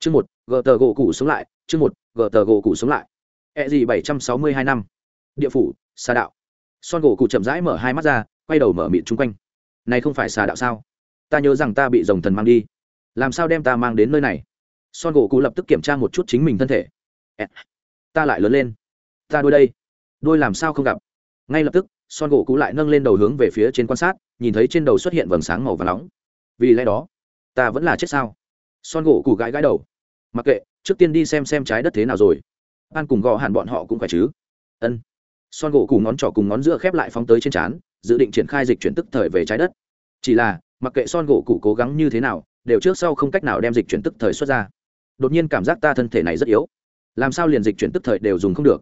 chương một, gờ tờ gỗ cụ sống lại, chương một, gờ tờ gỗ cụ sống lại. E gì bảy trăm sáu mươi hai năm. Địa phủ, xà đạo. Son gỗ cụ chậm rãi mở hai mắt ra, quay đầu mở mịt chung quanh. Này không phải xà đạo sao? Ta nhớ rằng ta bị rồng thần mang đi. Làm sao đem ta mang đến nơi này? Son gỗ cụ lập tức kiểm tra một chút chính mình thân thể. E. Ta lại lớn lên. Ta đôi đây. Đôi làm sao không gặp? Ngay lập tức, son gỗ cụ lại nâng lên đầu hướng về phía trên quan sát, nhìn thấy trên đầu xuất hiện vầng sáng màu và nóng. Vì lẽ đó, ta vẫn là chết sao? Son gỗ cụ gãi gãi đầu mặc kệ, trước tiên đi xem xem trái đất thế nào rồi. An cùng gò hẳn bọn họ cũng phải chứ? Ân. Son gỗ cụ ngón trỏ cùng ngón giữa khép lại phóng tới trên trán, dự định triển khai dịch chuyển tức thời về trái đất. Chỉ là, mặc kệ son gỗ cụ cố gắng như thế nào, đều trước sau không cách nào đem dịch chuyển tức thời xuất ra. Đột nhiên cảm giác ta thân thể này rất yếu. Làm sao liền dịch chuyển tức thời đều dùng không được?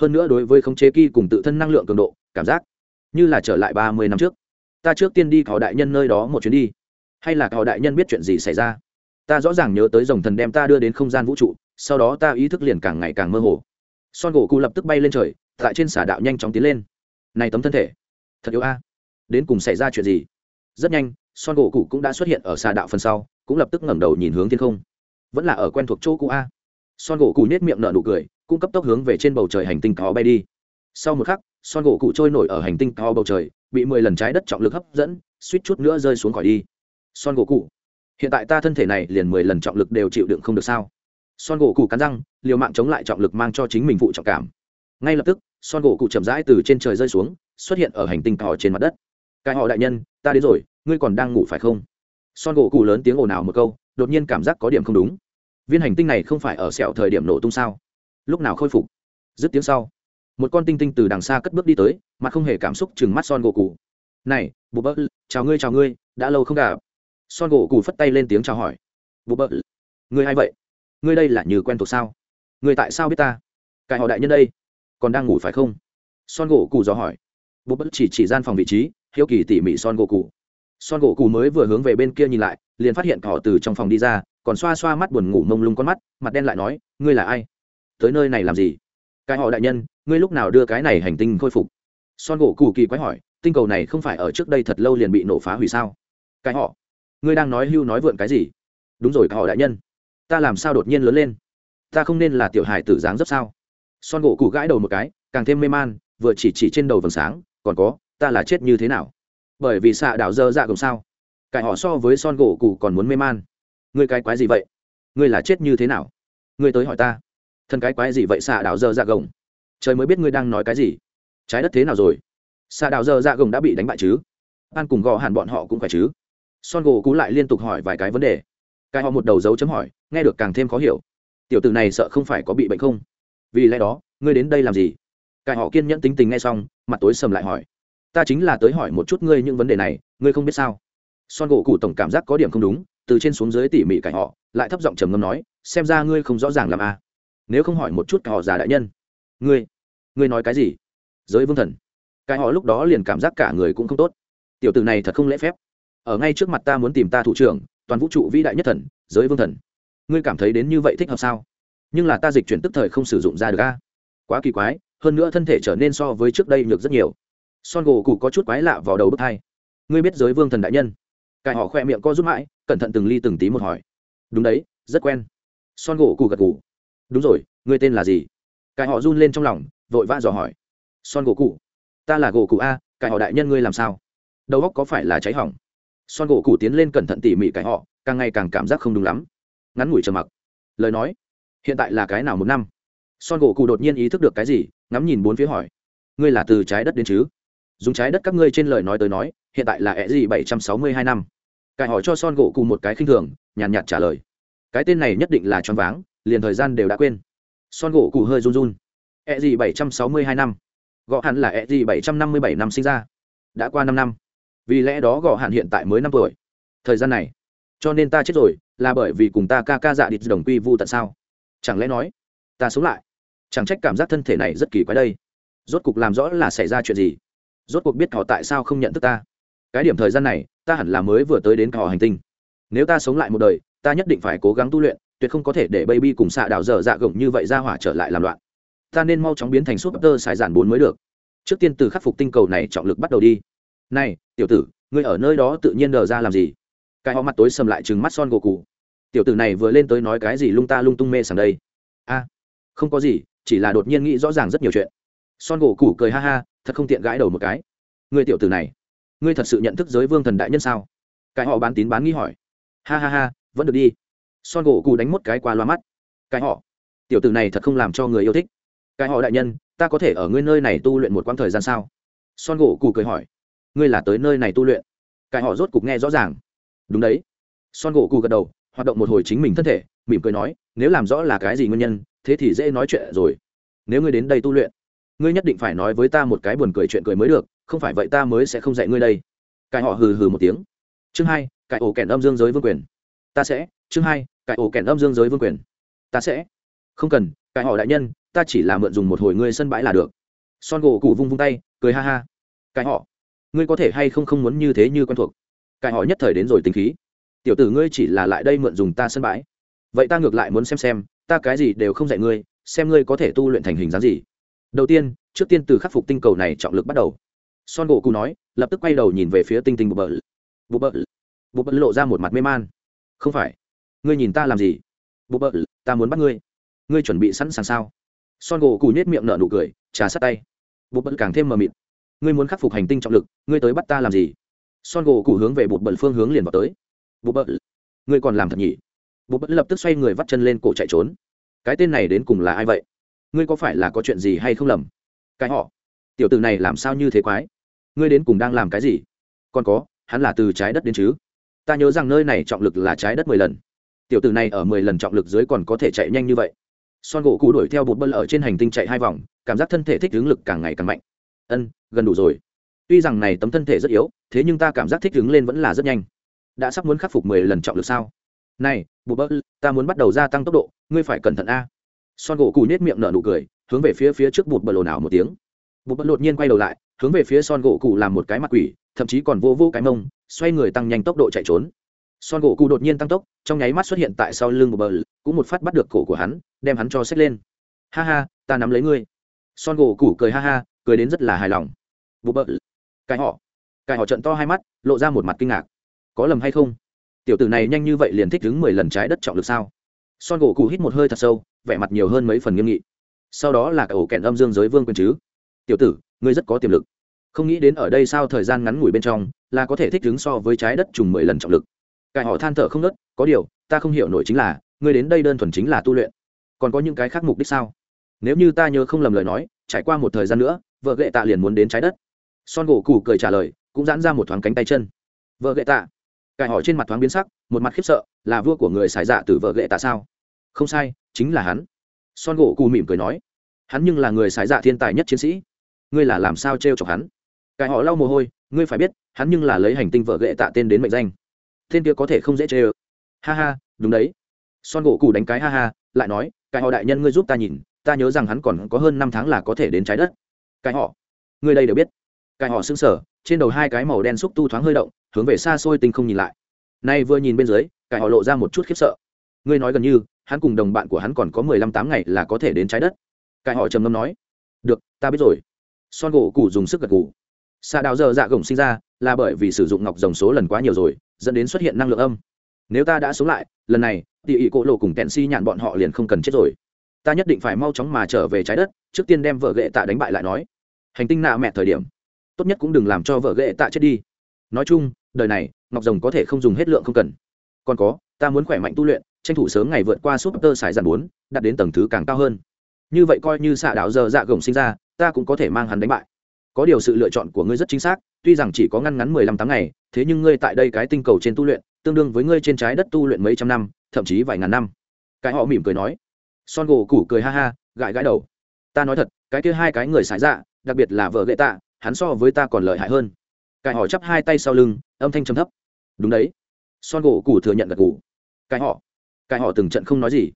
Hơn nữa đối với khống chế kỳ cùng tự thân năng lượng cường độ, cảm giác như là trở lại ba mươi năm trước. Ta trước tiên đi thọ đại nhân nơi đó một chuyến đi. Hay là thọ đại nhân biết chuyện gì xảy ra? Ta rõ ràng nhớ tới dòng thần đem ta đưa đến không gian vũ trụ, sau đó ta ý thức liền càng ngày càng mơ hồ. Son gỗ cụ lập tức bay lên trời, tại trên xả đạo nhanh chóng tiến lên. Này tấm thân thể, thật yếu a. Đến cùng xảy ra chuyện gì? Rất nhanh, son gỗ cụ cũng đã xuất hiện ở xà đạo phần sau, cũng lập tức ngẩng đầu nhìn hướng thiên không. Vẫn là ở quen thuộc chỗ cũ a. Son gỗ cụ nết miệng nở nụ cười, cũng cấp tốc hướng về trên bầu trời hành tinh có bay đi. Sau một khắc, son gỗ cụ trôi nổi ở hành tinh cao bầu trời, bị mười lần trái đất trọng lực hấp dẫn, suýt chút nữa rơi xuống khỏi đi. Son gỗ cụ hiện tại ta thân thể này liền mười lần trọng lực đều chịu đựng không được sao? Son gỗ cụ cắn răng, liều mạng chống lại trọng lực mang cho chính mình phụ trọng cảm. Ngay lập tức, son gỗ cụ chậm rãi từ trên trời rơi xuống, xuất hiện ở hành tinh cỏ trên mặt đất. Cái họ đại nhân, ta đến rồi, ngươi còn đang ngủ phải không? Son gỗ cụ lớn tiếng ồn ào một câu, đột nhiên cảm giác có điểm không đúng. Viên hành tinh này không phải ở sẹo thời điểm nổ tung sao? Lúc nào khôi phục? Dứt tiếng sau, một con tinh tinh từ đằng xa cất bước đi tới mà không hề cảm xúc chừng mắt son gỗ cụ. Này bù bơ chào ngươi chào ngươi, đã lâu không gặp son gỗ cụ phất tay lên tiếng chào hỏi. Bố bơ người hay vậy? Người đây là như quen thuộc sao? Người tại sao biết ta? Cải họ đại nhân đây. Còn đang ngủ phải không? Son gỗ cụ dò hỏi. Bố bợ chỉ chỉ gian phòng vị trí, hiếu kỳ tỉ mỉ son gỗ cụ son gỗ cụ mới vừa hướng về bên kia nhìn lại, liền phát hiện cỏ từ trong phòng đi ra, còn xoa xoa mắt buồn ngủ mông lung con mắt, mặt đen lại nói, ngươi là ai? Tới nơi này làm gì? Cái họ đại nhân, ngươi lúc nào đưa cái này hành tinh khôi phục? Son gỗ cụ kỳ quái hỏi, tinh cầu này không phải ở trước đây thật lâu liền bị nổ phá hủy sao? Cái họ ngươi đang nói hưu nói vượn cái gì? Đúng rồi, họ đại nhân. Ta làm sao đột nhiên lớn lên? Ta không nên là tiểu hài tử dáng dấp sao? Son gỗ cụ gãi đầu một cái, càng thêm mê man, vừa chỉ chỉ trên đầu vầng sáng, còn có, ta là chết như thế nào? Bởi vì xạ đảo dơ dạ gồm sao? Cải họ so với son gỗ cụ còn muốn mê man. Ngươi cái quái gì vậy? Ngươi là chết như thế nào? Ngươi tới hỏi ta. Thân cái quái gì vậy, xạ đảo dơ dạ gồng? Trời mới biết ngươi đang nói cái gì. Trái đất thế nào rồi? Xạ đảo dơ dạ gồng đã bị đánh bại chứ? An cùng gò hẳn bọn họ cũng phải chứ? Son gỗ cú lại liên tục hỏi vài cái vấn đề. Cái họ một đầu dấu chấm hỏi, nghe được càng thêm khó hiểu. Tiểu tử này sợ không phải có bị bệnh không? Vì lẽ đó, ngươi đến đây làm gì? Cái họ kiên nhẫn tính tình nghe xong, mặt tối sầm lại hỏi. Ta chính là tới hỏi một chút ngươi những vấn đề này, ngươi không biết sao? Son gỗ cụ tổng cảm giác có điểm không đúng, từ trên xuống dưới tỉ mỉ cải họ, lại thấp giọng trầm ngâm nói, xem ra ngươi không rõ ràng làm a à. nếu không hỏi một chút cả họ già đại nhân. Ngươi ngươi nói cái gì? Giới vương thần. Cái họ lúc đó liền cảm giác cả người cũng không tốt. Tiểu tử này thật không lễ phép ở ngay trước mặt ta muốn tìm ta thủ trưởng, toàn vũ trụ vĩ đại nhất thần, giới vương thần. Ngươi cảm thấy đến như vậy thích hợp sao? Nhưng là ta dịch chuyển tức thời không sử dụng ra được a. Quá kỳ quái, hơn nữa thân thể trở nên so với trước đây nhược rất nhiều. Son gỗ cụ có chút quái lạ vào đầu bước thai. Ngươi biết giới vương thần đại nhân? Cải họ khoe miệng co giúp mãi, cẩn thận từng ly từng tí một hỏi. Đúng đấy, rất quen. Son gỗ cụ gật cụ đúng rồi, ngươi tên là gì? Cải họ run lên trong lòng, vội vã dò hỏi. Son gỗ cụ ta là gỗ cụ a, cải họ đại nhân ngươi làm sao? Đầu óc có phải là cháy hỏng? Son gỗ cụ tiến lên cẩn thận tỉ mỉ cải họ càng ngày càng cảm giác không đúng lắm. Ngắn ngủi trầm mặc. Lời nói hiện tại là cái nào một năm? Son gỗ cụ đột nhiên ý thức được cái gì ngắm nhìn bốn phía hỏi. Ngươi là từ trái đất đến chứ? Dùng trái đất các ngươi trên lời nói tới nói hiện tại là ẹ gì bảy trăm sáu mươi hai năm? Cải hỏi cho son gỗ cụ một cái khinh thường nhàn nhạt, nhạt trả lời. Cái tên này nhất định là choáng váng liền thời gian đều đã quên. Son gỗ cụ hơi run run. Ẹ gì bảy trăm sáu mươi hai năm? Gõ hẳn là ẹ gì bảy trăm năm mươi bảy năm sinh ra. Đã qua năm năm vì lẽ đó gò hạn hiện tại mới năm tuổi. Thời gian này, cho nên ta chết rồi, là bởi vì cùng ta ca ca dạ địch đồng quy vu tận sao? Chẳng lẽ nói, ta sống lại? Chẳng trách cảm giác thân thể này rất kỳ quái đây. Rốt cuộc làm rõ là xảy ra chuyện gì? Rốt cuộc biết họ tại sao không nhận thức ta. Cái điểm thời gian này, ta hẳn là mới vừa tới đến họ hành tinh. Nếu ta sống lại một đời, ta nhất định phải cố gắng tu luyện, tuyệt không có thể để baby cùng xạ đảo dở dạ gồng như vậy ra hỏa trở lại làm loạn. Ta nên mau chóng biến thành súp tơ xài giản bốn mới được. Trước tiên từ khắc phục tinh cầu này trọng lực bắt đầu đi này, tiểu tử, ngươi ở nơi đó tự nhiên đờ ra làm gì? Cái họ mặt tối sầm lại chừng mắt son gỗ cụ tiểu tử này vừa lên tới nói cái gì lung ta lung tung mê sảng đây? A, không có gì, chỉ là đột nhiên nghĩ rõ ràng rất nhiều chuyện. Son gỗ cụ cười ha ha, thật không tiện gãi đầu một cái. Ngươi tiểu tử này, ngươi thật sự nhận thức giới vương thần đại nhân sao? Cái họ bán tín bán nghi hỏi. Ha ha ha, vẫn được đi. Son gỗ cụ đánh một cái qua loa mắt. Cái họ, tiểu tử này thật không làm cho người yêu thích. Cái họ đại nhân, ta có thể ở ngươi nơi này tu luyện một quãng thời gian sao? Son gỗ cụ cười hỏi ngươi là tới nơi này tu luyện. Cái họ rốt cục nghe rõ ràng. Đúng đấy. Son gỗ cù gật đầu, hoạt động một hồi chính mình thân thể, mỉm cười nói, nếu làm rõ là cái gì nguyên nhân, thế thì dễ nói chuyện rồi. Nếu ngươi đến đây tu luyện, ngươi nhất định phải nói với ta một cái buồn cười chuyện cười mới được, không phải vậy ta mới sẽ không dạy ngươi đây. Cái họ hừ hừ một tiếng. Chương hai, cải ổ kèn âm dương giới vương quyền. Ta sẽ. Chương hai, cải ổ kèn âm dương giới vương quyền. Ta sẽ. Không cần, cải họ đại nhân, ta chỉ là mượn dùng một hồi ngươi sân bãi là được. Son gỗ cụ vung vung tay, cười ha ha. Cải họ ngươi có thể hay không không muốn như thế như quen thuộc? Cải họ nhất thời đến rồi tính khí. Tiểu tử ngươi chỉ là lại đây mượn dùng ta sân bãi. Vậy ta ngược lại muốn xem xem, ta cái gì đều không dạy ngươi, xem ngươi có thể tu luyện thành hình dáng gì. Đầu tiên, trước tiên từ khắc phục tinh cầu này trọng lực bắt đầu. Son gỗ cụ nói, lập tức quay đầu nhìn về phía tinh tinh bụp bợ bụp bợ bụp bợ lộ ra một mặt mê man. Không phải. Ngươi nhìn ta làm gì? Bụp bợ ta muốn bắt ngươi. Ngươi chuẩn bị sẵn sàng sao? Son gỗ cụ nhét miệng nở nụ cười, trà sát tay. Bụp bợ càng thêm mờ mịt ngươi muốn khắc phục hành tinh trọng lực, ngươi tới bắt ta làm gì? Son gỗ cụ hướng về bụt bẩn phương hướng liền vào tới. Bụt bẩn, ngươi còn làm thật nhỉ? Bụt bẩn lập tức xoay người vắt chân lên cổ chạy trốn. Cái tên này đến cùng là ai vậy? Ngươi có phải là có chuyện gì hay không lầm? Cái họ, tiểu tử này làm sao như thế quái? Ngươi đến cùng đang làm cái gì? Còn có, hắn là từ trái đất đến chứ? Ta nhớ rằng nơi này trọng lực là trái đất mười lần. Tiểu tử này ở mười lần trọng lực dưới còn có thể chạy nhanh như vậy. Son gỗ cụ đuổi theo bụt bẩn ở trên hành tinh chạy hai vòng, cảm giác thân thể thích ứng lực càng ngày càng mạnh ân, gần đủ rồi. Tuy rằng này tấm thân thể rất yếu, thế nhưng ta cảm giác thích ứng lên vẫn là rất nhanh. Đã sắp muốn khắc phục mười lần trọng lực sao? Này bù bơ, ta muốn bắt đầu gia tăng tốc độ, ngươi phải cẩn thận a. Son gỗ cụ nết miệng nở nụ cười, hướng về phía phía trước bụt bờ lồn nào một tiếng. Bụt bờ đột nhiên quay đầu lại, hướng về phía son gỗ cụ làm một cái mặt quỷ, thậm chí còn vô vô cái mông, xoay người tăng nhanh tốc độ chạy trốn. Son gỗ cụ đột nhiên tăng tốc, trong nháy mắt xuất hiện tại sau lưng bụt bờ cũng một phát bắt được cổ của hắn, đem hắn cho xách lên. Ha ha, ta nắm lấy ngươi. Son gỗ cụ cười ha ha cười đến rất là hài lòng. Bố bợ. Cái họ. Cái họ trận to hai mắt, lộ ra một mặt kinh ngạc. Có lầm hay không? Tiểu tử này nhanh như vậy liền thích đứng mười lần trái đất trọng lực sao? Son gỗ cụ hít một hơi thật sâu, vẻ mặt nhiều hơn mấy phần nghiêm nghị. Sau đó là cả ổ kẹn âm dương giới vương quyền chứ. Tiểu tử, ngươi rất có tiềm lực. Không nghĩ đến ở đây sao thời gian ngắn ngủi bên trong, là có thể thích ứng so với trái đất trùng mười lần trọng lực. Cải họ than thở không nớt có điều, ta không hiểu nổi chính là, ngươi đến đây đơn thuần chính là tu luyện. Còn có những cái khác mục đích sao? Nếu như ta nhớ không lầm lời nói, trải qua một thời gian nữa vợ gệ tạ liền muốn đến trái đất. Son gỗ cù cười trả lời, cũng giãn ra một thoáng cánh tay chân. Vợ gệ tạ. Cải hỏi trên mặt thoáng biến sắc, một mặt khiếp sợ, là vua của người xài dạ từ vợ gệ tạ sao? Không sai, chính là hắn. Son gỗ cù mỉm cười nói, hắn nhưng là người xài dạ thiên tài nhất chiến sĩ. Ngươi là làm sao t r e o chọc hắn? Cái họ lau mồ hôi, ngươi phải biết, hắn nhưng là lấy hành tinh vợ Gệ tạ tên đến mệnh danh. Tên kia có thể không dễ chê ơ. Ha ha, đúng đấy. Son gỗ cù đánh cái ha ha, lại nói cái họ đại nhân, ngươi giúp ta nhìn, ta nhớ rằng hắn còn có hơn năm tháng là có thể đến trái đất cái họ. Người đây đều biết. Cái họ xứng sở trên đầu hai cái màu đen xúc tu thoáng hơi động, hướng về xa xôi tinh không nhìn lại. Nay vừa nhìn bên dưới, cái họ lộ ra một chút khiếp sợ. Ngươi nói gần như, hắn cùng đồng bạn của hắn còn có mười lăm tám ngày là có thể đến trái đất. Cái họ trầm ngâm nói. Được, ta biết rồi. Son gỗ cụ dùng sức gật gù. Xạ đào dơ dạ gồng sinh ra, là bởi vì sử dụng ngọc rồng số lần quá nhiều rồi, dẫn đến xuất hiện năng lượng âm. Nếu ta đã sống lại, lần này tỉ ỉ cỗ lộ cùng tẹn si nhạn bọn họ liền không cần chết rồi. Ta nhất định phải mau chóng mà trở về trái đất, trước tiên đem vợ ghệ tạ đánh bại lại nói hành tinh nạ mẹ thời điểm. Tốt nhất cũng đừng làm cho vợ ghệ tạ chết đi. Nói chung, đời này, ngọc rồng có thể không dùng hết lượng không cần. Còn có, ta muốn khỏe mạnh tu luyện, tranh thủ sớm ngày vượt qua súp tơ sải dàn bốn, đạt đến tầng thứ càng cao hơn. Như vậy coi như xạ đạo giờ dạ gồng sinh ra, ta cũng có thể mang hắn đánh bại. Có điều sự lựa chọn của ngươi rất chính xác, tuy rằng chỉ có ngăn ngắn mười lăm tháng ngày, thế nhưng ngươi tại đây cái tinh cầu trên tu luyện, tương đương với ngươi trên trái đất tu luyện mấy trăm năm, thậm chí vài ngàn năm. Cái họ mỉm cười nói. Son gỗ củ cười ha ha, gãi gãi đầu. Ta nói thật, cái kia hai cái người xài dạ đặc biệt là vợ gậy tạ, hắn so với ta còn lợi hại hơn. Cái họ chắp hai tay sau lưng, âm thanh trầm thấp. Đúng đấy. Son gỗ củ thừa nhận gật gù. cái họ. Cái họ từng trận không nói gì.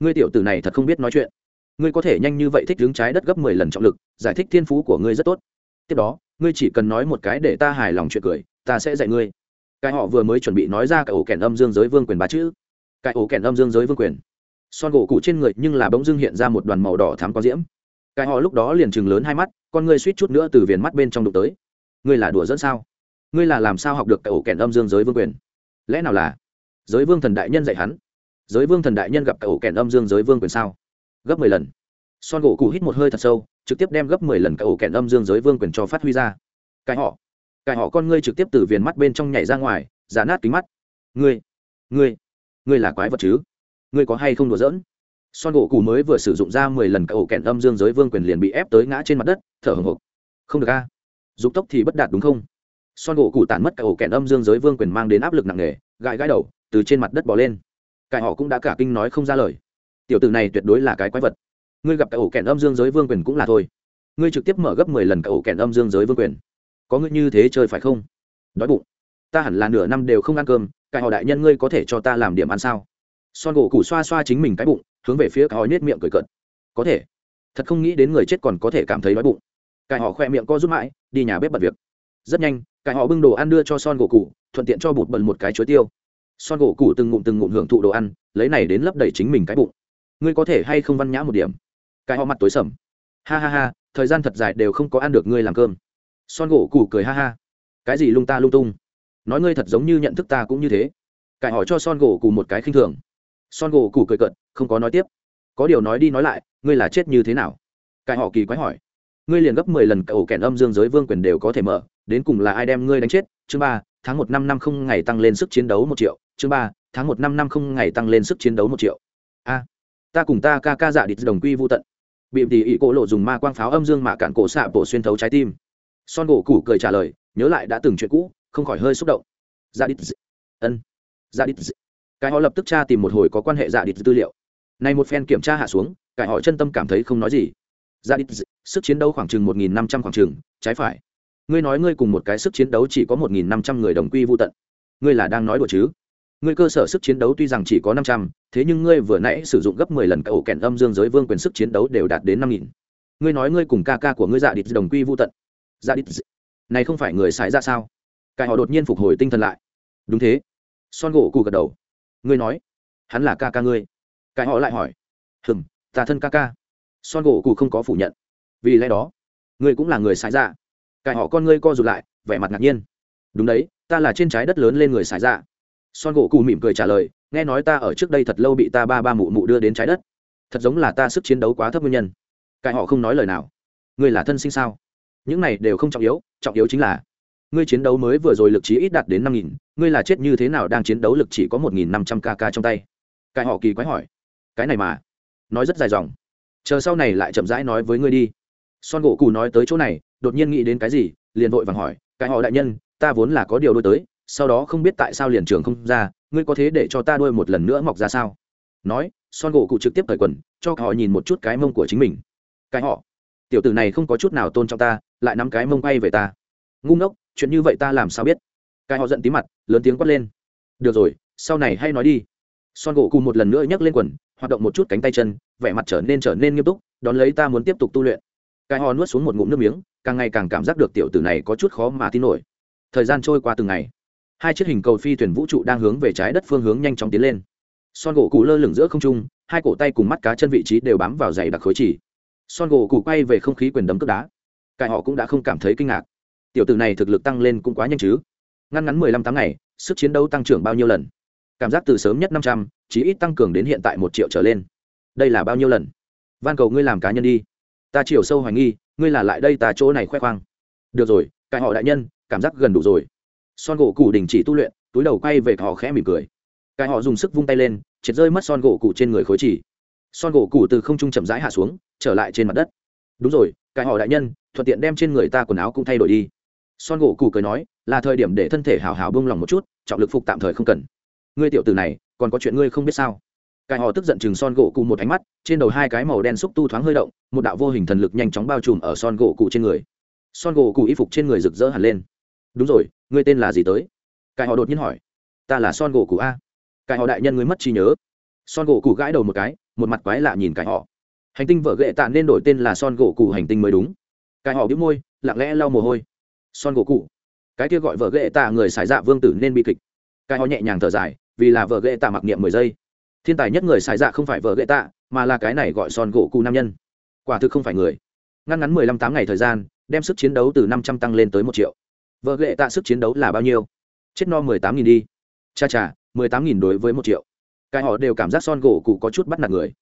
Ngươi tiểu tử này thật không biết nói chuyện. Ngươi có thể nhanh như vậy thích đứng trái đất gấp mười lần trọng lực, giải thích thiên phú của ngươi rất tốt. Tiếp đó, ngươi chỉ cần nói một cái để ta hài lòng chuyện cười, ta sẽ dạy ngươi. Cái họ vừa mới chuẩn bị nói ra cái ổ kèn âm dương giới vương quyền ba chữ. Cái ổ kèn âm dương giới vương quyền. Son gỗ cụ trên người nhưng là bỗng dưng hiện ra một đoàn màu đỏ thắm có diễm cái họ lúc đó liền chừng lớn hai mắt, con ngươi suýt chút nữa từ viền mắt bên trong đụng tới. Ngươi là đùa dẫn sao? Ngươi là làm sao học được cái ổ kèn âm dương giới vương quyền? Lẽ nào là giới vương thần đại nhân dạy hắn? Giới vương thần đại nhân gặp cái ổ kèn âm dương giới vương quyền sao? Gấp mười lần. Son gỗ cụ hít một hơi thật sâu, trực tiếp đem gấp mười lần cái ổ kèn âm dương giới vương quyền cho phát huy ra. Cái họ. Cái họ con ngươi trực tiếp từ viền mắt bên trong nhảy ra ngoài giả nát kính mắt. Ngươi. Ngươi. Ngươi là quái vật chứ? Ngươi có hay không đùa giỡn? Son gỗ cụ mới vừa sử dụng ra mười lần cậu ổ âm dương giới vương quyền liền bị ép tới ngã trên mặt đất, thở hồng hộc. Không được a. Dục tốc thì bất đạt đúng không? Son gỗ cụ tản mất cậu ổ âm dương giới vương quyền mang đến áp lực nặng nề, gãi gãi đầu, từ trên mặt đất bỏ lên. Cải họ cũng đã cả kinh nói không ra lời. Tiểu tử này tuyệt đối là cái quái vật. Ngươi gặp cậu ổ âm dương giới vương quyền cũng là thôi. Ngươi trực tiếp mở gấp mười lần cậu ổ âm dương giới vương quyền. Có ngươi như thế chơi phải không? Đói bụng. Ta hẳn là nửa năm đều không ăn cơm, cải họ đại nhân ngươi có thể cho ta làm điểm ăn sao? Son gỗ cụ xoa xoa chính mình cái bụng hướng về phía cái hói nết miệng cười cợt. Có thể. Thật không nghĩ đến người chết còn có thể cảm thấy đói bụng. Cải họ khoe miệng co rút mãi, đi nhà bếp bật việc. Rất nhanh cải họ bưng đồ ăn đưa cho son gỗ cụ thuận tiện cho bụt bẩn một cái chuối tiêu. Son gỗ cụ từng ngụm từng ngụm hưởng thụ đồ ăn, lấy này đến lấp đầy chính mình cái bụng. Ngươi có thể hay không văn nhã một điểm? Cái họ mặt tối sầm. Ha ha ha, thời gian thật dài đều không có ăn được ngươi làm cơm. Son gỗ cụ cười ha ha. Cái gì lung ta lung tung? Nói ngươi thật giống như nhận thức ta cũng như thế. Cải hỏi cho son gỗ cụ một cái khinh thường son gỗ củ cười cận không có nói tiếp. Có điều nói đi nói lại, ngươi là chết như thế nào? Cải họ kỳ quái hỏi. Ngươi liền gấp mười lần cậu kèn âm dương giới vương quyền đều có thể mở, đến cùng là ai đem ngươi đánh chết? Chương ba, tháng một năm năm không ngày tăng lên sức chiến đấu một triệu. Chương ba, tháng một năm năm không ngày tăng lên sức chiến đấu một triệu. A à, ta cùng ta ca ca dạ địch đồng quy vô tận. Bị tỷ ỉ cỗ lộ dùng ma quang pháo âm dương mạ cạn cổ xạ bổ xuyên thấu trái tim. Son gỗ củ cười trả lời, nhớ lại đã từng chuyện cũ, không khỏi hơi xúc động. Dạ địch ân. Dạ địch cái họ lập tức tra tìm một hồi có quan hệ dạ địch tư liệu. Này một phen kiểm tra hạ xuống, cái họ chân tâm cảm thấy không nói gì. Dạ địch sức chiến đấu khoảng chừng một nghìn năm trăm khoảng chừng, trái phải. Ngươi nói ngươi cùng một cái sức chiến đấu chỉ có một nghìn năm trăm người đồng quy vô tận. Ngươi là đang nói đùa chứ? Ngươi cơ sở sức chiến đấu tuy rằng chỉ có năm trăm, thế nhưng ngươi vừa nãy sử dụng gấp mười lần cậu kẹn âm dương giới vương quyền sức chiến đấu đều đạt đến năm nghìn. Ngươi nói ngươi cùng ca ca của ngươi dạ địch đồng quy vô tận. Dạ địch này không phải người xài ra sao? Cải họ đột nhiên phục hồi tinh thần lại. Đúng thế. Son gỗ cụ gật đầu ngươi nói, hắn là ca ca ngươi. Cái họ lại hỏi, hừm, ta thân ca ca. Son gỗ cụ không có phủ nhận. Vì lẽ đó, ngươi cũng là người xài dạ. Cái họ con ngươi co rụt lại, vẻ mặt ngạc nhiên. Đúng đấy, ta là trên trái đất lớn lên người xài dạ. Son gỗ cụ mỉm cười trả lời, nghe nói ta ở trước đây thật lâu bị ta ba ba mụ mụ đưa đến trái đất. Thật giống là ta sức chiến đấu quá thấp nguyên nhân. Cái họ không nói lời nào. Ngươi là thân sinh sao? Những này đều không trọng yếu trọng yếu chính là ngươi chiến đấu mới vừa rồi lực trí ít đạt đến năm nghìn, ngươi là chết như thế nào đang chiến đấu lực chỉ có một nghìn năm trăm kk trong tay? Cái họ kỳ quái hỏi. Cái này mà. Nói rất dài dòng. Chờ sau này lại chậm rãi nói với ngươi đi. Son gỗ cù nói tới chỗ này, đột nhiên nghĩ đến cái gì, liền vội vàng hỏi, cái họ đại nhân, ta vốn là có điều đôi tới, sau đó không biết tại sao liền trường không ra, ngươi có thế để cho ta đôi một lần nữa mọc ra sao? Nói, son gỗ cụ trực tiếp thời quần, cho họ nhìn một chút cái mông của chính mình. Cái họ, tiểu tử này không có chút nào tôn trọng ta, lại nắm cái mông bay về ta ngu ngốc, chuyện như vậy ta làm sao biết? Cái họ giận tí mặt, lớn tiếng quát lên. Được rồi, sau này hay nói đi. Son gỗ cù một lần nữa nhấc lên quần, hoạt động một chút cánh tay chân, vẻ mặt trở nên trở nên nghiêm túc, đón lấy ta muốn tiếp tục tu luyện. Cái họ nuốt xuống một ngụm nước miếng, càng ngày càng cảm giác được tiểu tử này có chút khó mà tin nổi. Thời gian trôi qua từng ngày. Hai chiếc hình cầu phi thuyền vũ trụ đang hướng về trái đất phương hướng nhanh chóng tiến lên. Son gỗ cụ lơ lửng giữa không trung, hai cổ tay cùng mắt cá chân vị trí đều bám vào dày đặc khối chỉ. Son gỗ cụ quay về không khí quyền đấm cướp đá. Cải họ cũng đã không cảm thấy kinh ngạc tiểu tử này thực lực tăng lên cũng quá nhanh chứ. Ngăn ngắn mười lăm tháng ngày, sức chiến đấu tăng trưởng bao nhiêu lần? Cảm giác từ sớm nhất năm trăm, chí ít tăng cường đến hiện tại một triệu trở lên. Đây là bao nhiêu lần? Van cầu ngươi làm cá nhân đi. Ta chiều sâu hoài nghi, ngươi là lại đây ta chỗ này khoe khoang. Được rồi cãi họ đại nhân, cảm giác gần đủ rồi. Son gỗ cụ đình chỉ tu luyện, túi đầu quay về họ khẽ mỉm cười. Cái họ dùng sức vung tay lên, triệt rơi mất son gỗ cụ trên người khối chỉ. Son gỗ cụ từ không trung chậm rãi hạ xuống, trở lại trên mặt đất. Đúng rồi, cái họ đại nhân, thuận tiện đem trên người ta quần áo cũng thay đổi đi son gỗ cụ cười nói, là thời điểm để thân thể hào hào bông lòng một chút, trọng lực phục tạm thời không cần. Ngươi tiểu từ này, còn có chuyện ngươi không biết sao? Cái họ tức giận chừng son gỗ cụ một ánh mắt, trên đầu hai cái màu đen xúc tu thoáng hơi động, một đạo vô hình thần lực nhanh chóng bao trùm ở son gỗ cụ trên người. Son gỗ cụ y phục trên người rực rỡ hẳn lên. Đúng rồi, ngươi tên là gì tới? Cái họ đột nhiên hỏi. Ta là son gỗ cụ a. Cái họ đại nhân ngươi mất trí nhớ. Son gỗ cụ gãi đầu một cái, một mặt quái lạ nhìn cái họ. Hành tinh vợ ghệ tạ nên đổi tên là son gỗ cụ hành tinh mới đúng. Cái họ bĩu môi, lặng lẽ lau mồ hôi son gỗ cụ. Cái kia gọi vợ ghệ tạ người xài dạ vương tử nên bi kịch. Cái họ nhẹ nhàng thở dài, vì là vợ ghệ tạ mặc niệm mười giây. Thiên tài nhất người xài dạ không phải vợ ghệ tạ, mà là cái này gọi son gỗ cụ nam nhân. Quả thực không phải người. Ngăn ngắn mười lăm tám ngày thời gian, đem sức chiến đấu từ năm trăm tăng lên tới một triệu. Vợ ghệ tạ sức chiến đấu là bao nhiêu? Chết no mười tám nghìn đi. Cha cha, mười tám nghìn đối với một triệu. Cái họ đều cảm giác son gỗ cụ có chút bắt nạt người.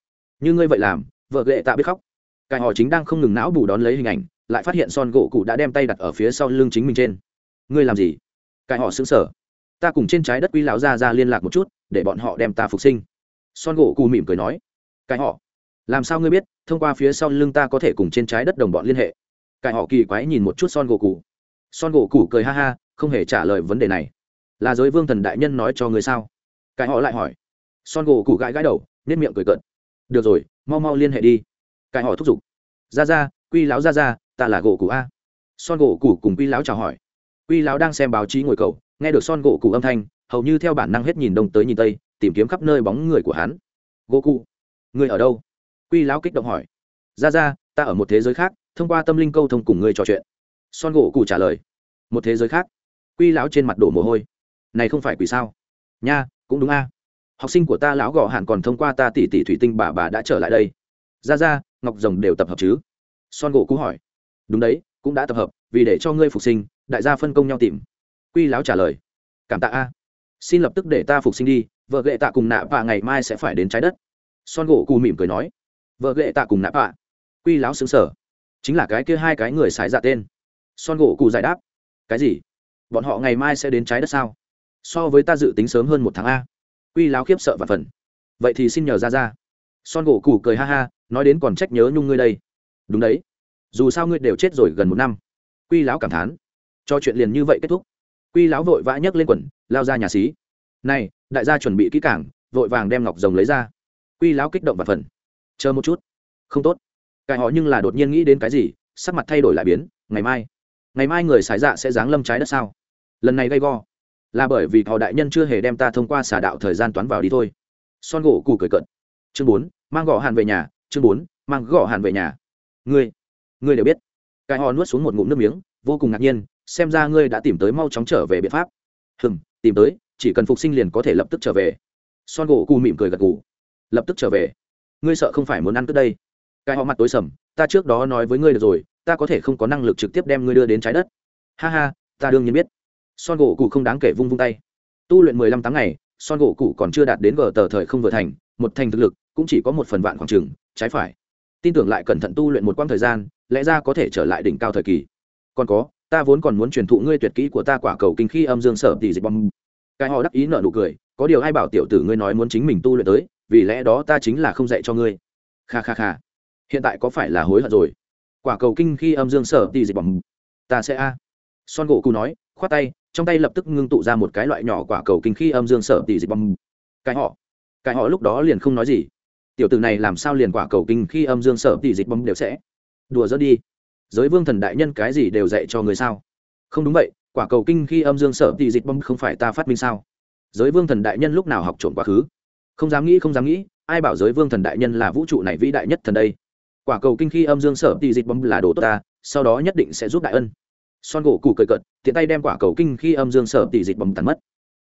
Như ngươi vậy làm, vợ ghệ tạ biết khóc. Cái họ chính đang không ngừng não bù đón lấy hình ảnh lại phát hiện son gỗ cụ đã đem tay đặt ở phía sau lưng chính mình trên. Ngươi làm gì? Cái họ xứng sở ta cùng trên trái đất quy lão ra ra liên lạc một chút, để bọn họ đem ta phục sinh. Son gỗ cụ mỉm cười nói. Cái họ. Làm sao ngươi biết, thông qua phía sau lưng ta có thể cùng trên trái đất đồng bọn liên hệ? Cái họ kỳ quái nhìn một chút son gỗ cụ. Son gỗ cụ cười ha ha, không hề trả lời vấn đề này. Là giới vương thần đại nhân nói cho ngươi sao? Cái họ lại hỏi. Son gỗ cụ gãi gãi đầu nếp miệng cười cợt. Được rồi, mau mau liên hệ đi. Cái họ thúc giục. Ra ra quy lão ra ra ta là gỗ cụ a. Son gỗ cụ cùng quy lão chào hỏi. Quy lão đang xem báo chí ngồi cầu, nghe được son gỗ cụ âm thanh, hầu như theo bản năng hết nhìn đông tới nhìn tây, tìm kiếm khắp nơi bóng người của hắn. Gỗ cụ người ở đâu? Quy lão kích động hỏi. Ra ra, ta ở một thế giới khác, thông qua tâm linh câu thông cùng ngươi trò chuyện. Son gỗ cụ trả lời. Một thế giới khác? Quy lão trên mặt đổ mồ hôi. Này không phải quỷ sao? Nha, cũng đúng a. Học sinh của ta lão gò hẳn còn thông qua ta tỷ tỷ thủy tinh bà bà đã trở lại đây. Ra ra, ngọc rồng đều tập hợp chứ? Son gỗ cũ hỏi đúng đấy, cũng đã tập hợp, vì để cho ngươi phục sinh, đại gia phân công nhau tìm. Quy lão trả lời. Cảm tạ a. Xin lập tức để ta phục sinh đi, vợ ghệ tạ cùng nạ vạ ngày mai sẽ phải đến trái đất. Son gỗ cù mỉm cười nói. Vợ ghệ tạ cùng nạ vạ quy lão xứng sở chính là cái kia hai cái người xài dạ tên. Son gỗ cù giải đáp. Cái gì? Bọn họ ngày mai sẽ đến trái đất sao? So với ta dự tính sớm hơn một tháng a. Quy láo khiếp sợ và phần. Vậy thì xin nhờ ra ra son gỗ cù cười ha ha, nói đến còn trách nhớ nhung ngươi đây. Đúng đấy dù sao ngươi đều chết rồi gần một năm. Quy lão cảm thán. Cho chuyện liền như vậy kết thúc. Quy lão vội vã nhấc lên quần, lao ra nhà xí. Này, đại gia chuẩn bị kỹ cảng vội vàng đem ngọc rồng lấy ra. Quy lão kích động và phần. Chờ một chút. Không tốt. Cải họ nhưng là đột nhiên nghĩ đến cái gì, sắc mặt thay đổi lại biến, ngày mai. Ngày mai người xài dạ sẽ giáng lâm trái đất sao? Lần này gây go. Là bởi vì họ đại nhân chưa hề đem ta thông qua xả đạo thời gian toán vào đi thôi. Son gỗ cù cười cận chương bốn, mang gõ hàn về nhà, chương bốn, mang gõ hàn về nhà. Ngươi ngươi đều biết. Cái họ nuốt xuống một ngụm nước miếng, vô cùng ngạc nhiên, xem ra ngươi đã tìm tới mau chóng trở về biện pháp. Hừm, tìm tới, chỉ cần phục sinh liền có thể lập tức trở về. Son gỗ cù mỉm cười gật gù. Lập tức trở về. Ngươi sợ không phải muốn ăn cất đây. Cái họ mặt tối sầm, ta trước đó nói với ngươi được rồi, ta có thể không có năng lực trực tiếp đem ngươi đưa đến trái đất. Ha ha, ta đương nhiên biết. Son gỗ cụ không đáng kể vung vung tay. Tu luyện mười lăm tháng ngày, son gỗ cụ còn chưa đạt đến gờ tờ thời không vừa thành, một thành thực lực, cũng chỉ có một phần vạn khoảng trừng trái phải. Tin tưởng lại cẩn thận tu luyện một quãng thời gian lẽ ra có thể trở lại đỉnh cao thời kỳ. Còn có, ta vốn còn muốn truyền thụ ngươi tuyệt kỹ của ta quả cầu kinh khi âm dương sở tỷ dịch bom. Cái họ đắc ý nợ nụ cười, có điều ai bảo tiểu tử ngươi nói muốn chính mình tu luyện tới, vì lẽ đó ta chính là không dạy cho ngươi. Kha kha kha. Hiện tại có phải là hối hận rồi? Quả cầu kinh khi âm dương sở tỷ dịch bom. Ta sẽ a. Son gỗ cụ nói, khoát tay, trong tay lập tức ngưng tụ ra một cái loại nhỏ quả cầu kinh khi âm dương sở tỷ dịch bom. Cái họ. Cái họ lúc đó liền không nói gì. Tiểu tử này làm sao liền quả cầu kinh khi âm dương sở tỷ dịch bom đều sẽ đùa dỡ đi. Giới vương thần đại nhân cái gì đều dạy cho người sao? Không đúng vậy, quả cầu kinh khi âm dương sở tỷ dịch bom không phải ta phát minh sao? Giới vương thần đại nhân lúc nào học trộm quá khứ? Không dám nghĩ, không dám nghĩ, ai bảo giới vương thần đại nhân là vũ trụ này vĩ đại nhất thần đây? Quả cầu kinh khi âm dương sở tỷ dịch bom là đồ tốt ta, sau đó nhất định sẽ giúp đại ân. Son gỗ cụ cười cợt, tiện tay đem quả cầu kinh khi âm dương sở tỷ dịch bom tàn mất.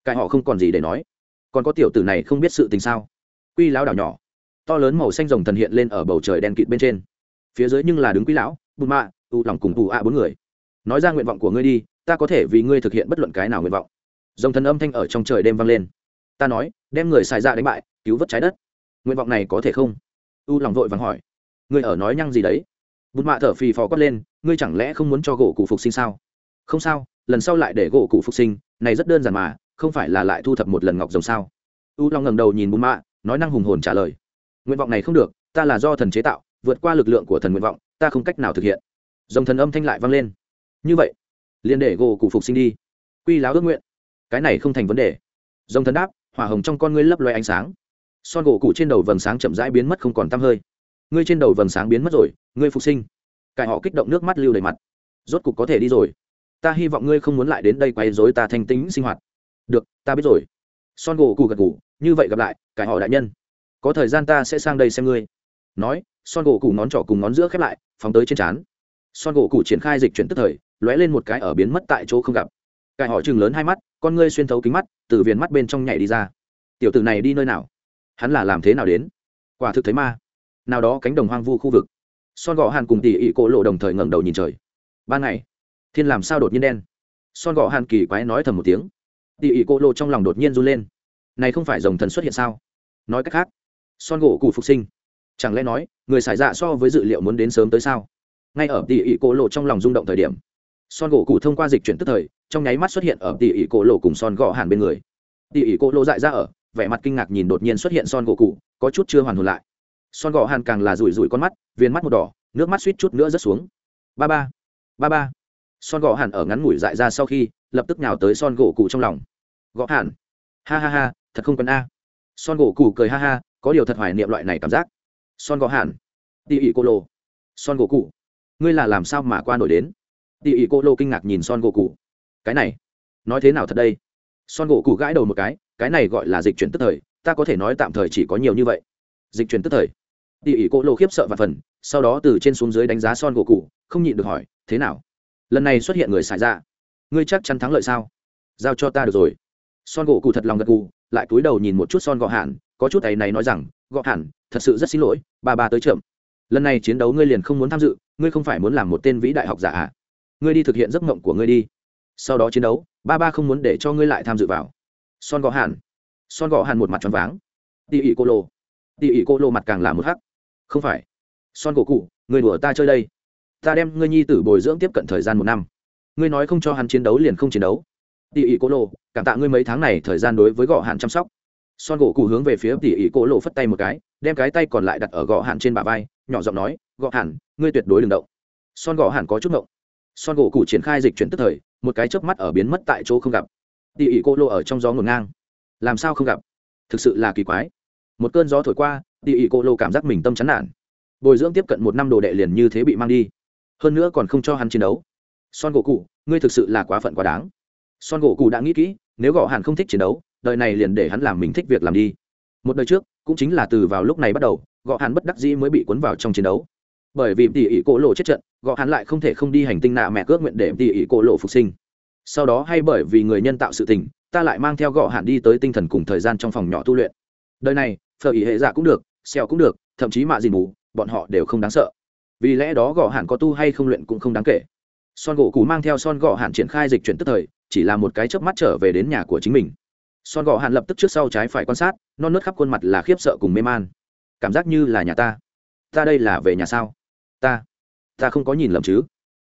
Cái họ không còn gì để nói. Còn có tiểu tử này không biết sự tình sao? Quy lão đảo nhỏ, to lớn màu xanh rồng thần hiện lên ở bầu trời đen kịt bên trên phía dưới nhưng là đứng quý lão bùn mạ u lòng cùng tù ạ bốn người. Nói ra nguyện vọng của ngươi đi, ta có thể vì ngươi thực hiện bất luận cái nào nguyện vọng. Dòng thần âm thanh ở trong trời đêm vang lên. Ta nói, đem người xài ra đánh bại, cứu vớt trái đất. Nguyện vọng này có thể không? U lòng vội vàng hỏi. Ngươi ở nói nhăng gì đấy? Bùn mạ thở phì phò quát lên, ngươi chẳng lẽ không muốn cho gỗ cụ phục sinh sao? Không sao, lần sau lại để gỗ cụ phục sinh, này rất đơn giản mà, không phải là lại thu thập một lần ngọc rồng sao? U long ngẩng đầu nhìn bùn mạ, nói năng hùng hồn trả lời. Nguyện vọng này không được, ta là do thần chế tạo vượt qua lực lượng của thần nguyện vọng, ta không cách nào thực hiện. Dòng thần âm thanh lại vang lên. Như vậy, liền để gỗ cụ phục sinh đi. Quy láo ước nguyện. Cái này không thành vấn đề. Dòng thần đáp, hỏa hồng trong con ngươi lấp loe ánh sáng. Son gỗ cụ trên đầu vầng sáng chậm rãi biến mất không còn tăm hơi. Ngươi trên đầu vầng sáng biến mất rồi, ngươi phục sinh. Cải họ kích động nước mắt lưu đầy mặt. Rốt cục có thể đi rồi. Ta hy vọng ngươi không muốn lại đến đây quay dối ta thanh tính sinh hoạt. Được, ta biết rồi. Son gỗ cụ gật gù, như vậy gặp lại, cải họ đại nhân. Có thời gian ta sẽ sang đây xem ngươi. Nói son gỗ cụ ngón trỏ cùng ngón giữa khép lại, phóng tới trên trán. Son gỗ cụ triển khai dịch chuyển tức thời, lóe lên một cái ở biến mất tại chỗ không gặp. Cải họ chừng lớn hai mắt, con ngươi xuyên thấu kính mắt, từ viền mắt bên trong nhảy đi ra. Tiểu tử này đi nơi nào? Hắn là làm thế nào đến? Quả thực thấy ma. Nào đó cánh đồng hoang vu khu vực. Son gò hàn cùng tỉ ỉ cổ lộ đồng thời ngẩng đầu nhìn trời. Ban ngày, thiên làm sao đột nhiên đen? Son gò hàn kỳ quái nói thầm một tiếng. Tỉ ỉ cổ lộ trong lòng đột nhiên run lên. Này không phải dòng thần xuất hiện sao? Nói cách khác, son gỗ cụ phục sinh chẳng lẽ nói, người xài dạ so với dự liệu muốn đến sớm tới sao? Ngay ở tỉ ỉ cổ lộ trong lòng rung động thời điểm, son gỗ cụ thông qua dịch chuyển tức thời, trong nháy mắt xuất hiện ở tỉ ỉ cổ lộ cùng son gõ hàn bên người. Tỉ ỉ cổ lộ dại ra ở, vẻ mặt kinh ngạc nhìn đột nhiên xuất hiện son gỗ cụ có chút chưa hoàn hồn lại. Son gõ hàn càng là rủi rủi con mắt viên mắt một đỏ, nước mắt suýt chút nữa rớt xuống. Ba ba ba ba. Son gõ hàn ở ngắn ngủi dại ra sau khi, lập tức nhào tới son gỗ cụ trong lòng. Gõ hàn, ha ha ha, thật không cần a. Son gỗ cụ cười ha ha, có điều thật hoài niệm loại này cảm giác son gõ hàn. Tỉ ỉ cô lô. Son gỗ cụ. Ngươi là làm sao mà qua nổi đến? Tỉ ỉ cô lô kinh ngạc nhìn son gỗ cụ. Cái này, nói thế nào thật đây? Son gỗ cụ gãi đầu một cái cái này gọi là dịch chuyển tức thời, ta có thể nói tạm thời chỉ có nhiều như vậy. Dịch chuyển tức thời. Tỉ ỉ cô lô khiếp sợ và phần, sau đó từ trên xuống dưới đánh giá son gỗ cụ, không nhịn được hỏi, thế nào? Lần này xuất hiện người xài ra ngươi chắc chắn thắng lợi sao? Giao cho ta được rồi. Son gỗ cụ thật lòng gật cụ lại cúi đầu nhìn một chút son gò hạn có chút ấy này nói rằng gọ hẳn thật sự rất xin lỗi ba ba tới chậm. Lần này chiến đấu ngươi liền không muốn tham dự ngươi không phải muốn làm một tên vĩ đại học giả à? Ngươi đi thực hiện giấc mộng của ngươi đi. Sau đó chiến đấu ba ba không muốn để cho ngươi lại tham dự vào. Son gọ Hàn, son gọ Hàn một mặt tròn váng. Tỉ ỉ cô lô. Tỉ ỉ cô lô mặt càng là một hắc. Không phải. Son cổ cụ người đùa ta chơi đây. Ta đem ngươi nhi tử bồi dưỡng tiếp cận thời gian một năm. Ngươi nói không cho hắn chiến đấu liền không chiến đấu. Tỉ ỉ cô lô cảm tạ ngươi mấy tháng này thời gian đối với gọ Hàn chăm sóc son gỗ cụ hướng về phía tỉ ỉ cô lộ phất tay một cái, đem cái tay còn lại đặt ở gõ hạn trên bả vai, nhỏ giọng nói gõ hẳn ngươi tuyệt đối đừng động. Son gõ hẳn có chút động son gỗ cụ triển khai dịch chuyển tức thời, một cái chớp mắt ở biến mất tại chỗ không gặp. Tỉ ỉ cô lộ ở trong gió ngổn ngang. Làm sao không gặp? Thực sự là kỳ quái. Một cơn gió thổi qua, tỉ ỉ cô lộ cảm giác mình tâm chán nản. Bồi dưỡng tiếp cận một năm đồ đệ liền như thế bị mang đi. Hơn nữa còn không cho hắn chiến đấu. Son gỗ cụ ngươi thực sự là quá phận quá đáng. Son gỗ cụ đã nghĩ kỹ, nếu gõ hàn không thích chiến đấu đời này liền để hắn làm mình thích việc làm đi. Một đời trước, cũng chính là từ vào lúc này bắt đầu gõ hàn bất đắc dĩ mới bị cuốn vào trong chiến đấu. Bởi vì tỉ ỉ cổ lộ chết trận gõ hàn lại không thể không đi hành tinh nạ mẹ cước nguyện để tỉ ỉ cổ lộ phục sinh. Sau đó hay bởi vì người nhân tạo sự tình, ta lại mang theo gõ hàn đi tới tinh thần cùng thời gian trong phòng nhỏ tu luyện. Đời này, phở ỉ hệ dạ cũng được, xèo cũng được, thậm chí mạ dìn mù, bọn họ đều không đáng sợ. Vì lẽ đó gõ hàn có tu hay không luyện cũng không đáng kể. Son gỗ cù mang theo son gõ hàn triển khai dịch chuyển tức thời, chỉ là một cái chớp mắt trở về đến nhà của chính mình son gõ hàn lập tức trước sau trái phải quan sát, non nớt khắp khuôn mặt là khiếp sợ cùng mê man. Cảm giác như là nhà ta. Ta đây là về nhà sao? Ta ta không có nhìn lầm chứ?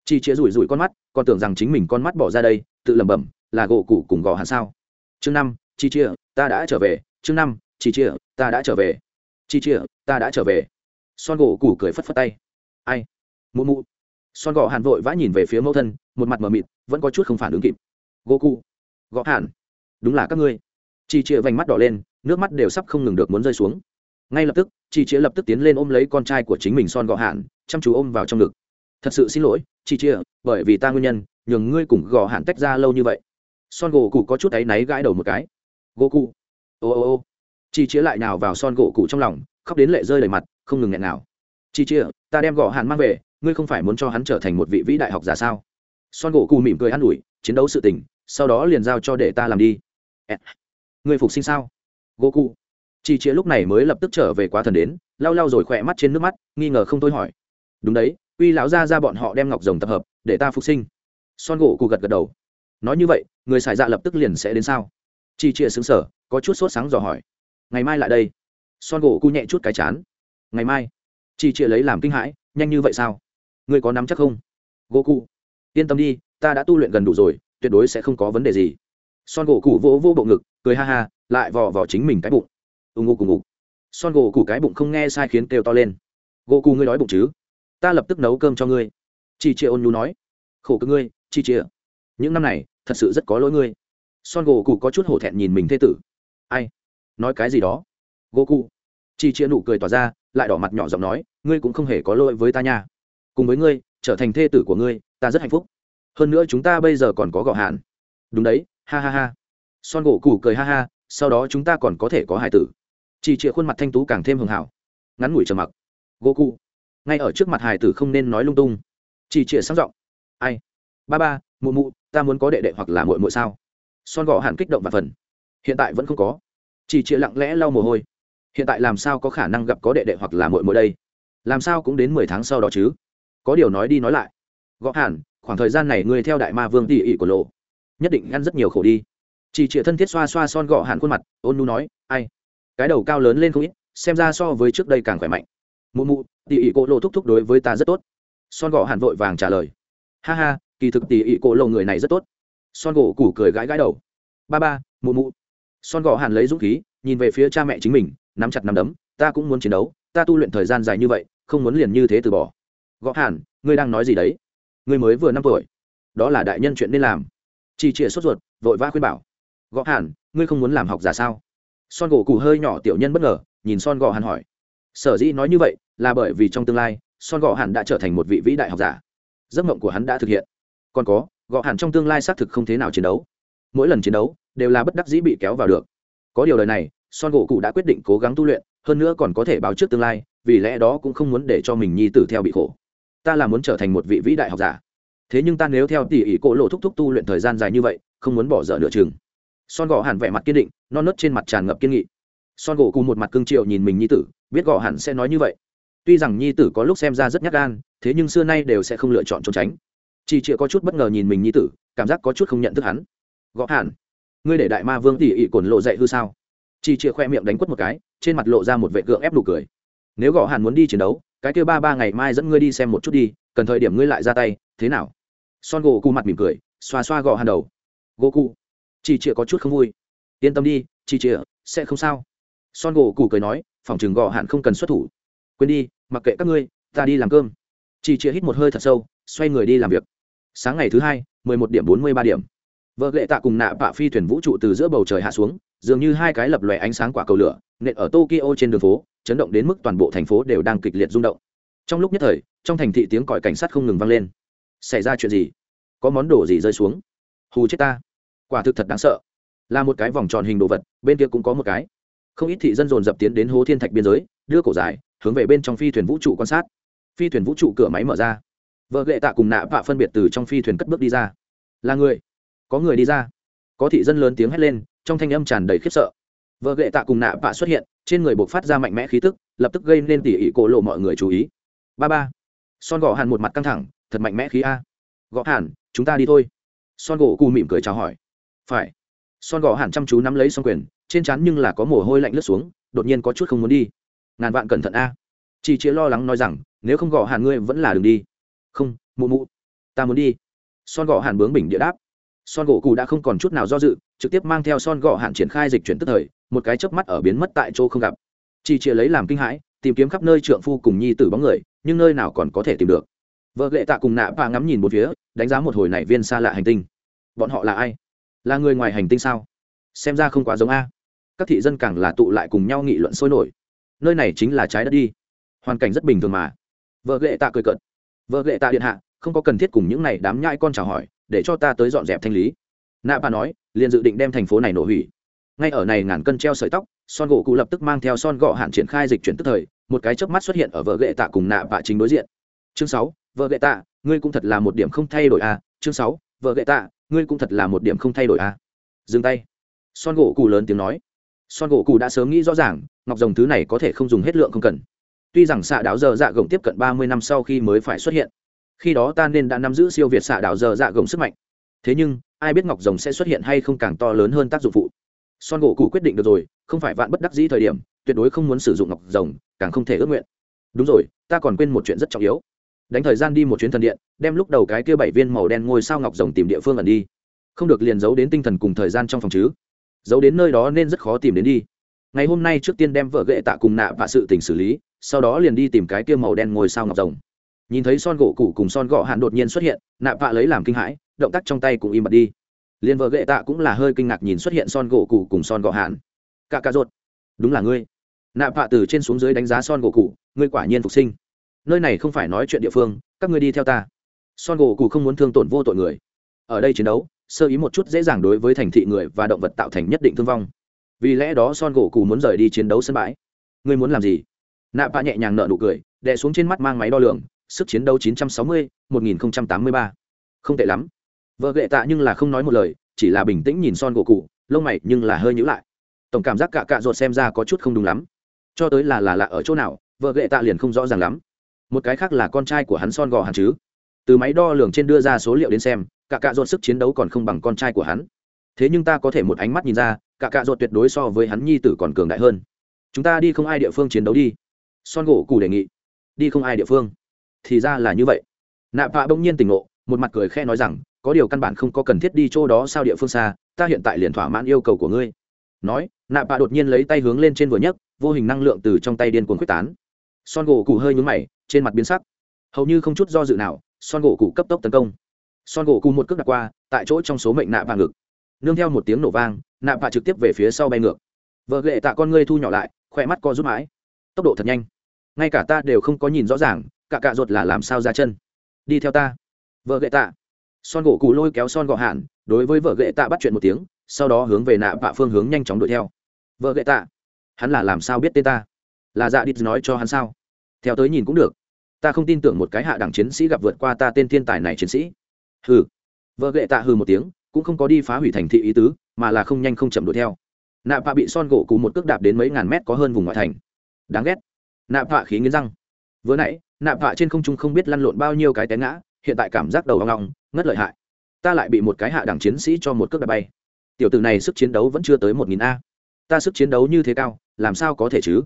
Chị chĩa rủi rủi con mắt, còn tưởng rằng chính mình con mắt bỏ ra đây, tự lẩm bẩm, là gỗ cụ cùng gõ hàn sao? Chương năm chị chĩa ta đã trở về. Chương năm chị chĩa ta đã trở về. Chị chĩa ta đã trở về. Son gỗ cụ cười phất phất tay. Ai? Mụ mụ. Son gõ hàn vội vã nhìn về phía mẫu thân, một mặt mờ mịt, vẫn có chút không phản ứng kịp. Gỗ cụ gõ hàn đúng là các ngươi chị chịa vành mắt đỏ lên, nước mắt đều sắp không ngừng được muốn rơi xuống. Ngay lập tức chị chịa lập tức tiến lên ôm lấy con trai của chính mình son gọ hạn, chăm chú ôm vào trong ngực. Thật sự xin lỗi chị chịa bởi vì ta nguyên nhân, nhường ngươi cùng Gò hạn tách ra lâu như vậy. Son gỗ cụ có chút áy náy gãi đầu một cái. Gỗ cụ. Ô ô ô. Chị chĩa lại nào vào son gỗ cụ trong lòng, khóc đến lệ rơi đầy mặt, không ngừng nghẹn nào. Chị chĩa ta đem Gò hạn mang về, ngươi không phải muốn cho hắn trở thành một vị vĩ đại học giả sao? Son gỗ cụ mỉm cười an ủi, chiến đấu sự tình, sau đó liền giao cho để ta làm đi người phục sinh sao? Gỗ cụ. Chị chĩa lúc này mới lập tức trở về quá thần đến, lau lau rồi khỏe mắt trên nước mắt, nghi ngờ không thôi hỏi. Đúng đấy, uy lão ra ra bọn họ đem ngọc rồng tập hợp, để ta phục sinh. Son gỗ cụ gật gật đầu. Nói như vậy, người xài dạ lập tức liền sẽ đến sao? Chị chĩa xứng sở có chút sốt sáng dò hỏi. Ngày mai lại đây. Son gỗ cụ nhẹ chút cái chán. Ngày mai. Chị chĩa lấy làm kinh hãi, nhanh như vậy sao? Ngươi có nắm chắc không? Gỗ cụ. Yên tâm đi, ta đã tu luyện gần đủ rồi, tuyệt đối sẽ không có vấn đề gì son gỗ cụ vỗ vỗ bộ ngực, cười ha ha, lại vò vò chính mình cái bụng. Ù ngụ cùng ngục. Son gỗ cụ cái bụng không nghe sai khiến kêu to lên. Gỗ cụ ngươi đói bụng chứ? Ta lập tức nấu cơm cho ngươi. Chị chia ôn nhu nói. Khổ cơ ngươi chị chia những năm này, thật sự rất có lỗi ngươi. Son gỗ cụ có chút hổ thẹn nhìn mình thê tử. Ai? Nói cái gì đó? Gỗ cụ chị chia nụ cười tỏa ra, lại đỏ mặt nhỏ giọng nói, ngươi cũng không hề có lỗi với ta nha. Cùng với ngươi, trở thành thê tử của ngươi, ta rất hạnh phúc. Hơn nữa chúng ta bây giờ còn có gọ hạn. Đúng đấy ha ha ha. Son gỗ củ cười ha ha, sau đó chúng ta còn có thể có hải tử. Chỉ chịa khuôn mặt thanh tú càng thêm hường hảo. Ngắn ngủi trầm mặc. Gỗ cụ ngay ở trước mặt hải tử không nên nói lung tung. Chỉ chịa sáng giọng. Ai? Ba ba, mụ mụ, ta muốn có đệ đệ hoặc là muội muội sao? Son gỗ hẳn kích động và phần. Hiện tại vẫn không có. Chỉ chịa lặng lẽ lau mồ hôi. Hiện tại làm sao có khả năng gặp có đệ đệ hoặc là muội muội đây? Làm sao cũng đến mười tháng sau đó chứ? Có điều nói đi nói lại. Gõ hẳn, khoảng thời gian này ngươi theo đại ma vương tỉ ỉ của lộ nhất định ăn rất nhiều khổ đi. Chị trịa thân thiết xoa xoa son gọ hàn khuôn mặt, ôn nu nói, ai? Cái đầu cao lớn lên không ít, xem ra so với trước đây càng khỏe mạnh. Mụ mụ tỉ ỉ cô lộ thúc thúc đối với ta rất tốt. Son gọ hàn vội vàng trả lời. Ha ha, kỳ thực tỉ ỉ cô lộ người này rất tốt. Son gỗ củ cười gãi gãi đầu. Ba ba, mụ mụ. Son gọ hàn lấy dũng khí, nhìn về phía cha mẹ chính mình, nắm chặt nắm đấm, ta cũng muốn chiến đấu, ta tu luyện thời gian dài như vậy, không muốn liền như thế từ bỏ. Gọ hàn ngươi đang nói gì đấy? Ngươi mới vừa năm tuổi, đó là đại nhân chuyện nên làm chỉ chĩa sốt ruột, vội vã khuyên bảo. Gõ hàn, ngươi không muốn làm học giả sao? Son gỗ cụ hơi nhỏ tiểu nhân bất ngờ, nhìn son gò hàn hỏi. Sở dĩ nói như vậy là bởi vì trong tương lai, son gò hàn đã trở thành một vị vĩ đại học giả. Giấc mộng của hắn đã thực hiện. Còn có, gõ hàn trong tương lai xác thực không thế nào chiến đấu. Mỗi lần chiến đấu, đều là bất đắc dĩ bị kéo vào được. Có điều lời này, son gỗ cụ đã quyết định cố gắng tu luyện, hơn nữa còn có thể báo trước tương lai, vì lẽ đó cũng không muốn để cho mình nhi tử theo bị khổ. Ta là muốn trở thành một vị vĩ đại học giả thế nhưng ta nếu theo tỉ ỉ cổ lộ thúc thúc tu luyện thời gian dài như vậy, không muốn bỏ dở nửa chừng. Son gò hẳn vẻ mặt kiên định, non nớt trên mặt tràn ngập kiên nghị. Son gỗ cùng một mặt cương triệu nhìn mình nhi tử, biết gõ hẳn sẽ nói như vậy. Tuy rằng nhi tử có lúc xem ra rất nhát gan, thế nhưng xưa nay đều sẽ không lựa chọn trốn tránh. Chị chịa có chút bất ngờ nhìn mình nhi tử, cảm giác có chút không nhận thức hắn. Gõ hẳn, ngươi để đại ma vương tỉ ỉ cổn lộ dậy hư sao? Chị chịa khoe miệng đánh quất một cái, trên mặt lộ ra một vệ gượng ép đủ cười. Nếu gõ hẳn muốn đi chiến đấu, cái kêu ba ba ngày mai dẫn ngươi đi xem một chút đi, cần thời điểm ngươi lại ra tay, thế nào? Son gỗ cụ mặt mỉm cười, xoa xoa gò hàn đầu. Gỗ cụ chị chịa có chút không vui. Yên tâm đi chị chịa, sẽ không sao. Son gỗ cụ cười nói, phòng chừng gò hạn không cần xuất thủ. Quên đi, mặc kệ các ngươi, ta đi làm cơm. Chị chịa hít một hơi thật sâu, xoay người đi làm việc. Sáng ngày thứ hai, mười một điểm bốn mươi ba điểm. Vợ gệ tạ cùng nạ bạ phi thuyền vũ trụ từ giữa bầu trời hạ xuống, dường như hai cái lập lòe ánh sáng quả cầu lửa, nện ở tokyo trên đường phố, chấn động đến mức toàn bộ thành phố đều đang kịch liệt rung động. Trong lúc nhất thời, trong thành thị tiếng còi cảnh sát không ngừng vang lên xảy ra chuyện gì? Có món đồ gì rơi xuống? Hù chết ta. Quả thực thật đáng sợ. Là một cái vòng tròn hình đồ vật, bên kia cũng có một cái. Không ít thị dân dồn dập tiến đến hố thiên thạch biên giới, đưa cổ dài, hướng về bên trong phi thuyền vũ trụ quan sát. Phi thuyền vũ trụ cửa máy mở ra. Vợ gệ tạ cùng nạ vạ phân biệt từ trong phi thuyền cất bước đi ra. Là người. Có người đi ra. Có thị dân lớn tiếng hét lên, trong thanh âm tràn đầy khiếp sợ. Vợ gệ tạ cùng nạ vạ xuất hiện, trên người buộc phát ra mạnh mẽ khí tức, lập tức gây nên tỉ ỉ cổ lộ mọi người chú ý. Ba ba. Son gò hàn một mặt căng thẳng thật mạnh mẽ khí a. Gõ hàn, chúng ta đi thôi. Son gỗ cù mỉm cười chào hỏi. Phải. Son gõ hàn chăm chú nắm lấy son quyền, trên trán nhưng là có mồ hôi lạnh lướt xuống, đột nhiên có chút không muốn đi. Ngàn vạn cẩn thận a. Chị chĩa lo lắng nói rằng, nếu không gõ hàn ngươi vẫn là đường đi. Không, mụ mụ. Ta muốn đi. Son gõ hàn bướng bình địa đáp. Son gỗ cù đã không còn chút nào do dự, trực tiếp mang theo son gõ hàn triển khai dịch chuyển tức thời, một cái chớp mắt ở biến mất tại chỗ không gặp. Chị chĩa lấy làm kinh hãi, tìm kiếm khắp nơi trượng phu cùng nhi tử bóng người, nhưng nơi nào còn có thể tìm được vợ lệ tạ cùng nạ ba ngắm nhìn một phía, đánh giá một hồi này viên xa lạ hành tinh. Bọn họ là ai? Là người ngoài hành tinh sao? Xem ra không quá giống a. Các thị dân càng là tụ lại cùng nhau nghị luận sôi nổi. Nơi này chính là trái đất đi. Hoàn cảnh rất bình thường mà. Vợ lệ tạ cười cợt. Vợ lệ tạ điện hạ, không có cần thiết cùng những này đám nhãi con chào hỏi, để cho ta tới dọn dẹp thanh lý. Nạ bà nói, liền dự định đem thành phố này nổ hủy. Ngay ở này ngàn cân treo sợi tóc, son gỗ cụ lập tức mang theo son gọ hạn triển khai dịch chuyển tức thời, một cái chớp mắt xuất hiện ở vợ gệ tạ cùng nạ bạ chính đối diện. Chương sáu vợ gậy tạ, ngươi cũng thật là một điểm không thay đổi à. chương sáu, vợ gậy tạ, ngươi cũng thật là một điểm không thay đổi à. dừng tay. Son gỗ cù lớn tiếng nói. Son gỗ cù đã sớm nghĩ rõ ràng, ngọc rồng thứ này có thể không dùng hết lượng không cần. Tuy rằng xạ đảo giờ dạ gồng tiếp cận ba mươi năm sau khi mới phải xuất hiện, khi đó ta nên đã nắm giữ siêu việt xạ đảo giờ dạ gồng sức mạnh. Thế nhưng, ai biết ngọc rồng sẽ xuất hiện hay không càng to lớn hơn tác dụng phụ. Son gỗ cụ quyết định được rồi, không phải vạn bất đắc dĩ thời điểm, tuyệt đối không muốn sử dụng ngọc rồng, càng không thể ước nguyện. Đúng rồi, ta còn quên một chuyện rất trọng yếu đánh thời gian đi một chuyến thần điện đem lúc đầu cái kia bảy viên màu đen ngôi sao ngọc rồng tìm địa phương ẩn đi. Không được liền giấu đến tinh thần cùng thời gian trong phòng chứ. Giấu đến nơi đó nên rất khó tìm đến đi. Ngày hôm nay trước tiên đem vợ ghệ tạ cùng nạ và sự tình xử lý sau đó liền đi tìm cái kia màu đen ngôi sao ngọc rồng. Nhìn thấy son gỗ cũ cùng son gọ hạn đột nhiên xuất hiện nạ vạ lấy làm kinh hãi động tác trong tay cũng im bặt đi. Liền vợ ghệ tạ cũng là hơi kinh ngạc nhìn xuất hiện son gỗ cũ cùng son gọ hạn. Cả cà rột đúng là ngươi. Nạ vạ từ trên xuống dưới đánh giá son gỗ cũ, ngươi quả nhiên phục sinh nơi này không phải nói chuyện địa phương các ngươi đi theo ta. Son gỗ cụ không muốn thương tổn vô tội người. Ở đây chiến đấu sơ ý một chút dễ dàng đối với thành thị người và động vật tạo thành nhất định thương vong. Vì lẽ đó son gỗ cụ muốn rời đi chiến đấu sân bãi. Ngươi muốn làm gì? Nạ vạ nhẹ nhàng nợ nụ cười đè xuống trên mắt mang máy đo lường. Sức chiến đấu 960, 1083. không tệ lắm. Vợ gệ tạ nhưng là không nói một lời chỉ là bình tĩnh nhìn son gỗ cụ lông mày nhưng là hơi nhữ lại. Tổng cảm giác cạ cạ ruột xem ra có chút không đúng lắm. Cho tới là là lạ ở chỗ nào vợ gệ tạ liền không rõ ràng lắm một cái khác là con trai của hắn son gò hàn chứ. Từ máy đo lường trên đưa ra số liệu đến xem, cả cạ ruột sức chiến đấu còn không bằng con trai của hắn. Thế nhưng ta có thể một ánh mắt nhìn ra, cả cạ ruột tuyệt đối so với hắn nhi tử còn cường đại hơn. Chúng ta đi không ai địa phương chiến đấu đi. Son gỗ cù đề nghị. Đi không ai địa phương. Thì ra là như vậy. Nạ vạ bỗng nhiên tỉnh ngộ, một mặt cười khe nói rằng, có điều căn bản không có cần thiết đi chỗ đó sao địa phương xa, ta hiện tại liền thỏa mãn yêu cầu của ngươi. Nói, nạ vạ đột nhiên lấy tay hướng lên trên vừa nhấc, vô hình năng lượng từ trong tay điên cuồng quyết tán. Son gỗ cụ hơi nhúng mày trên mặt biến sắc. Hầu như không chút do dự nào, son gỗ cụ cấp tốc tấn công. Son gỗ cụ một cước đặt qua, tại chỗ trong số mệnh nạ và ngực. Nương theo một tiếng nổ vang, nạ và trực tiếp về phía sau bay ngược. Vợ ghệ tạ con ngươi thu nhỏ lại, khỏe mắt co rút mãi. Tốc độ thật nhanh. Ngay cả ta đều không có nhìn rõ ràng, cả cạ ruột là làm sao ra chân. Đi theo ta. Vợ ghệ tạ. Son gỗ cụ lôi kéo son gọ hạn đối với vợ ghệ tạ bắt chuyện một tiếng, sau đó hướng về nạ vạ phương hướng nhanh chóng đuổi theo. Vợ ghệ tạ. Hắn là làm sao biết tên ta? Là dạ đi nói cho hắn sao? Theo tới nhìn cũng được. Ta không tin tưởng một cái hạ đẳng chiến sĩ gặp vượt qua ta tên thiên tài này chiến sĩ. Hừ. Vợ ghệ tạ hừ một tiếng, cũng không có đi phá hủy thành thị ý tứ, mà là không nhanh không chậm đuổi theo. Nạ vạ bị son gỗ cú một cước đạp đến mấy ngàn mét có hơn vùng ngoại thành. Đáng ghét. Nạ vạ khí nghiến răng. Vừa nãy, nạ vạ trên không trung không biết lăn lộn bao nhiêu cái té ngã, hiện tại cảm giác đầu hoang long ngất lợi hại. Ta lại bị một cái hạ đẳng chiến sĩ cho một cước đạp bay. Tiểu tử này sức chiến đấu vẫn chưa tới một nghìn a. Ta sức chiến đấu như thế cao, làm sao có thể chứ?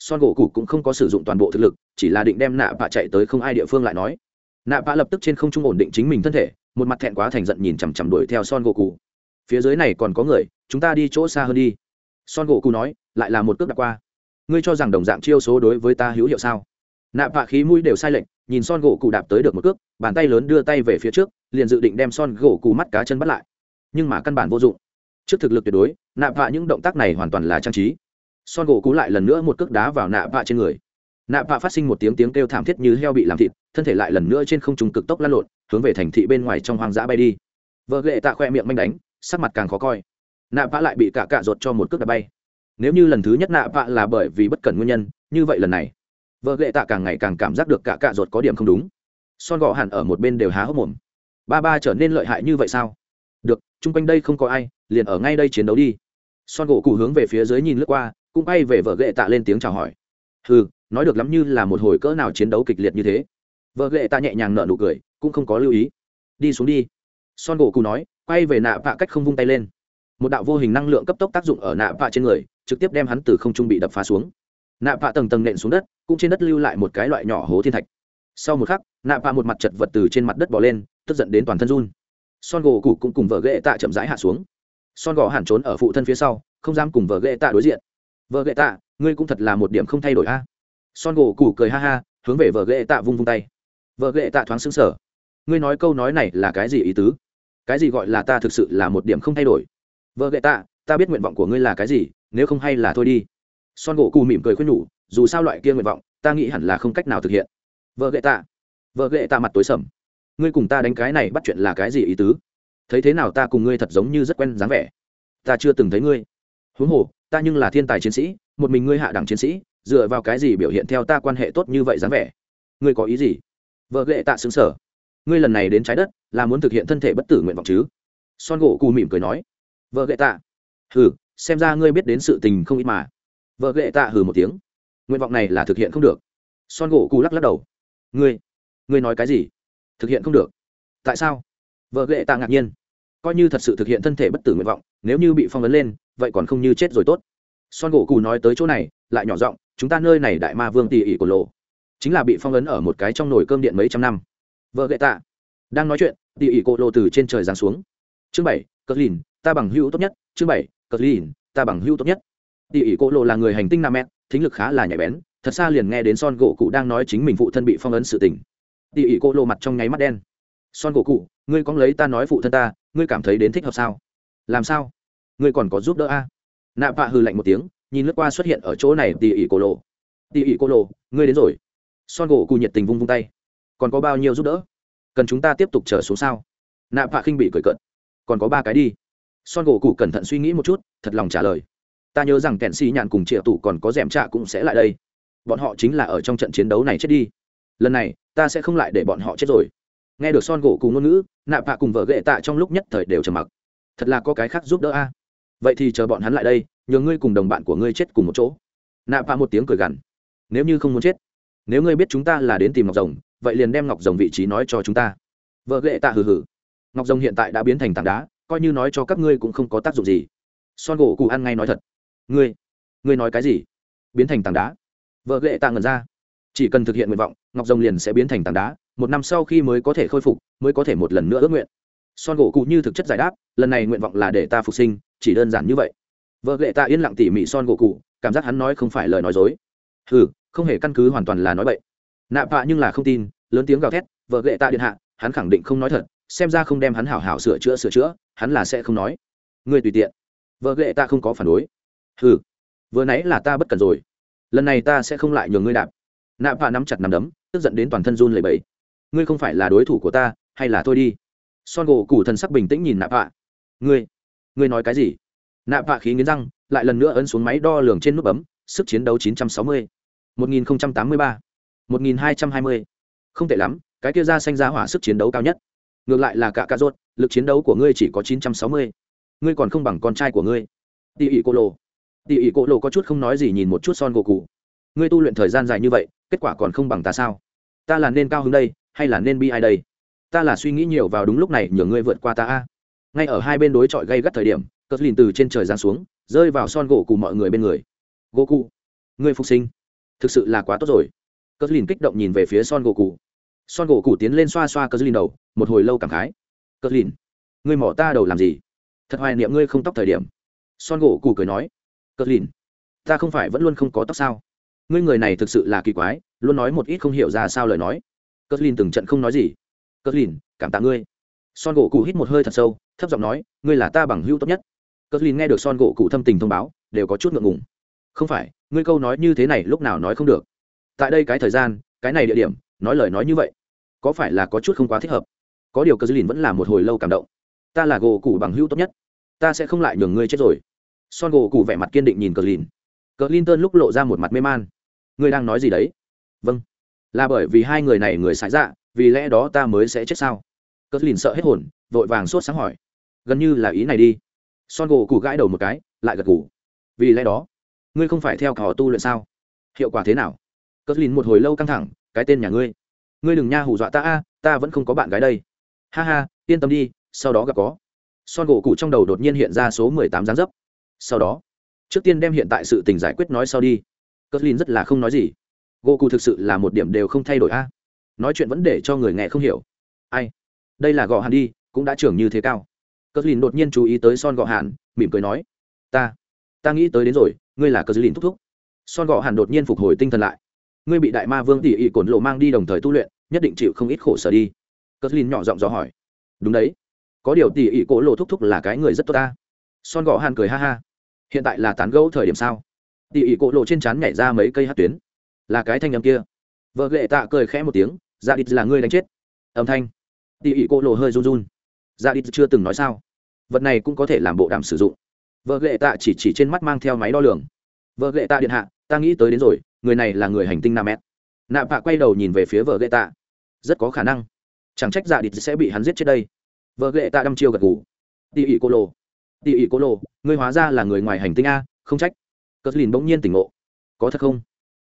Son gỗ cụ cũng không có sử dụng toàn bộ thực lực, chỉ là định đem nạ bạ chạy tới không ai địa phương lại nói. Nạ bạ lập tức trên không trung ổn định chính mình thân thể, một mặt thẹn quá thành giận nhìn chằm chằm đuổi theo son gỗ cụ phía dưới này còn có người, chúng ta đi chỗ xa hơn đi. Son gỗ cụ nói, lại là một cước đạp qua. Ngươi cho rằng đồng dạng chiêu số đối với ta hữu hiệu sao? Nạ bạ khí mũi đều sai lệch, nhìn son gỗ cụ đạp tới được một cước, bàn tay lớn đưa tay về phía trước, liền dự định đem son gỗ cụ mắt cá chân bắt lại. Nhưng mà căn bản vô dụng. Trước thực lực tuyệt đối, nạ bạ những động tác này hoàn toàn là trang trí son gỗ cú lại lần nữa một cước đá vào nạ vạ trên người. Nạ vạ phát sinh một tiếng tiếng kêu thảm thiết như heo bị làm thịt, thân thể lại lần nữa trên không trùng cực tốc lăn lộn, hướng về thành thị bên ngoài trong hoang dã bay đi. Vợ ghệ tạ khoe miệng manh đánh, sắc mặt càng khó coi. Nạ vạ lại bị cả cạ ruột cho một cước đá bay. Nếu như lần thứ nhất nạ vạ là bởi vì bất cần nguyên nhân, như vậy lần này, vợ ghệ tạ càng ngày càng cảm giác được cả cạ ruột có điểm không đúng. Son gỗ hẳn ở một bên đều há hốc mồm. Ba ba trở nên lợi hại như vậy sao? Được, chung quanh đây không có ai, liền ở ngay đây chiến đấu đi. Son gỗ cụ hướng về phía dưới nhìn lướt qua cũng bay về vợ ghệ tạ lên tiếng chào hỏi. Ừ nói được lắm như là một hồi cỡ nào chiến đấu kịch liệt như thế. Vợ ghệ tạ nhẹ nhàng nở nụ cười, cũng không có lưu ý. Đi xuống đi. Son gỗ cụ nói, quay về nạ vạ cách không vung tay lên. Một đạo vô hình năng lượng cấp tốc tác dụng ở nạ vạ trên người, trực tiếp đem hắn từ không trung bị đập phá xuống. Nạ vạ tầng tầng nện xuống đất, cũng trên đất lưu lại một cái loại nhỏ hố thiên thạch. Sau một khắc, nạ vạ một mặt chật vật từ trên mặt đất bỏ lên, tức giận đến toàn thân run. Son gỗ cụ cũng cùng vợ ghệ tạ chậm rãi hạ xuống. Son gỗ hẳn trốn ở phụ thân phía sau, không dám cùng vợ ghệ tạ đối diện vợ ghệ tạ, ngươi cũng thật là một điểm không thay đổi a. Son gỗ củ cười ha ha, hướng về vợ ghệ tạ vung vung tay. Vợ ghệ tạ thoáng xứng sở ngươi nói câu nói này là cái gì ý tứ? Cái gì gọi là ta thực sự là một điểm không thay đổi? Vợ ghệ tạ, ta biết nguyện vọng của ngươi là cái gì, nếu không hay là thôi đi. Son gỗ cù mỉm cười khuyên nhủ, dù sao loại kia nguyện vọng, ta nghĩ hẳn là không cách nào thực hiện. Vợ ghệ tạ, vợ ghệ tạ mặt tối sầm. Ngươi cùng ta đánh cái này bắt chuyện là cái gì ý tứ? Thấy thế nào ta cùng ngươi thật giống như rất quen dáng vẻ. Ta chưa từng thấy ngươi. Huống hồ ta nhưng là thiên tài chiến sĩ, một mình ngươi hạ đẳng chiến sĩ, dựa vào cái gì biểu hiện theo ta quan hệ tốt như vậy dáng vẻ? Ngươi có ý gì? Vợ ghệ tạ xứng sở ngươi lần này đến trái đất, là muốn thực hiện thân thể bất tử nguyện vọng chứ? Son gỗ cù mỉm cười nói. Vợ ghệ tạ. Hừ, xem ra ngươi biết đến sự tình không ít mà. Vợ ghệ tạ hừ một tiếng. Nguyện vọng này là thực hiện không được. Son gỗ cù lắc lắc đầu. Ngươi ngươi nói cái gì? Thực hiện không được. Tại sao? Vợ ghệ tạ ngạc nhiên. Coi như thật sự thực hiện thân thể bất tử nguyện vọng, nếu như bị phong ấn lên vậy còn không như chết rồi tốt. Son gỗ cù nói tới chỗ này, lại nhỏ giọng, chúng ta nơi này đại ma vương tỉ ỉ của lộ, chính là bị phong ấn ở một cái trong nồi cơm điện mấy trăm năm. Vợ gậy tạ đang nói chuyện tỉ ỉ cổ lộ từ trên trời giáng xuống. Chương bảy cờ lìn, ta bằng hữu tốt nhất, chương bảy cờ lìn, ta bằng hữu tốt nhất. Tỉ ỉ cổ lộ là người hành tinh nam mẹ thính lực khá là nhạy bén, thật xa liền nghe đến son gỗ cụ đang nói chính mình phụ thân bị phong ấn sự tình. Tỉ ỉ cổ lộ mặt trong nháy mắt đen. Son gỗ cụ ngươi có lấy ta nói phụ thân ta, ngươi cảm thấy đến thích hợp sao? Làm sao? Ngươi còn có giúp đỡ a? À? nạ vạ hư lạnh một tiếng, nhìn lướt qua xuất hiện ở chỗ này tỉ ỉ cổ lộ. Tỉ ỉ cổ lộ, ngươi đến rồi. Son gỗ cụ nhiệt tình vung vung tay. Còn có bao nhiêu giúp đỡ? Cần chúng ta tiếp tục trở xuống sao? Nạ vạ khinh bị cười cận còn có ba cái đi. Son gỗ cụ cẩn thận suy nghĩ một chút, thật lòng trả lời. Ta nhớ rằng kẹn xì nhạn cùng triệu tủ còn có d ẻ m trạ cũng sẽ lại đây. Bọn họ chính là ở trong trận chiến đấu này chết đi. Lần này, ta sẽ không lại để bọn họ chết rồi. Nghe được son gỗ cùng ngôn ngữ, nạ vạ cùng vợ ghệ tạ trong lúc nhất thời đều trầm mặc. Thật là có cái khác giúp đỡ a vậy thì chờ bọn hắn lại đây nhờ ngươi cùng đồng bạn của ngươi chết cùng một chỗ. Nạ vạ một tiếng cười gằn. Nếu như không muốn chết, nếu ngươi biết chúng ta là đến tìm ngọc rồng, vậy liền đem ngọc rồng vị trí nói cho chúng ta. Vợ ghệ tạ hừ hừ. Ngọc rồng hiện tại đã biến thành tảng đá, coi như nói cho các ngươi cũng không có tác dụng gì. Son gỗ cụ ăn ngay nói thật. Ngươi ngươi nói cái gì? Biến thành tảng đá. Vợ ghệ tạ ngần ra. Chỉ cần thực hiện nguyện vọng, ngọc rồng liền sẽ biến thành tảng đá, một năm sau khi mới có thể khôi phục, mới có thể một lần nữa ước nguyện son gỗ cụ như thực chất giải đáp, lần này nguyện vọng là để ta phục sinh, chỉ đơn giản như vậy. Vợ lệ ta yên lặng tỉ mỉ son gỗ cụ, cảm giác hắn nói không phải lời nói dối. Ừ không hề căn cứ hoàn toàn là nói bậy. Nạ vạ nhưng là không tin, lớn tiếng gào thét, vợ lệ ta điện hạ, hắn khẳng định không nói thật, xem ra không đem hắn hảo hảo sửa chữa sửa chữa, hắn là sẽ không nói. Ngươi tùy tiện. Vợ lệ ta không có phản đối. Ừ vừa nãy là ta bất cần rồi. Lần này ta sẽ không lại nhường ngươi đạp. Nạ vạ nắm chặt nắm đấm, tức giận đến toàn thân run lẩy bẩy. Ngươi không phải là đối thủ của ta, hay là thôi đi son gỗ củ thần sắc bình tĩnh nhìn nạ vạ ngươi ngươi nói cái gì nạ vạ khí nghiến răng, lại lần nữa ấn xuống máy đo lường trên nút bấm, sức chiến đấu 960. 1083. 1220. không tệ lắm, cái kia ra xanh ra hỏa sức chiến đấu cao nhất ngược lại là cả cà rốt, lực chiến đấu của ngươi chỉ có 960. ngươi còn không bằng con trai của ngươi tỉ ỉ cô lộ tỉ ỉ cô lộ có chút không nói gì nhìn một chút son gỗ cụ ngươi tu luyện thời gian dài như vậy, kết quả còn không bằng ta sao ta là nên cao hứng đây, hay là nên bi ai đây ta là suy nghĩ nhiều vào đúng lúc này nhờ ngươi vượt qua ta a. Ngay ở hai bên đối chọi gây gắt thời điểm cất lìn từ trên trời giáng xuống, rơi vào son gỗ cụ mọi người bên người. Gỗ cụ ngươi phục sinh. Thực sự là quá tốt rồi. Cất lìn kích động nhìn về phía son gỗ cụ son gỗ cụ tiến lên xoa xoa cất lìn đầu, một hồi lâu cảm khái. Cất lìn, ngươi mỏ ta đầu làm gì? Thật hoài niệm ngươi không tóc thời điểm. Son gỗ cụ cười nói. Cất lìn, ta không phải vẫn luôn không có tóc sao? Ngươi người này thực sự là kỳ quái, luôn nói một ít không hiểu ra sao lời nói. Cất lìn từng trận không nói gì cất lìn, cảm tạ ngươi. Son gỗ cụ hít một hơi thật sâu, thấp giọng nói, ngươi là ta bằng hữu tốt nhất. Cất lìn nghe được son gỗ cụ thâm tình thông báo, đều có chút ngượng ngùng. Không phải, ngươi câu nói như thế này lúc nào nói không được. Tại đây cái thời gian, cái này địa điểm, nói lời nói như vậy, có phải là có chút không quá thích hợp? Có điều cờ lìn vẫn là một hồi lâu cảm động. Ta là gỗ cụ bằng hữu tốt nhất. Ta sẽ không lại nhường ngươi chết rồi. Son gỗ cụ vẻ mặt kiên định nhìn cờ lìn. Cờ lin tơn lúc lộ ra một mặt mê man. Ngươi đang nói gì đấy? Vâng. Là bởi vì hai người này người sải dạ vì lẽ đó ta mới sẽ chết sao? Cờ lìn sợ hết hồn, vội vàng sốt sáng hỏi. Gần như là ý này đi. Son gỗ cụ gãi đầu một cái, lại gật gù. Vì lẽ đó, ngươi không phải theo họ tu luyện sao? Hiệu quả thế nào? Cờ lìn một hồi lâu căng thẳng, cái tên nhà ngươi. Ngươi đừng nha hù dọa ta a, ta vẫn không có bạn gái đây. Ha ha, yên tâm đi, sau đó gặp có. Son gỗ cụ trong đầu đột nhiên hiện ra số mười tám giáng dấp. Sau đó, trước tiên đem hiện tại sự tình giải quyết nói sau đi. Cờ lìn rất là không nói gì. Gỗ cụ thực sự là một điểm đều không thay đổi a nói chuyện vẫn để cho người nghe không hiểu. Ai? Đây là gò hàn đi, cũng đã trưởng như thế cao. Cờ lìn đột nhiên chú ý tới son gò hàn, mỉm cười nói, ta ta nghĩ tới đến rồi, ngươi là cờ lìn thúc thúc. Son gò hàn đột nhiên phục hồi tinh thần lại. Ngươi bị đại ma vương tỷ ỉ cổn lộ mang đi đồng thời tu luyện, nhất định chịu không ít khổ sở đi. Cờ lìn nhỏ giọng dò hỏi. Đúng đấy, có điều tỷ ỉ cổ lộ thúc thúc là cái người rất tốt ta. Son gò hàn cười ha ha. Hiện tại là tán gẫu thời điểm sao? Tỷ ỉ cổ lộ trên trán nhảy ra mấy cây hát tuyến. Là cái thanh âm kia. Vợ lệ tạ cười khẽ một tiếng dạ đít là ngươi đánh chết. Âm thanh. Tỷ ỉ cô lộ hơi run run. Dạ đít chưa từng nói sao. Vật này cũng có thể làm bộ đàm sử dụng. Vợ lệ tạ chỉ chỉ trên mắt mang theo máy đo lường. Vợ lệ tạ điện hạ, ta nghĩ tới đến rồi, người này là người hành tinh nam mét. Nạ bạ quay đầu nhìn về phía vợ lệ tạ. Rất có khả năng. Chẳng trách dạ đít sẽ bị hắn giết chết đây. Vợ lệ tạ đăm chiêu gật gù. tỉ ỉ cô lô tỉ ỉ cô lô ngươi hóa ra là người ngoài hành tinh a, không trách. Cờ lìn bỗng nhiên tỉnh ngộ. Có thật không?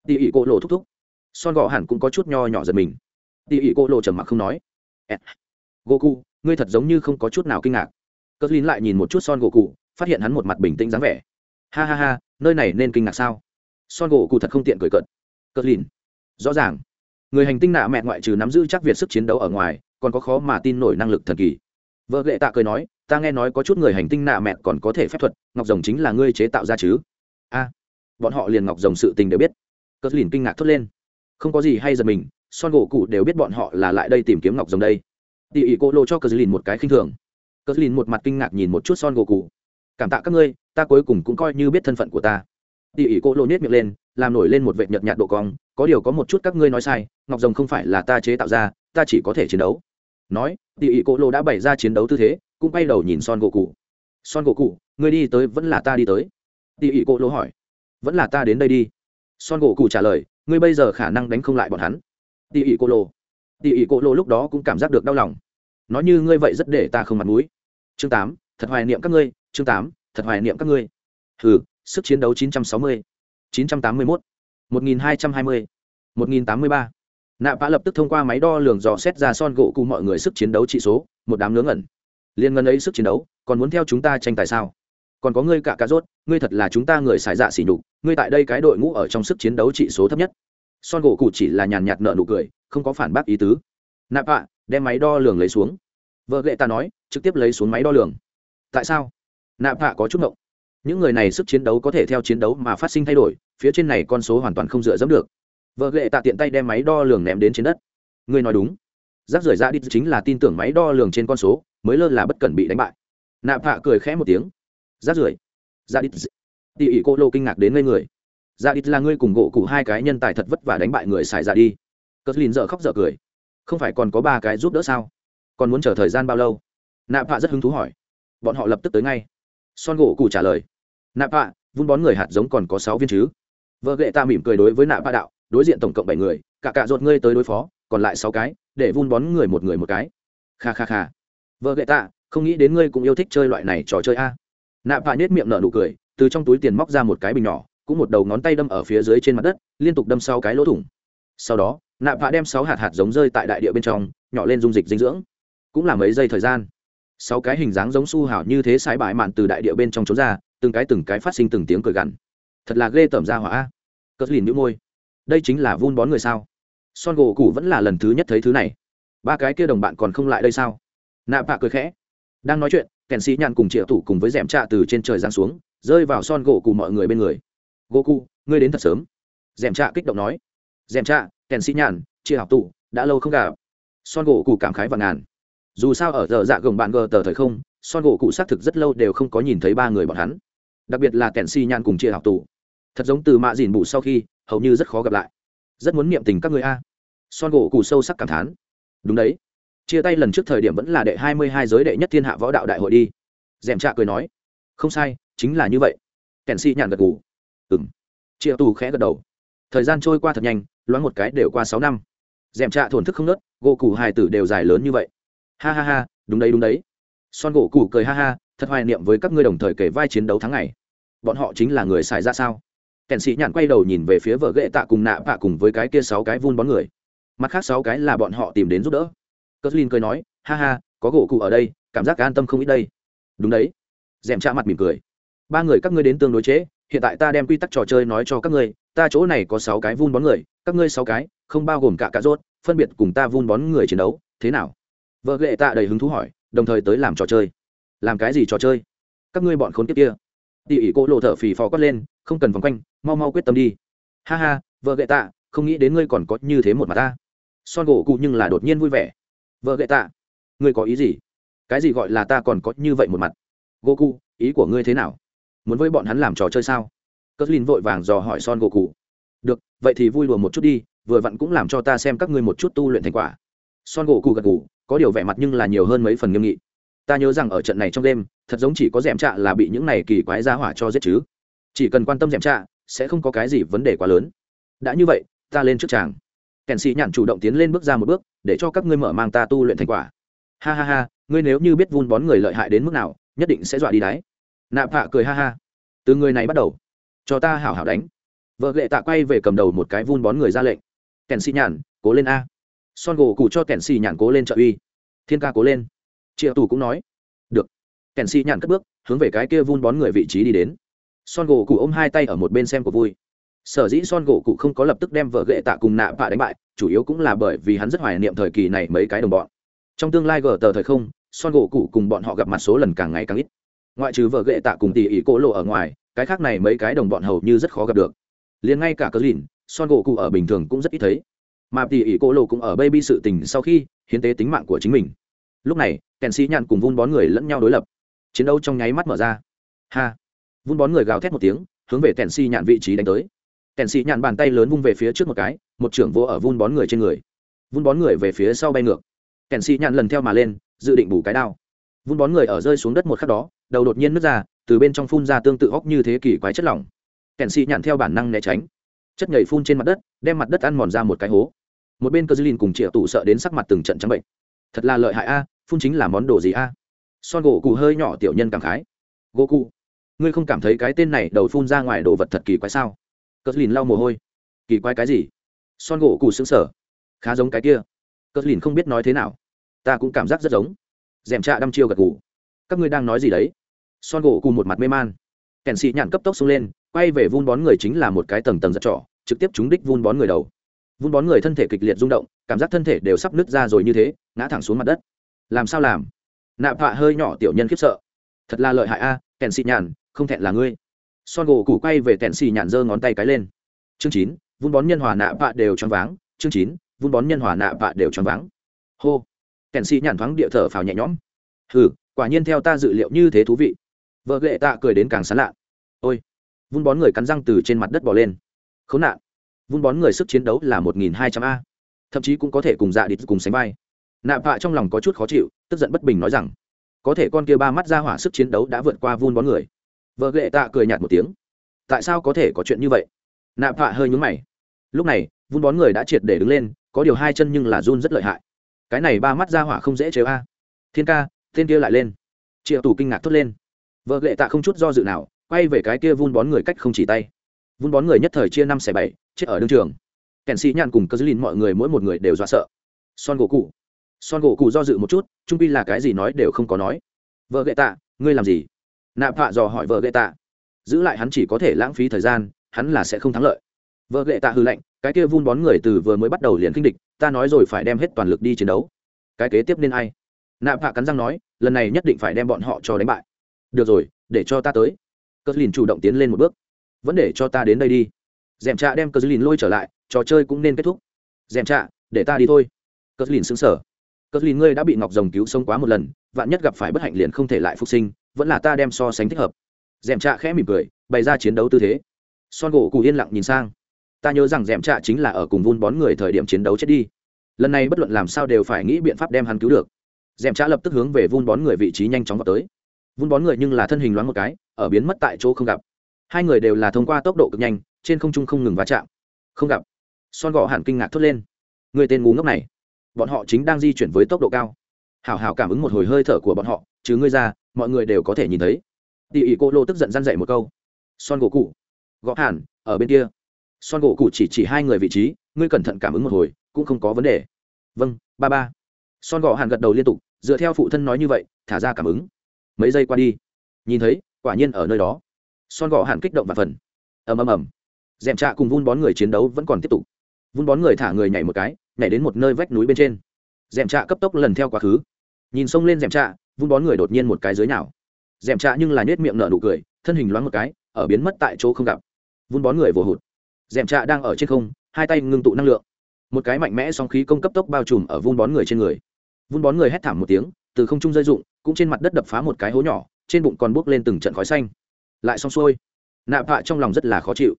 Tỉ ỉ cô lô thúc thúc. Son gọ hẳn cũng có chút nho nhỏ giật mình tỉ ỉ cô lộ trầm mặc không nói. Goku, ngươi thật giống như không có chút nào kinh ngạc. Cờ lìn lại nhìn một chút son goku, phát hiện hắn một mặt bình tĩnh dáng vẻ. Ha ha ha, nơi này nên kinh ngạc sao? Son gỗ cụ thật không tiện cười cợt. Cờ lìn rõ ràng, người hành tinh nạ mẹ ngoại trừ nắm giữ chắc việc sức chiến đấu ở ngoài, còn có khó mà tin nổi năng lực thần kỳ. Vợ lệ tạ cười nói, ta nghe nói có chút người hành tinh nạ mẹ còn có thể phép thuật, ngọc rồng chính là ngươi chế tạo ra chứ? A, bọn họ liền ngọc rồng sự tình đều biết. Cờ lìn kinh ngạc thốt lên. Không có gì hay giật mình son gỗ cụ đều biết bọn họ là lại đây tìm kiếm ngọc rồng đây. Tỉ ỉ cô lô cho cờ lìn một cái khinh thường. Cờ lìn một mặt kinh ngạc nhìn một chút son gỗ cụ cảm tạ các ngươi, ta cuối cùng cũng coi như biết thân phận của ta. Tỉ ỉ cô lô nết miệng lên, làm nổi lên một vệ nhợt nhạt độ cong, có điều có một chút các ngươi nói sai, ngọc rồng không phải là ta chế tạo ra, ta chỉ có thể chiến đấu. Nói, tỉ ỉ cô lô đã bày ra chiến đấu tư thế, cũng bay đầu nhìn son gỗ cụ son gỗ cụ ngươi đi tới vẫn là ta đi tới. Tỉ ỉ cô lô hỏi, vẫn là ta đến đây đi. Son gỗ cụ trả lời, ngươi bây giờ khả năng đánh không lại bọn hắn tỉ ỉ cô lô tỉ ỉ cô lô lúc đó cũng cảm giác được đau lòng. Nói như ngươi vậy rất để ta không mặt mũi. Chương tám thật hoài niệm các ngươi. Chương tám thật hoài niệm các ngươi. Hừ sức chiến đấu 960, 981, 1220, 1083. nạ vã lập tức thông qua máy đo lường dò xét ra son gỗ cụ mọi người sức chiến đấu trị số một đám ngớ ngẩn. Liên ngân ấy sức chiến đấu còn muốn theo chúng ta tranh tài sao? Còn có ngươi cả cá rốt ngươi thật là chúng ta người xài dạ xỉ nhục ngươi tại đây cái đội ngũ ở trong sức chiến đấu trị số thấp nhất son gỗ cụ chỉ là nhàn nhạt nợ nụ cười, không có phản bác ý tứ. Nạp ạ, đem máy đo lường lấy xuống. Vợ lệ ta nói, trực tiếp lấy xuống máy đo lường. Tại sao? Nạp ạ có chút ngộng. Những người này sức chiến đấu có thể theo chiến đấu mà phát sinh thay đổi, phía trên này con số hoàn toàn không dựa dẫm được. Vợ lệ tạ tiện tay đem máy đo lường ném đến trên đất. Ngươi nói đúng. Rác rưởi ra đi chính là tin tưởng máy đo lường trên con số, mới lơ là bất cần bị đánh bại. Nạp hạ cười khẽ một tiếng. Rác rưởi. Ra đi. Tỉ ỉ cô lô kinh ngạc đến ngây người. Dạ ra ít là ngươi cùng gỗ cụ hai cái nhân tài thật vất vả đánh bại người xài ra đi. Cất lìn dở khóc dở cười. Không phải còn có ba cái giúp đỡ sao? Còn muốn chờ thời gian bao lâu? Nạp hạ rất hứng thú hỏi. Bọn họ lập tức tới ngay. Son gỗ cụ trả lời. Nạp hạ vun bón người hạt giống còn có sáu viên chứ? Vợ ghệ ta mỉm cười đối với nạp hạ đạo, đối diện tổng cộng bảy người, cả cả ruột ngươi tới đối phó, còn lại sáu cái, để vun bón người một người một cái. Kha kha kha. Vợ ghệ ta không nghĩ đến ngươi cũng yêu thích chơi loại này trò chơi a. Nạp hạ nhếch miệng nở nụ cười, từ trong túi tiền móc ra một cái bình nhỏ cũng một đầu ngón tay đâm ở phía dưới trên mặt đất, liên tục đâm sau cái lỗ thủng. Sau đó nạ vạ đem sáu hạt hạt giống rơi tại đại địa bên trong, nhỏ lên dung dịch dinh dưỡng. Cũng là mấy giây thời gian, sáu cái hình dáng giống su hảo như thế sái bãi mạn từ đại địa bên trong trốn ra, từng cái từng cái phát sinh từng tiếng cười gằn. Thật là ghê tởm ra hỏa cất lìn nữ môi. Đây chính là vun bón người sao? Son gỗ cũ vẫn là lần thứ nhất thấy thứ này. Ba cái kia đồng bạn còn không lại đây sao? Nạ vạ cười khẽ. Đang nói chuyện, kèn sĩ nhàn cùng triệu thủ cùng với rèm trạ từ trên trời giáng xuống, rơi vào son gỗ cùng mọi người bên người. Goku, ngươi đến thật sớm. Dèm trạ kích động nói. Dèm trạ kèn sĩ nhàn chia học tụ đã lâu không gặp. Son gỗ cụ cảm khái và ngàn. Dù sao ở giờ dạ gồng bạn gờ tờ thời không son gỗ cụ xác thực rất lâu đều không có nhìn thấy ba người bọn hắn. Đặc biệt là kèn sĩ nhàn cùng chia học tụ. Thật giống từ mạ dìn bụ sau khi hầu như rất khó gặp lại. Rất muốn niệm tình các người a. Son gỗ cụ sâu sắc cảm thán. Đúng đấy. Chia tay lần trước thời điểm vẫn là đệ hai mươi hai giới đệ nhất thiên hạ võ đạo đại hội đi. Dèm trạ cười nói. Không sai chính là như vậy. Kèn sĩ nhàn gật gù ừng triệu tù khẽ gật đầu. Thời gian trôi qua thật nhanh loáng một cái đều qua sáu năm. Dèm trạ thổn thức không nớt gỗ cụ hài tử đều dài lớn như vậy. Ha ha ha đúng đấy đúng đấy. Son gỗ cụ cười ha ha thật hoài niệm với các ngươi đồng thời kể vai chiến đấu tháng ngày. Bọn họ chính là người xài ra sao? Kèn sĩ nhạn quay đầu nhìn về phía vợ ghệ tạ cùng nạ vạ cùng với cái kia sáu cái vun bón người. Mặt khác sáu cái là bọn họ tìm đến giúp đỡ. Cất linh cười nói ha ha có gỗ cụ ở đây cảm giác an tâm không ít đây. Đúng đấy. D è m trạ mặt mỉm cười. Ba người các ngươi đến tương đối chế, hiện tại ta đem quy tắc trò chơi nói cho các ngươi, ta chỗ này có sáu cái vun bón người, các ngươi sáu cái, không bao gồm cả cà rốt, phân biệt cùng ta vun bón người chiến đấu, thế nào? Vợ ghệ tạ đầy hứng thú hỏi, đồng thời tới làm trò chơi. Làm cái gì trò chơi? Các ngươi bọn khốn kiếp kia. Tỉ ỉ cô lộ thở phì phò quát lên, không cần vòng quanh, mau mau quyết tâm đi. Ha ha, vợ ghệ tạ, không nghĩ đến ngươi còn có như thế một mặt ta. Son gỗ cụ nhưng là đột nhiên vui vẻ. Vợ ghệ tạ, ngươi có ý gì? Cái gì gọi là ta còn có như vậy một mặt? Gỗ cụ, ý của ngươi thế nào? Muốn với bọn hắn làm trò chơi sao? Cất lin vội vàng dò hỏi son gỗ cụ được, vậy thì vui đùa một chút đi, vừa vặn cũng làm cho ta xem các ngươi một chút tu luyện thành quả. Son gỗ cụ gật gù, có điều vẻ mặt nhưng là nhiều hơn mấy phần nghiêm nghị. Ta nhớ rằng ở trận này trong đêm, thật giống chỉ có d ẻ m trạ là bị những này kỳ quái ra hỏa cho giết chứ. Chỉ cần quan tâm d ẻ m trạ, sẽ không có cái gì vấn đề quá lớn. Đã như vậy, ta lên trước tràng. Kèn sĩ nhản chủ động tiến lên bước ra một bước, để cho các ngươi mở mang ta tu luyện thành quả. Ha ha ha, ngươi nếu như biết vun bón người lợi hại đến mức nào, nhất định sẽ dọa đi đáy nạp hạ cười ha ha. Từ người này bắt đầu. Cho ta hảo hảo đánh. Vợ lệ tạ quay về cầm đầu một cái vun bón người ra lệnh. Kèn xì nhàn cố lên a. Son gỗ cụ cho kèn xì nhàn cố lên trợ uy. Thiên ca cố lên. Triệu tù cũng nói. Được. Kèn xì nhàn cất bước, hướng về cái kia vun bón người vị trí đi đến. Son gỗ cụ ôm hai tay ở một bên xem của vui. Sở dĩ son gỗ cụ không có lập tức đem vợ ghệ tạ cùng nạ vạ đánh bại, chủ yếu cũng là bởi vì hắn rất hoài niệm thời kỳ này mấy cái đồng bọn. Trong tương lai gờ tờ thời không, son gỗ cụ cùng bọn họ gặp mặt số lần càng ngày càng ít ngoại trừ vợ ghệ tạ cùng tỷ ỉ cô lộ ở ngoài, cái khác này mấy cái đồng bọn hầu như rất khó gặp được. Liền ngay cả cờ lìn, son gỗ cụ ở bình thường cũng rất ít thấy. Mà tỷ ỉ cô lộ cũng ở baby sự tình sau khi hiến tế tính mạng của chính mình. Lúc này, kèn sĩ nhạn cùng vun bón người lẫn nhau đối lập. Chiến đấu trong nháy mắt mở ra. Ha! Vun bón người gào thét một tiếng, hướng về kèn sĩ nhạn vị trí đánh tới. Kèn sĩ nhạn bàn tay lớn vung về phía trước một cái, một trưởng vô ở vun bón người trên người. Vun bón người về phía sau bay ngược. Kèn sĩ nhạn lần theo mà lên, dự định bù cái đao. Vun bón người ở rơi xuống đất một khắc đó đầu đột nhiên nứt ra, từ bên trong phun ra tương tự hóc như thế kỷ quái chất lỏng. Kèn sĩ nhàn theo bản năng né tránh. Chất nhảy phun trên mặt đất, đem mặt đất ăn mòn ra một cái hố. Một bên cơ dư lin cùng triệu Tụ sợ đến sắc mặt từng trận trắng bệnh. Thật là lợi hại a, phun chính là món đồ gì a? Son gỗ cụ hơi nhỏ tiểu nhân cảm khái. Gỗ cụ ngươi không cảm thấy cái tên này đầu phun ra ngoài đồ vật thật kỳ quái sao? Cất lìn lau mồ hôi. Kỳ quái cái gì? Son gỗ cụ xứng sở khá giống cái kia. Cất lìn không biết nói thế nào. Ta cũng cảm giác rất giống. D è m trạ đăm chiêu gật cụ các ngươi đang nói gì đấy? Son gỗ cụ một mặt mê man. Kèn xì nhạn cấp tốc xông lên, quay về vun bón người chính là một cái tầng tầng giật trỏ, trực tiếp trúng đích vun bón người đầu. Vun bón người thân thể kịch liệt rung động, cảm giác thân thể đều sắp nứt ra rồi như thế, ngã thẳng xuống mặt đất. Làm sao làm? Nạp họa hơi nhỏ tiểu nhân khiếp sợ. Thật là lợi hại a, kèn xì nhàn không thẹn là ngươi. Son gỗ cụ quay về kèn xì nhàn giơ ngón tay cái lên. Chương chín, vun bón nhân hòa nạ bạ đều choáng váng. Chương chín, vun bón nhân hòa nạ bạ đều choáng váng. Hô. Kèn xì nhàn thoáng địa thở phào nhẹ nhõm. Hừ, quả nhiên theo ta dự liệu như thế thú vị vợ ghệ tạ cười đến càng sán lạ. Ôi, vun bón người cắn răng từ trên mặt đất bỏ lên. Khốn nạn. Vun bón người sức chiến đấu là một nghìn hai trăm a. Thậm chí cũng có thể cùng dạ đít cùng sánh vai. Nạ bạ trong lòng có chút khó chịu, tức giận bất bình nói rằng, có thể con kia ba mắt ra hỏa sức chiến đấu đã vượt qua vun bón người. Vợ ghệ tạ cười nhạt một tiếng. Tại sao có thể có chuyện như vậy? Nạ bạ hơi nhúng mày. Lúc này, vun bón người đã triệt để đứng lên, có điều hai chân nhưng là run rất lợi hại. Cái này ba mắt ra hỏa không dễ chế a. Thiên ca tên kia lại lên. Triệu tủ kinh ngạc thốt lên vợ ghệ tạ không chút do dự nào, quay về cái kia vun bón người cách không chỉ tay. Vun bón người nhất thời chia năm xẻ bảy, chết ở đương trường. Kèn sĩ nhàn cùng cơ dư lìn mọi người mỗi một người đều do sợ. Son gỗ cụ. Son gỗ cụ do dự một chút, trung pi là cái gì nói đều không có nói. Vợ ghệ tạ, ngươi làm gì? Nạp hạ dò hỏi vợ ghệ tạ. Giữ lại hắn chỉ có thể lãng phí thời gian, hắn là sẽ không thắng lợi. Vợ ghệ tạ hư lệnh cái kia vun bón người từ vừa mới bắt đầu liền kinh địch, ta nói rồi phải đem hết toàn lực đi chiến đấu. Cái kế tiếp nên ai? Nạp hạ cắn răng nói, lần này nhất định phải đem bọn họ cho đánh bại được rồi, để cho ta tới. Cờ lìn chủ động tiến lên một bước. Vẫn để cho ta đến đây đi. Dèm trạ đem cờ lìn lôi trở lại, trò chơi cũng nên kết thúc. Dèm trạ, để ta đi thôi. Cờ lìn xứng sở cờ lìn ngươi đã bị ngọc rồng cứu sống quá một lần, vạn nhất gặp phải bất hạnh liền không thể lại phục sinh, vẫn là ta đem so sánh thích hợp. Dèm trạ khẽ mỉm cười, bày ra chiến đấu tư thế. Son gỗ cụ yên lặng nhìn sang. Ta nhớ rằng dèm trạ chính là ở cùng vun bón người thời điểm chiến đấu chết đi. Lần này bất luận làm sao đều phải nghĩ biện pháp đem hắn cứu được. Dèm trạ lập tức hướng về vun bón người vị trí nhanh chóng vào tới vun bón người nhưng là thân hình loáng một cái, ở biến mất tại chỗ không gặp. Hai người đều là thông qua tốc độ cực nhanh, trên không trung không ngừng va chạm. Không gặp. Son gò hẳn kinh ngạc thốt lên. Người tên ngu ngốc này, bọn họ chính đang di chuyển với tốc độ cao. Hảo hảo cảm ứng một hồi hơi thở của bọn họ, chứ ngươi ra, mọi người đều có thể nhìn thấy. Tỉ ỉ cô lô tức giận răn dậy một câu. Son gỗ cụ. Gõ hẳn, ở bên kia. Son gỗ cụ chỉ chỉ hai người vị trí, ngươi cẩn thận cảm ứng một hồi, cũng không có vấn đề. Vâng ba ba. Son gõ hàn gật đầu liên tục, dựa theo phụ thân nói như vậy, thả ra cảm ứng mấy giây qua đi. Nhìn thấy, quả nhiên ở nơi đó. Son gò hàn kích động và phần. Ầm ầm ầm. Dèm trạ cùng vun bón người chiến đấu vẫn còn tiếp tục. Vun bón người thả người nhảy một cái, nhảy đến một nơi vách núi bên trên. Dèm trạ cấp tốc lần theo quá khứ. Nhìn sông lên dèm trạ, vun bón người đột nhiên một cái dưới nào. Dèm trạ nhưng là nết miệng nở nụ cười, thân hình loáng một cái, ở biến mất tại chỗ không gặp. Vun bón người vồ hụt. Dèm trạ đang ở trên không, hai tay ngưng tụ năng lượng. Một cái mạnh mẽ song khí công cấp tốc bao trùm ở vun bón người trên người. Vun bón người hét thảm một tiếng từ không trung rơi rụng, cũng trên mặt đất đập phá một cái hố nhỏ, trên bụng còn bốc lên từng trận khói xanh. Lại xong xuôi nạ vạ trong lòng rất là khó chịu.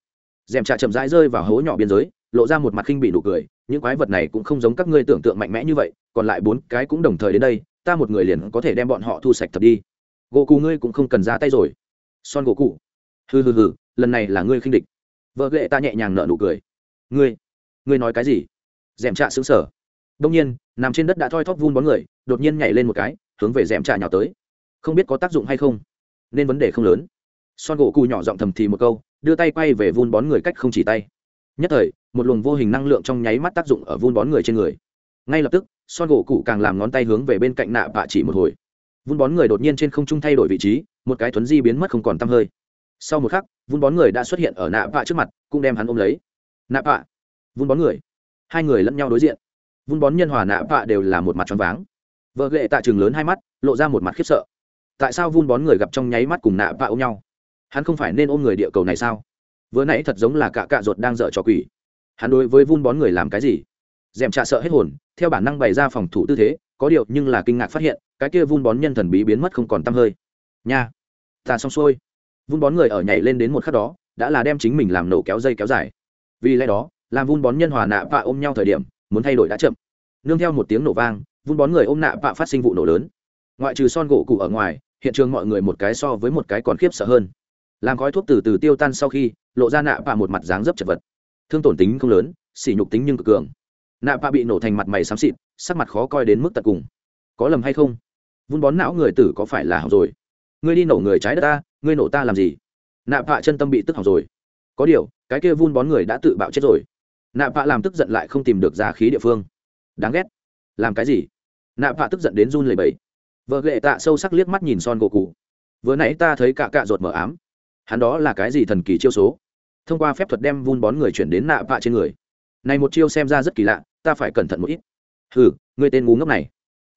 Dèm trà chậm rãi rơi vào hố nhỏ biên giới, lộ ra một mặt khinh bị nụ cười, những quái vật này cũng không giống các ngươi tưởng tượng mạnh mẽ như vậy, còn lại bốn cái cũng đồng thời đến đây, ta một người liền có thể đem bọn họ thu sạch thật đi. Gỗ cụ ngươi cũng không cần ra tay rồi. Son gỗ cụ hừ hừ hừ, lần này là ngươi khinh địch. Vợ ghệ ta nhẹ nhàng nở nụ cười. Ngươi ngươi nói cái gì? Dèm trạ xứng sở đông nhiên, nằm trên đất đã thoi thóp vun bón người, đột nhiên nhảy lên một cái, hướng về rèm trà nhào tới. Không biết có tác dụng hay không, nên vấn đề không lớn. Son gỗ cù nhỏ giọng thầm thì một câu, đưa tay quay về vun bón người cách không chỉ tay. Nhất thời, một luồng vô hình năng lượng trong nháy mắt tác dụng ở vun bón người trên người. Ngay lập tức, son gỗ cụ càng làm ngón tay hướng về bên cạnh nạ bạ chỉ một hồi. Vun bón người đột nhiên trên không trung thay đổi vị trí, một cái thuấn di biến mất không còn t hơi. Sau một khắc, vun bón người đã xuất hiện ở nạ bạ trước mặt, cũng đem hắn ôm lấy. Nạ bạ vun bón người. Hai người lẫn nhau đối diện vun bón nhân hòa nạ vạ đều là một mặt tròn váng. Vợ ghệ tạ trường lớn hai mắt, lộ ra một mặt khiếp sợ. Tại sao vun bón người gặp trong nháy mắt cùng nạ vạ ôm nhau? Hắn không phải nên ôm người địa cầu này sao? Vừa nãy thật giống là cả cạ ruột đang dở trò quỷ. Hắn đối với vun bón người làm cái gì? Dèm trạ sợ hết hồn, theo bản năng bày ra phòng thủ tư thế, có điều nhưng là kinh ngạc phát hiện, cái kia vun bón nhân thần bí biến mất không còn t hơi. Nha, ta xong xuôi. Vun bón người ở nhảy lên đến một khắc đó, đã là đem chính mình làm nổ kéo dây kéo dài. Vì lẽ đó, làm vun bón nhân hòa nạ vạ ôm nhau thời điểm muốn thay đổi đã chậm. Nương theo một tiếng nổ vang, vun bón người ôm nạ vạ phát sinh vụ nổ lớn. Ngoại trừ son gỗ cụ ở ngoài, hiện trường mọi người một cái so với một cái còn khiếp sợ hơn. Làm khói thuốc từ từ tiêu tan sau khi, lộ ra nạ vạ một mặt dáng dấp chật vật. Thương tổn tính không lớn xỉ nhục tính nhưng cực cường. Nạ vạ bị nổ thành mặt mày xám xịt, sắc mặt khó coi đến mức tận cùng. Có lầm hay không? Vun bón não người tử có phải là hỏng rồi? Ngươi đi nổ người trái đất ta, ngươi nổ ta làm gì? Nạ vạ chân tâm bị tức hỏng rồi. Có điều, cái kia vun bón người đã tự bạo chết rồi nạ vạ làm tức giận lại không tìm được ra khí địa phương. Đáng ghét. Làm cái gì? Nạ vạ tức giận đến run lầy bẫy vợ ghệ tạ sâu sắc liếc mắt nhìn son gỗ cụ vừa nãy ta thấy cả cạ ruột mở ám. Hắn đó là cái gì thần kỳ chiêu số? Thông qua phép thuật đem vun bón người chuyển đến nạ vạ trên người. Này một chiêu xem ra rất kỳ lạ, ta phải cẩn thận một ít. Hừ, người tên ngu ngốc này.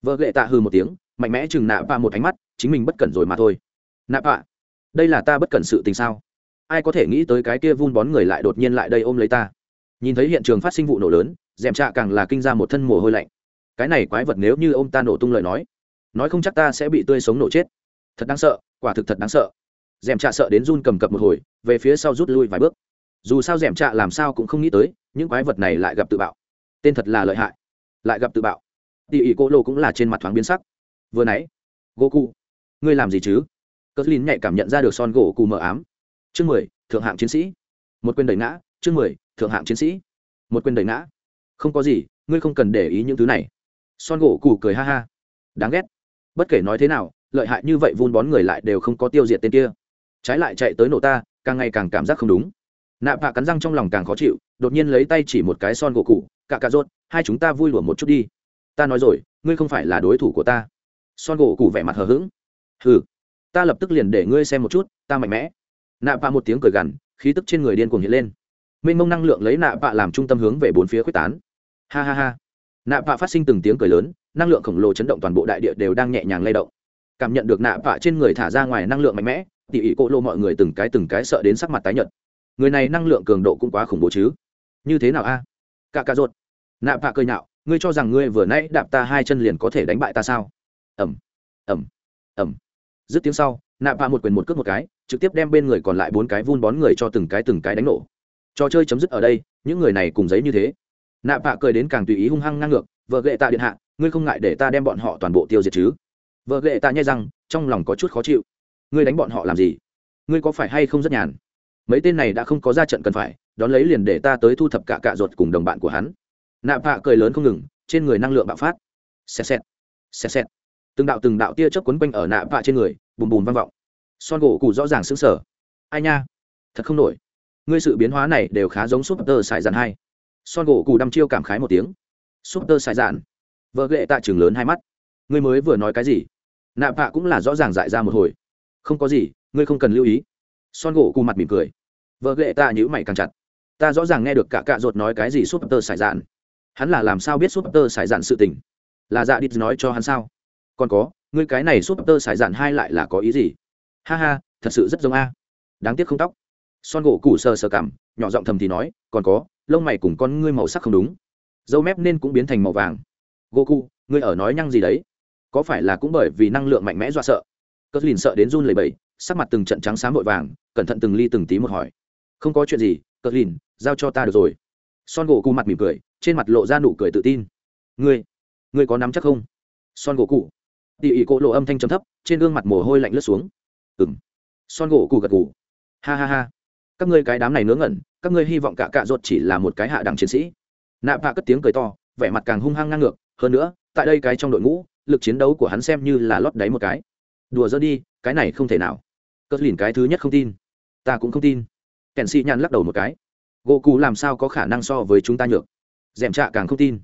Vợ lệ tạ hừ một tiếng, mạnh mẽ chừng nạ vạ một ánh mắt, chính mình bất cẩn rồi mà thôi. Nạ vạ đây là ta bất cẩn sự tình sao? Ai có thể nghĩ tới cái kia vun bón người lại đột nhiên lại đây ôm lấy ta? Nhìn thấy hiện trường phát sinh vụ nổ lớn dèm trạ càng là kinh ra một thân mồ hôi lạnh. Cái này quái vật nếu như ông ta nổ tung lời nói nói không chắc ta sẽ bị tươi sống nổ chết. Thật đáng sợ quả thực thật đáng sợ. Dèm trạ sợ đến run cầm cập một hồi về phía sau rút lui vài bước. Dù sao dèm trạ làm sao cũng không nghĩ tới những quái vật này lại gặp tự bạo. Tên thật là lợi hại. Lại gặp tự bạo. Tỉ ỉ cô lô cũng là trên mặt thoáng biến sắc. Vừa nãy goku, ngươi làm gì chứ? Cờ lin nhạy cảm nhận ra được son gỗ cù mờ ám. Chương mười thượng hạng chiến sĩ. Một quyền đẩy ngã chương mười, thượng hạng chiến sĩ. Một quyền đẩy ngã. Không có gì, ngươi không cần để ý những thứ này. Son gỗ cù cười ha ha. Đáng ghét. Bất kể nói thế nào, lợi hại như vậy vun bón người lại đều không có tiêu diệt tên kia. Trái lại chạy tới nổ ta, càng ngày càng cảm giác không đúng. Nạ bạ cắn răng trong lòng càng khó chịu, đột nhiên lấy tay chỉ một cái son gỗ cụ cạ cà rốt, hai chúng ta vui lùa một chút đi. Ta nói rồi, ngươi không phải là đối thủ của ta. Son gỗ cụ vẻ mặt hờ hững. Hừ, ta lập tức liền để ngươi xem một chút, ta mạnh mẽ. Nạ bạ một tiếng cười gằn, khí tức trên người điên cuồng hiện lên mênh mông năng lượng lấy nạ bạ làm trung tâm hướng về bốn phía quyết tán. Ha ha ha. Nạ bạ phát sinh từng tiếng cười lớn, năng lượng khổng lồ chấn động toàn bộ đại địa đều đang nhẹ nhàng lay động. Cảm nhận được nạ bạ trên người thả ra ngoài năng lượng mạnh mẽ, tỉ ỉ cỗ lô mọi người từng cái từng cái sợ đến sắc mặt tái nhợt. Người này năng lượng cường độ cũng quá khủng bố chứ. Như thế nào a? Cả cà ruột! nạ bạ cười nhạo, ngươi cho rằng ngươi vừa nãy đạp ta hai chân liền có thể đánh bại ta sao? Ẩm ẩm ẩm dứt tiếng sau, nạ bạ một quyền một cước một cái, trực tiếp đem bên người còn lại bốn cái vun bón người cho từng cái từng cái đánh nổ trò chơi chấm dứt ở đây, những người này cùng giấy như thế. Nạ bạ cười đến càng tùy ý hung hăng ngang ngược, vợ ghệ tạ điện hạ, ngươi không ngại để ta đem bọn họ toàn bộ tiêu diệt chứ? Vợ ghệ tạ nhai rằng trong lòng có chút khó chịu. Ngươi đánh bọn họ làm gì? Ngươi có phải hay không rất nhàn? Mấy tên này đã không có ra trận cần phải, đón lấy liền để ta tới thu thập cả cạ ruột cùng đồng bạn của hắn. Nạ bạ cười lớn không ngừng, trên người năng lượng bạo phát. Xẹt xẹt xẹt xẹt. Từng đạo từng đạo tia chớp quấn quanh ở nạ bạ trên người, bùm bùm vang vọng. Son gỗ cụ rõ ràng xứng sở ai nha, thật không nổi ngươi sự biến hóa này đều khá giống súp tơ sải dàn hai. Son gỗ cù đăm chiêu cảm khái một tiếng. Súp tơ sải dàn vợ ghệ tạ trường lớn hai mắt. Ngươi mới vừa nói cái gì? Nạ bạ cũng là rõ ràng dại ra một hồi. Không có gì, ngươi không cần lưu ý. Son gỗ cù mặt mỉm cười. Vợ ghệ tạ nhữ mày càng chặt. Ta rõ ràng nghe được cả cạ ruột nói cái gì súp tơ sải dạn hắn là làm sao biết súp tơ sải dạn sự tình? Là dạ đít nói cho hắn sao? Còn có, ngươi cái này súp tơ sải dạn hai lại là có ý gì? Ha ha, thật sự rất giống a. Đáng tiếc không tóc son gỗ củ sờ sờ cảm, nhỏ giọng thầm thì nói, còn có, lông mày cùng con ngươi màu sắc không đúng. Dâu mép nên cũng biến thành màu vàng. Gỗ cụ ngươi ở nói nhăng gì đấy? Có phải là cũng bởi vì năng lượng mạnh mẽ dọa sợ? Cất lìn sợ đến run lầy bầy sắc mặt từng trận trắng sáng vội vàng, cẩn thận từng ly từng tí một hỏi. Không có chuyện gì, cất lìn, giao cho ta được rồi. Son gỗ cụ mặt mỉm cười, trên mặt lộ ra nụ cười tự tin. Ngươi ngươi có nắm chắc không? Son gỗ cụ tỉ ỉ cỗ lộ âm thanh trầm thấp, trên gương mặt mồ hôi lạnh lướt xuống. Ừng son gỗ cụ gật cụ ha ha ha các ngươi cái đám này ngớ ngẩn, các ngươi hy vọng cả cạ ruột chỉ là một cái hạ đẳng chiến sĩ. Nạ bạ cất tiếng cười to, vẻ mặt càng hung hăng ngang ngược, hơn nữa, tại đây cái trong đội ngũ, lực chiến đấu của hắn xem như là lót đáy một cái. Đùa dỡ đi, cái này không thể nào. Cất lìn cái thứ nhất không tin. Ta cũng không tin. Kèn sĩ nhăn lắc đầu một cái. Gỗ cù làm sao có khả năng so với chúng ta nhược? D è m trạ càng không tin.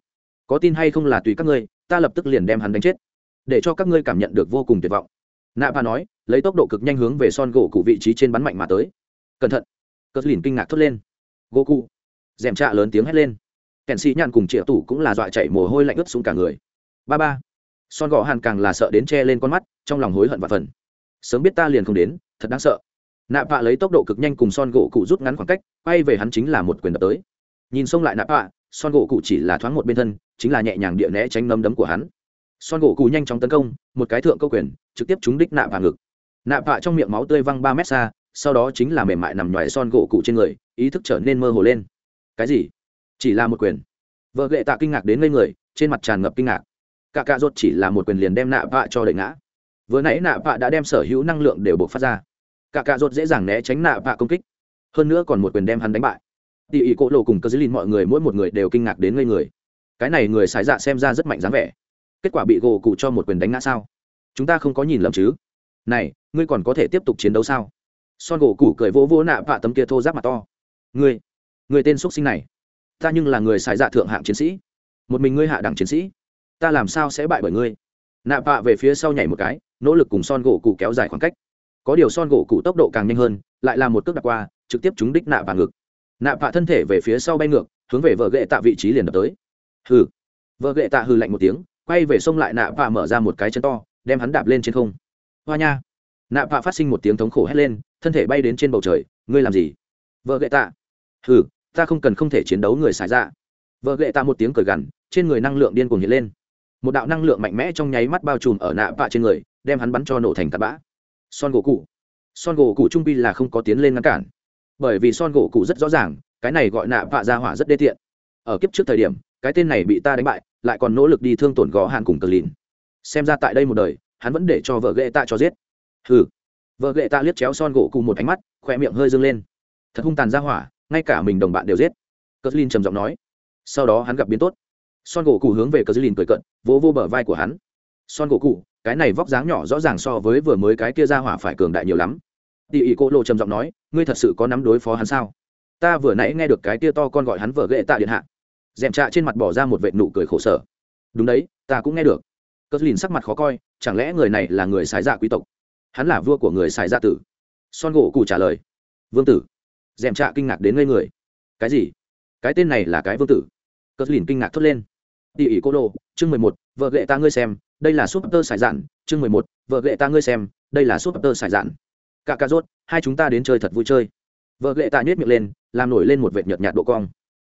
Có tin hay không là tùy các ngươi, ta lập tức liền đem hắn đánh chết. Để cho các ngươi cảm nhận được vô cùng tuyệt vọng. Nạ ba nói, lấy tốc độ cực nhanh hướng về son gỗ cụ vị trí trên bắn mạnh mà tới. Cẩn thận cất lìn kinh ngạc thốt lên. Goku, cụ d trạ lớn tiếng hét lên. Kèn sĩ nhăn cùng triệu tủ cũng là dọa chạy mồ hôi lạnh ướt xuống cả người. Ba ba son gò hàn càng là sợ đến che lên con mắt trong lòng hối hận và phần. Sớm biết ta liền không đến thật đáng sợ. Nạ Vạ lấy tốc độ cực nhanh cùng son gỗ cụ rút ngắn khoảng cách quay về hắn chính là một quyền đập tới. Nhìn xông lại nạ Vạ, son gỗ cụ chỉ là thoáng một bên thân chính là nhẹ nhàng địa né tránh nấm đấm của hắn. Son gỗ cụ nhanh chóng tấn công một cái thượng câu quyền trực tiếp trúng đích nạ Vạ ngực. Nạ Vạ trong miệng máu tươi văng ba mét xa sau đó chính là mềm mại nằm ngoài son gỗ cụ trên người, ý thức trở nên mơ hồ lên. Cái gì? Chỉ là một quyền. Vợ gệ tạ kinh ngạc đến ngây người, trên mặt tràn ngập kinh ngạc. Cả cạ rốt chỉ là một quyền liền đem nạ vạ cho đẩy ngã. Vừa nãy nạ vạ đã đem sở hữu năng lượng đều buộc phát ra. Cả cạ rốt dễ dàng né tránh nạ vạ công kích. Hơn nữa còn một quyền đem hắn đánh bại. Tỉ ỉ cỗ lộ cùng cơ dữ lìn mọi người mỗi một người đều kinh ngạc đến ngây người. Cái này người sái dạ xem ra rất mạnh dáng vẻ. Kết quả bị gỗ cụ cho một quyền đánh ngã sao? Chúng ta không có nhìn lầm chứ? Này, ngươi còn có thể tiếp tục chiến đấu sao? Son gỗ củ cười vỗ vỗ nạ vạ tấm kia thô giáp mặt to. Người người tên x sinh này, ta nhưng là người xài dạ thượng hạng chiến sĩ. Một mình ngươi hạ đẳng chiến sĩ, ta làm sao sẽ bại bởi ngươi? Nạ bạ về phía sau nhảy một cái, nỗ lực cùng son gỗ cụ kéo dài khoảng cách. Có điều son gỗ cụ tốc độ càng nhanh hơn, lại là một cước đặt qua, trực tiếp trúng đích nạ vạ ngực. Nạ vạ thân thể về phía sau bay ngược, hướng về vợ ghệ tạ vị trí liền đập tới. Hừ. Vợ ghệ tạ hừ lạnh một tiếng, quay về sông lại nạ vạ mở ra một cái chân to, đem hắn đạp lên trên không. Hoa nha. Nạ vạ phát sinh một tiếng thống khổ hét lên thân thể bay đến trên bầu trời, ngươi làm gì? Vợ gậy tạ. Hừ, ta không cần không thể chiến đấu người xài ra vợ gậy tạ một tiếng cười gằn, trên người năng lượng điên cuồng hiện lên. Một đạo năng lượng mạnh mẽ trong nháy mắt bao trùm ở nạ vạ trên người, đem hắn bắn cho nổ thành tạt bã. Son gỗ cụ. Son gỗ cụ trung pi là không có tiến lên ngăn cản. Bởi vì son gỗ cụ rất rõ ràng, cái này gọi nạ vạ ra hỏa rất đê tiện. Ở kiếp trước thời điểm, cái tên này bị ta đánh bại, lại còn nỗ lực đi thương tổn gó hạn cùng cờ lìn. Xem ra tại đây một đời, hắn vẫn để cho vợ ghệ tạ cho giết. Hừ vợ ghệ tạ liếc chéo son gỗ cụ một ánh mắt khoe miệng hơi dâng lên. Thật hung tàn ra hỏa, ngay cả mình đồng bạn đều giết. Cờ lin trầm giọng nói. Sau đó hắn gặp biến tốt. Son gỗ cụ hướng về cờ lin cười cận vỗ vô bờ vai của hắn. Son gỗ cụ cái này vóc dáng nhỏ rõ ràng so với vừa mới cái kia ra hỏa phải cường đại nhiều lắm. Tỉ ỉ cô lộ trầm giọng nói, ngươi thật sự có nắm đối phó hắn sao? Ta vừa nãy nghe được cái kia to con gọi hắn vợ ghệ tạ điện hạ. Dèm trạ trên mặt bỏ ra một vệ nụ cười khổ sở. Đúng đấy, ta cũng nghe được. Cất lìn sắc mặt khó coi, chẳng lẽ người này là người sái dạ quý tộc? Hắn là vua của người xài gia tử. Son gỗ cụ trả lời. Vương tử. Dèm trạ kinh ngạc đến ngây người. Cái gì? Cái tên này là cái vương tử. Cất lìn kinh ngạc thốt lên. Tỉ ỉ cô đồ chương mười một, vợ ghệ ta ngươi xem, đây là súp tơ xài dạn, chương mười một, vợ ghệ ta ngươi xem, đây là súp tơ xài dạn. Cả cà rốt, hai chúng ta đến chơi thật vui chơi. Vợ ghệ ta nhét miệng lên, làm nổi lên một vệt nhợt nhạt độ cong.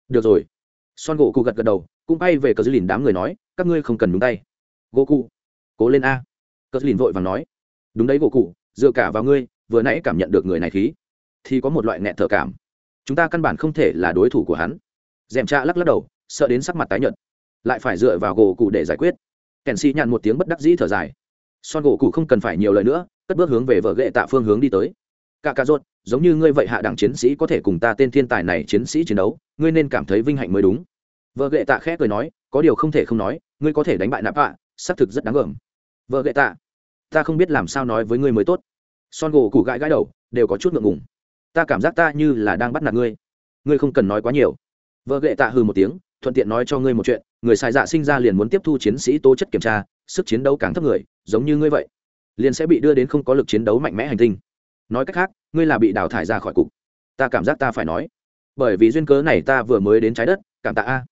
Được rồi. Son gỗ cụ gật gật đầu, cũng bay về cờ dư lìn đám người nói, các ngươi không cần nhúng tay. Gỗ cụ. Cố lên a. Cờ dư lìn vội và nói đúng đấy, gỗ cụ, dựa cả vào ngươi, vừa nãy cảm nhận được người này khí, thì có một loại nghẹn thở cảm. Chúng ta căn bản không thể là đối thủ của hắn. Dèm cha lắc lắc đầu, sợ đến sắc mặt tái nhợt. Lại phải dựa vào gỗ cụ để giải quyết. Kèn xì nhàn một tiếng bất đắc dĩ thở dài. Son gỗ cụ không cần phải nhiều lời nữa, cất bước hướng về vợ ghệ tạ phương hướng đi tới. Cả cà rốt, giống như ngươi vậy hạ đẳng chiến sĩ có thể cùng ta tên thiên tài này chiến sĩ chiến đấu, ngươi nên cảm thấy vinh hạnh mới đúng. Vợ ghệ tạ khẽ cười nói, có điều không thể không nói, ngươi có thể đánh bại nạp hạ xác thực rất đáng gờm vợ ghệ tạ ta không biết làm sao nói với ngươi mới tốt. Son gỗ củ gãi gãi đầu, đều có chút ngượng ngùng. Ta cảm giác ta như là đang bắt nạt ngươi. Ngươi không cần nói quá nhiều. Vợ gệ tạ hừ một tiếng, thuận tiện nói cho ngươi một chuyện, người xài dạ sinh ra liền muốn tiếp thu chiến sĩ tố chất kiểm tra, sức chiến đấu càng thấp người, giống như ngươi vậy, liền sẽ bị đưa đến không có lực chiến đấu mạnh mẽ hành tinh. Nói cách khác, ngươi là bị đào thải ra khỏi cục. Ta cảm giác ta phải nói. Bởi vì duyên cớ này ta vừa mới đến trái đất, cảm tạ a.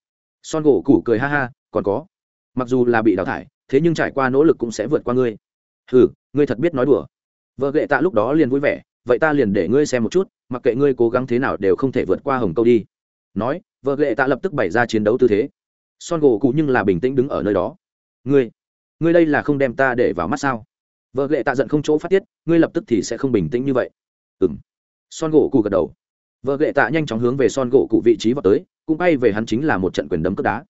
Son gỗ củ cười ha ha, còn có. Mặc dù là bị đào thải, thế nhưng trải qua nỗ lực cũng sẽ vượt qua ngươi ừ ngươi thật biết nói đùa. Vợ ghệ tạ lúc đó liền vui vẻ, vậy ta liền để ngươi xem một chút, mặc kệ ngươi cố gắng thế nào đều không thể vượt qua hồng câu đi. Nói, vợ ghệ tạ lập tức bày ra chiến đấu tư thế. Son gỗ cụ nhưng là bình tĩnh đứng ở nơi đó. Ngươi ngươi đây là không đem ta để vào mắt sao? Vợ ghệ tạ giận không chỗ phát tiết, ngươi lập tức thì sẽ không bình tĩnh như vậy. Ừng son gỗ cụ gật đầu. Vợ ghệ tạ nhanh chóng hướng về son gỗ cụ vị trí vào tới, cũng bay về hắn chính là một trận quyền đấm cướp đá.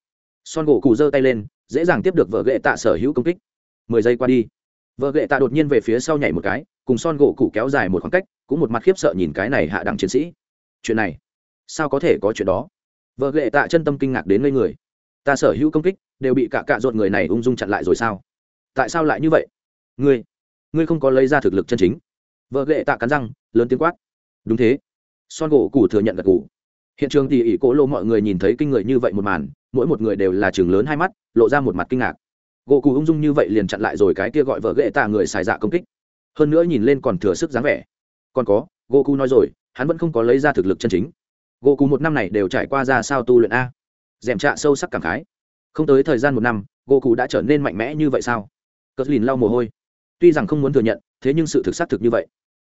Son gỗ cụ giơ tay lên, dễ dàng tiếp được vợ ghệ tạ sở hữu công kích. Mười giây qua đi vợ ghệ tạ đột nhiên về phía sau nhảy một cái, cùng son gỗ cụ kéo dài một khoảng cách, cũng một mặt khiếp sợ nhìn cái này hạ đẳng chiến sĩ. Chuyện này, sao có thể có chuyện đó? Vợ ghệ tạ chân tâm kinh ngạc đến ngây người. Ta sở hữu công kích, đều bị cả cạ dột người này ung dung chặn lại rồi sao? Tại sao lại như vậy? Ngươi ngươi không có lấy ra thực lực chân chính. Vợ ghệ tạ cắn răng, lớn tiếng quát. Đúng thế. Son gỗ cụ thừa nhận gật cụ hiện trường thì ỷ cỗ lô mọi người nhìn thấy kinh người như vậy một màn, mỗi một người đều là trường lớn hai mắt, lộ ra một mặt kinh ngạc gỗ cụ ung dung như vậy liền chặn lại rồi cái kia gọi vợ ghệ tạ người xài dạ công kích. Hơn nữa nhìn lên còn thừa sức dáng vẻ. Còn có, gỗ cụ nói rồi, hắn vẫn không có lấy ra thực lực chân chính. Gỗ cụ một năm này đều trải qua ra sao tu luyện a. Dèm trạ sâu sắc cảm khái. Không tới thời gian một năm, gỗ cụ đã trở nên mạnh mẽ như vậy sao? Cất lìn lau mồ hôi. Tuy rằng không muốn thừa nhận, thế nhưng sự thực xác thực như vậy.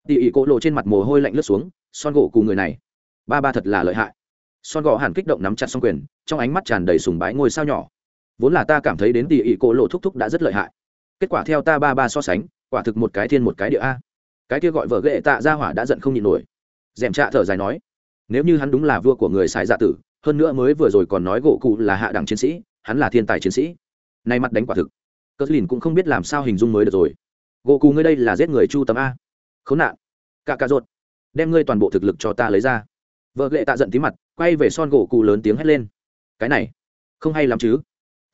Tỉ ỉ cỗ lộ trên mặt mồ hôi lạnh lướt xuống, son gỗ cụ người này. Ba ba thật là lợi hại. Son gỗ hẳn kích động nắm chặt xong quyền, trong ánh mắt tràn đầy sùng bái ngôi sao nhỏ vốn là ta cảm thấy đến tỷ ỉ cỗ lộ thúc thúc đã rất lợi hại. Kết quả theo ta ba ba so sánh, quả thực một cái thiên một cái địa a. Cái kia gọi vợ ghệ tạ ra hỏa đã giận không nhịn nổi. Dèm trạ thở dài nói, nếu như hắn đúng là vua của người xài dạ tử, hơn nữa mới vừa rồi còn nói gỗ cụ là hạ đẳng chiến sĩ, hắn là thiên tài chiến sĩ. Nay mặt đánh quả thực. Cờ lìn cũng không biết làm sao hình dung mới được rồi. Gỗ cụ ngươi đây là giết người chu tấm a. Khốn nạn. Cả cà ruột. Đem ngươi toàn bộ thực lực cho ta lấy ra. Vợ ghệ tạ giận tí mặt, quay về son gỗ cụ lớn tiếng hét lên. Cái này, không hay lắm chứ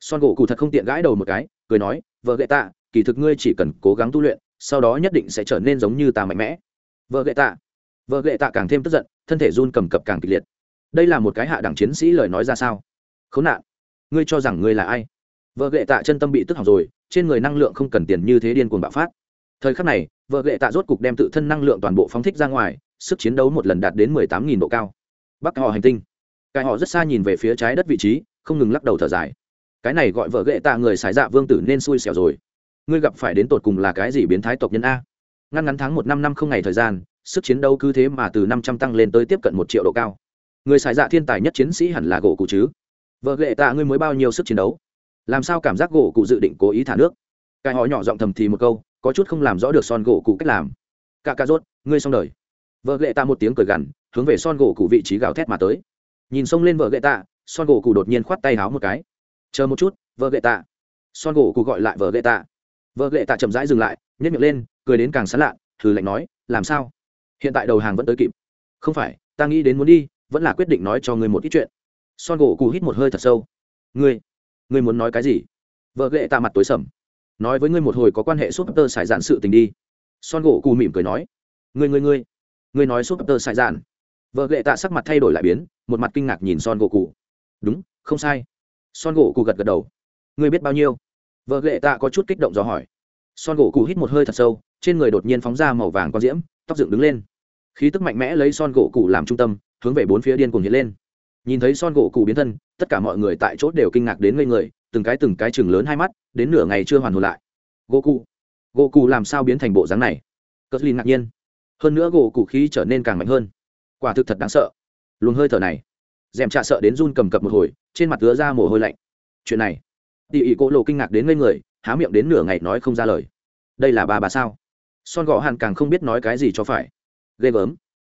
son gỗ cụ thật không tiện gãi đầu một cái, cười nói, vợ gậy tạ, kỳ thực ngươi chỉ cần cố gắng tu luyện, sau đó nhất định sẽ trở nên giống như ta mạnh mẽ. Vợ gậy tạ? Vợ gậy tạ càng thêm tức giận, thân thể run cầm cập càng kịch liệt. Đây là một cái hạ đẳng chiến sĩ lời nói ra sao? Khốn nạn! Ngươi cho rằng ngươi là ai? Vợ gậy tạ chân tâm bị tức hỏng rồi, trên người năng lượng không cần tiền như thế điên cuồng bạo phát. Thời khắc này, vợ gậy tạ rốt cục đem tự thân năng lượng toàn bộ phóng thích ra ngoài, sức chiến đấu một lần đạt đến mười tám nghìn độ cao. Bắc họ hành tinh. Cài họ rất xa nhìn về phía trái đất vị trí, không ngừng lắc đầu thở dài cái này gọi vợ ghệ tạ người xài dạ vương tử nên xui xẻo rồi. Ngươi gặp phải đến tột cùng là cái gì biến thái tộc nhân a? Ngăn ngắn tháng một năm năm không ngày thời gian, sức chiến đấu cứ thế mà từ năm trăm tăng lên tới tiếp cận một triệu độ cao. Người xài dạ thiên tài nhất chiến sĩ hẳn là gỗ cụ chứ? Vợ ghệ tạ ngươi mới bao nhiêu sức chiến đấu? Làm sao cảm giác gỗ cụ dự định cố ý thả nước? Cái họ nhỏ giọng thầm thì một câu, có chút không làm rõ được son gỗ cụ cách làm. Cả ca rốt, ngươi xong đời. Vợ ghệ tạ một tiếng cười gằn, hướng về son gỗ cụ vị trí gào thét mà tới. Nhìn xông lên vợ ghệ tạ, son gỗ cụ đột nhiên khoát tay háo một cái chờ một chút, vợ gệ tạ. Son gỗ cụ gọi lại vợ gệ tạ. Vợ gệ tạ chậm rãi dừng lại nhét miệng lên, cười đến càng sán lạ thử lạnh nói, làm sao? Hiện tại đầu hàng vẫn tới kịp. Không phải, ta nghĩ đến muốn đi, vẫn là quyết định nói cho ngươi một ít chuyện. Son gỗ cụ hít một hơi thật sâu. Ngươi ngươi muốn nói cái gì? Vợ ghệ tạ mặt tối sầm. Nói với ngươi một hồi có quan hệ súp tơ sải dạn sự tình đi. Son gỗ cụ mỉm cười nói. Ngươi ngươi ngươi ngươi nói súp tơ sải dạn. Vợ ghệ tạ sắc mặt thay đổi lại biến, một mặt kinh ngạc nhìn son gỗ cụ đúng, không sai son gỗ cụ gật gật đầu. Ngươi biết bao nhiêu? Vợ lệ tạ có chút kích động do hỏi. Son gỗ cụ hít một hơi thật sâu, trên người đột nhiên phóng ra màu vàng con diễm, tóc dựng đứng lên. Khí tức mạnh mẽ lấy son gỗ cụ làm trung tâm, hướng về bốn phía điên cùng hiện lên. Nhìn thấy son gỗ cụ biến thân, tất cả mọi người tại chốt đều kinh ngạc đến ngây người, từng cái từng cái chừng lớn hai mắt, đến nửa ngày chưa hoàn hồn lại. Gỗ cụ gỗ cụ làm sao biến thành bộ dáng này? Cất linh ngạc nhiên. Hơn nữa gỗ cụ khí trở nên càng mạnh hơn. Quả thực thật đáng sợ. Luồng hơi thở này. Dèm trạ sợ đến run cầm cập một hồi trên mặt ứa ra mồ hôi lạnh. Chuyện này. Tỉ ỉ cô lộ kinh ngạc đến ngây người, há miệng đến nửa ngày nói không ra lời. Đây là bà bà sao? Son gõ hàn càng không biết nói cái gì cho phải. Ghê gớm.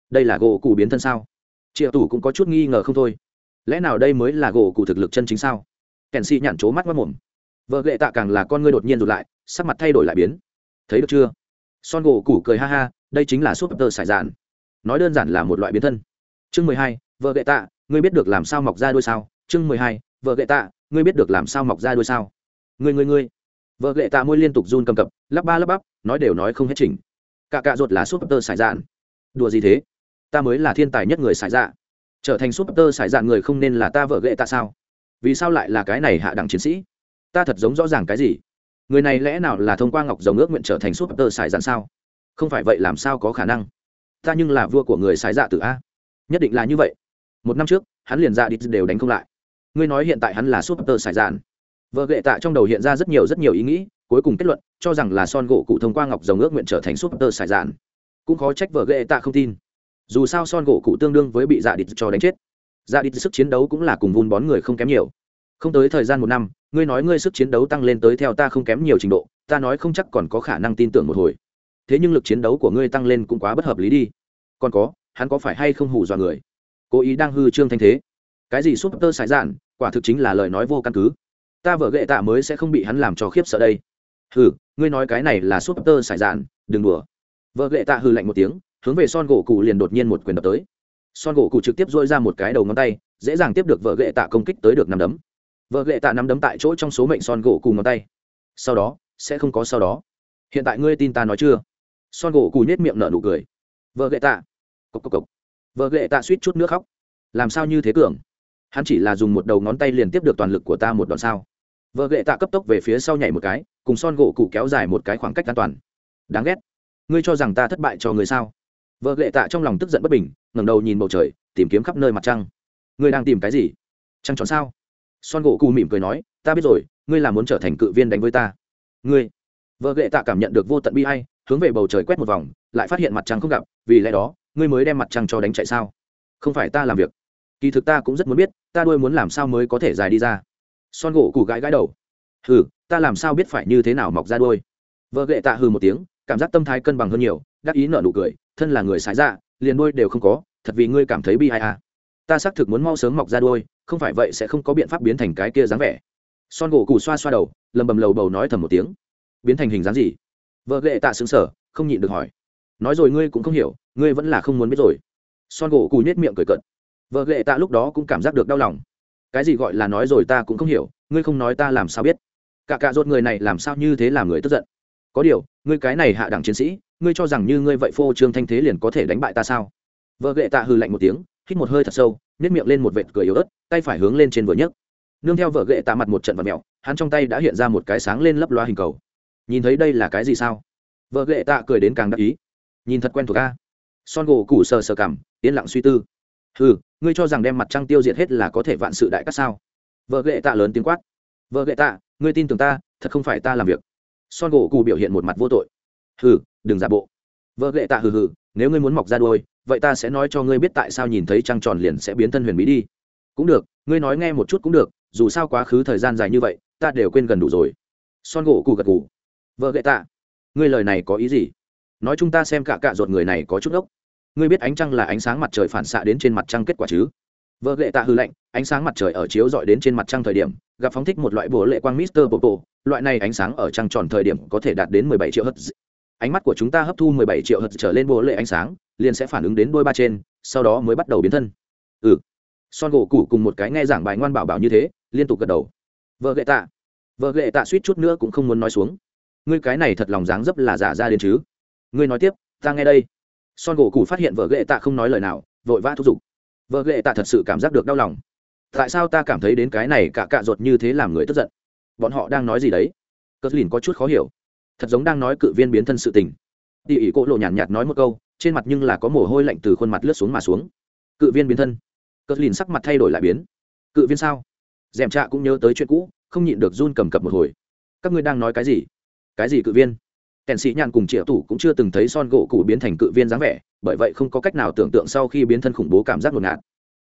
Đây là gỗ cụ biến thân sao? Triệu tủ cũng có chút nghi ngờ không thôi. Lẽ nào đây mới là gỗ cụ thực lực chân chính sao? Kèn xị nhản trố mắt mất mồm. Vợ gệ tạ càng là con ngươi đột nhiên rụt lại, sắc mặt thay đổi lại biến. Thấy được chưa? Son gỗ cụ cười ha ha, đây chính là súp tơ sải dạn. Nói đơn giản là một loại biến thân. Chương mười hai, vợ gệ tạ, ngươi biết được làm sao mọc ra đôi sao? Chương mười hai, vợ gệ tạ, ngươi biết được làm sao mọc ra đôi sao? Ngươi ngươi ngươi. Vợ gệ tạ môi liên tục run cầm cập, lắp ba lắp bắp, nói đều nói không hết trình cả cạ ruột là súp tơ sải dạn. Đùa gì thế? Ta mới là thiên tài nhất người sải dạ. Trở thành súp tơ sải dạn người không nên là ta vợ gệ tạ sao? Vì sao lại là cái này hạ đẳng chiến sĩ? Ta thật giống rõ ràng cái gì? Người này lẽ nào là thông qua ngọc dòng ước nguyện trở thành súp tơ sải dạn sao? Không phải vậy làm sao có khả năng? Ta nhưng là vua của người sải dạ từ a. Nhất định là như vậy. Một năm trước, hắn liền dạ đi đều đánh không lại ngươi nói hiện tại hắn là súp tơ sải dạn vợ gệ tạ trong đầu hiện ra rất nhiều rất nhiều ý nghĩ, cuối cùng kết luận, cho rằng là son gỗ cụ thông qua ngọc dòng ước nguyện trở thành súp tơ sải dạn cũng khó trách vợ ghệ tạ không tin. Dù sao son gỗ cụ tương đương với bị dạ địch cho đánh chết. Dạ địch sức chiến đấu cũng là cùng vun bón người không kém nhiều. Không tới thời gian một năm, ngươi nói ngươi sức chiến đấu tăng lên tới theo ta không kém nhiều trình độ, ta nói không chắc còn có khả năng tin tưởng một hồi. Thế nhưng lực chiến đấu của ngươi tăng lên cũng quá bất hợp lý đi. Còn có, hắn có phải hay không hù dọa người? Cố ý đang hư trương thanh thế. Cái gì súp tơ sải dạn quả thực chính là lời nói vô căn cứ. Ta vợ gệ tạ mới sẽ không bị hắn làm cho khiếp sợ đây. Hừ, ngươi nói cái này là súp tơ sải dạn, đừng đùa. Vợ gệ tạ hừ lạnh một tiếng, hướng về son gỗ cụ liền đột nhiên một quyền đập tới. Son gỗ cụ trực tiếp dôi ra một cái đầu ngón tay, dễ dàng tiếp được vợ gệ tạ công kích tới được năm đấm. Vợ gệ tạ nắm đấm tại chỗ trong số mệnh son gỗ cụ ngón tay. Sau đó, sẽ không có sau đó. Hiện tại ngươi tin ta nói chưa? Son gỗ cụ nhét miệng nở nụ cười. Vợ gệ tạ. Cộc cộc cộc. Vợ gệ tạ suýt chút nước khóc. Làm sao như thế cường? Hắn chỉ là dùng một đầu ngón tay liền tiếp được toàn lực của ta một đoạn sao? Vợ ghệ tạ cấp tốc về phía sau nhảy một cái, cùng son gỗ cụ kéo dài một cái khoảng cách an toàn. Đáng ghét. Ngươi cho rằng ta thất bại cho người sao? Vợ lệ tạ trong lòng tức giận bất bình, ngẩng đầu nhìn bầu trời, tìm kiếm khắp nơi mặt trăng. Ngươi đang tìm cái gì? Trăng tròn sao? Son gỗ cụ mỉm cười nói, ta biết rồi, ngươi là muốn trở thành cự viên đánh với ta. Ngươi. Vợ lệ tạ cảm nhận được vô tận bi hay hướng về bầu trời quét một vòng, lại phát hiện mặt trăng không gặp, vì lẽ đó, ngươi mới đem mặt trăng cho đánh chạy sao? Không phải ta làm việc kỳ thực ta cũng rất muốn biết ta đuôi muốn làm sao mới có thể dài đi ra. Son gỗ cù gãi gãi đầu. Hừ ta làm sao biết phải như thế nào mọc ra đuôi? Vợ gệ tạ hừ một tiếng cảm giác tâm thái cân bằng hơn nhiều đắc ý nợ nụ cười thân là người sái dạ liền đuôi đều không có thật vì ngươi cảm thấy bi ai à. Ta xác thực muốn mau sớm mọc ra đuôi, không phải vậy sẽ không có biện pháp biến thành cái kia dáng vẻ. Son gỗ cù xoa xoa đầu lầm bầm lầu bầu nói thầm một tiếng. Biến thành hình dáng gì? Vợ ghệ tạ xứng sở không nhịn được hỏi. Nói rồi ngươi cũng không hiểu ngươi vẫn là không muốn biết rồi. Son gỗ cù nhét miệng cười cận vợ ghệ tạ lúc đó cũng cảm giác được đau lòng. Cái gì gọi là nói rồi ta cũng không hiểu, ngươi không nói ta làm sao biết? Cả cạ rốt người này làm sao như thế làm người tức giận? Có điều, ngươi cái này hạ đẳng chiến sĩ, ngươi cho rằng như ngươi vậy phô trương thanh thế liền có thể đánh bại ta sao? Vợ lệ tạ hư lạnh một tiếng, hít một hơi thật sâu nếp miệng lên một vệt cười yếu ớt, tay phải hướng lên trên vừa nhấc. Nương theo vợ gệ tạ mặt một trận vật mẹo hắn trong tay đã hiện ra một cái sáng lên lấp loa hình cầu. Nhìn thấy đây là cái gì sao? Vợ ghệ tạ cười đến càng đắc ý. Nhìn thật quen thuộc ca son gỗ củ sờ sờ cảm, yên lặng suy tư ừ ngươi cho rằng đem mặt trăng tiêu diệt hết là có thể vạn sự đại các sao? Vợ ghệ tạ lớn tiếng quát. Vợ ghệ tạ, ngươi tin tưởng ta, thật không phải ta làm việc. Son gỗ cụ biểu hiện một mặt vô tội. Hừ, đừng giả bộ. Vợ ghệ tạ hừ hừ, nếu ngươi muốn mọc ra đôi vậy ta sẽ nói cho ngươi biết tại sao nhìn thấy trăng tròn liền sẽ biến thân huyền bí đi. Cũng được, ngươi nói nghe một chút cũng được, dù sao quá khứ thời gian dài như vậy, ta đều quên gần đủ rồi. Son gỗ cụ gật cù vợ ghệ tạ, ngươi lời này có ý gì? Nói chúng ta xem cả cạ ruột người này có chút ốc ngươi biết ánh trăng là ánh sáng mặt trời phản xạ đến trên mặt trăng kết quả chứ? Vợ ghệ tạ hư lệnh ánh sáng mặt trời ở chiếu dọi đến trên mặt trăng thời điểm, gặp phóng thích một loại bổ lệ quang mister popo, loại này ánh sáng ở trăng tròn thời điểm có thể đạt đến 17 triệu hz ánh mắt của chúng ta hấp thu 17 triệu hz trở lên bổ lệ ánh sáng, liền sẽ phản ứng đến đôi ba trên, sau đó mới bắt đầu biến thân. Ừ. Son gỗ cũ cùng một cái nghe giảng bài ngoan bảo bảo như thế, liên tục gật đầu. Vợ ghệ tạ. Vợ ghệ tạ suýt chút nữa cũng không muốn nói xuống. Ngươi cái này thật lòng dáng dấp là giả ra đến chứ? Ngươi nói tiếp, ta nghe đây son gỗ cụ phát hiện vợ ghệ tạ không nói lời nào vội vã thúc giục. Vợ ghệ tạ thật sự cảm giác được đau lòng. Tại sao ta cảm thấy đến cái này cả cạ ruột như thế làm người tức giận? Bọn họ đang nói gì đấy? Cất lìn có chút khó hiểu. Thật giống đang nói cự viên biến thân sự tình. Tỉ ỉ cỗ lộ nhàn nhạt, nhạt nói một câu trên mặt nhưng là có mồ hôi lạnh từ khuôn mặt lướt xuống mà xuống. Cự viên biến thân. Cất lìn sắc mặt thay đổi lại biến. Cự viên sao? D è m trạ cũng nhớ tới chuyện cũ không nhịn được run cầm cập một hồi. Các ngươi đang nói cái gì? Cái gì cự viên? Kèn sĩ nhàn cùng triệu tủ cũng chưa từng thấy son gỗ cụ biến thành cự viên dáng vẻ, bởi vậy không có cách nào tưởng tượng sau khi biến thân khủng bố cảm giác ngột ngạt.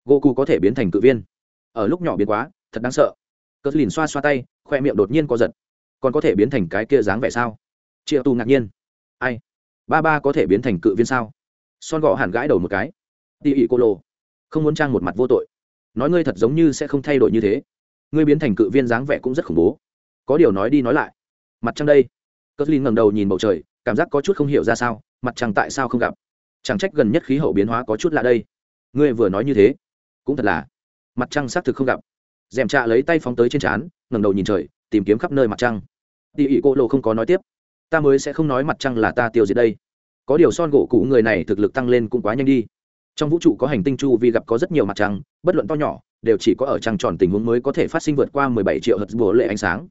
Gỗ cụ có thể biến thành cự viên. Ở lúc nhỏ biến quá, thật đáng sợ. Cất lìn xoa xoa tay, khoe miệng đột nhiên co giật. Còn có thể biến thành cái kia dáng vẻ sao? Triệu tù ngạc nhiên. Ai? Ba ba có thể biến thành cự viên sao? Son gõ hẳn gãi đầu một cái. Tỉ ỉ cô lô. Không muốn trang một mặt vô tội. Nói ngươi thật giống như sẽ không thay đổi như thế. Ngươi biến thành cự viên dáng vẻ cũng rất khủng bố. Có điều nói đi nói lại. Mặt trăng đây cất lin ngẩng đầu nhìn bầu trời, cảm giác có chút không hiểu ra sao, mặt trăng tại sao không gặp? Chẳng trách gần nhất khí hậu biến hóa có chút lạ đây. Ngươi vừa nói như thế, cũng thật là. Mặt trăng xác thực không gặp. D è m trạ lấy tay phóng tới trên trán, ngẩng đầu nhìn trời, tìm kiếm khắp nơi mặt trăng. Tỉ ỉ cô lộ không có nói tiếp. Ta mới sẽ không nói mặt trăng là ta tiêu diệt đây. Có điều son gỗ cụ người này thực lực tăng lên cũng quá nhanh đi. Trong vũ trụ có hành tinh chu vì gặp có rất nhiều mặt trăng, bất luận to nhỏ, đều chỉ có ở trăng tròn tình huống mới có thể phát sinh vượt qua 17 triệu hật bổ lệ ánh sáng.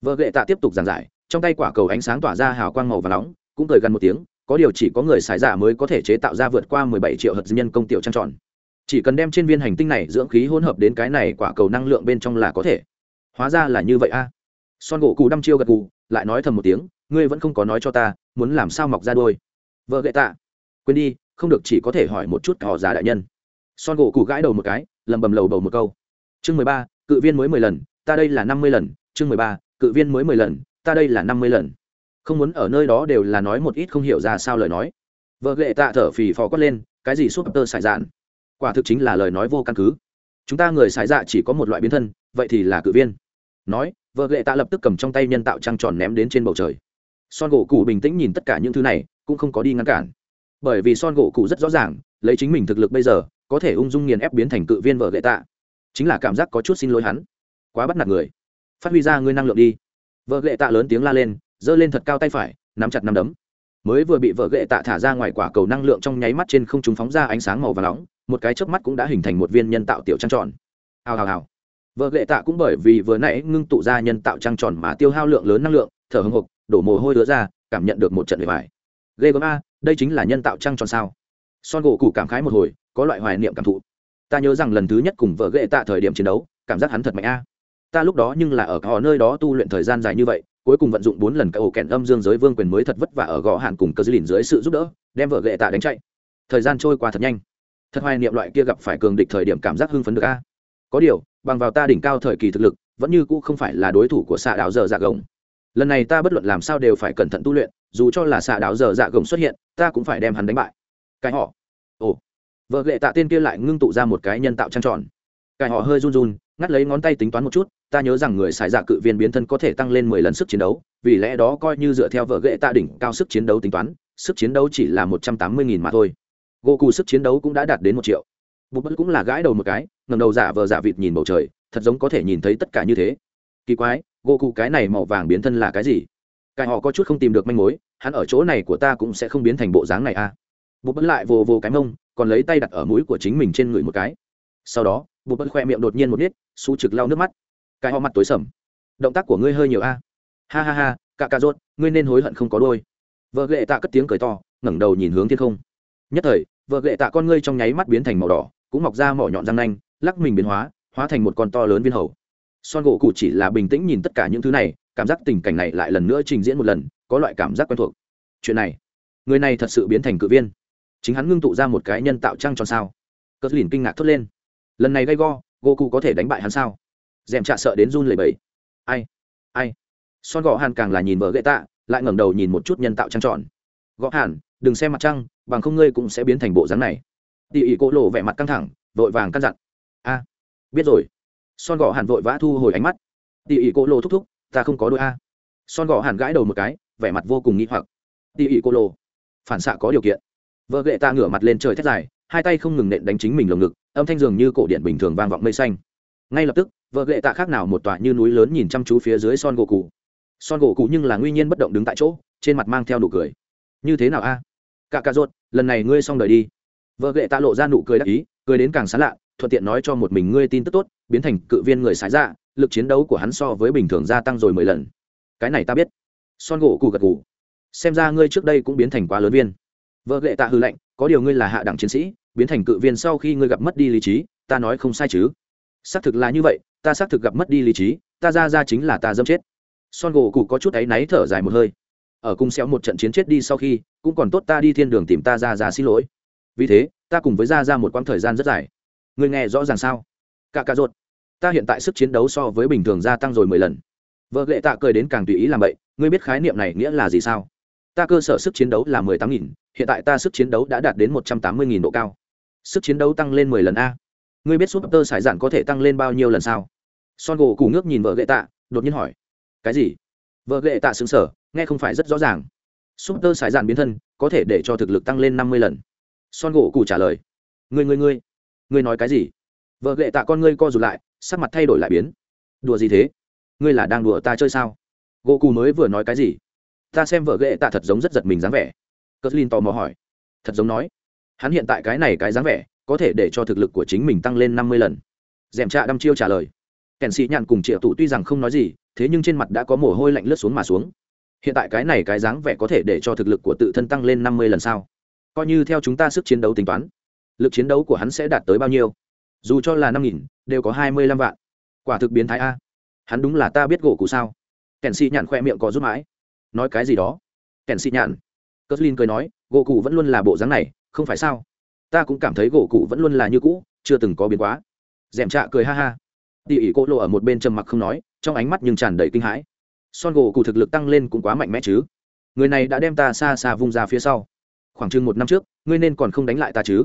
Vợ gệ tạ tiếp tục giảng giải trong tay quả cầu ánh sáng tỏa ra hào quang màu và nóng, cũng cười gần một tiếng, có điều chỉ có người xài giả mới có thể chế tạo ra vượt qua 17 triệu hật nhân công tiểu trang tròn. Chỉ cần đem trên viên hành tinh này dưỡng khí hỗn hợp đến cái này quả cầu năng lượng bên trong là có thể. Hóa ra là như vậy a. Son gỗ cù đăm chiêu gật cù lại nói thầm một tiếng, ngươi vẫn không có nói cho ta, muốn làm sao mọc ra đôi. Vợ gậy tạ. Quên đi, không được chỉ có thể hỏi một chút họ già đại nhân. Son gỗ cù gãi đầu một cái, lầm bầm lầu bầu một câu. Chương mười ba, cự viên mới mười lần, ta đây là năm mươi lần. Chương mười ba, cự viên mới mười lần ta đây là năm mươi lần. Không muốn ở nơi đó đều là nói một ít không hiểu ra sao lời nói. Vợ lệ tạ thở phì phò quát lên, cái gì súp tơ xài dạn? Quả thực chính là lời nói vô căn cứ. Chúng ta người xài dạ chỉ có một loại biến thân, vậy thì là cự viên. Nói, vợ lệ tạ lập tức cầm trong tay nhân tạo trăng tròn ném đến trên bầu trời. Son gỗ cụ bình tĩnh nhìn tất cả những thứ này, cũng không có đi ngăn cản. Bởi vì son gỗ cụ rất rõ ràng, lấy chính mình thực lực bây giờ, có thể ung dung nghiền ép biến thành cự viên vợ lệ tạ. Chính là cảm giác có chút xin lỗi hắn. Quá bắt nạt người. Phát huy ra ngươi năng lượng đi vợ ghệ tạ lớn tiếng la lên, giơ lên thật cao tay phải, nắm chặt nắm đấm. Mới vừa bị vợ ghệ tạ thả ra ngoài quả cầu năng lượng trong nháy mắt trên không chúng phóng ra ánh sáng màu và nóng, một cái chớp mắt cũng đã hình thành một viên nhân tạo tiểu trăng tròn. Hào hào hào. Vợ ghệ tạ cũng bởi vì vừa nãy ngưng tụ ra nhân tạo trăng tròn mà tiêu hao lượng lớn năng lượng, thở hồng hộc đổ mồ hôi đứa ra, cảm nhận được một trận bề bài ghê gớm a, đây chính là nhân tạo trăng tròn sao? Son gỗ cụ cảm khái một hồi, có loại hoài niệm cảm thụ. Ta nhớ rằng lần thứ nhất cùng vợ ghệ tạ thời điểm chiến đấu, cảm giác hắn thật mạnh a ta lúc đó nhưng là ở họ nơi đó tu luyện thời gian dài như vậy, cuối cùng vận dụng bốn lần cái ổ kẹn âm dương giới vương quyền mới thật vất vả ở gò hạn cùng cơ dư lìn dưới sự giúp đỡ, đem vợ ghệ tạ đánh chạy. Thời gian trôi qua thật nhanh. Thật hoài niệm loại kia gặp phải cường địch thời điểm cảm giác hưng phấn được a. Có điều, bằng vào ta đỉnh cao thời kỳ thực lực, vẫn như cũ không phải là đối thủ của xạ đạo giờ dạ gồng. Lần này ta bất luận làm sao đều phải cẩn thận tu luyện, dù cho là xạ đạo giờ dạ gồng xuất hiện, ta cũng phải đem hắn đánh bại. Cái họ. Ồ. Vợ lệ tạ tên kia lại ngưng tụ ra một cái nhân tạo trăng tròn cái họ hơi run run, ngắt lấy ngón tay tính toán một chút, ta nhớ rằng người xài dạ cự viên biến thân có thể tăng lên mười lần sức chiến đấu, vì lẽ đó coi như dựa theo vợ ghệ tạ đỉnh cao sức chiến đấu tính toán, sức chiến đấu chỉ là một trăm tám mươi nghìn mà thôi. Gỗ cù sức chiến đấu cũng đã đạt đến một triệu. Bụt bất cũng là gãi đầu một cái ngầm đầu giả vờ giả vịt nhìn bầu trời, thật giống có thể nhìn thấy tất cả như thế. Kỳ quái gỗ cụ cái này màu vàng biến thân là cái gì? Cái họ có chút không tìm được manh mối, hắn ở chỗ này của ta cũng sẽ không biến thành bộ dáng này à. Bụt bất lại vồ vồ cái mông, còn lấy tay đặt ở mũi của chính mình trên người một cái sau đó bụt bật khoe miệng đột nhiên một nít su trực lau nước mắt. Cái ho mặt tối sầm. Động tác của ngươi hơi nhiều a. Ha ha ha cà cà rốt, ngươi nên hối hận không có đôi. Vợ ghệ tạ cất tiếng cười to, ngẩng đầu nhìn hướng thiên không. Nhất thời, vợ ghệ tạ con ngươi trong nháy mắt biến thành màu đỏ, cũng mọc ra mỏ nhọn răng nanh, lắc mình biến hóa hóa thành một con to lớn viên hầu. Son gỗ cụ chỉ là bình tĩnh nhìn tất cả những thứ này, cảm giác tình cảnh này lại lần nữa trình diễn một lần, có loại cảm giác quen thuộc. Chuyện này, người này thật sự biến thành cự viên. Chính hắn ngưng tụ ra một cái nhân tạo trăng tròn sao. Cất lìn kinh ngạc thốt lên lần này gay go gỗ cụ có thể đánh bại hắn sao? D è m trạ sợ đến run lầy bầy ai? Ai? Son gõ hàn càng là nhìn vợ gậy tạ lại ngẩng đầu nhìn một chút nhân tạo trăng tròn. Gõ hàn, đừng xem mặt trăng, bằng không ngươi cũng sẽ biến thành bộ dáng này. Tỉ ỉ cỗ lộ vẻ mặt căng thẳng, vội vàng căn dặn. A, biết rồi. Son gõ hàn vội vã thu hồi ánh mắt. Tỉ ỉ cỗ lộ thúc thúc, ta không có đôi a. Son gõ hàn gãi đầu một cái, vẻ mặt vô cùng nghĩ hoặc. Tỉ ỉ cỗ lộ, phản xạ có điều kiện. Vợ gậy ta ngửa mặt lên trời thét dài hai tay không ngừng nện đánh chính mình lồng ngực, âm thanh dường như cổ điện bình thường vang vọng mây xanh. Ngay lập tức, vợ gậy tạ khác nào một tòa như núi lớn nhìn chăm chú phía dưới son gỗ cụ son gỗ cụ nhưng là nguy nhiên bất động đứng tại chỗ, trên mặt mang theo nụ cười. Như thế nào a? Cả cà rốt, lần này ngươi xong đời đi. Vợ gậy tạ lộ ra nụ cười đắc ý, cười đến càng sán lạ, thuận tiện nói cho một mình ngươi tin tức tốt, biến thành cự viên người sái ra dạ, lực chiến đấu của hắn so với bình thường gia tăng rồi mười lần. Cái này ta biết. Son gỗ cụ gật cụ xem ra ngươi trước đây cũng biến thành quá lớn viên vợ gậy tạ hư lệnh có điều ngươi là hạ đẳng chiến sĩ, biến thành cự viên sau khi ngươi gặp mất đi lý trí, ta nói không sai chứ? Xác thực là như vậy, ta xác thực gặp mất đi lý trí, ta ra ra chính là ta dâm chết. Son gỗ cụ có chút áy náy thở dài một hơi. Ở cung xéo một trận chiến chết đi sau khi, cũng còn tốt ta đi thiên đường tìm ta ra ra xin lỗi. Vì thế, ta cùng với ra ra một quãng thời gian rất dài. Ngươi nghe rõ ràng sao? Cả cà ruột. ta hiện tại sức chiến đấu so với bình thường gia tăng rồi mười lần. Vợ lệ tạ cười đến càng tùy ý làm vậy ngươi biết khái niệm này nghĩa là gì sao? Ta cơ sở sức chiến đấu là mười tám nghìn, hiện tại ta sức chiến đấu đã đạt đến một trăm tám mươi nghìn độ cao. Sức chiến đấu tăng lên mười lần a. Ngươi biết súp tơ sải dạn có thể tăng lên bao nhiêu lần sao? Son gỗ cù nước nhìn vợ gậy tạ, đột nhiên hỏi. Cái gì? Vợ gậy tạ xứng sở nghe không phải rất rõ ràng. Súp tơ sải dạn biến thân, có thể để cho thực lực tăng lên năm mươi lần. Son gỗ cù trả lời. Ngươi ngươi ngươi ngươi nói cái gì? Vợ gậy tạ con ngươi co rụt lại, sắc mặt thay đổi lại biến. Đùa gì thế? Ngươi là đang đùa ta chơi sao? Gỗ cù mới vừa nói cái gì? Ta xem vợ ghệ tạ thật giống rất giật mình dáng vẻ. Cất lin tò mò hỏi. Thật giống nói. Hắn hiện tại cái này cái dáng vẻ, có thể để cho thực lực của chính mình tăng lên năm mươi lần. Dèm trạ đăm chiêu trả lời. Kèn sĩ nhàn cùng triệu tụ tuy rằng không nói gì, thế nhưng trên mặt đã có mồ hôi lạnh lướt xuống mà xuống. Hiện tại cái này cái dáng vẻ có thể để cho thực lực của tự thân tăng lên năm mươi lần sao? Coi như theo chúng ta sức chiến đấu tính toán, lực chiến đấu của hắn sẽ đạt tới bao nhiêu? Dù cho là năm nghìn, đều có hai mươi lăm vạn. Quả thực biến thái a. Hắn đúng là ta biết gỗ cụ sao? Kèn sĩ nhàn khoe miệng có rút mãi nói cái gì đó. Kèn sĩ nhạn. Cờ lin cười nói, gỗ cụ vẫn luôn là bộ dáng này, không phải sao? Ta cũng cảm thấy gỗ cụ vẫn luôn là như cũ, chưa từng có biến quá. D trạ cười ha ha. Tỉ ỉ cô lộ ở một bên trầm mặc không nói, trong ánh mắt nhưng tràn đầy kinh hãi. Son gỗ cụ thực lực tăng lên cũng quá mạnh mẽ chứ. Người này đã đem ta xa xa vung ra phía sau. Khoảng chừng một năm trước, ngươi nên còn không đánh lại ta chứ?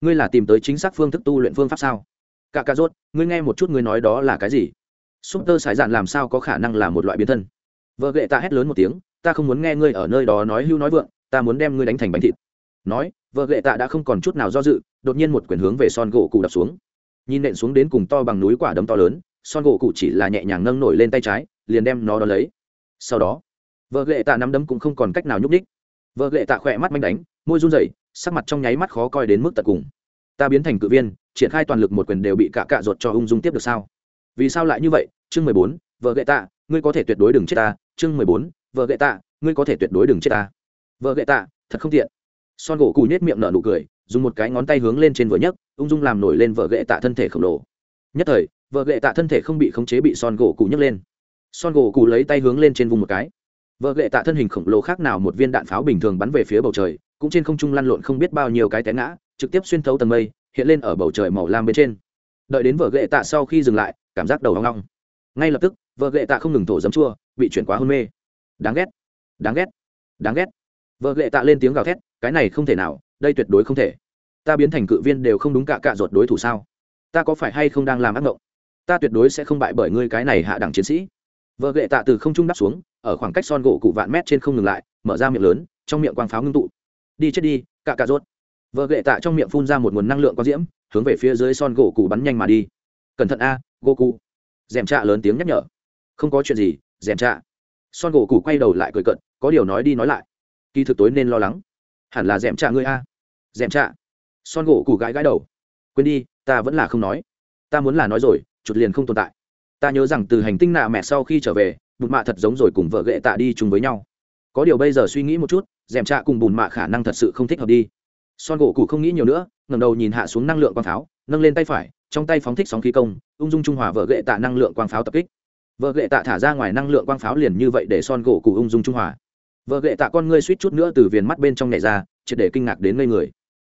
Ngươi là tìm tới chính xác phương thức tu luyện phương pháp sao? Cả cà rốt, ngươi nghe một chút ngươi nói đó là cái gì? Súp tơ sải dạn làm sao có khả năng là một loại biến thân? Vợ gệ ta hét lớn một tiếng ta không muốn nghe ngươi ở nơi đó nói hưu nói vượng, ta muốn đem ngươi đánh thành bánh thịt. Nói, vợ gệ tạ đã không còn chút nào do dự, đột nhiên một quyển hướng về son gỗ cụ đập xuống. Nhìn nện xuống đến cùng to bằng núi quả đấm to lớn, son gỗ cụ chỉ là nhẹ nhàng nâng nổi lên tay trái, liền đem nó đ ó lấy. Sau đó, vợ gệ tạ nắm đấm cũng không còn cách nào nhúc ních vợ gệ tạ khỏe mắt manh đánh, môi run rẩy, sắc mặt trong nháy mắt khó coi đến mức tận cùng. Ta biến thành cự viên, triển khai toàn lực một quyền đều bị cả cạ ruột cho ung dung tiếp được sao? Vì sao lại như vậy? Chương mười bốn, vợ gệ tạ, ngươi có thể tuyệt đối đừng chết ta. Chương mười bốn vợ gậy tạ, ngươi có thể tuyệt đối đừng chết ta. Vợ gậy tạ, thật không tiện. Son gỗ cù nhét miệng nở nụ cười, dùng một cái ngón tay hướng lên trên vợ nhấc, ung dung làm nổi lên vợ gậy tạ thân thể khổng lồ. Nhất thời, vợ gậy tạ thân thể không bị khống chế bị son gỗ cù nhấc lên. Son gỗ cù lấy tay hướng lên trên vùng một cái. Vợ gậy tạ thân hình khổng lồ khác nào một viên đạn pháo bình thường bắn về phía bầu trời, cũng trên không trung lăn lộn không biết bao nhiêu cái té ngã, trực tiếp xuyên thấu tầng mây, hiện lên ở bầu trời màu lam bên trên. Đợi đến vợ gậy tạ sau khi dừng lại, cảm giác đầu hoang long ngay lập tức, vợ gậy tạ không ngừng thổ dấm chua, bị chuyển quá hôn mê đáng ghét. Đáng ghét. Đáng ghét. Vợ lệ tạ lên tiếng gào thét, cái này không thể nào, đây tuyệt đối không thể. Ta biến thành cự viên đều không đúng cả cạ ruột đối thủ sao? Ta có phải hay không đang làm ác mộng ta tuyệt đối sẽ không bại bởi ngươi cái này hạ đẳng chiến sĩ. Vợ lệ tạ từ không trung đáp xuống, ở khoảng cách son gỗ cụ vạn mét trên không ngừng lại, mở ra miệng lớn, trong miệng quang pháo ngưng tụ. Đi chết đi cạ cạ ruột. vợ lệ tạ trong miệng phun ra một nguồn năng lượng có diễm, hướng về phía dưới son gỗ cụ bắn nhanh mà đi. Cẩn thận a, gỗ cụ. Dèm trạ lớn tiếng nhắc nhở. Không có chuyện gì dèm trạ son gỗ cụ quay đầu lại cười cận có điều nói đi nói lại. Kỳ thực tối nên lo lắng. Hẳn là dèm trạ ngươi a. Dèm trạ. Son gỗ cụ gãi gãi đầu. Quên đi, ta vẫn là không nói. Ta muốn là nói rồi, chuột liền không tồn tại. Ta nhớ rằng từ hành tinh nạ mẹ sau khi trở về, bụt mạ thật giống rồi cùng vợ ghệ tạ đi chung với nhau. Có điều bây giờ suy nghĩ một chút dèm trạ cùng bùn mạ khả năng thật sự không thích hợp đi. Son gỗ cụ không nghĩ nhiều nữa ngầm đầu nhìn hạ xuống năng lượng quang pháo, nâng lên tay phải, trong tay phóng thích sóng khí công, ung dung trung hòa vợ gệ tạ năng lượng quang pháo tập kích vợ gệ tạ thả ra ngoài năng lượng quang pháo liền như vậy để son gỗ cụ ung dung trung hòa. Vợ gệ tạ con ngươi suýt chút nữa từ viền mắt bên trong nhảy ra, triệt để kinh ngạc đến ngây người.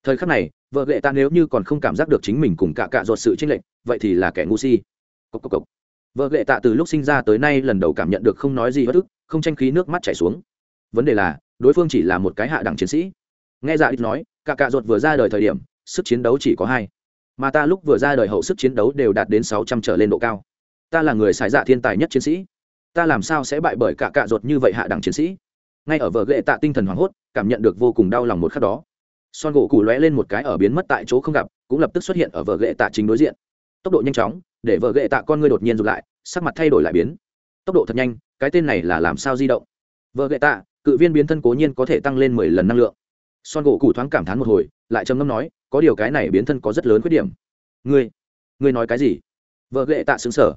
Thời khắc này, vợ gệ tạ nếu như còn không cảm giác được chính mình cùng cả cạ ruột sự chênh lệch, vậy thì là kẻ ngu si. Cốc cốc cốc. vợ gệ tạ từ lúc sinh ra tới nay lần đầu cảm nhận được không nói gì bất ức, không tranh khí nước mắt chảy xuống. Vấn đề là, đối phương chỉ là một cái hạ đẳng chiến sĩ. Nghe dạ ít nói, cả cạ ruột vừa ra đời thời điểm, sức chiến đấu chỉ có hai. Mà ta lúc vừa ra đời hậu sức chiến đấu đều đạt đến sáu trăm trở lên độ cao ta là người xài dạ thiên tài nhất chiến sĩ. Ta làm sao sẽ bại bởi cả cạ ruột như vậy hạ đẳng chiến sĩ? Ngay ở vợ ghệ tạ tinh thần hoảng hốt, cảm nhận được vô cùng đau lòng một khắc đó. Son gỗ cù lóe lên một cái ở biến mất tại chỗ không gặp, cũng lập tức xuất hiện ở vợ ghệ tạ chính đối diện. Tốc độ nhanh chóng, để vợ ghệ tạ con ngươi đột nhiên rụt lại, sắc mặt thay đổi lại biến. Tốc độ thật nhanh, cái tên này là làm sao di động? Vợ ghệ tạ, cự viên biến thân cố nhiên có thể tăng lên mười lần năng lượng. Son gỗ cù thoáng cảm thán một hồi, lại trầm ngâm nói, có điều cái này biến thân có rất lớn khuyết điểm. Ngươi ngươi nói cái gì? Vợ ghệ tạ xứng sở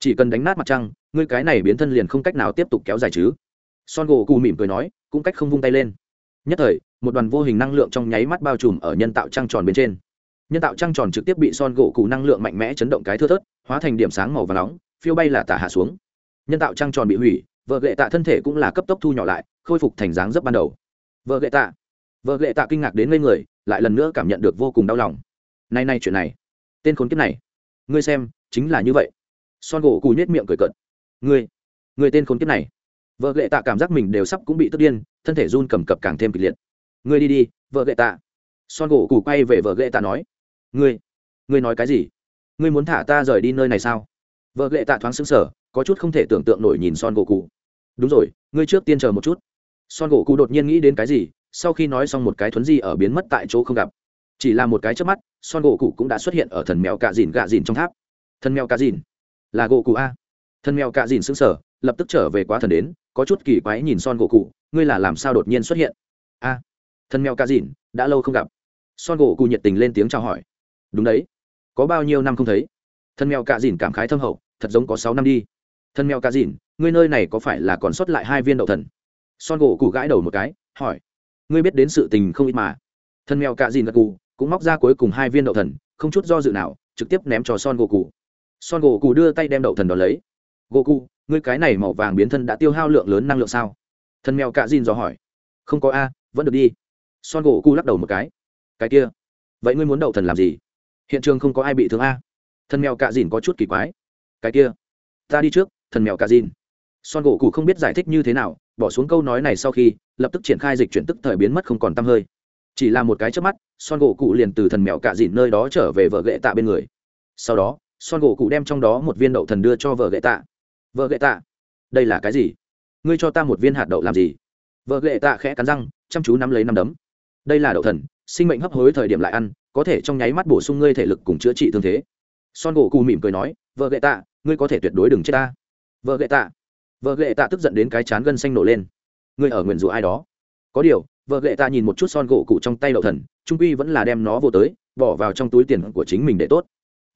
chỉ cần đánh nát mặt trăng, ngươi cái này biến thân liền không cách nào tiếp tục kéo dài chứ. Son gỗ cù mỉm cười nói, cũng cách không vung tay lên. Nhất thời, một đoàn vô hình năng lượng trong nháy mắt bao trùm ở nhân tạo trăng tròn bên trên. Nhân tạo trăng tròn trực tiếp bị son gỗ cù năng lượng mạnh mẽ chấn động cái thưa thớt, hóa thành điểm sáng màu và nóng, phiêu bay là tả hạ xuống. Nhân tạo trăng tròn bị hủy, vợ gệ tạ thân thể cũng là cấp tốc thu nhỏ lại, khôi phục thành dáng dấp ban đầu. Vợ gệ tạ. Vợ gệ tạ kinh ngạc đến ngây người, lại lần nữa cảm nhận được vô cùng đau lòng. Nay nay chuyện này, tên khốn kiếp này. Ngươi xem, chính là như vậy son gỗ cù nhét miệng cười cợt. Ngươi ngươi tên khốn kiếp này. Vợ lệ tạ cảm giác mình đều sắp cũng bị tức điên, thân thể run cầm cập càng thêm kịch liệt. Ngươi đi đi, vợ lệ tạ. Son gỗ cù quay về vợ lệ tạ nói. Ngươi ngươi nói cái gì? Ngươi muốn thả ta rời đi nơi này sao? Vợ lệ tạ thoáng xứng sở có chút không thể tưởng tượng nổi nhìn son gỗ cù. Đúng rồi, ngươi trước tiên chờ một chút. Son gỗ cụ đột nhiên nghĩ đến cái gì, sau khi nói xong một cái thuấn di ở biến mất tại chỗ không gặp. Chỉ là một cái trước mắt, son gỗ cụ cũng đã xuất hiện ở thần mèo cạ dìn gạ dìn trong tháp. Thần mèo cạ dìn là gỗ cụ a. Thân mèo cạ dìn xứng sở lập tức trở về quá thần đến, có chút kỳ quái nhìn son gỗ cụ, ngươi là làm sao đột nhiên xuất hiện? A. Thân mèo cạ dìn, đã lâu không gặp. Son gỗ cụ nhiệt tình lên tiếng chào hỏi. Đúng đấy. Có bao nhiêu năm không thấy? Thân mèo cạ dìn cảm khái thâm hậu, thật giống có sáu năm đi. Thân mèo cạ dìn, ngươi nơi này có phải là còn sót lại hai viên đậu thần? Son gỗ cụ gãi đầu một cái, hỏi. Ngươi biết đến sự tình không ít mà. Thân mèo cạ dìn gật cụ cũng móc ra cuối cùng hai viên đậu thần, không chút do dự nào, trực tiếp ném cho son gỗ cụ son gỗ cụ đưa tay đem đậu thần đ ó lấy. Gỗ cụ ngươi cái này màu vàng biến thân đã tiêu hao lượng lớn năng lượng sao? Thần mèo cạ dìn dò hỏi. Không có a, vẫn được đi. Son gỗ cụ lắc đầu một cái. Cái kia, vậy ngươi muốn đậu thần làm gì? Hiện trường không có ai bị thương a. Thần mèo cạ dìn có chút kỳ quái. Cái kia, ta đi trước, thần mèo cạ dìn. Son gỗ cụ không biết giải thích như thế nào, bỏ xuống câu nói này sau khi, lập tức triển khai dịch chuyển tức thời biến mất không còn t hơi. Chỉ là một cái trước mắt, son gỗ cụ liền từ thần mèo cạ dìn nơi đó trở về vợ gậy tạ bên người. Sau đó son gỗ cụ đem trong đó một viên đậu thần đưa cho vợ gậy tạ. Vợ gậy tạ, đây là cái gì? Ngươi cho ta một viên hạt đậu làm gì? Vợ gậy tạ khẽ cắn răng, chăm chú nắm lấy nắm đấm. Đây là đậu thần, sinh mệnh hấp hối thời điểm lại ăn, có thể trong nháy mắt bổ sung ngươi thể lực cùng chữa trị thương thế. Son gỗ cụ mỉm cười nói, vợ gậy tạ, ngươi có thể tuyệt đối đừng chết ta. Vợ gậy tạ. Vợ gậy tạ tức giận đến cái chán gân xanh nổ lên. Ngươi ở nguyền rủa ai đó? Có điều, vợ gậy tạ nhìn một chút son gỗ cụ trong tay đậu thần, trung quy vẫn là đem nó vô tới, bỏ vào trong túi tiền của chính mình để tốt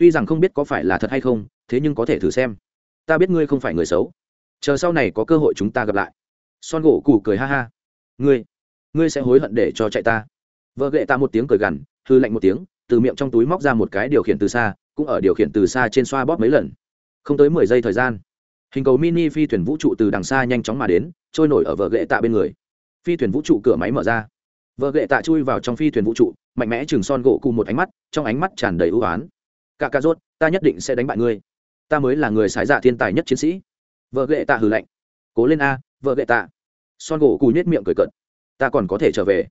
tuy rằng không biết có phải là thật hay không, thế nhưng có thể thử xem. Ta biết ngươi không phải người xấu. Chờ sau này có cơ hội chúng ta gặp lại. Son gỗ cù cười ha ha. Ngươi ngươi sẽ hối hận để cho chạy ta. Vợ gậy tạ một tiếng cười gằn, hư lạnh một tiếng, từ miệng trong túi móc ra một cái điều khiển từ xa, cũng ở điều khiển từ xa trên xoa bóp mấy lần. Không tới mười giây thời gian, hình cầu mini phi thuyền vũ trụ từ đằng xa nhanh chóng mà đến, trôi nổi ở vợ gậy tạ bên người. Phi thuyền vũ trụ cửa máy mở ra. Vợ gậy tạ chui vào trong phi thuyền vũ trụ, mạnh mẽ chừng son gỗ cụ một ánh mắt, trong ánh mắt tràn đầy ưu á n cả ca rốt, ta nhất định sẽ đánh bại ngươi. Ta mới là người sái dạ thiên tài nhất chiến sĩ. Vợ ghệ tạ hừ lạnh. Cố lên a, vợ ghệ tạ. Son gỗ cụ nhét miệng cười cợt. Ta còn có thể trở về.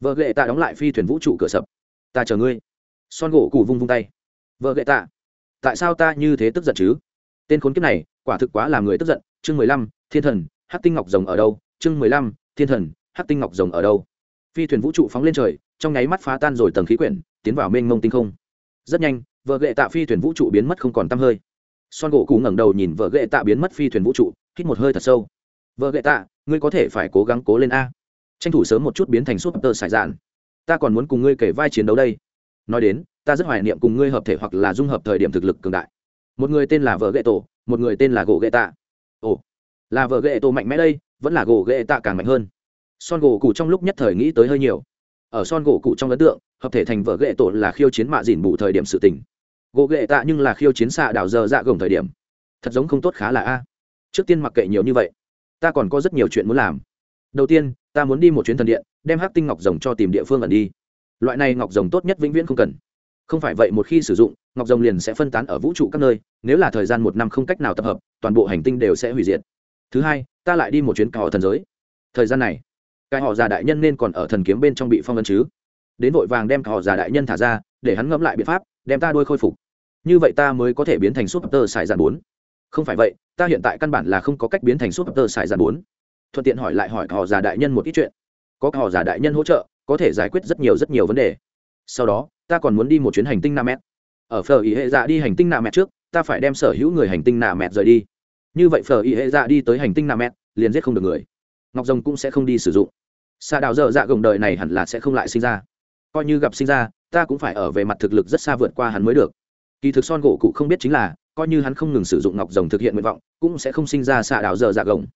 Vợ ghệ tạ đóng lại phi thuyền vũ trụ cửa sập. Ta chờ ngươi. Son gỗ cù vung vung tay. Vợ ghệ tạ. Tại sao ta như thế tức giận chứ? Tên khốn kiếp này, quả thực quá làm người tức giận. Chương mười lăm, thiên thần hát tinh ngọc rồng ở đâu? Chương mười lăm, thiên thần hát tinh ngọc rồng ở đâu? Phi thuyền vũ trụ phóng lên trời, trong nháy mắt phá tan rồi tầng khí quyển, tiến vào mênh mông tinh không. Rất nhanh vợ gệ tạ phi thuyền vũ trụ biến mất không còn t hơi. Son gỗ cụ ngẩng đầu nhìn vợ gệ tạ biến mất phi thuyền vũ trụ, hít một hơi thật sâu. Vợ gệ tạ, ngươi có thể phải cố gắng cố lên a. Tranh thủ sớm một chút biến thành súp tơ sải dạn. Ta còn muốn cùng ngươi kể vai chiến đấu đây. Nói đến, ta rất hoài niệm cùng ngươi hợp thể hoặc là dung hợp thời điểm thực lực cường đại. Một người tên là vợ ghệ tổ, một người tên là gỗ ghệ tạ. Ồ, là vợ ghệ tổ mạnh mẽ đây, vẫn là gỗ ghệ tạ càng mạnh hơn. Son gỗ cụ trong lúc nhất thời nghĩ tới hơi nhiều. Ở son gỗ cụ trong ấn tượng, hợp thể thành vợ ghệ tổ là khiêu chiến mạ dìn bù thời điểm sự tình gỗ ghệ tạ nhưng là khiêu chiến xạ đảo giờ dạ gồng thời điểm. Thật giống không tốt khá là a. Trước tiên mặc kệ nhiều như vậy. Ta còn có rất nhiều chuyện muốn làm. Đầu tiên, ta muốn đi một chuyến thần điện, đem hát tinh ngọc rồng cho tìm địa phương ẩn đi. Loại này ngọc rồng tốt nhất vĩnh viễn không cần. Không phải vậy một khi sử dụng, ngọc rồng liền sẽ phân tán ở vũ trụ các nơi, nếu là thời gian một năm không cách nào tập hợp, toàn bộ hành tinh đều sẽ hủy diệt. Thứ hai, ta lại đi một chuyến cào thần giới. Thời gian này, cái họ già đại nhân nên còn ở thần kiếm bên trong bị phong ấn chứ? Đến vội vàng đem họ già đại nhân thả ra, để hắn ngẫm lại biện pháp, đem ta đuôi khôi phục như vậy ta mới có thể biến thành súp tơ xài dàn bốn. Không phải vậy, ta hiện tại căn bản là không có cách biến thành súp tơ xài dàn bốn. Thuận tiện hỏi lại hỏi họ già đại nhân một ít chuyện. Có họ già đại nhân hỗ trợ, có thể giải quyết rất nhiều rất nhiều vấn đề. Sau đó, ta còn muốn đi một chuyến hành tinh nam mét ở phở ý hệ dạ đi hành tinh nam mét trước, ta phải đem sở hữu người hành tinh nam mét rời đi. Như vậy phở ý hệ dạ đi tới hành tinh nam mét liền giết không được người. Ngọc rồng cũng sẽ không đi sử dụng. Xa đào dở dạ gồng đời này hẳn là sẽ không lại sinh ra. Coi như gặp sinh ra, ta cũng phải ở về mặt thực lực rất xa vượt qua hắn mới được kỳ thực son gỗ cụ không biết chính là, coi như hắn không ngừng sử dụng ngọc rồng thực hiện nguyện vọng, cũng sẽ không sinh ra xạ đảo dở dạ gồng.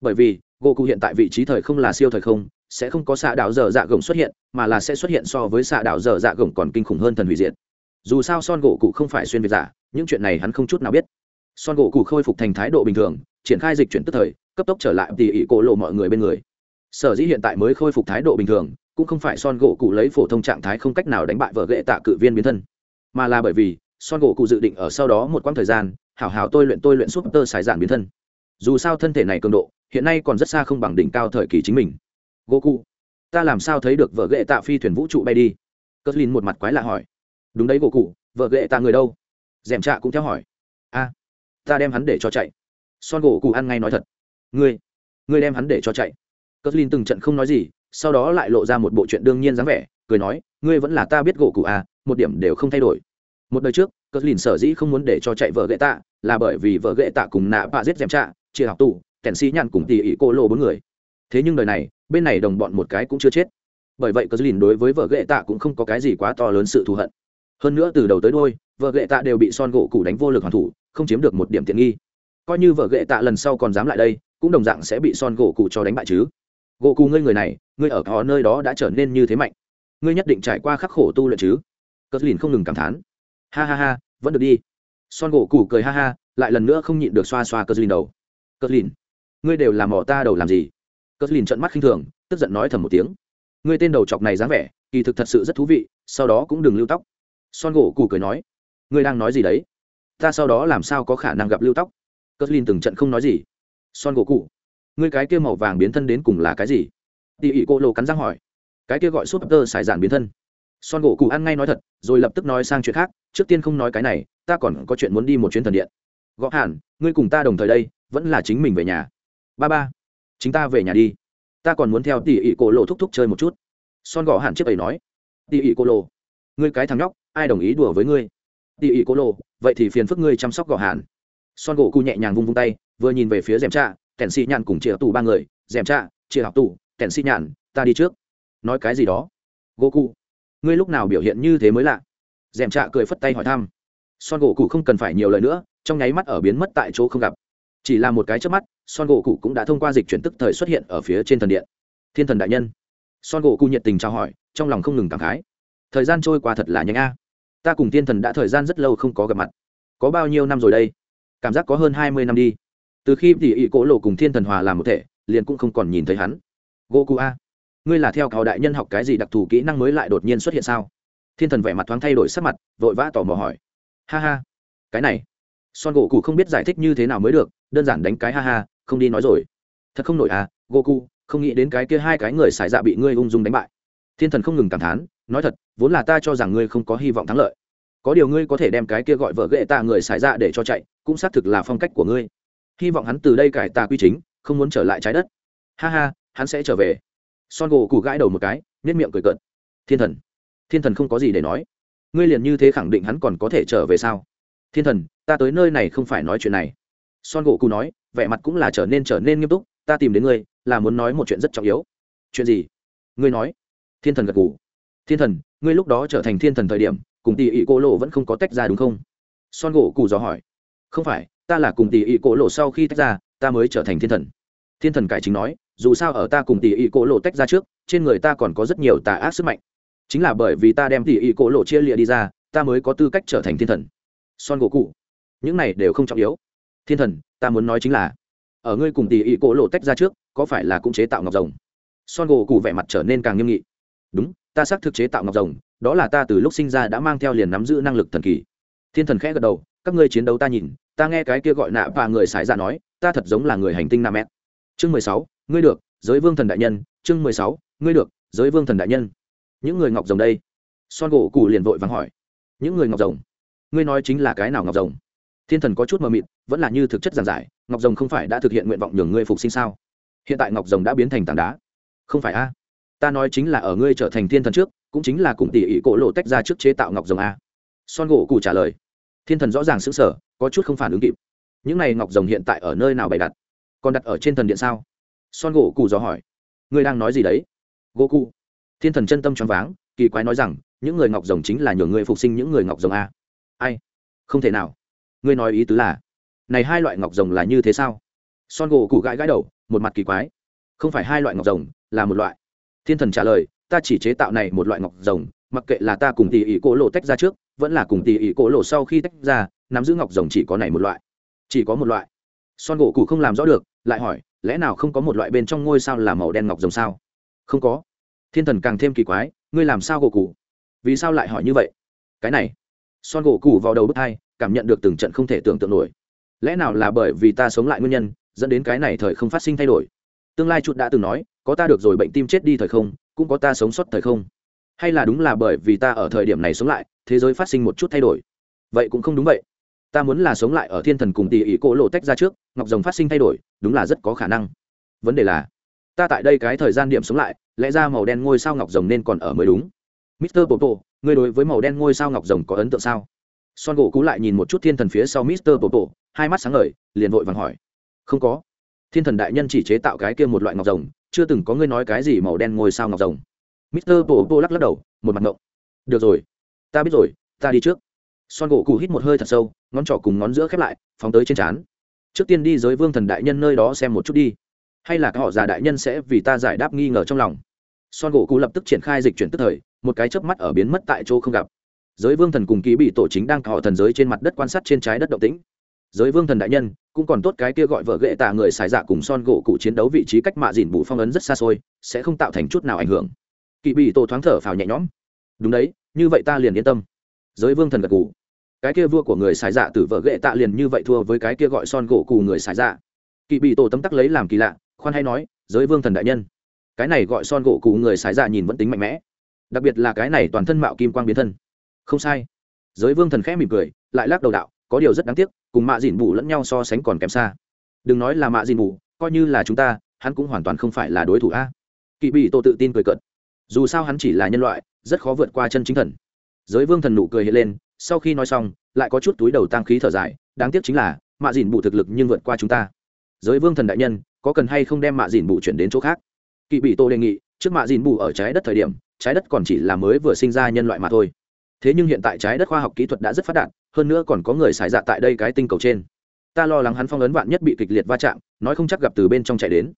Bởi vì, gỗ cụ hiện tại vị trí thời không là siêu thời không, sẽ không có xạ đảo dở dạ gồng xuất hiện, mà là sẽ xuất hiện so với xạ đảo dở dạ gồng còn kinh khủng hơn thần hủy diệt. Dù sao son gỗ cụ không phải xuyên việt giả, những chuyện này hắn không chút nào biết. Son gỗ cụ khôi phục thành thái độ bình thường, triển khai dịch chuyển tức thời, cấp tốc trở lại tỉ ỉ cổ lộ mọi người bên người. Sở dĩ hiện tại mới khôi phục thái độ bình thường, cũng không phải son gỗ cụ lấy phổ thông trạng thái không cách nào đánh bại vợ ghệ tạ cự viên biến thân, mà là bởi vì son gỗ cụ dự định ở sau đó một quãng thời gian, hảo hảo tôi luyện tôi luyện súp tơ xài giản biến thân. Dù sao thân thể này cường độ, hiện nay còn rất xa không bằng đỉnh cao thời kỳ chính mình. Gỗ cụ ta làm sao thấy được vợ ghệ tạ phi thuyền vũ trụ bay đi? Cất lin một mặt quái lạ hỏi. Đúng đấy gỗ cụ vợ ghệ tạ người đâu? Dèm trạ cũng theo hỏi. A, ta đem hắn để cho chạy. Son gỗ cụ ăn ngay nói thật. Ngươi ngươi đem hắn để cho chạy. Cất lin từng trận không nói gì, sau đó lại lộ ra một bộ chuyện đương nhiên dáng vẻ, cười nói, ngươi vẫn là ta biết gỗ cụ à một điểm đều không thay đổi một đời trước cất lìn sở dĩ không muốn để cho chạy vợ ghệ tạ, là bởi vì vợ ghệ tạ cùng nạ bạ giết dèm trạ, chia học tù, kèn sĩ nhàn cùng tỉ ỉ cô lô bốn người. Thế nhưng đời này, bên này đồng bọn một cái cũng chưa chết. Bởi vậy cất lìn đối với vợ ghệ tạ cũng không có cái gì quá to lớn sự thù hận. Hơn nữa từ đầu tới đôi vợ ghệ tạ đều bị son gỗ cụ đánh vô lực hoàn thủ, không chiếm được một điểm tiện nghi. Coi như vợ ghệ tạ lần sau còn dám lại đây, cũng đồng dạng sẽ bị son gỗ cụ cho đánh bại chứ. Gỗ cụ ngươi người này, ngươi ở họ nơi đó đã trở nên như thế mạnh. Ngươi nhất định trải qua khắc khổ tu luyện chứ. Cất lìn không ngừng cảm thán ha ha ha vẫn được đi. Son gỗ củ cười ha ha lại lần nữa không nhịn được xoa xoa cất lìn đầu. Cất lìn ngươi đều làm mỏ ta đầu làm gì? Cất lìn trận mắt khinh thường tức giận nói thầm một tiếng. Ngươi tên đầu chọc này dáng vẻ kỳ thực thật sự rất thú vị sau đó cũng đừng lưu tóc. Son gỗ củ cười nói ngươi đang nói gì đấy? Ta sau đó làm sao có khả năng gặp lưu tóc? Cất lìn từng trận không nói gì. Son gỗ củ, ngươi cái kia màu vàng biến thân đến cùng là cái gì? Tỉ ỉ cô lô cắn răng hỏi cái kia gọi súp tơ xài giản biến thân son gỗ cụ ăn ngay nói thật, rồi lập tức nói sang chuyện khác, trước tiên không nói cái này, ta còn có chuyện muốn đi một chuyến thần điện. Gõ hẳn ngươi cùng ta đồng thời đây, vẫn là chính mình về nhà. Ba ba, chính ta về nhà đi. Ta còn muốn theo tỉ ỉ cổ lộ thúc thúc chơi một chút. Son gõ hẳn chiếc ấy nói. Tỉ ỉ cổ lộ, ngươi cái thằng nhóc, ai đồng ý đùa với ngươi? Tỉ ỉ cổ lộ, vậy thì phiền phức ngươi chăm sóc gõ hẳn son gỗ cụ nhẹ nhàng vung vung tay, vừa nhìn về phía dèm trạ kèn xì nhàn cùng chĩa học tù ba người. Dèm trạ chĩa học tù kèn xì nhàn ta đi trước. Nói cái gì đó? Gỗ cụ ngươi lúc nào biểu hiện như thế mới lạ? Dèm trạ cười phất tay hỏi thăm. Son gỗ cụ không cần phải nhiều lời nữa, trong nháy mắt ở biến mất tại chỗ không gặp. Chỉ là một cái trước mắt, son gỗ cụ cũng đã thông qua dịch chuyển tức thời xuất hiện ở phía trên thần điện. Thiên thần đại nhân. Son gỗ cụ nhiệt tình trao hỏi, trong lòng không ngừng cảm khái. Thời gian trôi qua thật là nhanh a. Ta cùng thiên thần đã thời gian rất lâu không có gặp mặt. Có bao nhiêu năm rồi đây? Cảm giác có hơn hai mươi năm đi. Từ khi tỉ ỉ cỗ lộ cùng thiên thần hòa làm một thể, liền cũng không còn nhìn thấy hắn. Gỗ cụ a ngươi là theo cao đại nhân học cái gì đặc thù kỹ năng mới lại đột nhiên xuất hiện sao? Thiên thần vẻ mặt thoáng thay đổi sắc mặt, vội vã tò mò hỏi. Ha ha, cái này, son gỗ cụ không biết giải thích như thế nào mới được, đơn giản đánh cái ha ha, không đi nói rồi. Thật không nổi à gỗ cụ không nghĩ đến cái kia hai cái người xài dạ bị ngươi ung dung đánh bại. Thiên thần không ngừng cảm thán, nói thật, vốn là ta cho rằng ngươi không có hy vọng thắng lợi. Có điều ngươi có thể đem cái kia gọi vợ ghệ tạ người xài dạ để cho chạy, cũng xác thực là phong cách của ngươi. Hy vọng hắn từ đây cải tà quy chính, không muốn trở lại trái đất. Ha ha, hắn sẽ trở về son gỗ cụ gãi đầu một cái nếp miệng cười cợt. Thiên thần thiên thần không có gì để nói. Ngươi liền như thế khẳng định hắn còn có thể trở về sao? Thiên thần, ta tới nơi này không phải nói chuyện này. Son gỗ cụ nói, vẻ mặt cũng là trở nên trở nên nghiêm túc, ta tìm đến ngươi là muốn nói một chuyện rất trọng yếu. Chuyện gì? Ngươi nói. Thiên thần gật gù. Thiên thần, ngươi lúc đó trở thành thiên thần thời điểm, cùng tỷ ỷ cô lộ vẫn không có tách ra đúng không? Son gỗ cụ dò hỏi. Không phải, ta là cùng tỷ ỷ cô lộ sau khi tách ra, ta mới trở thành thiên thần thiên thần cải chính nói, dù sao ở ta cùng tỷ ỷ cổ lộ tách ra trước, trên người ta còn có rất nhiều tà ác sức mạnh. Chính là bởi vì ta đem tỷ ỷ cổ lộ chia lịa đi ra, ta mới có tư cách trở thành thiên thần. Son gỗ cụ. Những này đều không trọng yếu. Thiên thần, ta muốn nói chính là, ở ngươi cùng tỷ ỷ cổ lộ tách ra trước, có phải là cũng chế tạo ngọc rồng? Son gỗ cụ vẻ mặt trở nên càng nghiêm nghị. Đúng, ta xác thực chế tạo ngọc rồng, đó là ta từ lúc sinh ra đã mang theo liền nắm giữ năng lực thần kỳ. Thiên thần khẽ gật đầu, các ngươi chiến đấu ta nhìn, ta nghe cái kia gọi nạ và người sải ra nói, ta thật giống là người hành tinh nam mét chương mười sáu, ngươi được, giới vương thần đại nhân, chương mười sáu, ngươi được, giới vương thần đại nhân. Những người ngọc rồng đây? Son gỗ cụ liền vội vàng hỏi. Những người ngọc rồng? Ngươi nói chính là cái nào ngọc rồng? Thiên thần có chút mờ mịt, vẫn là như thực chất giản giải, ngọc rồng không phải đã thực hiện nguyện vọng nhường ngươi phục sinh sao? Hiện tại ngọc rồng đã biến thành tảng đá. Không phải a? Ta nói chính là ở ngươi trở thành thiên thần trước, cũng chính là cùng tỷ ỉ cổ lộ tách ra trước chế tạo ngọc rồng a. Son gỗ cụ trả lời. Thiên thần rõ ràng xứng sở có chút không phản ứng kịp. Những này ngọc rồng hiện tại ở nơi nào bày đặt? Còn đặt ở trên thần điện sao? Son gỗ cụ dò hỏi. Ngươi đang nói gì đấy? Gỗ cụ thiên thần chân tâm choáng váng, kỳ quái nói rằng, những người ngọc rồng chính là nhường ngươi phục sinh những người ngọc rồng a. Ai? Không thể nào. Ngươi nói ý tứ là, này hai loại ngọc rồng là như thế sao? Son gỗ cụ gãi gãi đầu, một mặt kỳ quái. Không phải hai loại ngọc rồng, là một loại. Thiên thần trả lời, ta chỉ chế tạo này một loại ngọc rồng, mặc kệ là ta cùng tỷ ỷ cổ lộ tách ra trước, vẫn là cùng tỷ ỷ cổ lộ sau khi tách ra, nắm giữ ngọc rồng chỉ có này một loại. Chỉ có một loại son gỗ cụ không làm rõ được, lại hỏi, lẽ nào không có một loại bên trong ngôi sao là màu đen ngọc rồng sao? Không có. Thiên thần càng thêm kỳ quái, ngươi làm sao gỗ cụ vì sao lại hỏi như vậy? Cái này. Son gỗ cụ vào đầu bước hai, cảm nhận được từng trận không thể tưởng tượng nổi. Lẽ nào là bởi vì ta sống lại nguyên nhân, dẫn đến cái này thời không phát sinh thay đổi? Tương lai chút đã từng nói, có ta được rồi bệnh tim chết đi thời không, cũng có ta sống sót thời không. Hay là đúng là bởi vì ta ở thời điểm này sống lại, thế giới phát sinh một chút thay đổi? Vậy cũng không đúng vậy ta muốn là sống lại ở thiên thần cùng tỷ ỷ cỗ lộ tách ra trước, ngọc rồng phát sinh thay đổi, đúng là rất có khả năng. Vấn đề là, ta tại đây cái thời gian điểm sống lại, lẽ ra màu đen ngôi sao ngọc rồng nên còn ở mới đúng. Mister popo, ngươi đối với màu đen ngôi sao ngọc rồng có ấn tượng sao? Son gỗ cú lại nhìn một chút thiên thần phía sau mister popo, hai mắt sáng ngời, liền vội vàng hỏi. Không có. Thiên thần đại nhân chỉ chế tạo cái kia một loại ngọc rồng, chưa từng có ngươi nói cái gì màu đen ngôi sao ngọc rồng. Mister popo lắc lắc đầu, một mặt ngộng. Được rồi, ta biết rồi, ta đi trước. Son gỗ cụ hít một hơi thật sâu ngón trỏ cùng ngón giữa khép lại, phóng tới trên trán. Trước tiên đi giới vương thần đại nhân nơi đó xem một chút đi. Hay là họ già đại nhân sẽ vì ta giải đáp nghi ngờ trong lòng. Son gỗ cụ lập tức triển khai dịch chuyển tức thời, một cái chớp mắt ở biến mất tại chỗ không gặp. Giới vương thần cùng ký bị tổ chính đang họ thần giới trên mặt đất quan sát trên trái đất động tĩnh. Giới vương thần đại nhân, cũng còn tốt cái kia gọi vợ ghệ tạ người xài dạ cùng son gỗ cụ chiến đấu vị trí cách mạ dìn bụ phong ấn rất xa xôi, sẽ không tạo thành chút nào ảnh hưởng. Kỵ bị tổ thoáng thở phào nhẹ nhõm. Đúng đấy, như vậy ta liền yên tâm. Giới vương thần gật cụ cái kia vua của người xài dạ tử vợ ghệ tạ liền như vậy thua với cái kia gọi son gỗ cù người xài dạ. Kỵ bị tổ tấm tắc lấy làm kỳ lạ, khoan hay nói, giới vương thần đại nhân. Cái này gọi son gỗ cù người xài dạ nhìn vẫn tính mạnh mẽ. Đặc biệt là cái này toàn thân mạo kim quang biến thân. Không sai. Giới vương thần khẽ mỉm cười, lại lắc đầu đạo, có điều rất đáng tiếc, cùng mạ dìn bù lẫn nhau so sánh còn kém xa. Đừng nói là mạ dìn bù, coi như là chúng ta, hắn cũng hoàn toàn không phải là đối thủ a. Kỵ bị tổ tự tin cười cợt. Dù sao hắn chỉ là nhân loại, rất khó vượt qua chân chính thần. Giới vương thần nụ cười hiện lên sau khi nói xong, lại có chút túi đầu tăng khí thở dài, đáng tiếc chính là, mạ dìn bù thực lực nhưng vượt qua chúng ta. Giới vương thần đại nhân, có cần hay không đem mạ dìn bù chuyển đến chỗ khác? Kỵ bị tô đề nghị, trước mạ dìn bù ở trái đất thời điểm, trái đất còn chỉ là mới vừa sinh ra nhân loại mà thôi. Thế nhưng hiện tại trái đất khoa học kỹ thuật đã rất phát đạt, hơn nữa còn có người xài dạ tại đây cái tinh cầu trên. Ta lo lắng hắn phong ấn vạn nhất bị kịch liệt va chạm, nói không chắc gặp từ bên trong chạy đến.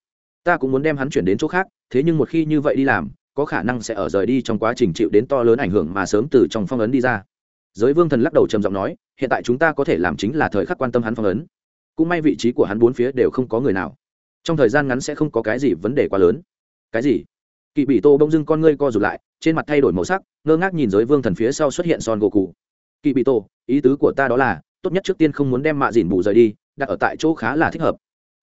Ta cũng muốn đem hắn chuyển đến chỗ khác, thế nhưng một khi như vậy đi làm, có khả năng sẽ ở rời đi trong quá trình chịu đến to lớn ảnh hưởng mà sớm từ trong phong ấn đi ra giới vương thần lắc đầu trầm giọng nói, hiện tại chúng ta có thể làm chính là thời khắc quan tâm hắn phong ấn. Cũng may vị trí của hắn bốn phía đều không có người nào. Trong thời gian ngắn sẽ không có cái gì vấn đề quá lớn. Cái gì? Kỵ bị tô bông dưng con ngươi co rụt lại, trên mặt thay đổi màu sắc, ngơ ngác nhìn giới vương thần phía sau xuất hiện son gỗ cụ kỵ bị tô, ý tứ của ta đó là, tốt nhất trước tiên không muốn đem mạ dìn bù rời đi, đặt ở tại chỗ khá là thích hợp.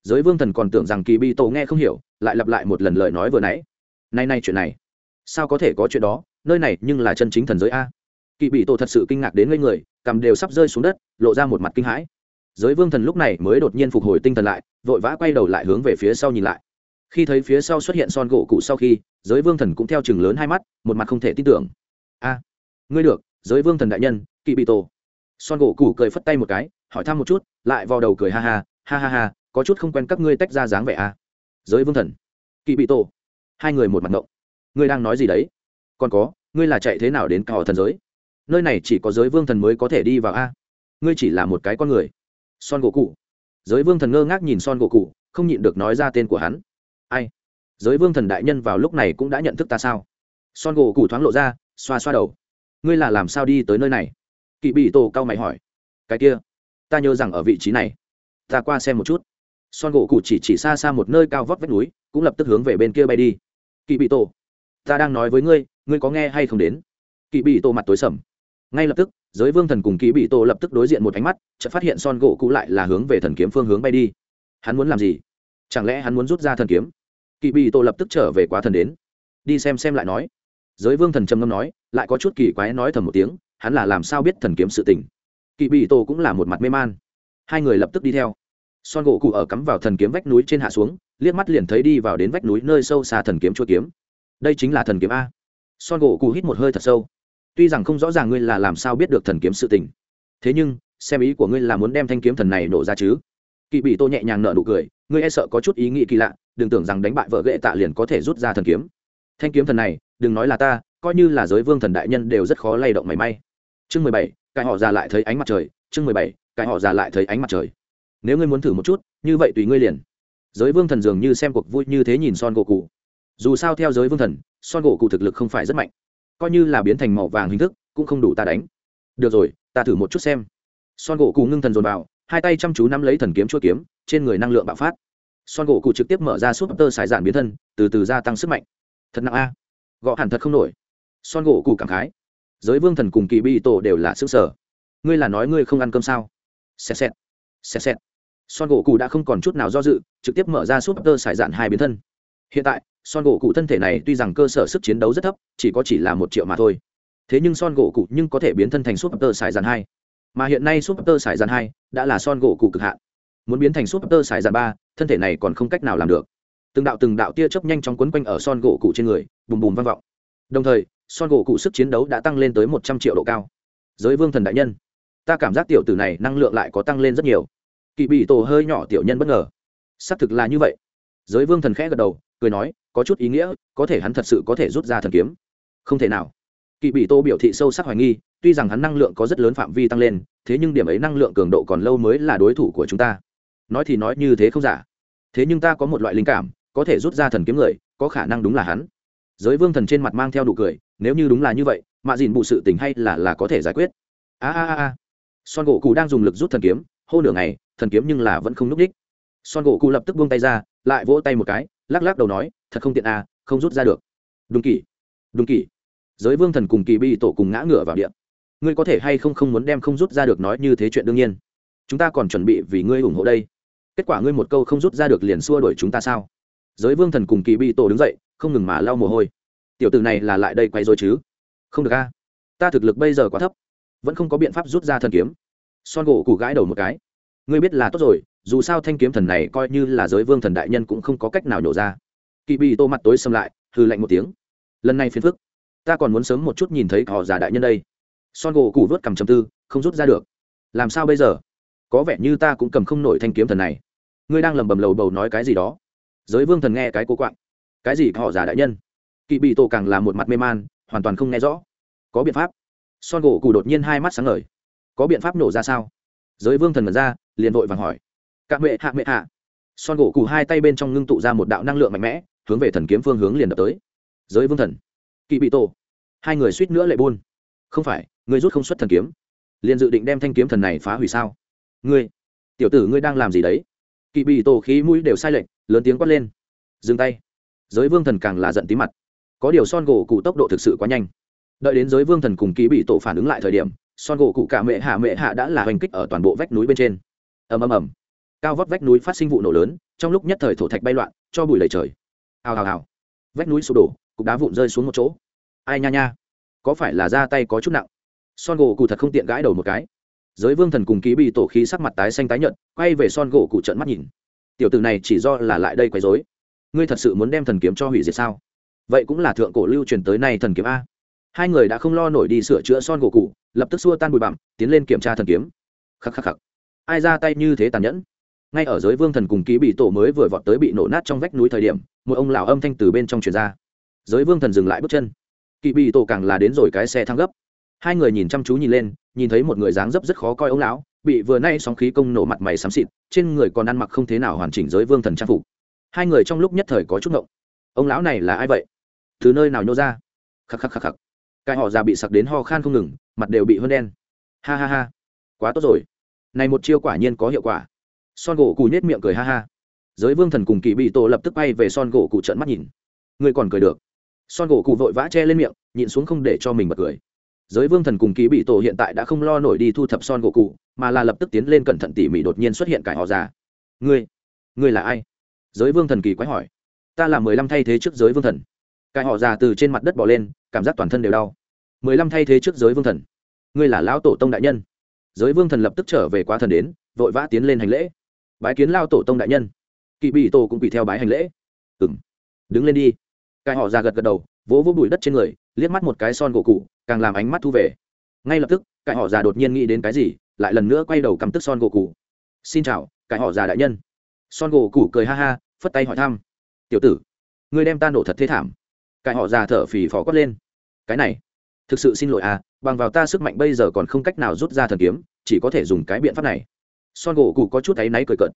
Giới vương thần còn tưởng rằng kỳ bị tổ nghe không hiểu, lại lặp lại một lần lời nói vừa nãy. Nay nay chuyện này, sao có thể có chuyện đó? Nơi này nhưng là chân chính thần giới a kỵ bị tổ thật sự kinh ngạc đến ngây người cầm đều sắp rơi xuống đất, lộ ra một mặt kinh hãi. Giới vương thần lúc này mới đột nhiên phục hồi tinh thần lại, vội vã quay đầu lại hướng về phía sau nhìn lại. Khi thấy phía sau xuất hiện son gỗ cụ sau khi, giới vương thần cũng theo chừng lớn hai mắt, một mặt không thể tin tưởng. A, ngươi được, giới vương thần đại nhân, kỵ bị tổ. Son gỗ cụ cười phất tay một cái, hỏi thăm một chút, lại vào đầu cười ha ha ha ha ha, có chút không quen các ngươi tách ra dáng vẻ a giới vương thần, kỵ bị tổ. Hai người một mặt ngộng. Ngươi đang nói gì đấy? Còn có, ngươi là chạy thế nào đến cỏ thần giới? Nơi này chỉ có giới vương thần mới có thể đi vào a. Ngươi chỉ là một cái con người. Son gỗ cụ giới vương thần ngơ ngác nhìn son gỗ cụ không nhịn được nói ra tên của hắn. Ai? Giới vương thần đại nhân vào lúc này cũng đã nhận thức ta sao? Son gỗ cụ thoáng lộ ra, xoa xoa đầu. Ngươi là làm sao đi tới nơi này? Kỵ bị tổ cao mày hỏi. Cái kia, ta nhớ rằng ở vị trí này. Ta qua xem một chút. Son gỗ cụ chỉ chỉ xa xa một nơi cao vót vách núi, cũng lập tức hướng về bên kia bay đi. Kỵ bị tổ, ta đang nói với ngươi ngươi có nghe hay không đến? Kỵ bị tổ mặt tối sầm ngay lập tức, giới vương thần cùng kỵ bị tổ lập tức đối diện một ánh mắt, chợt phát hiện son gỗ cụ lại là hướng về thần kiếm phương hướng bay đi. Hắn muốn làm gì? Chẳng lẽ hắn muốn rút ra thần kiếm? Kỵ bị tổ lập tức trở về quá thần đến. Đi xem xem lại nói. Giới vương thần trầm ngâm nói, lại có chút kỳ quái nói thầm một tiếng, hắn là làm sao biết thần kiếm sự tình? Kỵ bị tổ cũng là một mặt mê man. Hai người lập tức đi theo. Son gỗ cụ ở cắm vào thần kiếm vách núi trên hạ xuống, liếc mắt liền thấy đi vào đến vách núi nơi sâu xa thần kiếm chua kiếm. Đây chính là thần kiếm a. Son gỗ cụ hít một hơi thật sâu tuy rằng không rõ ràng ngươi là làm sao biết được thần kiếm sự tình, thế nhưng, xem ý của ngươi là muốn đem thanh kiếm thần này nổ ra chứ? Kỵ bị tô nhẹ nhàng nở nụ cười, ngươi e sợ có chút ý nghĩ kỳ lạ, đừng tưởng rằng đánh bại vợ ghệ tạ liền có thể rút ra thần kiếm. Thanh kiếm thần này, đừng nói là ta, coi như là giới vương thần đại nhân đều rất khó lay động mảy may. Chương mười bảy, cái họ già lại thấy ánh mặt trời, chương mười bảy, cái họ già lại thấy ánh mặt trời. Nếu ngươi muốn thử một chút, như vậy tùy ngươi liền. Giới vương thần dường như xem cuộc vui như thế nhìn son gỗ cụ dù sao theo giới vương thần, son gỗ cụ thực lực không phải rất mạnh coi như là biến thành màu vàng hình thức, cũng không đủ ta đánh. Được rồi, ta thử một chút xem. Son gỗ cụ ngưng thần dồn vào, hai tay chăm chú nắm lấy thần kiếm chua kiếm, trên người năng lượng bạo phát. Son gỗ cụ trực tiếp mở ra súp tơ xài giản biến thân, từ từ gia tăng sức mạnh. Thật nặng a. Gõ hẳn thật không nổi. Son gỗ cụ cảm khái. Giới vương thần cùng kỳ bi tổ đều là xứ sở. Ngươi là nói ngươi không ăn cơm sao? Xẹt xẹt. Xẹt xẹt. Son gỗ cụ đã không còn chút nào do dự, trực tiếp mở ra súp tơ xài giản hai biến thân. Hiện tại son gỗ cụ thân thể này tuy rằng cơ sở sức chiến đấu rất thấp, chỉ có chỉ là một triệu mà thôi. Thế nhưng son gỗ cụ nhưng có thể biến thân thành súp tơ sài dàn hai. Mà hiện nay súp tơ sài dàn hai đã là son gỗ cụ cực hạn. Muốn biến thành súp tơ sài dàn ba, thân thể này còn không cách nào làm được. Từng đạo từng đạo tia chớp nhanh chóng quấn quanh ở son gỗ cụ trên người, bùm bùm vang vọng. Đồng thời, son gỗ cụ sức chiến đấu đã tăng lên tới một trăm triệu độ cao. Giới vương thần đại nhân, ta cảm giác tiểu tử này năng lượng lại có tăng lên rất nhiều. Kỵ bị tổ hơi nhỏ tiểu nhân bất ngờ. Xác thực là như vậy. Giới vương thần khẽ gật đầu cười nói, có chút ý nghĩa, có thể hắn thật sự có thể rút ra thần kiếm. Không thể nào. Kỵ bị tô biểu thị sâu sắc hoài nghi, tuy rằng hắn năng lượng có rất lớn phạm vi tăng lên, thế nhưng điểm ấy năng lượng cường độ còn lâu mới là đối thủ của chúng ta. Nói thì nói như thế không giả. Thế nhưng ta có một loại linh cảm, có thể rút ra thần kiếm người, có khả năng đúng là hắn. Giới vương thần trên mặt mang theo đủ cười, nếu như đúng là như vậy, mạ dìn bụ sự tình hay là là có thể giải quyết. A a a a. Son gỗ cụ đang dùng lực rút thần kiếm, hô nửa ngày, thần kiếm nhưng là vẫn không núp đích. Son gỗ cụ lập tức buông tay ra lại vỗ tay một cái, lắc lắc đầu nói, thật không tiện à không rút ra được. Đúng kỷ đúng kỷ giới vương thần cùng kỳ bi tổ cùng ngã ngửa vào điện ngươi có thể hay không không muốn đem không rút ra được nói như thế chuyện đương nhiên? Chúng ta còn chuẩn bị vì ngươi ủng hộ đây. Kết quả ngươi một câu không rút ra được liền xua đuổi chúng ta sao? Giới vương thần cùng kỳ bi tổ đứng dậy, không ngừng mà lau mồ hôi. Tiểu tử này là lại đây quay rồi chứ? Không được a, ta thực lực bây giờ quá thấp, vẫn không có biện pháp rút ra thần kiếm. Son gỗ củ gãi đầu một cái ngươi biết là tốt rồi, dù sao thanh kiếm thần này coi như là giới vương thần đại nhân cũng không có cách nào nhổ ra. Kỳ bị tô mặt tối xâm lại hư lạnh một tiếng. Lần này phiền phức. Ta còn muốn sớm một chút nhìn thấy họ già đại nhân đây. Son gỗ củ vớt cầm chầm tư, không rút ra được. Làm sao bây giờ? Có vẻ như ta cũng cầm không nổi thanh kiếm thần này. Ngươi đang lầm bầm lầu bầu nói cái gì đó. Giới vương thần nghe cái cố quạng. Cái gì họ già đại nhân? Kỵ bị tổ càng là một mặt mê man, hoàn toàn không nghe rõ. Có biện pháp. Son gỗ cụ đột nhiên hai mắt sáng ngời. Có biện pháp nổ ra sao? Giới vương thần mật ra, liền vội vàng hỏi. Các mệ hạ mệ hạ. Son gỗ cụ hai tay bên trong ngưng tụ ra một đạo năng lượng mạnh mẽ, hướng về thần kiếm phương hướng liền đập tới. Giới vương thần. Kỵ bị tổ. Hai người suýt nữa lại buôn. Không phải người rút không xuất thần kiếm. Liền dự định đem thanh kiếm thần này phá hủy sao? Ngươi, tiểu tử ngươi đang làm gì đấy? Kỵ bị tổ khí mũi đều sai lệch, lớn tiếng quát lên. Dừng tay. Giới vương thần càng là giận tí mặt. Có điều son gỗ cụ tốc độ thực sự quá nhanh. Đợi đến giới vương thần cùng kỵ bị tổ phản ứng lại thời điểm son gỗ cụ cả mệ hạ mệ hạ đã là hành kích ở toàn bộ vách núi bên trên. Ầm ầm ầm. Cao vót vách núi phát sinh vụ nổ lớn, trong lúc nhất thời thổ thạch bay loạn, cho bụi lầy trời. Hào hào hào. Vách núi sụp đổ, cục đá vụn rơi xuống một chỗ. Ai nha nha. Có phải là ra tay có chút nặng? Son gỗ cụ thật không tiện gãi đầu một cái. Giới vương thần cùng ký bị tổ khí sắc mặt tái xanh tái nhợt, quay về son gỗ cụ trận mắt nhìn. Tiểu tử này chỉ do là lại đây quấy rối. Ngươi thật sự muốn đem thần kiếm cho hủy diệt sao? Vậy cũng là thượng cổ lưu truyền tới nay thần kiếm a hai người đã không lo nổi đi sửa chữa son gỗ cụ lập tức xua tan bụi bặm, tiến lên kiểm tra thần kiếm. Khắc khắc khắc. Ai ra tay như thế tàn nhẫn? Ngay ở giới vương thần cùng ký bị tổ mới vừa vọt tới bị nổ nát trong vách núi thời điểm, một ông lão âm thanh từ bên trong truyền ra. Giới vương thần dừng lại bước chân. Kỵ bị tổ càng là đến rồi cái xe thăng gấp. Hai người nhìn chăm chú nhìn lên, nhìn thấy một người dáng dấp rất khó coi ông lão, bị vừa nay sóng khí công nổ mặt mày xám xịt, trên người còn ăn mặc không thế nào hoàn chỉnh giới vương thần trang phục. Hai người trong lúc nhất thời có chút ngộng. Ông lão này là ai vậy? Từ nơi nào nhô ra? Khắc khắc khắc khắc cái họ già bị sặc đến ho khan không ngừng, mặt đều bị hơn đen. Ha ha ha. Quá tốt rồi. Này một chiêu quả nhiên có hiệu quả. Son gỗ cụ nhét miệng cười ha ha. Giới vương thần cùng kỳ bị tổ lập tức bay về son gỗ cụ trận mắt nhìn. Ngươi còn cười được. Son gỗ cụ vội vã che lên miệng, nhịn xuống không để cho mình bật cười. Giới vương thần cùng kỳ bị tổ hiện tại đã không lo nổi đi thu thập son gỗ cụ mà là lập tức tiến lên cẩn thận tỉ mỉ đột nhiên xuất hiện cải họ già. Ngươi ngươi là ai? Giới vương thần kỳ quái hỏi. Ta là mười lăm thay thế trước giới vương thần cái họ già từ trên mặt đất bỏ lên, cảm giác toàn thân đều đau. Mười lăm thay thế trước giới vương thần. Ngươi là lão tổ tông đại nhân. Giới vương thần lập tức trở về quá thần đến, vội vã tiến lên hành lễ. Bái kiến lao tổ tông đại nhân. Kỵ bị tổ cũng quỳ theo bái hành lễ. Ừ m đứng lên đi. Cái họ già gật gật đầu, vỗ vỗ bụi đất trên người, liếc mắt một cái son gỗ cụ, càng làm ánh mắt thu về. Ngay lập tức, cái họ già đột nhiên nghĩ đến cái gì, lại lần nữa quay đầu cắm tức son gỗ cụ. Xin chào, cái họ già đại nhân. Son gỗ cụ cười ha ha, phất tay hỏi thăm. Tiểu tử, ngươi đem ta nổ thật thế thảm cái họ già thở phì phò quất lên. Cái này, thực sự xin lỗi à bằng vào ta sức mạnh bây giờ còn không cách nào rút ra thần kiếm, chỉ có thể dùng cái biện pháp này. Son gỗ cụ có chút áy náy cười cợt.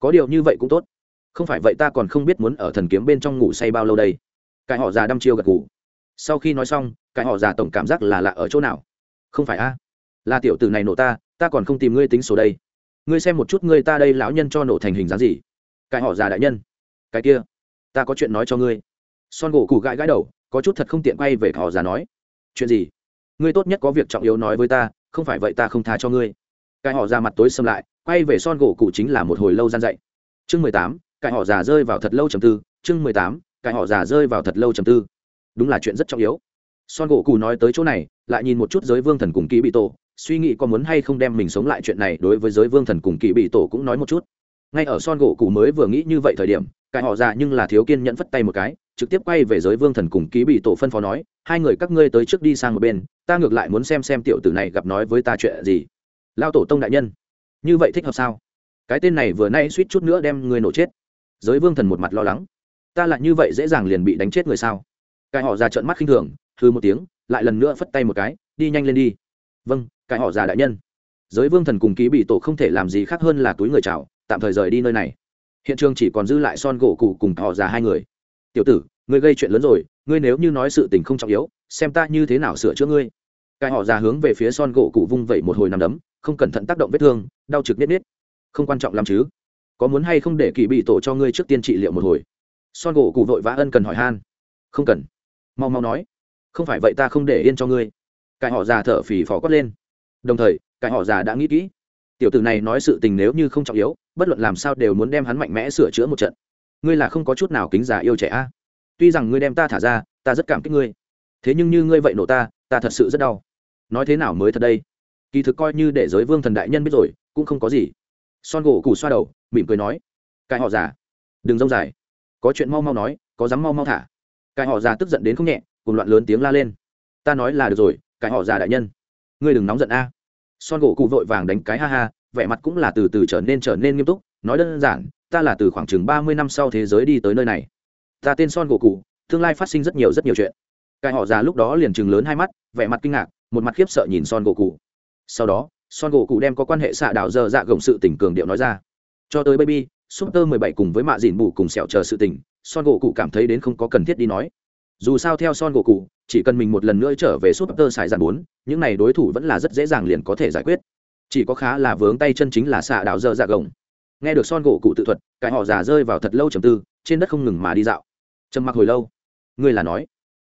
Có điều như vậy cũng tốt. Không phải vậy ta còn không biết muốn ở thần kiếm bên trong ngủ say bao lâu đây. Cái họ già đăm chiêu gật ngủ sau khi nói xong cái họ già tổng cảm giác là lạ ở chỗ nào? Không phải a là tiểu tử này nổ ta ta còn không tìm ngươi tính số đây. Ngươi xem một chút ngươi ta đây lão nhân cho nổ thành hình dáng gì. Cái họ già đại nhân. Cái kia, ta có chuyện nói cho ngươi son gỗ cụ gãi gãi đầu, có chút thật không tiện quay về họ già nói, chuyện gì? Ngươi tốt nhất có việc trọng yếu nói với ta, không phải vậy ta không tha cho ngươi. Cái họ ra mặt tối xâm lại, quay về son gỗ cụ chính là một hồi lâu gian dậy chương mười tám cái họ già rơi vào thật lâu trầm tư. Chương mười tám cái họ già rơi vào thật lâu trầm tư. Đúng là chuyện rất trọng yếu. Son gỗ cụ nói tới chỗ này, lại nhìn một chút giới vương thần cùng kỹ bị tổ, suy nghĩ có muốn hay không đem mình sống lại chuyện này đối với giới vương thần cùng kỵ bị tổ cũng nói một chút. Ngay ở son gỗ cụ mới vừa nghĩ như vậy thời điểm cái họ già nhưng là thiếu kiên nhẫn phất tay một cái trực tiếp quay về giới vương thần cùng ký bị tổ phân phó nói, hai người các ngươi tới trước đi sang một bên, ta ngược lại muốn xem xem tiểu tử này gặp nói với ta chuyện gì. Lao tổ tông đại nhân, như vậy thích hợp sao? Cái tên này vừa nay suýt chút nữa đem người nổ chết. Giới vương thần một mặt lo lắng. Ta lại như vậy dễ dàng liền bị đánh chết người sao? Cái họ già trợn mắt khinh thường thư một tiếng, lại lần nữa phất tay một cái, đi nhanh lên đi. Vâng cái họ già đại nhân. Giới vương thần cùng ký bị tổ không thể làm gì khác hơn là túi người chào, tạm thời rời đi nơi này. Hiện trường chỉ còn dư lại son gỗ cụ cùng họ già hai người tiểu tử, ngươi gây chuyện lớn rồi, ngươi nếu như nói sự tình không trọng yếu, xem ta như thế nào sửa chữa ngươi. Cái họ già hướng về phía son gỗ cụ vung vẩy một hồi nằm đấm, không cẩn thận tác động vết thương, đau trực nết nết. Không quan trọng lắm chứ. Có muốn hay không để kỳ bị tổ cho ngươi trước tiên trị liệu một hồi? Son gỗ cụ vội vã ân cần hỏi han. Không cần. Mau mau nói. Không phải vậy ta không để yên cho ngươi. Cái họ già thở phì phò quát lên. Đồng thời, cái họ già đã nghĩ kỹ. Tiểu tử này nói sự tình nếu như không trọng yếu, bất luận làm sao đều muốn đem hắn mạnh mẽ sửa chữa một trận ngươi là không có chút nào kính già yêu trẻ a. Tuy rằng ngươi đem ta thả ra, ta rất cảm kích ngươi. Thế nhưng như ngươi vậy nổ ta ta thật sự rất đau. Nói thế nào mới thật đây? Kỳ thực coi như để giới vương thần đại nhân biết rồi, cũng không có gì. Son gỗ củ xoa đầu, mỉm cười nói, cái họ già, đừng rông dài. Có chuyện mau mau nói, có dám mau mau thả. Cái họ già tức giận đến không nhẹ, cùng loạn lớn tiếng la lên, ta nói là được rồi, cái họ già đại nhân, ngươi đừng nóng giận a. Son gỗ cụ vội vàng đánh cái ha ha, vẻ mặt cũng là từ từ trở nên trở nên nghiêm túc, nói đơn giản ta là từ khoảng chừng ba mươi năm sau thế giới đi tới nơi này. Ta tên son gỗ cụ tương lai phát sinh rất nhiều rất nhiều chuyện. Cái họ già lúc đó liền chừng lớn hai mắt, vẻ mặt kinh ngạc, một mặt khiếp sợ nhìn son gỗ cụ sau đó, son gỗ cụ đem có quan hệ xạ đạo dơ dạ gồng sự tình cường điệu nói ra. Cho tới baby, super mười bảy cùng với mạ dìn bù cùng sẹo chờ sự tình, son gỗ cụ cảm thấy đến không có cần thiết đi nói. Dù sao theo son gỗ cụ chỉ cần mình một lần nữa trở về super xài dàn bốn, những này đối thủ vẫn là rất dễ dàng liền có thể giải quyết. Chỉ có khá là vướng tay chân chính là xạ đạo dơ dạ gồng nghe được son gỗ cụ tự thuật, cái họ già rơi vào thật lâu trầm tư, trên đất không ngừng mà đi dạo. Trầm mặc hồi lâu ngươi là nói,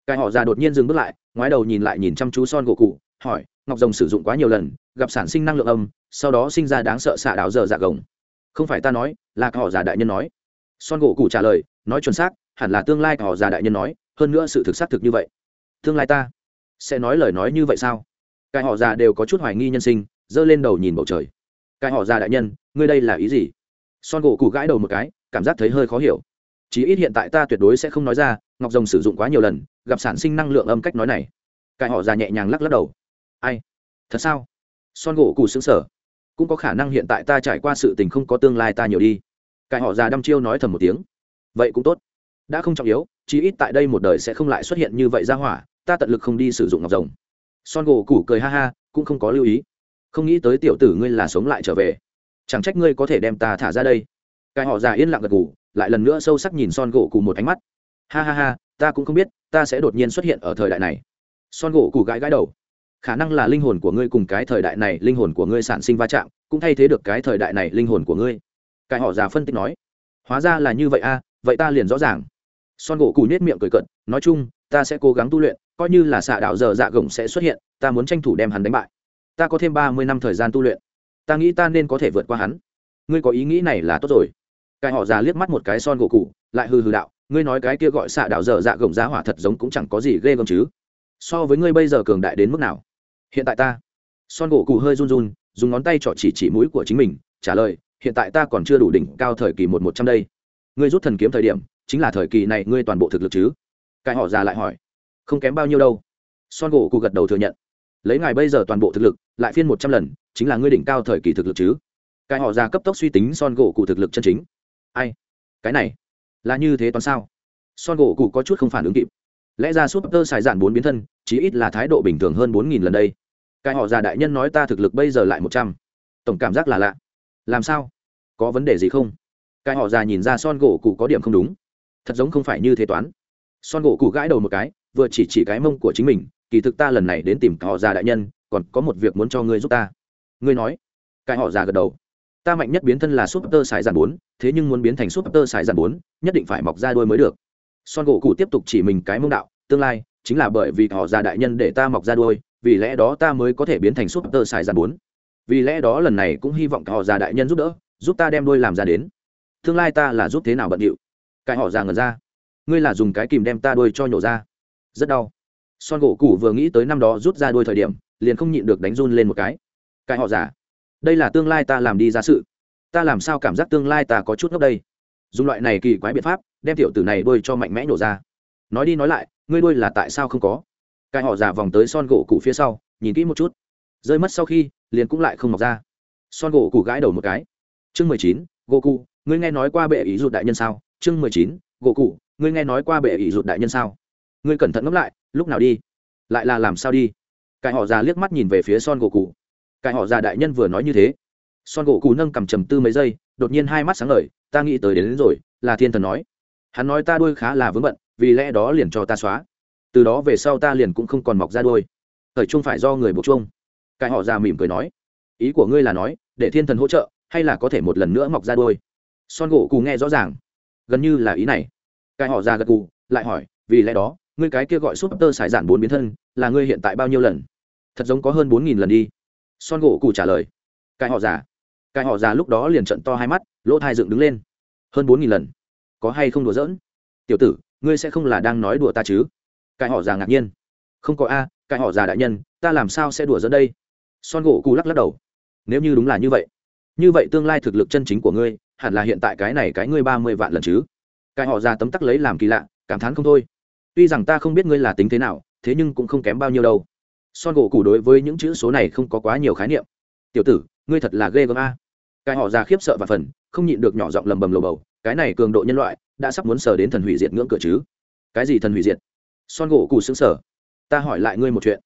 cái họ già đột nhiên dừng bước lại, ngoái đầu nhìn lại nhìn chăm chú son gỗ cụ, hỏi, ngọc rồng sử dụng quá nhiều lần, gặp sản sinh năng lượng âm, sau đó sinh ra đáng sợ xạ đạo dở dạ gồng. Không phải ta nói, là cái họ già đại nhân nói. Son gỗ cụ trả lời, nói chuẩn xác, hẳn là tương lai cái họ già đại nhân nói, hơn nữa sự thực xác thực như vậy. Tương lai ta sẽ nói lời nói như vậy sao? Cái họ già đều có chút hoài nghi nhân sinh, giơ lên đầu nhìn bầu trời. Cái họ già đại nhân, ngươi đây là ý gì? Son gỗ cụ gãi đầu một cái, cảm giác thấy hơi khó hiểu. Chí ít hiện tại ta tuyệt đối sẽ không nói ra, ngọc rồng sử dụng quá nhiều lần, gặp sản sinh năng lượng âm cách nói này. Cái họ già nhẹ nhàng lắc lắc đầu. Ai? Thật sao? Son gỗ cụ xứng sở cũng có khả năng hiện tại ta trải qua sự tình không có tương lai ta nhiều đi. Cái họ già đăm chiêu nói thầm một tiếng. Vậy cũng tốt. Đã không trọng yếu, chí ít tại đây một đời sẽ không lại xuất hiện như vậy ra hỏa, ta tận lực không đi sử dụng ngọc rồng. Son gỗ cụ cười ha ha, cũng không có lưu ý. Không nghĩ tới tiểu tử ngươi là sống lại trở về chẳng trách ngươi có thể đem ta thả ra đây. Cái họ già yên lặng gật gù, lại lần nữa sâu sắc nhìn son gỗ cụ một ánh mắt. Ha ha ha, ta cũng không biết, ta sẽ đột nhiên xuất hiện ở thời đại này. Son gỗ cụ gãi gãi đầu. Khả năng là linh hồn của ngươi cùng cái thời đại này linh hồn của ngươi sản sinh va chạm, cũng thay thế được cái thời đại này linh hồn của ngươi. Cái họ già phân tích nói. Hóa ra là như vậy a, vậy ta liền rõ ràng. Son gỗ cù nết miệng cười cận nói chung, ta sẽ cố gắng tu luyện, coi như là xạ đạo giờ dạ gồng sẽ xuất hiện, ta muốn tranh thủ đem hắn đánh bại. Ta có thêm ba mươi năm thời gian tu luyện ta nghĩ ta nên có thể vượt qua hắn. Ngươi có ý nghĩ này là tốt rồi. Cái họ già liếc mắt một cái son gỗ cụ lại hư hư đạo, ngươi nói cái kia gọi xạ đạo dở dạ gồng giá hỏa thật giống cũng chẳng có gì ghê gớm chứ. So với ngươi bây giờ cường đại đến mức nào? Hiện tại ta. Son gỗ cụ hơi run run, dùng ngón tay trỏ chỉ chỉ mũi của chính mình, trả lời, hiện tại ta còn chưa đủ đỉnh cao thời kỳ một một trăm đây. Ngươi rút thần kiếm thời điểm, chính là thời kỳ này ngươi toàn bộ thực lực chứ? Cái họ già lại hỏi, không kém bao nhiêu đâu. Son gỗ cụ gật đầu thừa nhận lấy ngài bây giờ toàn bộ thực lực, lại phiên một trăm lần, chính là ngươi đỉnh cao thời kỳ thực lực chứ? Cái họ già cấp tốc suy tính son gỗ cụ thực lực chân chính. Ai? Cái này, là như thế toán sao? Son gỗ cụ có chút không phản ứng kịp. Lẽ ra súp tơ xài dạn bốn biến thân, chí ít là thái độ bình thường hơn bốn nghìn lần đây. Cái họ già đại nhân nói ta thực lực bây giờ lại một trăm. Tổng cảm giác là lạ. Làm sao? Có vấn đề gì không? Cái họ già nhìn ra son gỗ cụ có điểm không đúng. Thật giống không phải như thế toán. Son gỗ cụ gãi đầu một cái, vừa chỉ chỉ cái mông của chính mình kỳ thực ta lần này đến tìm cả họ già đại nhân, còn có một việc muốn cho ngươi giúp ta. Ngươi nói. Cái họ già gật đầu. Ta mạnh nhất biến thân là súp tơ sải giàn bốn, thế nhưng muốn biến thành súp tơ sải giàn bốn, nhất định phải mọc ra đuôi mới được. Son gỗ cụ tiếp tục chỉ mình cái mông đạo, tương lai chính là bởi vì họ già đại nhân để ta mọc ra đuôi, vì lẽ đó ta mới có thể biến thành súp tơ sải giàn bốn. Vì lẽ đó lần này cũng hy vọng họ già đại nhân giúp đỡ, giúp ta đem đuôi làm ra đến. Tương lai ta là giúp thế nào bận điệu? Cái họ già ngẩn ra. Ngươi là dùng cái kìm đem ta đuôi cho nhổ ra. Rất đau son gỗ cũ vừa nghĩ tới năm đó rút ra đôi thời điểm liền không nhịn được đánh run lên một cái. Cái họ giả, đây là tương lai ta làm đi ra sự. Ta làm sao cảm giác tương lai ta có chút ngốc đây? Dùng loại này kỳ quái biện pháp đem tiểu tử này đôi cho mạnh mẽ nổ ra. Nói đi nói lại ngươi đôi là tại sao không có? Cái họ giả vòng tới son gỗ cũ phía sau nhìn kỹ một chút. Rơi mất sau khi liền cũng lại không mọc ra. Son gỗ cũ gãi đầu một cái. Chương mười chín gỗ cụ ngươi nghe nói qua bệ ý rụt đại nhân sao? Chương mười chín gỗ cụ ngươi nghe nói qua bệ ý rụt đại nhân sao? Ngươi cẩn thận ngẫm lại lúc nào đi? Lại là làm sao đi? Cái họ già liếc mắt nhìn về phía son gỗ cụ cái họ già đại nhân vừa nói như thế son gỗ cụ nâng cầm trầm tư mấy giây đột nhiên hai mắt sáng ngời ta nghĩ tới đến, đến rồi là thiên thần nói. Hắn nói ta đuôi khá là vướng bận vì lẽ đó liền cho ta xóa. Từ đó về sau ta liền cũng không còn mọc ra đuôi. Thời chung phải do người buộc chung cái họ già mỉm cười nói ý của ngươi là nói để thiên thần hỗ trợ hay là có thể một lần nữa mọc ra đuôi? Son gỗ cụ nghe rõ ràng gần như là ý này. Cái họ già gật cụ lại hỏi vì lẽ đó ngươi cái kia gọi súp tơ xài giản bốn biến thân, là ngươi hiện tại bao nhiêu lần? Thật giống có hơn bốn nghìn lần đi. Son gỗ cụ trả lời. Cái họ già. Cái họ già lúc đó liền trận to hai mắt, lỗ thai dựng đứng lên. Hơn bốn nghìn lần. Có hay không đùa giỡn? Tiểu tử, ngươi sẽ không là đang nói đùa ta chứ? Cái họ già ngạc nhiên. Không có a, cái họ già đại nhân, ta làm sao sẽ đùa giỡn đây? Son gỗ cụ lắc lắc đầu. Nếu như đúng là như vậy như vậy tương lai thực lực chân chính của ngươi, hẳn là hiện tại cái này cái ngươi ba mươi vạn lần chứ? Cái họ già tấm tắc lấy làm kỳ lạ, cảm thán không thôi tuy rằng ta không biết ngươi là tính thế nào, thế nhưng cũng không kém bao nhiêu đâu. Son gỗ cụ đối với những chữ số này không có quá nhiều khái niệm. Tiểu tử, ngươi thật là ghê gớm a. Cái họ già khiếp sợ và phần, không nhịn được nhỏ giọng lầm bầm lầu bầu, cái này cường độ nhân loại, đã sắp muốn sờ đến thần hủy diệt ngưỡng cửa chứ? Cái gì thần hủy diệt? Son gỗ cụ xứng sở ta hỏi lại ngươi một chuyện.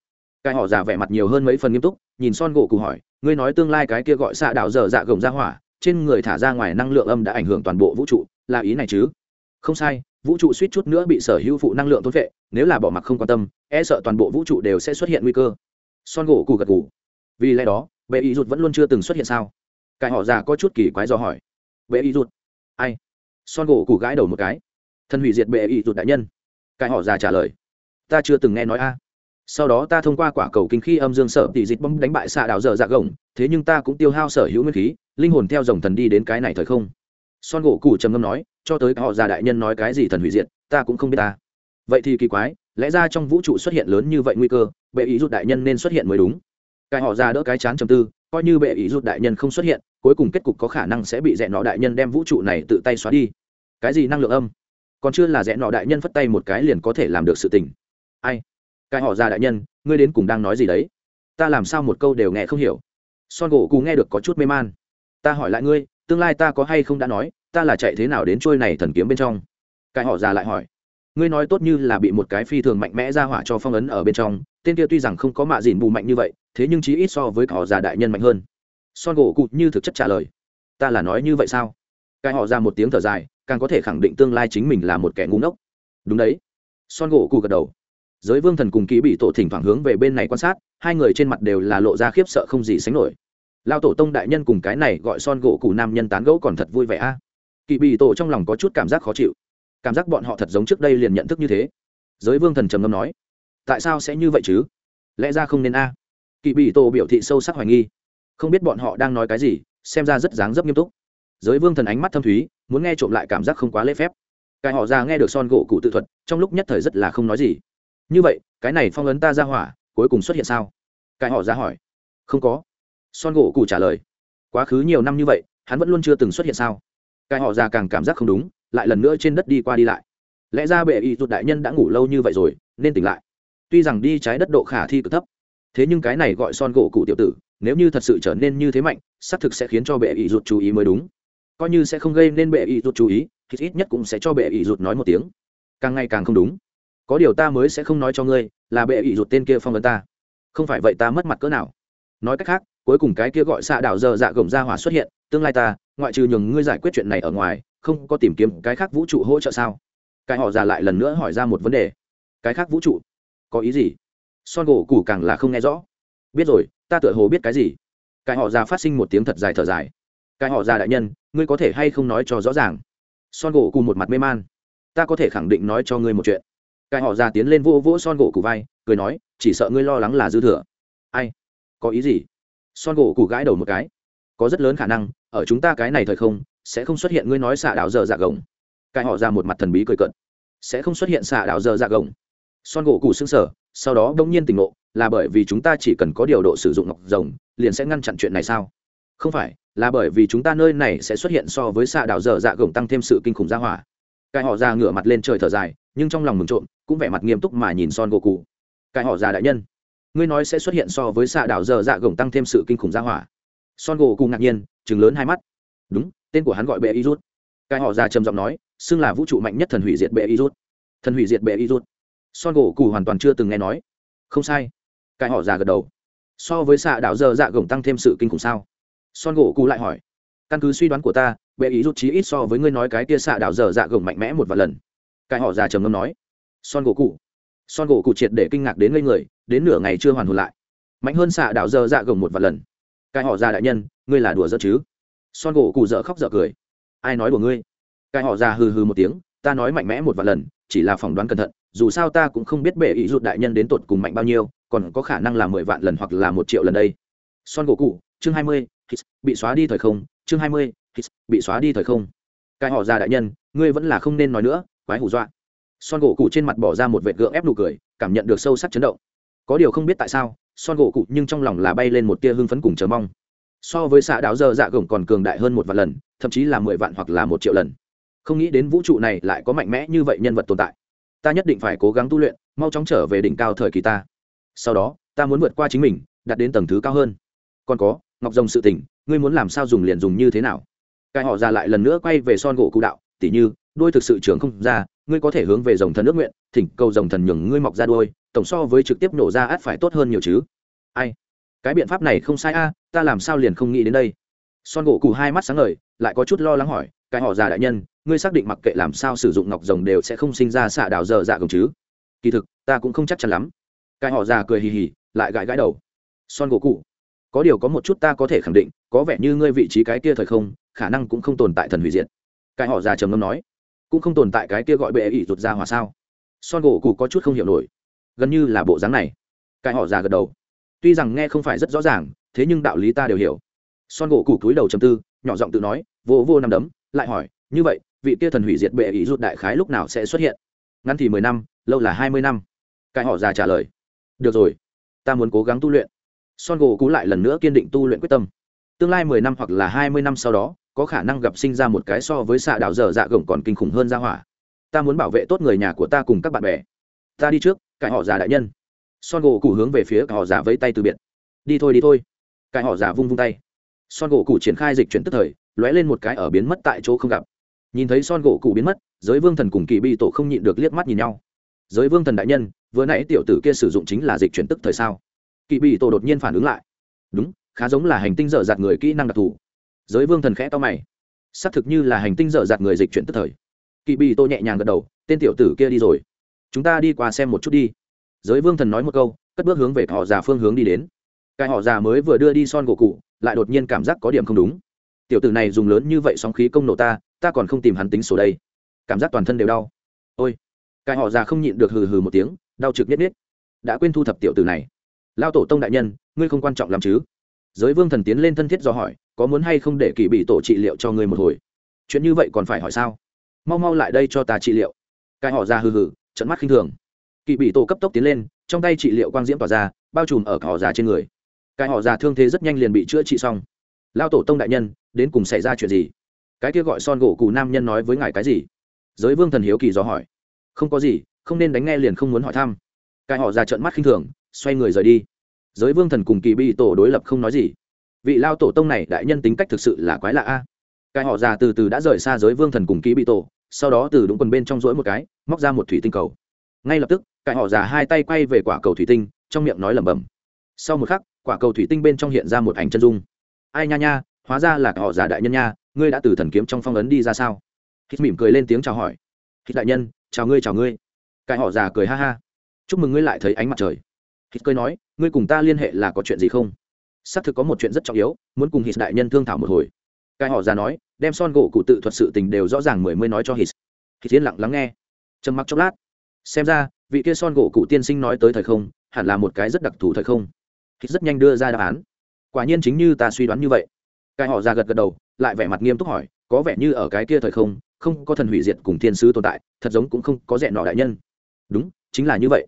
Cái họ già vẻ mặt nhiều hơn mấy phần nghiêm túc, nhìn son gỗ cụ hỏi, ngươi nói tương lai cái kia gọi xạ đạo dở dạ gồng ra hỏa, trên người thả ra ngoài năng lượng âm đã ảnh hưởng toàn bộ vũ trụ, là ý này chứ? Không sai vũ trụ suýt chút nữa bị sở hữu phụ năng lượng thôn vệ nếu là bỏ mặc không quan tâm e sợ toàn bộ vũ trụ đều sẽ xuất hiện nguy cơ. Son gỗ cù gật gù. Vì lẽ đó, bệ ý rụt vẫn luôn chưa từng xuất hiện sao? Cái họ già có chút kỳ quái do hỏi. Bệ ý rụt ai? Son gỗ cù gãi đầu một cái. Thân hủy diệt bệ ý rụt đại nhân. Cái họ già trả lời. Ta chưa từng nghe nói a. Sau đó ta thông qua quả cầu kinh khi âm dương sợ tỷ dịch bấm đánh bại xạ đảo dở dạ gồng, thế nhưng ta cũng tiêu hao sở hữu nguyên khí, linh hồn theo dòng thần đi đến cái này thời không son gỗ cụ trầm ngâm nói, cho tới họ già đại nhân nói cái gì thần hủy diệt, ta cũng không biết ta. Vậy thì kỳ quái, lẽ ra trong vũ trụ xuất hiện lớn như vậy nguy cơ, bệ ý rút đại nhân nên xuất hiện mới đúng. Cái họ già đỡ cái chán trầm tư, coi như bệ ý rút đại nhân không xuất hiện, cuối cùng kết cục có khả năng sẽ bị rẽ nọ đại nhân đem vũ trụ này tự tay xóa đi. Cái gì năng lượng âm? Còn chưa là rẽ nọ đại nhân phất tay một cái liền có thể làm được sự tình. Ai? Cái họ già đại nhân, ngươi đến cùng đang nói gì đấy? Ta làm sao một câu đều nghe không hiểu. Son gỗ cù nghe được có chút mê man. Ta hỏi lại ngươi tương lai ta có hay không đã nói, ta là chạy thế nào đến trôi này thần kiếm bên trong? Cái họ già lại hỏi. Ngươi nói tốt như là bị một cái phi thường mạnh mẽ ra hỏa cho phong ấn ở bên trong, tên kia tuy rằng không có mạ dìn bù mạnh như vậy, thế nhưng chí ít so với họ già đại nhân mạnh hơn. Son gỗ cụ như thực chất trả lời. Ta là nói như vậy sao? Cái họ ra một tiếng thở dài, càng có thể khẳng định tương lai chính mình là một kẻ ngu ngốc. Đúng đấy. Son gỗ cụt gật đầu. Giới vương thần cùng kỹ bị tổ thỉnh thoảng hướng về bên này quan sát, hai người trên mặt đều là lộ ra khiếp sợ không gì sánh nổi lao tổ tông đại nhân cùng cái này gọi son gỗ cụ nam nhân tán gẫu còn thật vui vẻ a. À? kỵ bị tổ trong lòng có chút cảm giác khó chịu. Cảm giác bọn họ thật giống trước đây liền nhận thức như thế. Giới vương thần trầm ngâm nói, tại sao sẽ như vậy chứ? Lẽ ra không nên a? Kỵ bị tổ biểu thị sâu sắc hoài nghi. Không biết bọn họ đang nói cái gì, xem ra rất dáng dấp nghiêm túc. Giới vương thần ánh mắt thâm thúy, muốn nghe trộm lại cảm giác không quá lễ phép. Cái họ ra nghe được son gỗ cụ tự thuật, trong lúc nhất thời rất là không nói gì. Như vậy, cái này phong ấn ta ra hỏa, cuối cùng xuất hiện sao? Cái họ ra hỏi. Không có son gỗ cụ trả lời, quá khứ nhiều năm như vậy, hắn vẫn luôn chưa từng xuất hiện sao? Cái họ già càng cảm giác không đúng, lại lần nữa trên đất đi qua đi lại. Lẽ ra bệ y rụt đại nhân đã ngủ lâu như vậy rồi, nên tỉnh lại. Tuy rằng đi trái đất độ khả thi cực thấp, thế nhưng cái này gọi son gỗ cụ tiểu tử, nếu như thật sự trở nên như thế mạnh, xác thực sẽ khiến cho bệ y rụt chú ý mới đúng. Coi như sẽ không gây nên bệ y rụt chú ý, thì ít nhất cũng sẽ cho bệ y rụt nói một tiếng. Càng ngày càng không đúng. Có điều ta mới sẽ không nói cho ngươi, là bệ y rụt tên kia phong vấn ta. Không phải vậy ta mất mặt cỡ nào. Nói cách khác cuối cùng cái kia gọi xạ đảo giờ dạ gồng ra hỏa xuất hiện, tương lai ta, ngoại trừ nhường ngươi giải quyết chuyện này ở ngoài, không có tìm kiếm cái khác vũ trụ hỗ trợ sao? Cái họ già lại lần nữa hỏi ra một vấn đề. Cái khác vũ trụ? Có ý gì? Son gỗ củ càng là không nghe rõ. Biết rồi, ta tựa hồ biết cái gì? Cái họ già phát sinh một tiếng thật dài thở dài. Cái họ già đại nhân, ngươi có thể hay không nói cho rõ ràng? Son gỗ cù một mặt mê man. Ta có thể khẳng định nói cho ngươi một chuyện. Cái họ già tiến lên vô vỗ son gỗ cù vai, cười nói, chỉ sợ ngươi lo lắng là dư thừa. Ai? Có ý gì? Son gỗ củ gãi đầu một cái. Có rất lớn khả năng, ở chúng ta cái này thời không, sẽ không xuất hiện ngươi nói xạ đảo dở dạ gồng. Cái họ ra một mặt thần bí cười cận sẽ không xuất hiện xạ đảo dở dạ gồng. Son gỗ cụ xương sở sau đó đông nhiên tỉnh ngộ, là bởi vì chúng ta chỉ cần có điều độ sử dụng ngọc rồng, liền sẽ ngăn chặn chuyện này sao? Không phải, là bởi vì chúng ta nơi này sẽ xuất hiện so với xạ đảo dở dạ gồng tăng thêm sự kinh khủng ra hỏa. Cái họ ra ngửa mặt lên trời thở dài, nhưng trong lòng mừng trộm, cũng vẻ mặt nghiêm túc mà nhìn son gỗ cụ cái họ ra đại nhân ngươi nói sẽ xuất hiện so với xạ đảo dở dạ gồng tăng thêm sự kinh khủng ra hỏa. Son gỗ cùng ngạc nhiên chừng lớn hai mắt. Đúng, tên của hắn gọi bệ y rút. Cái họ già trầm giọng nói, xưng là vũ trụ mạnh nhất thần hủy diệt bệ y rút. Thần hủy diệt bệ y rút. Son gỗ cù hoàn toàn chưa từng nghe nói. Không sai. Cái họ già gật đầu. So với xạ đảo giờ dạ gồng tăng thêm sự kinh khủng sao? Son gỗ cù lại hỏi. Căn cứ suy đoán của ta, bệ ý rút chí ít so với ngươi nói cái tia xạ đảo dở dạ gồng mạnh mẽ một vài lần. Cái họ già trầm ngâm nói. Son gỗ cụ son gỗ cụ triệt để kinh ngạc đến ngây người đến nửa ngày chưa hoàn hồn lại. Mạnh hơn xạ đảo dơ dạ gồng một vài lần. Cái họ già đại nhân, ngươi là đùa giỡn chứ? Son gỗ cụ dở khóc dở cười. Ai nói của ngươi? Cái họ già hừ hừ một tiếng, ta nói mạnh mẽ một vài lần, chỉ là phỏng đoán cẩn thận, dù sao ta cũng không biết bệ ý rụt đại nhân đến tột cùng mạnh bao nhiêu, còn có khả năng là mười vạn lần hoặc là một triệu lần đây. Son gỗ cụ chương hai mươi bị xóa đi thời không, chương hai mươi bị xóa đi thời không. Cái họ già đại nhân, ngươi vẫn là không nên nói nữa, quái hù dọa. Son gỗ cụ trên mặt bỏ ra một vệt gượng ép nụ cười, cảm nhận được sâu sắc chấn động có điều không biết tại sao, son gỗ cụ nhưng trong lòng là bay lên một tia hưng phấn cùng chờ mong. So với xạ đảo giờ dạ gồng còn cường đại hơn một vạn lần, thậm chí là mười vạn hoặc là một triệu lần. Không nghĩ đến vũ trụ này lại có mạnh mẽ như vậy nhân vật tồn tại. Ta nhất định phải cố gắng tu luyện, mau chóng trở về đỉnh cao thời kỳ ta. Sau đó, ta muốn vượt qua chính mình, đạt đến tầng thứ cao hơn. Còn có, ngọc rồng sự tình, ngươi muốn làm sao dùng liền dùng như thế nào? Cái họ ra lại lần nữa quay về son gỗ cụ đạo tỉ như, đôi thực sự trưởng không ra, ngươi có thể hướng về dòng thần nước nguyện thỉnh cầu rồng thần nhường ngươi mọc ra đuôi, tổng so với trực tiếp nổ ra át phải tốt hơn nhiều chứ. Ai? Cái biện pháp này không sai a, ta làm sao liền không nghĩ đến đây. Son gỗ cụ hai mắt sáng ngời, lại có chút lo lắng hỏi, cái họ già đại nhân, ngươi xác định mặc kệ làm sao sử dụng ngọc rồng đều sẽ không sinh ra xạ đào dở dạ gồng chứ? Kỳ thực, ta cũng không chắc chắn lắm. Cái họ già cười hì hì, lại gãi gãi đầu. Son gỗ cụ có điều có một chút ta có thể khẳng định, có vẻ như ngươi vị trí cái kia thời không, khả năng cũng không tồn tại thần hủy diệt. Cái họ già trầm ngâm nói, cũng không tồn tại cái kia gọi bệ ỷ rụt ra hòa sao? Son gỗ cụ có chút không hiểu nổi. Gần như là bộ dáng này. Cái họ già gật đầu. Tuy rằng nghe không phải rất rõ ràng, thế nhưng đạo lý ta đều hiểu. Son gỗ cụ cúi đầu chầm tư, nhỏ giọng tự nói, vô vô nằm đấm, lại hỏi, như vậy, vị kia thần hủy diệt bệ ý rút đại khái lúc nào sẽ xuất hiện? Ngắn thì mười năm, lâu là hai mươi năm. Cái họ già trả lời, được rồi, ta muốn cố gắng tu luyện. Son gỗ cú lại lần nữa kiên định tu luyện quyết tâm. Tương lai mười năm hoặc là hai mươi năm sau đó, có khả năng gặp sinh ra một cái so với xạ đạo dở dạ gồng còn kinh khủng hơn ra hỏa ta muốn bảo vệ tốt người nhà của ta cùng các bạn bè. Ta đi trước, cải họ già đại nhân. Son gỗ cụ hướng về phía cái họ già vẫy tay từ biệt. Đi thôi đi thôi. Cải họ già vung vung tay. Son gỗ cụ triển khai dịch chuyển tức thời, lóe lên một cái ở biến mất tại chỗ không gặp. Nhìn thấy son gỗ cụ biến mất, giới vương thần cùng kỳ bị tổ không nhịn được liếc mắt nhìn nhau. Giới vương thần đại nhân, vừa nãy tiểu tử kia sử dụng chính là dịch chuyển tức thời sao? Kỳ bị tổ đột nhiên phản ứng lại. Đúng, khá giống là hành tinh dở dạt người kỹ năng đặc thù. Giới vương thần khẽ to mày. Xác thực như là hành tinh dở dạt người dịch chuyển tức thời kỳ bị tôi nhẹ nhàng gật đầu, tên tiểu tử kia đi rồi. Chúng ta đi qua xem một chút đi. Giới vương thần nói một câu, cất bước hướng về họ già phương hướng đi đến. Cái họ già mới vừa đưa đi son gỗ cụ, lại đột nhiên cảm giác có điểm không đúng. Tiểu tử này dùng lớn như vậy sóng khí công nổ ta ta còn không tìm hắn tính sổ đây. Cảm giác toàn thân đều đau. Ôi. Cái họ già không nhịn được hừ hừ một tiếng, đau trực nhất nhất đã quên thu thập tiểu tử này. Lao tổ tông đại nhân, ngươi không quan trọng làm chứ? Giới vương thần tiến lên thân thiết do hỏi, có muốn hay không để kỳ bị tổ trị liệu cho ngươi một hồi? Chuyện như vậy còn phải hỏi sao? Mau mau lại đây cho ta trị liệu. Cái họ già hừ hừ trận mắt khinh thường. Kỳ bị tổ cấp tốc tiến lên, trong tay trị liệu quang diễm tỏa ra, bao trùm ở họ già trên người. Cái họ già thương thế rất nhanh liền bị chữa trị xong. Lao tổ tông đại nhân, đến cùng xảy ra chuyện gì? Cái kia gọi son gỗ cụ nam nhân nói với ngài cái gì? Giới vương thần hiếu kỳ do hỏi. Không có gì, không nên đánh nghe liền không muốn hỏi thăm. Cái họ già trợn mắt khinh thường, xoay người rời đi. Giới vương thần cùng kỳ bị tổ đối lập không nói gì. Vị lao tổ tông này đại nhân tính cách thực sự là quái lạ a. Cái họ già từ từ đã rời xa giới vương thần cùng kỳ bị tổ sau đó từ đúng quần bên trong rỗi một cái, móc ra một thủy tinh cầu. Ngay lập tức cái họ già hai tay quay về quả cầu thủy tinh, trong miệng nói lẩm bẩm. Sau một khắc, quả cầu thủy tinh bên trong hiện ra một ảnh chân dung. Ai nha nha, hóa ra là họ già đại nhân nha, ngươi đã từ thần kiếm trong phong ấn đi ra sao? Hít mỉm cười lên tiếng chào hỏi. Hít đại nhân, chào ngươi chào ngươi. Cái họ già cười ha ha. Chúc mừng ngươi lại thấy ánh mặt trời. Hít cười nói, ngươi cùng ta liên hệ là có chuyện gì không? Xác thực có một chuyện rất trọng yếu, muốn cùng hít đại nhân thương thảo một hồi. Cái họ già nói đem son gỗ cụ tự thuật sự tình đều rõ ràng mười mươi nói cho hít. Hít yên lặng lắng nghe. Trầm mặc chốc lát. Xem ra, vị kia son gỗ cụ tiên sinh nói tới thời không, hẳn là một cái rất đặc thù thời không. Hít rất nhanh đưa ra đáp án. Quả nhiên chính như ta suy đoán như vậy. Cái họ già gật gật đầu, lại vẻ mặt nghiêm túc hỏi, có vẻ như ở cái kia thời không không có thần hủy diệt cùng thiên sứ tồn tại, thật giống cũng không có rẻ nọ đại nhân. Đúng, chính là như vậy.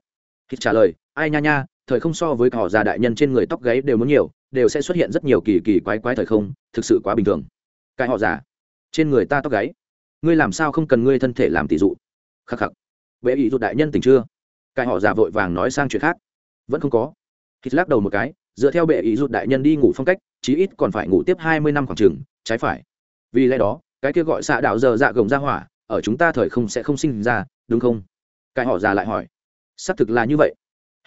Hít trả lời, ai nha nha, thời không so với họ già đại nhân trên người tóc gáy đều muốn nhiều, đều sẽ xuất hiện rất nhiều kỳ kỳ quái quái thời không, thực sự quá bình thường cái họ giả trên người ta tóc gáy. Ngươi làm sao không cần ngươi thân thể làm tỷ dụ? Khắc khắc. Bệ ý dụ đại nhân tỉnh chưa? Cái họ giả vội vàng nói sang chuyện khác. Vẫn không có. Hít lắc đầu một cái, dựa theo bệ ý rụt đại nhân đi ngủ phong cách, chí ít còn phải ngủ tiếp hai mươi năm khoảng trường trái phải. Vì lẽ đó, cái kia gọi xạ đạo giờ dạ gồng ra hỏa, ở chúng ta thời không sẽ không sinh ra, đúng không? Cái họ già lại hỏi. Xác thực là như vậy.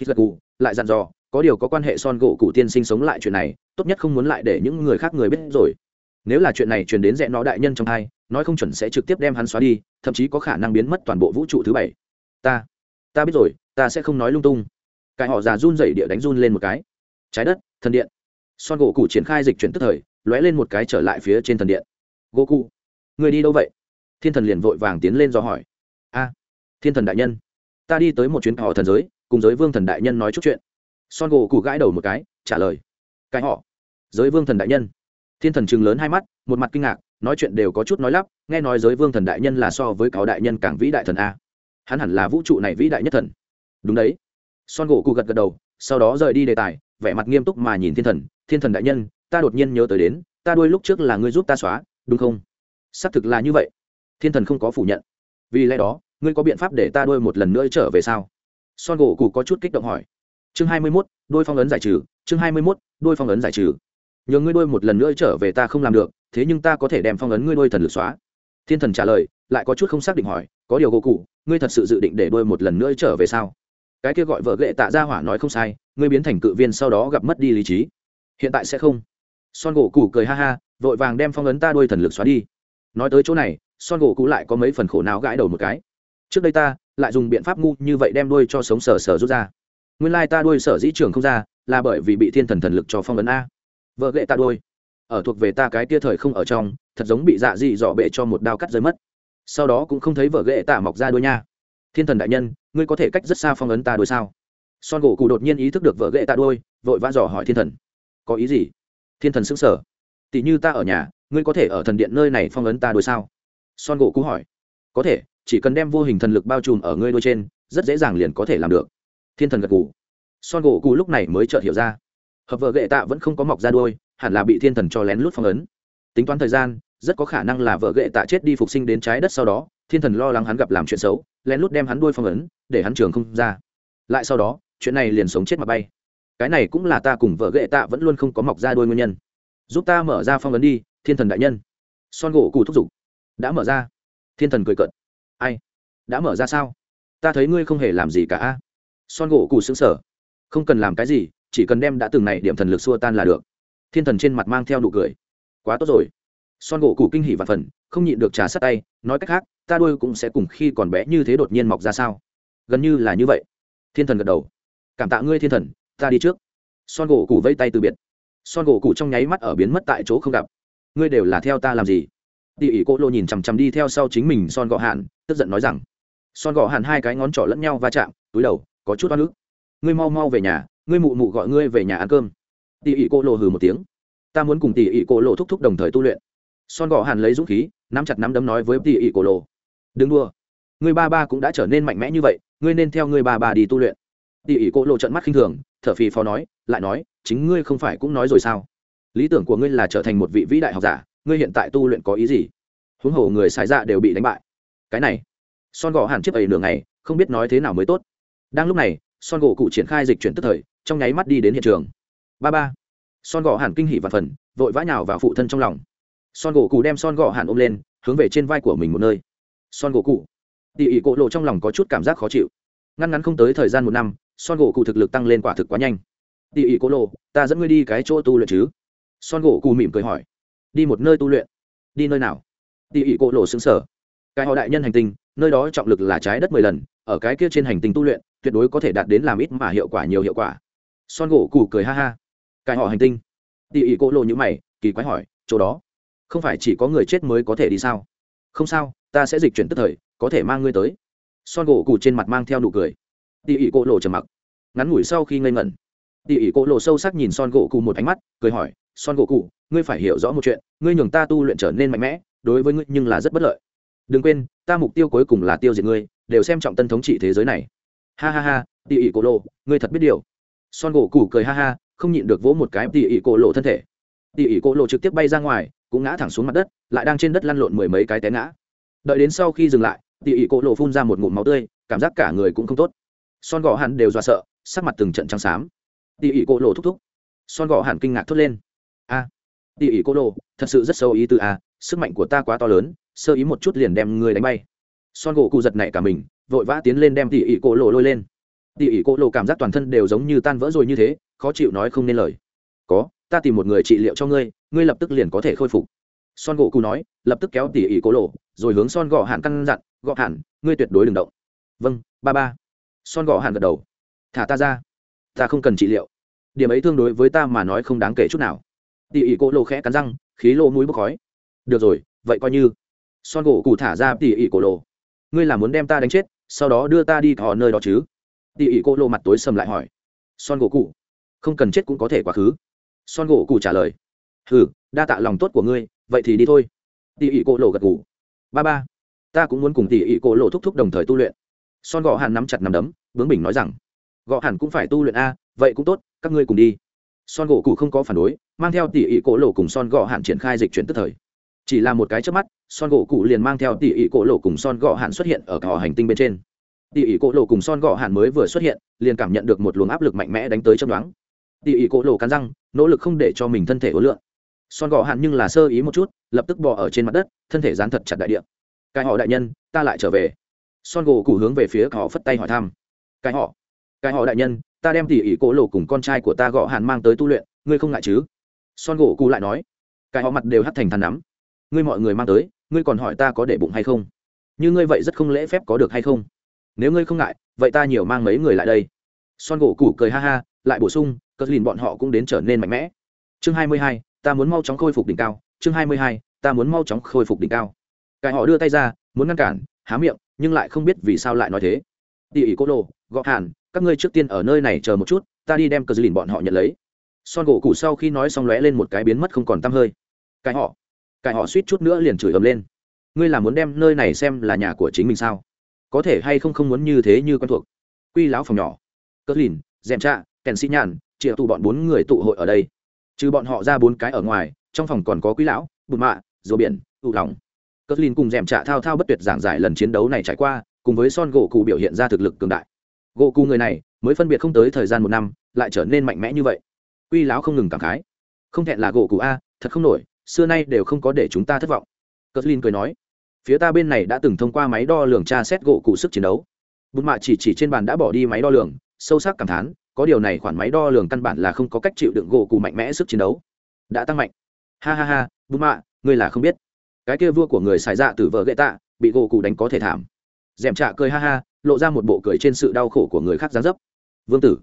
Hít gật cụ lại dặn dò, có điều có quan hệ son gỗ cụ tiên sinh sống lại chuyện này, tốt nhất không muốn lại để những người khác người biết rồi nếu là chuyện này truyền đến rẽ nó đại nhân trong hai nói không chuẩn sẽ trực tiếp đem hắn xóa đi, thậm chí có khả năng biến mất toàn bộ vũ trụ thứ bảy. Ta ta biết rồi, ta sẽ không nói lung tung. Cái họ già run dậy địa đánh run lên một cái. Trái đất, thần điện. Son gỗ cụ triển khai dịch chuyển tức thời, lóe lên một cái trở lại phía trên thần điện. Gỗ cụ, người đi đâu vậy? Thiên thần liền vội vàng tiến lên do hỏi. A, thiên thần đại nhân, ta đi tới một chuyến họ thần giới, cùng giới vương thần đại nhân nói chút chuyện. Son gỗ cụ gãi đầu một cái, trả lời. Cái họ, giới vương thần đại nhân thiên thần chừng lớn hai mắt, một mặt kinh ngạc, nói chuyện đều có chút nói lắp, nghe nói giới vương thần đại nhân là so với cáo đại nhân càng vĩ đại thần a. Hắn hẳn là vũ trụ này vĩ đại nhất thần. Đúng đấy. Son gỗ cụ gật gật đầu, sau đó rời đi đề tài, vẻ mặt nghiêm túc mà nhìn thiên thần thiên thần đại nhân, ta đột nhiên nhớ tới đến, ta đuôi lúc trước là ngươi giúp ta xóa, đúng không? Xác thực là như vậy. Thiên thần không có phủ nhận. Vì lẽ đó, ngươi có biện pháp để ta đuôi một lần nữa trở về sao? Son gỗ cụ có chút kích động hỏi. Chương hai mươi mốt đôi phong ấn giải trừ, chương hai mươi mốt đôi phong ấn giải trừ nhờ ngươi đôi một lần nữa trở về ta không làm được, thế nhưng ta có thể đem phong ấn ngươi đôi thần lực xóa. Thiên thần trả lời, lại có chút không xác định hỏi, có điều gỗ cụ, ngươi thật sự dự định để đôi một lần nữa trở về sao? Cái kia gọi vợ gệ tạ ra hỏa nói không sai, ngươi biến thành cự viên sau đó gặp mất đi lý trí. Hiện tại sẽ không. Son gỗ cụ cười ha ha, vội vàng đem phong ấn ta đuôi thần lực xóa đi. Nói tới chỗ này, son gỗ cụ lại có mấy phần khổ não gãi đầu một cái. Trước đây ta lại dùng biện pháp ngu như vậy đem đuôi cho sống sờ sờ rút ra. Nguyên lai ta đuôi sở dĩ trường không ra là bởi vì bị thiên thần thần lực cho phong ấn a vợ ghệ ta đuôi ở thuộc về ta cái tia thời không ở trong, thật giống bị dạ dị dọ bệ cho một đao cắt rơi mất. Sau đó cũng không thấy vợ ghệ tạ mọc ra đuôi nha. Thiên thần đại nhân, ngươi có thể cách rất xa phong ấn ta đôi sao? Son gỗ cụ đột nhiên ý thức được vợ ghệ tạ đôi, vội vã dò hỏi thiên thần. Có ý gì? Thiên thần xứng sở tỷ như ta ở nhà, ngươi có thể ở thần điện nơi này phong ấn ta đôi sao? Son gỗ cụ hỏi. Có thể, chỉ cần đem vô hình thần lực bao trùm ở ngươi đôi trên, rất dễ dàng liền có thể làm được. Thiên thần gật gù. son gỗ cụ lúc này mới chợt hiểu ra hợp vợ gệ tạ vẫn không có mọc ra đôi hẳn là bị thiên thần cho lén lút phong ấn. Tính toán thời gian, rất có khả năng là vợ gệ tạ chết đi phục sinh đến trái đất sau đó, thiên thần lo lắng hắn gặp làm chuyện xấu, lén lút đem hắn đuôi phong ấn, để hắn trường không ra. Lại sau đó, chuyện này liền sống chết mà bay. Cái này cũng là ta cùng vợ gệ tạ vẫn luôn không có mọc ra đuôi nguyên nhân. Giúp ta mở ra phong ấn đi, thiên thần đại nhân. Son gỗ cù thúc giục. Đã mở ra. Thiên thần cười cợt. Ai? Đã mở ra sao? Ta thấy ngươi không hề làm gì cả son gỗ cù xứng sở không cần làm cái gì chỉ cần đem đã từng này điểm thần lực xua tan là được. Thiên thần trên mặt mang theo nụ cười. Quá tốt rồi. Son gỗ cụ kinh hỉ và phần, không nhịn được trà sát tay, nói cách khác, ta đuôi cũng sẽ cùng khi còn bé như thế đột nhiên mọc ra sao? Gần như là như vậy. Thiên thần gật đầu. Cảm tạ ngươi thiên thần, ta đi trước. Son gỗ cụ vây tay từ biệt. Son gỗ cụ trong nháy mắt ở biến mất tại chỗ không gặp. Ngươi đều là theo ta làm gì? Tỉ ỉ cô lô nhìn chằm chằm đi theo sau chính mình son gọ hạn, tức giận nói rằng. Son gọ hạn hai cái ngón trỏ lẫn nhau va chạm, túi đầu, có chút oan ức. Ngươi mau mau về nhà ngươi mụ mụ gọi ngươi về nhà ăn cơm. Tỉ ỉ cô Lộ hừ một tiếng. Ta muốn cùng tỉ ỉ cô Lộ thúc thúc đồng thời tu luyện. Son gò hàn lấy dũng khí, nắm chặt nắm đấm nói với tỉ ỉ cô Lộ: đừng đua ngươi ba ba cũng đã trở nên mạnh mẽ như vậy, ngươi nên theo ngươi ba ba đi tu luyện. Tỉ ỉ cô Lộ trận mắt khinh thường, thở phì phò nói, lại nói, chính ngươi không phải cũng nói rồi sao? Lý tưởng của ngươi là trở thành một vị vĩ đại học giả, ngươi hiện tại tu luyện có ý gì? Huống hồ người xài dạ đều bị đánh bại. Cái này. Son gò hàn chiếc ấy nửa ngày, không biết nói thế nào mới tốt. Đang lúc này, son gỗ cụ triển khai dịch chuyển tức thời trong nháy mắt đi đến hiện trường. Ba ba. Son gò hàn kinh hỉ và phần, vội vã nhào vào phụ thân trong lòng. Son gỗ cụ đem son gò hàn ôm lên, hướng về trên vai của mình một nơi. Son gỗ cụ tỉ ỉ cộ lộ trong lòng có chút cảm giác khó chịu. Ngăn ngắn không tới thời gian một năm, son gỗ cụ thực lực tăng lên quả thực quá nhanh. Tỉ ỉ cộ lộ, ta dẫn ngươi đi cái chỗ tu luyện chứ? Son gỗ cụ mỉm cười hỏi. Đi một nơi tu luyện. Đi nơi nào? Tỉ ỉ cộ lộ xứng sở cái họ đại nhân hành tinh, nơi đó trọng lực là trái đất mười lần, ở cái kia trên hành tinh tu luyện, tuyệt đối có thể đạt đến làm ít mà hiệu quả nhiều hiệu quả son gỗ cù cười ha ha. Cài họ hành tinh. Tỉ ỉ cô lộ như mày, kỳ quái hỏi, chỗ đó, không phải chỉ có người chết mới có thể đi sao? Không sao, ta sẽ dịch chuyển tức thời, có thể mang ngươi tới. Son gỗ cù trên mặt mang theo nụ cười. Tỉ ỉ cô lộ trầm mặc. Ngắn ngủi sau khi ngây ngẩn, tỉ ỉ cô lộ sâu sắc nhìn son gỗ cù một ánh mắt, cười hỏi, son gỗ cù, ngươi phải hiểu rõ một chuyện, ngươi nhường ta tu luyện trở nên mạnh mẽ, đối với ngươi nhưng là rất bất lợi. Đừng quên, ta mục tiêu cuối cùng là tiêu diệt ngươi, đều xem trọng tân thống trị thế giới này. Ha ha ha, tỉ ỉ cô lộ, ngươi thật biết điều son gỗ củ cười ha ha không nhịn được vỗ một cái tỉ ỉ cổ lộ thân thể. Tỉ ỉ cổ lộ trực tiếp bay ra ngoài cũng ngã thẳng xuống mặt đất lại đang trên đất lăn lộn mười mấy cái té ngã. Đợi đến sau khi dừng lại tỉ ỉ cổ lộ phun ra một ngụm máu tươi cảm giác cả người cũng không tốt. Son gỗ hẳn đều dọa sợ sắc mặt từng trận trắng xám. Tỉ ỉ cổ lộ thúc thúc. Son gỗ hẳn kinh ngạc thốt lên. A à, tỉ ỉ cổ lộ thật sự rất sâu ý từ a sức mạnh của ta quá to lớn sơ ý một chút liền đem người đánh bay. Son gỗ cụ giật nảy cả mình vội vã tiến lên đem tỉ ỉ cổ lộ lôi lên tỉ ỉ cổ lộ cảm giác toàn thân đều giống như tan vỡ rồi như thế, khó chịu nói không nên lời. Có, ta tìm một người trị liệu cho ngươi ngươi lập tức liền có thể khôi phục. Son gỗ cụ nói, lập tức kéo tỉ ỉ cổ lộ, rồi hướng son gõ hạn căn dặn gõ hạn ngươi tuyệt đối đừng động. Vâng ba ba. Son gõ hạn gật đầu. Thả ta ra, ta không cần trị liệu. Điểm ấy tương đối với ta mà nói không đáng kể chút nào. Tỉ ỉ cổ lộ khẽ cắn răng, khí lô mũi bốc khói. Được rồi, vậy coi như. Son gỗ cụ thả ra tỉ ỉ cổ lộ. Ngươi là muốn đem ta đánh chết, sau đó đưa ta đi thọ nơi đó chứ? Tỉ ỉ cổ lộ mặt tối sầm lại hỏi, son gỗ cụ, không cần chết cũng có thể quá khứ. Son gỗ cụ trả lời ừ đa tạ lòng tốt của ngươi, vậy thì đi thôi. Tỉ ỉ cổ lộ gật ngủ ba ba, ta cũng muốn cùng tỉ ỉ cổ lộ thúc thúc đồng thời tu luyện. Son gõ hàn nắm chặt nắm đấm, bướng bình nói rằng gõ hàn cũng phải tu luyện a, vậy cũng tốt, các ngươi cùng đi. Son gỗ cụ không có phản đối, mang theo tỉ ỉ cổ lộ cùng son gõ hàn triển khai dịch chuyển tức thời. Chỉ là một cái trước mắt, son gỗ cụ liền mang theo tỉ ỉ cổ lộ cùng son gõ hạn xuất hiện ở cả hành tinh bên trên tỉ ỉ cổ lộ cùng son gõ hạn mới vừa xuất hiện, liền cảm nhận được một luồng áp lực mạnh mẽ đánh tới chấm đoán tỉ ỉ cổ lộ cắn răng, nỗ lực không để cho mình thân thể ối lượng son gõ hạn nhưng là sơ ý một chút, lập tức bò ở trên mặt đất, thân thể dán thật chặt đại địa. Cái họ đại nhân, ta lại trở về. Son gỗ cụ hướng về phía họ phất tay hỏi thăm. Cái họ cái họ đại nhân, ta đem tỉ ỉ cổ lộ cùng con trai của ta gõ hạn mang tới tu luyện, ngươi không ngại chứ? Son gỗ cụ lại nói. Cái họ mặt đều hắt thành than nắm. Ngươi mọi người mang tới, ngươi còn hỏi ta có để bụng hay không? Như ngươi vậy rất không lễ phép có được hay không? Nếu ngươi không ngại, vậy ta nhiều mang mấy người lại đây. Son gỗ củ cười ha ha, lại bổ sung cất lìn bọn họ cũng đến trở nên mạnh mẽ. Chương hai mươi hai, ta muốn mau chóng khôi phục đỉnh cao. Chương hai mươi hai, ta muốn mau chóng khôi phục đỉnh cao. Cái họ đưa tay ra, muốn ngăn cản, há miệng, nhưng lại không biết vì sao lại nói thế. Tỉ ỉ cô lô gõ hàn, các ngươi trước tiên ở nơi này chờ một chút, ta đi đem cờ dư lìn bọn họ nhận lấy. Son gỗ củ sau khi nói xong lóe lên một cái biến mất không còn t hơi. Cái họ cải họ suýt chút nữa liền chửi ầm lên. Ngươi là muốn đem nơi này xem là nhà của chính mình sao? Có thể hay không không muốn như thế như quen thuộc. Quy lão phòng nhỏ. Cất lìn dèm trạ, kèn sĩ nhàn triệu tụ bọn bốn người tụ hội ở đây. Trừ bọn họ ra bốn cái ở ngoài, trong phòng còn có quý lão, bụt mạ, rùa biển tụ lòng. Cất lìn cùng dèm trạ thao thao bất tuyệt giảng giải lần chiến đấu này trải qua, cùng với son gỗ cụ biểu hiện ra thực lực cường đại. Gỗ cụ người này, mới phân biệt không tới thời gian một năm, lại trở nên mạnh mẽ như vậy. Quy lão không ngừng cảm khái. Không thẹn là gỗ cụ a, thật không nổi, xưa nay đều không có để chúng ta thất vọng. Cất lìn cười nói phía ta bên này đã từng thông qua máy đo lường tra xét gỗ cụ sức chiến đấu. Bút mạ chỉ chỉ trên bàn đã bỏ đi máy đo lường, sâu sắc cảm thán, có điều này khoản máy đo lường căn bản là không có cách chịu đựng gỗ cụ mạnh mẽ sức chiến đấu. Đã tăng mạnh. Ha ha ha bù mạ, ngươi là không biết. Cái kia vua của người xài dạ từ vợ gậy tạ, bị gỗ cụ đánh có thể thảm. Dèm trạ cười ha ha, lộ ra một bộ cười trên sự đau khổ của người khác gián dấp. Vương tử.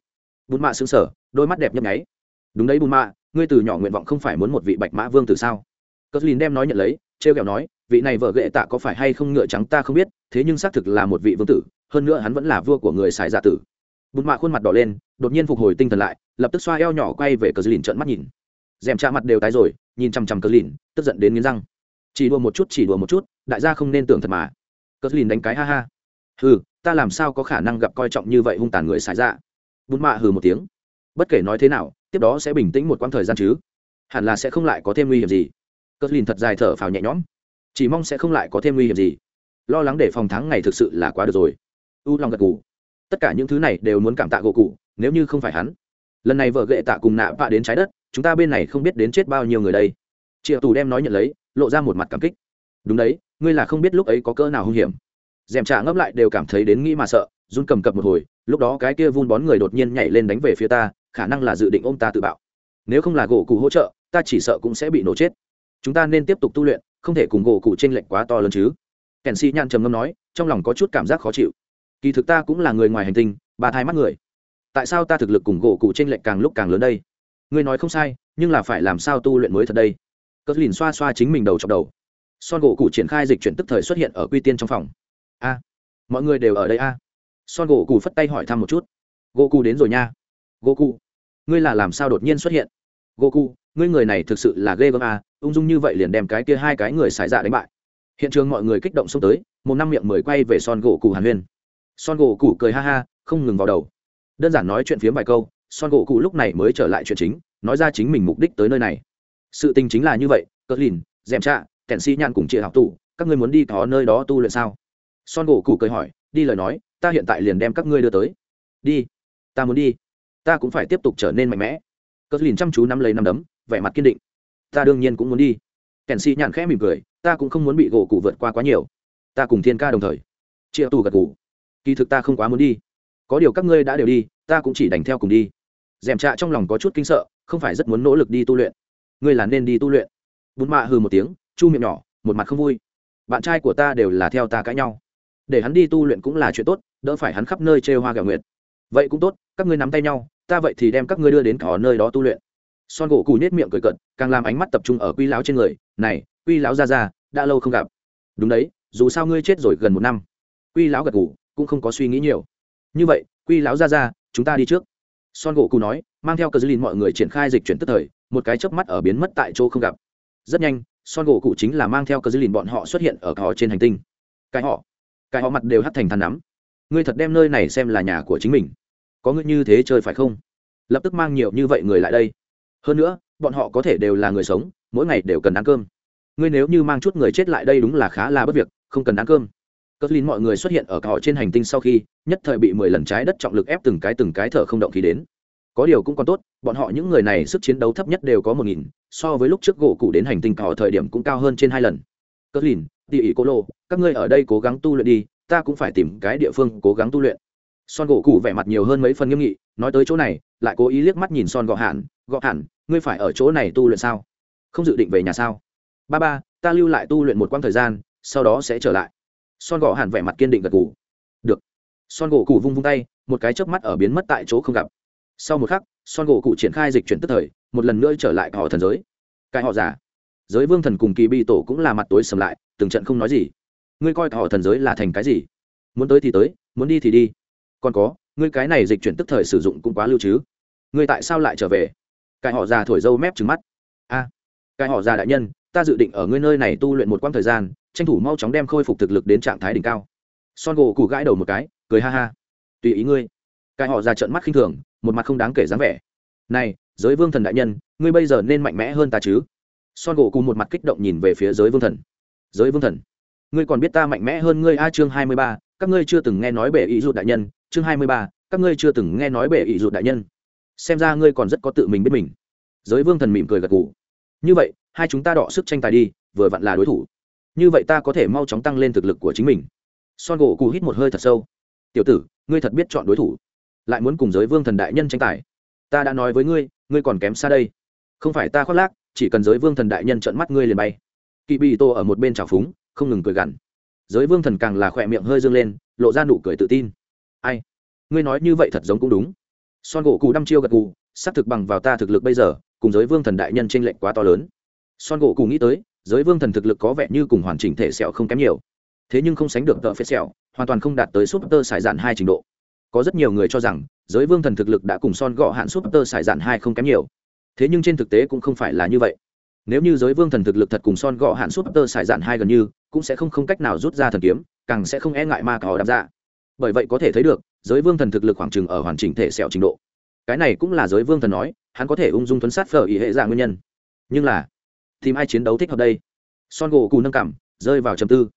Bùn mạ xứng sở đôi mắt đẹp nhấp nháy. Đúng đấy bùn mạ, ngươi từ nhỏ nguyện vọng không phải muốn một vị bạch mã vương tử sao? Cất lìn đem nói nhận lấy trêu kẹo nói, vị này vợ ghệ tạ có phải hay không ngựa trắng ta không biết, thế nhưng xác thực là một vị vương tử, hơn nữa hắn vẫn là vua của người xài dạ tử. Bùn mạ khuôn mặt đỏ lên, đột nhiên phục hồi tinh thần lại, lập tức xoa eo nhỏ quay về cờ lìn trợn mắt nhìn. Dèm cha mặt đều tái rồi, nhìn chằm chằm cờ lìn, tức giận đến nghiến răng. Chỉ đùa một chút, chỉ đùa một chút, đại gia không nên tưởng thật mà. Cờ lìn đánh cái ha ha. Hừ, ta làm sao có khả năng gặp coi trọng như vậy hung tàn người xài dạ? Bùn mạ hừ một tiếng. Bất kể nói thế nào, tiếp đó sẽ bình tĩnh một quãng thời gian chứ. Hẳn là sẽ không lại có thêm nguy hiểm gì cờ lìn thật dài thở phào nhẹ nhõm. Chỉ mong sẽ không lại có thêm nguy hiểm gì. Lo lắng để phòng thắng ngày thực sự là quá được rồi. U lòng gật gù. Tất cả những thứ này đều muốn cảm tạ gỗ cụ, nếu như không phải hắn. Lần này vợ gệ tạ cùng nạ vạ đến trái đất, chúng ta bên này không biết đến chết bao nhiêu người đây. Triệu tù đem nói nhận lấy, lộ ra một mặt cảm kích. Đúng đấy, ngươi là không biết lúc ấy có cỡ nào hung hiểm. Dèm trà ngấp lại đều cảm thấy đến nghĩ mà sợ, run cầm cập một hồi, lúc đó cái kia vun bón người đột nhiên nhảy lên đánh về phía ta, khả năng là dự định ôm ta tự bạo. Nếu không là gỗ cụ hỗ trợ, ta chỉ sợ cũng sẽ bị nổ chết chúng ta nên tiếp tục tu luyện, không thể cùng gỗ cụ t r ê n lệch quá to lớn chứ. Kèn si nhan trầm ngâm nói, trong lòng có chút cảm giác khó chịu. Kỳ thực ta cũng là người ngoài hành tinh, ba thai mắt người. Tại sao ta thực lực cùng gỗ cụ t r ê n lệch càng lúc càng lớn đây? Ngươi nói không sai, nhưng là phải làm sao tu luyện mới thật đây? Cất lìn xoa xoa chính mình đầu chọc đầu. Son gỗ cụ triển khai dịch chuyển tức thời xuất hiện ở quy tiên trong phòng. A, mọi người đều ở đây a. Son gỗ cụ phất tay hỏi thăm một chút. Gỗ cụ đến rồi nha. Gỗ cụ, ngươi là làm sao đột nhiên xuất hiện? Gỗ cụ, ngươi người này thực sự là ghê gớm a ung dung như vậy liền đem cái kia hai cái người xài dạ đánh bại. Hiện trường mọi người kích động xông tới, một năm miệng mười quay về son gỗ cụ hàn huyên. Son gỗ cụ cười ha ha, không ngừng vào đầu. Đơn giản nói chuyện phiếm vài câu, son gỗ cụ lúc này mới trở lại chuyện chính, nói ra chính mình mục đích tới nơi này. Sự tình chính là như vậy cỡ lìn, dèm trạ, kèn si nhan cùng chị học tụ các ngươi muốn đi có nơi đó tu luyện sao? Son gỗ cụ cười hỏi, đi lời nói, ta hiện tại liền đem các ngươi đưa tới. Đi, ta muốn đi, ta cũng phải tiếp tục trở nên mạnh mẽ. Cỡ lìn chăm chú nắm lấy nắm đấm, vẻ mặt kiên định ta đương nhiên cũng muốn đi. Kèn si nhàn khẽ mỉm cười, ta cũng không muốn bị gỗ cụ vượt qua quá nhiều. Ta cùng thiên ca đồng thời. Chia tù gật cụ kỳ thực ta không quá muốn đi. Có điều các ngươi đã đều đi, ta cũng chỉ đành theo cùng đi. D è m trạ trong lòng có chút kinh sợ, không phải rất muốn nỗ lực đi tu luyện. Ngươi là nên đi tu luyện. Bún mạ hừ một tiếng, chu miệng nhỏ, một mặt không vui. Bạn trai của ta đều là theo ta cãi nhau. Để hắn đi tu luyện cũng là chuyện tốt, đỡ phải hắn khắp nơi chê hoa gạo nguyệt. Vậy cũng tốt, các ngươi nắm tay nhau, ta vậy thì đem các ngươi đưa đến cỏ nơi đó tu luyện son gỗ cù nhét miệng cười cận càng làm ánh mắt tập trung ở quy lão trên người. Này, quy lão ra ra, đã lâu không gặp. Đúng đấy, dù sao ngươi chết rồi gần một năm. Quy lão gật gù, cũng không có suy nghĩ nhiều. Như vậy, quy lão ra ra, chúng ta đi trước. Son gỗ cù nói, mang theo cờ dư lìn mọi người triển khai dịch chuyển tức thời, một cái chớp mắt ở biến mất tại chỗ không gặp. Rất nhanh, son gỗ cụ chính là mang theo cờ dư lìn bọn họ xuất hiện ở họ trên hành tinh. Cái họ cái họ mặt đều hắt thành than nắm. Ngươi thật đem nơi này xem là nhà của chính mình. Có ngươi như thế chơi phải không? Lập tức mang nhiều như vậy người lại đây hơn nữa, bọn họ có thể đều là người sống, mỗi ngày đều cần ăn cơm. Ngươi nếu như mang chút người chết lại đây đúng là khá là bất việc, không cần ăn cơm. Cất lin mọi người xuất hiện ở họ trên hành tinh sau khi, nhất thời bị mười lần trái đất trọng lực ép từng cái từng cái thở không động khí đến. Có điều cũng còn tốt, bọn họ những người này sức chiến đấu thấp nhất đều có một nghìn, so với lúc trước gỗ cụ đến hành tinh cỏ thời điểm cũng cao hơn trên hai lần. Cất lin tỉ ỉ cô lô, các ngươi ở đây cố gắng tu luyện đi, ta cũng phải tìm cái địa phương cố gắng tu luyện. Son gỗ cụ vẻ mặt nhiều hơn mấy phần nghiêm nghị, nói tới chỗ này, lại cố ý liếc mắt nhìn son gọ hạn gọ hẳn, ngươi phải ở chỗ này tu luyện sao? Không dự định về nhà sao? Ba ba, ta lưu lại tu luyện một quãng thời gian, sau đó sẽ trở lại. Son gọ hẳn vẻ mặt kiên định gật cụ được. Son gỗ cụ vung vung tay, một cái chớp mắt ở biến mất tại chỗ không gặp. Sau một khắc, son gỗ cụ triển khai dịch chuyển tức thời, một lần nữa trở lại họ thần giới. Cái họ giả. Giới vương thần cùng kỳ bi tổ cũng là mặt tối sầm lại, từng trận không nói gì. Ngươi coi họ thần giới là thành cái gì? Muốn tới thì tới, muốn đi thì đi. Còn có, ngươi cái này dịch chuyển tức thời sử dụng cũng quá lưu chứ ngươi tại sao lại trở về? Cái họ già thổi dâu mép trứng mắt. A, cái họ già đại nhân, ta dự định ở ngươi nơi này tu luyện một quãng thời gian, tranh thủ mau chóng đem khôi phục thực lực đến trạng thái đỉnh cao. Son gỗ cụ gãi đầu một cái, cười ha ha. Tùy ý ngươi. Cái họ già trợn mắt khinh thường, một mặt không đáng kể dáng vẻ. Này, giới vương thần đại nhân, ngươi bây giờ nên mạnh mẽ hơn ta chứ? Son gỗ cụ một mặt kích động nhìn về phía giới vương thần. Giới vương thần, ngươi còn biết ta mạnh mẽ hơn ngươi a chương hai mươi ba, các ngươi chưa từng nghe nói bể ý rụt đại nhân, chương hai mươi ba, các ngươi chưa từng nghe nói bể ý rụt đại nhân xem ra ngươi còn rất có tự mình biết mình. Giới vương thần mỉm cười gật gù. Như vậy, hai chúng ta đọ sức tranh tài đi, vừa vặn là đối thủ. Như vậy ta có thể mau chóng tăng lên thực lực của chính mình. Son gỗ cụ hít một hơi thật sâu. Tiểu tử, ngươi thật biết chọn đối thủ. Lại muốn cùng giới vương thần đại nhân tranh tài. Ta đã nói với ngươi ngươi còn kém xa đây. Không phải ta khoác lác, chỉ cần giới vương thần đại nhân trợn mắt ngươi liền bay. Kỳ bị tô ở một bên trào phúng, không ngừng cười gằn. Giới vương thần càng là khỏe miệng hơi dương lên, lộ ra nụ cười tự tin. Ai? Ngươi nói như vậy thật giống cũng đúng son gỗ cù đăm chiêu gật gù, xác thực bằng vào ta thực lực bây giờ cùng giới vương thần đại nhân tranh lệch quá to lớn. Son gỗ cù nghĩ tới giới vương thần thực lực có vẻ như cùng hoàn chỉnh thể sẹo không kém nhiều. Thế nhưng không sánh được tợ phết sẹo hoàn toàn không đạt tới súp tơ sải dạn hai trình độ. Có rất nhiều người cho rằng giới vương thần thực lực đã cùng son gọ hạn súp tơ sải dạn hai không kém nhiều. Thế nhưng trên thực tế cũng không phải là như vậy. Nếu như giới vương thần thực lực thật cùng son gọ hạn súp tơ sải dạn hai gần như cũng sẽ không không cách nào rút ra thần kiếm càng sẽ không e ngại ma cỏ đạp dạ bởi vậy có thể thấy được, giới vương thần thực lực khoảng chừng ở hoàn chỉnh thể sẹo trình độ. Cái này cũng là giới vương thần nói, hắn có thể ung dung tuấn sát phở ý hệ dạ nguyên nhân. Nhưng là, tìm ai chiến đấu thích hợp đây? Son gỗ cụ nâng cảm, rơi vào trầm tư.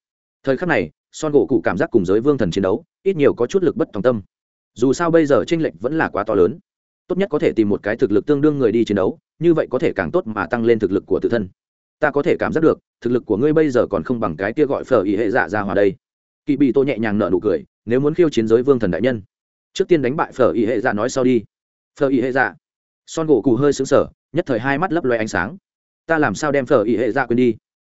Thời khắc này, son gỗ cụ cảm giác cùng giới vương thần chiến đấu, ít nhiều có chút lực bất tòng tâm. Dù sao bây giờ tranh lệch vẫn là quá to lớn. Tốt nhất có thể tìm một cái thực lực tương đương người đi chiến đấu, như vậy có thể càng tốt mà tăng lên thực lực của tự thân. Ta có thể cảm giác được, thực lực của ngươi bây giờ còn không bằng cái kia gọi phở ý hệ dạ ra hòa đây. Kỵ bị tô nhẹ nhàng nở nụ cười nếu muốn khiêu chiến giới vương thần đại nhân, trước tiên đánh bại phở y hệ dạ nói sau đi. Phở y hệ dạ. Son gỗ cụ hơi xứng sở nhất thời hai mắt lấp loe ánh sáng. Ta làm sao đem phở y hệ dạ quên đi?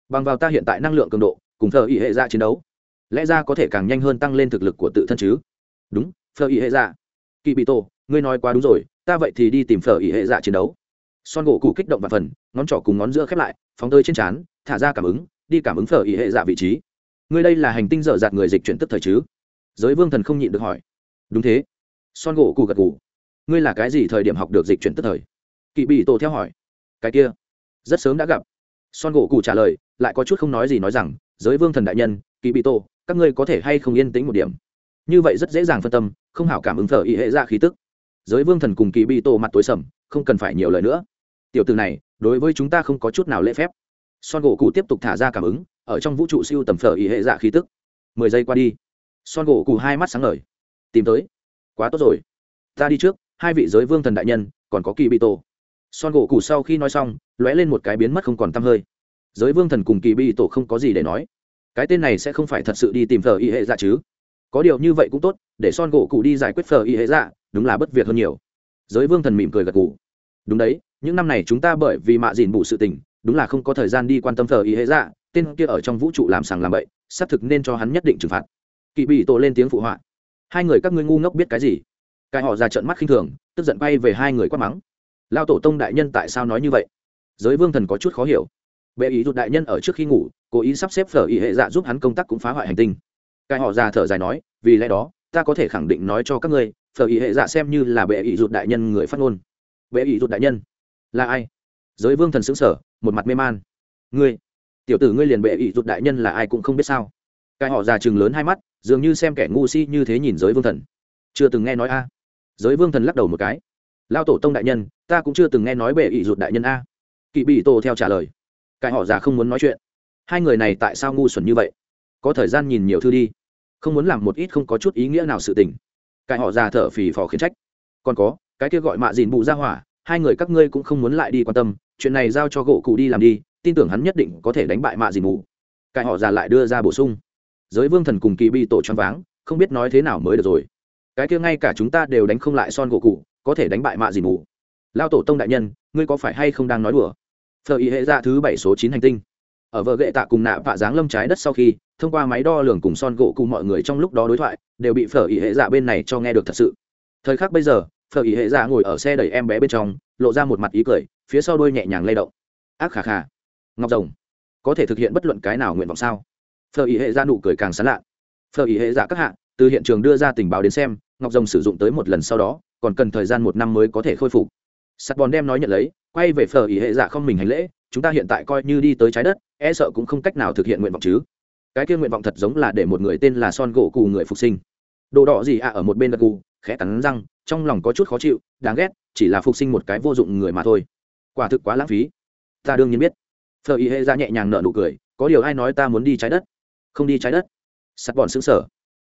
Bằng vào ta hiện tại năng lượng cường độ, cùng phở y hệ dạ chiến đấu, lẽ ra có thể càng nhanh hơn tăng lên thực lực của tự thân chứ? Đúng, phở y hệ dạ. Kỳ bị tổ, ngươi nói quá đúng rồi, ta vậy thì đi tìm phở y hệ dạ chiến đấu. Son gỗ cụ kích động và phần, ngón trỏ cùng ngón giữa khép lại, phóng tơi trên trán, thả ra cảm ứng, đi cảm ứng phở y hệ dạ vị trí. Ngươi đây là hành tinh dở dạt người dịch chuyển tức thời chứ? Giới vương thần không nhịn được hỏi. Đúng thế. Son gỗ cụ gật cụ ngươi là cái gì thời điểm học được dịch chuyển tức thời? Kỵ bị tổ theo hỏi. Cái kia. Rất sớm đã gặp. Son gỗ cụ trả lời, lại có chút không nói gì nói rằng, giới vương thần đại nhân, kỵ bị tổ, các ngươi có thể hay không yên tĩnh một điểm? Như vậy rất dễ dàng phân tâm, không hảo cảm ứng thở ý hệ ra khí tức. Giới vương thần cùng kỳ bị tổ mặt tối sầm, không cần phải nhiều lời nữa. Tiểu từ này, đối với chúng ta không có chút nào lễ phép. Son gỗ cụ tiếp tục thả ra cảm ứng, ở trong vũ trụ siêu tầm phở ý hệ dạ khí tức. Mười giây qua đi son gỗ cụ hai mắt sáng ngời. Tìm tới. Quá tốt rồi. Ta đi trước, hai vị giới vương thần đại nhân, còn có kỳ bị tổ son gỗ cụ sau khi nói xong, lóe lên một cái biến mất không còn t hơi. Giới vương thần cùng kỳ bị tổ không có gì để nói. Cái tên này sẽ không phải thật sự đi tìm thờ y hệ dạ chứ. Có điều như vậy cũng tốt, để son gỗ cụ đi giải quyết thờ y hệ dạ đúng là bất việc hơn nhiều. Giới vương thần mỉm cười gật cụ đúng đấy, những năm này chúng ta bởi vì mạ dìn bù sự tình, đúng là không có thời gian đi quan tâm thờ y hệ dạ tên kia ở trong vũ trụ làm sàng làm bậy, xác thực nên cho hắn nhất định trừng phạt kỵ bị tổ lên tiếng phụ họa. Hai người các ngươi ngu ngốc biết cái gì? Cái họ ra trận mắt khinh thường, tức giận bay về hai người quát mắng. Lao tổ tông đại nhân tại sao nói như vậy? Giới vương thần có chút khó hiểu. Bệ ý rụt đại nhân ở trước khi ngủ, cố ý sắp xếp phở ý hệ dạ giúp hắn công tác cũng phá hoại hành tinh. Cái họ già thở dài nói, vì lẽ đó, ta có thể khẳng định nói cho các ngươi, phở ý hệ dạ xem như là bệ ý rụt đại nhân người phát ngôn. Bệ ý rụt đại nhân, là ai? Giới vương thần xứng sở một mặt mê man. Ngươi, tiểu tử ngươi liền bệ ý rụt đại nhân là ai cũng không biết sao cái họ già chừng lớn hai mắt, dường như xem kẻ ngu si như thế nhìn giới vương thần. Chưa từng nghe nói a. Giới vương thần lắc đầu một cái. Lao tổ tông đại nhân, ta cũng chưa từng nghe nói bệ ỷ rụt đại nhân a. Kỵ bị tổ theo trả lời. Cái họ già không muốn nói chuyện. Hai người này tại sao ngu xuẩn như vậy? Có thời gian nhìn nhiều thư đi. Không muốn làm một ít không có chút ý nghĩa nào sự tình. Cái họ già thở phì phò khiến trách. Còn có, cái kia gọi mạ dìn bụ ra hỏa, hai người các ngươi cũng không muốn lại đi quan tâm, chuyện này giao cho gỗ cụ đi làm đi, tin tưởng hắn nhất định có thể đánh bại mạ dìn bụ. Cái họ già lại đưa ra bổ sung giới vương thần cùng kỳ bị tổ choáng váng, không biết nói thế nào mới được rồi. Cái kia ngay cả chúng ta đều đánh không lại son gỗ cụ, có thể đánh bại mạ dìn mù. Lao tổ tông đại nhân, ngươi có phải hay không đang nói đùa? Phở ý hệ ra thứ bảy số chín hành tinh. Ở vợ gệ tạ cùng nạ vạ dáng lâm trái đất sau khi, thông qua máy đo lường cùng son gỗ cùng mọi người trong lúc đó đối thoại, đều bị phở ý hệ dạ bên này cho nghe được thật sự. Thời khắc bây giờ, phở ý hệ dạ ngồi ở xe đẩy em bé bên trong, lộ ra một mặt ý cười, phía sau đôi nhẹ nhàng lay động. Ác khà khà. Ngọc rồng, có thể thực hiện bất luận cái nào nguyện vọng sao? Phờ ý hệ ra nụ cười càng sán lạ. Phờ ý hệ giả các hạ, từ hiện trường đưa ra tình báo đến xem, ngọc rồng sử dụng tới một lần sau đó, còn cần thời gian một năm mới có thể khôi phục. Sắt bòn đem nói nhận lấy, quay về Phờ ý hệ giả không mình hành lễ, chúng ta hiện tại coi như đi tới trái đất e sợ cũng không cách nào thực hiện nguyện vọng chứ. Cái kia nguyện vọng thật giống là để một người tên là son gỗ cù người phục sinh. Đồ đỏ gì ạ, ở một bên gật cù khẽ cắn răng, trong lòng có chút khó chịu, đáng ghét, chỉ là phục sinh một cái vô dụng người mà thôi. Quả thực quá lãng phí. Ta đương nhiên biết. Phờ ý hệ ra nhẹ nhàng nở nụ cười, có điều ai nói ta muốn đi trái đất? Không đi trái đất. Sắt bọn xứng sở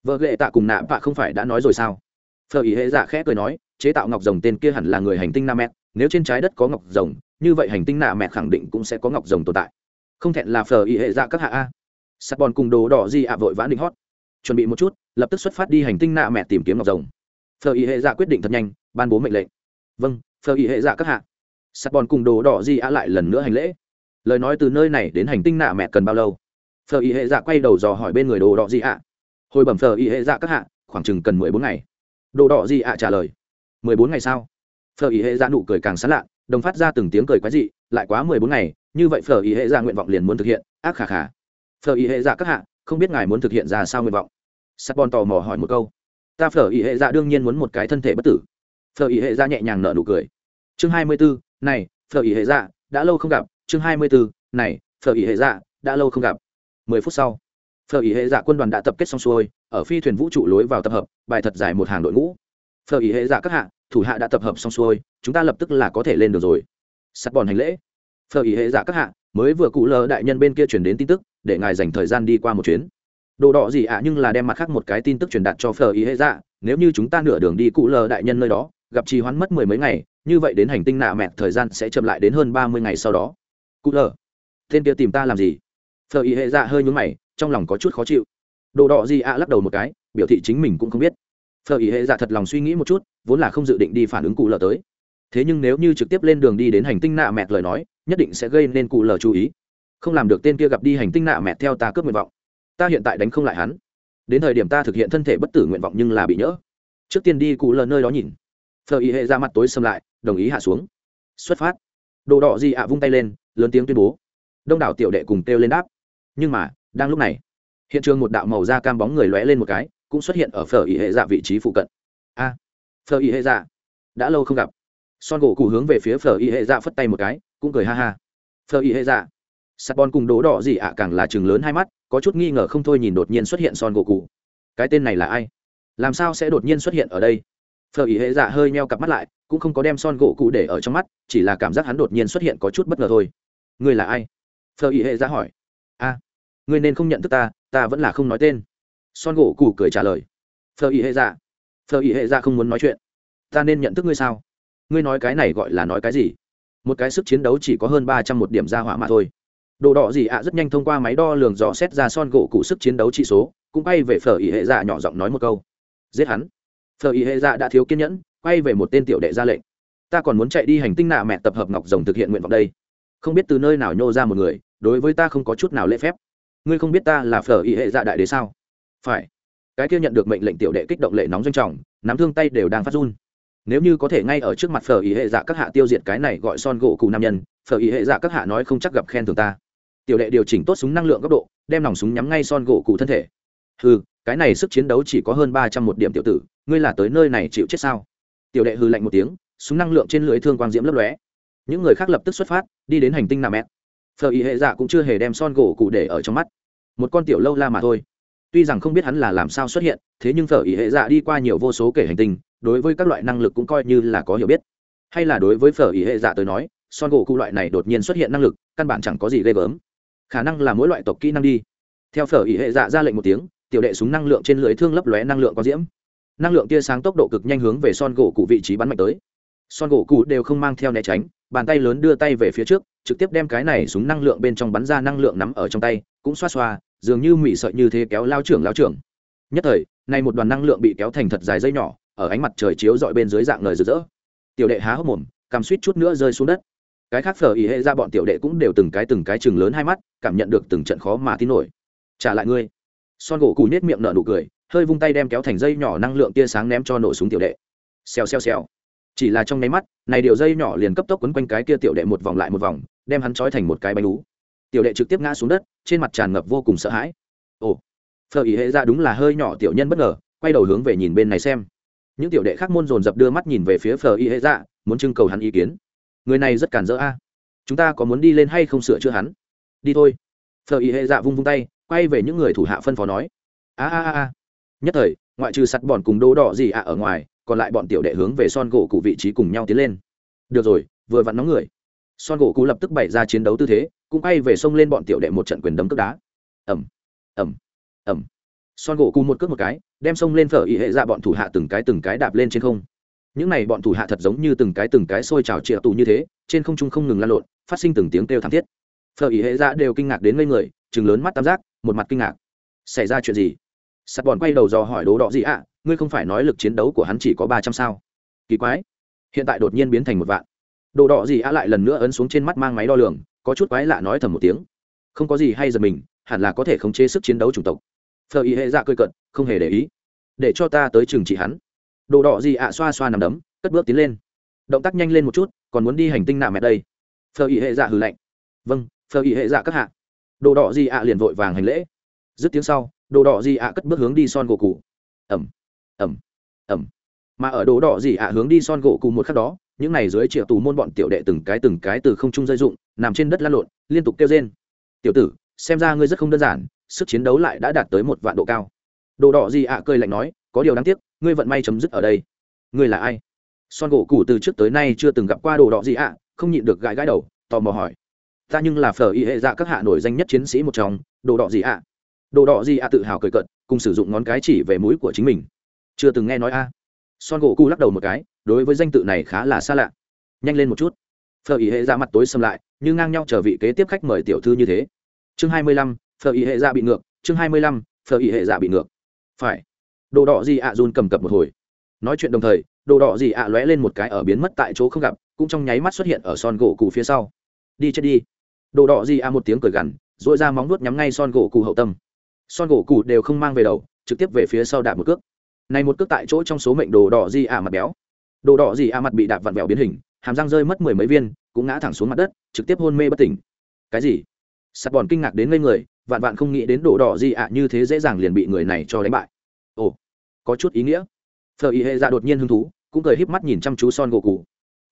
vợ ghệ tạ cùng nạ vạ không phải đã nói rồi sao? Phở ý hệ dạ khẽ cười nói, chế tạo ngọc rồng tên kia hẳn là người hành tinh nam mẹ nếu trên trái đất có ngọc rồng, như vậy hành tinh nạ mẹ khẳng định cũng sẽ có ngọc rồng tồn tại. Không thẹn là phở ý hệ dạ các hạ a. Sắt bòn cùng đồ đỏ gì ạ, vội vã định hót. Chuẩn bị một chút, lập tức xuất phát đi hành tinh nạ mẹ tìm kiếm ngọc rồng. Phờ ý hệ dạ quyết định thật nhanh, ban bố mệnh lệnh. Vâng phờ ý hệ dạ các hạ. Sắt bòn cùng đồ đỏ di ạ lại lần nữa hành lễ. Lời nói từ nơi này đến hành tinh nạ mẹ cần bao lâu? Phờ y hệ dạ quay đầu dò hỏi bên người đồ đỏ gì ạ. Hồi bẩm phờ y hệ dạ các hạ, khoảng chừng cần mười bốn ngày. Đồ đỏ gì ạ trả lời. Mười bốn ngày sao? Phờ y hệ dạ nụ cười càng sán lạ, đồng phát ra từng tiếng cười quái dị, lại quá mười bốn ngày, như vậy phờ y hệ dạ nguyện vọng liền muốn thực hiện. Ác khả khả phờ y hệ dạ các hạ, không biết ngài muốn thực hiện ra sao nguyện vọng. Sắt bon tò mò hỏi một câu. Ta phở ý hệ dạ đương nhiên muốn một cái thân thể bất tử. Phở ý hệ dạ nhẹ nhàng nở nụ cười. Chương hai mươi bốn, này, phở ý hệ dạ đã lâu không gặp. Chương hai mươi bốn, này, phở ý hệ dạ đã lâu không gặp mười phút sau, phở ý hệ dạ quân đoàn đã tập kết xong xuôi, ở phi thuyền vũ trụ lối vào tập hợp, bài thật dài một hàng đội ngũ. Phở ý hệ dạ các hạ, thủ hạ đã tập hợp xong xuôi, chúng ta lập tức là có thể lên được rồi. Sắt bòn hành lễ. Phở ý hệ dạ các hạ, mới vừa cụ lờ đại nhân bên kia chuyển đến tin tức, để ngài dành thời gian đi qua một chuyến. Đồ đỏ gì ạ, nhưng là đem mặt khác một cái tin tức truyền đạt cho phở ý hệ dạ nếu như chúng ta nửa đường đi cụ lờ đại nhân nơi đó, gặp trì hoãn mất mười mấy ngày, như vậy đến hành tinh nạ mẹt thời gian sẽ chậm lại đến hơn ba mươi ngày sau đó. Cụ lờ, tên kia tìm ta làm gì? Phờ ý hệ dạ hơi nhúng mày, trong lòng có chút khó chịu. Đồ đỏ gì ạ? Lắc đầu một cái, biểu thị chính mình cũng không biết. Phờ ý hệ dạ thật lòng suy nghĩ một chút, vốn là không dự định đi phản ứng cụ lờ tới. Thế nhưng nếu như trực tiếp lên đường đi đến hành tinh nạ mẹt lời nói, nhất định sẽ gây nên cụ lờ chú ý. Không làm được tên kia gặp đi hành tinh nạ mẹt theo ta cướp nguyện vọng. Ta hiện tại đánh không lại hắn. Đến thời điểm ta thực hiện thân thể bất tử nguyện vọng nhưng là bị nhỡ. Trước tiên đi cụ lờ nơi đó nhìn. Phờ ý hệ ra mặt tối xâm lại, đồng ý hạ xuống. Xuất phát. Đồ đỏ gì ạ? Vung tay lên, lớn tiếng tuyên bố. Đông đảo tiểu đệ cùng kêu lên đáp nhưng mà đang lúc này hiện trường một đạo màu da cam bóng người lóe lên một cái cũng xuất hiện ở phở ý hệ dạ vị trí phụ cận. A à, phở ý hệ dạ đã lâu không gặp. Son gỗ cụ hướng về phía phở ý hệ dạ phất tay một cái cũng cười ha ha. Phở ý hệ dạ sắt bon cùng đố đỏ gì ạ càng là chừng lớn hai mắt có chút nghi ngờ không thôi nhìn đột nhiên xuất hiện son gỗ cụ. Cái tên này là ai? Làm sao sẽ đột nhiên xuất hiện ở đây? Phở ý hệ dạ hơi meo cặp mắt lại cũng không có đem son gỗ cụ để ở trong mắt chỉ là cảm giác hắn đột nhiên xuất hiện có chút bất ngờ thôi. Người là ai? Phở ý hệ dạ hỏi a ngươi nên không nhận thức ta ta vẫn là không nói tên. Son gỗ cụ cười trả lời. Phở ý hệ dạ. Phở ý hệ dạ không muốn nói chuyện. Ta nên nhận thức ngươi sao? Ngươi nói cái này gọi là nói cái gì? Một cái sức chiến đấu chỉ có hơn ba trăm một điểm ra hỏa mà thôi. Đồ đỏ gì ạ, rất nhanh thông qua máy đo lường dò xét ra son gỗ cụ sức chiến đấu trị số, cũng quay về phở ý hệ dạ nhỏ giọng nói một câu. Giết hắn. Phở ý hệ dạ đã thiếu kiên nhẫn, quay về một tên tiểu đệ ra lệnh. Ta còn muốn chạy đi hành tinh nạ mẹ tập hợp ngọc rồng thực hiện nguyện vọng đây. Không biết từ nơi nào nhô ra một người đối với ta không có chút nào lễ phép. Ngươi không biết ta là phở y hệ dạ đại đế sao? Phải. Cái kia nhận được mệnh lệnh tiểu đệ kích động lệ nóng doanh trọng, nắm thương tay đều đang phát run. Nếu như có thể ngay ở trước mặt phở y hệ dạ các hạ tiêu diệt cái này gọi son gỗ cụ nam nhân, phở y hệ dạ các hạ nói không chắc gặp khen thường ta. Tiểu đệ điều chỉnh tốt súng năng lượng góc độ, đem nòng súng nhắm ngay son gỗ cụ thân thể. Hừ, cái này sức chiến đấu chỉ có hơn ba trăm một điểm tiểu tử, ngươi là tới nơi này chịu chết sao? Tiểu đệ hư lạnh một tiếng, súng năng lượng trên lưới thương quang diễm lấp lóe. Những người khác lập tức xuất phát, đi đến hành tinh nam mẹt phờ ý hệ dạ cũng chưa hề đem son gỗ cụ để ở trong mắt. Một con tiểu lâu la mà thôi. Tuy rằng không biết hắn là làm sao xuất hiện, thế nhưng phở ý hệ dạ đi qua nhiều vô số kể hành tinh, đối với các loại năng lực cũng coi như là có hiểu biết. Hay là đối với phở ý hệ dạ tới nói, son gỗ cụ loại này đột nhiên xuất hiện năng lực, căn bản chẳng có gì ghê gớm. Khả năng là mỗi loại tộc kỹ năng đi. Theo phở ý hệ dạ ra lệnh một tiếng, tiểu đệ súng năng lượng trên lưới thương lấp lóe năng lượng có diễm. Năng lượng tia sáng tốc độ cực nhanh hướng về son gỗ cụ vị trí bắn mạnh tới son gỗ cụ đều không mang theo né tránh, bàn tay lớn đưa tay về phía trước, trực tiếp đem cái này súng năng lượng bên trong bắn ra năng lượng nắm ở trong tay, cũng xoa xoa, dường như mị sợi như thế kéo lao trưởng lao trưởng. Nhất thời, nay một đoàn năng lượng bị kéo thành thật dài dây nhỏ, ở ánh mặt trời chiếu dọi bên dưới dạng lời rực rỡ. Tiểu đệ há hốc mồm, cằm suýt chút nữa rơi xuống đất. Cái khác phở ý hệ ra bọn tiểu đệ cũng đều từng cái từng cái chừng lớn hai mắt, cảm nhận được từng trận khó mà tin nổi. Trả lại ngươi. Son gỗ cù nết miệng nở nụ cười, hơi vung tay đem kéo thành dây nhỏ năng lượng tia sáng ném cho nổ súng tiểu đệ. Xèo xèo xèo chỉ là trong nháy mắt, này điều dây nhỏ liền cấp tốc quấn quanh cái kia tiểu đệ một vòng lại một vòng, đem hắn trói thành một cái bánh lú tiểu đệ trực tiếp ngã xuống đất, trên mặt tràn ngập vô cùng sợ hãi. Ồ, phở ý hệ ra đúng là hơi nhỏ tiểu nhân bất ngờ, quay đầu hướng về nhìn bên này xem. Những tiểu đệ khác môn dồn dập đưa mắt nhìn về phía phở ý hệ dạ muốn trưng cầu hắn ý kiến. Người này rất cản rỡ a. Chúng ta có muốn đi lên hay không sửa chữa hắn? Đi thôi. Phờ ý hệ dạ vung vung tay, quay về những người thủ hạ phân phó nói. A a a nhất thời, ngoại trừ sắt bọn cùng đô đỏ gì ạ ở ngoài còn lại bọn tiểu đệ hướng về son gỗ cụ vị trí cùng nhau tiến lên. Được rồi, vừa vặn nóng người. Son gỗ cụ lập tức bày ra chiến đấu tư thế, cũng quay về sông lên bọn tiểu đệ một trận quyền đấm cướp đá. Ẩm ẩm ẩm son gỗ cụ một cước một cái, đem sông lên phở ý hệ ra bọn thủ hạ từng cái từng cái đạp lên trên không. Những này bọn thủ hạ thật giống như từng cái từng cái sôi trào trịa tù như thế, trên không trung không ngừng lan lộn, phát sinh từng tiếng kêu thảm thiết. Phở ý hệ ra đều kinh ngạc đến ngây người chừng lớn mắt tam giác, một mặt kinh ngạc. Xảy ra chuyện gì? Sắt bọn quay đầu dò hỏi đố đỏ gì ạ? Ngươi không phải nói lực chiến đấu của hắn chỉ có ba trăm sao? Kỳ quái. Hiện tại đột nhiên biến thành một vạn. Đồ đỏ gì á lại lần nữa ấn xuống trên mắt mang máy đo lường, có chút quái lạ nói thầm một tiếng. Không có gì hay giật mình, hẳn là có thể khống chế sức chiến đấu chủng tộc. Phờ ý hệ dạ cơi cận không hề để ý. Để cho ta tới trường trị hắn. Đồ đỏ gì ạ xoa xoa nằm đấm, cất bước tiến lên. Động tác nhanh lên một chút, còn muốn đi hành tinh nạ mẹ đây. Phờ ý hệ dạ hừ lạnh. Vâng phờ ý hệ dạ các hạ. Đồ đỏ gì ạ liền vội vàng hành lễ. Dứt tiếng sau, đồ đỏ gì ạ cất bước hướng đi son gỗ cụ ẩm ẩm. Ẩm. Mà ở đồ đỏ gì ạ, hướng đi son gỗ cụ một khắc đó, những này dưới triệu tù môn bọn tiểu đệ từng cái từng cái từ không trung rơi dụng nằm trên đất lăn lộn, liên tục kêu rên. Tiểu tử, xem ra ngươi rất không đơn giản, sức chiến đấu lại đã đạt tới một vạn độ cao. Đồ đỏ gì ạ cười lạnh nói, có điều đáng tiếc, ngươi vận may chấm dứt ở đây. Ngươi là ai? Son gỗ cụ từ trước tới nay chưa từng gặp qua đồ đỏ gì ạ, không nhịn được gãi gãi đầu, tò mò hỏi. Ta nhưng là phở y hệ dạ các hạ nổi danh nhất chiến sĩ một trong, đồ đỏ gì ạ? Đồ đỏ gì ạ tự hào cười cận cùng sử dụng ngón cái chỉ về mũi của chính mình chưa từng nghe nói a. Son gỗ cụ lắc đầu một cái, đối với danh tự này khá là xa lạ. Nhanh lên một chút. Phở y hệ ra mặt tối xâm lại, như ngang nhau chờ vị kế tiếp khách mời tiểu thư như thế. Chương hai mươi lăm, phở y hệ ra bị ngược, chương hai mươi lăm, phở y hệ ra bị ngược. Phải. Đồ đỏ gì ạ, run cầm cập một hồi. Nói chuyện đồng thời, đồ đỏ gì ạ lóe lên một cái ở biến mất tại chỗ không gặp, cũng trong nháy mắt xuất hiện ở son gỗ cụ phía sau. Đi chết đi. Đồ đỏ gì ạ một tiếng cười gằn dội ra móng nuốt nhắm ngay son gỗ cụ hậu tâm. Son gỗ cụ đều không mang về đầu, trực tiếp về phía sau đạp một cước này một cước tại chỗ trong số mệnh đồ đỏ gì ạ mặt béo. Đồ đỏ gì ạ mặt bị đạp vặn vẹo biến hình, hàm răng rơi mất mười mấy viên, cũng ngã thẳng xuống mặt đất, trực tiếp hôn mê bất tỉnh. Cái gì? Sạt bòn kinh ngạc đến ngây người, vạn vạn không nghĩ đến đồ đỏ gì ạ như thế dễ dàng liền bị người này cho đánh bại. Ồ, có chút ý nghĩa. Phờ y hệ ra đột nhiên hứng thú, cũng cười híp mắt nhìn chăm chú son gỗ cụ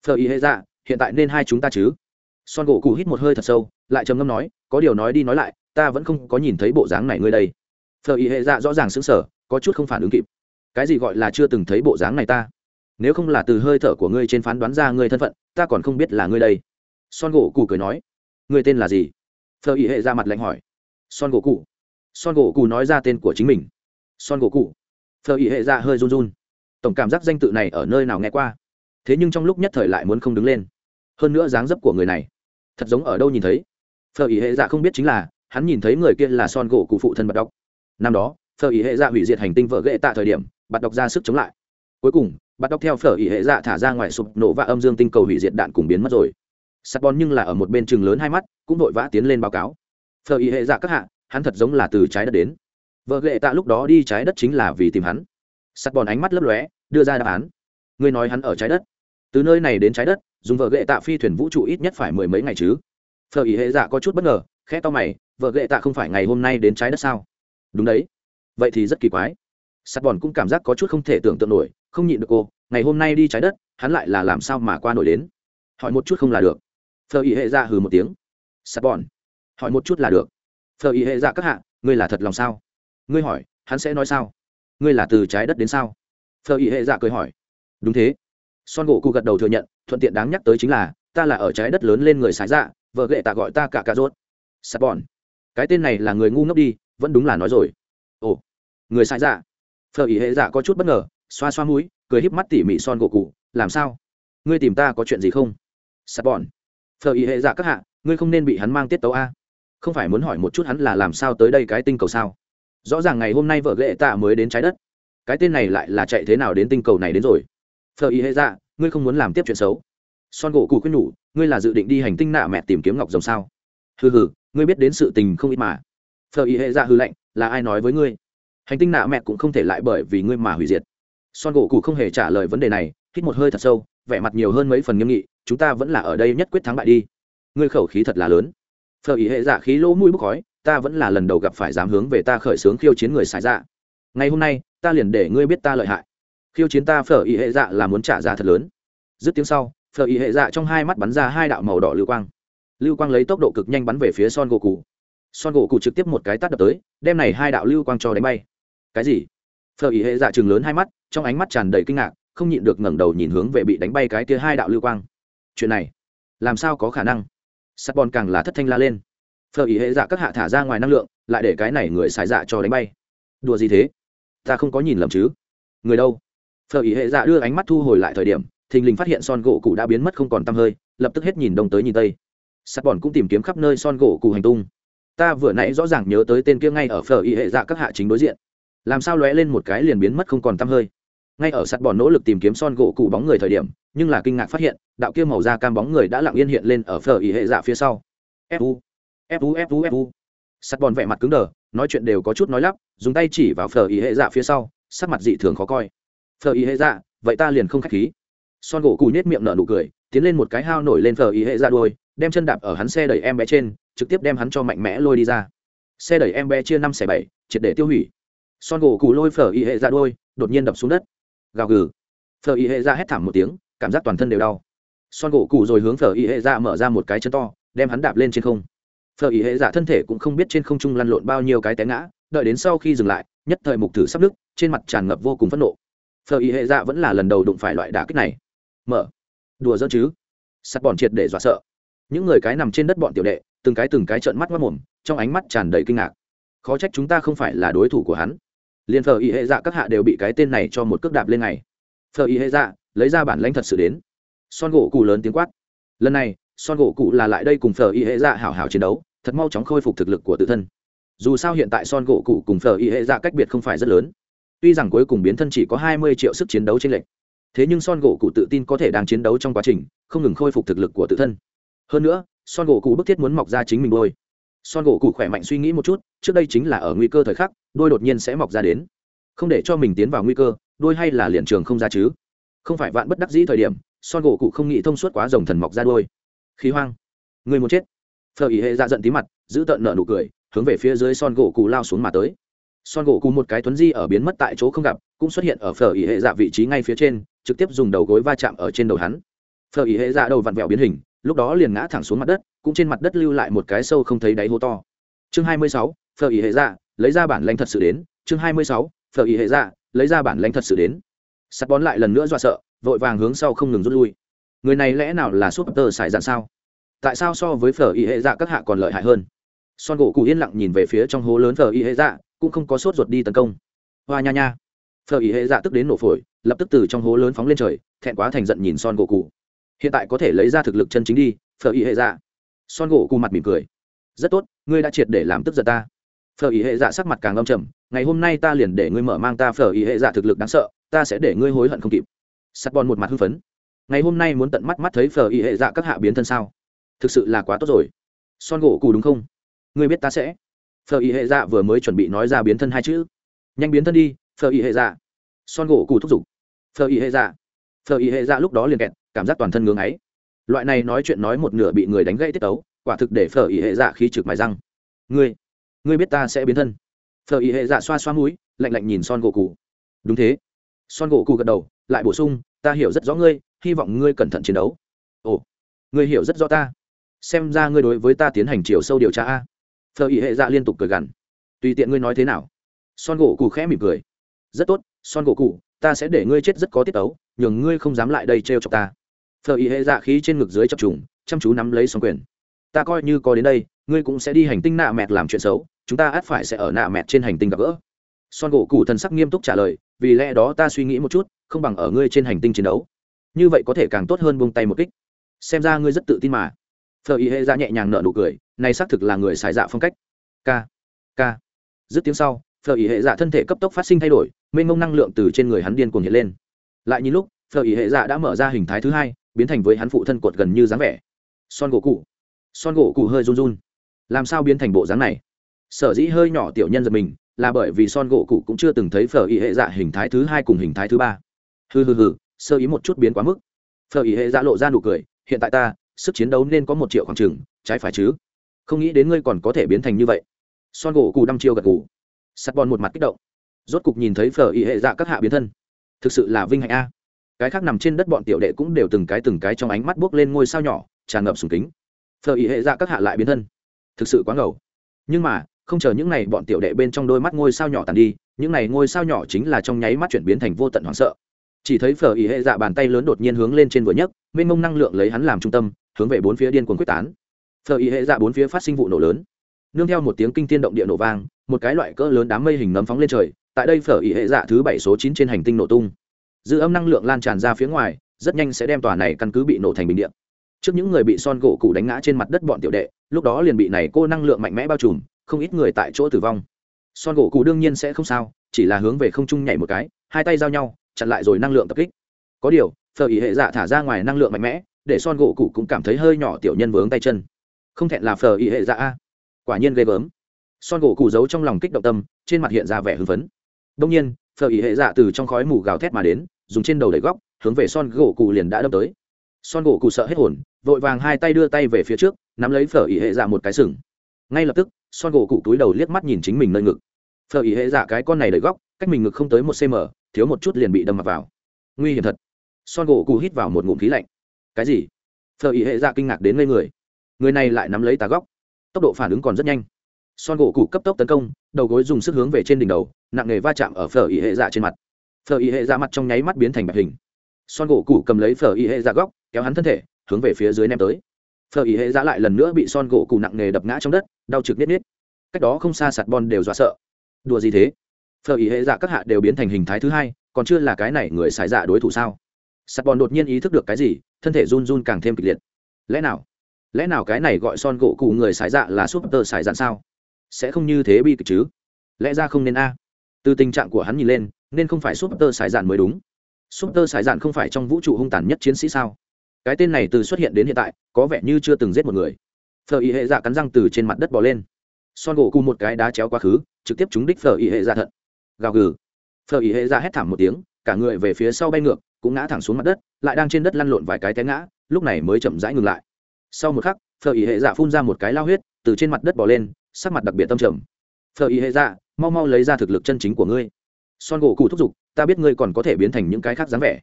phờ y hệ ra hiện tại nên hai chúng ta chứ? Son gỗ cụ hít một hơi thật sâu, lại trầm ngâm nói, có điều nói đi nói lại, ta vẫn không có nhìn thấy bộ dáng này ngươi đây. Phờ y hệ ra rõ ràng xứng sở có chút không phản ứng kịp cái gì gọi là chưa từng thấy bộ dáng này ta? Nếu không là từ hơi thở của ngươi trên phán đoán ra ngươi thân phận, ta còn không biết là ngươi đây. Son gỗ cụ cười nói. Ngươi tên là gì? Phờ ý hệ ra mặt lạnh hỏi. Son gỗ cụ son gỗ cụ nói ra tên của chính mình. Son gỗ cụ phờ ý hệ ra hơi run run. Tổng cảm giác danh tự này ở nơi nào nghe qua? Thế nhưng trong lúc nhất thời lại muốn không đứng lên. Hơn nữa dáng dấp của người này, thật giống ở đâu nhìn thấy. Phờ ý hệ ra không biết chính là, hắn nhìn thấy người kia là son gỗ cụ phụ thân bật đọc năm đó Phở ý hệ dạ hủy diệt hành tinh vợ ghệ tạ thời điểm bật đọc ra sức chống lại. Cuối cùng bật đọc theo phở ý hệ dạ thả ra ngoài sụp nổ và âm dương tinh cầu hủy diệt đạn cùng biến mất rồi. Sắt bòn nhưng là ở một bên chừng lớn hai mắt, cũng vội vã tiến lên báo cáo. Phở ý hệ dạ các hạ, hắn thật giống là từ trái đất đến. Vợ ghệ tạ lúc đó đi trái đất chính là vì tìm hắn. Sắt bòn ánh mắt lấp lóe, đưa ra đáp án. Ngươi nói hắn ở trái đất. Từ nơi này đến trái đất, dùng vợ ghệ tạ phi thuyền vũ trụ ít nhất phải mười mấy ngày chứ. Phở ý hệ dạ có chút bất ngờ, khẽ to mày, vợ ghệ tạ không phải ngày hôm nay đến trái đất sao? Đúng đấy vậy thì rất kỳ quái. Sắt bòn cũng cảm giác có chút không thể tưởng tượng nổi, không nhịn được cô, ngày hôm nay đi trái đất, hắn lại là làm sao mà qua nổi đến? Hỏi một chút không là được. Phờ ý hệ ra hừ một tiếng. Sắt bòn. Hỏi một chút là được. Phờ ý hệ ra các hạ, ngươi là thật lòng sao? Ngươi hỏi, hắn sẽ nói sao? Ngươi là từ trái đất đến sao? Phờ ý hệ ra cười hỏi. Đúng thế. Son gỗ cụ gật đầu thừa nhận, thuận tiện đáng nhắc tới chính là, ta là ở trái đất lớn lên người sái dạ vợ ghệ tạ gọi ta cả cà rốt. Sắt bòn. Cái tên này là người ngu ngốc đi, vẫn đúng là nói rồi người sai dạ. Phở ý hệ dạ có chút bất ngờ, xoa xoa mũi, cười híp mắt tỉ mỉ son gỗ cụ làm sao? Ngươi tìm ta có chuyện gì không? Sắt bọn. Phở ý hệ dạ các hạ, ngươi không nên bị hắn mang tiết tấu a. Không phải muốn hỏi một chút hắn là làm sao tới đây cái tinh cầu sao? Rõ ràng ngày hôm nay vợ ghệ tạ mới đến trái đất. Cái tên này lại là chạy thế nào đến tinh cầu này đến rồi? Phở ý hệ dạ ngươi không muốn làm tiếp chuyện xấu. Son gỗ cụ quyết nhủ, ngươi là dự định đi hành tinh nạ mẹ tìm kiếm ngọc rồng sao? Hừ hừ, ngươi biết đến sự tình không ít mà. Phở ý hệ dạ hư lệnh là ai nói với ngươi? Hành tinh nạ mẹ cũng không thể lại bởi vì ngươi mà hủy diệt. Son gỗ cụ không hề trả lời vấn đề này, hít một hơi thật sâu, vẻ mặt nhiều hơn mấy phần nghiêm nghị, chúng ta vẫn là ở đây nhất quyết thắng bại đi. Ngươi khẩu khí thật là lớn. Phở ý hệ dạ khí lỗ mũi bốc khói, ta vẫn là lần đầu gặp phải dám hướng về ta khởi xướng khiêu chiến người xài dạ. Ngày hôm nay, ta liền để ngươi biết ta lợi hại. Khiêu chiến ta phở ý hệ dạ là muốn trả giá thật lớn. Dứt tiếng sau, phở ý hệ dạ trong hai mắt bắn ra hai đạo màu đỏ lưu quang. Lưu quang lấy tốc độ cực nhanh bắn về phía son gỗ cụ son gỗ cụ trực tiếp một cái tắt đập tới, đem này hai đạo lưu quang cho đánh bay cái gì? Phở ý hệ dạ chừng lớn hai mắt, trong ánh mắt tràn đầy kinh ngạc, không nhịn được ngẩng đầu nhìn hướng về bị đánh bay cái kia hai đạo lưu quang. Chuyện này, làm sao có khả năng? Sắt bòn càng là thất thanh la lên. Phở ý hệ dạ các hạ thả ra ngoài năng lượng, lại để cái này người xài dạ cho đánh bay. Đùa gì thế? Ta không có nhìn lầm chứ. Người đâu? Phở ý hệ dạ đưa ánh mắt thu hồi lại thời điểm, thình lình phát hiện son gỗ cụ đã biến mất không còn tăm hơi, lập tức hết nhìn đông tới nhìn tây. Sắt bòn cũng tìm kiếm khắp nơi son gỗ cụ hành tung. Ta vừa nãy rõ ràng nhớ tới tên kia ngay ở phở Y hệ dạ các hạ chính đối diện làm sao lóe lên một cái liền biến mất không còn t hơi. Ngay ở sắt bòn nỗ lực tìm kiếm son gỗ cụ bóng người thời điểm, nhưng là kinh ngạc phát hiện, đạo kia màu da cam bóng người đã lặng yên hiện lên ở phở ý hệ dạ phía sau. Fu fu fu fu sắt bòn vẻ mặt cứng đờ, nói chuyện đều có chút nói lắp, dùng tay chỉ vào phở ý hệ dạ phía sau, sắc mặt dị thường khó coi. Phở ý hệ dạ vậy ta liền không k h á c h khí. Son gỗ cụ nhét miệng nở nụ cười, tiến lên một cái hao nổi lên phở ý hệ dạ đôi đem chân đạp ở hắn xe đẩy em bé trên, trực tiếp đem hắn cho mạnh mẽ lôi đi ra. Xe đẩy em bé chia năm xẻ bảy, triệt để tiêu hủy son gỗ cù lôi phở y hệ ra đôi, đột nhiên đập xuống đất. Gào gừ. Phở y hệ ra hét thảm một tiếng, cảm giác toàn thân đều đau. Son gỗ cù rồi hướng phở y hệ ra mở ra một cái chân to, đem hắn đạp lên trên không. Phở y hệ ra thân thể cũng không biết trên không trung lăn lộn bao nhiêu cái té ngã, đợi đến sau khi dừng lại, nhất thời mục thử sắp nứt, trên mặt tràn ngập vô cùng phẫn nộ. Phở y hệ ra vẫn là lần đầu đụng phải loại đả kích này. Mở. Đùa dỡ chứ. Sắt bọn triệt để dọa sợ. Những người cái nằm trên đất bọn tiểu đệ, từng cái từng cái trợn mắt mất mồm, trong ánh mắt tràn đầy kinh ngạc. Khó trách chúng ta không phải là đối thủ của hắn liền phở ý hệ dạ các hạ đều bị cái tên này cho một cước đạp lên này. phở ý hệ dạ lấy ra bản lãnh thật sự đến. Son gỗ cụ lớn tiếng quát. Lần này, son gỗ cụ là lại đây cùng phở ý hệ dạ hảo hảo chiến đấu, thật mau chóng khôi phục thực lực của tự thân. Dù sao hiện tại son gỗ cụ cùng phở ý hệ dạ cách biệt không phải rất lớn. Tuy rằng cuối cùng biến thân chỉ có hai mươi triệu sức chiến đấu trên lệnh thế nhưng son gỗ cụ tự tin có thể đang chiến đấu trong quá trình, không ngừng khôi phục thực lực của tự thân. Hơn nữa, son gỗ cụ bức thiết muốn mọc ra chính mình đôi. Son gỗ cụ khỏe mạnh suy nghĩ một chút, trước đây chính là ở nguy cơ thời khắc đôi đột nhiên sẽ mọc ra đến. Không để cho mình tiến vào nguy cơ đôi hay là liền trường không ra chứ. Không phải vạn bất đắc dĩ thời điểm son gỗ cụ không nghĩ thông suốt quá dòng thần mọc ra đôi. Khí hoang. Người muốn chết. Phờ ý hệ ra giận tí mặt giữ tợn nợ nụ cười hướng về phía dưới son gỗ cụ lao xuống mà tới. Son gỗ cụ một cái thuấn di ở biến mất tại chỗ không gặp cũng xuất hiện ở phở ý hệ dạ vị trí ngay phía trên trực tiếp dùng đầu gối va chạm ở trên đầu hắn. Phở ý hệ dạ đầu vặn vẹo biến hình lúc đó liền ngã thẳng xuống mặt đất cũng trên mặt đất lưu lại một cái sâu không thấy đáy hố to. Chương 26, phở ý hệ dạ lấy ra bản lãnh thật sự đến chương 26, phở ý hệ dạ lấy ra bản lãnh thật sự đến. Sắt bón lại lần nữa dọa sợ vội vàng hướng sau không ngừng rút lui. Người này lẽ nào là súp tơ xài dạn sao? Tại sao so với phở ý hệ dạ các hạ còn lợi hại hơn? Son gỗ cụ yên lặng nhìn về phía trong hố lớn phở ý hệ dạ cũng không có sốt ruột đi tấn công. Hoa nha nha. Phở ý hệ dạ tức đến nổ phổi lập tức từ trong hố lớn phóng lên trời thẹn quá thành giận nhìn son gỗ cụ. Hiện tại có thể lấy ra thực lực chân chính đi phở ý hệ dạ. Son gỗ cụ mặt mỉm cười. Rất tốt ngươi đã triệt để làm tức giận ta phở ý hệ dạ sắc mặt càng âm trầm, ngày hôm nay ta liền để ngươi mở mang ta phở ý hệ dạ thực lực đáng sợ, ta sẽ để ngươi hối hận không kịp. Sắt bòn một mặt hưng phấn. Ngày hôm nay muốn tận mắt mắt thấy phở ý hệ dạ các hạ biến thân sao? Thực sự là quá tốt rồi. Son gỗ cù đúng không? Ngươi biết ta sẽ. Phở ý hệ dạ vừa mới chuẩn bị nói ra biến thân hai chữ. Nhanh biến thân đi, phở ý hệ dạ. Son gỗ cù thúc giục. Phở ý hệ dạ. Phở ý hệ dạ lúc đó liền kẹt, cảm giác toàn thân ngưỡng ấy loại này nói chuyện nói một nửa bị người đánh gãy tiết tấu, quả thực để phở ý hệ dạ khí trực mài răng. Ngươi ngươi biết ta sẽ biến thân. Phở ý hệ dạ xoa xoa mũi, lạnh lạnh nhìn son gỗ cụ đúng thế. Son gỗ cụ gật đầu, lại bổ sung, ta hiểu rất rõ ngươi, hy vọng ngươi cẩn thận chiến đấu. Ồ, ngươi hiểu rất rõ ta. Xem ra ngươi đối với ta tiến hành chiều sâu điều tra a. Phở ý hệ dạ liên tục cười gằn. Tùy tiện ngươi nói thế nào? Son gỗ cụ khẽ mỉm cười. Rất tốt, son gỗ cụ ta sẽ để ngươi chết rất có tiết tấu, nhường ngươi không dám lại đây trêu chọc ta. Phở ý hệ dạ khí trên ngực dưới chập trùng, chăm chú nắm lấy xong quyền. Ta coi như có đến đây ngươi cũng sẽ đi hành tinh nạ mẹt làm chuyện xấu, chúng ta ắt phải sẽ ở nạ mẹt trên hành tinh gặp gỡ. Son gỗ cụ thần sắc nghiêm túc trả lời, vì lẽ đó ta suy nghĩ một chút, không bằng ở ngươi trên hành tinh chiến đấu. Như vậy có thể càng tốt hơn buông tay một kích. Xem ra ngươi rất tự tin mà. Phở y hệ ra nhẹ nhàng nở nụ cười, này xác thực là người xài dạ phong cách. K k dứt tiếng sau, phở y hệ dạ thân thể cấp tốc phát sinh thay đổi, mênh mông năng lượng từ trên người hắn điên cuồng hiện lên. Lại nhìn lúc, phở y hệ dạ đã mở ra hình thái thứ hai, biến thành với hắn phụ thân cột gần như dáng vẻ. Son gỗ cụ son gỗ cụ hơi run run làm sao biến thành bộ dáng này? Sở dĩ hơi nhỏ tiểu nhân giật mình, là bởi vì son gỗ cụ cũng chưa từng thấy phở ý hệ dạ hình thái thứ hai cùng hình thái thứ ba. Hừ hừ hừ, sơ ý một chút biến quá mức. Phở ý hệ dạ lộ ra nụ cười, hiện tại ta, sức chiến đấu nên có một triệu khoảng trừng trái phải chứ? Không nghĩ đến ngươi còn có thể biến thành như vậy. Son gỗ cụ đăm chiêu gật cụ sắt bòn một mặt kích động. Rốt cục nhìn thấy phở ý hệ dạ các hạ biến thân. Thực sự là vinh hạnh a. Cái khác nằm trên đất bọn tiểu đệ cũng đều từng cái từng cái trong ánh mắt buốc lên ngôi sao nhỏ, tràn ngập sùng kính. Phở ý hệ dạ các hạ lại biến thân thực sự quá ngầu. Nhưng mà, không chờ những n à y bọn tiểu đệ bên trong đôi mắt ngôi sao nhỏ tàn đi, những n à y ngôi sao nhỏ chính là trong nháy mắt chuyển biến thành vô tận hoảng sợ. Chỉ thấy phở ý hệ dạ bàn tay lớn đột nhiên hướng lên trên vừa nhấc, mênh mông năng lượng lấy hắn làm trung tâm, hướng về bốn phía điên cuồng quyết tán. Phở ý hệ dạ bốn phía phát sinh vụ nổ lớn. Nương theo một tiếng kinh tiên động địa nổ vang, một cái loại cỡ lớn đám mây hình nấm phóng lên trời, tại đây phở ý hệ dạ thứ bảy số chín trên hành tinh nổ tung. Dư âm năng lượng lan tràn ra phía ngoài, rất nhanh sẽ đem tòa này căn cứ bị nổ thành bình điện trước những người bị son gỗ cụ đánh ngã trên mặt đất bọn tiểu đệ, lúc đó liền bị này cô năng lượng mạnh mẽ bao trùm, không ít người tại chỗ tử vong. Son gỗ cụ đương nhiên sẽ không sao, chỉ là hướng về không trung nhảy một cái, hai tay giao nhau, chặn lại rồi năng lượng tập kích. Có điều, phở ý hệ dạ thả ra ngoài năng lượng mạnh mẽ, để son gỗ cụ cũng cảm thấy hơi nhỏ tiểu nhân vướng tay chân. Không thẹn là phở ý hệ dạ a. Quả nhiên ghê gớm. Son gỗ cụ giấu trong lòng kích động tâm, trên mặt hiện ra vẻ hưng phấn. Đông nhiên, phở ý hệ dạ từ trong khói mù gào thét mà đến, dùng trên đầu đẩy góc, hướng về son gỗ cụ liền đã đâm tới son gỗ cụ sợ hết hồn, vội vàng hai tay đưa tay về phía trước, nắm lấy phở ý hệ dạ một cái sừng. Ngay lập tức, son gỗ cụ túi đầu liếc mắt nhìn chính mình nơi ngực. Phở ý hệ dạ cái con này đợi góc, cách mình ngực không tới một cm thiếu một chút liền bị đâm mặt vào. Nguy hiểm thật. Son gỗ cụ hít vào một ngụm khí lạnh. Cái gì? Phở ý hệ dạ kinh ngạc đến ngây người. Người này lại nắm lấy tá góc. Tốc độ phản ứng còn rất nhanh. Son gỗ cụ cấp tốc tấn công, đầu gối dùng sức hướng về trên đỉnh đầu, nặng nghề va chạm ở phở ý hệ dạ trên mặt. Phở ý hệ dạ mặt trong nháy mắt biến thành bạch hình son gỗ cụ cầm lấy phở y hệ ra góc, kéo hắn thân thể, hướng về phía dưới ném tới. Phở y hệ ra lại lần nữa bị son gỗ cụ nặng nghề đập ngã trong đất, đau trực nết nết cách đó không xa sạt bon đều dọa sợ. Đùa gì thế? Phở y hệ dạ các hạ đều biến thành hình thái thứ hai, còn chưa là cái này người xài dạ đối thủ sao? Sạt bon đột nhiên ý thức được cái gì, thân thể run run càng thêm kịch liệt. Lẽ nào? Lẽ nào cái này gọi son gỗ cụ người xài dạ là súp tơ xài dạn sao? Sẽ không như thế bi kịch chứ? Lẽ ra không nên a? Từ tình trạng của hắn nhìn lên, nên không phải súp tơ xài dạn mới đúng súp tơ xài dạn không phải trong vũ trụ hung tàn nhất chiến sĩ sao? Cái tên này từ xuất hiện đến hiện tại, có vẻ như chưa từng giết một người. Phở ý hệ dạ cắn răng từ trên mặt đất bỏ lên. Son gỗ cụ một cái đá chéo quá khứ, trực tiếp trúng đích phở ý hệ dạ thận. Gào gừ. Phở ý hệ dạ hét thảm một tiếng, cả người về phía sau bay ngược, cũng ngã thẳng xuống mặt đất, lại đang trên đất lăn lộn vài cái té ngã, lúc này mới chậm rãi ngừng lại. Sau một khắc, phở ý hệ dạ phun ra một cái lao huyết, từ trên mặt đất bỏ lên, sắc mặt đặc biệt tâm trầm. Phở ý hệ dạ mau mau lấy ra thực lực chân chính của ngươi. Son gỗ cụ thúc giục ta biết ngươi còn có thể biến thành những cái khác dáng vẻ.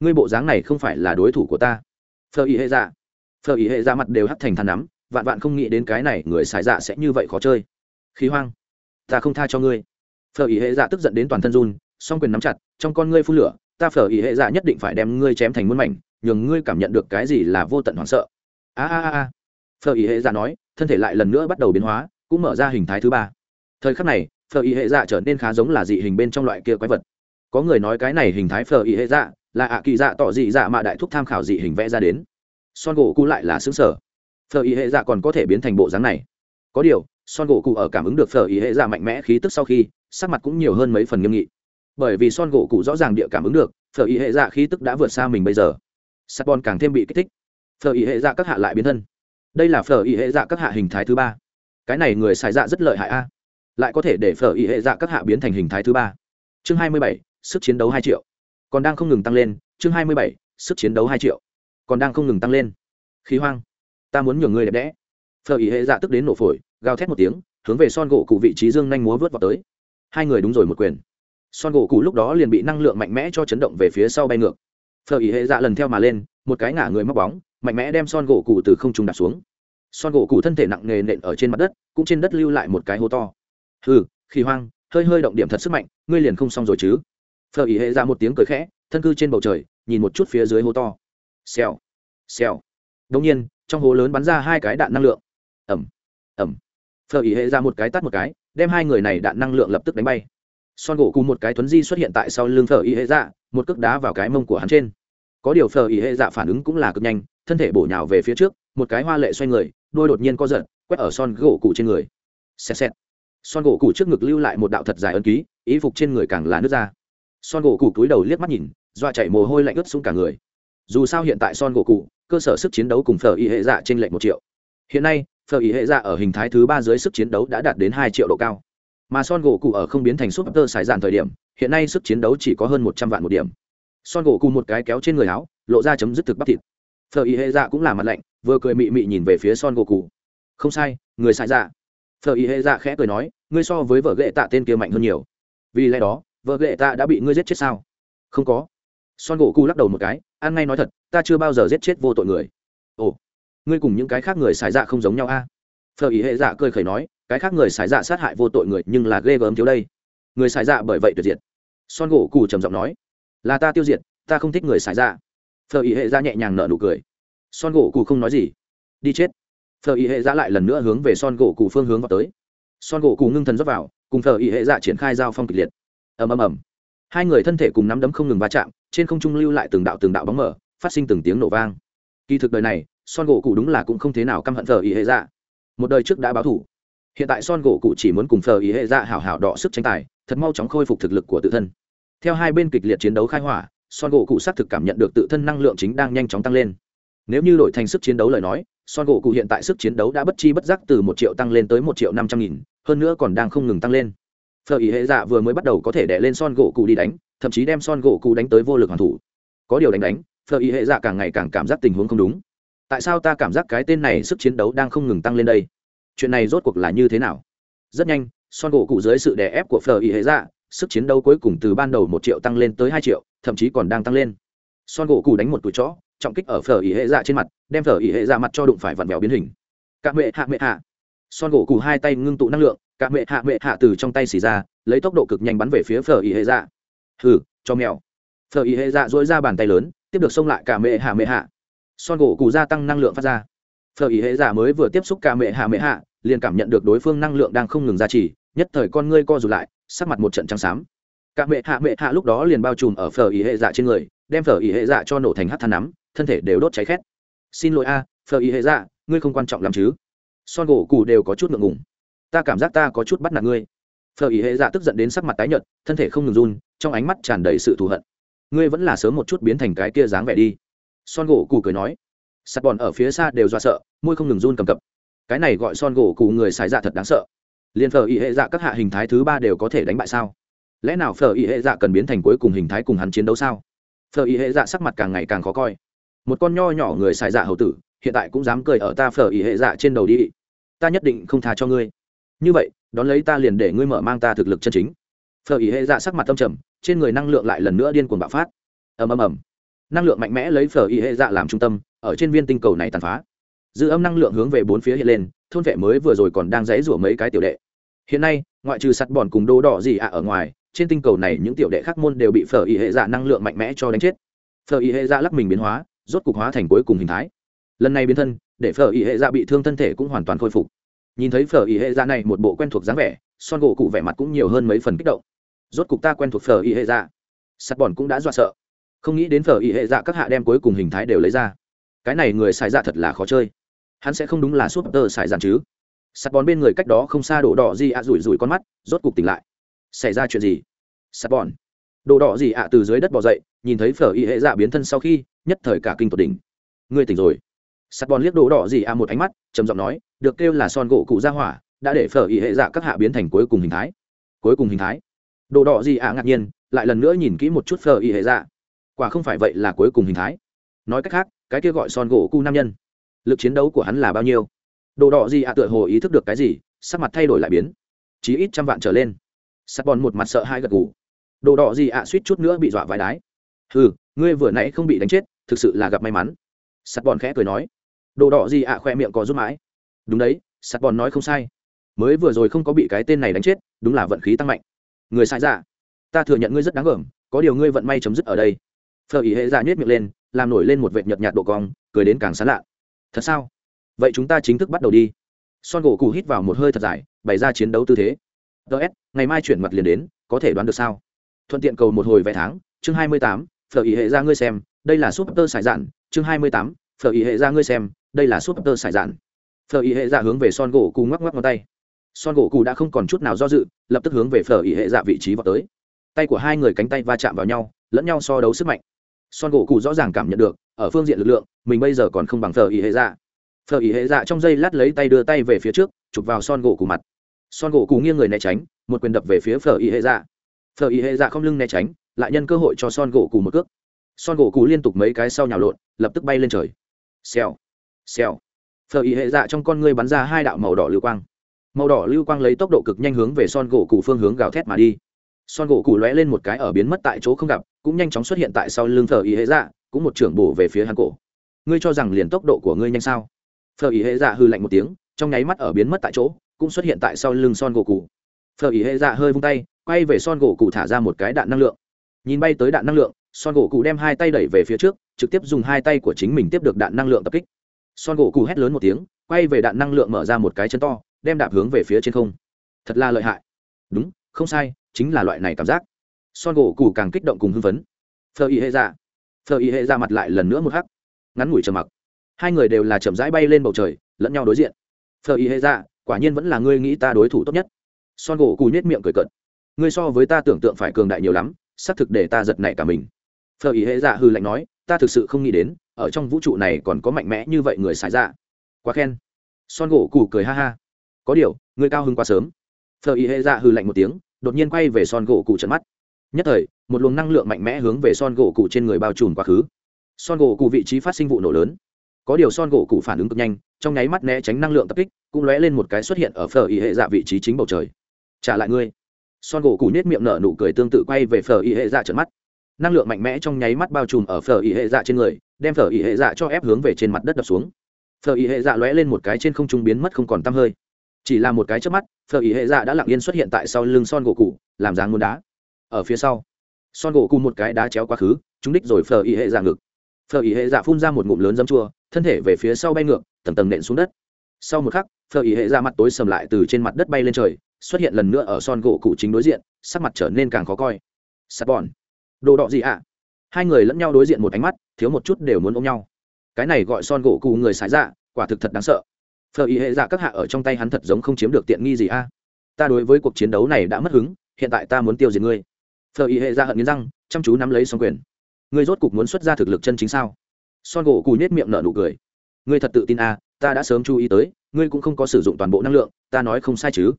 Ngươi bộ dáng này không phải là đối thủ của ta. Phở ý hệ dạ. Phở ý hệ dạ mặt đều hắt thành than nắm, vạn vạn không nghĩ đến cái này người xài dạ sẽ như vậy khó chơi. Khí hoang. Ta không tha cho ngươi. Phở ý hệ dạ tức giận đến toàn thân run, song quyền nắm chặt, trong con ngươi phun lửa, ta phở ý hệ dạ nhất định phải đem ngươi chém thành muôn mảnh, nhường ngươi cảm nhận được cái gì là vô tận hoảng sợ. A a a a. Phở ý hệ dạ nói, thân thể lại lần nữa bắt đầu biến hóa, cũng mở ra hình thái thứ ba. Thời khắc này, phở ý hệ dạ trở nên khá giống là dị hình bên trong loại kia quái vật có người nói cái này hình thái phở ý hệ dạ là ạ kỳ dạ tỏ dị dạ mà đại thúc tham khảo dị hình vẽ ra đến. Son gỗ cụ lại là xứng sở. Phở ý hệ dạ còn có thể biến thành bộ dáng này. Có điều, son gỗ cụ ở cảm ứng được phở ý hệ dạ mạnh mẽ khí tức sau khi, sắc mặt cũng nhiều hơn mấy phần nghiêm nghị. Bởi vì son gỗ cụ rõ ràng địa cảm ứng được phở ý hệ dạ khí tức đã vượt xa mình bây giờ. Sắt bon càng thêm bị kích thích. Phở ý hệ dạ các hạ lại biến thân. Đây là phở ý hệ dạ các hạ hình thái thứ ba. Cái này người xài dạ rất lợi hại a. Lại có thể để phở ý hệ dạ các hạ biến thành hình thái thứ ba. Chương hai mươi bảy sức chiến đấu hai triệu. Còn đang không ngừng tăng lên, chương hai mươi bảy, sức chiến đấu hai triệu. Còn đang không ngừng tăng lên. Khí hoang. Ta muốn nhường người đẹp đẽ. Phở ý hệ dạ tức đến nổ phổi, gào thét một tiếng, hướng về son gỗ cụ vị trí dương nhanh múa vớt vào tới. Hai người đúng rồi một quyền. Son gỗ cụ lúc đó liền bị năng lượng mạnh mẽ cho chấn động về phía sau bay ngược. Phở ý hệ dạ lần theo mà lên, một cái ngả người móc bóng, mạnh mẽ đem son gỗ cụ từ không trung đặt xuống. Son gỗ cụ thân thể nặng nề nện ở trên mặt đất, cũng trên đất lưu lại một cái hố to. Hừ khi hoang, hơi hơi động điểm thật sức mạnh, ngươi liền không xong rồi chứ phở ý hệ ra một tiếng cười khẽ, thân cư trên bầu trời, nhìn một chút phía dưới hố to. Xèo xèo. Đông nhiên, trong hố lớn bắn ra hai cái đạn năng lượng. Ẩm ẩm. Phở ý hệ ra một cái tắt một cái, đem hai người này đạn năng lượng lập tức đánh bay. Son gỗ cùng một cái thuấn di xuất hiện tại sau lưng phở ý hệ dạ một cước đá vào cái mông của hắn trên. Có điều phở ý hệ dạ phản ứng cũng là cực nhanh, thân thể bổ nhào về phía trước, một cái hoa lệ xoay người, đôi đột nhiên co giật, quét ở son gỗ cụ trên người. Xẹt xẹt. Son gỗ cụ trước ngực lưu lại một đạo thật dài ấn ký ý phục trên người càng là nước ra son gỗ cụ cúi đầu liếc mắt nhìn, dọa chạy mồ hôi lạnh ướt xuống cả người. Dù sao hiện tại son gỗ cụ cơ sở sức chiến đấu cùng phở y hệ dạ trên lệnh một triệu. Hiện nay, phở y hệ dạ ở hình thái thứ ba dưới sức chiến đấu đã đạt đến hai triệu độ cao. Mà son gỗ cụ ở không biến thành súp tơ sải dạn thời điểm, hiện nay sức chiến đấu chỉ có hơn một trăm vạn một điểm. Son gỗ cụ một cái kéo trên người áo, lộ ra chấm dứt thực bắp thịt. Phở y hệ dạ cũng là mặt lạnh, vừa cười mị mị nhìn về phía son gỗ cụ không sai, người sai dạ. Phở y hệ dạ khẽ cười nói, ngươi so với vợ ghệ tạ tên kia mạnh hơn nhiều. Vì lẽ đó vợ ghệ ta đã bị ngươi giết chết sao? Không có. Son gỗ cụ lắc đầu một cái an ngay nói thật, ta chưa bao giờ giết chết vô tội người. Ồ, ngươi cùng những cái khác người xài dạ không giống nhau a? À? phở ý hệ dạ cười khẩy nói, cái khác người xài dạ sát hại vô tội người nhưng là ghê gớm thiếu đây. Người xài dạ bởi vậy tuyệt diệt. Son gỗ cụ trầm giọng nói, là ta tiêu diệt, ta không thích người xài dạ. Phở ý hệ dạ nhẹ nhàng nở nụ cười. Son gỗ cụ không nói gì. Đi chết. Phở ý hệ dạ lại lần nữa hướng về son gỗ cụ phương hướng vào tới. Son gỗ cụ ngưng thần dốc vào, cùng phở ý hệ dạ triển khai giao phong kịch liệt ầm ầm ầm. Hai người thân thể cùng nắm đấm không ngừng va chạm, trên không trung lưu lại từng đạo từng đạo bóng mở phát sinh từng tiếng nổ vang. Kỳ thực đời này, son gỗ cụ đúng là cũng không thế nào căm hận phở ý hệ dạ. Một đời trước đã báo thủ. Hiện tại son gỗ cụ chỉ muốn cùng phở ý hệ dạ hảo hảo đọ sức tranh tài, thật mau chóng khôi phục thực lực của tự thân. Theo hai bên kịch liệt chiến đấu khai hỏa, son gỗ cụ xác thực cảm nhận được tự thân năng lượng chính đang nhanh chóng tăng lên. Nếu như đổi thành sức chiến đấu lời nói, son gỗ cụ hiện tại sức chiến đấu đã bất chi bất giác từ một triệu tăng lên tới một triệu năm trăm nghìn, hơn nữa còn đang không ngừng tăng lên phở ý hệ dạ vừa mới bắt đầu có thể đè lên son gỗ cụ đi đánh, thậm chí đem son gỗ cụ đánh tới vô lực hoàn thủ. Có điều đánh đánh, phở ý hệ dạ càng ngày càng cảm giác tình huống không đúng. Tại sao ta cảm giác cái tên này sức chiến đấu đang không ngừng tăng lên đây? Chuyện này rốt cuộc là như thế nào? Rất nhanh, son gỗ cụ dưới sự đè ép của phở ý hệ dạ sức chiến đấu cuối cùng từ ban đầu một triệu tăng lên tới hai triệu, thậm chí còn đang tăng lên. Son gỗ cụ đánh một tuổi chó, trọng kích ở phở ý hệ dạ trên mặt, đem phở ý hệ dạ mặt cho đụng phải vặn vẹo biến hình. Cạ mệ hạ mệ hạ. Son gỗ cụ hai tay ngưng tụ năng lượng Cả mẹ hạ mẹ hạ từ trong tay xì ra lấy tốc độ cực nhanh bắn về phía phở Y hệ dạ. Hừ cho mèo. Phở Y hệ dạ dỗi ra bàn tay lớn tiếp được xông lại cả mẹ hạ mẹ hạ. Son gỗ cụ gia tăng năng lượng phát ra. Phở Y hệ dạ mới vừa tiếp xúc cả mẹ hạ mẹ hạ liền cảm nhận được đối phương năng lượng đang không ngừng gia trì nhất thời con ngươi co rụt lại sắc mặt một trận trắng xám. Cả mẹ hạ mẹ hạ lúc đó liền bao trùm ở phở Y hệ dạ trên người đem phở Y hệ dạ cho nổ thành hát than nắm thân thể đều đốt cháy khét. Xin lỗi a à, phở Y hệ dạ ngươi không quan trọng lắm chứ? Son gỗ cụ đều có chút ngượng ngùng ta cảm giác ta có chút bắt nạt ngươi. Phở ý hệ dạ tức giận đến sắc mặt tái nhợt, thân thể không ngừng run, trong ánh mắt tràn đầy sự thù hận. Ngươi vẫn là sớm một chút biến thành cái kia dáng vẻ đi. Son gỗ cụ cười nói. Sắt bòn ở phía xa đều do sợ, môi không ngừng run cầm cập. Cái này gọi son gỗ cụ người xài dạ thật đáng sợ. Liền phở ý hệ dạ các hạ hình thái thứ ba đều có thể đánh bại sao? Lẽ nào phở ý hệ dạ cần biến thành cuối cùng hình thái cùng hắn chiến đấu sao? Phở ý hệ dạ sắc mặt càng ngày càng khó coi. Một con nho nhỏ người xài dạ hầu tử, hiện tại cũng dám cười ở ta phở ý hệ dạ trên đầu đi. Ta nhất định không tha cho ngươi như vậy, đón lấy ta liền để ngươi mở mang ta thực lực chân chính. Phở ý hệ dạ sắc mặt tâm trầm, trên người năng lượng lại lần nữa điên cuồng bạo phát. Ầm ầm ầm. Năng lượng mạnh mẽ lấy phở ý hệ dạ làm trung tâm, ở trên viên tinh cầu này tàn phá. Dư âm năng lượng hướng về bốn phía hiện lên, thôn vệ mới vừa rồi còn đang dãy rủa mấy cái tiểu đệ. Hiện nay, ngoại trừ sắt bòn cùng đô đỏ gì ạ ở ngoài, trên tinh cầu này những tiểu đệ khác môn đều bị phở ý hệ dạ năng lượng mạnh mẽ cho đánh chết. Phở ý hệ dạ lắc mình biến hóa, rốt cục hóa thành cuối cùng hình thái. Lần này biến thân, để phở ý hệ dạ bị thương thân thể cũng hoàn toàn khôi phục nhìn thấy phở ý hệ ra này một bộ quen thuộc dáng vẻ son gỗ cụ vẻ mặt cũng nhiều hơn mấy phần kích động. Rốt cục ta quen thuộc phở ý hệ ra, sắt bòn cũng đã dọa sợ. Không nghĩ đến phở ý hệ dạ các hạ đem cuối cùng hình thái đều lấy ra. Cái này người xài dạ thật là khó chơi. Hắn sẽ không đúng là súp tơ xài dàn chứ. Sắt bòn bên người cách đó không xa đổ đỏ gì ạ rủi rủi con mắt rốt cục tỉnh lại. Xảy ra chuyện gì? Sắt bòn. Đồ đỏ gì ạ từ dưới đất bỏ dậy nhìn thấy phở y hệ dạ biến thân sau khi nhất thời cả kinh tột đỉnh. Ngươi tỉnh rồi. Sắt bòn liếc đồ đỏ gì ạ một ánh mắt trầm giọng nói được kêu là son gỗ cụ gia hỏa, đã để phở y hệ dạ các hạ biến thành cuối cùng hình thái. Cuối cùng hình thái. Đồ đỏ gì ạ, ngạc nhiên, lại lần nữa nhìn kỹ một chút phở y hệ dạ. Quả không phải vậy là cuối cùng hình thái. Nói cách khác, cái kia gọi son gỗ cụ nam nhân, lực chiến đấu của hắn là bao nhiêu? Đồ đỏ gì ạ tựa hồ ý thức được cái gì, sắc mặt thay đổi lại biến. Chí ít trăm vạn trở lên. Sắt bòn một mặt sợ hai gật gù. Đồ đỏ gì ạ suýt chút nữa bị dọa vài đái. Ừ ngươi vừa nãy không bị đánh chết, thực sự là gặp may mắn. Sắt bòn khẽ cười nói. Đồ đỏ gì ạ khoe miệng có rút mãi đúng đấy sắt bòn nói không sai. Mới vừa rồi không có bị cái tên này đánh chết, đúng là vận khí tăng mạnh. Người sai dạ. Ta thừa nhận ngươi rất đáng gờm có điều ngươi vận may chấm dứt ở đây. Phở ý hệ dạ ra nhét miệng lên, làm nổi lên một vệt nhợt nhạt độ cong, cười đến càng sán lạ. Thật sao? Vậy chúng ta chính thức bắt đầu đi. Son gỗ cụ hít vào một hơi thật dài, bày ra chiến đấu tư thế. Ts ngày mai chuyển mặt liền đến, có thể đoán được sao? Thuận tiện cầu một hồi vài tháng, chương hai mươi tám, phở ý hệ ra ngươi xem, đây là súp tơ sải dạn chương hai mươi tám, phở ý hệ ra ngươi xem, đây là súp tơ sải dạn phở ý hệ dạ hướng về son gỗ cù ngoắc ngoắc ngón tay. Son gỗ cù đã không còn chút nào do dự, lập tức hướng về phở ý hệ dạ vị trí vào tới. Tay của hai người cánh tay va chạm vào nhau, lẫn nhau so đấu sức mạnh. Son gỗ cù rõ ràng cảm nhận được, ở phương diện lực lượng, mình bây giờ còn không bằng phở ý hệ dạ. Phở ý hệ dạ trong giây lát lấy tay đưa tay về phía trước, chụp vào son gỗ cù mặt. Son gỗ cù nghiêng người né tránh, một quyền đập về phía phở ý hệ dạ. Phở ý hệ dạ không lưng né tránh, lại nhân cơ hội cho son gỗ cù một cước. Son gỗ cù liên tục mấy cái sau nhào lộn, lập tức bay lên trời. Xèo xèo phờ ý hệ dạ trong con ngươi bắn ra hai đạo màu đỏ lưu quang. Màu đỏ lưu quang lấy tốc độ cực nhanh hướng về son gỗ cụ phương hướng gào thét mà đi. Son gỗ cụ lóe lên một cái ở biến mất tại chỗ không gặp, cũng nhanh chóng xuất hiện tại sau lưng phờ ý hệ dạ cũng một trưởng bổ về phía hắn cổ. Ngươi cho rằng liền tốc độ của ngươi nhanh sao? Phờ ý hệ dạ hư lạnh một tiếng, trong nháy mắt ở biến mất tại chỗ, cũng xuất hiện tại sau lưng son gỗ cụ phờ ý hệ dạ hơi vung tay, quay về son gỗ cụ thả ra một cái đạn năng lượng. Nhìn bay tới đạn năng lượng, son gỗ cụ đem hai tay đẩy về phía trước, trực tiếp dùng hai tay của chính mình tiếp được đạn năng lượng tập kích son gỗ cụ hét lớn một tiếng, quay về đạn năng lượng mở ra một cái chân to, đem đạp hướng về phía trên không. Thật là lợi hại. Đúng, không sai, chính là loại này cảm giác. Son gỗ cụ càng kích động cùng hưng phấn. Phờ y hệ ra phờ y hệ ra mặt lại lần nữa một hắc. Ngắn ngủi trầm mặc. Hai người đều là chậm rãi bay lên bầu trời, lẫn nhau đối diện. Phờ y hệ ra quả nhiên vẫn là ngươi nghĩ ta đối thủ tốt nhất. Son gỗ cụ nhét miệng cười cợt. Ngươi so với ta tưởng tượng phải cường đại nhiều lắm, xác thực để ta giật nảy cả mình. Phờ ý hệ dạ hư lạnh nói ta thực sự không nghĩ đến, ở trong vũ trụ này còn có mạnh mẽ như vậy người xài dạ. Quá khen. Son gỗ cụ cười ha ha. Có điều, người cao hứng quá sớm. Phờ y hệ dạ hư lạnh một tiếng, đột nhiên quay về son gỗ cụ trận mắt. Nhất thời, một luồng năng lượng mạnh mẽ hướng về son gỗ cụ trên người bao trùm quá khứ. Son gỗ cụ vị trí phát sinh vụ nổ lớn. Có điều son gỗ cụ phản ứng cực nhanh, trong nháy mắt né tránh năng lượng tập kích, cũng lóe lên một cái xuất hiện ở phở y hệ dạ vị trí chính bầu trời. Trả lại ngươi. Son gỗ cụ nết miệng nở nụ cười tương tự quay về phở y hệ dạ trận mắt năng lượng mạnh mẽ trong nháy mắt bao trùm ở phở ý hệ dạ trên người, đem phở ý hệ dạ cho ép hướng về trên mặt đất đập xuống. Phở ý hệ dạ lóe lên một cái trên không trung biến mất không còn tăm hơi. Chỉ là một cái trước mắt, phở ý hệ dạ đã lặng yên xuất hiện tại sau lưng son gỗ cụ làm dáng muốn đá. Ở phía sau, son gỗ cụ một cái đá chéo quá khứ, trúng đích rồi phở ý hệ dạ ngực. Phở ý hệ dạ phun ra một ngụm lớn dấm chua, thân thể về phía sau bay ngược, tầng tầng nện xuống đất. Sau một khắc, phở ý hệ dạ mặt tối sầm lại từ trên mặt đất bay lên trời, xuất hiện lần nữa ở son gỗ cụ chính đối diện, sắc mặt trở nên càng khó coi. Sắt bòn đồ đọ gì ạ? À? hai người lẫn nhau đối diện một ánh mắt, thiếu một chút đều muốn ôm nhau. Cái này gọi son gỗ cụ người xài dạ quả thực thật đáng sợ. Phở ý hệ dạ các hạ ở trong tay hắn thật giống không chiếm được tiện nghi gì a. Ta đối với cuộc chiến đấu này đã mất hứng, hiện tại ta muốn tiêu diệt ngươi. Phở ý hệ dạ hận nghiến răng, chăm chú nắm lấy xong quyền. Ngươi rốt cục muốn xuất ra thực lực chân chính sao? Son gỗ cù nhét miệng nở nụ cười. Ngươi thật tự tin a ta đã sớm chú ý tới, ngươi cũng không có sử dụng toàn bộ năng lượng, ta nói không sai chứ.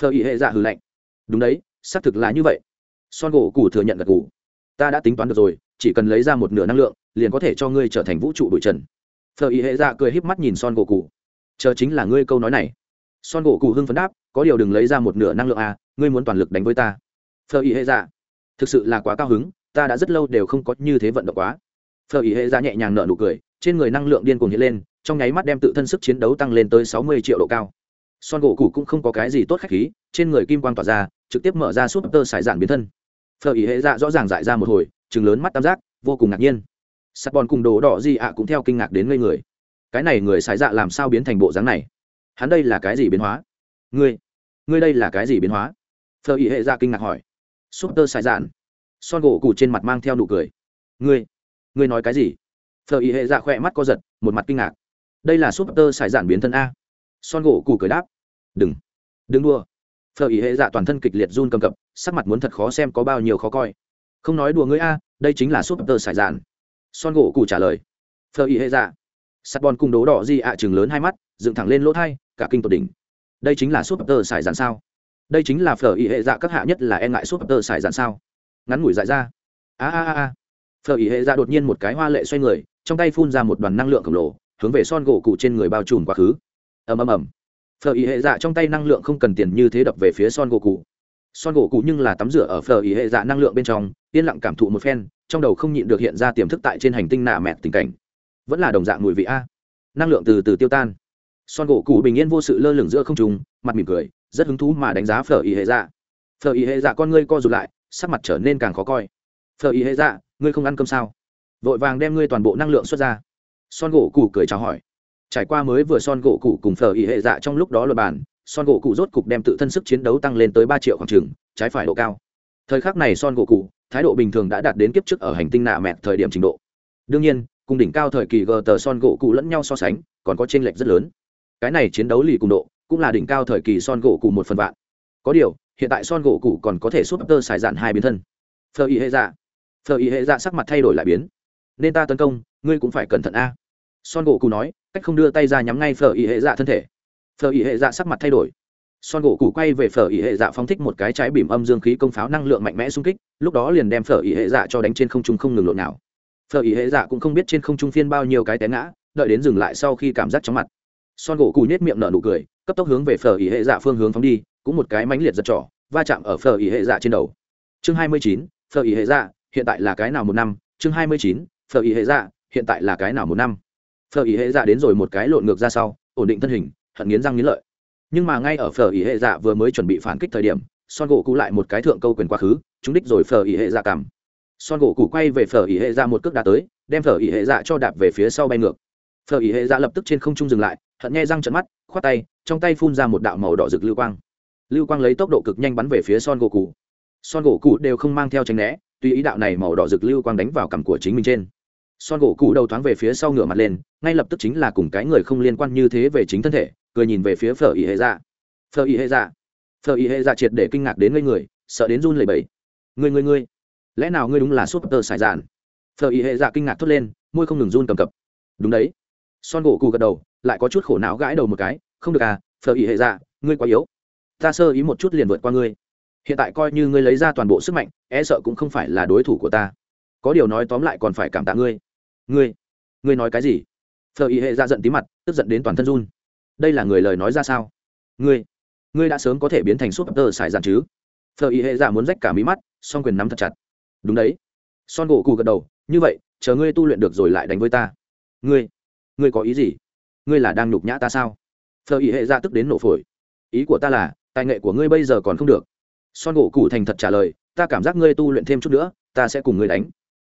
Phở ý hệ dạ hừ lạnh. Đúng đấy, xác thực là như vậy. Son gỗ cù thừa nhận gật cù ta đã tính toán được rồi, chỉ cần lấy ra một nửa năng lượng, liền có thể cho ngươi trở thành vũ trụ bụi trần. Phở ý hệ dạ cười híp mắt nhìn son gỗ cụ chờ chính là ngươi câu nói này. Son gỗ cụ hưng phấn đáp, có điều đừng lấy ra một nửa năng lượng à ngươi muốn toàn lực đánh với ta. Phở ý hệ dạ thực sự là quá cao hứng, ta đã rất lâu đều không có như thế vận động quá. Phở ý hệ dạ nhẹ nhàng nở nụ cười, trên người năng lượng điên cuồng hiện lên, trong nháy mắt đem tự thân sức chiến đấu tăng lên tới sáu mươi triệu độ cao. Son gỗ cụ cũng không có cái gì tốt khách khí, trên người kim quang tỏa ra, trực tiếp mở ra súp tơ sải giản biến thân phở ý hệ dạ rõ ràng dại ra một hồi chừng lớn mắt tam giác, vô cùng ngạc nhiên. Sắt bòn cùng đồ đỏ gì ạ cũng theo kinh ngạc đến ngây người. Cái này người xài dạ làm sao biến thành bộ dáng này? Hắn đây là cái gì biến hóa? Ngươi ngươi đây là cái gì biến hóa? Phờ ý hệ dạ kinh ngạc hỏi. Súp tơ xài dạn son gỗ cụ trên mặt mang theo nụ cười. Ngươi ngươi nói cái gì? Phờ ý hệ dạ khỏe mắt co giật, một mặt kinh ngạc. Đây là súp tơ xài dạn biến thân a. Son gỗ cụ cười đáp. Đừng đừng đua phờ ý hệ dạ toàn thân kịch liệt run cầm cập, sắc mặt muốn thật khó xem có bao nhiêu khó coi. Không nói đùa ngươi a, đây chính là súp tơ xài dạn. Son gỗ cụ trả lời. Phờ ý hệ dạ. Sắt bòn cùng đố đỏ di ạ à chừng lớn hai mắt, dựng thẳng lên lỗ thai, cả kinh tột đỉnh. Đây chính là súp tơ xài dạn sao? Đây chính là phở ý hệ dạ các hạ nhất là e ngại súp tơ xài dạn sao? Ngắn ngủi dại ra. A a a a. Phở ý hệ dạ đột nhiên một cái hoa lệ xoay người, trong tay phun ra một đoàn năng lượng khổng lồ, hướng về son gỗ cụ trên người bao trùm quá khứ. Ầm ầm ầm phở ý hệ dạ trong tay năng lượng không cần tiền như thế đập về phía son gỗ cụ son gỗ cụ nhưng là tắm rửa ở phở ý hệ dạ năng lượng bên trong, yên lặng cảm thụ một phen, trong đầu không nhịn được hiện ra tiềm thức tại trên hành tinh nạ mẹt tình cảnh. Vẫn là đồng dạng mùi vị a. Năng lượng từ từ tiêu tan. Son gỗ cụ bình yên vô sự lơ lửng giữa không trùng mặt mỉm cười, rất hứng thú mà đánh giá phở ý hệ dạ. Phở ý hệ dạ con ngươi co rụt lại, sắc mặt trở nên càng khó coi. Phở ý hệ dạ ngươi không ăn cơm sao? Vội vàng đem ngươi toàn bộ năng lượng xuất ra. Son gỗ cụ cười chào hỏi trải qua mới vừa son gỗ cụ cùng phở ý hệ dạ trong lúc đó luật bàn son gỗ cụ rốt cục đem tự thân sức chiến đấu tăng lên tới ba triệu khoảng trừng trái phải độ cao. Thời khắc này son gỗ cụ thái độ bình thường đã đạt đến kiếp trước ở hành tinh nạ mẹt thời điểm trình độ. Đương nhiên, cùng đỉnh cao thời kỳ gờ tờ son gỗ cụ lẫn nhau so sánh, còn có chênh lệch rất lớn. Cái này chiến đấu lì cùng độ, cũng là đỉnh cao thời kỳ son gỗ cụ một phần vạn. Có điều, hiện tại son gỗ cụ còn có thể súp tơ xài dạn hai biến thân. Phờ ý hệ dạ. Phờ ý hệ dạ sắc mặt thay đổi lại biến. Nên ta tấn công, ngươi cũng phải cẩn thận a. Son gỗ cụ nói cách không đưa tay ra nhắm ngay phở ý hệ dạ thân thể. Phở ý hệ dạ sắc mặt thay đổi. Son gỗ cụ quay về phở ý hệ dạ phóng thích một cái trái bìm âm dương khí công pháo năng lượng mạnh mẽ xung kích, lúc đó liền đem phở ý hệ dạ cho đánh trên không trung không ngừng lộn nào. Phở ý hệ dạ cũng không biết trên không trung phiên bao nhiêu cái té ngã, đợi đến dừng lại sau khi cảm giác chóng mặt. Son gỗ củ nhét miệng nở nụ cười, cấp tốc hướng về phở ý hệ dạ phương hướng phóng đi, cũng một cái mánh liệt giật trỏ va chạm ở phở ý hệ dạ trên đầu. Chương hai mươi chín, phở ý hệ dạ hiện tại là cái nào một năm? Chương hai mươi chín, phở ý hệ dạ hiện tại là cái nào một năm? Phở ý hệ dạ đến rồi một cái lộn ngược ra sau, ổn định thân hình, hận nghiến răng nghiến lợi. Nhưng mà ngay ở phở ý hệ dạ vừa mới chuẩn bị phản kích thời điểm, son gỗ cụ lại một cái thượng câu quyền quá khứ chúng đích rồi phở ý hệ dạ cảm son gỗ cụ quay về phở ý hệ dạ một cước đá tới, đem phở ý hệ dạ cho đạp về phía sau bay ngược. Phở ý hệ dạ lập tức trên không trung dừng lại, hận nghe răng trận mắt, khoát tay, trong tay phun ra một đạo màu đỏ rực lưu quang. Lưu quang lấy tốc độ cực nhanh bắn về phía son gỗ cụ son gỗ cụ đều không mang theo tránh né tuy ý đạo này màu đỏ rực lưu quang đánh vào cằm của chính mình trên son gỗ cụ đầu thoáng về phía sau ngửa mặt lên, ngay lập tức chính là cùng cái người không liên quan như thế về chính thân thể, cười nhìn về phía phở ý hệ dạ. Phở ý hệ dạ. Phở ý hệ dạ triệt để kinh ngạc đến ngây người, sợ đến run lẩy bẩy. Ngươi ngươi ngươi, lẽ nào ngươi đúng là súp tơ sải dạn phở ý hệ dạ kinh ngạc thốt lên, môi không ngừng run cầm cập. Đúng đấy. Son gỗ cụ gật đầu, lại có chút khổ não gãi đầu một cái, không được à phở ý hệ dạ ngươi quá yếu. Ta sơ ý một chút liền vượt qua ngươi. Hiện tại coi như ngươi lấy ra toàn bộ sức mạnh e sợ cũng không phải là đối thủ của ta. Có điều nói tóm lại còn phải cảm tạ ngươi ngươi ngươi nói cái gì? Phờ ý hệ ra giận tí mặt, tức giận đến toàn thân run. Đây là người lời nói ra sao? Ngươi ngươi đã sớm có thể biến thành súp tơ xài giản chứ? Phờ ý hệ ra muốn rách cả mí mắt, song quyền nắm thật chặt. Đúng đấy. Son gỗ cù gật đầu, như vậy, chờ ngươi tu luyện được rồi lại đánh với ta. Ngươi ngươi có ý gì? Ngươi là đang nhục nhã ta sao? Phờ ý hệ ra tức đến nổ phổi. Ý của ta là, tài nghệ của ngươi bây giờ còn không được. Son gỗ cù thành thật trả lời, ta cảm giác ngươi tu luyện thêm chút nữa, ta sẽ cùng ngươi đánh.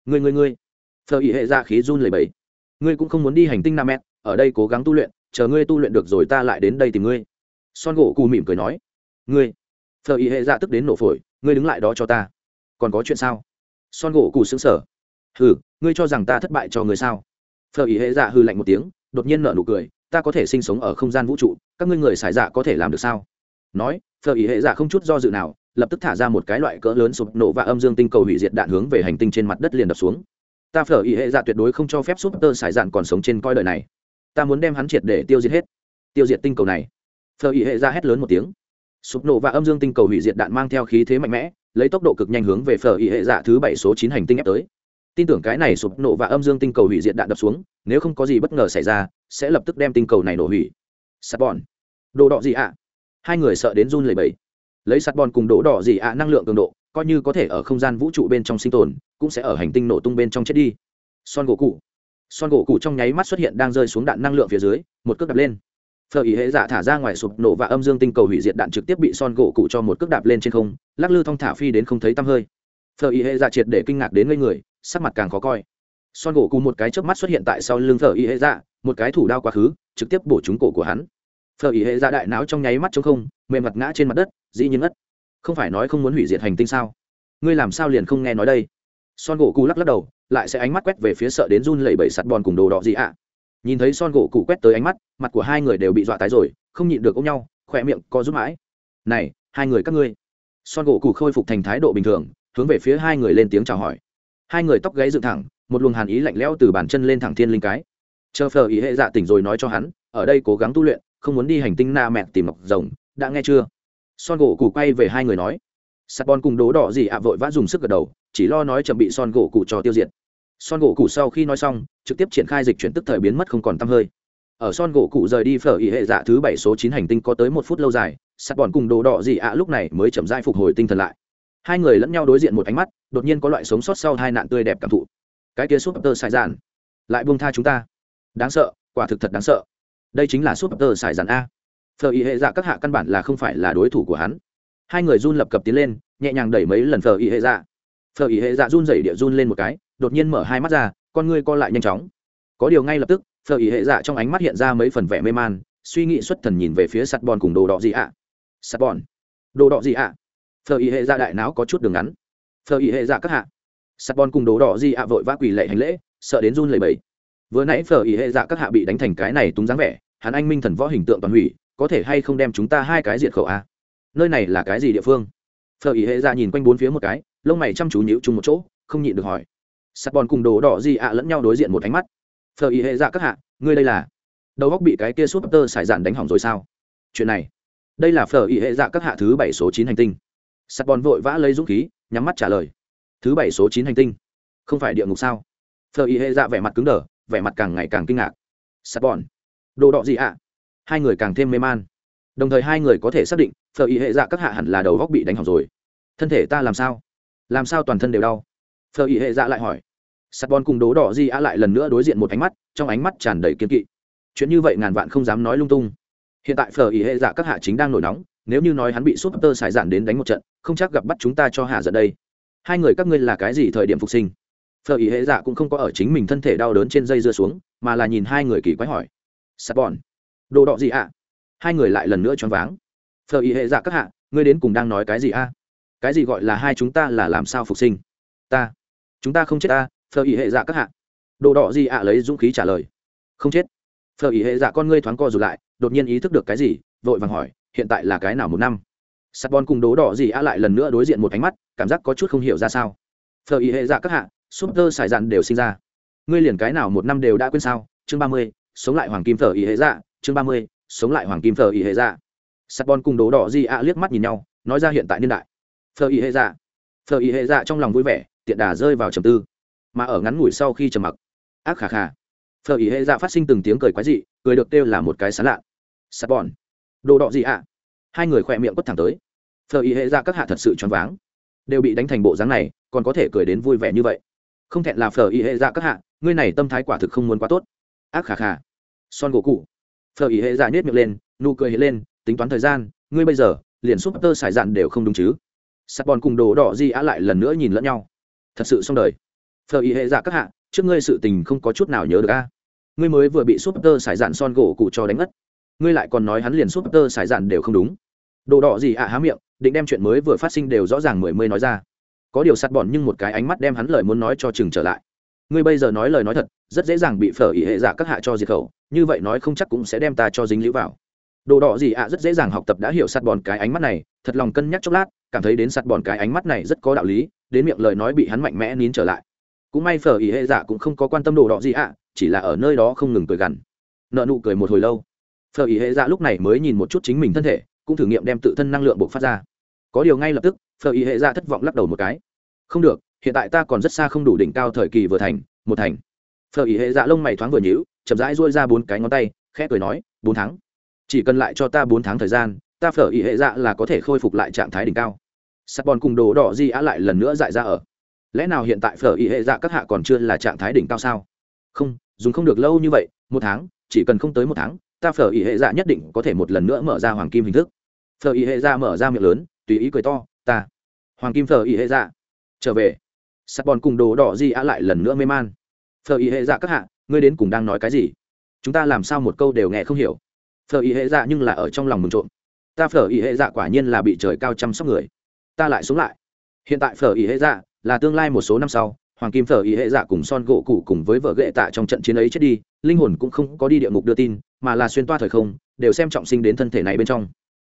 Ngươi ngươi ngươi phờ ý hệ dạ khí run lầy bẫy ngươi cũng không muốn đi hành tinh nam mét ở đây cố gắng tu luyện, chờ ngươi tu luyện được rồi ta lại đến đây tìm ngươi. Son gỗ cụ mỉm cười nói. Ngươi. Phờ ý hệ dạ tức đến nổ phổi, ngươi đứng lại đó cho ta. Còn có chuyện sao? Son gỗ cụ xứng sở hừ, ngươi cho rằng ta thất bại cho ngươi sao? Phờ ý hệ dạ hư lạnh một tiếng, đột nhiên nở nụ cười. Ta có thể sinh sống ở không gian vũ trụ, các ngươi người xài dạ có thể làm được sao? Nói phờ ý hệ dạ không chút do dự nào, lập tức thả ra một cái loại cỡ lớn sụp nổ và âm dương tinh cầu hủy diệt đạn hướng về hành tinh trên mặt đất liền đập xuống ta phở ý hệ dạ tuyệt đối không cho phép súp tơ sải dạn còn sống trên coi đời này. Ta muốn đem hắn triệt để tiêu diệt hết. Tiêu diệt tinh cầu này. Phở ý hệ dạ hét lớn một tiếng. Sụp nổ và âm dương tinh cầu hủy diệt đạn mang theo khí thế mạnh mẽ lấy tốc độ cực nhanh hướng về phở ý hệ dạ thứ bảy số chín hành tinh ép tới. Tin tưởng cái này sụp nổ và âm dương tinh cầu hủy diệt đạn đập xuống nếu không có gì bất ngờ xảy ra sẽ lập tức đem tinh cầu này nổ hủy. Sắt bòn, đồ đỏ gì ạ? Hai người sợ đến run lẩy bẩy. Lấy sắt bòn cùng đổ đỏ gì ạ năng lượng cường độ coi như có thể ở không gian vũ trụ bên trong sinh tồn, cũng sẽ ở hành tinh nổ tung bên trong chết đi. Son gỗ cụ. Son gỗ cụ trong nháy mắt xuất hiện đang rơi xuống đạn năng lượng phía dưới, một cước đạp lên. Phở ý hệ dạ thả ra ngoài sụp nổ và âm dương tinh cầu hủy diệt đạn trực tiếp bị son gỗ cụ cho một cước đạp lên trên không, lắc lư thong thả phi đến không thấy tăm hơi. Phở ý hệ dạ triệt để kinh ngạc đến ngây người, sắc mặt càng khó coi. Son gỗ cụ một cái chớp mắt xuất hiện tại sau lưng phở ý hệ dạ một cái thủ đao quá khứ, trực tiếp bổ trúng cổ của hắn. Phở ý hệ dạ đại não trong nháy mắt chống không, mềm mặt ngã trên mặt đất, dĩ nhiên ngất không phải nói không muốn hủy diệt hành tinh sao? Ngươi làm sao liền không nghe nói đây? Son gỗ cụ lắc lắc đầu, lại sẽ ánh mắt quét về phía sợ đến run lẩy bẩy sắt bòn cùng đồ đỏ gì ạ? Nhìn thấy son gỗ cụ quét tới ánh mắt, mặt của hai người đều bị dọa tái rồi, không nhịn được ôm nhau, khỏe miệng co giúp mãi. Này, hai người các ngươi. Son gỗ cụ khôi phục thành thái độ bình thường, hướng về phía hai người lên tiếng chào hỏi. Hai người tóc gáy dựng thẳng, một luồng hàn ý lạnh lẽo từ bàn chân lên thẳng thiên linh cái. Chờ phờ ý hệ dạ tỉnh rồi nói cho hắn, ở đây cố gắng tu luyện, không muốn đi hành tinh na mẹ tìm ngọc rồng, đã nghe chưa? Son gỗ cụ quay về hai người nói. Sắt bon cùng đố đỏ gì ạ, vội vã dùng sức gật đầu, chỉ lo nói chậm bị son gỗ cụ cho tiêu diệt. Son gỗ cụ sau khi nói xong, trực tiếp triển khai dịch chuyển tức thời biến mất không còn tăm hơi. Ở son gỗ cụ rời đi phở ý hệ dạ thứ bảy số chín hành tinh có tới một phút lâu dài sắt bọn cùng đồ đỏ gì ạ lúc này mới chậm dai phục hồi tinh thần lại. Hai người lẫn nhau đối diện một ánh mắt, đột nhiên có loại sống sót sau hai nạn tươi đẹp cảm thụ. Cái kia súp tơ sài dàn lại buông tha chúng ta. Đáng sợ, quả thực thật đáng sợ. Đây chính là súp tơ sài dàn a. Phờ ý hệ dạ các hạ căn bản là không phải là đối thủ của hắn. Hai người run lập cập tiến lên, nhẹ nhàng đẩy mấy lần Phờ ý hệ dạ. Phờ ý hệ dạ run dày địa run lên một cái, đột nhiên mở hai mắt ra, con ngươi co lại nhanh chóng. Có điều ngay lập tức Phờ ý hệ dạ trong ánh mắt hiện ra mấy phần vẻ mê man, suy nghĩ xuất thần nhìn về phía sắt bòn cùng đồ đỏ gì ạ. À? sắt bòn. Đồ đỏ gì ạ. À? Y ý hệ dạ đại não có chút đường ngắn. Phờ ý hệ dạ các hạ. Sắt bòn cùng đồ đỏ gì ạ vội vã quỳ lệ hành lễ, sợ đến run lẩy bẩy. Vừa nãy Phờ ý hệ dạ các hạ bị đánh thành cái này túng dáng vẻ, hắn anh minh thần võ hình tượng toàn hủy có thể hay không đem chúng ta hai cái diệt khẩu a nơi này là cái gì địa phương? Phở ý hệ ra nhìn quanh bốn phía một cái, lông mày chăm chú nhíu chung một chỗ, không nhịn được hỏi. Sắt bòn cùng đồ đỏ gì ạ lẫn nhau đối diện một ánh mắt. Phở ý hệ ra các hạ, ngươi đây là? Đầu góc bị cái kia súp tơ sải dạn đánh hỏng rồi sao? Chuyện này, đây là phở ý hệ dạ các hạ thứ bảy số chín hành tinh. Sắt bòn vội vã lấy dũng khí, nhắm mắt trả lời. Thứ bảy số chín hành tinh? Không phải địa ngục sao? Phở ý hệ dạ vẻ mặt cứng đờ, vẻ mặt càng ngày càng kinh ngạc. Sắt bòn đồ đỏ gì ạ? Hai người càng thêm mê man. Đồng thời hai người có thể xác định, phở ý hệ dạ các hạ hẳn là đầu góc bị đánh hỏng rồi. Thân thể ta làm sao? Làm sao toàn thân đều đau? Phở ý hệ dạ lại hỏi. Sắt bon cùng đố đỏ di a lại lần nữa đối diện một ánh mắt, trong ánh mắt tràn đầy kiên kỵ. Chuyện như vậy ngàn vạn không dám nói lung tung. Hiện tại phở ý hệ dạ các hạ chính đang nổi nóng, nếu như nói hắn bị súp tơ xài giản đến đánh một trận, không chắc gặp bắt chúng ta cho hạ giận đây. Hai người các ngươi là cái gì thời điểm phục sinh? Phở ý hệ dạ cũng không có ở chính mình thân thể đau đớn trên dây dưa xuống, mà là nhìn hai người kỳ quái hỏi. Sắt bon đồ đỏ gì ạ? Hai người lại lần nữa choáng váng. Phở ý hệ dạ các hạ, ngươi đến cùng đang nói cái gì a cái gì gọi là hai chúng ta là làm sao phục sinh? Ta, chúng ta không chết ta phờ ý hệ dạ các hạ. Đồ đỏ gì ạ lấy dũng khí trả lời. Không chết. Phờ ý hệ dạ con ngươi thoáng co rụt lại, đột nhiên ý thức được cái gì, vội vàng hỏi, hiện tại là cái nào một năm? Sắt bon cùng đố đỏ gì a lại lần nữa đối diện một ánh mắt, cảm giác có chút không hiểu ra sao. Phờ ý hệ dạ các hạ, súp tơ xài dạn đều sinh ra. Ngươi liền cái nào một năm đều đã quên sao? Chương ba mươi, sống lại hoàng kim phở ý hệ dạ chương ba mươi, sống lại hoàng kim phở ý hệ dạ. Sắt cùng đố đỏ gì a liếc mắt nhìn nhau, nói ra hiện tại niên đại. Phở ý hệ dạ. Phở ý hệ dạ trong lòng vui vẻ, tiện đà rơi vào trầm tư. Mà ở ngắn ngủi sau khi trầm mặc, ác khà khà. Phở ý hệ dạ phát sinh từng tiếng cười quái dị, cười được kêu là một cái sán lạ. Sắt bon. Đồ đỏ gì ạ hai người khỏe miệng quất thẳng tới. Phở ý hệ dạ các hạ thật sự choáng váng. Đều bị đánh thành bộ dáng này, còn có thể cười đến vui vẻ như vậy. Không thẹn là phở ý hệ dạ các hạ, ngươi này tâm thái quả thực không muốn quá tốt. Ác khà khà. Son gỗ cụ phở ý hệ dạ nhét miệng lên, nụ cười hệ lên, tính toán thời gian, ngươi bây giờ, liền súp tơ xài dạn đều không đúng chứ. Sắt bòn cùng đồ đỏ di á lại lần nữa nhìn lẫn nhau. Thật sự xong đời. Phở ý hệ dạ các hạ, trước ngươi sự tình không có chút nào nhớ được a. Ngươi mới vừa bị súp tơ xài dạn son gỗ cụ cho đánh ngất. Ngươi lại còn nói hắn liền súp tơ xài dạn đều không đúng. Đồ đỏ gì ạ há miệng, định đem chuyện mới vừa phát sinh đều rõ ràng mười mươi nói ra. Có điều sắt bòn nhưng một cái ánh mắt đem hắn lời muốn nói cho chừng trở lại ngươi bây giờ nói lời nói thật, rất dễ dàng bị phở ỉ hệ giả các hạ cho diệt khẩu, như vậy nói không chắc cũng sẽ đem ta cho dính lũ vào. Đồ đỏ gì ạ, rất dễ dàng học tập đã hiểu sạt bòn cái ánh mắt này, thật lòng cân nhắc chốc lát, cảm thấy đến sạt bòn cái ánh mắt này rất có đạo lý, đến miệng lời nói bị hắn mạnh mẽ nín trở lại. Cũng may phở ỉ hệ giả cũng không có quan tâm đồ đỏ gì ạ, chỉ là ở nơi đó không ngừng cười gằn. Nợ nụ cười một hồi lâu. Phở ỉ hệ giả lúc này mới nhìn một chút chính mình thân thể, cũng thử nghiệm đem tự thân năng lượng buộc phát ra. Có điều ngay lập tức, phở ỉ hệ giả thất vọng lắc đầu một cái. Không được hiện tại ta còn rất xa không đủ đỉnh cao thời kỳ vừa thành, một thành. Phở ý hệ dạ lông mày thoáng vừa nhíu, chậm rãi duỗi ra bốn cái ngón tay, khẽ cười nói, bốn tháng. Chỉ cần lại cho ta bốn tháng thời gian, ta phở ý hệ dạ là có thể khôi phục lại trạng thái đỉnh cao. Sắt bòn cùng đồ đỏ di á lại lần nữa dại ra ở. Lẽ nào hiện tại phở ý hệ dạ các hạ còn chưa là trạng thái đỉnh cao sao? Không, dùng không được lâu như vậy, một tháng, chỉ cần không tới một tháng, ta phở ý hệ dạ nhất định có thể một lần nữa mở ra hoàng kim hình thức. Phở ý hệ dạ mở ra miệng lớn, tùy ý cười to, ta. Hoàng kim phở ý hệ dạ. Trở về sắt bòn cùng đồ đỏ di ạ lại lần nữa mê man. Phở ý hệ dạ các hạ, ngươi đến cùng đang nói cái gì? Chúng ta làm sao một câu đều nghe không hiểu. Phở ý hệ dạ nhưng là ở trong lòng mừng trộm. Ta phở ý hệ dạ quả nhiên là bị trời cao chăm sóc người. Ta lại xuống lại. Hiện tại phở ý hệ dạ là tương lai một số năm sau, hoàng kim phở ý hệ dạ cùng son gỗ cụ cùng với vợ ghệ tạ trong trận chiến ấy chết đi, linh hồn cũng không có đi địa ngục đưa tin, mà là xuyên toa thời không, đều xem trọng sinh đến thân thể này bên trong.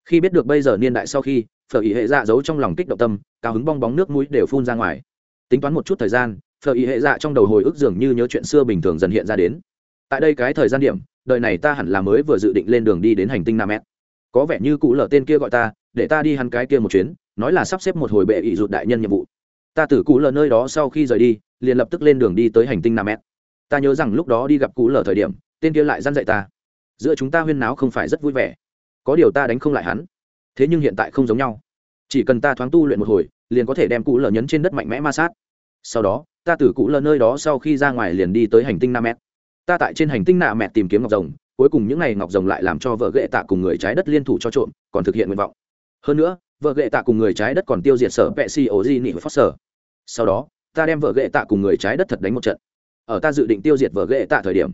Khi biết được bây giờ niên đại sau khi, phở ý hệ dạ giấu trong lòng kích động tâm, cao hứng bong bóng nước mũi đều phun ra ngoài tính toán một chút thời gian phờ ý hệ dạ trong đầu hồi ức dường như nhớ chuyện xưa bình thường dần hiện ra đến. Tại đây cái thời gian điểm, đời này ta hẳn là mới vừa dự định lên đường đi đến hành tinh nam s có vẻ như cụ lở tên kia gọi ta, để ta đi hắn cái kia một chuyến, nói là sắp xếp một hồi bệ ỷ rụt đại nhân nhiệm vụ. Ta từ cụ lở nơi đó sau khi rời đi, liền lập tức lên đường đi tới hành tinh nam s ta nhớ rằng lúc đó đi gặp cụ lở thời điểm, tên kia lại dăn dạy ta. Giữa chúng ta huyên náo không phải rất vui vẻ. Có điều ta đánh không lại hắn. Thế nhưng hiện tại không giống nhau. Chỉ cần ta thoáng tu luyện một hồi liền có thể đem cụ lờ nhấn trên đất mạnh mẽ ma sát. Sau đó, ta từ cụ lờ nơi đó sau khi ra ngoài liền đi tới hành tinh nam s ta tại trên hành tinh nạ mẹ tìm kiếm ngọc rồng, cuối cùng những ngày ngọc rồng lại làm cho vợ ghệ tạ cùng người trái đất liên thủ cho trộm, còn thực hiện nguyện vọng. Hơn nữa, vợ ghệ tạ cùng người trái đất còn tiêu diệt sở vệ si ổ di nị với sở. sau đó, ta đem vợ ghệ tạ cùng người trái đất thật đánh một trận. Ở ta dự định tiêu diệt vợ ghệ tạ thời điểm,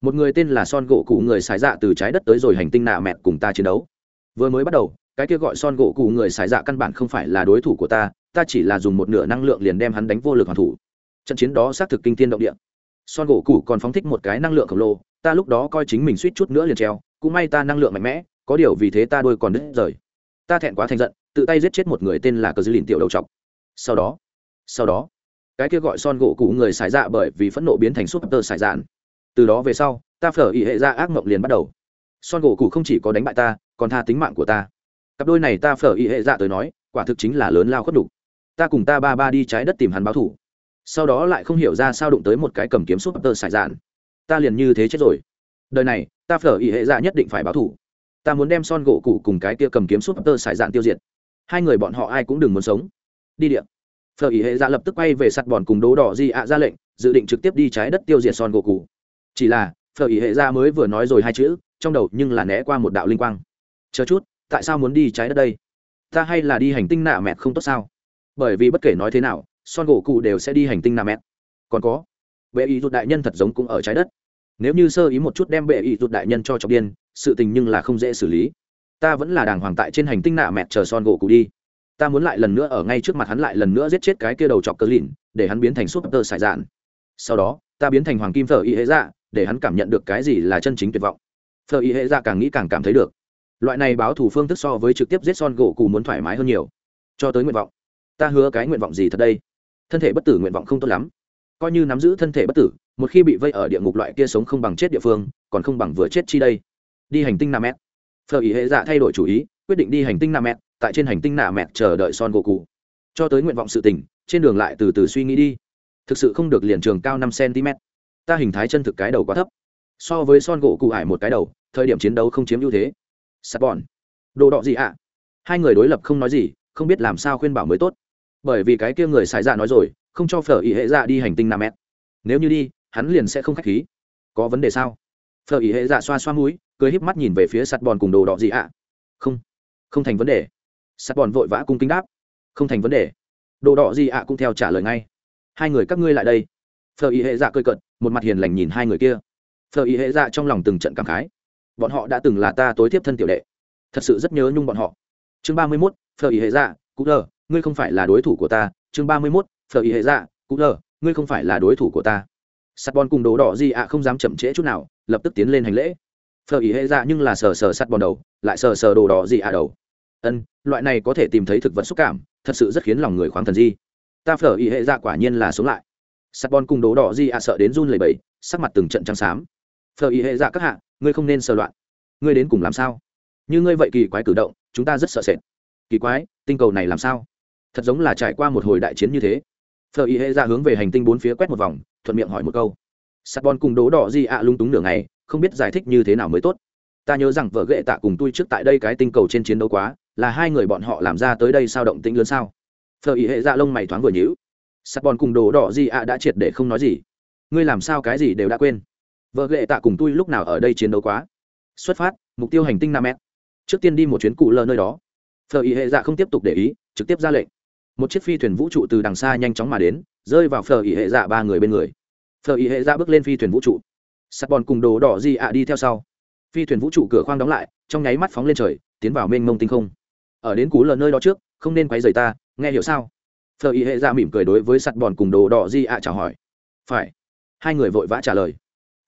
một người tên là son gỗ cụ người xài dạ từ trái đất tới rồi hành tinh nạ mẹt cùng ta chiến đấu. Vừa mới bắt đầu cái kia gọi son gỗ cụ người xài dạ căn bản không phải là đối thủ của ta ta chỉ là dùng một nửa năng lượng liền đem hắn đánh vô lực hoàn thủ. Trận chiến đó xác thực kinh tiên động địa. Son gỗ cụ còn phóng thích một cái năng lượng khổng lồ, ta lúc đó coi chính mình suýt chút nữa liền treo, cũng may ta năng lượng mạnh mẽ, có điều vì thế ta đôi còn đứt rời. Ta thẹn quá thành giận, tự tay giết chết một người tên là cờ dư lìn tiểu đầu trọc sau đó sau đó, cái kia gọi son gỗ cụ người xài dạ bởi vì phẫn nộ biến thành súp tơ xài dạn. Từ đó về sau, ta phở ý hệ ra ác mộng liền bắt đầu. Son gỗ cụ không chỉ có đánh bại ta, còn tha tính mạng của ta cặp đôi này ta phở y hệ dạ tới nói, quả thực chính là lớn lao khuất đục ta cùng ta ba ba đi trái đất tìm hắn báo thủ. Sau đó lại không hiểu ra sao đụng tới một cái cầm kiếm súp tơ xài dạn. Ta liền như thế chết rồi. Đời này, ta phở y hệ dạ nhất định phải báo thủ. Ta muốn đem son gỗ cụ cùng cái kia cầm kiếm súp tơ xài dạn tiêu diệt. Hai người bọn họ ai cũng đừng muốn sống. Đi điện phở y hệ dạ lập tức quay về sắt bòn cùng đố đỏ di ạ ra lệnh, dự định trực tiếp đi trái đất tiêu diệt son gỗ cụ chỉ là, phở y hệ dạ mới vừa nói rồi hai chữ, trong đầu nhưng là né qua một đạo linh quang. Chờ chút tại sao muốn đi trái đất đây? Ta hay là đi hành tinh nạ mẹt không tốt sao? Bởi vì bất kể nói thế nào, son gỗ cụ đều sẽ đi hành tinh nạ mẹt. Còn có, bệ ý rụt đại nhân thật giống cũng ở trái đất. Nếu như sơ ý một chút đem bệ ý rụt đại nhân cho chọc điên, sự tình nhưng là không dễ xử lý. Ta vẫn là đàng hoàng tại trên hành tinh nạ mẹt chờ son gỗ cụ đi. Ta muốn lại lần nữa ở ngay trước mặt hắn lại lần nữa giết chết cái kia đầu chọc cơ lìn, để hắn biến thành súp tơ sải dạn. Sau đó, ta biến thành hoàng kim phở y hệ dạ để hắn cảm nhận được cái gì là chân chính tuyệt vọng. Phở y hệ dạ càng nghĩ càng cảm thấy được loại này báo thủ phương thức so với trực tiếp giết son gỗ cụ muốn thoải mái hơn nhiều. Cho tới nguyện vọng. Ta hứa cái nguyện vọng gì thật đây? Thân thể bất tử nguyện vọng không tốt lắm. Coi như nắm giữ thân thể bất tử, một khi bị vây ở địa ngục loại kia sống không bằng chết địa phương, còn không bằng vừa chết chi đây. Đi hành tinh nam mét phờ ý hệ dạ thay đổi chủ ý, quyết định đi hành tinh nam mét tại trên hành tinh nạ mẹt chờ đợi son gỗ cụ cho tới nguyện vọng sự tình, trên đường lại từ từ suy nghĩ đi. Thực sự không được liền trường cao năm cm ta hình thái chân thực cái đầu quá thấp. So với son gỗ cụ ải một cái đầu, thời điểm chiến đấu không chiếm ưu thế sạt bọn. Đồ đọ gì ạ? À? hai người đối lập không nói gì, không biết làm sao khuyên bảo mới tốt. Bởi vì cái kia người xài dạ nói rồi, không cho phở ý hệ dạ đi hành tinh nam mét nếu như đi, hắn liền sẽ không k h á c h khí. Có vấn đề sao? Phở ý hệ dạ xoa xoa mũi, cười híp mắt nhìn về phía sạt bòn cùng đồ đọ gì ạ? À? không không thành vấn đề. Sạt bòn vội vã cung kính đáp. Không thành vấn đề. Đồ đỏ gì ạ cũng theo trả lời ngay. Hai người các ngươi lại đây. Phờ ý hệ dạ cơi cận một mặt hiền lành nhìn hai người kia. Phờ ý hệ dạ trong lòng từng trận cảm khái bọn họ đã từng là ta tối tiếp thân tiểu đệ. Thật sự rất nhớ nhung bọn họ. Chương ba mươi mốt phờ ý hệ dạ cũng lờ, ngươi không phải là đối thủ của ta. Chương ba mươi mốt phờ ý hệ dạ cũng lờ, ngươi không phải là đối thủ của ta. Sắt bon cùng đồ đỏ gì ạ, không dám chậm trễ chút nào, lập tức tiến lên hành lễ. Phờ ý hệ dạ nhưng là sờ sờ sắt bon đầu, lại sờ sờ đồ đỏ gì ạ đầu. Ân, loại này có thể tìm thấy thực vật xúc cảm, thật sự rất khiến lòng người khoáng thần di. Ta phở ý hệ dạ quả nhiên là sống lại. Sắt bon cùng đồ đỏ di ạ sợ đến run lầy bẫy sắc mặt từng trận trắng xám. Phở ý hệ dạ các hạ ngươi không nên sờ loạn. Ngươi đến cùng làm sao? Như ngươi vậy kỳ quái cử động, chúng ta rất sợ sệt. Kỳ quái, tinh cầu này làm sao? Thật giống là trải qua một hồi đại chiến như thế. Phở y hệ ra hướng về hành tinh bốn phía quét một vòng, thuận miệng hỏi một câu. Sắt bon cùng đố đỏ gì ạ lung túng nửa ngày, không biết giải thích như thế nào mới tốt. Ta nhớ rằng vợ ghệ tạ cùng tôi trước tại đây cái tinh cầu trên chiến đấu quá, là hai người bọn họ làm ra tới đây sao động tĩnh lớn sao? Phờ ý hệ dạ lông mày thoáng vừa nhíu. Sắt bòn cùng đồ đỏ gì ạ đã triệt để không nói gì. Ngươi làm sao cái gì đều đã quên vợ ghệ tạ cùng tôi lúc nào ở đây chiến đấu quá? Xuất phát, mục tiêu hành tinh nam m trước tiên đi một chuyến cụ lơ nơi đó. Phờ ý hệ dạ không tiếp tục để ý, trực tiếp ra lệnh. Một chiếc phi thuyền vũ trụ từ đằng xa nhanh chóng mà đến, rơi vào phờ ý hệ dạ ba người bên người. Phờ ý hệ dạ bước lên phi thuyền vũ trụ. Sắt bòn cùng đồ đỏ Di ạ đi theo sau. Phi thuyền vũ trụ cửa khoang đóng lại, trong nháy mắt phóng lên trời, tiến vào mênh mông tinh không. Ở đến cú lờ nơi đó trước, không nên quấy rầy ta, nghe hiểu sao? Phờ y hệ Dạ mỉm cười đối với sắt bòn cùng đồ đỏ di ạ chào hỏi. Phải. Hai người vội vã trả lời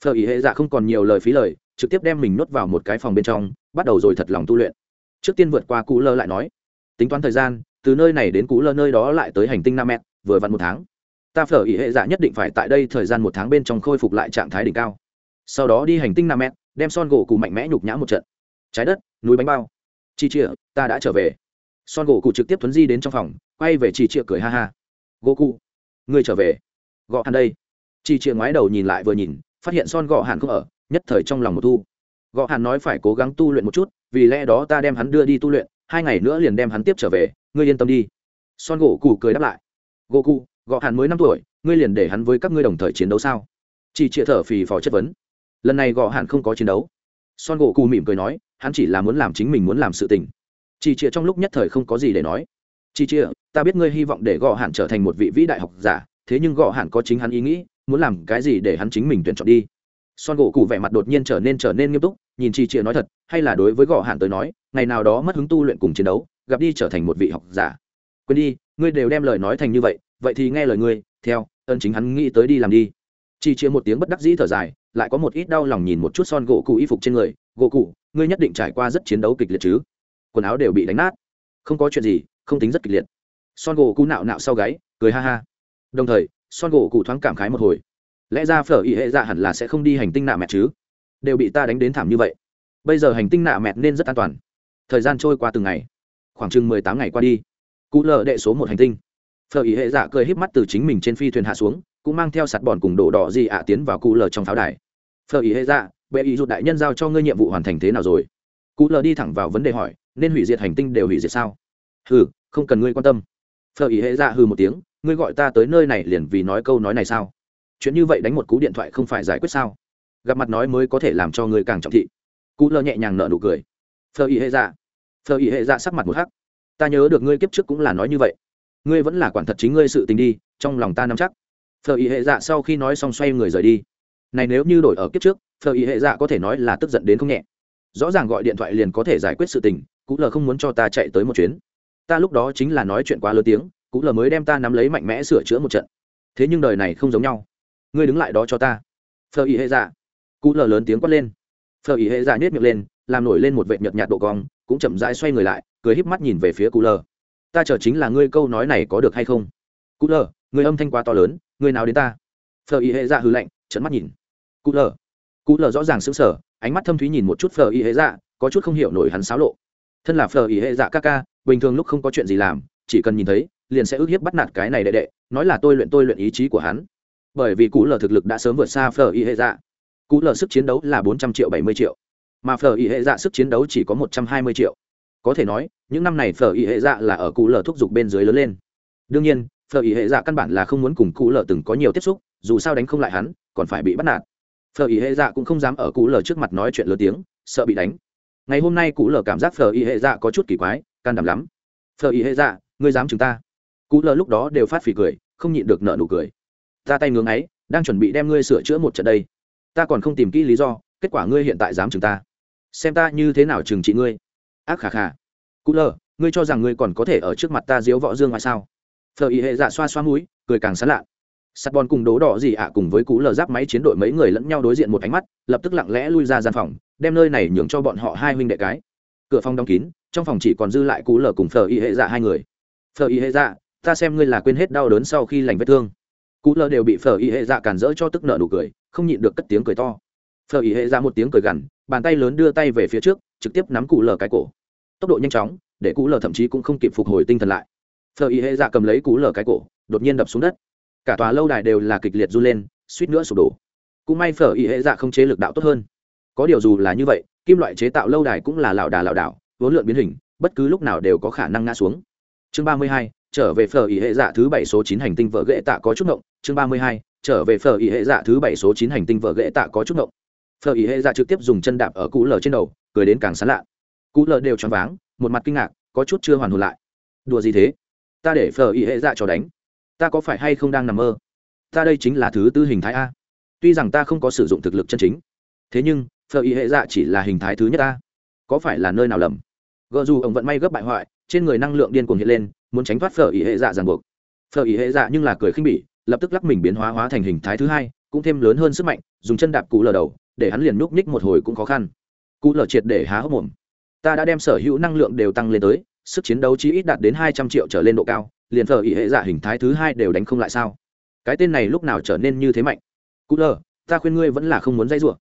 phở ý hệ dạ không còn nhiều lời phí lời, trực tiếp đem mình nuốt vào một cái phòng bên trong, bắt đầu rồi thật lòng tu luyện. Trước tiên vượt qua cú lơ lại nói, tính toán thời gian, từ nơi này đến cú lơ nơi đó lại tới hành tinh nam mẹt, vừa vặn một tháng. Ta phở ý hệ dạ nhất định phải tại đây thời gian một tháng bên trong khôi phục lại trạng thái đỉnh cao. Sau đó đi hành tinh nam mẹt, đem son gỗ cụ mạnh mẽ nhục nhã một trận. Trái đất, núi bánh bao. Chi chia ta đã trở về. Son gỗ cụ trực tiếp thuấn di đến trong phòng, quay về chi chia cười ha ha. Gỗ cụ ngươi trở về. Gõ hắn đây. Chi chia ngoái đầu nhìn lại vừa nhìn phát hiện son gõ hàn không ở, nhất thời trong lòng một thu. Gõ hàn nói phải cố gắng tu luyện một chút, vì lẽ đó ta đem hắn đưa đi tu luyện, hai ngày nữa liền đem hắn tiếp trở về, ngươi yên tâm đi. Son gỗ cụ cười đáp lại. Gỗ cụ gõ hàn mới năm tuổi, ngươi liền để hắn với các ngươi đồng thời chiến đấu sao? Chỉ chịa thở phì phò chất vấn. Lần này gõ hàn không có chiến đấu. Son gỗ cụ mỉm cười nói, hắn chỉ là muốn làm chính mình muốn làm sự tình. Chỉ chịa trong lúc nhất thời không có gì để nói. Chỉ chịa, ta biết ngươi hy vọng để gõ Hàn trở thành một vị vĩ đại học giả, thế nhưng gõ Hàn có chính hắn ý nghĩ muốn làm cái gì để hắn chính mình tuyển chọn đi. Son gỗ cụ vẻ mặt đột nhiên trở nên trở nên nghiêm túc, nhìn chi chịa nói thật, hay là đối với gõ hạn tới nói, ngày nào đó mất hứng tu luyện cùng chiến đấu, gặp đi trở thành một vị học giả. Quên đi, ngươi đều đem lời nói thành như vậy vậy thì nghe lời ngươi, theo, ơn chính hắn nghĩ tới đi làm đi. Chi chịa một tiếng bất đắc dĩ thở dài, lại có một ít đau lòng nhìn một chút son gỗ cụ y phục trên người, gỗ cụ, ngươi nhất định trải qua rất chiến đấu kịch liệt chứ? Quần áo đều bị đánh nát. Không có chuyện gì, không tính rất kịch liệt. Son gỗ cụ nạo nạo sau gáy, cười ha ha. Đồng thời son gỗ cụ thoáng cảm khái một hồi. Lẽ ra phở ý hệ dạ hẳn là sẽ không đi hành tinh nạ mẹ chứ? Đều bị ta đánh đến thảm như vậy. Bây giờ hành tinh nạ mẹ nên rất an toàn. Thời gian trôi qua từng ngày. Khoảng chừng mười tám ngày qua đi, cụ lờ đệ số một hành tinh. Phở ý hệ dạ cười híp mắt từ chính mình trên phi thuyền hạ xuống, cũng mang theo sạt bòn cùng đổ đỏ gì ạ tiến vào cụ lờ trong pháo đài. Phở ý hệ dạ bệ ý rụt đại nhân giao cho ngươi nhiệm vụ hoàn thành thế nào rồi? Cụ lờ đi thẳng vào vấn đề hỏi, nên hủy diệt hành tinh đều hủy diệt sao? Hừ, không cần ngươi quan tâm. Phở ý hệ dạ hừ một tiếng ngươi gọi ta tới nơi này liền vì nói câu nói này sao? Chuyện như vậy đánh một cú điện thoại không phải giải quyết sao? Gặp mặt nói mới có thể làm cho ngươi càng trọng thị. Cụ lơ nhẹ nhàng nở nụ cười. Phở ý hệ dạ. Phở ý hệ dạ sắc mặt một hắc. Ta nhớ được ngươi kiếp trước cũng là nói như vậy. Ngươi vẫn là quản thật chính ngươi sự tình đi, trong lòng ta nắm chắc. Phở ý hệ dạ sau khi nói xong xoay người rời đi. Này nếu như đổi ở kiếp trước phở ý hệ dạ có thể nói là tức giận đến không nhẹ. Rõ ràng gọi điện thoại liền có thể giải quyết sự tình, cú lờ không muốn cho ta chạy tới một chuyến. Ta lúc đó chính là nói chuyện quá lớn tiếng cú lờ mới đem ta nắm lấy mạnh mẽ sửa chữa một trận. Thế nhưng đời này không giống nhau. Ngươi đứng lại đó cho ta. Phờ ý hệ dạ. Cú lờ lớn tiếng quát lên. Phờ ý hệ dạ nhét miệng lên, làm nổi lên một vệ nhợt nhạt độ cong, cũng chậm rãi xoay người lại, cười híp mắt nhìn về phía cụ lờ. Ta chờ chính là ngươi câu nói này có được hay không? Cụ lờ, người âm thanh quá to lớn, người nào đến ta? Phờ ý hệ dạ hư lạnh trận mắt nhìn. Cụ lờ. Cụ lờ rõ ràng sững sờ, ánh mắt thâm thúy nhìn một chút phờ ý hệ dạ có chút không hiểu nổi hắn xáo lộ. Thân là phờ ý hệ dạ ca ca, bình thường lúc không có chuyện gì làm, chỉ cần nhìn thấy liền sẽ ức hiếp bắt nạt cái này đệ đệ, nói là tôi luyện tôi luyện ý chí của hắn. Bởi vì cụ lờ thực lực đã sớm vượt xa phờ y hệ dạ. Cụ lờ sức chiến đấu là bốn trăm triệu bảy mươi triệu, mà phờ y hệ dạ sức chiến đấu chỉ có một trăm hai mươi triệu. Có thể nói, những năm này phờ y hệ dạ là ở cụ lờ thúc giục bên dưới lớn lên. Đương nhiên phờ y hệ dạ căn bản là không muốn cùng cụ lờ từng có nhiều tiếp xúc, dù sao đánh không lại hắn, còn phải bị bắt nạt. Phờ y hệ dạ cũng không dám ở cụ lờ trước mặt nói chuyện lớn tiếng, sợ bị đánh. Ngày hôm nay cụ lờ cảm giác phờ y hệ dạ có chút kỳ quái, can đảm lắm. Phờ y hệ dạ ngươi dám chúng ta? Cụ lờ lúc đó đều phát phì cười, không nhịn được nợ nụ cười. Ta tay ngưỡng ấy đang chuẩn bị đem ngươi sửa chữa một trận đây. Ta còn không tìm kỹ lý do, kết quả ngươi hiện tại dám chừng ta. Xem ta như thế nào trừng trị ngươi. Ác khà khà. Cụ lờ, ngươi cho rằng ngươi còn có thể ở trước mặt ta diếu võ dương ngoài sao? Phờ ý hệ dạ xoa xoa mũi, cười càng sán lạ. Sắt bòn cùng đố đỏ gì ạ, cùng với cú lờ giáp máy chiến đội mấy người lẫn nhau đối diện một ánh mắt, lập tức lặng lẽ lui ra gian phòng, đem nơi này nhường cho bọn họ hai huynh đệ cái. Cửa phòng đóng kín, trong phòng chỉ còn dư lại cú lờ cùng phờ y hệ dạ hai người. Phờ y hệ dạ ta xem ngươi là quên hết đau đớn sau khi lành vết thương. Cú lơ đều bị Phở y hệ dạ cản rỡ cho tức nợ nụ cười, không nhịn được cất tiếng cười to. Phở y hệ dạ một tiếng cười gằn, bàn tay lớn đưa tay về phía trước, trực tiếp nắm cụ lờ cái cổ. Tốc độ nhanh chóng, để cụ lờ thậm chí cũng không kịp phục hồi tinh thần lại. Phở y hệ dạ cầm lấy cụ lờ cái cổ, đột nhiên đập xuống đất. Cả tòa lâu đài đều là kịch liệt run lên, suýt nữa sụp đổ. Cũng may phở y hệ dạ không chế lực đạo tốt hơn. Có điều dù là như vậy, kim loại chế tạo lâu đài cũng là lảo đà lảo đảo, vốn lượn biến hình, bất cứ lúc nào đều có khả năng ngã xuống. Chương ba mươi hai trở về phở ý hệ dạ thứ bảy số chín hành tinh vợ ghệ tạ có chút ngộng, chương ba mươi hai, trở về phở ý hệ dạ thứ bảy số chín hành tinh vợ ghệ tạ có chút ngộng. Phở ý hệ dạ trực tiếp dùng chân đạp ở cụ lờ trên đầu, cười đến càng sán lạ. Cụ lờ đều choáng váng, một mặt kinh ngạc, có chút chưa hoàn hồn lại. Đùa gì thế? Ta để phở ý hệ dạ cho đánh. Ta có phải hay không đang nằm mơ? Ta đây chính là thứ tư hình thái a. Tuy rằng ta không có sử dụng thực lực chân chính, thế nhưng, phở ý hệ dạ chỉ là hình thái thứ nhất ta có phải là nơi nào lầm? Gợ dù ông vận may gấp bại hoại, trên người năng lượng điên cuồng hiện lên muốn tránh thoát phở y hệ dạ ràng buộc. Phở y hệ dạ nhưng là cười khinh bỉ, lập tức lắc mình biến hóa hóa thành hình thái thứ hai, cũng thêm lớn hơn sức mạnh, dùng chân đạp cụ lờ đầu, để hắn liền núp ních một hồi cũng khó khăn. Cụ lờ triệt để há hốc mồm. Ta đã đem sở hữu năng lượng đều tăng lên tới, sức chiến đấu chí ít đạt đến hai trăm triệu trở lên độ cao, liền phở ý hệ dạ hình thái thứ hai đều đánh không lại sao? Cái tên này lúc nào trở nên như thế mạnh? Cú lờ ta khuyên ngươi vẫn là không muốn dây rủa.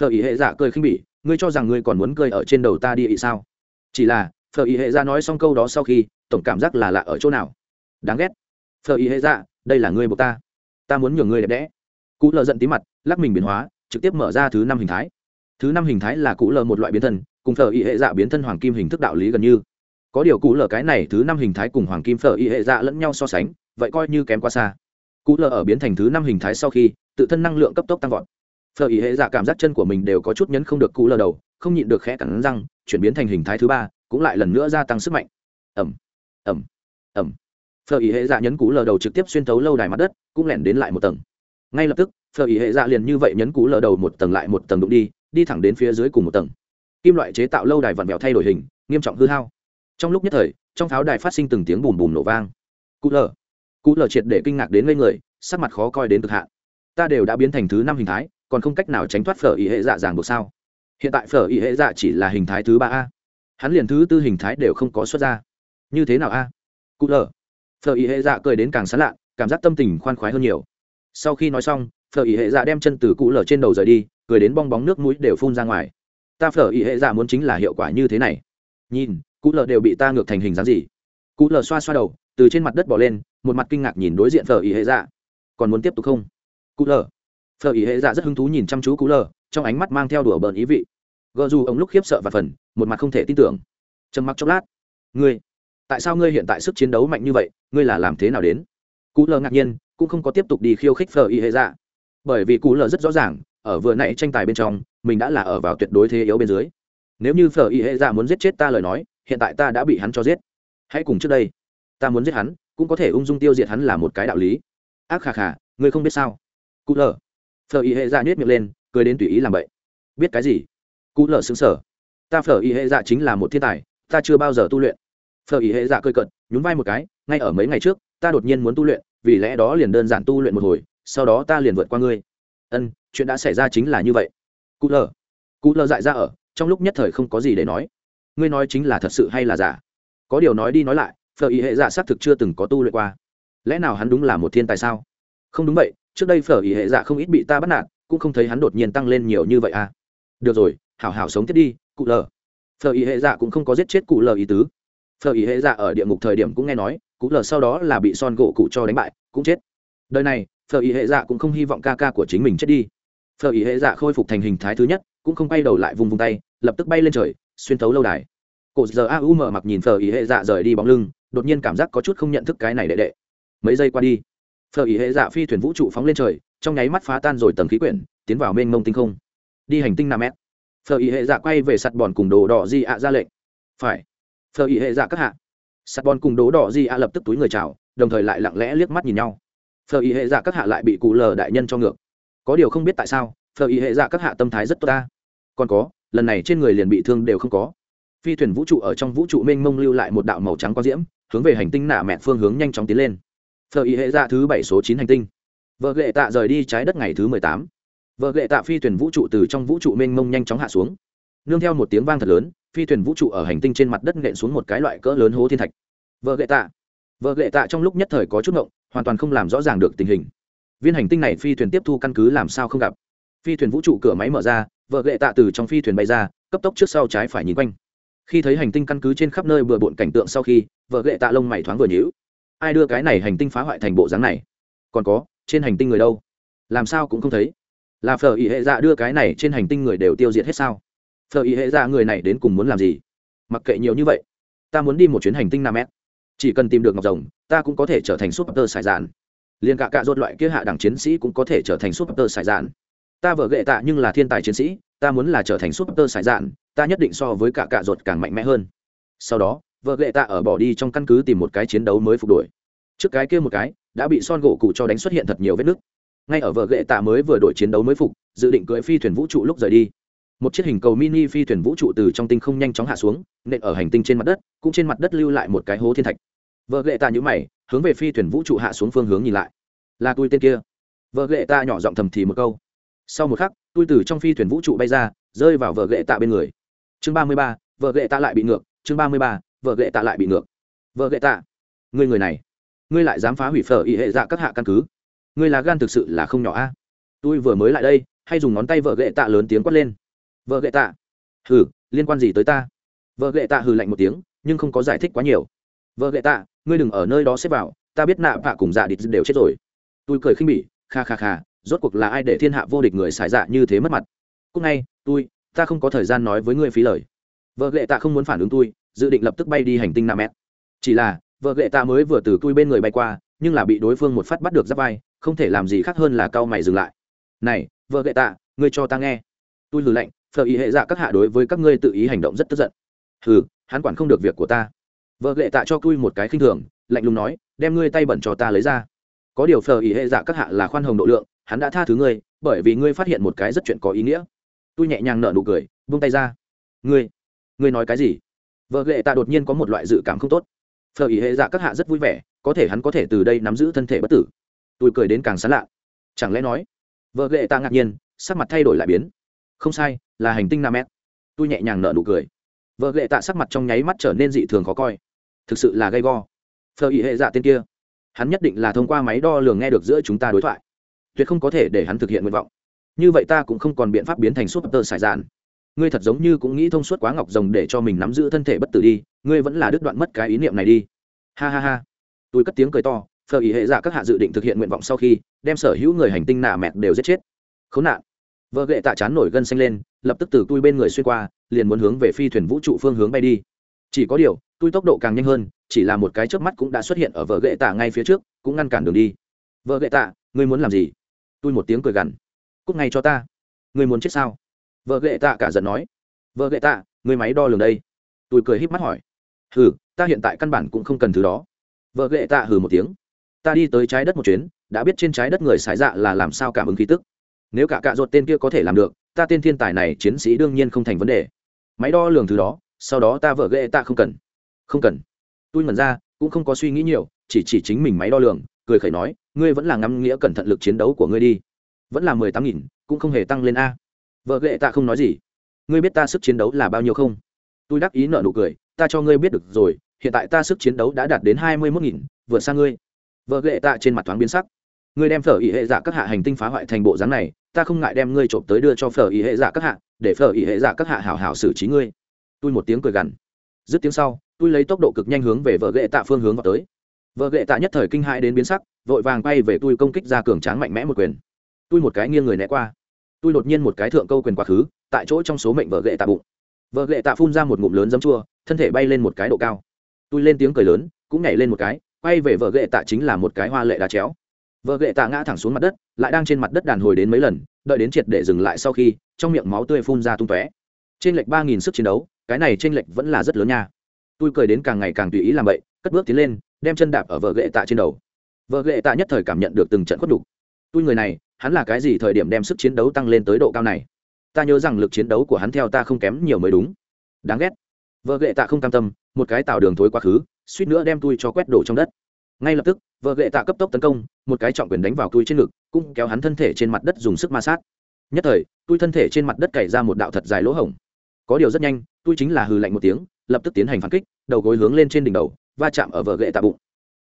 Phở ý hệ dạ cười khinh bỉ, ngươi cho rằng ngươi còn muốn cười ở trên đầu ta đi ý sao? Chỉ là, phở ý hệ dạ nói xong câu đó sau khi tổng cảm giác là lạ ở chỗ nào? Đáng ghét. Phờ ý hệ dạ đây là ngươi buộc ta. Ta muốn nhường ngươi đẹp đẽ. Cú lờ giận tí mặt, lắc mình biến hóa, trực tiếp mở ra thứ năm hình thái. Thứ năm hình thái là cú lờ một loại biến thân, cùng phờ y hệ dạ biến thân hoàng kim hình thức đạo lý gần như. Có điều cụ lờ cái này thứ năm hình thái cùng hoàng kim phở y hệ dạ lẫn nhau so sánh, vậy coi như kém quá xa. Cụ lờ ở biến thành thứ năm hình thái sau khi, tự thân năng lượng cấp tốc tăng vọt. Phở y hệ dạ cảm giác chân của mình đều có chút nhấn không được cụ lờ đầu, không nhịn được khẽ cắn răng, chuyển biến thành hình thái thứ ba, cũng lại lần nữa gia tăng sức mạnh. Ẩm ẩm ẩm. Phở y hệ dạ nhấn cú lờ đầu trực tiếp xuyên thấu lâu đài mặt đất, cũng lẻn đến lại một tầng. Ngay lập tức, phở y hệ dạ liền như vậy nhấn cú lờ đầu một tầng lại một tầng đụng đi đi thẳng đến phía dưới cùng một tầng. Kim loại chế tạo lâu đài vặn vẹo thay đổi hình, nghiêm trọng hư hao. Trong lúc nhất thời, trong pháo đài phát sinh từng tiếng bùm bùm nổ vang. Cú lờ. Cú lờ triệt để kinh ngạc đến ngây người, sắc mặt khó coi đến cực hạn. Ta đều đã biến thành thứ năm hình thái, còn không cách nào tránh thoát phở ý hệ dạ dàng buộc sao? Hiện tại phở ý hệ dạ chỉ là hình thái thứ ba a. Hắn liền thứ tư hình thái đều không có xuất ra như thế nào a? Cụ lờ. Phở ý hệ dạ cười đến càng sán lạ cảm giác tâm tình khoan khoái hơn nhiều. Sau khi nói xong, phở ý hệ dạ đem chân từ cụ lờ trên đầu rời đi, cười đến bong bóng nước mũi đều phun ra ngoài. Ta phở ý hệ dạ muốn chính là hiệu quả như thế này. Nhìn, cụ lờ đều bị ta ngược thành hình dáng gì. Cụ lờ xoa xoa đầu, từ trên mặt đất bỏ lên, một mặt kinh ngạc nhìn đối diện phở ý hệ dạ. Còn muốn tiếp tục không? Cụ lờ. Phở ý hệ dạ rất hứng thú nhìn chăm chú cụ lờ, trong ánh mắt mang theo đùa bờn ý vị. Gợ dù ông lúc khiếp sợ và phần, một mặt không thể tin tưởng. Trầm mặc chốc lát. Ngươi tại sao ngươi hiện tại sức chiến đấu mạnh như vậy, ngươi là làm thế nào đến? Cụ lờ ngạc nhiên, cũng không có tiếp tục đi khiêu khích phờ y hệ dạ. Bởi vì cụ lờ rất rõ ràng, ở vừa nãy tranh tài bên trong, mình đã là ở vào tuyệt đối thế yếu bên dưới. Nếu như phờ y hệ dạ muốn giết chết ta lời nói, hiện tại ta đã bị hắn cho giết. Hãy cùng trước đây. Ta muốn giết hắn, cũng có thể ung dung tiêu diệt hắn là một cái đạo lý. Ác khà khà, ngươi không biết sao? Cụ lờ. Phờ y hệ dạ nhét miệng lên, cười đến tùy ý làm vậy. Biết cái gì? Cụ lờ xứng sở ta phở y hệ dạ chính là một thiên tài, ta chưa bao giờ tu luyện phở y hệ dạ cười cận nhún vai một cái, ngay ở mấy ngày trước, ta đột nhiên muốn tu luyện, vì lẽ đó liền đơn giản tu luyện một hồi, sau đó ta liền vượt qua ngươi. Ân, chuyện đã xảy ra chính là như vậy. Cụ lờ. Cụ lờ dại ra ở, trong lúc nhất thời không có gì để nói. Ngươi nói chính là thật sự hay là giả? Có điều nói đi nói lại, phở ý hệ dạ xác thực chưa từng có tu luyện qua. Lẽ nào hắn đúng là một thiên tài sao? Không đúng vậy, trước đây phở ý hệ dạ không ít bị ta bắt nạt, cũng không thấy hắn đột nhiên tăng lên nhiều như vậy à. Được rồi, hảo hảo sống tiếp đi, cụ lờ. Phở ý hệ dạ cũng không có giết chết cụ lờ ý tứ phở ý hệ dạ ở địa ngục thời điểm cũng nghe nói cụ lờ sau đó là bị son gỗ cụ cho đánh bại, cũng chết. Đời này, phở ý hệ dạ cũng không hy vọng ca ca của chính mình chết đi. Phở ý hệ dạ khôi phục thành hình thái thứ nhất, cũng không bay đầu lại vùng vùng tay, lập tức bay lên trời, xuyên thấu lâu đài. Cổ giờ a u mở mặc nhìn phở ý hệ dạ rời đi bóng lưng, đột nhiên cảm giác có chút không nhận thức cái này đệ đệ. Mấy giây qua đi, phở ý hệ dạ phi thuyền vũ trụ phóng lên trời, trong nháy mắt phá tan rồi tầng khí quyển, tiến vào mênh mông tinh không. Đi hành tinh nam mét phở ý hệ dạ quay về sạt bòn cùng đồ đỏ di ạ ra lệnh. Phải phở ý hệ dạ các hạ. Sạt bon cùng đố đỏ di a lập tức túi người chào, đồng thời lại lặng lẽ liếc mắt nhìn nhau. Phở ý hệ dạ các hạ lại bị cụ lờ đại nhân cho ngược. Có điều không biết tại sao phở ý hệ dạ các hạ tâm thái rất tốt ta. Còn có, lần này trên người liền bị thương đều không có. Phi thuyền vũ trụ ở trong vũ trụ mênh mông lưu lại một đạo màu trắng quang diễm, hướng về hành tinh nạ mẹ phương hướng nhanh chóng tiến lên. Phở ý hệ dạ thứ bảy số chín hành tinh. Vợ lệ tạ rời đi trái đất ngày thứ mười tám. Vợ lệ tạ phi thuyền vũ trụ từ trong vũ trụ mênh mông nhanh chóng hạ xuống. Nương theo một tiếng vang thật lớn phi thuyền vũ trụ ở hành tinh trên mặt đất nện xuống một cái loại cỡ lớn hố thiên thạch. Vợ ghệ tạ. Vợ ghệ tạ trong lúc nhất thời có chút ngộng, hoàn toàn không làm rõ ràng được tình hình. Viên hành tinh này phi thuyền tiếp thu căn cứ làm sao không gặp. Phi thuyền vũ trụ cửa máy mở ra, vợ ghệ tạ từ trong phi thuyền bay ra, cấp tốc trước sau trái phải nhìn quanh. Khi thấy hành tinh căn cứ trên khắp nơi bừa bộn cảnh tượng sau khi, vợ ghệ tạ lông mày thoáng vừa nhíu. Ai đưa cái này hành tinh phá hoại thành bộ dáng này? Còn có, trên hành tinh người đâu? Làm sao cũng không thấy. Là phở ý hệ dạ đưa cái này trên hành tinh người đều tiêu diệt hết sao? Phở ý hệ dạ người này đến cùng muốn làm gì? Mặc kệ nhiều như vậy, ta muốn đi một chuyến hành tinh nam mét. Chỉ cần tìm được ngọc rồng, ta cũng có thể trở thành súp tơ sải dạn liền cả cạ rốt loại kia hạ đẳng chiến sĩ cũng có thể trở thành súp tơ sải dạn ta vợ gệ tạ nhưng là thiên tài chiến sĩ, ta muốn là trở thành súp tơ sải dạn ta nhất định so với cả cạ rốt càng mạnh mẽ hơn. Sau đó, vợ gệ tạ ở bỏ đi trong căn cứ tìm một cái chiến đấu mới phục đổi trước cái kia một cái, đã bị son gỗ cụ cho đánh xuất hiện thật nhiều vết nứt. Ngay ở vợ gệ tạ mới vừa đổi chiến đấu mới phục, dự định cưỡi phi thuyền vũ trụ lúc rời đi một chiếc hình cầu mini phi thuyền vũ trụ từ trong tinh không nhanh chóng hạ xuống, nện ở hành tinh trên mặt đất, cũng trên mặt đất lưu lại một cái hố thiên thạch. Vợ lệ tạ nhữ mày, hướng về phi thuyền vũ trụ hạ xuống phương hướng nhìn lại. Là tôi tên kia. Vợ lệ tạ nhỏ giọng thầm thì một câu. Sau một khắc, tôi từ trong phi thuyền vũ trụ bay ra, rơi vào vợ lệ tạ bên người. Chương ba mươi ba, vợ lệ tạ lại bị ngược. Chương ba mươi ba, vợ lệ tạ lại bị ngược. Vợ lệ tạ người người này, ngươi lại dám phá hủy phở ý hệ dạ các hạ căn cứ. Ngươi là gan thực sự là không nhỏ a. Tôi vừa mới lại đây, hay dùng ngón tay vợ lệ tạ lớn tiếng quát lên vợ gậy tạ. Hừ, liên quan gì tới ta? Vợ gậy tạ hừ lạnh một tiếng, nhưng không có giải thích quá nhiều. Vợ gậy tạ, ngươi đừng ở nơi đó xếp vào, ta biết nạ vạ cùng dạ địch đều chết rồi. Tôi cười khinh bỉ, kha kha kha, rốt cuộc là ai để thiên hạ vô địch người xài dạ như thế mất mặt? Cúc ngay, tôi, ta không có thời gian nói với ngươi phí lời. Vợ gậy tạ không muốn phản ứng tôi, dự định lập tức bay đi hành tinh nam mét chỉ là, vợ gậy tạ mới vừa từ tôi bên người bay qua, nhưng là bị đối phương một phát bắt được giáp vai, không thể làm gì khác hơn là cau mày dừng lại. Này, vợ gậy tạ, ngươi cho ta nghe. Tôi lừ lạnh phở ý hệ dạ các hạ đối với các ngươi tự ý hành động rất tức giận. Hừ, hắn quản không được việc của ta. Vợ lệ tạ cho cui một cái khinh thường, lạnh lùng nói, đem ngươi tay bẩn cho ta lấy ra. Có điều phở ý hệ dạ các hạ là khoan hồng độ lượng, hắn đã tha thứ ngươi, bởi vì ngươi phát hiện một cái rất chuyện có ý nghĩa. Tôi nhẹ nhàng nở nụ cười, buông tay ra. Ngươi ngươi nói cái gì? Vợ lệ tạ đột nhiên có một loại dự cảm không tốt. Phở ý hệ dạ các hạ rất vui vẻ, có thể hắn có thể từ đây nắm giữ thân thể bất tử. Tôi cười đến càng sán lạ. Chẳng lẽ nói? Vợ lệ ta ngạc nhiên, sắc mặt thay đổi lại biến. Không sai là hành tinh nam mét tôi nhẹ nhàng nở nụ cười. Vợ ghệ tạ sắc mặt trong nháy mắt trở nên dị thường khó coi. Thực sự là gây go. Phờ ý hệ dạ tên kia. Hắn nhất định là thông qua máy đo lường nghe được giữa chúng ta đối thoại. Tuyệt không có thể để hắn thực hiện nguyện vọng. Như vậy ta cũng không còn biện pháp biến thành súp tơ sải dạn. Ngươi thật giống như cũng nghĩ thông suốt quá ngọc rồng để cho mình nắm giữ thân thể bất tử đi. Ngươi vẫn là đứt đoạn mất cái ý niệm này đi. Ha ha ha. Tôi cất tiếng cười to. Phờ ý hệ giả các hạ dự định thực hiện nguyện vọng sau khi đem sở hữu người hành tinh nạ mẹt đều giết chết. Khốn nạn. Vợ gệ tạ chán nổi gân xanh lên lập tức từ tôi bên người xuyên qua, liền muốn hướng về phi thuyền vũ trụ phương hướng bay đi. Chỉ có điều tôi tốc độ càng nhanh hơn, chỉ là một cái trước mắt cũng đã xuất hiện ở vợ gậy tạ ngay phía trước, cũng ngăn cản đường đi. Vợ gậy tạ, ngươi muốn làm gì? Tôi một tiếng cười gằn. Cúc ngay cho ta. Ngươi muốn chết sao? Vợ gậy tạ cả giận nói. Vợ gậy tạ, ngươi máy đo lường đây. Tôi cười híp mắt hỏi. Hừ, ta hiện tại căn bản cũng không cần thứ đó. Vợ gậy tạ hừ một tiếng. Ta đi tới trái đất một chuyến, đã biết trên trái đất người xài dạ là làm sao cảm ứng khí tức. Nếu cả cạ ruột tên kia có thể làm được ta tên thiên tài này chiến sĩ đương nhiên không thành vấn đề. Máy đo lường thứ đó, sau đó ta vợ ghệ ta không cần. Không cần. Tôi mẩn ra, cũng không có suy nghĩ nhiều, chỉ chỉ chính mình máy đo lường, cười khẩy nói, ngươi vẫn là ngắm nghĩa cẩn thận lực chiến đấu của ngươi đi. Vẫn là mười tám nghìn, cũng không hề tăng lên a. Vợ ghệ ta không nói gì. Ngươi biết ta sức chiến đấu là bao nhiêu không? Tôi đắc ý nợ nụ cười, ta cho ngươi biết được rồi, hiện tại ta sức chiến đấu đã đạt đến hai mươi mốt nghìn, vượt xa ngươi. Vợ ghệ ta trên mặt thoáng biến sắc. Ngươi đem phở ỉ hệ giả các hạ hành tinh phá hoại thành bộ dáng này ta không ngại đem ngươi trộm tới đưa cho phở ý hệ giả các hạ, để phở ý hệ giả các hạ hảo hảo xử trí ngươi. Tôi một tiếng cười gằn. Dứt tiếng sau, tôi lấy tốc độ cực nhanh hướng về vợ ghệ tạ phương hướng vào tới. Vợ ghệ tạ nhất thời kinh hãi đến biến sắc, vội vàng bay về tôi công kích ra cường tráng mạnh mẽ một quyền. Tôi một cái nghiêng người né qua. Tôi đột nhiên một cái thượng câu quyền quá khứ, tại chỗ trong số mệnh vợ ghệ tạ bụng. Vợ ghệ tạ phun ra một ngụm lớn dấm chua, thân thể bay lên một cái độ cao. Tôi lên tiếng cười lớn, cũng nhảy lên một cái, quay về vợ ghệ tạ chính là một cái hoa lệ đá chéo vợ ghệ tạ ngã thẳng xuống mặt đất, lại đang trên mặt đất đàn hồi đến mấy lần, đợi đến triệt để dừng lại sau khi, trong miệng máu tươi phun ra tung tóe. Trên lệch ba nghìn sức chiến đấu, cái này trên lệch vẫn là rất lớn nha. Tôi cười đến càng ngày càng tùy ý làm vậy, cất bước tiến lên, đem chân đạp ở vợ ghệ tạ trên đầu. Vợ ghệ tạ nhất thời cảm nhận được từng trận khuất đục tôi người này, hắn là cái gì thời điểm đem sức chiến đấu tăng lên tới độ cao này? Ta nhớ rằng lực chiến đấu của hắn theo ta không kém nhiều mới đúng. Đáng ghét. Vợ ghệ tạ không cam tâm, một cái tạo đường thối quá khứ, suýt nữa đem tôi cho quét đổ trong đất ngay lập tức, vợ ghệ tạ cấp tốc tấn công, một cái trọng quyền đánh vào túi trên ngực, cũng kéo hắn thân thể trên mặt đất dùng sức ma sát. Nhất thời, túi thân thể trên mặt đất cày ra một đạo thật dài lỗ hổng. Có điều rất nhanh, túi chính là hừ lạnh một tiếng, lập tức tiến hành phản kích, đầu gối hướng lên trên đỉnh đầu, va chạm ở vợ ghệ tạ bụng.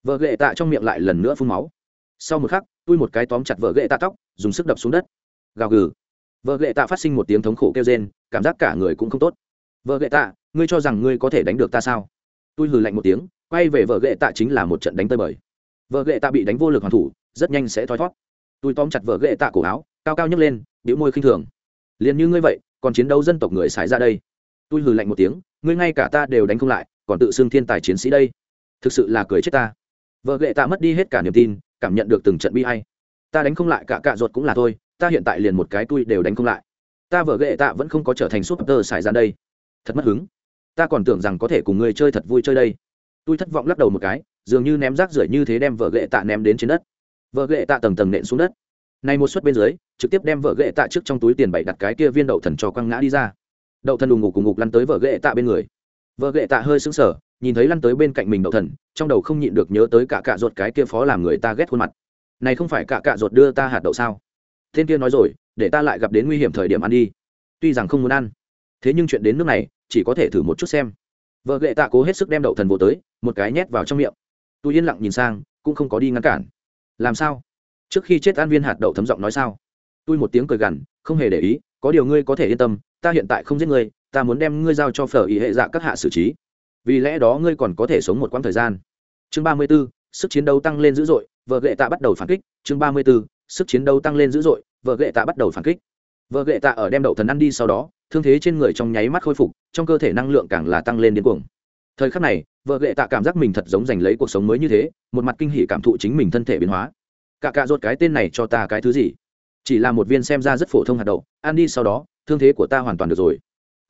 Vợ ghệ tạ trong miệng lại lần nữa phun máu. Sau một khắc tui một cái tóm chặt vợ ghệ tạ tóc, dùng sức đập xuống đất. Gào gừ. Vợ ghệ tạ phát sinh một tiếng thống khổ kêu rên, cảm giác cả người cũng không tốt. Vợ ghệ tạ, ngươi cho rằng ngươi có thể đánh được ta sao? Tui hừ lạnh một tiếng quay về vợ ghệ tạ chính là một trận đánh tơi bời. Vợ ghệ tạ bị đánh vô lực hoàn thủ, rất nhanh sẽ thoi thót tôi tóm chặt vợ ghệ tạ cổ áo, cao cao nhấc lên, bĩu môi khinh thường. Liền như ngươi vậy, còn chiến đấu dân tộc người xài ra đây. Tôi hừ lạnh một tiếng, ngươi ngay cả ta đều đánh không lại, còn tự xưng thiên tài chiến sĩ đây. Thực sự là cười chết ta. Vợ ghệ tạ mất đi hết cả niềm tin, cảm nhận được từng trận bi hay ta đánh không lại cả cạ ruột cũng là thôi, ta hiện tại liền một cái tôi đều đánh không lại. Ta vợ ghệ tạ vẫn không có trở thành súp tơ xài ra đây. Thật mất hứng. Ta còn tưởng rằng có thể cùng ngươi chơi thật vui chơi đây tôi thất vọng lắc đầu một cái, dường như ném rác rưởi như thế đem vợ gệ tạ ném đến trên đất. Vợ gệ tạ tầng tầng nện xuống đất. Này một suất bên dưới, trực tiếp đem vợ gệ tạ trước trong túi tiền bảy đặt cái kia viên đậu thần cho quăng ngã đi ra. Đậu thần đùng ngục cùng ngục lăn tới vợ gệ tạ bên người. Vợ gệ tạ hơi sững sờ, nhìn thấy lăn tới bên cạnh mình đậu thần, trong đầu không nhịn được nhớ tới cả cạ ruột cái kia phó làm người ta ghét khuôn mặt. Này không phải cả cạ ruột đưa ta hạt đậu sao? Thiên kia nói rồi, để ta lại gặp đến nguy hiểm thời điểm ăn đi. Tuy rằng không muốn ăn, thế nhưng chuyện đến nước này, chỉ có thể thử một chút xem vợ ghệ tạ cố hết sức đem đậu thần vô tới một cái nhét vào trong miệng. Tôi yên lặng nhìn sang cũng không có đi ngăn cản. Làm sao? Trước khi chết an viên hạt đậu thấm giọng nói sao? Tôi một tiếng cười gằn không hề để ý có điều ngươi có thể yên tâm ta hiện tại không giết ngươi ta muốn đem ngươi giao cho phở ý hệ dạ các hạ xử trí. Vì lẽ đó ngươi còn có thể sống một quãng thời gian. Chương ba mươi 34, sức chiến đấu tăng lên dữ dội vợ ghệ tạ bắt đầu phản kích. Chương ba mươi 34, sức chiến đấu tăng lên dữ dội vợ ghệ tạ bắt đầu phản kích. Vợ ghệ tạ ở đem đậu thần ăn đi sau đó thương thế trên người trong nháy mắt khôi phục, trong cơ thể năng lượng càng là tăng lên điên cuồng. Thời khắc này, vợ ghệ tạ cảm giác mình thật giống giành lấy cuộc sống mới như thế, một mặt kinh hỉ cảm thụ chính mình thân thể biến hóa. Cả cạ ruột cái tên này cho ta cái thứ gì? Chỉ là một viên xem ra rất phổ thông hạt đậu, ăn đi sau đó, thương thế của ta hoàn toàn được rồi.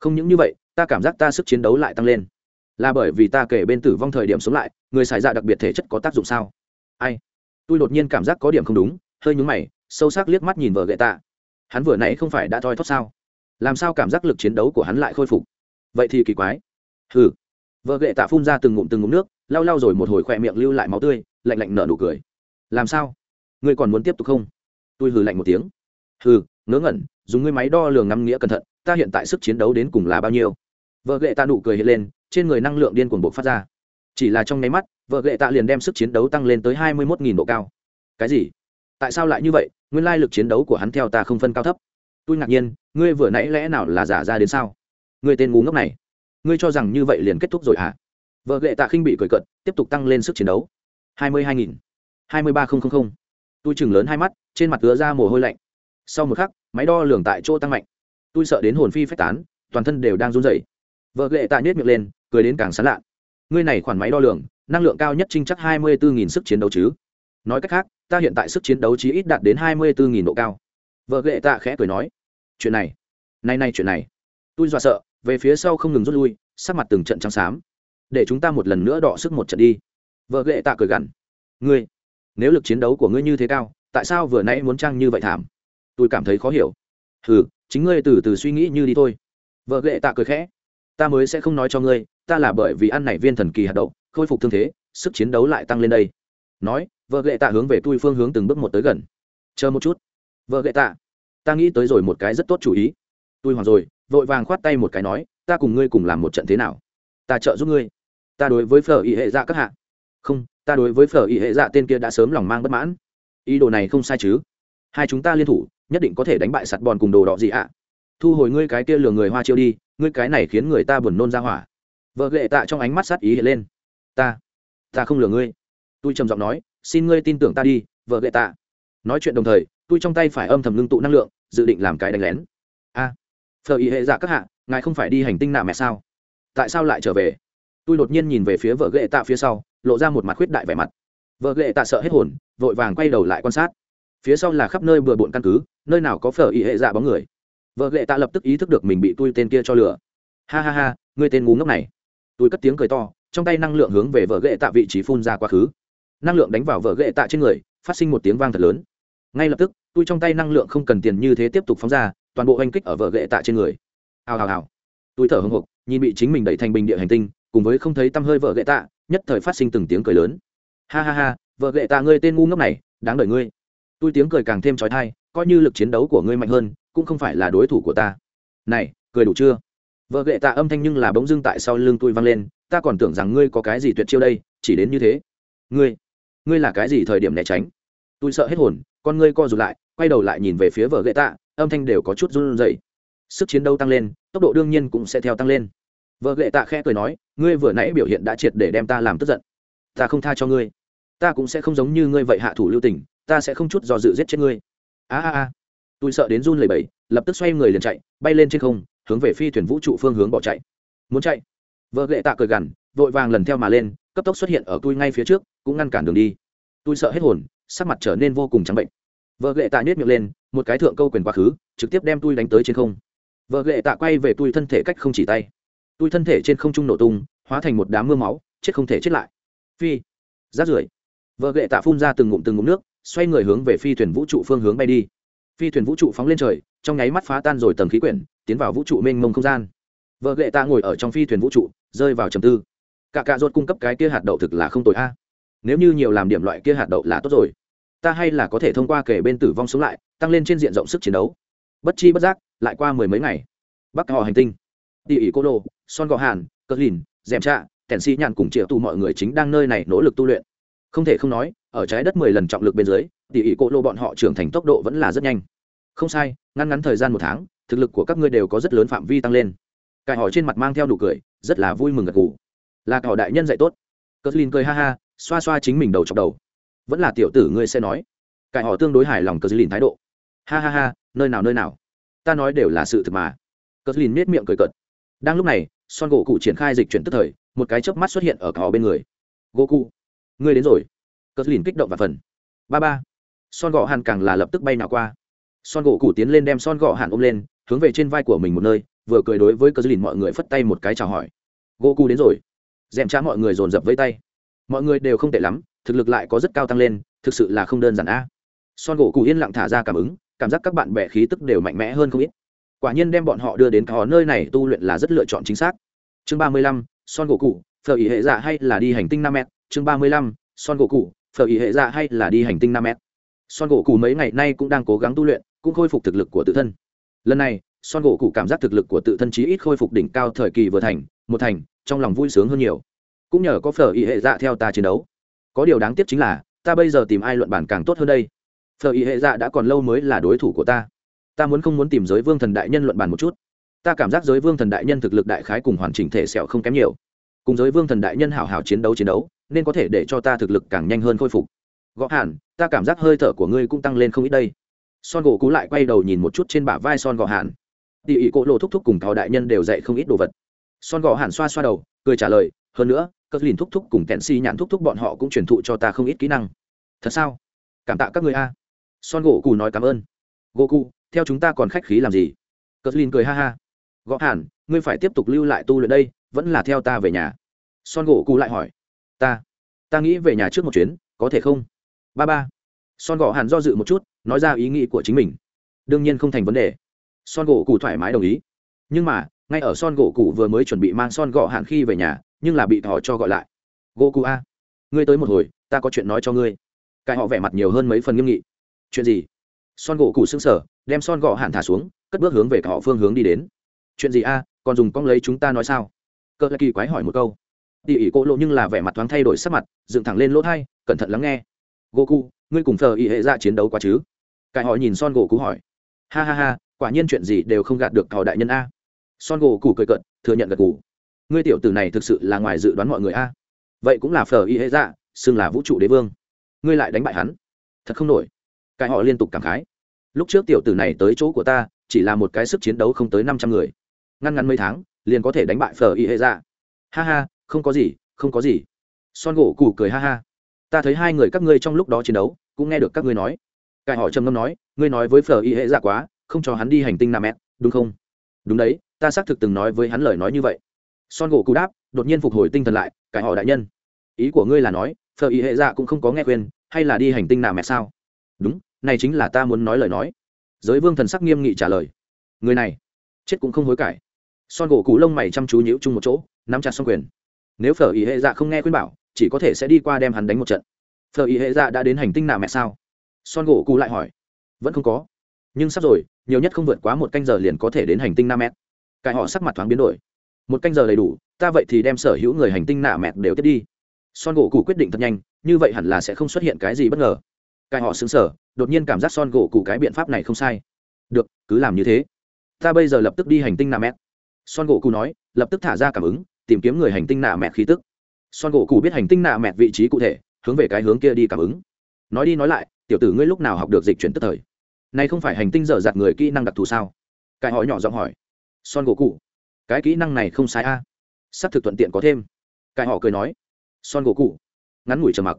Không những như vậy, ta cảm giác ta sức chiến đấu lại tăng lên. Là bởi vì ta kể bên tử vong thời điểm sống lại, người xài dạ đặc biệt thể chất có tác dụng sao? Ai? Tôi đột nhiên cảm giác có điểm không đúng, hơi nhúng mày, sâu sắc liếc mắt nhìn vợ gậy tạ. Hắn vừa nãy không phải đã thoi thót sao? Làm sao cảm giác lực chiến đấu của hắn lại khôi phục? Vậy thì kỳ quái. Hừ. Vợ ghệ tạ phun ra từng ngụm từng ngụm nước, lau lau rồi một hồi khỏe miệng lưu lại máu tươi, lạnh lạnh nở nụ cười. Làm sao? Ngươi còn muốn tiếp tục không? Tôi hừ lạnh một tiếng. Hừ, ngớ ngẩn, dùng ngươi máy đo lường ngắm nghĩa cẩn thận, ta hiện tại sức chiến đấu đến cùng là bao nhiêu? Vợ ghệ tạ nụ cười hiện lên, trên người năng lượng điên cuồng bộc phát ra. Chỉ là trong nháy mắt, vợ ghệ tạ liền đem sức chiến đấu tăng lên tới hai mươi mốt nghìn độ cao. Cái gì? Tại sao lại như vậy? Nguyên lai lực chiến đấu của hắn theo ta không phân cao thấp tôi ngạc nhiên, ngươi vừa nãy lẽ nào là giả ra đến sao? Ngươi tên ngu ngốc này. Ngươi cho rằng như vậy liền kết thúc rồi hả? Vợ lệ tạ khinh bị cười cận tiếp tục tăng lên sức chiến đấu. Hai mươi hai nghìn. Hai mươi ba nghìn tôi chừng lớn hai mắt, trên mặt ứa ra mồ hôi lạnh. Sau một khắc, máy đo lường tại chỗ tăng mạnh. Tôi sợ đến hồn phi phách tán, toàn thân đều đang run rẩy. Vợ ghệ tạ nhét miệng lên, cười đến càng sán lạ. Ngươi này khoản máy đo lường, năng lượng cao nhất trinh chắc hai mươi bốn sức chiến đấu chứ? Nói cách khác, ta hiện tại sức chiến đấu chỉ ít đạt đến hai mươi bốn độ cao vợ ghệ tạ khẽ cười nói, chuyện này, nay nay chuyện này. Tôi dọa sợ, về phía sau không ngừng rút lui, sắc mặt từng trận trắng xám. Để chúng ta một lần nữa đọ sức một trận đi. Vợ ghệ tạ cười gằn, ngươi, nếu lực chiến đấu của ngươi như thế cao, tại sao vừa nãy muốn trang như vậy thảm? Tôi cảm thấy khó hiểu. Hừ, chính ngươi từ từ suy nghĩ như đi thôi. Vợ ghệ tạ cười khẽ, ta mới sẽ không nói cho ngươi, ta là bởi vì ăn này viên thần kỳ hạt đậu, khôi phục thương thế, sức chiến đấu lại tăng lên đây. Nói, vợ ghệ tạ hướng về tôi phương hướng từng bước một tới gần. Chờ một chút vợ ghệ tạ, ta nghĩ tới rồi một cái rất tốt chủ ý. Tôi hoàng rồi, vội vàng khoát tay một cái nói, ta cùng ngươi cùng làm một trận thế nào? Ta trợ giúp ngươi. Ta đối với phở ý hệ dạ các hạ. Không, ta đối với phở ý hệ dạ tên kia đã sớm lòng mang bất mãn. Ý đồ này không sai chứ? Hai chúng ta liên thủ, nhất định có thể đánh bại sạt bòn cùng đồ đỏ gì ạ? Thu hồi ngươi cái kia lừa người hoa chiêu đi, ngươi cái này khiến người ta buồn nôn ra hỏa. Vợ ghệ tạ trong ánh mắt sát ý hiện lên. Ta ta không lừa ngươi. Tôi trầm giọng nói, xin ngươi tin tưởng ta đi, vợ ghệ tạ nói chuyện đồng thời tôi trong tay phải âm thầm ngưng tụ năng lượng dự định làm cái đánh lén. A à, phờ ý hệ dạ các hạ ngài không phải đi hành tinh nạ mẹ sao? Tại sao lại trở về? Tôi đột nhiên nhìn về phía vợ ghệ tạ phía sau lộ ra một mặt khuyết đại vẻ mặt. Vợ ghệ tạ sợ hết hồn vội vàng quay đầu lại quan sát. Phía sau là khắp nơi bừa bộn căn cứ nơi nào có phở ý hệ dạ bóng người. Vợ ghệ tạ lập tức ý thức được mình bị tôi tên kia cho lửa ha ha ha ngươi tên ngu ngốc này. Tôi cất tiếng cười to trong tay năng lượng hướng về vợ ghệ tạ vị trí phun ra quá khứ. Năng lượng đánh vào vợ ghệ tạ trên người phát sinh một tiếng vang thật lớn ngay lập tức tôi trong tay năng lượng không cần tiền như thế tiếp tục phóng ra, toàn bộ oanh kích ở vợ ghệ tạ trên người. Hào hào hào. Tôi thở hồng hộc, nhìn bị chính mình đẩy thành bình địa hành tinh, cùng với không thấy tăm hơi vợ ghệ tạ, nhất thời phát sinh từng tiếng cười lớn. Ha ha ha vợ ghệ tạ ngươi tên ngu ngốc này, đáng đợi ngươi. Tôi tiếng cười càng thêm trói thai coi như lực chiến đấu của ngươi mạnh hơn, cũng không phải là đối thủ của ta. Này, cười đủ chưa? Vợ ghệ tạ âm thanh nhưng là bỗng dưng tại sau lưng tôi vang lên, ta còn tưởng rằng ngươi có cái gì tuyệt chiêu đây, chỉ đến như thế. Ngươi ngươi là cái gì thời điểm né tránh? Tôi sợ hết hồn con ngươi co rụt lại, quay đầu lại nhìn về phía vợ gậy tạ âm thanh đều có chút run rẩy. Sức chiến đấu tăng lên, tốc độ đương nhiên cũng sẽ theo tăng lên. Vợ gậy tạ khẽ cười nói, ngươi vừa nãy biểu hiện đã triệt để đem ta làm tức giận. Ta không tha cho ngươi. Ta cũng sẽ không giống như ngươi vậy hạ thủ lưu tình, ta sẽ không chút do dự giết chết ngươi. A a a. Tôi sợ đến run lẩy bẩy, lập tức xoay người liền chạy, bay lên trên không, hướng về phi thuyền vũ trụ phương hướng bỏ chạy. Muốn chạy? Vợ gậy tạ cười gằn, vội vàng lần theo mà lên, cấp tốc xuất hiện ở tôi ngay phía trước, cũng ngăn cản đường đi. Tôi sợ hết hồn sắc mặt trở nên vô cùng trắng bệnh. Vợ ghệ tạ nhét miệng lên, một cái thượng câu quyền quá khứ, trực tiếp đem tôi đánh tới trên không. Vợ ghệ tạ quay về tôi thân thể cách không chỉ tay. Tôi thân thể trên không trung nổ tung, hóa thành một đám mưa máu, chết không thể chết lại. Phi, rát rưởi. Vợ ghệ tạ phun ra từng ngụm từng ngụm nước, xoay người hướng về phi thuyền vũ trụ phương hướng bay đi. Phi thuyền vũ trụ phóng lên trời, trong nháy mắt phá tan rồi tầng khí quyển, tiến vào vũ trụ mênh mông không gian. Vợ ghệ tạ ngồi ở trong phi thuyền vũ trụ, rơi vào trầm tư. Cả cạ ruột cung cấp cái kia hạt đậu thực là không tồi a. Nếu như nhiều làm điểm loại kia hạt đậu là tốt rồi ta hay là có thể thông qua kể bên tử vong sống lại tăng lên trên diện rộng sức chiến đấu. Bất chi bất giác lại qua mười mấy ngày. Bắc họ hành tinh. Tỉ ỉ cô đồ, son gò hàn cờ lìn dèm trạ kèn si nhàn cùng triệu tù mọi người chính đang nơi này nỗ lực tu luyện. Không thể không nói ở trái đất mười lần trọng lực bên dưới tỉ ỉ cô đồ bọn họ trưởng thành tốc độ vẫn là rất nhanh. Không sai ngăn ngắn thời gian một tháng thực lực của các ngươi đều có rất lớn phạm vi tăng lên. Cải hỏi trên mặt mang theo nụ cười rất là vui mừng gật gù. Là cỏ đại nhân dạy tốt. Cờ lìn cười ha ha xoa xoa chính mình đầu chọc đầu vẫn là tiểu tử ngươi sẽ nói. Cải họ tương đối hài lòng cờ lìn thái độ. Ha ha ha, nơi nào nơi nào. Ta nói đều là sự thực mà. Cờ lìn nết miệng cười cợt. Đang lúc này, son gỗ cụ triển khai dịch chuyển tức thời, một cái chớp mắt xuất hiện ở cỏ bên người. Gỗ cụ, ngươi đến rồi. Cờ lìn kích động và phần. Ba ba. Son gỗ hàn càng là lập tức bay nào qua. Son gỗ cụ tiến lên đem son gỗ hàn ôm lên, hướng về trên vai của mình một nơi, vừa cười đối với cờ lìn mọi người phất tay một cái chào hỏi. Gỗ cụ đến rồi. Dèm trả mọi người dồn dập với tay mọi người đều không tệ lắm, thực lực lại có rất cao tăng lên, thực sự là không đơn giản a. Son gỗ cụ yên lặng thả ra cảm ứng, cảm giác các bạn bè khí tức đều mạnh mẽ hơn không ít. Quả nhiên đem bọn họ đưa đến có nơi này tu luyện là rất lựa chọn chính xác. Chương ba mươi lăm, son gỗ cụ phở ý hệ dạ hay là đi hành tinh năm m chương ba mươi lăm, son gỗ cụ phở ý hệ dạ hay là đi hành tinh năm m son gỗ cụ mấy ngày nay cũng đang cố gắng tu luyện, cũng khôi phục thực lực của tự thân. Lần này, son gỗ cụ cảm giác thực lực của tự thân chí ít khôi phục đỉnh cao thời kỳ vừa thành, một thành, trong lòng vui sướng hơn nhiều cũng nhờ có phở ý hệ dạ theo ta chiến đấu. Có điều đáng tiếc chính là, ta bây giờ tìm ai luận bản càng tốt hơn đây? Phở ý hệ dạ đã còn lâu mới là đối thủ của ta. Ta muốn không muốn tìm giới vương thần đại nhân luận bàn một chút. Ta cảm giác giới vương thần đại nhân thực lực đại khái cùng hoàn chỉnh thể sẹo không kém nhiều. Cùng giới vương thần đại nhân hảo hảo chiến đấu chiến đấu, nên có thể để cho ta thực lực càng nhanh hơn khôi phục. Gõ hẳn ta cảm giác hơi thở của ngươi cũng tăng lên không ít đây. Son gỗ cú lại quay đầu nhìn một chút trên bả vai son gõ hẳn tỉ ỉ cỗ lộ thúc thúc cùng cao đại nhân đều dạy không ít đồ vật. Son gõ hẳn xoa xoa đầu, cười trả lời, hơn nữa cất lìn thúc thúc cùng kẹn si nhãn thúc thúc bọn họ cũng truyền thụ cho ta không ít kỹ năng. Thật sao? Cảm tạ các người a. Son gỗ cù nói cảm ơn. Gỗ cụ theo chúng ta còn khách khí làm gì? Cất lìn cười ha ha. Gõ hẳn ngươi phải tiếp tục lưu lại tu luyện đây, vẫn là theo ta về nhà. Son gỗ cụ lại hỏi. Ta ta nghĩ về nhà trước một chuyến, có thể không? Ba ba. Son gỗ hàn do dự một chút, nói ra ý nghĩ của chính mình. Đương nhiên không thành vấn đề. Son gỗ cụ thoải mái đồng ý. Nhưng mà, ngay ở son gỗ cụ vừa mới chuẩn bị mang son gỗ hàn khi về nhà nhưng là bị thỏ cho gọi lại. Goku a ngươi tới một hồi ta có chuyện nói cho ngươi. Cái họ vẻ mặt nhiều hơn mấy phần nghiêm nghị. Chuyện gì? Son gỗ cụ xứng sở đem son gọ hạn thả xuống cất bước hướng về họ phương hướng đi đến. Chuyện gì a còn dùng con lấy chúng ta nói sao? Cỡ lại kỳ quái hỏi một câu. Tỉ ỉ cô lộ nhưng là vẻ mặt thoáng thay đổi sắc mặt dựng thẳng lên lỗ thai cẩn thận lắng nghe. Goku, ngươi cùng thờ ỉ hệ ra chiến đấu quá chứ? Cải họ nhìn son gỗ cụ hỏi. Ha ha ha quả nhiên chuyện gì đều không gạt được thò đại nhân a. Son gỗ cụ cười cận thừa nhận gật cụ ngươi tiểu tử này thực sự là ngoài dự đoán mọi người a. Vậy cũng là Phở y hệ dạ xưng là vũ trụ đế vương. Ngươi lại đánh bại hắn. Thật không nổi. Cái họ liên tục cảm khái. Lúc trước tiểu tử này tới chỗ của ta, chỉ là một cái sức chiến đấu không tới năm trăm người. Ngăn ngắn mấy tháng, liền có thể đánh bại Phở y hệ dạ. Ha ha, không có gì, không có gì. Son gỗ cụ cười ha ha. Ta thấy hai người các ngươi trong lúc đó chiến đấu, cũng nghe được các ngươi nói. Cái họ trầm ngâm nói, ngươi nói với Phở y hệ dạ quá, không cho hắn đi hành tinh nam mẹ đúng không? Đúng đấy, ta xác thực từng nói với hắn lời nói như vậy son gỗ cú đáp, đột nhiên phục hồi tinh thần lại, cái họ đại nhân, ý của ngươi là nói phờ y hệ dạ cũng không có nghe khuyên, hay là đi hành tinh nào mẹ sao? Đúng, này chính là ta muốn nói lời nói. Giới vương thần sắc nghiêm nghị trả lời. Người này, chết cũng không hối cải. Son gỗ cú lông mày chăm chú nhíu chung một chỗ, nắm chặt xong quyền. Nếu phở ý hệ dạ không nghe khuyên bảo, chỉ có thể sẽ đi qua đem hắn đánh một trận. Phở ý hệ dạ đã đến hành tinh nào mẹ sao? Son gỗ cú lại hỏi. Vẫn không có. Nhưng sắp rồi, nhiều nhất không vượt quá một canh giờ liền có thể đến hành tinh nam mét cải họ sắc mặt thoáng biến đổi một canh giờ đầy đủ, ta vậy thì đem sở hữu người hành tinh nạ mẹt đều tiếp đi. Son gỗ cụ quyết định thật nhanh, như vậy hẳn là sẽ không xuất hiện cái gì bất ngờ. Cái họ xứng sở đột nhiên cảm giác son gỗ cụ cái biện pháp này không sai. Được, cứ làm như thế. Ta bây giờ lập tức đi hành tinh nạ mẹt. Son gỗ cụ nói, lập tức thả ra cảm ứng, tìm kiếm người hành tinh nạ mẹt khí tức. Son gỗ cụ biết hành tinh nạ mẹt vị trí cụ thể, hướng về cái hướng kia đi cảm ứng. Nói đi nói lại, tiểu tử ngươi lúc nào học được dịch chuyển tức thời? Này không phải hành tinh dở dạt người kỹ năng đặc thù sao? Cái họ nhỏ giọng hỏi. Son gỗ cụ cái kỹ năng này không sai a. À? sắp thực thuận tiện có thêm. Cái họ cười nói. Son gỗ cụ. Ngắn ngủi trầm mặc.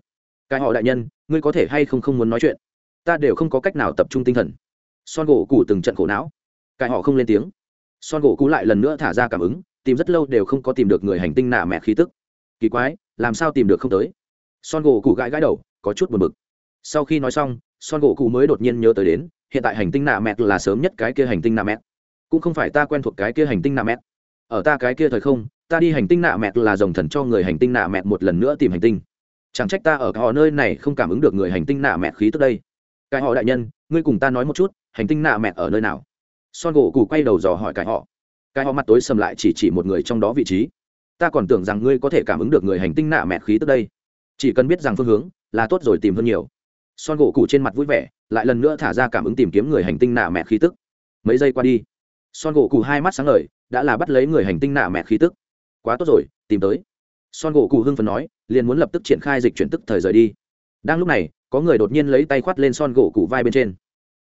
Cái họ đại nhân, ngươi có thể hay không không muốn nói chuyện? Ta đều không có cách nào tập trung tinh thần. Son gỗ cụ từng trận khổ não. Cái họ không lên tiếng. Son gỗ cụ lại lần nữa thả ra cảm ứng, tìm rất lâu đều không có tìm được người hành tinh nạ mẹ khí tức. Kỳ quái, làm sao tìm được không tới? Son gỗ cụ gãi gãi đầu, có chút buồn bực. Sau khi nói xong, son gỗ cụ mới đột nhiên nhớ tới đến, hiện tại hành tinh nạ mẹ là sớm nhất cái kia hành tinh nạ mẹ. Cũng không phải ta quen thuộc cái kia hành tinh nạ mẹ ở ta cái kia thời không, ta đi hành tinh nạ mẹt là dòng thần cho người hành tinh nạ mẹt một lần nữa tìm hành tinh. Chẳng trách ta ở họ nơi này không cảm ứng được người hành tinh nạ mẹt khí tức đây. Cái họ đại nhân, ngươi cùng ta nói một chút, hành tinh nạ mẹt ở nơi nào? Son gỗ cụ quay đầu dò hỏi cái họ. Cái họ mặt tối sầm lại chỉ chỉ một người trong đó vị trí. Ta còn tưởng rằng ngươi có thể cảm ứng được người hành tinh nạ mẹt khí tức đây. Chỉ cần biết rằng phương hướng, là tốt rồi tìm hơn nhiều. Son gỗ cụ trên mặt vui vẻ, lại lần nữa thả ra cảm ứng tìm kiếm người hành tinh nạ mẹt khí tức. Mấy giây qua đi son gỗ cụ hai mắt sáng lời đã là bắt lấy người hành tinh nạ mẹ khí tức. Quá tốt rồi, tìm tới. Son gỗ cụ hưng phần nói, liền muốn lập tức triển khai dịch chuyển tức thời rời đi. Đang lúc này, có người đột nhiên lấy tay khoắt lên son gỗ cụ vai bên trên.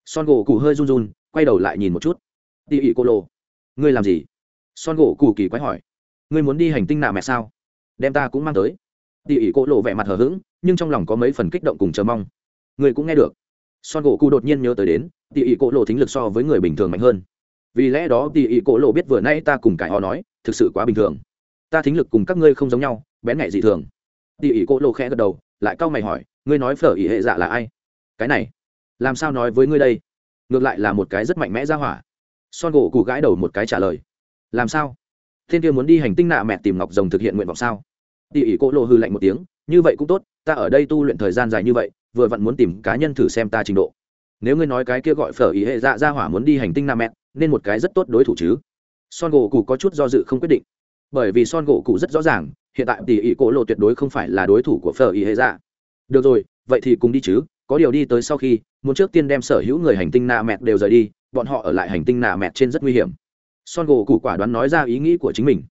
Son gỗ cụ hơi run run, quay đầu lại nhìn một chút. Tỉ ỉ cô lô, ngươi làm gì? Son gỗ cụ kỳ quái hỏi. Ngươi muốn đi hành tinh nạ mẹ sao? Đem ta cũng mang tới. Tỉ ỉ cô lộ vẻ mặt hờ hững, nhưng trong lòng có mấy phần kích động cùng chờ mong. Ngươi cũng nghe được. Son gỗ cụ đột nhiên nhớ tới đến tỉ ỉ cô lộ thính lực so với người bình thường mạnh hơn vì lẽ đó thì ý cổ lộ biết vừa nay ta cùng cải họ nói, thực sự quá bình thường. Ta thính lực cùng các ngươi không giống nhau, bén nhạy dị thường. Thì ý cổ lộ khẽ gật đầu, lại cau mày hỏi, ngươi nói phở ý hệ dạ là ai? Cái này, làm sao nói với ngươi đây? Ngược lại là một cái rất mạnh mẽ ra hỏa. Son gỗ cụ gãi đầu một cái trả lời. Làm sao? Thiên kia muốn đi hành tinh nạ mẹ tìm ngọc rồng thực hiện nguyện vọng sao? Tỉ ỉ cô lộ hư lạnh một tiếng, như vậy cũng tốt, ta ở đây tu luyện thời gian dài như vậy, vừa vặn muốn tìm cá nhân thử xem ta trình độ. Nếu ngươi nói cái kia gọi phở ý hệ dạ ra hỏa muốn đi hành tinh nam mẹ nên một cái rất tốt đối thủ chứ. Son gỗ cụ có chút do dự không quyết định. Bởi vì son gỗ cụ rất rõ ràng, hiện tại tỷ ỷ cổ lộ tuyệt đối không phải là đối thủ của phở ý hệ dạ. Được rồi, vậy thì cùng đi chứ, có điều đi tới sau khi, muốn trước tiên đem sở hữu người hành tinh nạ mẹt đều rời đi, bọn họ ở lại hành tinh nạ mẹt trên rất nguy hiểm. Son gỗ cụ quả đoán nói ra ý nghĩ của chính mình.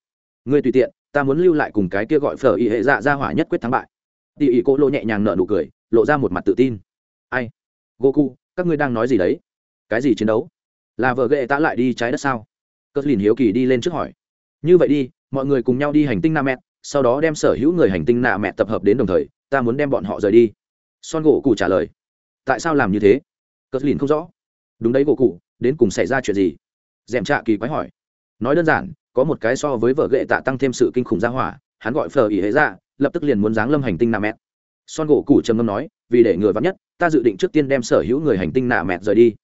Ngươi tùy tiện, ta muốn lưu lại cùng cái kia gọi phở ý hệ dạ ra hỏa nhất quyết thắng bại. Tỷ ỷ cổ lộ nhẹ nhàng nở nụ cười, lộ ra một mặt tự tin. Ai? Goku, các ngươi đang nói gì đấy? Cái gì chiến đấu? Là vợ ghệ ta lại đi trái đất sao? Cất lìn hiếu kỳ đi lên trước hỏi. Như vậy đi, mọi người cùng nhau đi hành tinh nam mẹ, sau đó đem sở hữu người hành tinh nạ mẹ tập hợp đến đồng thời, ta muốn đem bọn họ rời đi. Son gỗ cụ trả lời. Tại sao làm như thế? Cất lìn không rõ. Đúng đấy gỗ cụ, đến cùng xảy ra chuyện gì? Dèm trạ kỳ quái hỏi. Nói đơn giản, có một cái so với vợ ghệ tạ tăng thêm sự kinh khủng gia hỏa, hắn gọi phờ ỉ hệ ra lập tức liền muốn giáng lâm hành tinh nạ mẹ. Son gỗ cụ trầm ngâm nói, vì để người vắn nhất, ta dự định trước tiên đem sở hữu người hành tinh nạ mẹ rời đi.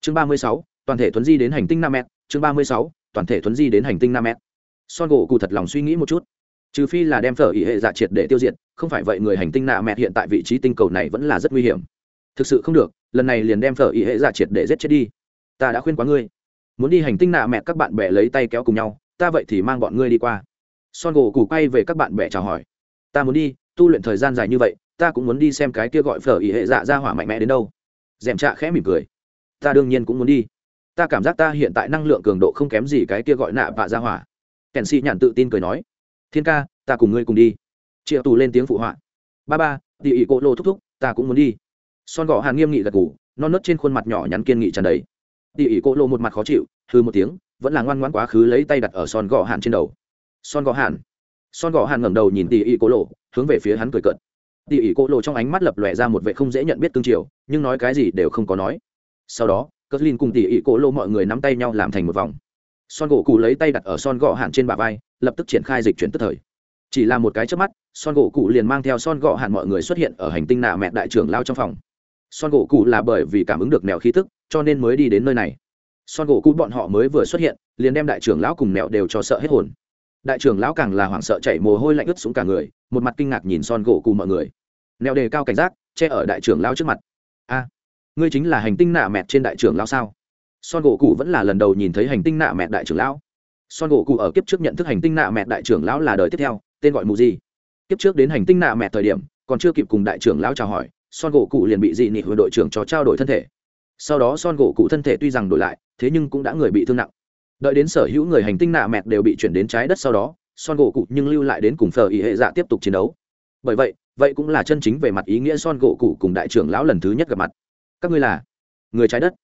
Chương ba mươi sáu toàn thể thuấn di đến hành tinh nam mẹt, chương ba mươi sáu, toàn thể thuấn di đến hành tinh nam mẹt. Son gỗ cụ thật lòng suy nghĩ một chút. Trừ phi là đem phở ỉ hệ dạ triệt để tiêu diệt, không phải vậy người hành tinh nạ mẹ hiện tại vị trí tinh cầu này vẫn là rất nguy hiểm. Thực sự không được, lần này liền đem phở ỉ hệ dạ triệt để giết chết đi. Ta đã khuyên quá ngươi. Muốn đi hành tinh nạ mẹ các bạn bè lấy tay kéo cùng nhau, ta vậy thì mang bọn ngươi đi qua. Son gỗ cụ quay về các bạn bè chào hỏi. Ta muốn đi, tu luyện thời gian dài như vậy, ta cũng muốn đi xem cái kia gọi phở ỉ hệ dạ ra hỏa mạnh mẽ đến đâu. Dèm trạ khẽ mỉm cười. Ta đương nhiên cũng muốn đi ta cảm giác ta hiện tại năng lượng cường độ không kém gì cái kia gọi nạ vạ ra hỏa. Kèn sĩ nhàn tự tin cười nói, thiên ca, ta cùng ngươi cùng đi. Triệu tù lên tiếng phụ họa, ba ba, tỉ ỉ cỗ lô thúc thúc, ta cũng muốn đi. Son gõ hàn nghiêm nghị gật ngủ non nớt trên khuôn mặt nhỏ nhắn kiên nghị tràn đầy. Tỉ ỉ cỗ lô một mặt khó chịu hư một tiếng, vẫn là ngoan ngoãn quá khứ lấy tay đặt ở son gõ hàn trên đầu. Son gõ hàn, son gõ hàn ngẩng đầu nhìn tỉ ỉ cỗ lô, hướng về phía hắn cười cợt. Tỉ ỉ cỗ lô trong ánh mắt lập lòe ra một vệ không dễ nhận biết tương triều, nhưng nói cái gì đều không có nói. Sau đó cất linh cùng tỉ ỉ cổ lộ mọi người nắm tay nhau làm thành một vòng. Son gỗ cụ lấy tay đặt ở son gọ hạn trên bả vai, lập tức triển khai dịch chuyển tức thời. Chỉ là một cái trước mắt, son gỗ cụ liền mang theo son gọ hạn mọi người xuất hiện ở hành tinh nạ mẹ đại trưởng lao trong phòng. Son gỗ cụ là bởi vì cảm ứng được mèo khí tức, cho nên mới đi đến nơi này. Son gỗ cụ bọn họ mới vừa xuất hiện, liền đem đại trưởng lão cùng mèo đều cho sợ hết hồn. Đại trưởng lão càng là hoảng sợ chạy mồ hôi lạnh ướt xuống cả người, một mặt kinh ngạc nhìn son gỗ cụ mọi người. Mèo đề cao cảnh giác, che ở đại trưởng lão trước mặt ngươi chính là hành tinh nạ mẹt trên đại trưởng lão sao? Son gỗ cụ vẫn là lần đầu nhìn thấy hành tinh nạ mẹt đại trưởng lão. Son gỗ cụ ở kiếp trước nhận thức hành tinh nạ mẹt đại trưởng lão là đời tiếp theo, tên gọi mù gì? kiếp trước đến hành tinh nạ mẹt thời điểm, còn chưa kịp cùng đại trưởng lão chào hỏi, son gỗ cụ liền bị dị nị hồi đội trưởng cho trao đổi thân thể. Sau đó son gỗ cụ thân thể tuy rằng đổi lại, thế nhưng cũng đã người bị thương nặng. Đợi đến sở hữu người hành tinh nạ mẹt đều bị chuyển đến trái đất sau đó, son gỗ cụ nhưng lưu lại đến cùng phờ ý hệ dạ tiếp tục chiến đấu. Bởi vậy vậy cũng là chân chính về mặt ý nghĩa son gỗ cụ cùng đại trưởng lão lần thứ nhất gặp mặt các ngươi là người trái đất.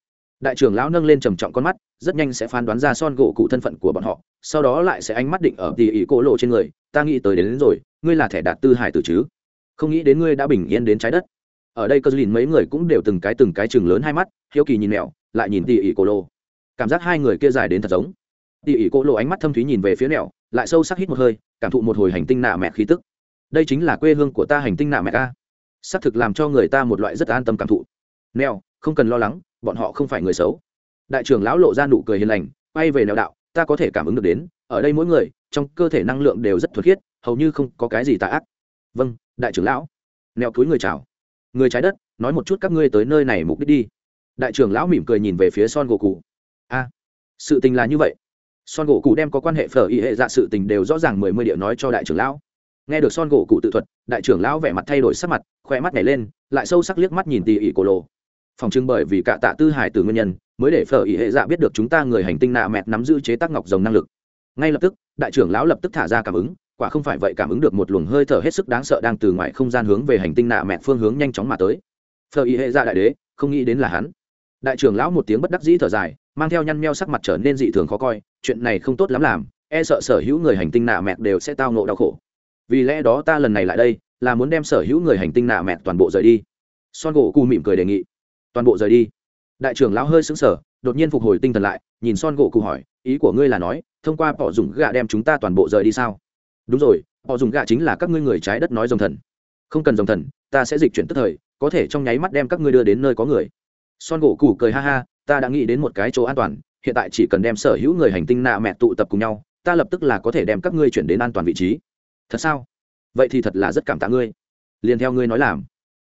Đại trưởng lão nâng lên trầm trọng con mắt rất nhanh sẽ phán đoán ra son gỗ cụ thân phận của bọn họ sau đó lại sẽ ánh mắt định ở tỉ ỉ cỗ lộ trên người ta nghĩ tới đến, đến rồi ngươi là thẻ đạt tư hải tử chứ? Không nghĩ đến ngươi đã bình yên đến trái đất. Ở đây cơ lìn mấy người cũng đều từng cái từng cái chừng lớn hai mắt hiếu kỳ nhìn mẹo lại nhìn tỉ ỉ cỗ lộ. Cảm giác hai người kia dài đến thật giống. Tỉ ỉ cỗ lộ ánh mắt thâm thúy nhìn về phía mẹo lại sâu sắc hít một hơi cảm thụ một hồi hành tinh nạ mẹ khí tức. Đây chính là quê hương của ta hành tinh nạ mẹ ca. Xác thực làm cho người ta một loại rất an tâm cảm thụ neo, không cần lo lắng, bọn họ không phải người xấu. Đại trưởng lão lộ ra nụ cười hiền lành, quay về neo đạo, ta có thể cảm ứng được đến, ở đây mỗi người, trong cơ thể năng lượng đều rất thuật khiết, hầu như không có cái gì tà ác. Vâng đại trưởng lão. Neo cúi người chào. Người trái đất, nói một chút các ngươi tới nơi này mục đích đi. Đại trưởng lão mỉm cười nhìn về phía son gỗ cụ a, sự tình là như vậy. Son gỗ cụ đem có quan hệ phở y hệ dạ sự tình đều rõ ràng mười mươi điệu nói cho đại trưởng lão. Nghe được son gỗ cụ tự thuật, đại trưởng lão vẻ mặt thay đổi sắc mặt khoe mắt nhảy lên, lại sâu sắc liếc mắt nhìn tỉ ỉ cổ lộ phòng trưng bởi vì cả tạ tư hải từ nguyên nhân, mới để phở ý hệ dạ biết được chúng ta người hành tinh nạ mẹt nắm giữ chế tác ngọc rồng năng lực. Ngay lập tức, đại trưởng lão lập tức thả ra cảm ứng, quả không phải vậy cảm ứng được một luồng hơi thở hết sức đáng sợ đang từ ngoài không gian hướng về hành tinh nạ mẹt phương hướng nhanh chóng mà tới. Phở ý hệ dạ đại đế, không nghĩ đến là hắn. Đại trưởng lão một tiếng bất đắc dĩ thở dài, mang theo nhăn meo sắc mặt trở nên dị thường khó coi, chuyện này không tốt lắm làm e sợ sở hữu người hành tinh nạ mẹt đều sẽ tao ngộ đau khổ. Vì lẽ đó ta lần này lại đây, là muốn đem sở hữu người hành tinh nạ mẹt toàn bộ rời đi. Son gỗ cù mỉm cười đề nghị toàn bộ rời đi. Đại trưởng lão hơi sững sờ, đột nhiên phục hồi tinh thần lại, nhìn son gỗ cụ hỏi, ý của ngươi là nói, thông qua bỏ dùng gạ đem chúng ta toàn bộ rời đi sao? Đúng rồi họ dùng gạ chính là các ngươi người trái đất nói dòng thần. Không cần dòng thần, ta sẽ dịch chuyển tức thời, có thể trong nháy mắt đem các ngươi đưa đến nơi có người. Son gỗ cụ cười ha ha, ta đã nghĩ đến một cái chỗ an toàn, hiện tại chỉ cần đem sở hữu người hành tinh nạ mẹ tụ tập cùng nhau, ta lập tức là có thể đem các ngươi chuyển đến an toàn vị trí. Thật sao? Vậy thì thật là rất cảm tạ ngươi. Liền theo ngươi nói làm.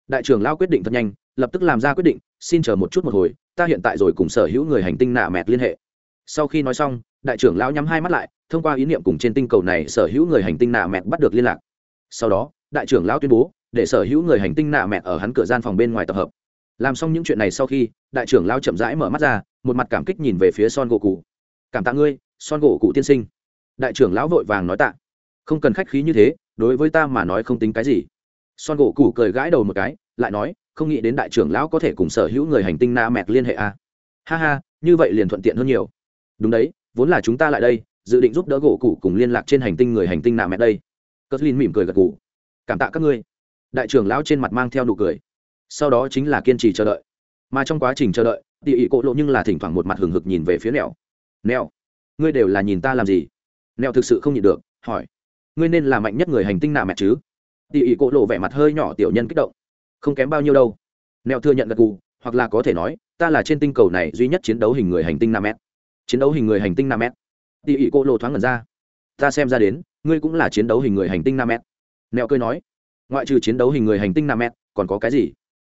Đại trưởng lao quyết định thật nhanh, lập tức làm ra quyết định xin chờ một chút một hồi, ta hiện tại rồi cùng sở hữu người hành tinh nạ mẹt liên hệ. Sau khi nói xong, đại trưởng lão nhắm hai mắt lại, thông qua ý niệm cùng trên tinh cầu này sở hữu người hành tinh nạ mẹt bắt được liên lạc. Sau đó, đại trưởng lão tuyên bố, để sở hữu người hành tinh nạ mẹt ở hắn cửa gian phòng bên ngoài tập hợp. Làm xong những chuyện này sau khi, đại trưởng lão chậm rãi mở mắt ra, một mặt cảm kích nhìn về phía son gỗ cụ. Cảm tạ ngươi, son gỗ cụ tiên sinh. Đại trưởng lão vội vàng nói tạ. Không cần khách khí như thế, đối với ta mà nói không tính cái gì. Son gỗ cụ cười gãi đầu một cái, lại nói không nghĩ đến đại trưởng lão có thể cùng sở hữu người hành tinh na mẹt liên hệ a à. ha ha, như vậy liền thuận tiện hơn nhiều. Đúng đấy, vốn là chúng ta lại đây, dự định giúp đỡ gỗ cụ cùng liên lạc trên hành tinh người hành tinh nạ mẹt đây. Cất linh mỉm cười gật cụ cảm tạ các ngươi. Đại trưởng lão trên mặt mang theo nụ cười. Sau đó chính là kiên trì chờ đợi. Mà trong quá trình chờ đợi địa ỷ cộ lộ nhưng là thỉnh thoảng một mặt hừng hực nhìn về phía nẹo. Nẹo, ngươi đều là nhìn ta làm gì? Nẹo thực sự không nhịn được, hỏi. Ngươi nên là mạnh nhất người hành tinh nạ mẹ chứ? Địa ỷ cộ lộ vẻ mặt hơi nhỏ tiểu nhân kích động không kém bao nhiêu đâu. Neo thừa nhận gật gù, hoặc là có thể nói, ta là trên tinh cầu này duy nhất chiến đấu hình người hành tinh nam m chiến đấu hình người hành tinh nam m tỉ ỉ cô lộ thoáng ngẩn ra. Ta xem ra đến, ngươi cũng là chiến đấu hình người hành tinh nam m neo cười nói, ngoại trừ chiến đấu hình người hành tinh nam m còn có cái gì?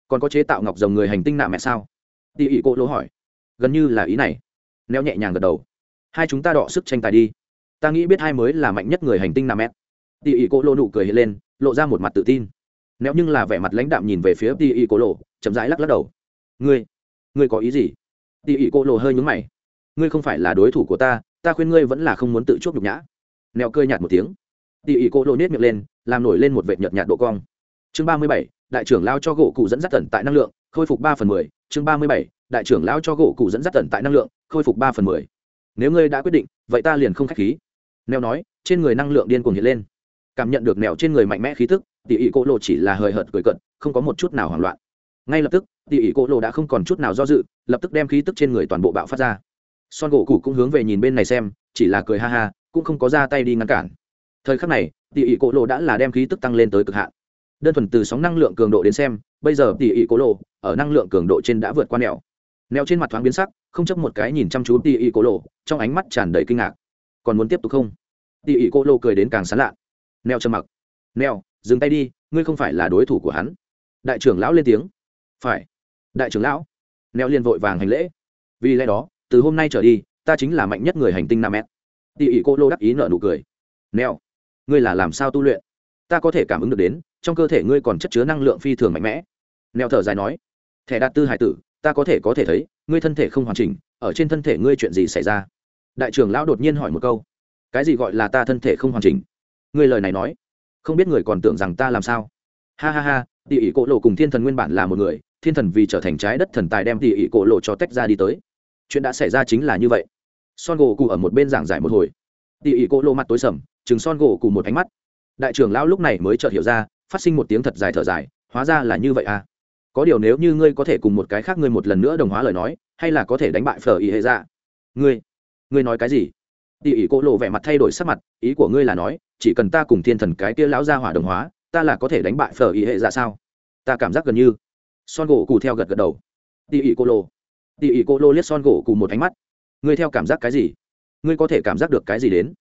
Còn có chế tạo ngọc rồng người hành tinh nam m sao? Tỉ ỉ cô lộ hỏi. Gần như là ý này. Neo nhẹ nhàng gật đầu. Hai chúng ta đọ sức tranh tài đi. Ta nghĩ biết hai mới là mạnh nhất người hành tinh nam mét tỉ ỉ cô lô nụ cười hiện lên, lộ ra một mặt tự tin nếu nhưng là vẻ mặt lãnh đạm nhìn về phía ti y cô lộ, chậm rãi lắc lắc đầu. Ngươi ngươi có ý gì? Ti y cô lộ hơi nhúng mày. Ngươi không phải là đối thủ của ta ta khuyên ngươi vẫn là không muốn tự chuốc nhục nhã. Nẹo cười nhạt một tiếng. Ti y cô lộ nết miệng lên, làm nổi lên một vệt nhợt nhạt độ cong. Chương ba mươi bảy, đại trưởng lao cho gỗ cụ dẫn dắt tần tại năng lượng, khôi phục ba phần mười. Chương ba mươi bảy, đại trưởng lao cho gỗ cụ dẫn dắt tần tại năng lượng, khôi phục ba phần mười. Nếu ngươi đã quyết định, vậy ta liền không k h á c h khí. Neo nói, trên người năng lượng điên cuồng hiện lên. Cảm nhận được nẹo trên người mạnh mẽ khí tức tỉ ỉ cô lộ chỉ là hời hợt cười cận không có một chút nào hoảng loạn. Ngay lập tức tỉ ỉ cô lộ đã không còn chút nào do dự, lập tức đem khí tức trên người toàn bộ bạo phát ra. Son gỗ cụ cũng hướng về nhìn bên này xem, chỉ là cười ha ha, cũng không có ra tay đi ngăn cản. Thời khắc này tỉ ỉ cô lộ đã là đem khí tức tăng lên tới cực hạn. Đơn thuần từ sóng năng lượng cường độ đến xem, bây giờ tỉ ỉ cô lộ ở năng lượng cường độ trên đã vượt qua nẻo. Nẻo trên mặt thoáng biến sắc, không chấp một cái nhìn chăm chú tỉ ỉ cô lộ, trong ánh mắt tràn đầy kinh ngạc. Còn muốn tiếp tục không? Tỉ ỉ cô lộ cười đến càng sán lạ. Neo trầm mặc. Neo dừng tay đi, ngươi không phải là đối thủ của hắn. Đại trưởng lão lên tiếng. Phải. Đại trưởng lão. Neo liền vội vàng hành lễ. Vì lẽ đó, từ hôm nay trở đi, ta chính là mạnh nhất người hành tinh nam mét tỉ ỉ cô lô đắc ý nợ nụ cười. Neo, ngươi là làm sao tu luyện? Ta có thể cảm ứng được đến, trong cơ thể ngươi còn chất chứa năng lượng phi thường mạnh mẽ. Neo thở dài nói. Thẻ đạt tư hải tử, ta có thể có thể thấy, ngươi thân thể không hoàn chỉnh, ở trên thân thể ngươi chuyện gì xảy ra? Đại trưởng lão đột nhiên hỏi một câu. Cái gì gọi là ta thân thể không hoàn chỉnh? Ngươi lời này nói không biết người còn tưởng rằng ta làm sao. Ha ha ha, tỉ ỉ cổ lộ cùng thiên thần nguyên bản là một người, thiên thần vì trở thành trái đất thần tài đem tỉ ỉ cổ lộ cho tách ra đi tới. Chuyện đã xảy ra chính là như vậy. Son gỗ cụ ở một bên giảng giải một hồi. Tỉ ỉ cổ lộ mặt tối sầm, chừng son gỗ cụ một ánh mắt. Đại trưởng lão lúc này mới chợt hiểu ra, phát sinh một tiếng thật dài thở dài, hóa ra là như vậy à? Có điều nếu như ngươi có thể cùng một cái khác ngươi một lần nữa đồng hóa lời nói, hay là có thể đánh bại phở ý hệ ra ngươi ngươi nói cái gì? Tỉ ỉ cổ lộ vẻ mặt thay đổi sắc mặt, ý của ngươi là nói, chỉ cần ta cùng thiên thần cái kia lão gia hỏa đồng hóa, ta là có thể đánh bại phở ý hệ dạ sao? Ta cảm giác gần như. Son gỗ cù theo gật gật đầu. Tỉ ỉ cô lộ. Tỉ ỉ cô lộ liếc son gỗ cù một ánh mắt. Ngươi theo cảm giác cái gì? Ngươi có thể cảm giác được cái gì đến?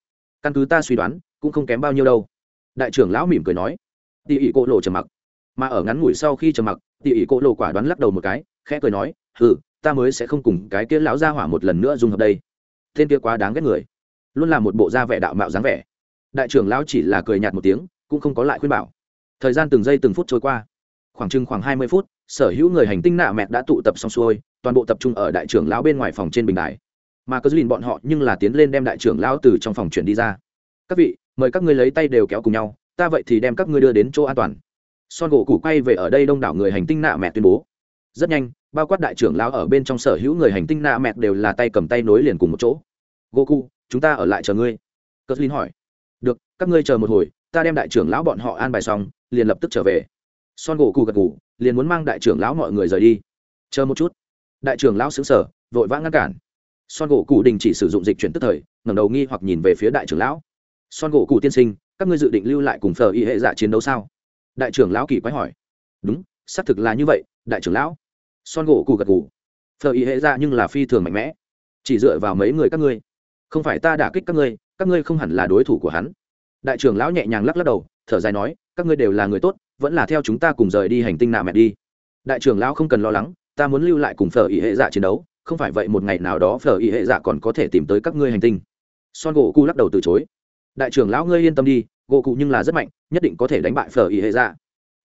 Căn cứ ta suy đoán, cũng không kém bao nhiêu đâu. Đại trưởng lão mỉm cười nói. Tỉ ỉ cô lộ trầm mặc. Mà ở ngắn ngủi sau khi trầm mặc tỉ ỉ cô lộ quả đoán lắc đầu một cái, khẽ cười nói ừ ta mới sẽ không cùng cái kia lão gia hỏa một lần nữa dùng hợp đây. Tên kia quá đáng ghét người luôn là một bộ da vẻ đạo mạo dáng vẻ. Đại trưởng lão chỉ là cười nhạt một tiếng, cũng không có lại khuyên bảo. Thời gian từng giây từng phút trôi qua. Khoảng chừng khoảng hai mươi phút, sở hữu người hành tinh nạ mẹ đã tụ tập xong xuôi, toàn bộ tập trung ở đại trưởng lão bên ngoài phòng trên bình đài. Mà cơ duyên bọn họ nhưng là tiến lên đem đại trưởng lão từ trong phòng chuyển đi ra. Các vị, mời các ngươi lấy tay đều kéo cùng nhau, ta vậy thì đem các ngươi đưa đến chỗ an toàn. Son gỗ củ quay về ở đây đông đảo người hành tinh nạ mẹ tuyên bố. Rất nhanh, bao quát đại trưởng lão ở bên trong sở hữu người hành tinh nạ mẹ đều là tay cầm tay nối liền cùng một chỗ. Goku chúng ta ở lại chờ ngươi. Cờ linh hỏi. Được, các ngươi chờ một hồi, ta đem đại trưởng lão bọn họ an bài xong, liền lập tức trở về. Son gỗ cù gật gù, liền muốn mang đại trưởng lão mọi người rời đi. Chờ một chút. Đại trưởng lão xứng sở vội vã ngăn cản. Son gỗ cụ đình chỉ sử dụng dịch chuyển tức thời, ngẩng đầu nghi hoặc nhìn về phía đại trưởng lão. Son gỗ cụ tiên sinh, các ngươi dự định lưu lại cùng phờ y hệ dạ chiến đấu sao? Đại trưởng lão kỳ quái hỏi. Đúng, xác thực là như vậy, đại trưởng lão. Son gỗ cụ gật gù. Thờ y hệ dạ nhưng là phi thường mạnh mẽ. Chỉ dựa vào mấy người các ngươi không phải ta đả kích các ngươi các ngươi không hẳn là đối thủ của hắn. Đại trưởng lão nhẹ nhàng lắc lắc đầu, thở dài nói, các ngươi đều là người tốt, vẫn là theo chúng ta cùng rời đi hành tinh nạ mẹ đi. Đại trưởng lão không cần lo lắng, ta muốn lưu lại cùng phở ý hệ dạ chiến đấu, không phải vậy một ngày nào đó phở ý hệ dạ còn có thể tìm tới các ngươi hành tinh. Son gỗ cụ lắc đầu từ chối. Đại trưởng lão ngươi yên tâm đi, gỗ cụ nhưng là rất mạnh, nhất định có thể đánh bại phở ý hệ dạ.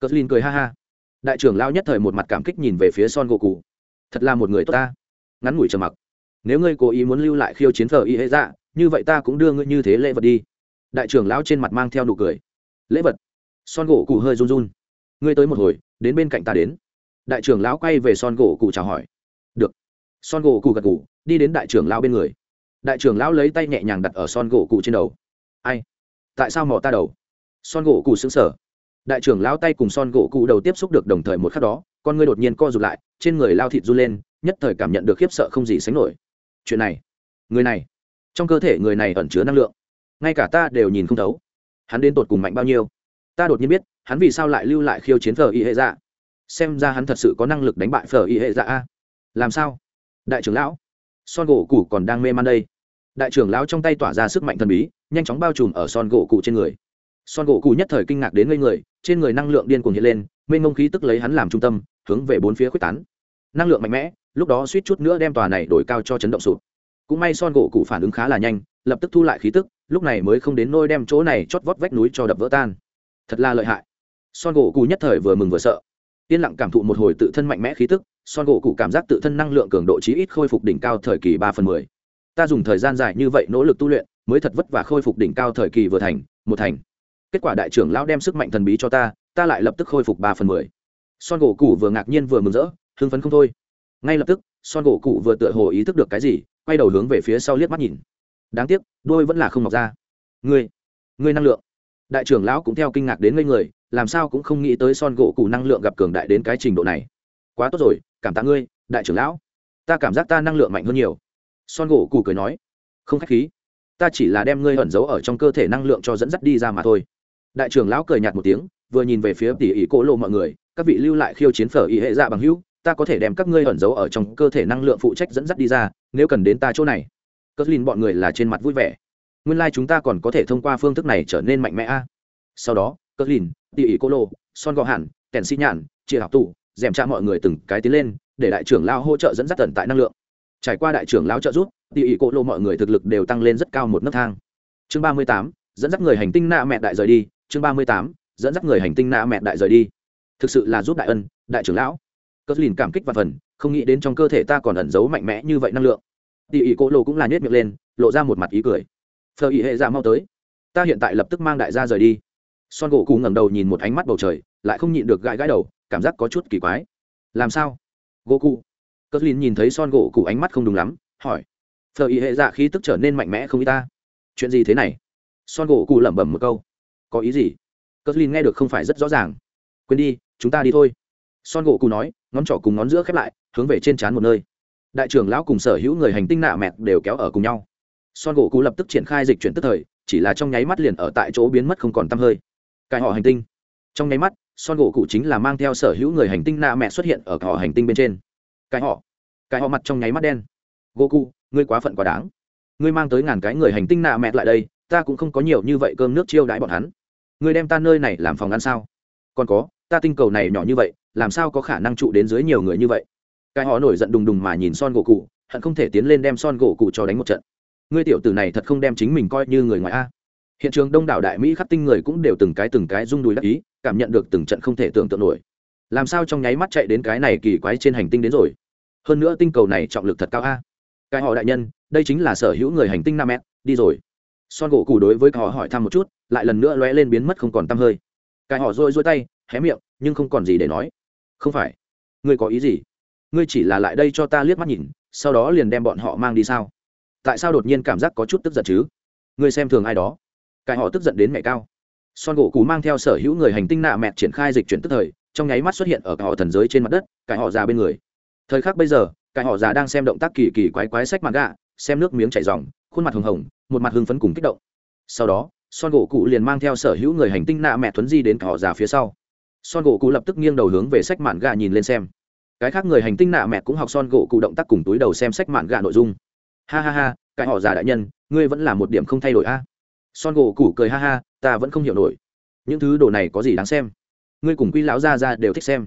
Cờ linh cười ha ha. Đại trưởng lão nhất thời một mặt cảm kích nhìn về phía son gỗ cụ. Thật là một người tốt ta. Ngắn ngủi trầm mặc nếu ngươi cố ý muốn lưu lại khiêu chiến phở Y hệ dạ như vậy ta cũng đưa ngươi như thế lễ vật đi. Đại trưởng lão trên mặt mang theo nụ cười. Lễ vật? Son gỗ cụ hơi run run. Ngươi tới một hồi, đến bên cạnh ta đến. Đại trưởng lão quay về son gỗ cụ chào hỏi. Được. Son gỗ cụ gật cụ đi đến đại trưởng lão bên người. Đại trưởng lão lấy tay nhẹ nhàng đặt ở son gỗ cụ trên đầu. Ai? Tại sao mò ta đầu? Son gỗ cụ xứng sở đại trưởng lão tay cùng son gỗ cụ đầu tiếp xúc được đồng thời một khắc đó, con ngươi đột nhiên co rụt lại, trên người lao thịt run lên, nhất thời cảm nhận được khiếp sợ không gì sánh nổi chuyện này, người này, trong cơ thể người này ẩn chứa năng lượng, ngay cả ta đều nhìn không thấu. Hắn đến tột cùng mạnh bao nhiêu? Ta đột nhiên biết, hắn vì sao lại lưu lại khiêu chiến phở y hệ dạ. Xem ra hắn thật sự có năng lực đánh bại phở y hệ dạ a. Làm sao? Đại trưởng lão, son gỗ cũ còn đang mê man đây. Đại trưởng lão trong tay tỏa ra sức mạnh thần bí, nhanh chóng bao trùm ở son gỗ cụ trên người. Son gỗ cụ nhất thời kinh ngạc đến ngây người, trên người năng lượng điên cuồng hiện lên, mênh ngông khí tức lấy hắn làm trung tâm, hướng về bốn phía quyết tán năng lượng mạnh mẽ, lúc đó suýt chút nữa đem tòa này đổi cao cho chấn động sụp. Cũng may son gỗ cụ phản ứng khá là nhanh, lập tức thu lại khí tức, lúc này mới không đến nôi đem chỗ này chót vót vách núi cho đập vỡ tan. Thật là lợi hại. Son gỗ cụ nhất thời vừa mừng vừa sợ. Yên lặng cảm thụ một hồi tự thân mạnh mẽ khí tức, son gỗ cụ cảm giác tự thân năng lượng cường độ chí ít khôi phục đỉnh cao thời kỳ ba phần mười. Ta dùng thời gian dài như vậy nỗ lực tu luyện, mới thật vất vả khôi phục đỉnh cao thời kỳ vừa thành, một thành. Kết quả đại trưởng lão đem sức mạnh thần bí cho ta ta lại lập tức khôi phục ba phần mười. Son gỗ cụ vừa ngạc nhiên vừa mừng rỡ hưng phấn không thôi. Ngay lập tức, son gỗ cụ vừa tựa hồ ý thức được cái gì, quay đầu hướng về phía sau liếc mắt nhìn. Đáng tiếc đôi vẫn là không mọc ra. Ngươi ngươi năng lượng. Đại trưởng lão cũng theo kinh ngạc đến ngây người, làm sao cũng không nghĩ tới son gỗ cụ năng lượng gặp cường đại đến cái trình độ này. Quá tốt rồi, cảm tạ ngươi, đại trưởng lão. Ta cảm giác ta năng lượng mạnh hơn nhiều. Son gỗ cụ cười nói. Không khách khí. Ta chỉ là đem ngươi ẩn giấu ở trong cơ thể năng lượng cho dẫn dắt đi ra mà thôi. Đại trưởng lão cười nhạt một tiếng, vừa nhìn về phía tỉ ỉ cỗ lộ mọi người, các vị lưu lại khiêu chiến phở ý hệ dạ bằng hữu ta có thể đem các ngươi ẩn giấu ở trong cơ thể năng lượng phụ trách dẫn dắt đi ra nếu cần đến ta chỗ này. Cất lìn bọn người là trên mặt vui vẻ. Nguyên lai、like、chúng ta còn có thể thông qua phương thức này trở nên mạnh mẽ a. Sau đó cất lìn, tỉ ỉ cô lô son gò hẳn kèn xi nhản, chia học tụ d è m mọi người từng cái tiến lên để đại trưởng lao hỗ trợ dẫn dắt tận tại năng lượng. Trải qua đại trưởng lao trợ giúp tỉ ỉ cô lô mọi người thực lực đều tăng lên rất cao một nấc thang. Chương ba mươi tám dẫn dắt người hành tinh nạ mẹ đại rời đi. Chương ba mươi tám dẫn dắt người hành tinh nạ mẹ đại rời đi. Thực sự là giúp đại ân đại trưởng lão cất lìn cảm kích và phần, không nghĩ đến trong cơ thể ta còn ẩn giấu mạnh mẽ như vậy năng lượng. Tỉ ỉ cô Lộ cũng là nhét miệng lên, lộ ra một mặt ý cười. Phờ ỉ hệ ra dạ mau tới. Ta hiện tại lập tức mang đại gia rời đi. Son gỗ cụ ngẩng đầu nhìn một ánh mắt bầu trời, lại không nhịn được gãi gãi đầu, cảm giác có chút kỳ quái. Làm sao? Gỗ cụ cất lìn nhìn thấy son gỗ cụ ánh mắt không đúng lắm, hỏi. Phờ ỉ hệ dạ khí tức trở nên mạnh mẽ không y ta. Chuyện gì thế này? Son gỗ cụ lẩm bẩm một câu. Có ý gì? Cất lìn nghe được không phải rất rõ ràng. Quên đi, chúng ta đi thôi son gỗ cụ nói, ngón trỏ cùng ngón giữa khép lại, hướng về trên trán một nơi. Đại trưởng lão cùng sở hữu người hành tinh nạ mẹt đều kéo ở cùng nhau. Son gỗ cụ lập tức triển khai dịch chuyển tức thời, chỉ là trong nháy mắt liền ở tại chỗ biến mất không còn t hơi. Cải họ hành tinh. Trong nháy mắt, son gỗ cụ chính là mang theo sở hữu người hành tinh nạ mẹ xuất hiện ở họ hành tinh bên trên. Cái họ. Cái họ mặt trong nháy mắt đen. Gỗ cụ ngươi quá phận quá đáng. Ngươi mang tới ngàn cái người hành tinh nạ mẹ lại đây, ta cũng không có nhiều như vậy cơm nước chiêu đãi bọn hắn. Ngươi đem ta nơi này làm phòng ăn sao? Còn có, ta tinh cầu này nhỏ như vậy làm sao có khả năng trụ đến dưới nhiều người như vậy? Cái họ nổi giận đùng đùng mà nhìn son gỗ cụ, hận không thể tiến lên đem son gỗ cụ cho đánh một trận. Ngươi tiểu tử này thật không đem chính mình coi như người ngoài a. Hiện trường đông đảo đại mỹ khắc tinh người cũng đều từng cái từng cái rung đùi đắc ý, cảm nhận được từng trận không thể tưởng tượng nổi. Làm sao trong nháy mắt chạy đến cái này kỳ quái trên hành tinh đến rồi? Hơn nữa tinh cầu này trọng lực thật cao a. Cái họ đại nhân, đây chính là sở hữu người hành tinh nam mẹ, đi rồi. Son gỗ cụ đối với họ hỏi thăm một chút, lại lần nữa lóe lên biến mất không còn t hơi. Cái họ rôi rôi tay, hé miệng, nhưng không còn gì để nói không phải. Ngươi có ý gì? Ngươi chỉ là lại đây cho ta liếc mắt nhìn, sau đó liền đem bọn họ mang đi sao? Tại sao đột nhiên cảm giác có chút tức giận chứ? Ngươi xem thường ai đó. Cái họ tức giận đến mẹ cao. Son gỗ cú mang theo sở hữu người hành tinh nạ mẹ triển khai dịch chuyển tức thời, trong nháy mắt xuất hiện ở cả họ thần giới trên mặt đất, cái họ già bên người. Thời khắc bây giờ, cái họ già đang xem động tác kỳ kỳ quái quái sách mặt gạ xem nước miếng chảy ròng, khuôn mặt hồng hồng, một mặt hưng phấn cùng kích động. Sau đó, son gỗ cụ liền mang theo sở hữu người hành tinh nạ mẹ thuấn di đến cả họ già phía sau son gỗ cụ lập tức nghiêng đầu hướng về sách mạn gà nhìn lên xem. Cái khác người hành tinh nạ mẹ cũng học son gỗ cụ động tác cùng túi đầu xem sách mạn gà nội dung. Ha ha ha, cái họ già đại nhân, ngươi vẫn là một điểm không thay đổi a. Son gỗ cụ cười ha ha, ta vẫn không hiểu nổi. Những thứ đồ này có gì đáng xem? Ngươi cùng quy lão ra ra đều thích xem.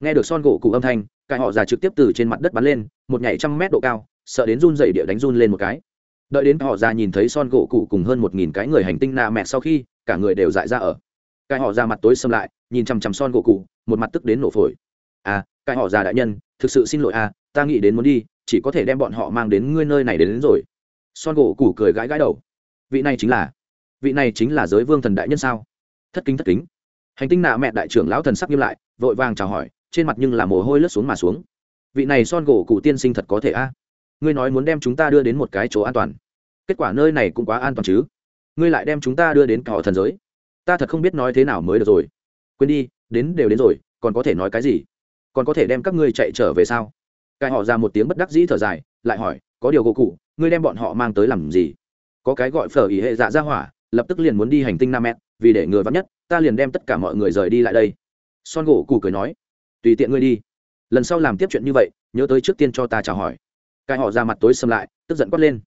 Nghe được son gỗ cụ âm thanh, cái họ già trực tiếp từ trên mặt đất bắn lên, một nhảy trăm mét độ cao, sợ đến run dậy địa đánh run lên một cái. Đợi đến họ già nhìn thấy son gỗ cụ cùng hơn một nghìn cái người hành tinh nạ mẹ sau khi, cả người đều dại ra ở cái họ ra mặt tối xâm lại nhìn chằm chằm son gỗ cụ một mặt tức đến nổ phổi. À cái họ già đại nhân thực sự xin lỗi à ta nghĩ đến muốn đi chỉ có thể đem bọn họ mang đến ngươi nơi này đến, đến rồi. Son gỗ cụ cười gãi gãi đầu. Vị này chính là vị này chính là giới vương thần đại nhân sao? Thất kính thất kính. Hành tinh nạ mẹ đại trưởng lão thần sắc nghiêm lại vội vàng chào hỏi trên mặt nhưng là mồ hôi lướt xuống mà xuống. Vị này son gỗ cụ tiên sinh thật có thể a ngươi nói muốn đem chúng ta đưa đến một cái chỗ an toàn. Kết quả nơi này cũng quá an toàn chứ. Ngươi lại đem chúng ta đưa đến cỏ thần giới ta thật không biết nói thế nào mới được rồi. Quên đi, đến đều đến rồi, còn có thể nói cái gì? Còn có thể đem các ngươi chạy trở về sao? Cái họ ra một tiếng bất đắc dĩ thở dài, lại hỏi, có điều gỗ cụ, ngươi đem bọn họ mang tới làm gì? Có cái gọi phở ý hệ dạ ra hỏa, lập tức liền muốn đi hành tinh nam mét vì để người vắn nhất, ta liền đem tất cả mọi người rời đi lại đây. Son gỗ cụ cười nói, tùy tiện ngươi đi. Lần sau làm tiếp chuyện như vậy, nhớ tới trước tiên cho ta chào hỏi. Cái họ ra mặt tối xâm lại, tức giận quát lên,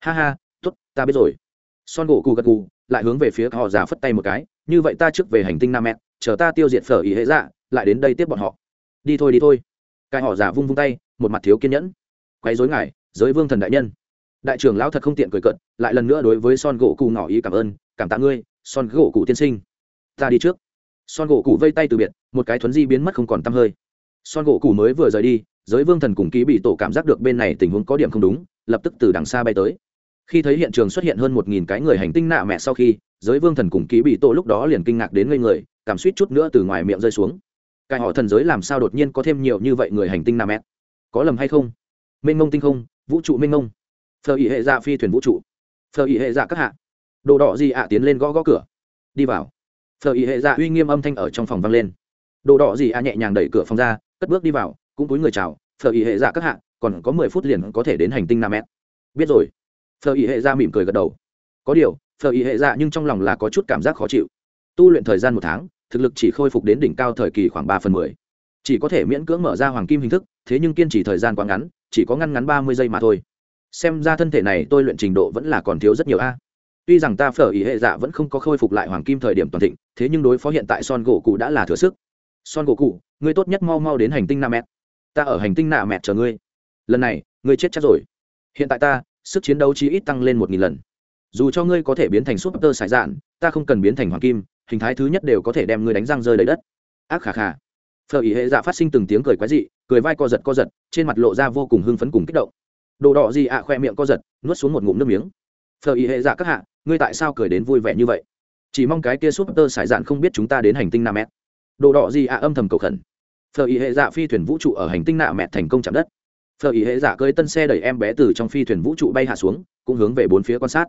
ha ha t ố t ta biết rồi son gỗ cụ gật gù, lại hướng về phía họ già phất tay một cái, như vậy ta trước về hành tinh nam mẹ chờ ta tiêu diệt phở ý hệ dạ lại đến đây tiếp bọn họ. Đi thôi đi thôi. Cái họ già vung vung tay, một mặt thiếu kiên nhẫn. Quấy dối ngài, giới vương thần đại nhân. Đại trưởng lão thật không tiện cười cận lại lần nữa đối với son gỗ cụ ngỏ ý cảm ơn, cảm tạ ngươi, son gỗ cụ tiên sinh. Ta đi trước. Son gỗ cụ vây tay từ biệt, một cái thuấn di biến mất không còn t hơi. Son gỗ cụ mới vừa rời đi, giới vương thần cùng ký bị tổ cảm giác được bên này tình huống có điểm không đúng, lập tức từ đằng xa bay tới khi thấy hiện trường xuất hiện hơn một nghìn cái người hành tinh nạ mẹ sau khi, giới vương thần cùng ký bị tổ lúc đó liền kinh ngạc đến ngây người, cảm suýt chút nữa từ ngoài miệng rơi xuống. Cái họ thần giới làm sao đột nhiên có thêm nhiều như vậy người hành tinh nạ mẹ? Có lầm hay không? Mênh mông tinh không, vũ trụ mênh mông. Phờ ý hệ dạ phi thuyền vũ trụ. Phờ ý hệ dạ các hạ. Đồ đỏ gì ạ, tiến lên gõ gõ cửa. Đi vào. Phờ ý hệ dạ uy nghiêm âm thanh ở trong phòng vang lên. Đồ đỏ gì ạ, nhẹ nhàng đẩy cửa phòng ra, cất bước đi vào, cũng túi người chào. Phờ ý hệ dạ các hạ, còn có mười phút liền có thể đến hành tinh nam mét biết rồi phờ ý hệ ra mỉm cười gật đầu. Có điều phờ ý hệ ra nhưng trong lòng là có chút cảm giác khó chịu. Tu luyện thời gian một tháng, thực lực chỉ khôi phục đến đỉnh cao thời kỳ khoảng ba phần mười. Chỉ có thể miễn cưỡng mở ra hoàng kim hình thức, thế nhưng kiên trì thời gian quá ngắn, chỉ có ngăn ngắn ba mươi giây mà thôi. Xem ra thân thể này tôi luyện trình độ vẫn là còn thiếu rất nhiều a. Tuy rằng ta phở ý hệ dạ vẫn không có khôi phục lại hoàng kim thời điểm toàn thịnh, thế nhưng đối phó hiện tại son gỗ cụ đã là thừa sức. Son gỗ cụ, ngươi tốt nhất mau mau đến hành tinh nam mẹt ta ở hành tinh nạ mẹt chờ ngươi. Lần này, ngươi chết chắc rồi. Hiện tại ta sức chiến đấu chí ít tăng lên một nghìn lần. Dù cho ngươi có thể biến thành súp tơ sải dạn ta không cần biến thành hoàng kim, hình thái thứ nhất đều có thể đem ngươi đánh răng rơi đầy đất. Ác khà khà. Phở ý hệ dạ phát sinh từng tiếng cười quái dị, cười vai co giật co giật, trên mặt lộ ra vô cùng hưng phấn cùng kích động. Đồ đỏ gì ạ, khoe miệng co giật, nuốt xuống một ngụm nước miếng. Phở ý hệ dạ các hạ, ngươi tại sao cười đến vui vẻ như vậy? Chỉ mong cái kia súp tơ sải dạn không biết chúng ta đến hành tinh nam mét đồ đỏ gì ạ, âm thầm cầu khẩn. Phở ý hệ dạ phi thuyền vũ trụ ở hành tinh nạ mẹt thành công chạm đất phở ý hệ giả cơi tân xe đẩy em bé từ trong phi thuyền vũ trụ bay hạ xuống cũng hướng về bốn phía quan sát.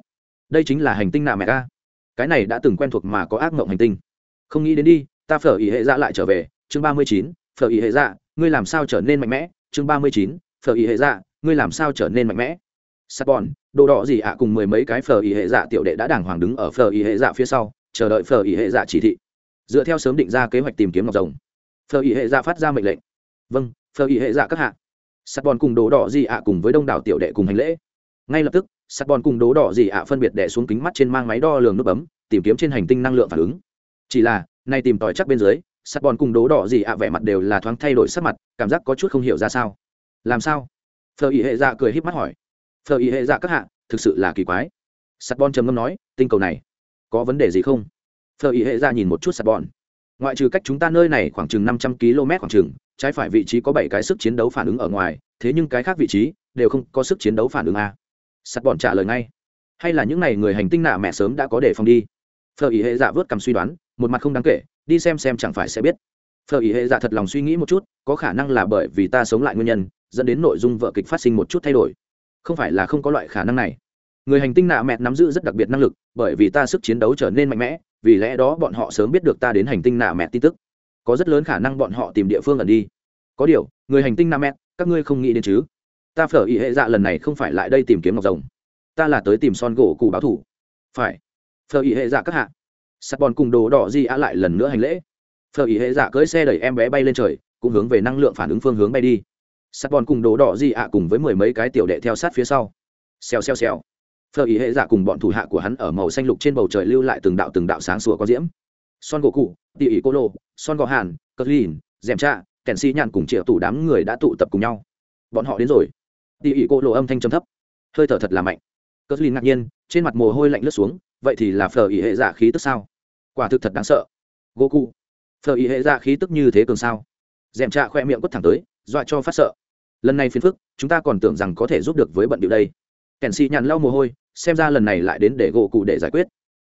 Đây chính là hành tinh nạ mẹ a cái này đã từng quen thuộc mà có ác mộng hành tinh. Không nghĩ đến đi ta phở ý hệ giả lại trở về. Chương ba mươi chín phở ý hệ giả, ngươi làm sao trở nên mạnh mẽ? Chương ba mươi chín phở ý hệ giả, ngươi làm sao trở nên mạnh mẽ? Sắt bọn, đồ đỏ gì ạ? Cùng mười mấy cái phở ý hệ dạ tiểu đệ đã đàng hoàng đứng ở phở ý hệ dạ phía sau chờ đợi phở ý hệ dạ chỉ thị. Dựa theo sớm định ra kế hoạch tìm kiếm ngọc rồng. Phở ý hệ dạ phát ra mệnh lệnh. Vâng phở ý hệ dạ các hạ sắt bòn cùng đồ đỏ gì ạ cùng với đông đảo tiểu đệ cùng hành lễ. Ngay lập tức sắt bòn cùng đồ đỏ gì ạ phân biệt đẻ xuống kính mắt trên mang máy đo lường nút bấm, tìm kiếm trên hành tinh năng lượng phản ứng. Chỉ là, nay tìm tòi chắc bên dưới sắt bòn cùng đố đỏ gì ạ vẻ mặt đều là thoáng thay đổi sắc mặt, cảm giác có chút không hiểu ra sao. Làm sao? Phờ ý hệ dạ cười híp mắt hỏi. Phờ ý hệ dạ các hạ, thực sự là kỳ quái. Sắt bòn trầm ngâm nói, tinh cầu này, có vấn đề gì không? Phờ ý hệ dạ nhìn một chút sắt bòn. Ngoại trừ cách chúng ta nơi này khoảng chừng năm trăm km khoảng chừng trái phải vị trí có bảy cái sức chiến đấu phản ứng ở ngoài, thế nhưng cái khác vị trí đều không có sức chiến đấu phản ứng a. À. sắt bòn trả lời ngay. Hay là những n à y người hành tinh nạ mẹ sớm đã có đề phòng đi. Phờ ý hệ dạ vớt cầm suy đoán, một mặt không đáng kể, đi xem xem chẳng phải sẽ biết. Phờ ý hệ dạ thật lòng suy nghĩ một chút, có khả năng là bởi vì ta sống lại nguyên nhân, dẫn đến nội dung vợ kịch phát sinh một chút thay đổi. Không phải là không có loại khả năng này. Người hành tinh nạ mẹ nắm giữ rất đặc biệt năng lực, bởi vì ta sức chiến đấu trở nên mạnh mẽ, vì lẽ đó bọn họ sớm biết được ta đến hành tinh nạ mẹ tin tức có rất lớn khả năng bọn họ tìm địa phương ẩn đi. Có điều, người hành tinh Nam mẹ các ngươi không nghĩ đến chứ? Ta phở ý hệ dạ lần này không phải lại đây tìm kiếm ngọc rồng. Ta là tới tìm son gỗ cụ báo thủ. Phải. Phở ý hệ dạ các hạ. Sắt bòn cùng đồ đỏ di á lại lần nữa hành lễ. Phở ý hệ dạ cưỡi xe đẩy em bé bay lên trời, cũng hướng về năng lượng phản ứng phương hướng bay đi. Sắt bòn cùng đồ đỏ di ạ cùng với mười mấy cái tiểu đệ theo sát phía sau. Xèo xèo xèo. Phở ý hệ dạ cùng bọn thủ hạ của hắn ở màu xanh lục trên bầu trời lưu lại từng đạo từng đạo sáng sủa có diễm son gỗ cụ tỉ ỉ cô lô, son gò hàn cất lìn, dèm cha kèn si nhàn cùng triệu tủ đám người đã tụ tập cùng nhau. Bọn họ đến rồi. Tỉ ỉ cô lô âm thanh trầm thấp. Hơi thở thật là mạnh. Cất lìn ngạc nhiên, trên mặt mồ hôi lạnh lướt xuống, vậy thì là phở ỉ hệ giả khí tức sao? Quả thực thật đáng sợ. Gỗ cụ phở ỉ hệ giả khí tức như thế cường sao? Dèm trạ khoe miệng quất thẳng tới, dọa cho phát sợ. Lần này phiền phức, chúng ta còn tưởng rằng có thể giúp được với bận điệu đây. Kèn xì nhàn lau mồ hôi, xem ra lần này lại đến để gỗ cụ để giải quyết.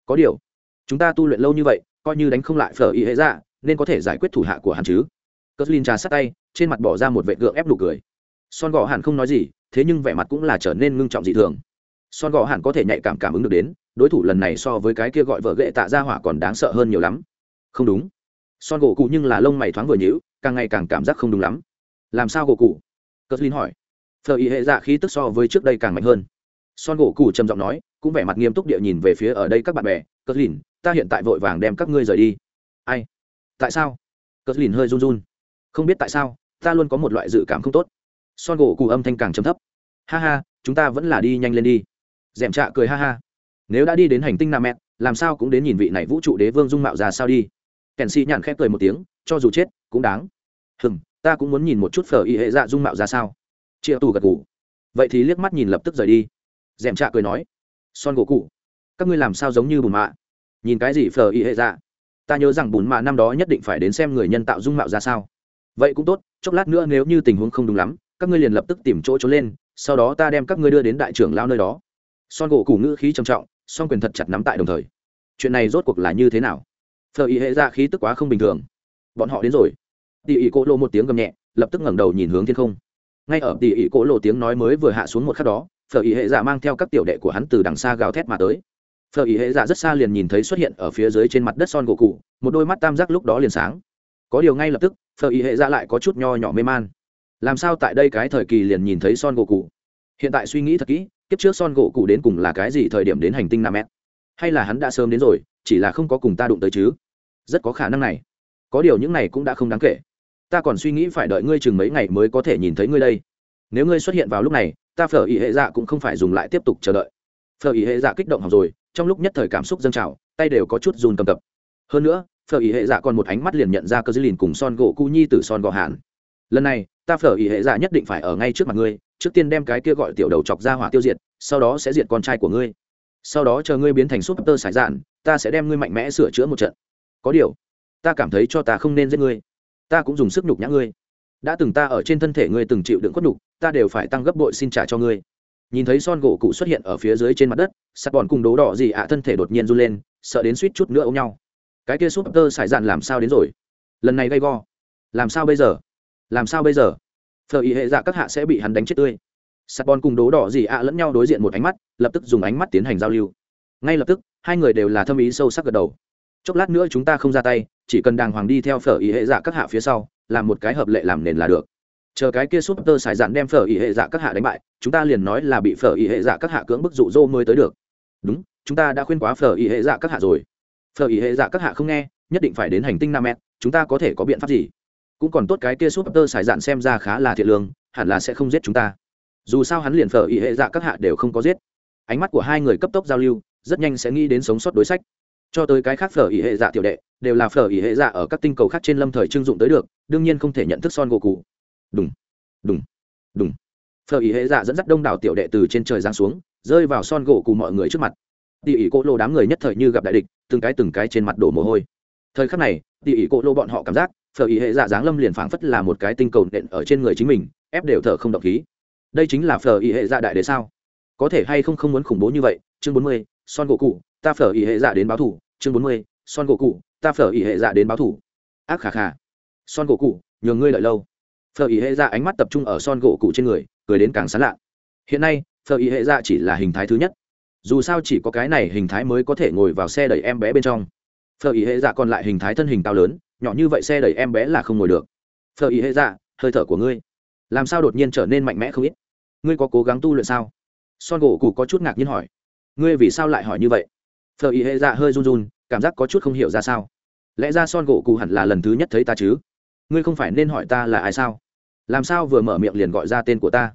Có điều, chúng ta tu luyện lâu như vậy coi như đánh không lại phở y hệ dạ nên có thể giải quyết thủ hạ của hắn chứ. Cất linh trà sát tay, trên mặt bỏ ra một vệ gượng ép nụ cười. Son gò hẳn không nói gì, thế nhưng vẻ mặt cũng là trở nên ngưng trọng dị thường. Son gò hẳn có thể nhạy cảm cảm ứng được đến, đối thủ lần này so với cái kia gọi vợ ghệ tạ ra hỏa còn đáng sợ hơn nhiều lắm. Không đúng. Son gỗ cụ nhưng là lông mày thoáng vừa nhữ càng ngày càng cảm giác không đúng lắm. Làm sao gỗ cụ? Cất linh hỏi. Phở y hệ dạ khí tức so với trước đây càng mạnh hơn. Son gỗ cụ trầm giọng nói, cũng vẻ mặt nghiêm túc địa nhìn về phía ở đây các bạn bè. Cất lìn ta hiện tại vội vàng đem các ngươi rời đi. Ai? Tại sao? Cờ lìn hơi run run. Không biết tại sao, ta luôn có một loại dự cảm không tốt. Son gỗ cụ âm thanh càng trầm thấp. Ha ha, chúng ta vẫn là đi nhanh lên đi. D ẻ m trạ cười ha ha. Nếu đã đi đến hành tinh nam mẹ làm sao cũng đến nhìn vị này vũ trụ đế vương dung mạo ra sao đi. Kèn si nhàn khép cười một tiếng, cho dù chết, cũng đáng. Hừng ta cũng muốn nhìn một chút phở y hệ dạ dung mạo ra sao. Chia tù gật ngủ vậy thì liếc mắt nhìn lập tức rời đi. Dèm trạ cười nói, son gỗ cụ các ngươi làm sao giống như bùn mạ? Nhìn cái gì phờ y hệ dạ? Ta nhớ rằng bùn mạ năm đó nhất định phải đến xem người nhân tạo dung mạo ra sao. Vậy cũng tốt, chốc lát nữa nếu như tình huống không đúng lắm, các ngươi liền lập tức tìm chỗ trốn lên, sau đó ta đem các ngươi đưa đến đại trưởng lao nơi đó. Son gỗ củ ngữ khí trầm trọng, song quyền thật chặt nắm tại đồng thời. Chuyện này rốt cuộc là như thế nào? Phờ y hệ ra khí tức quá không bình thường. Bọn họ đến rồi. Tỉ ỉ cỗ lộ một tiếng gầm nhẹ, lập tức ngẩng đầu nhìn hướng thiên không. Ngay ở tỉ ỉ cỗ lộ tiếng nói mới vừa hạ xuống một khắc đó phở ý hệ giả mang theo các tiểu đệ của hắn từ đằng xa gào thét mà tới phờ ý hệ dạ rất xa liền nhìn thấy xuất hiện ở phía dưới trên mặt đất son gỗ cụ một đôi mắt tam giác lúc đó liền sáng. Có điều ngay lập tức phờ ý hệ dạ lại có chút nho nhỏ mê man. Làm sao tại đây cái thời kỳ liền nhìn thấy son gỗ cụ hiện tại suy nghĩ thật kỹ, kiếp trước son gỗ cụ đến cùng là cái gì, thời điểm đến hành tinh nam mét hay là hắn đã sớm đến rồi, chỉ là không có cùng ta đụng tới chứ? Rất có khả năng này. Có điều những này cũng đã không đáng kể. Ta còn suy nghĩ phải đợi ngươi chừng mấy ngày mới có thể nhìn thấy ngươi đây. Nếu ngươi xuất hiện vào lúc này, ta phở ý hệ dạ cũng không phải dùng lại tiếp tục chờ đợi. Phở ý hệ dạ kích động học rồi trong lúc nhất thời cảm xúc dâng trào, tay đều có chút run cầm cập. Hơn nữa, phở ý hệ dạ còn một ánh mắt liền nhận ra cơ dư lìn cùng son gỗ cu nhi từ son gò hàn. Lần này, ta phở ý hệ dạ nhất định phải ở ngay trước mặt ngươi, trước tiên đem cái kia gọi tiểu đầu chọc ra hỏa tiêu diệt, sau đó sẽ diệt con trai của ngươi. Sau đó chờ ngươi biến thành súp tơ sải dạn, ta sẽ đem ngươi mạnh mẽ sửa chữa một trận. Có điều, ta cảm thấy cho ta không nên giết ngươi. Ta cũng dùng sức nhục nhã ngươi. Đã từng ta ở trên thân thể ngươi từng chịu đựng khuất nhục, ta đều phải tăng gấp bội xin trả cho ngươi nhìn thấy son gỗ cụ xuất hiện ở phía dưới trên mặt đất, sắt bòn cùng đố đỏ gì ạ, thân thể đột nhiên run lên, sợ đến suýt chút nữa ôm nhau. Cái kia súp tơ sải dạn làm sao đến rồi? Lần này gay go. Làm sao bây giờ? Làm sao bây giờ? Phở ý hệ dạ các hạ sẽ bị hắn đánh chết tươi. Sắt bòn cùng đố đỏ gì ạ lẫn nhau đối diện một ánh mắt, lập tức dùng ánh mắt tiến hành giao lưu. Ngay lập tức, hai người đều là thâm ý sâu sắc gật đầu. Chốc lát nữa chúng ta không ra tay, chỉ cần đàng hoàng đi theo phở ý hệ dạ các hạ phía sau, làm một cái hợp lệ làm nền là được chờ cái kia súp tơ sải dạn đem phở ý hệ dạ các hạ đánh bại, chúng ta liền nói là bị phở ý hệ dạ các hạ cưỡng bức dụ dỗ mới tới được. Đúng, chúng ta đã khuyên quá phở ý hệ dạ các hạ rồi. Phở ý hệ dạ các hạ không nghe, nhất định phải đến hành tinh nam mét chúng ta có thể có biện pháp gì? Cũng còn tốt cái kia súp tơ sải dạn xem ra khá là thiện lương, hẳn là sẽ không giết chúng ta. Dù sao hắn liền phở ý hệ dạ các hạ đều không có giết. Ánh mắt của hai người cấp tốc giao lưu, rất nhanh sẽ nghĩ đến sống sót đối sách. Cho tới cái khác phở ý hệ dạ tiểu đệ, đều là phở ý hệ dạ ở các tinh cầu khác trên lâm thời trưng dụng tới được, đương nhiên không thể nhận thức son gỗ cụ đùng. Đùng. Đùng. Phở ý hệ dạ dẫn dắt đông đảo tiểu đệ từ trên trời giáng xuống, rơi vào son gỗ cùng mọi người trước mặt. Tỉ ỷ cỗ lô đám người nhất thời như gặp đại địch, từng cái từng cái trên mặt đổ mồ hôi. Thời khắc này, tỉ ỷ cỗ lô bọn họ cảm giác, phở ý hệ dạ giáng lâm liền phảng phất là một cái tinh cầu nện ở trên người chính mình, ép đều thở không động khí. Đây chính là phở ý hệ dạ đại đế sao? Có thể hay không không muốn khủng bố như vậy? Chương bốn mươi, son gỗ cụ ta phở ý hệ dạ đến báo thủ. Chương bốn mươi, son gỗ cụ ta phở ý hệ dạ đến báo thủ. Ác khà khà. Son gỗ cụ nhường ngươi lợi lâu phở ý hệ dạ ánh mắt tập trung ở son gỗ cụ trên người, cười đến càng sán lạ. Hiện nay, phở ý hệ dạ chỉ là hình thái thứ nhất. Dù sao chỉ có cái này hình thái mới có thể ngồi vào xe đẩy em bé bên trong. Phở ý hệ dạ còn lại hình thái thân hình cao lớn, nhỏ như vậy xe đẩy em bé là không ngồi được. Phở ý hệ dạ hơi thở của ngươi. Làm sao đột nhiên trở nên mạnh mẽ không ít? Ngươi có cố gắng tu luyện sao? Son gỗ cụ có chút ngạc nhiên hỏi. Ngươi vì sao lại hỏi như vậy? Phờ ý hệ dạ hơi run run, cảm giác có chút không hiểu ra sao. Lẽ ra son gỗ cụ hẳn là lần thứ nhất thấy ta chứ? Ngươi không phải nên hỏi ta là ai sao? Làm sao vừa mở miệng liền gọi ra tên của ta?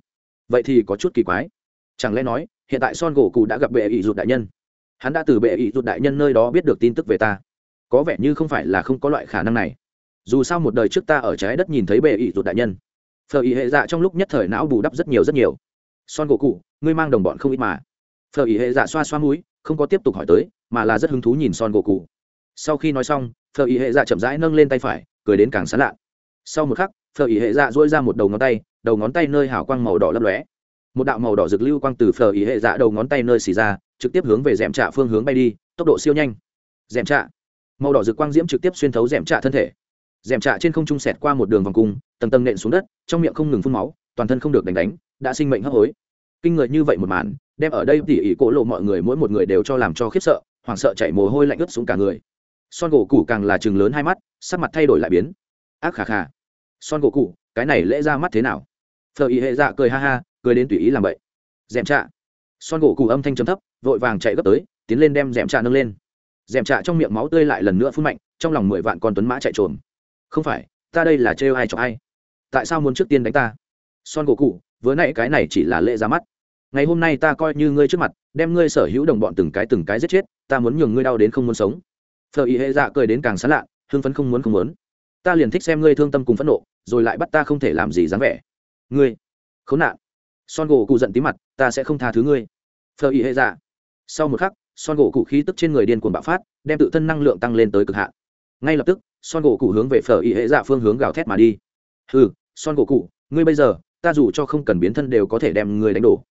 Vậy thì có chút kỳ quái. Chẳng lẽ nói, hiện tại son gỗ cụ đã gặp bệ ỷ rụt đại nhân? Hắn đã từ bệ ỷ rụt đại nhân nơi đó biết được tin tức về ta. Có vẻ như không phải là không có loại khả năng này. Dù sao một đời trước ta ở trái đất nhìn thấy bệ ỷ rụt đại nhân. Phờ ý hệ dạ trong lúc nhất thời não bù đắp rất nhiều rất nhiều. Son gỗ cụ ngươi mang đồng bọn không ít mà. Phờ ý hệ dạ xoa xoa mũi, không có tiếp tục hỏi tới, mà là rất hứng thú nhìn son gỗ cụ sau khi nói xong, phờ ý hệ dạ chậm rãi nâng lên tay phải, cười đến càng sán lạ. Sau một khắc Phở ý hệ dạ dỗi ra một đầu ngón tay, đầu ngón tay nơi hào quang màu đỏ lấp lóe. Một đạo màu đỏ rực lưu quang từ Phở ý hệ dạ đầu ngón tay nơi xì ra, trực tiếp hướng về dẻm trạ phương hướng bay đi, tốc độ siêu nhanh. Dẻm trạ. Màu đỏ rực quang diễm trực tiếp xuyên thấu dẻm trạ thân thể. Dẻm trạ trên không trung sẹt qua một đường vòng cung, tầng tầng nện xuống đất, trong miệng không ngừng phun máu, toàn thân không được đánh đánh, đã sinh mệnh hấp hối. Kinh người như vậy một màn, đem ở đây tỉ ỉ cỗ lộ mọi người mỗi một người đều cho làm cho khiếp sợ, hoảng sợ chạy mồ hôi lạnh ướt xuống cả người. Son gỗ củ càng là chừng lớn hai mắt, sắc mặt thay đổi lại biến. Ác khà khà son gỗ cụ, cái này lễ ra mắt thế nào? Phờ ý hệ dạ cười ha ha, cười đến tùy ý làm vậy dèm trạ. Son gỗ cụ âm thanh chấm thấp, vội vàng chạy gấp tới, tiến lên đem dèm trạ nâng lên. Dèm trạ trong miệng máu tươi lại lần nữa phun mạnh, trong lòng mười vạn con tuấn mã chạy trồm. Không phải, ta đây là trêu ai cho ai? Tại sao muốn trước tiên đánh ta? Son gỗ cụ, vừa nãy cái này chỉ là lễ ra mắt. Ngày hôm nay ta coi như ngươi trước mặt, đem ngươi sở hữu đồng bọn từng cái từng cái giết chết, ta muốn nhường ngươi đau đến không muốn sống. Phờ ý hệ dạ cười đến càng xán lạ, hưng phấn không muốn không muốn ta liền thích xem ngươi thương tâm cùng phẫn nộ, rồi lại bắt ta không thể làm gì dáng vẻ. Ngươi, khốn nạn. Son gỗ cụ giận tí mặt, ta sẽ không tha thứ ngươi. Phờ ý hệ dạ. Sau một khắc, son gỗ cụ khí tức trên người điên cuồng bạo phát, đem tự thân năng lượng tăng lên tới cực hạn. Ngay lập tức, son gỗ cụ hướng về phở ý hệ dạ phương hướng gào thét mà đi. Ừ son gỗ cụ, ngươi bây giờ, ta dù cho không cần biến thân đều có thể đem ngươi đánh đổ.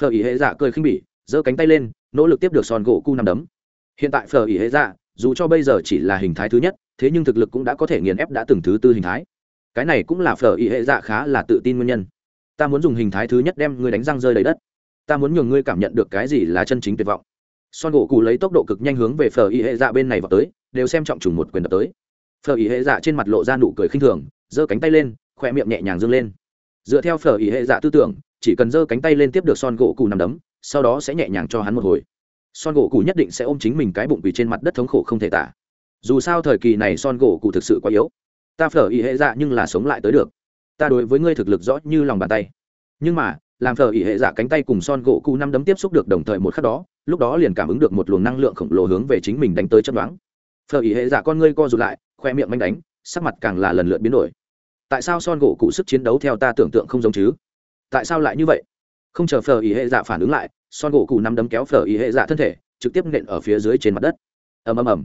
Phở ý hệ dạ cười khinh bỉ, giơ cánh tay lên, nỗ lực tiếp được son gỗ cụ nằm đấm. Hiện tại phở ý hệ dạ dù cho bây giờ chỉ là hình thái thứ nhất thế nhưng thực lực cũng đã có thể nghiền ép đã từng thứ tư hình thái. Cái này cũng là phở ý hệ dạ khá là tự tin nguyên nhân. Ta muốn dùng hình thái thứ nhất đem ngươi đánh răng rơi đầy đất. Ta muốn nhường ngươi cảm nhận được cái gì là chân chính tuyệt vọng. Son gỗ cụ lấy tốc độ cực nhanh hướng về phở ý hệ dạ bên này vào tới, đều xem trọng trùng một quyền đập tới. Phở ý hệ dạ trên mặt lộ ra nụ cười khinh thường, giơ cánh tay lên, khoe miệng nhẹ nhàng dâng lên. Dựa theo phở ý hệ dạ tư tưởng, chỉ cần giơ cánh tay lên tiếp được son gỗ cụ nằm đấm, sau đó sẽ nhẹ nhàng cho hắn một hồi. Son gỗ cụ nhất định sẽ ôm chính mình cái bụng vì trên mặt đất thống khổ không thể tả dù sao thời kỳ này son gỗ cụ thực sự quá yếu. Ta phở ý hệ dạ nhưng là sống lại tới được. Ta đối với ngươi thực lực rõ như lòng bàn tay. Nhưng mà, làm phở ý hệ dạ cánh tay cùng son gỗ cụ năm đấm tiếp xúc được đồng thời một khắc đó, lúc đó liền cảm ứng được một luồng năng lượng khổng lồ hướng về chính mình đánh tới chân đoán phở ý hệ dạ con ngươi co rụt lại, khoe miệng manh đánh, sắc mặt càng là lần lượt biến đổi. Tại sao son gỗ cụ sức chiến đấu theo ta tưởng tượng không giống chứ? Tại sao lại như vậy? Không chờ phở ý hệ dạ phản ứng lại, son gỗ cụ năm đấm kéo phở ý hệ dạ thân thể, trực tiếp nện ở phía dưới trên mặt đất. Ầm ầm ầm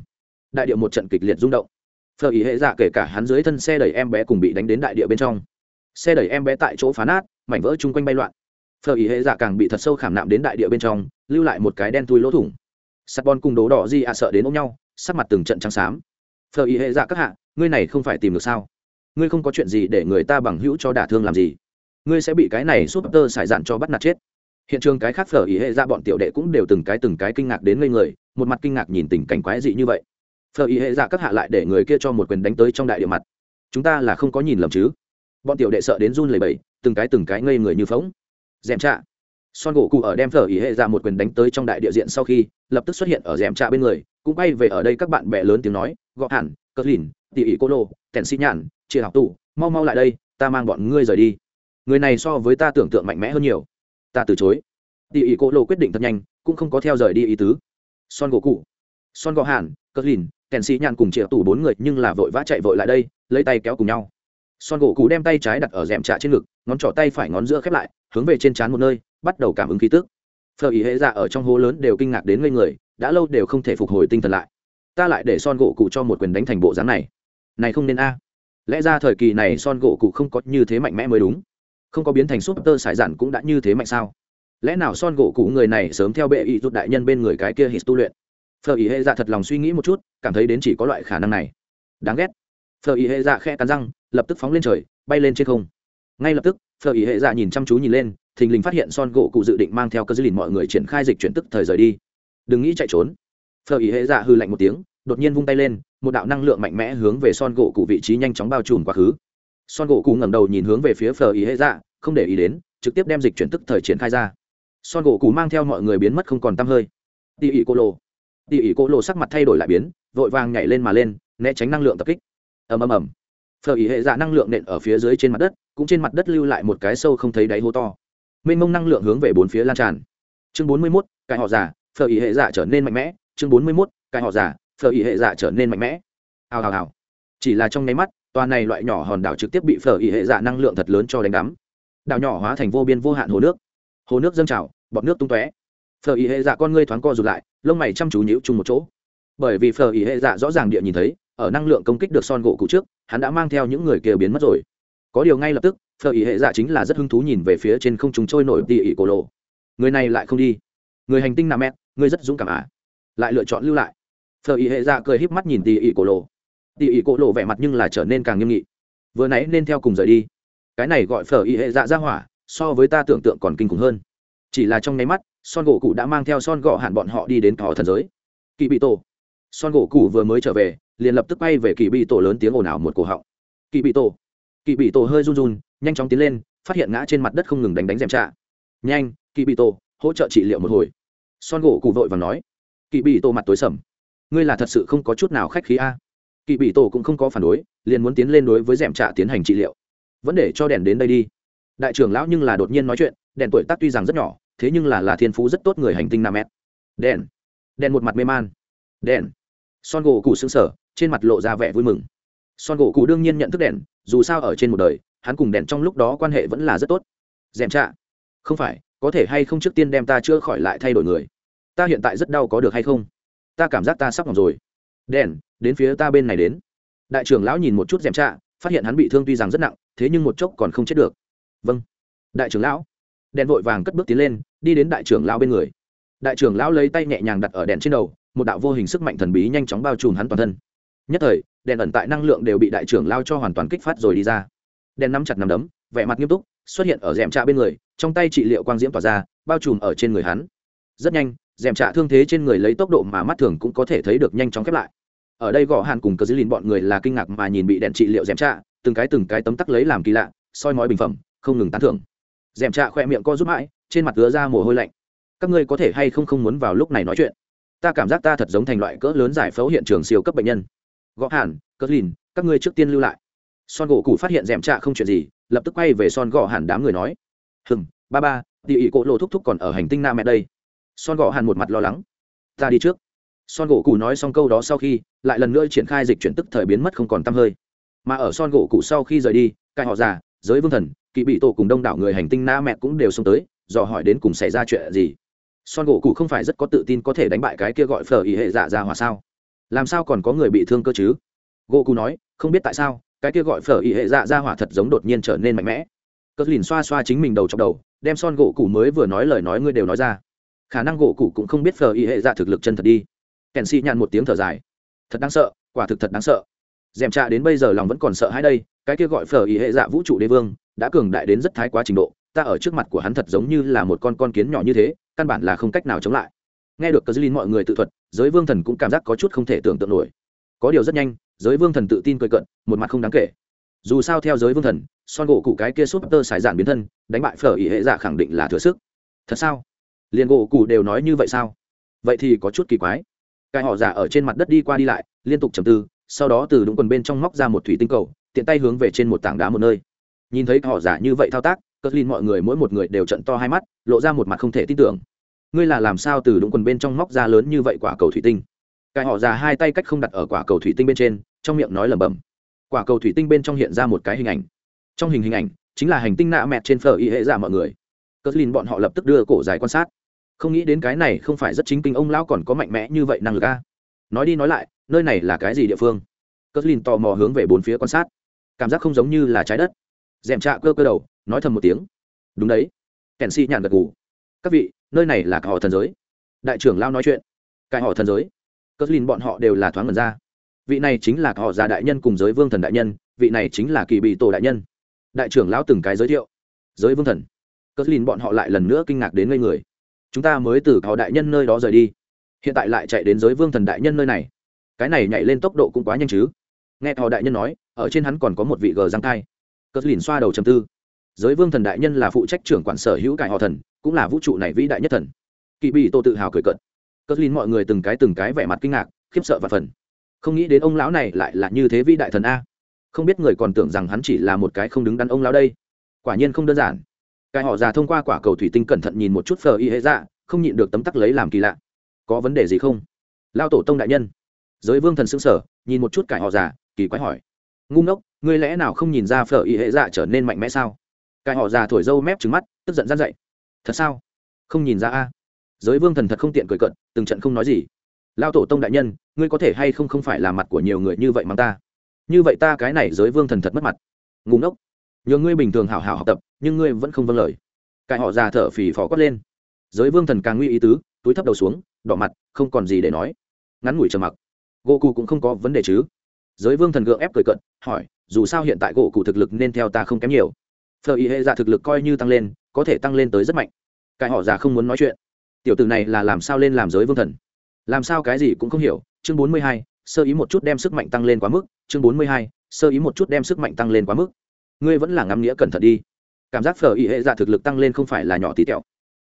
đại địa một trận kịch liệt rung động. Phở ý hệ dạ kể cả hắn dưới thân xe đẩy em bé cùng bị đánh đến đại địa bên trong. Xe đẩy em bé tại chỗ phá nát, mảnh vỡ chung quanh bay loạn. Phở ý hệ dạ càng bị thật sâu khảm nạm đến đại địa bên trong, lưu lại một cái đen thui lỗ thủng. Sắt bon cùng đố đỏ di ạ sợ đến ôm nhau, sắc mặt từng trận trắng xám. Phở ý hệ dạ các hạ, ngươi này không phải tìm được sao? Ngươi không có chuyện gì để người ta bằng hữu cho đả thương làm gì? Ngươi sẽ bị cái này súp tơ xài dạn cho bắt nạt chết. Hiện trường cái khác phở ý hệ ra bọn tiểu đệ cũng đều từng cái từng cái kinh ngạc đến ngây người, một mặt kinh ngạc nhìn tình cảnh quái dị như vậy phở ý hệ ra các hạ lại để người kia cho một quyền đánh tới trong đại địa mặt. Chúng ta là không có nhìn lầm chứ? Bọn tiểu đệ sợ đến run lầy bầy từng cái từng cái ngây người như phóng dèm trạ. Son gỗ cụ ở đem phở ý hệ ra một quyền đánh tới trong đại địa diện sau khi, lập tức xuất hiện ở dèm trạ bên người, cũng bay về ở đây các bạn bè lớn tiếng nói gọ hẳn cất lìn, tỉ ỉ cô lô tèn xi nhàn chia học tụ, mau mau lại đây, ta mang bọn ngươi rời đi. Người này so với ta tưởng tượng mạnh mẽ hơn nhiều. Ta từ chối. Tỉ ỉ cô lô quyết định thật nhanh, cũng không có theo rời đi ý tứ. Son gỗ cụ. Son gọ hẳn cất lìn kèn sĩ nhàn cùng chia tủ bốn người nhưng là vội vã chạy vội lại đây, lấy tay kéo cùng nhau. Son gỗ cụ đem tay trái đặt ở rèm trạ trên ngực, ngón trỏ tay phải ngón giữa khép lại, hướng về trên trán một nơi, bắt đầu cảm ứng khí tức. Phờ ý hệ dạ ở trong hố lớn đều kinh ngạc đến ngây người, đã lâu đều không thể phục hồi tinh thần lại. Ta lại để son gỗ cụ cho một quyền đánh thành bộ dáng này. Này không nên a. Lẽ ra thời kỳ này son gỗ cụ không có như thế mạnh mẽ mới đúng. Không có biến thành súp tơ sải giản cũng đã như thế mạnh sao? Lẽ nào son gỗ cụ người này sớm theo bệ ý rút đại nhân bên người cái kia hít tu luyện? Phờ ý hệ dạ thật lòng suy nghĩ một chút, cảm thấy đến chỉ có loại khả năng này. Đáng ghét. Phờ ý hệ dạ khe cắn răng, lập tức phóng lên trời, bay lên trên không. Ngay lập tức Phờ ý hệ dạ nhìn chăm chú nhìn lên, thình lình phát hiện son gỗ cụ dự định mang theo cơ dư lìn mọi người triển khai dịch chuyển tức thời rời đi. Đừng nghĩ chạy trốn. Phờ ý hệ dạ hư lạnh một tiếng, đột nhiên vung tay lên, một đạo năng lượng mạnh mẽ hướng về son gỗ cụ vị trí nhanh chóng bao trùm quá khứ. Son gỗ cụ ngẩng đầu nhìn hướng về phía Phờ ý hệ dạ không để ý đến, trực tiếp đem dịch chuyển tức thời triển khai ra. Son gỗ cụ mang theo mọi người biến mất không còn tăm hơi. Tỉ ỉ cô lô tỉ ỉ cô lộ sắc mặt thay đổi lại biến, vội vàng nhảy lên mà lên, né tránh năng lượng tập kích. Ầm ầm ầm. Phở ý hệ dạ năng lượng nện ở phía dưới trên mặt đất, cũng trên mặt đất lưu lại một cái sâu không thấy đáy hố to. Mênh mông năng lượng hướng về bốn phía lan tràn. Chương bốn mươi mốt cái họ giả phở ý hệ dạ trở nên mạnh mẽ. Chương bốn mươi mốt cái họ giả phở ý hệ dạ trở nên mạnh mẽ. Hào hào hào. Chỉ là trong nháy mắt, toàn này loại nhỏ hòn đảo trực tiếp bị phở ý hệ dạ năng lượng thật lớn cho đánh đắm. Đảo nhỏ hóa thành vô biên vô hạn hồ nước. Hồ nước dâng trào, bọt nước tung tóe phở ý hệ dạ con ngươi thoáng co rụt lại, lông mày chăm chú nhíu chung một chỗ. Bởi vì phở ý hệ dạ rõ ràng địa nhìn thấy, ở năng lượng công kích được son gỗ cụ trước, hắn đã mang theo những người kia biến mất rồi. Có điều ngay lập tức, phở ý hệ dạ chính là rất hứng thú nhìn về phía trên không chúng trôi nổi tỉ ỉ cổ lộ. Người này lại không đi. Người hành tinh nà mẹ người rất dũng cảm à? Lại lựa chọn lưu lại. Phở ý hệ dạ cười híp mắt nhìn tỉ ỉ cổ lộ. Tỉ ỉ cổ lộ vẻ mặt nhưng là trở nên càng nghiêm nghị. Vừa nãy nên theo cùng rời đi. Cái này gọi phở ý hệ dạ ra hỏa, so với ta tưởng tượng còn kinh khủng hơn. Chỉ là trong nháy mắt son gỗ cụ đã mang theo son gọ hạn bọn họ đi đến thỏ thần giới. Kỳ bị tổ. Son gỗ cụ vừa mới trở về, liền lập tức bay về kỳ bị tổ lớn tiếng ồn ào một cổ họng. Kỳ bị tổ. Kỳ bị tổ hơi run run, nhanh chóng tiến lên, phát hiện ngã trên mặt đất không ngừng đánh đánh dèm trạ. Nhanh, kỳ bị tổ, hỗ trợ trị liệu một hồi. Son gỗ cụ vội và nói. Kỳ bị tổ mặt tối sầm. Ngươi là thật sự không có chút nào khách khí a? Kỳ bị tổ cũng không có phản đối, liền muốn tiến lên đối với dèm trạ tiến hành trị liệu. Vẫn để cho đèn đến đây đi. Đại trưởng lão nhưng là đột nhiên nói chuyện, đèn tuổi tác tuy rằng rất nhỏ thế nhưng là là thiên phú rất tốt người hành tinh nam mét. Đèn. Đèn một mặt mê man. Đèn. Son gỗ cụ xứng sở trên mặt lộ ra vẻ vui mừng. Son gỗ cụ đương nhiên nhận thức đèn, dù sao ở trên một đời, hắn cùng đèn trong lúc đó quan hệ vẫn là rất tốt. Dèm trạ. Không phải, có thể hay không trước tiên đem ta chữa khỏi lại thay đổi người? Ta hiện tại rất đau có được hay không? Ta cảm giác ta sắp ngọc rồi. Đèn, đến phía ta bên này đến. Đại trưởng lão nhìn một chút dèm trạ, phát hiện hắn bị thương tuy rằng rất nặng, thế nhưng một chốc còn không chết được. Vâng. Đại trưởng lão. Đèn vội vàng cất bước tiến lên đi đến đại trưởng lão bên người. Đại trưởng lão lấy tay nhẹ nhàng đặt ở đèn trên đầu, một đạo vô hình sức mạnh thần bí nhanh chóng bao trùm hắn toàn thân. Nhất thời, đèn ẩn tại năng lượng đều bị đại trưởng lao cho hoàn toàn kích phát rồi đi ra. Đèn nắm chặt nằm đấm, vẻ mặt nghiêm túc, xuất hiện ở rèm trạ bên người, trong tay trị liệu quang diễm tỏa ra, bao trùm ở trên người hắn. Rất nhanh, rèm trạ thương thế trên người lấy tốc độ mà mắt thường cũng có thể thấy được nhanh chóng khép lại. Ở đây gõ hàn cùng cờ dữ lìn bọn người là kinh ngạc mà nhìn bị đèn trị liệu rèm trạ, từng cái từng cái tấm tắc lấy làm kỳ lạ, soi mói bình phẩm, không ngừng tán thưởng. Rèm trạ khoe miệng co giúp mãi trên mặt ứa ra mồ hôi lạnh. Các ngươi có thể hay không không muốn vào lúc này nói chuyện? Ta cảm giác ta thật giống thành loại cỡ lớn giải phẫu hiện trường siêu cấp bệnh nhân. Gõ hàn cỡ lìn, các ngươi trước tiên lưu lại. Son gỗ cụ phát hiện rèm trạ không chuyện gì, lập tức quay về son gõ hàn đám người nói. Hừng ba ba, tỉ ỉ cỗ lộ thúc thúc còn ở hành tinh na mẹ đây. Son gõ hàn một mặt lo lắng. Ta đi trước. Son gỗ cụ nói xong câu đó sau khi, lại lần nữa triển khai dịch chuyển tức thời biến mất không còn t hơi. Mà ở son gỗ cụ sau khi rời đi cai họ già, giới vương thần, kỵ bị tổ cùng đông đảo người hành tinh na mẹ cũng đều xông tới dò hỏi đến cùng xảy ra chuyện gì. Son gỗ cụ không phải rất có tự tin có thể đánh bại cái kia gọi phở ý hệ dạ ra hòa sao? Làm sao còn có người bị thương cơ chứ? Gỗ cụ nói, không biết tại sao, cái kia gọi phở ý hệ dạ ra hỏa thật giống đột nhiên trở nên mạnh mẽ. Cờ lìn xoa xoa chính mình đầu trong đầu, đem son gỗ cụ mới vừa nói lời nói ngươi đều nói ra. Khả năng gỗ cụ cũng không biết phở ý hệ dạ thực lực chân thật đi. Kèn xị nhàn một tiếng thở dài. Thật đáng sợ, quả thực thật đáng sợ. Dèm trạ đến bây giờ lòng vẫn còn sợ hãi đây, cái kia gọi phở ý hệ dạ vũ trụ đế vương, đã cường đại đến rất thái quá trình độ ta ở trước mặt của hắn thật giống như là một con con kiến nhỏ như thế, căn bản là không cách nào chống lại. Nghe được cờ dư linh mọi người tự thuật, giới vương thần cũng cảm giác có chút không thể tưởng tượng nổi. Có điều rất nhanh, giới vương thần tự tin cười cận một mặt không đáng kể. Dù sao theo giới vương thần, son gỗ cụ cái kia súp tơ xài giản biến thân, đánh bại phở ỉ hệ giả khẳng định là thừa sức. Thật sao? Liền gỗ cụ đều nói như vậy sao? Vậy thì có chút kỳ quái. Cái họ giả ở trên mặt đất đi qua đi lại, liên tục trầm tư, sau đó từ đúng quần bên trong móc ra một thủy tinh cầu, tiện tay hướng về trên một tảng đá một nơi. Nhìn thấy họ giả như vậy thao tác cất lên mọi người mỗi một người đều trận to hai mắt, lộ ra một mặt không thể tin tưởng. Ngươi là làm sao từ đúng quần bên trong móc ra lớn như vậy quả cầu thủy tinh? Cái họ già hai tay cách không đặt ở quả cầu thủy tinh bên trên, trong miệng nói lẩm bẩm. Quả cầu thủy tinh bên trong hiện ra một cái hình ảnh. Trong hình hình ảnh, chính là hành tinh nạ mẹt trên phở y hệ giả mọi người. Cất lên bọn họ lập tức đưa cổ dài quan sát. Không nghĩ đến cái này không phải rất chính kinh ông lão còn có mạnh mẽ như vậy năng lực a. Nói đi nói lại, nơi này là cái gì địa phương? Cất lin tò mò hướng về bốn phía quan sát. Cảm giác không giống như là trái đất dèm trạ cơ cơ đầu, nói thầm một tiếng. Đúng đấy. Kèn si nhàn gật gù. Các vị, nơi này là cả họ thần giới. Đại trưởng lao nói chuyện. Cái họ thần giới. Cất linh bọn họ đều là thoáng ngần ra. Vị này chính là họ già đại nhân cùng giới vương thần đại nhân, vị này chính là kỳ bị tổ đại nhân. Đại trưởng lão từng cái giới thiệu. Giới vương thần. Cất linh bọn họ lại lần nữa kinh ngạc đến ngây người. Chúng ta mới từ họ đại nhân nơi đó rời đi. Hiện tại lại chạy đến giới vương thần đại nhân nơi này. Cái này nhảy lên tốc độ cũng quá nhanh chứ. Nghe họ đại nhân nói, ở trên hắn còn có một vị gờ răng thai cất lìn xoa đầu chầm tư. Giới vương thần đại nhân là phụ trách trưởng quản sở hữu cải họ thần, cũng là vũ trụ này vĩ đại nhất thần. Kỵ bị tô tự hào cười cận cất lìn mọi người từng cái từng cái vẻ mặt kinh ngạc, khiếp sợ và phần. Không nghĩ đến ông lão này lại là như thế vĩ đại thần a. Không biết người còn tưởng rằng hắn chỉ là một cái không đứng đắn ông lão đây. Quả nhiên không đơn giản. Cái họ già thông qua quả cầu thủy tinh cẩn thận nhìn một chút phờ y hệ dạ không nhịn được tấm tắc lấy làm kỳ lạ. Có vấn đề gì không? Lao tổ tông đại nhân. Giới vương thần xưng sở nhìn một chút cải họ già, kỳ quái hỏi ngu ngốc, ngươi lẽ nào không nhìn ra phở y hệ dạ trở nên mạnh mẽ sao? Cái họ già thổi dâu mép trứng mắt, tức giận gian dậy thật sao? Không nhìn ra a. Giới vương thần thật không tiện cười cận từng trận không nói gì. Lao tổ tông đại nhân, ngươi có thể hay không không phải là mặt của nhiều người như vậy mắng ta? Như vậy ta cái này giới vương thần thật mất mặt. Ngủ ngốc. Nhờ ngươi bình thường hảo hảo học tập, nhưng ngươi vẫn không vâng lời. Cải họ già thở phì phò quất lên. Giới vương thần càng nguy ý tứ, túi thấp đầu xuống, đỏ mặt, không còn gì để nói. Ngắn ngủi trầm mặc. Goku cụ cũng không có vấn đề chứ giới vương thần gượng ép cười cận hỏi, dù sao hiện tại gỗ cụ thực lực nên theo ta không kém nhiều. Phờ y hệ dạ thực lực coi như tăng lên, có thể tăng lên tới rất mạnh. Cái họ già không muốn nói chuyện. Tiểu tử này là làm sao lên làm giới vương thần? Làm sao cái gì cũng không hiểu. Chương bốn mươi hai, sơ ý một chút đem sức mạnh tăng lên quá mức. Chương bốn mươi hai, sơ ý một chút đem sức mạnh tăng lên quá mức. Ngươi vẫn là ngắm nghĩa cẩn thận đi. Cảm giác phở ý hệ dạ thực lực tăng lên không phải là nhỏ tí tẹo.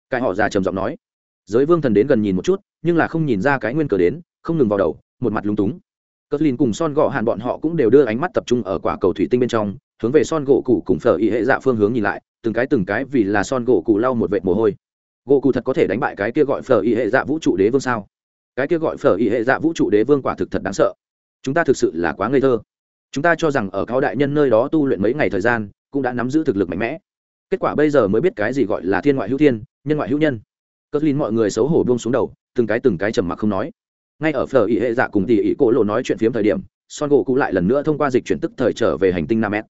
Cái họ già trầm giọng nói. Giới vương thần đến gần nhìn một chút, nhưng là không nhìn ra cái nguyên cờ đến, không ngừng vào đầu, một mặt lúng túng cất lìn cùng son gọ hàn bọn họ cũng đều đưa ánh mắt tập trung ở quả cầu thủy tinh bên trong, hướng về son gỗ cụ cùng phở ý hệ dạ phương hướng nhìn lại, từng cái từng cái vì là son gỗ cụ lau một vệt mồ hôi. Gỗ cụ thật có thể đánh bại cái kia gọi phở ý hệ dạ vũ trụ đế vương sao? Cái kia gọi phở ý hệ dạ vũ trụ đế vương quả thực thật đáng sợ. Chúng ta thực sự là quá ngây thơ. Chúng ta cho rằng ở cao đại nhân nơi đó tu luyện mấy ngày thời gian, cũng đã nắm giữ thực lực mạnh mẽ. Kết quả bây giờ mới biết cái gì gọi là thiên ngoại hữu thiên, nhân ngoại hữu nhân. Cất lin mọi người xấu hổ buông xuống đầu, từng cái từng cái trầm mặc không nói ngay ở phở ý hệ dạ cùng tỷ ý cổ lộ nói chuyện phiếm thời điểm, son gỗ cụ lại lần nữa thông qua dịch chuyển tức thời trở về hành tinh nam s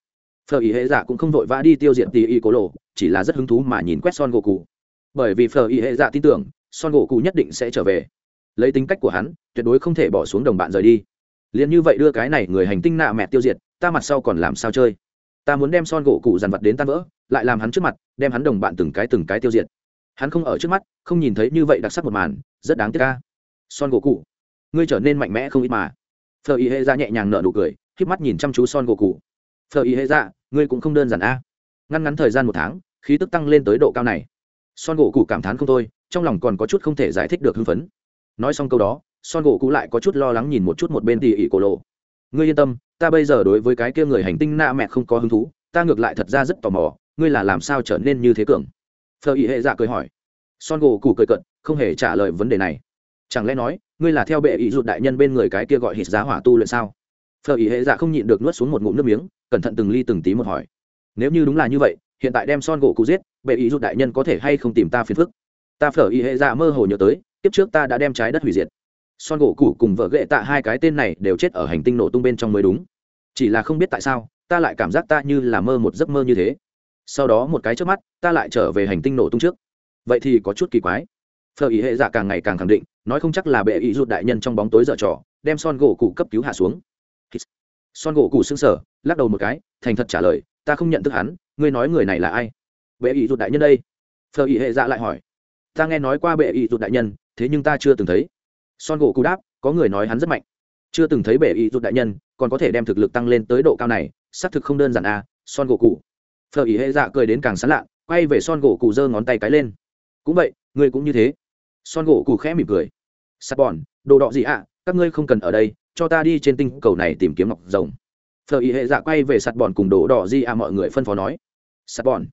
phở ý hệ dạ cũng không vội vã đi tiêu diệt tỷ ý cổ lộ, chỉ là rất hứng thú mà nhìn quét son gỗ cụ bởi vì phở ý hệ dạ tin tưởng, son gỗ cụ nhất định sẽ trở về. Lấy tính cách của hắn, tuyệt đối không thể bỏ xuống đồng bạn rời đi. Liền như vậy đưa cái này người hành tinh nạ mẹ tiêu diệt, ta mặt sau còn làm sao chơi? Ta muốn đem son gỗ cụ dàn vật đến tan vỡ, lại làm hắn trước mặt, đem hắn đồng bạn từng cái từng cái tiêu diệt. Hắn không ở trước mắt, không nhìn thấy như vậy đặc sắc một màn, rất đáng tiếc ca. Son gỗ cụ ngươi trở nên mạnh mẽ không ít mà. Phờ y hệ ra nhẹ nhàng nở nụ cười k mắt nhìn chăm chú son gỗ cụ phờ y hệ ra ngươi cũng không đơn giản a. Ngăn ngắn thời gian một tháng, khí tức tăng lên tới độ cao này. Son gỗ cụ cảm thán không thôi, trong lòng còn có chút không thể giải thích được hưng phấn. Nói xong câu đó, son gỗ cụ lại có chút lo lắng nhìn một chút một bên tỉ ỉ cổ lộ. Ngươi yên tâm, ta bây giờ đối với cái kia người hành tinh nạ mẹ không có hứng thú, ta ngược lại thật ra rất tò mò, ngươi là làm sao trở nên như thế cường? Phờ ý hệ dạ cười hỏi. Son gỗ cụ cười cận không hề trả lời vấn đề này. Chẳng lẽ nói ngươi là theo bệ ý rụt đại nhân bên người cái kia gọi hít giá hỏa tu luyện sao? Phờ ý hệ dạ không nhịn được nuốt xuống một ngụm nước miếng, cẩn thận từng ly từng tí một hỏi. Nếu như đúng là như vậy, hiện tại đem son gỗ cụ giết, bệ ý rụt đại nhân có thể hay không tìm ta phiền phức? Ta phở ý hệ dạ mơ hồ nhớ tới, kiếp trước ta đã đem trái đất hủy diệt. Son gỗ cụ cùng vợ ghệ tạ hai cái tên này đều chết ở hành tinh nổ tung bên trong mới đúng. Chỉ là không biết tại sao, ta lại cảm giác ta như là mơ một giấc mơ như thế. Sau đó một cái trước mắt, ta lại trở về hành tinh nổ tung trước. Vậy thì có chút kỳ quái. Phở ý hệ dạ càng ngày càng khẳng định nói không chắc là bệ ý rụt đại nhân trong bóng tối dở trò, đem son gỗ cụ cấp cứu hạ xuống. Son gỗ cụ xương sở lắc đầu một cái, thành thật trả lời, ta không nhận thức hắn, ngươi nói người này là ai? Bệ ý rụt đại nhân đây. Phở ý hệ dạ lại hỏi. Ta nghe nói qua bệ ý rụt đại nhân, thế nhưng ta chưa từng thấy. Son gỗ cụ đáp, có người nói hắn rất mạnh. Chưa từng thấy bệ ý rụt đại nhân, còn có thể đem thực lực tăng lên tới độ cao này, xác thực không đơn giản à son gỗ cụ phở ý hệ dạ cười đến càng sán lạ, quay về son gỗ cụ giơ ngón tay cái lên. Cũng vậy, ngươi cũng như thế. Son gỗ cụ khẽ mỉm cười sắt bòn đồ đọ gì ạ? À, các ngươi không cần ở đây cho ta đi trên tinh cầu này tìm kiếm ngọc rồng. Phở ý hệ dạ quay về sắt bòn cùng đồ đỏ gì ạ à mọi người phân phó nói. Sắt bòn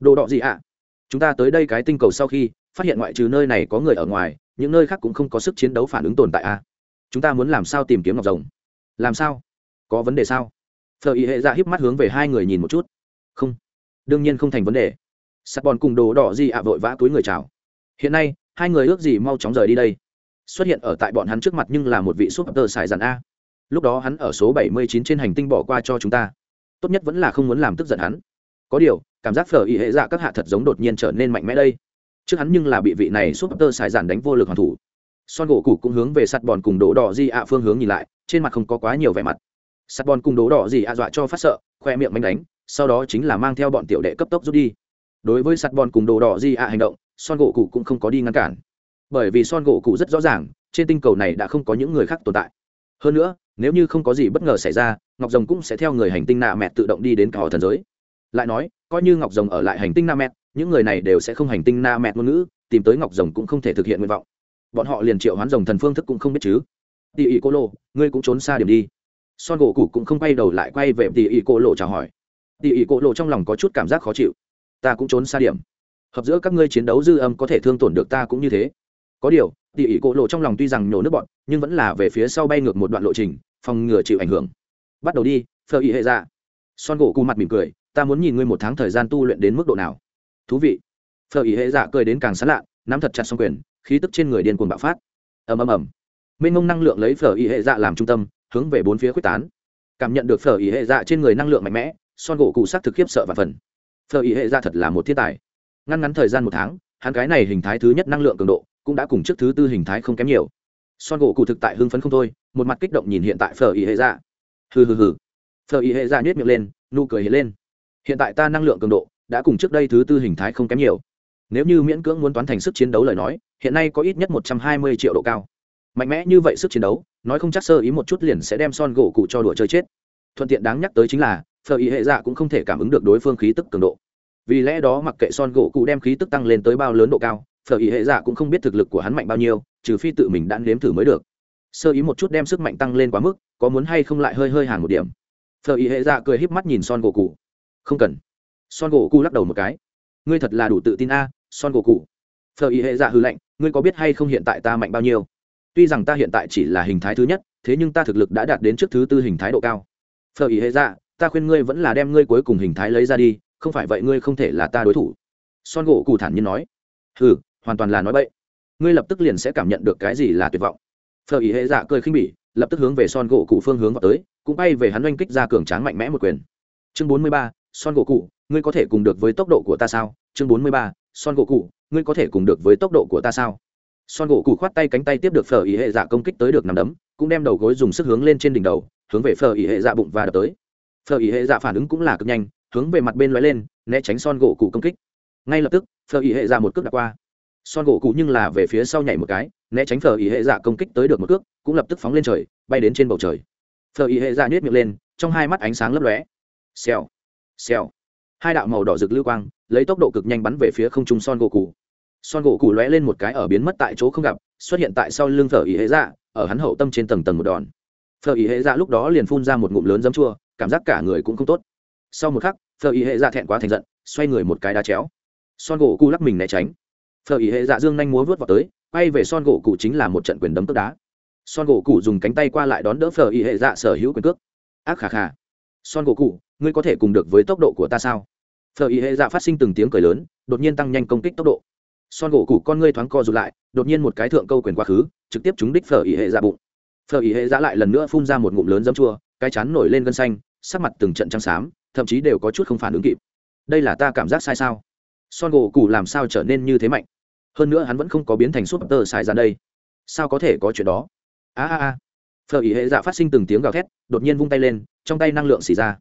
đồ đỏ gì ạ? À? chúng ta tới đây cái tinh cầu sau khi phát hiện ngoại trừ nơi này có người ở ngoài những nơi khác cũng không có sức chiến đấu phản ứng tồn tại a chúng ta muốn làm sao tìm kiếm ngọc rồng? Làm sao? Có vấn đề sao? Phở ý hệ dạ híp mắt hướng về hai người nhìn một chút. Không. Đương nhiên không thành vấn đề. Sắt bòn cùng đồ đỏ gì ạ vội vã túi người chào. Hiện nay hai người ước gì mau chóng rời đi đây xuất hiện ở tại bọn hắn trước mặt nhưng là một vị súp tơ xài dàn a. Lúc đó hắn ở số bảy mươi chín trên hành tinh bỏ qua cho chúng ta. Tốt nhất vẫn là không muốn làm tức giận hắn. Có điều, cảm giác phở ý hệ dạ các hạ thật giống đột nhiên trở nên mạnh mẽ đây. Trước hắn nhưng là bị vị này súp tơ xài dàn đánh vô lực hoàn thủ. Son gỗ củ cũng hướng về sắt bòn cùng đỗ đỏ di ạ phương hướng nhìn lại, trên mặt không có quá nhiều vẻ mặt. Sắt bòn cùng đỗ đỏ di ạ dọa cho phát sợ, khoe miệng manh đánh, sau đó chính là mang theo bọn tiểu đệ cấp tốc rút đi. Đối với sắt bòn cùng đồ đỏ di ạ hành động, son gỗ cụ cũng không có đi ngăn cản bởi vì son gỗ cụ rất rõ ràng, trên tinh cầu này đã không có những người khác tồn tại. Hơn nữa, nếu như không có gì bất ngờ xảy ra, ngọc rồng cũng sẽ theo người hành tinh nạ mẹ tự động đi đến cả họ thần giới. Lại nói, coi như ngọc rồng ở lại hành tinh na mẹ những người này đều sẽ không hành tinh na mẹ ngôn ngữ, tìm tới ngọc rồng cũng không thể thực hiện nguyện vọng. Bọn họ liền triệu hoán rồng thần phương thức cũng không biết chứ. Tỉ ỉ cô lô, ngươi cũng trốn xa điểm đi. Son gỗ cụ cũng không quay đầu lại quay về tỉ ỉ cô lộ chào hỏi. Tỉ ỉ cô lộ trong lòng có chút cảm giác khó chịu. Ta cũng trốn xa điểm. Hợp giữa các ngươi chiến đấu dư âm có thể thương tổn được ta cũng như thế có điều, tỉ ỉ cô lộ trong lòng tuy rằng nhổ nước bọn nhưng vẫn là về phía sau bay ngược một đoạn lộ trình, phòng ngừa chịu ảnh hưởng. Bắt đầu đi, phờ ỉ hệ ra son gỗ cù mặt mỉm cười, ta muốn nhìn ngươi một tháng thời gian tu luyện đến mức độ nào. Thú vị. Phờ ỉ hệ dạ cười đến càng sán lạ, nắm thật chặt xong quyền, khí tức trên người điên cuồng bạo phát. Ầm ầm ầm. Mênh mông năng lượng lấy phở ý hệ dạ làm trung tâm, hướng về bốn phía quyết tán. Cảm nhận được phở ý hệ dạ trên người năng lượng mạnh mẽ, son gỗ cụ sắc thực khiếp sợ và phần. Phở ý hệ dạ thật là một thiên tài. Ngăn ngắn thời gian một tháng, hắn cái này hình thái thứ nhất năng lượng cường độ cũng đã cùng trước thứ tư hình thái không kém nhiều. Son gỗ cụ thực tại hưng phấn không thôi, một mặt kích động nhìn hiện tại phở ý hệ dạ. Hừ hừ hừ. Phở ý hệ dạ nhét miệng lên, nụ cười hiện lên. Hiện tại ta năng lượng cường độ đã cùng trước đây thứ tư hình thái không kém nhiều. Nếu như miễn cưỡng muốn toán thành sức chiến đấu lời nói, hiện nay có ít nhất một trăm hai mươi triệu độ cao. Mạnh mẽ như vậy sức chiến đấu, nói không chắc sơ ý một chút liền sẽ đem son gỗ cụ cho đùa chơi chết. Thuận tiện đáng nhắc tới chính là, phở ý hệ dạ cũng không thể cảm ứng được đối phương khí tức cường độ. Vì lẽ đó mặc kệ son gỗ cụ đem khí tức tăng lên tới bao lớn độ cao phở ý hệ dạ cũng không biết thực lực của hắn mạnh bao nhiêu, trừ phi tự mình đã nếm thử mới được. Sơ ý một chút đem sức mạnh tăng lên quá mức, có muốn hay không lại hơi hơi hàng một điểm. Phở ý hệ dạ cười híp mắt nhìn son gỗ cụ không cần. Son gỗ cụ lắc đầu một cái. Ngươi thật là đủ tự tin a, son gỗ cụ phở ý hệ dạ hư lệnh ngươi có biết hay không hiện tại ta mạnh bao nhiêu? Tuy rằng ta hiện tại chỉ là hình thái thứ nhất, thế nhưng ta thực lực đã đạt đến trước thứ tư hình thái độ cao. Phở ý hệ dạ ta khuyên ngươi vẫn là đem ngươi cuối cùng hình thái lấy ra đi, không phải vậy ngươi không thể là ta đối thủ. Son gỗ cụ thản nhiên nói. Ừ hoàn toàn là nói bậy. Ngươi lập tức liền sẽ cảm nhận được cái gì là tuyệt vọng. Phở ý hệ dạ cười khinh bỉ, lập tức hướng về son gỗ cụ phương hướng vào tới, cũng bay về hắn oanh kích ra cường tráng mạnh mẽ một quyền. Chương bốn mươi ba, son gỗ cụ ngươi có thể cùng được với tốc độ của ta sao? Chương bốn mươi ba, son gỗ cụ ngươi có thể cùng được với tốc độ của ta sao? Son gỗ cụ khoát tay cánh tay tiếp được phở ý hệ dạ công kích tới được nằm đấm, cũng đem đầu gối dùng sức hướng lên trên đỉnh đầu, hướng về phở ý hệ dạ bụng và đập tới. Phở ý hệ dạ phản ứng cũng là cực nhanh, hướng về mặt bên lóe lên, né tránh son gỗ cụ công kích. Ngay lập tức, phở ý hệ dạ một cước đã qua son gỗ cụ nhưng là về phía sau nhảy một cái, né tránh phở ý hệ dạ công kích tới được một cước, cũng lập tức phóng lên trời, bay đến trên bầu trời. Phở ý hệ dạ nhét miệng lên, trong hai mắt ánh sáng lấp lóe. Xèo xèo. Hai đạo màu đỏ rực lưu quang, lấy tốc độ cực nhanh bắn về phía không trung son gỗ cụ. Son gỗ cụ lóe lên một cái ở biến mất tại chỗ không gặp, xuất hiện tại sau lưng phở ý hệ dạ ở hắn hậu tâm trên tầng tầng một đòn. Phở ý hệ dạ lúc đó liền phun ra một ngụm lớn dấm chua, cảm giác cả người cũng không tốt. Sau một khắc, phở ý hệ dạ thẹn quá thành giận, xoay người một cái đá chéo. Son gỗ cụ lắc mình né tránh phở ý hệ dạ dương nhanh múa vớt vào tới, quay về son gỗ cụ chính là một trận quyền đấm tức đá. Son gỗ cụ dùng cánh tay qua lại đón đỡ phở ý hệ dạ sở hữu quyền cước. Ác khà khà. Son gỗ cụ ngươi có thể cùng được với tốc độ của ta sao? Phở ý hệ dạ phát sinh từng tiếng cười lớn, đột nhiên tăng nhanh công kích tốc độ. Son gỗ cụ con ngươi thoáng co rụt lại, đột nhiên một cái thượng câu quyền quá khứ, trực tiếp trúng đích phở ý hệ dạ bụng. Phở ý hệ dạ lại lần nữa phun ra một ngụm lớn dấm chua, cái chán nổi lên gân xanh, sắc mặt từng trận trắng xám, thậm chí đều có chút không phản ứng kịp. Đây là ta cảm giác sai sao? Son gỗ cụ làm sao trở nên như thế mạnh? Hơn nữa hắn vẫn không có biến thành súp tơ xài ra đây. Sao có thể có chuyện đó? A a a. Phở ý hệ dạ phát sinh từng tiếng gào thét, đột nhiên vung tay lên, trong tay năng lượng xì ra.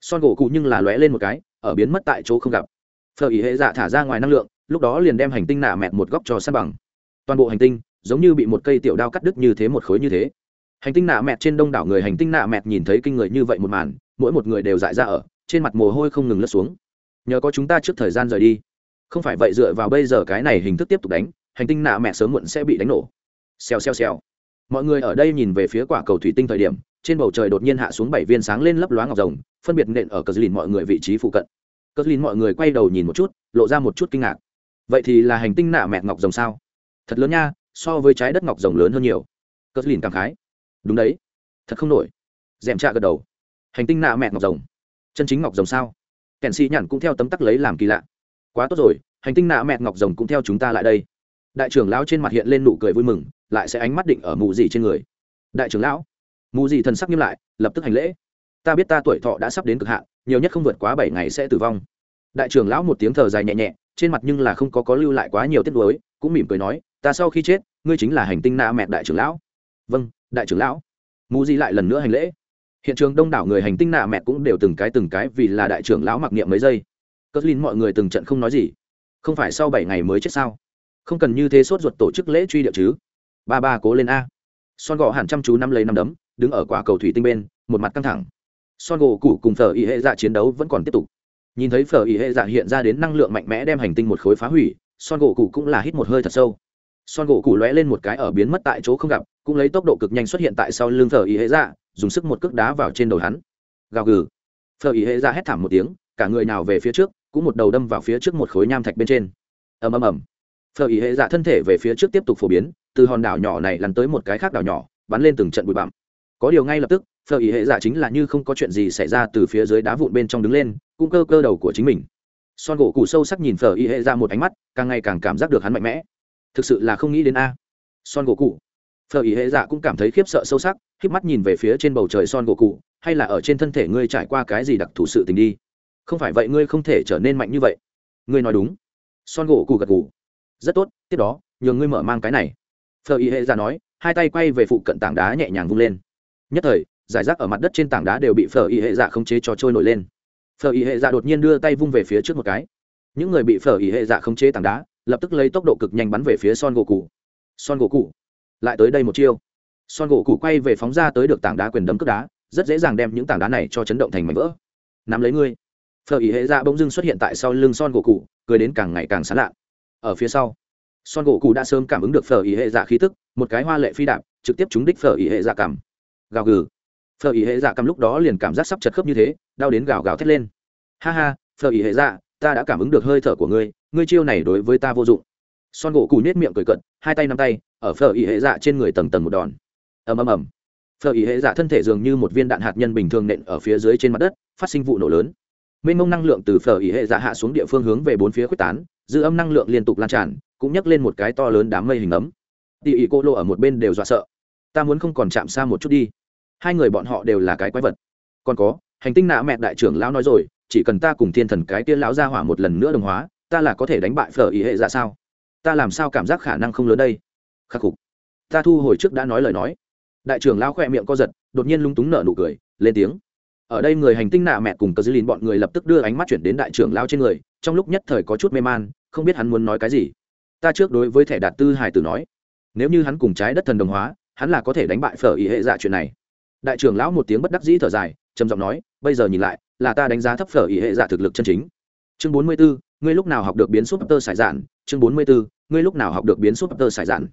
Son gỗ cụ nhưng là lóe lên một cái, ở biến mất tại chỗ không gặp. Phở ý hệ dạ thả ra ngoài năng lượng, lúc đó liền đem hành tinh nạ mẹt một góc cho sát bằng. Toàn bộ hành tinh, giống như bị một cây tiểu đao cắt đứt như thế một khối như thế. Hành tinh nạ mẹt trên đông đảo người hành tinh nạ mẹt nhìn thấy kinh người như vậy một màn, mỗi một người đều dại ra ở, trên mặt mồ hôi không ngừng lướt xuống. Nhờ có chúng ta trước thời gian rời đi không phải vậy dựa vào bây giờ cái này hình thức tiếp tục đánh, hành tinh nạ mẹ sớm muộn sẽ bị đánh nổ. Xèo xèo xèo. Mọi người ở đây nhìn về phía quả cầu thủy tinh thời điểm, trên bầu trời đột nhiên hạ xuống bảy viên sáng lên lấp loáng ngọc rồng, phân biệt nện ở cờ lìn mọi người vị trí phụ cận. Cờ lìn mọi người quay đầu nhìn một chút, lộ ra một chút kinh ngạc. Vậy thì là hành tinh nạ mẹ ngọc rồng sao? Thật lớn nha, so với trái đất ngọc rồng lớn hơn nhiều. Cờ lìn cảm khái. Đúng đấy. Thật không nổi. D è m trạ gật đầu. Hành tinh nạ mẹ ngọc rồng. Chân chính ngọc rồng sao? Kèn sĩ nhản cũng theo tấm tắc lấy làm kỳ lạ quá tốt rồi hành tinh nạ mẹ ngọc rồng cũng theo chúng ta lại đây. Đại trưởng lão trên mặt hiện lên nụ cười vui mừng lại sẽ ánh mắt định ở mù gì trên người. Đại trưởng lão mù gì thần sắc nghiêm lại lập tức hành lễ. Ta biết ta tuổi thọ đã sắp đến cực hạn nhiều nhất không vượt quá bảy ngày sẽ tử vong. Đại trưởng lão một tiếng thở dài nhẹ nhẹ trên mặt nhưng là không có có lưu lại quá nhiều tiết đối, cũng mỉm cười nói ta sau khi chết ngươi chính là hành tinh nạ mẹ đại trưởng lão. Vâng đại trưởng lão. Mù gì lại lần nữa hành lễ. Hiện trường đông đảo người hành tinh nạ mẹ cũng đều từng cái từng cái vì là đại trưởng lão mặc niệm mấy giây cất linh mọi người từng trận không nói gì. Không phải sau bảy ngày mới chết sao? Không cần như thế sốt ruột tổ chức lễ truy điệu chứ? Ba ba cố lên a. Son gò hẳn chăm chú năm lấy năm đấm, đứng ở quả cầu thủy tinh bên, một mặt căng thẳng. Son gỗ cũ cùng phở ý hệ dạ chiến đấu vẫn còn tiếp tục. Nhìn thấy phở ý hệ dạ hiện ra đến năng lượng mạnh mẽ đem hành tinh một khối phá hủy, son gỗ cũ cũng là hít một hơi thật sâu. Son gỗ cũ lóe lên một cái ở biến mất tại chỗ không gặp, cũng lấy tốc độ cực nhanh xuất hiện tại sau lưng phở ý hệ dạ dùng sức một cước đá vào trên đầu hắn. Gào gừ. Phở ý hệ dạ hét thảm một tiếng, cả người nào về phía trước cũng một đầu đâm vào phía trước một khối nham thạch bên trên. Ầm ầm ầm. Phở ý hệ dạ thân thể về phía trước tiếp tục phổ biến, từ hòn đảo nhỏ này lăn tới một cái khác đảo nhỏ, bắn lên từng trận bụi bặm. Có điều ngay lập tức, phở ý hệ dạ chính là như không có chuyện gì xảy ra từ phía dưới đá vụn bên trong đứng lên, cũng cơ cơ đầu của chính mình. Son gỗ cụ sâu sắc nhìn phở ý hệ dạ một ánh mắt, càng ngày càng cảm giác được hắn mạnh mẽ. Thực sự là không nghĩ đến a. Son gỗ cụ phở ý hệ dạ cũng cảm thấy khiếp sợ sâu sắc, khiếp mắt nhìn về phía trên bầu trời son gỗ cụ hay là ở trên thân thể ngươi trải qua cái gì đặc thù sự tình đi không phải vậy ngươi không thể trở nên mạnh như vậy. Ngươi nói đúng. Son gỗ cụ gật gù. Rất tốt, tiếp đó nhường ngươi mở mang cái này. Phờ y hệ ra nói, hai tay quay về phụ cận tảng đá nhẹ nhàng vung lên. Nhất thời, giải rác ở mặt đất trên tảng đá đều bị phờ y hệ dạ không chế cho trôi nổi lên. Phờ y hệ dạ đột nhiên đưa tay vung về phía trước một cái. Những người bị Phở y hệ dạ không chế tảng đá, lập tức lấy tốc độ cực nhanh bắn về phía son gỗ cụ son gỗ cụ lại tới đây một chiêu. Son gỗ cụ quay về phóng ra tới được tảng đá quyền đấm cướp đá, rất dễ dàng đem những tảng đá này cho chấn động thành mảnh vỡ. Nắm lấy ngươi phở ý hệ dạ bỗng dưng xuất hiện tại sau lưng son gỗ cụ cười đến càng ngày càng sán lạ ở phía sau, son gỗ cụ đã sớm cảm ứng được phở ý hệ dạ khí tức, một cái hoa lệ phi đạp trực tiếp trúng đích phở ý hệ dạ cảm gào gừ. Phở ý hệ dạ cảm lúc đó liền cảm giác sắp chật khớp như thế, đau đến gào gào thét lên. Ha ha, phở ý hệ dạ ta đã cảm ứng được hơi thở của ngươi ngươi chiêu này đối với ta vô dụng. Son gỗ cụ nết miệng cười cận hai tay nắm tay, ở phở ý hệ dạ trên người tầng tầng một đòn. Ầm ầm ầm. Phở ý hệ dạ thân thể dường như một viên đạn hạt nhân bình thường nện ở phía dưới trên mặt đất, phát sinh vụ nổ lớn mênh mông năng lượng từ phở ý hệ dạ hạ xuống địa phương hướng về bốn phía quyết tán, dư âm năng lượng liên tục lan tràn, cũng nhấc lên một cái to lớn đám mây hình ấm. Tỉ ỉ cô lộ ở một bên đều dọa sợ. Ta muốn không còn chạm xa một chút đi. Hai người bọn họ đều là cái quái vật. Còn có, hành tinh nạ mẹ đại trưởng lão nói rồi, chỉ cần ta cùng thiên thần cái tiên lão ra hỏa một lần nữa đồng hóa, ta là có thể đánh bại phở ý hệ dạ sao? Ta làm sao cảm giác khả năng không lớn đây? Khắc phục ta thu hồi trước đã nói lời nói. Đại trưởng lão khỏe miệng co giật, đột nhiên lung túng nở nụ cười, lên tiếng ở đây người hành tinh nạ mẹ cùng cờ dư lìn bọn người lập tức đưa ánh mắt chuyển đến đại trưởng lão trên người, trong lúc nhất thời có chút mê man, không biết hắn muốn nói cái gì. Ta trước đối với thẻ đạt tư hải tử nói, nếu như hắn cùng trái đất thần đồng hóa, hắn là có thể đánh bại phở ý hệ dạ chuyện này. Đại trưởng lão một tiếng bất đắc dĩ thở dài, trầm giọng nói, bây giờ nhìn lại, là ta đánh giá thấp phở ý hệ dạ thực lực chân chính. Chương bốn mươi bốn ngươi lúc nào học được biến súp tơ sải dạn chương bốn mươi bốn ngươi lúc nào học được biến súp tơ sải dạn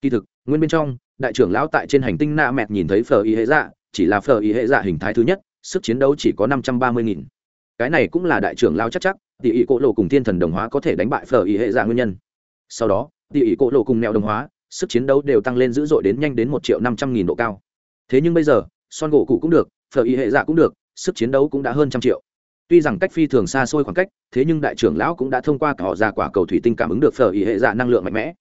kỳ thực, nguyên bên trong, đại trưởng lão tại trên hành tinh na mẹt nhìn thấy phở ý hệ dạ chỉ là phở ý hệ dạ hình thái thứ nhất sức chiến đấu chỉ có năm trăm ba mươi nghìn. Cái này cũng là đại trưởng lão chắc chắc, tỷ ý cỗ lộ cùng thiên thần đồng hóa có thể đánh bại phở ý hệ dạ nguyên nhân. Sau đó, tỷ ý cỗ lộ cùng mèo đồng hóa, sức chiến đấu đều tăng lên dữ dội đến nhanh đến một triệu năm trăm nghìn độ cao. Thế nhưng bây giờ, son gỗ cụ cũng được, phở ý hệ dạ cũng được, sức chiến đấu cũng đã hơn trăm triệu. Tuy rằng cách phi thường xa xôi khoảng cách, thế nhưng đại trưởng lão cũng đã thông qua cỏ họ ra quả cầu thủy tinh cảm ứng được phở ý hệ dạ năng lượng mạnh mẽ.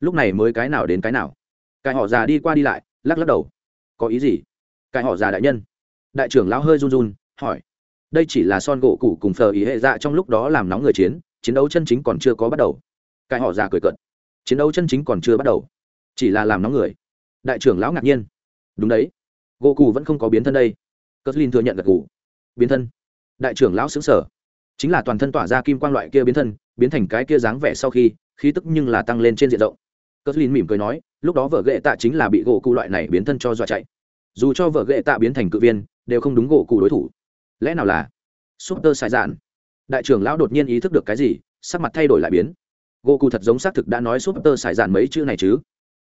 Lúc này mới cái nào đến cái nào. Cái họ già đi qua đi lại, lắc lắc đầu. Có ý gì? Cái họ già đại nhân đại trưởng lão hơi run run, hỏi, đây chỉ là son gỗ cũ cùng phờ ý hệ dạ trong lúc đó làm nóng người chiến chiến đấu chân chính còn chưa có bắt đầu. Cái họ già cười cận chiến đấu chân chính còn chưa bắt đầu, chỉ là làm nóng người. Đại trưởng lão ngạc nhiên, đúng đấy, gỗ cũ vẫn không có biến thân đây. Cất linh thừa nhận gật cũ biến thân. Đại trưởng lão xứng sở chính là toàn thân tỏa ra kim quang loại kia biến thân, biến thành cái kia dáng vẻ sau khi, khí tức nhưng là tăng lên trên diện rộng. Cất linh mỉm cười nói, lúc đó vợ ghệ tạ chính là bị gỗ cụ loại này biến thân cho dọa chạy. Dù cho vợ ghệ tạ biến thành cự viên đều không đúng gỗ cụ đối thủ. Lẽ nào là súp tơ sai dạn đại trưởng lão đột nhiên ý thức được cái gì, sắc mặt thay đổi lại biến. Gỗ cụ thật giống xác thực đã nói súp tơ sai dạn mấy chữ này chứ.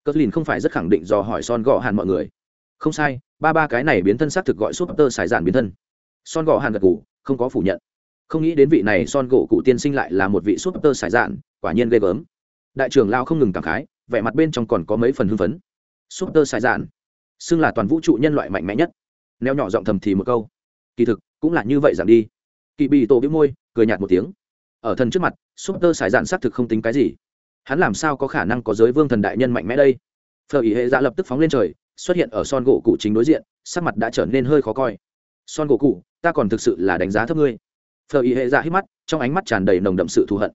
Cất lìn không phải rất khẳng định do hỏi son gò hàn mọi người. Không sai, ba ba cái này biến thân xác thực gọi súp tơ sai dạn biến thân. Son gò hàn gật cụ không có phủ nhận. Không nghĩ đến vị này son gỗ cụ tiên sinh lại là một vị súp tơ sai dạn quả nhiên ghê gớm. Đại trưởng lão không ngừng cảm khái, vẻ mặt bên trong còn có mấy phần hưng phấn. Súp tơ sai dạn xưng là toàn vũ trụ nhân loại mạnh mẽ nhất neo nhỏ giọng thầm thì một câu. Kỳ thực, cũng là như vậy giảm đi. Kỳ bị tổ bĩu môi, cười nhạt một tiếng. Ở thần trước mặt súp tơ sải dạn xác thực không tính cái gì. Hắn làm sao có khả năng có giới vương thần đại nhân mạnh mẽ đây? Phở ý hệ dạ lập tức phóng lên trời, xuất hiện ở son gỗ cụ chính đối diện, sắc mặt đã trở nên hơi khó coi. Son gỗ cụ, ta còn thực sự là đánh giá thấp ngươi. Phở ý hệ dạ hít mắt, trong ánh mắt tràn đầy nồng đậm sự thù hận.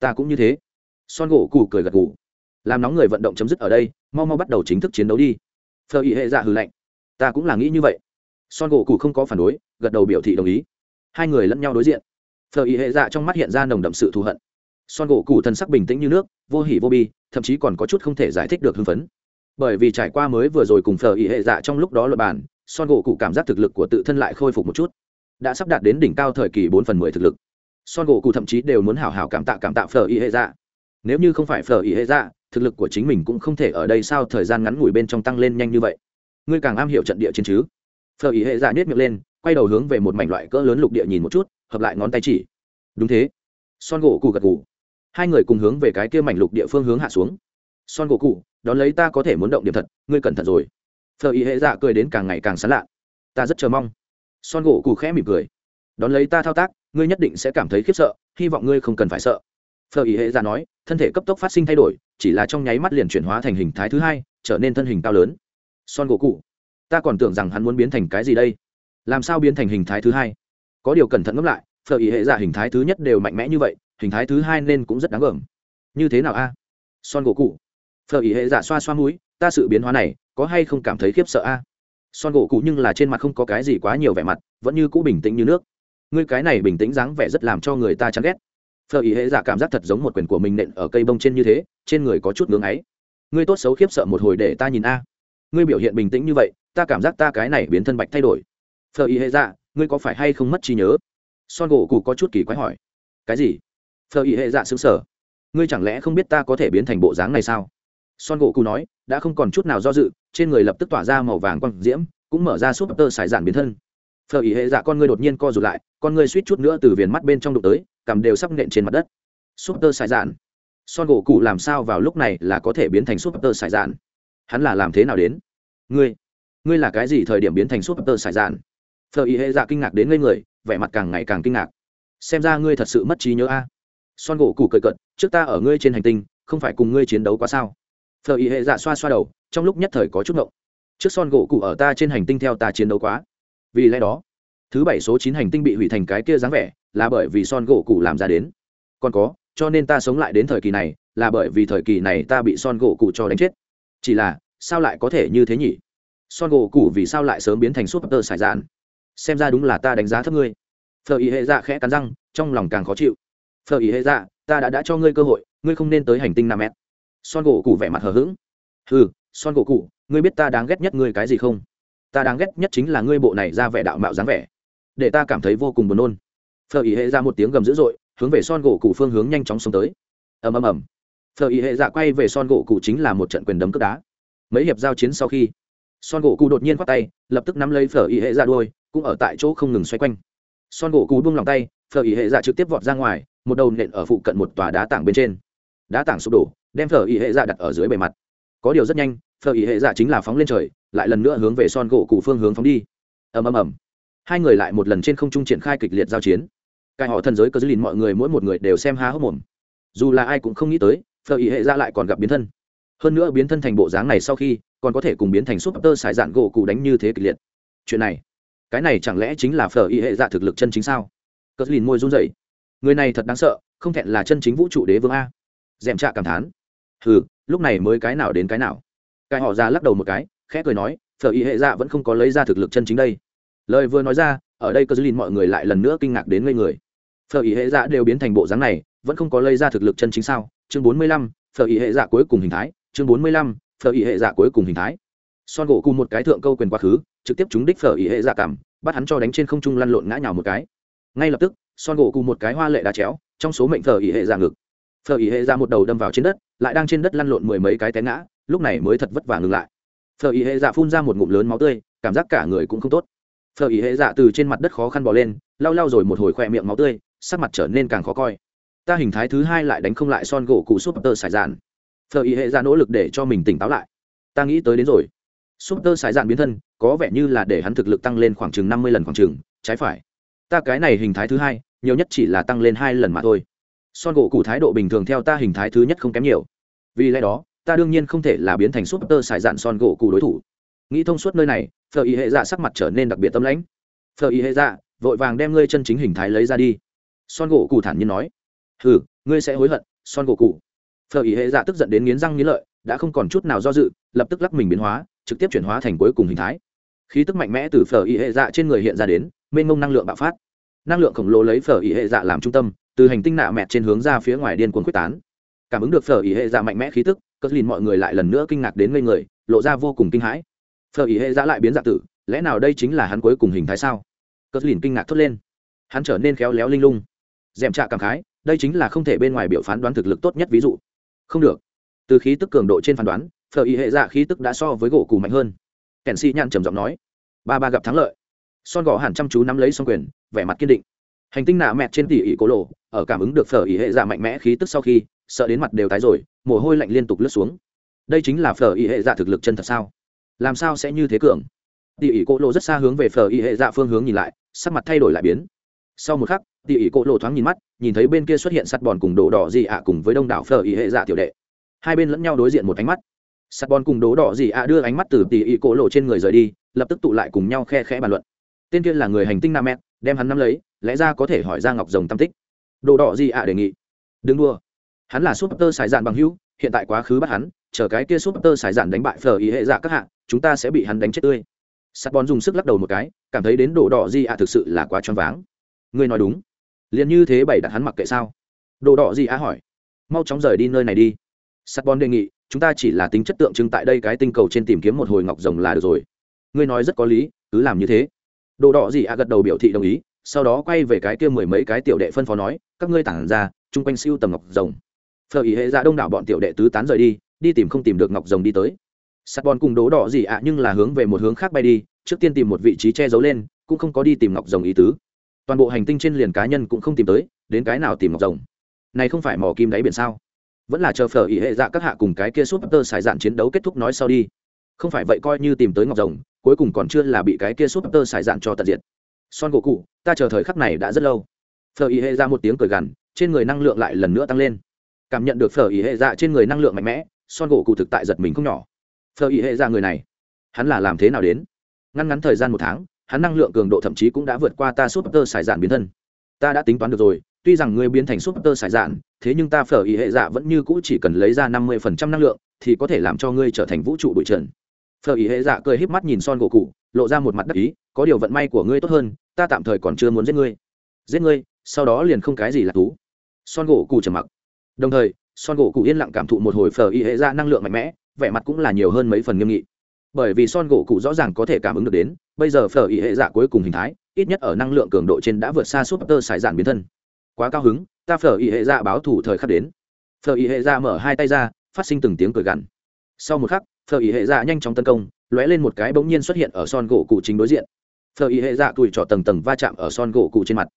Ta cũng như thế. Son gỗ cụ cười gật gù. Làm nóng người vận động chấm dứt ở đây, mau mau bắt đầu chính thức chiến đấu đi. Phở ý hệ dạ hừ lạnh. Ta cũng là nghĩ như vậy son gỗ cụ không có phản đối, gật đầu biểu thị đồng ý. Hai người lẫn nhau đối diện. Phở ý hệ dạ trong mắt hiện ra nồng đậm sự thù hận. Son gỗ cụ thần sắc bình tĩnh như nước, vô hỉ vô bi, thậm chí còn có chút không thể giải thích được hưng phấn. Bởi vì trải qua mới vừa rồi cùng phở ý hệ dạ trong lúc đó luật bàn, son gỗ cụ cảm giác thực lực của tự thân lại khôi phục một chút. Đã sắp đạt đến đỉnh cao thời kỳ bốn phần mười thực lực. Son gỗ cụ thậm chí đều muốn hảo hảo cảm tạ cảm tạ phở ý hệ dạ. Nếu như không phải phở ý hệ dạ thực lực của chính mình cũng không thể ở đây sao thời gian ngắn ngủi bên trong tăng lên nhanh như vậy. Ngươi càng am hiểu trận địa chiến chứ? Phờ ý hệ dạ nhét miệng lên, quay đầu hướng về một mảnh loại cỡ lớn lục địa nhìn một chút, hợp lại ngón tay chỉ. Đúng thế. Son gỗ cụ gật gù. Hai người cùng hướng về cái kia mảnh lục địa phương hướng hạ xuống. Son gỗ cụ đón lấy ta có thể muốn động điểm thật, ngươi cẩn thận rồi. Phờ ý hệ dạ cười đến càng ngày càng sán lạ. Ta rất chờ mong. Son gỗ cụ khẽ mỉm cười. Đón lấy ta thao tác, ngươi nhất định sẽ cảm thấy khiếp sợ, hy vọng ngươi không cần phải sợ. Phờ ý hệ dạ nói, thân thể cấp tốc phát sinh thay đổi, chỉ là trong nháy mắt liền chuyển hóa thành hình thái thứ hai, trở nên thân hình cao lớn. Son gỗ cụ ta còn tưởng rằng hắn muốn biến thành cái gì đây? Làm sao biến thành hình thái thứ hai? Có điều cẩn thận ngẫm lại, phở ý hệ giả hình thái thứ nhất đều mạnh mẽ như vậy, hình thái thứ hai nên cũng rất đáng gờm như thế nào a? Son gỗ cụ phở ý hệ giả xoa xoa mũi, ta sự biến hóa này, có hay không cảm thấy khiếp sợ a? Son gỗ cụ nhưng là trên mặt không có cái gì quá nhiều vẻ mặt, vẫn như cũ bình tĩnh như nước. Ngươi cái này bình tĩnh dáng vẻ rất làm cho người ta chán ghét. Phở ý hệ giả cảm giác thật giống một quyền của mình nện ở cây bông trên như thế, trên người có chút ngưng ấy. Ngươi tốt xấu khiếp sợ một hồi để ta nhìn a ngươi biểu hiện bình tĩnh như vậy ta cảm giác ta cái này biến thân bạch thay đổi. Phở Y hệ Dạ, ngươi có phải hay không mất trí nhớ? Son gỗ cụ có chút kỳ quái hỏi. Cái gì? Phờ Y hệ dạ xứng sở ngươi chẳng lẽ không biết ta có thể biến thành bộ dáng này sao? Son gỗ cụ nói đã không còn chút nào do dự trên người lập tức tỏa ra màu vàng quang diễm cũng mở ra súp tơ sải giản biến thân. Phờ ý hệ dạ con ngươi đột nhiên co rụt lại con ngươi suýt chút nữa từ viền mắt bên trong đụng tới cằm đều sắp nện trên mặt đất. Súp tơ sải giản. Son gỗ cụ làm sao vào lúc này là có thể biến thành súp tơ sải giản? Hắn là làm thế nào đến? Ngươi ngươi là cái gì thời điểm biến thành súp tơ sải dạn? phờ ý hệ dạ kinh ngạc đến ngây người, vẻ mặt càng ngày càng kinh ngạc. Xem ra ngươi thật sự mất trí nhớ a. Son gỗ cụ cười cận trước ta ở ngươi trên hành tinh, không phải cùng ngươi chiến đấu quá sao? Phờ ý hệ dạ xoa xoa đầu, trong lúc nhất thời có chút ngộng. Trước son gỗ cụ ở ta trên hành tinh theo ta chiến đấu quá. Vì lẽ đó, thứ bảy số chín hành tinh bị hủy thành cái kia dáng vẻ, là bởi vì son gỗ cụ làm ra đến. Còn có, cho nên ta sống lại đến thời kỳ này, là bởi vì thời kỳ này ta bị son gỗ cụ cho đánh chết chỉ là, sao lại có thể như thế nhỉ? Son gỗ cụ vì sao lại sớm biến thành súp tơ sải dạn? Xem ra đúng là ta đánh giá thấp ngươi. Phờ ý hệ dạ khẽ cắn răng, trong lòng càng khó chịu. Phờ ý hệ dạ ta đã đã cho ngươi cơ hội, ngươi không nên tới hành tinh nam mét. Son gỗ cụ vẻ mặt hờ hững. Ừ son gỗ cụ ngươi biết ta đáng ghét nhất ngươi cái gì không? Ta đáng ghét nhất chính là ngươi bộ này ra vẻ đạo mạo dáng vẻ. Để ta cảm thấy vô cùng buồn nôn. Phờ ý hệ ra một tiếng gầm dữ dội, hướng về son gỗ cụ phương hướng nhanh chóng xông tới. Ầm ầm ầm phờ ý hệ dạ quay về son gỗ cụ chính là một trận quyền đấm cướp đá. Mấy hiệp giao chiến sau khi, son gỗ cụ đột nhiên khoác tay, lập tức nắm lấy phở ý hệ dạ đôi cũng ở tại chỗ không ngừng xoay quanh. Son gỗ cụ buông lòng tay phở ý hệ dạ trực tiếp vọt ra ngoài, một đầu nện ở phụ cận một tòa đá tảng bên trên. Đá tảng sụp đổ, đem phở ý hệ dạ đặt ở dưới bề mặt. Có điều rất nhanh phở ý hệ dạ chính là phóng lên trời, lại lần nữa hướng về son gỗ cụ phương hướng phóng đi. Ầm ầm ầm. Hai người lại một lần trên không trung triển khai kịch liệt giao chiến. Cái họ thần giới cơ dư lìn mọi người mỗi một người đều xem há hốc mồm. Dù là ai cũng không nghĩ tới phở ý hệ Ra lại còn gặp biến thân. Hơn nữa biến thân thành bộ dáng này sau khi, còn có thể cùng biến thành súp tơ xài dạn gỗ cụ đánh như thế kịch liệt. Chuyện này, cái này chẳng lẽ chính là phở y hệ dạ thực lực chân chính sao? Cờ lìn môi run rẩy. Người này thật đáng sợ, không thẹn là chân chính vũ trụ đế vương a. Dèm trạ cảm thán. Hừ, lúc này mới cái nào đến cái nào. Cái họ ra lắc đầu một cái, khẽ cười nói, phở y hệ dạ vẫn không có lấy ra thực lực chân chính đây. Lời vừa nói ra, ở đây cờ lìn mọi người lại lần nữa kinh ngạc đến ngây người. Phở y hệ dạ đều biến thành bộ dáng này, vẫn không có lấy ra thực lực chân chính sao? Chương bốn mươi lăm, phở y hệ dạ cuối cùng hình thái, chương bốn mươi lăm, phở ý hệ dạ cuối cùng hình thái. Son gỗ cùng một cái thượng câu quyền quá khứ, trực tiếp trúng đích phở ý hệ dạ cảm, bắt hắn cho đánh trên không trung lăn lộn ngã nhào một cái. Ngay lập tức, son gỗ cùng một cái hoa lệ đá chéo, trong số mệnh phở ý hệ dạ ngực. Phở ý hệ dạ một đầu đâm vào trên đất, lại đang trên đất lăn lộn mười mấy cái té ngã, lúc này mới thật vất vả ngừng lại. Phở ý hệ dạ phun ra một ngụm lớn máu tươi, cảm giác cả người cũng không tốt. Phở ý hệ dạ từ trên mặt đất khó khăn bỏ lên, lau lau rồi một hồi khoe miệng máu tươi, sắc mặt trở nên càng khó coi ta hình thái thứ hai lại đánh không lại son gỗ cụ súp tơ sải dạn thợ ý hệ ra nỗ lực để cho mình tỉnh táo lại. Ta nghĩ tới đến rồi. Súp tơ sải dạn biến thân, có vẻ như là để hắn thực lực tăng lên khoảng chừng năm mươi lần khoảng chừng, trái phải. Ta cái này hình thái thứ hai, nhiều nhất chỉ là tăng lên hai lần mà thôi. Son gỗ cụ thái độ bình thường theo ta hình thái thứ nhất không kém nhiều. Vì lẽ đó, ta đương nhiên không thể là biến thành súp tơ sải dạn son gỗ cụ đối thủ. Nghĩ thông suốt nơi này phờ ý hệ dạ sắc mặt trở nên đặc biệt tâm lãnh. Phờ ý hệ dạ vội vàng đem ngươi chân chính hình thái lấy ra đi. Son gỗ cụ thản nhiên nói hừ, ngươi sẽ hối hận, son gỗ cụ. Phở ý hệ dạ tức giận đến nghiến răng nghiến lợi, đã không còn chút nào do dự, lập tức lắc mình biến hóa, trực tiếp chuyển hóa thành cuối cùng hình thái. Khí tức mạnh mẽ từ phở ý hệ dạ trên người hiện ra đến, mênh mông năng lượng bạo phát. Năng lượng khổng lồ lấy phở ý hệ dạ làm trung tâm, từ hành tinh nạ mẹt trên hướng ra phía ngoài điên cuồng quyết tán. Cảm ứng được phở ý hệ dạ mạnh mẽ khí tức cất lìn mọi người lại lần nữa kinh ngạc đến ngây người, lộ ra vô cùng kinh hãi. Phở ý hệ dạ lại biến dạng tử, lẽ nào đây chính là hắn cuối cùng hình thái sao? Cất lìn kinh ngạc thốt lên. Hắn trở nên khéo léo linh lung. Dèm trạ cảm khái đây chính là không thể bên ngoài biểu phán đoán thực lực tốt nhất ví dụ. Không được. Từ khí tức cường độ trên phán đoán, phở y hệ dạ khí tức đã so với gỗ cù mạnh hơn. Kèn sĩ nhăn trầm giọng nói, ba ba gặp thắng lợi. Son gò hẳn chăm chú nắm lấy xong quyền, vẻ mặt kiên định. Hành tinh nạ mẹt trên tỉ ỉ cố lộ, ở cảm ứng được phở y hệ dạ mạnh mẽ khí tức sau khi, sợ đến mặt đều tái rồi, mồ hôi lạnh liên tục lướt xuống. Đây chính là phở y hệ dạ thực lực chân thật sao? Làm sao sẽ như thế cường? Tỉ ỉ cố lộ rất xa hướng về phở y hệ dạ phương hướng nhìn lại, sắc mặt thay đổi lại biến. Sau một khắc tỉ ỉ cố lộ thoáng nhìn mắt nhìn thấy bên kia xuất hiện sắt bòn cùng đồ đỏ gì ạ à cùng với đông đảo phở ý hệ dạ tiểu đệ. Hai bên lẫn nhau đối diện một ánh mắt. Sắt bòn cùng Đồ đỏ gì ạ à đưa ánh mắt từ tỉ ỉ cố lộ trên người rời đi lập tức tụ lại cùng nhau khe khẽ bàn luận. Tên kia là người hành tinh nam mẹ đem hắn nắm lấy lẽ ra có thể hỏi ra ngọc rồng tam tích. Đồ đỏ gì ạ à đề nghị. Đừng đua hắn là súp tơ sài dạn bằng hữu hiện tại quá khứ bắt hắn chờ cái kia súp tơ sài dạn đánh bại phở ý hệ dạ các hạng, chúng ta sẽ bị hắn đánh chết tươi. Sắt bòn dùng sức lắc đầu một cái cảm thấy đến đồ đỏ gì ạ thực sự là quá choáng váng. Ngươi nói đúng liền như thế bảy đặt hắn mặc kệ sao? Đồ đỏ gì á hỏi. Mau chóng rời đi nơi này đi. Sắt bon đề nghị, chúng ta chỉ là tính chất tượng trưng tại đây cái tinh cầu trên tìm kiếm một hồi ngọc rồng là được rồi. Ngươi nói rất có lý, cứ làm như thế. Đồ đỏ gì á gật đầu biểu thị đồng ý, sau đó quay về cái kia mười mấy cái tiểu đệ phân phó nói, các ngươi tản ra, chung quanh siêu tầm ngọc rồng. Phở ý hệ ra đông đảo bọn tiểu đệ tứ tán rời đi đi tìm không tìm được ngọc rồng đi tới. Sắt bon cùng đố đỏ gì ạ nhưng là hướng về một hướng khác bay đi, trước tiên tìm một vị trí che giấu lên, cũng không có đi tìm ngọc rồng ý tứ toàn bộ hành tinh trên liền cá nhân cũng không tìm tới, đến cái nào tìm ngọc rồng? Này không phải mỏ kim đáy biển sao? Vẫn là chờ phở ỉ hệ dạ các hạ cùng cái kia súp tơ xài dạn chiến đấu kết thúc nói sau đi. Không phải vậy coi như tìm tới ngọc rồng, cuối cùng còn chưa là bị cái kia súp tơ xài dạn cho tận diệt. Son gỗ cụ ta chờ thời khắc này đã rất lâu. Phở ý hệ ra một tiếng cười gằn, trên người năng lượng lại lần nữa tăng lên. Cảm nhận được phở ý hệ dạ trên người năng lượng mạnh mẽ, son gỗ cụ thực tại giật mình không nhỏ. Phở ý hệ ra người này, hắn là làm thế nào đến? Ngăn ngắn thời gian một tháng hắn năng lượng cường độ thậm chí cũng đã vượt qua ta súp tơ sải dạn biến thân. Ta đã tính toán được rồi, tuy rằng ngươi biến thành súp tơ sải dạn, thế nhưng ta phở ý hệ dạ vẫn như cũ chỉ cần lấy ra năm mươi phần trăm năng lượng, thì có thể làm cho ngươi trở thành vũ trụ bụi trần. Phở ý hệ dạ cười híp mắt nhìn son gỗ cụ lộ ra một mặt đắc ý, có điều vận may của ngươi tốt hơn, ta tạm thời còn chưa muốn giết ngươi. Giết ngươi, sau đó liền không cái gì là thú. Son gỗ cụ trầm mặc. Đồng thời, son gỗ cụ yên lặng cảm thụ một hồi phở ý hệ dạ năng lượng mạnh mẽ, vẻ mặt cũng là nhiều hơn mấy phần nghiêm nghị. Bởi vì son gỗ cụ rõ ràng có thể cảm ứng được đến bây giờ phở ý hệ dạ cuối cùng hình thái, ít nhất ở năng lượng cường độ trên đã vượt xa súp tơ sải giản biến thân. Quá cao hứng, ta phở ý hệ dạ báo thủ thời khắc đến. Phở ý hệ dạ mở hai tay ra, phát sinh từng tiếng cười gằn. Sau một khắc, phở ý hệ dạ nhanh chóng tấn công, lóe lên một cái bỗng nhiên xuất hiện ở son gỗ cụ chính đối diện. Phở ý hệ dạ tùi trỏ tầng tầng va chạm ở son gỗ cụ trên mặt.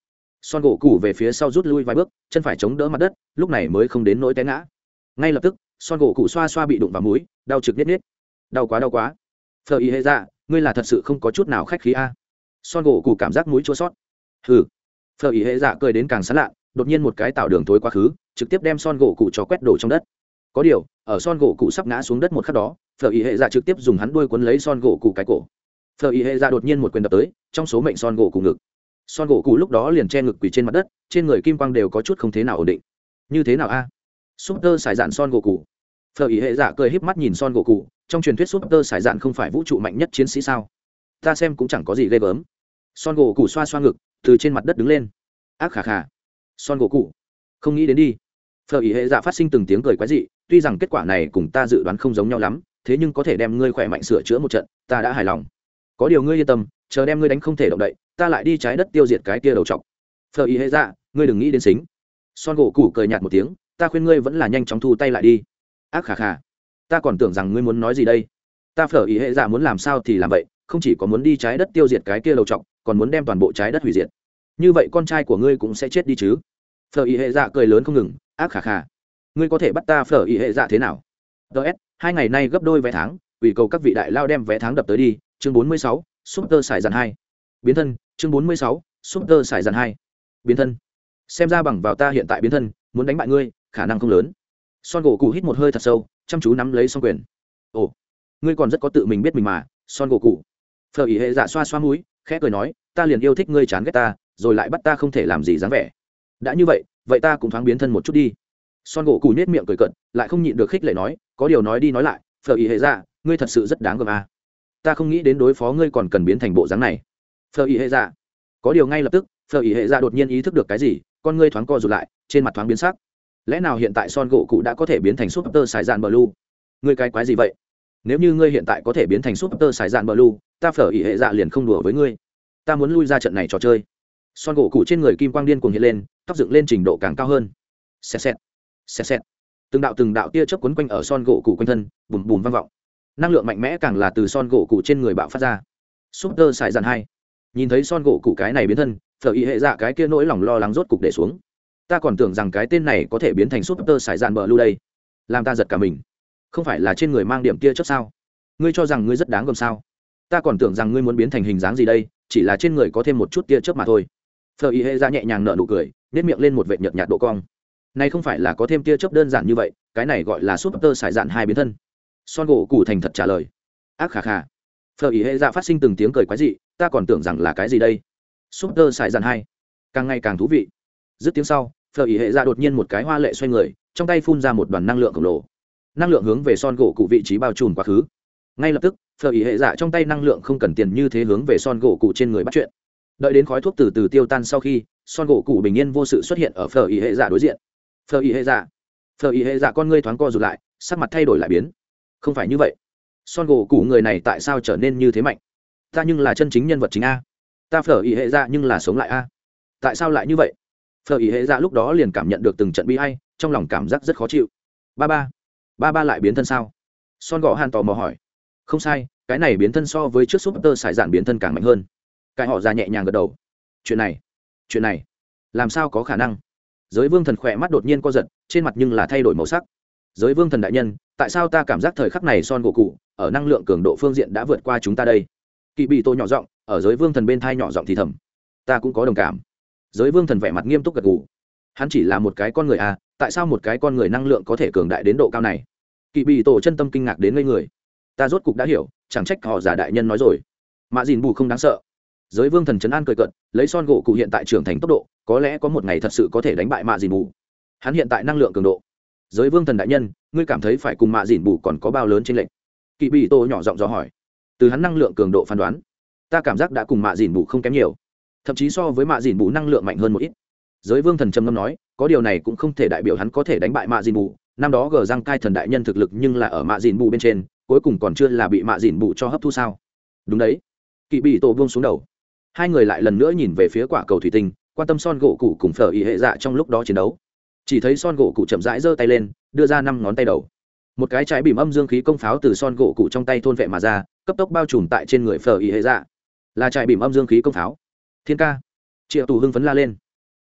Son gỗ cụ về phía sau rút lui vài bước, chân phải chống đỡ mặt đất, lúc này mới không đến nỗi té ngã. Ngay lập tức, son gỗ cụ xoa xoa bị đụng vào mũi, đau trực nết nết. Đau quá đau quá. Phở ý hệ dạ ngươi là thật sự không có chút nào khách khí a. Son gỗ cụ cảm giác mũi chua sót. Hừ. Phở ý hệ dạ cười đến càng sán lạ đột nhiên một cái tạo đường thối quá khứ, trực tiếp đem son gỗ cụ cho quét đổ trong đất. Có điều, ở son gỗ cụ sắp ngã xuống đất một khắc đó, phở ý hệ dạ trực tiếp dùng hắn đuôi quấn lấy son gỗ cụ cái cổ. Phở ý hệ dạ đột nhiên một quyền đập tới, trong số mệnh son gỗ cụ ngực. Son gỗ cụ lúc đó liền che ngực quỳ trên mặt đất, trên người kim quang đều có chút không thế nào ổn định. Như thế nào a? Súp tơ xài dạn son gỗ cụ phở ý hệ dạ cười híp mắt nhìn son gỗ cụ trong truyền thuyết súp tơ xài dạn không phải vũ trụ mạnh nhất chiến sĩ sao? Ta xem cũng chẳng có gì ghê gớm. Son gỗ cụ xoa xoa ngực, từ trên mặt đất đứng lên. Ác khà khà. Son gỗ cụ không nghĩ đến đi. Phở ý hệ dạ phát sinh từng tiếng cười quái dị, tuy rằng kết quả này cùng ta dự đoán không giống nhau lắm, thế nhưng có thể đem ngươi khỏe mạnh sửa chữa một trận, ta đã hài lòng. Có điều ngươi yên tâm, chờ đem ngươi đánh không thể động đậy, ta lại đi trái đất tiêu diệt cái kia đầu trọc phở ý hệ dạ ngươi đừng nghĩ đến xính. Son gỗ cụ cười nhạt một tiếng, ta khuyên ngươi vẫn là nhanh chóng thu tay lại đi. Ác khà khà ta còn tưởng rằng ngươi muốn nói gì đây. Ta phở ý hệ dạ muốn làm sao thì làm vậy, không chỉ có muốn đi trái đất tiêu diệt cái kia đầu trọc, còn muốn đem toàn bộ trái đất hủy diệt. Như vậy con trai của ngươi cũng sẽ chết đi chứ? Phở ý hệ dạ cười lớn không ngừng, ác khà khà. Ngươi có thể bắt ta phở ý hệ dạ thế nào? Ts hai ngày nay gấp đôi vé tháng, ủy cầu các vị đại lao đem vé tháng đập tới đi. Chương bốn mươi sáu, súp tơ sải dàn hai. Biến thân, chương bốn mươi sáu, súp tơ sải dàn hai. Biến thân. Xem ra bằng vào ta hiện tại biến thân, muốn đánh bại ngươi, khả năng không lớn. Son gỗ cụ hít một hơi thật sâu chăm chú nắm lấy xong quyền. Ồ, ngươi còn rất có tự mình biết mình mà, son gỗ cụ. Phở ý hệ dạ xoa xoa mũi, khẽ cười nói, ta liền yêu thích ngươi chán ghét ta, rồi lại bắt ta không thể làm gì dáng vẻ. Đã như vậy vậy ta cũng thoáng biến thân một chút đi. Son gỗ cụ nết miệng cười cận lại không nhịn được khích lệ nói, có điều nói đi nói lại, phở ý hệ dạ ngươi thật sự rất đáng gờm à. ta không nghĩ đến đối phó ngươi còn cần biến thành bộ dáng này. Phở ý hệ dạ. Có điều ngay lập tức, phở ý hệ dạ đột nhiên ý thức được cái gì, con ngươi thoáng co rụt lại, trên mặt thoáng biến sắc lẽ nào hiện tại son gỗ cụ đã có thể biến thành súp tơ dạn bờ lu ngươi cái quái gì vậy? Nếu như ngươi hiện tại có thể biến thành súp tơ dạn bờ lu ta phở ỉ hệ dạ liền không đùa với ngươi. Ta muốn lui ra trận này trò chơi. Son gỗ cụ trên người kim quang điên cuồng hiện lên, tóc dựng lên trình độ càng cao hơn. Xẹt xẹt xẹt xẹt. Từng đạo từng đạo tia chớp quấn quanh ở son gỗ cụ quanh thân, bùm bùm vang vọng. Năng lượng mạnh mẽ càng là từ son gỗ cụ trên người bạo phát ra. Súp tơ xài dạn hai. Nhìn thấy son gỗ cụ cái này biến thân, phở ý hệ dạ cái kia nỗi lòng lo lắng rốt cục để xuống ta còn tưởng rằng cái tên này có thể biến thành súp tơ xài dàn bờ lưu đây. Làm ta giật cả mình. Không phải là trên người mang điểm tia chớp sao? Ngươi cho rằng ngươi rất đáng gồm sao? Ta còn tưởng rằng ngươi muốn biến thành hình dáng gì đây, chỉ là trên người có thêm một chút tia chớp mà thôi. Phở y hệ ra nhẹ nhàng nở nụ cười nếp miệng lên một vệ nhợt nhạt độ cong. Này không phải là có thêm tia chớp đơn giản như vậy, cái này gọi là súp tơ xài dạn hai biến thân. Son gỗ cụ thành thật trả lời. Ác khà khà. Phở y hệ ra phát sinh từng tiếng cười quái dị, ta còn tưởng rằng là cái gì đây? Súp tơ xài dạn hai. Càng ngày càng thú vị. Dứt tiếng sau phở ý hệ dạ đột nhiên một cái hoa lệ xoay người, trong tay phun ra một đoàn năng lượng khổng lồ. Năng lượng hướng về son gỗ cụ vị trí bao trùm quá khứ. Ngay lập tức, phở ý hệ dạ trong tay năng lượng không cần tiền như thế hướng về son gỗ cụ trên người bắt chuyện. Đợi đến khói thuốc từ từ tiêu tan sau khi, son gỗ cụ bình yên vô sự xuất hiện ở phở ý hệ dạ đối diện. Phở ý hệ dạ phở ý hệ dạ con ngươi thoáng co rụt lại, sắc mặt thay đổi lại biến. Không phải như vậy. Son gỗ cụ người này tại sao trở nên như thế mạnh? Ta nhưng là chân chính nhân vật chính a. Ta phở ý hệ dạ nhưng là sống lại a. Tại sao lại như vậy? Phở ý hệ dạ lúc đó liền cảm nhận được từng trận bi hay trong lòng cảm giác rất khó chịu. Ba ba ba ba lại biến thân sao? Son gõ hàn tò mò hỏi. Không sai, cái này biến thân so với trước súp tơ sải dạn biến thân càng mạnh hơn. Cái họ ra nhẹ nhàng gật đầu. Chuyện này chuyện này, làm sao có khả năng? Giới vương thần khỏe mắt đột nhiên co giật, trên mặt nhưng là thay đổi màu sắc. Giới vương thần đại nhân, tại sao ta cảm giác thời khắc này son gỗ cụ, ở năng lượng cường độ phương diện đã vượt qua chúng ta đây? Kỵ bị tô nhỏ giọng, ở giới vương thần bên thai nhỏ giọng thì thầm. Ta cũng có đồng cảm giới vương thần vẻ mặt nghiêm túc gật gù. Hắn chỉ là một cái con người à tại sao một cái con người năng lượng có thể cường đại đến độ cao này? Kỵ bị tổ chân tâm kinh ngạc đến ngây người. Ta rốt cục đã hiểu, chẳng trách họ giả đại nhân nói rồi. Mạ dìn bù không đáng sợ. Giới vương thần chấn an cười cận lấy son gỗ cụ hiện tại trưởng thành tốc độ, có lẽ có một ngày thật sự có thể đánh bại mạ dìn bù. Hắn hiện tại năng lượng cường độ. Giới vương thần đại nhân, ngươi cảm thấy phải cùng mạ dìn bù còn có bao lớn trên lệnh kỵ bị tổ nhỏ giọng dò hỏi. Từ hắn năng lượng cường độ phán đoán, ta cảm giác đã cùng mạ dìn bù không kém nhiều thậm chí so với mạ dìn bù năng lượng mạnh hơn một ít. Giới vương thần trầm ngâm nói, có điều này cũng không thể đại biểu hắn có thể đánh bại mạ dìn bù. Năm đó gờ răng cai thần đại nhân thực lực nhưng là ở mạ dìn bù bên trên, cuối cùng còn chưa là bị mạ dìn bù cho hấp thu sao? Đúng đấy. Kỵ bị tổ buông xuống đầu. Hai người lại lần nữa nhìn về phía quả cầu thủy tinh, quan tâm son gỗ cụ cùng phở ý hệ dạ trong lúc đó chiến đấu. Chỉ thấy son gỗ cụ chậm rãi giơ tay lên, đưa ra năm ngón tay đầu. Một cái trái bìm âm dương khí công pháo từ son gỗ cụ trong tay thôn vệ mà ra, cấp tốc bao trùm tại trên người phở ý hệ dạ. Là trái bìm âm dương khí công pháo thiên ca. Triệu tù hưng phấn la lên.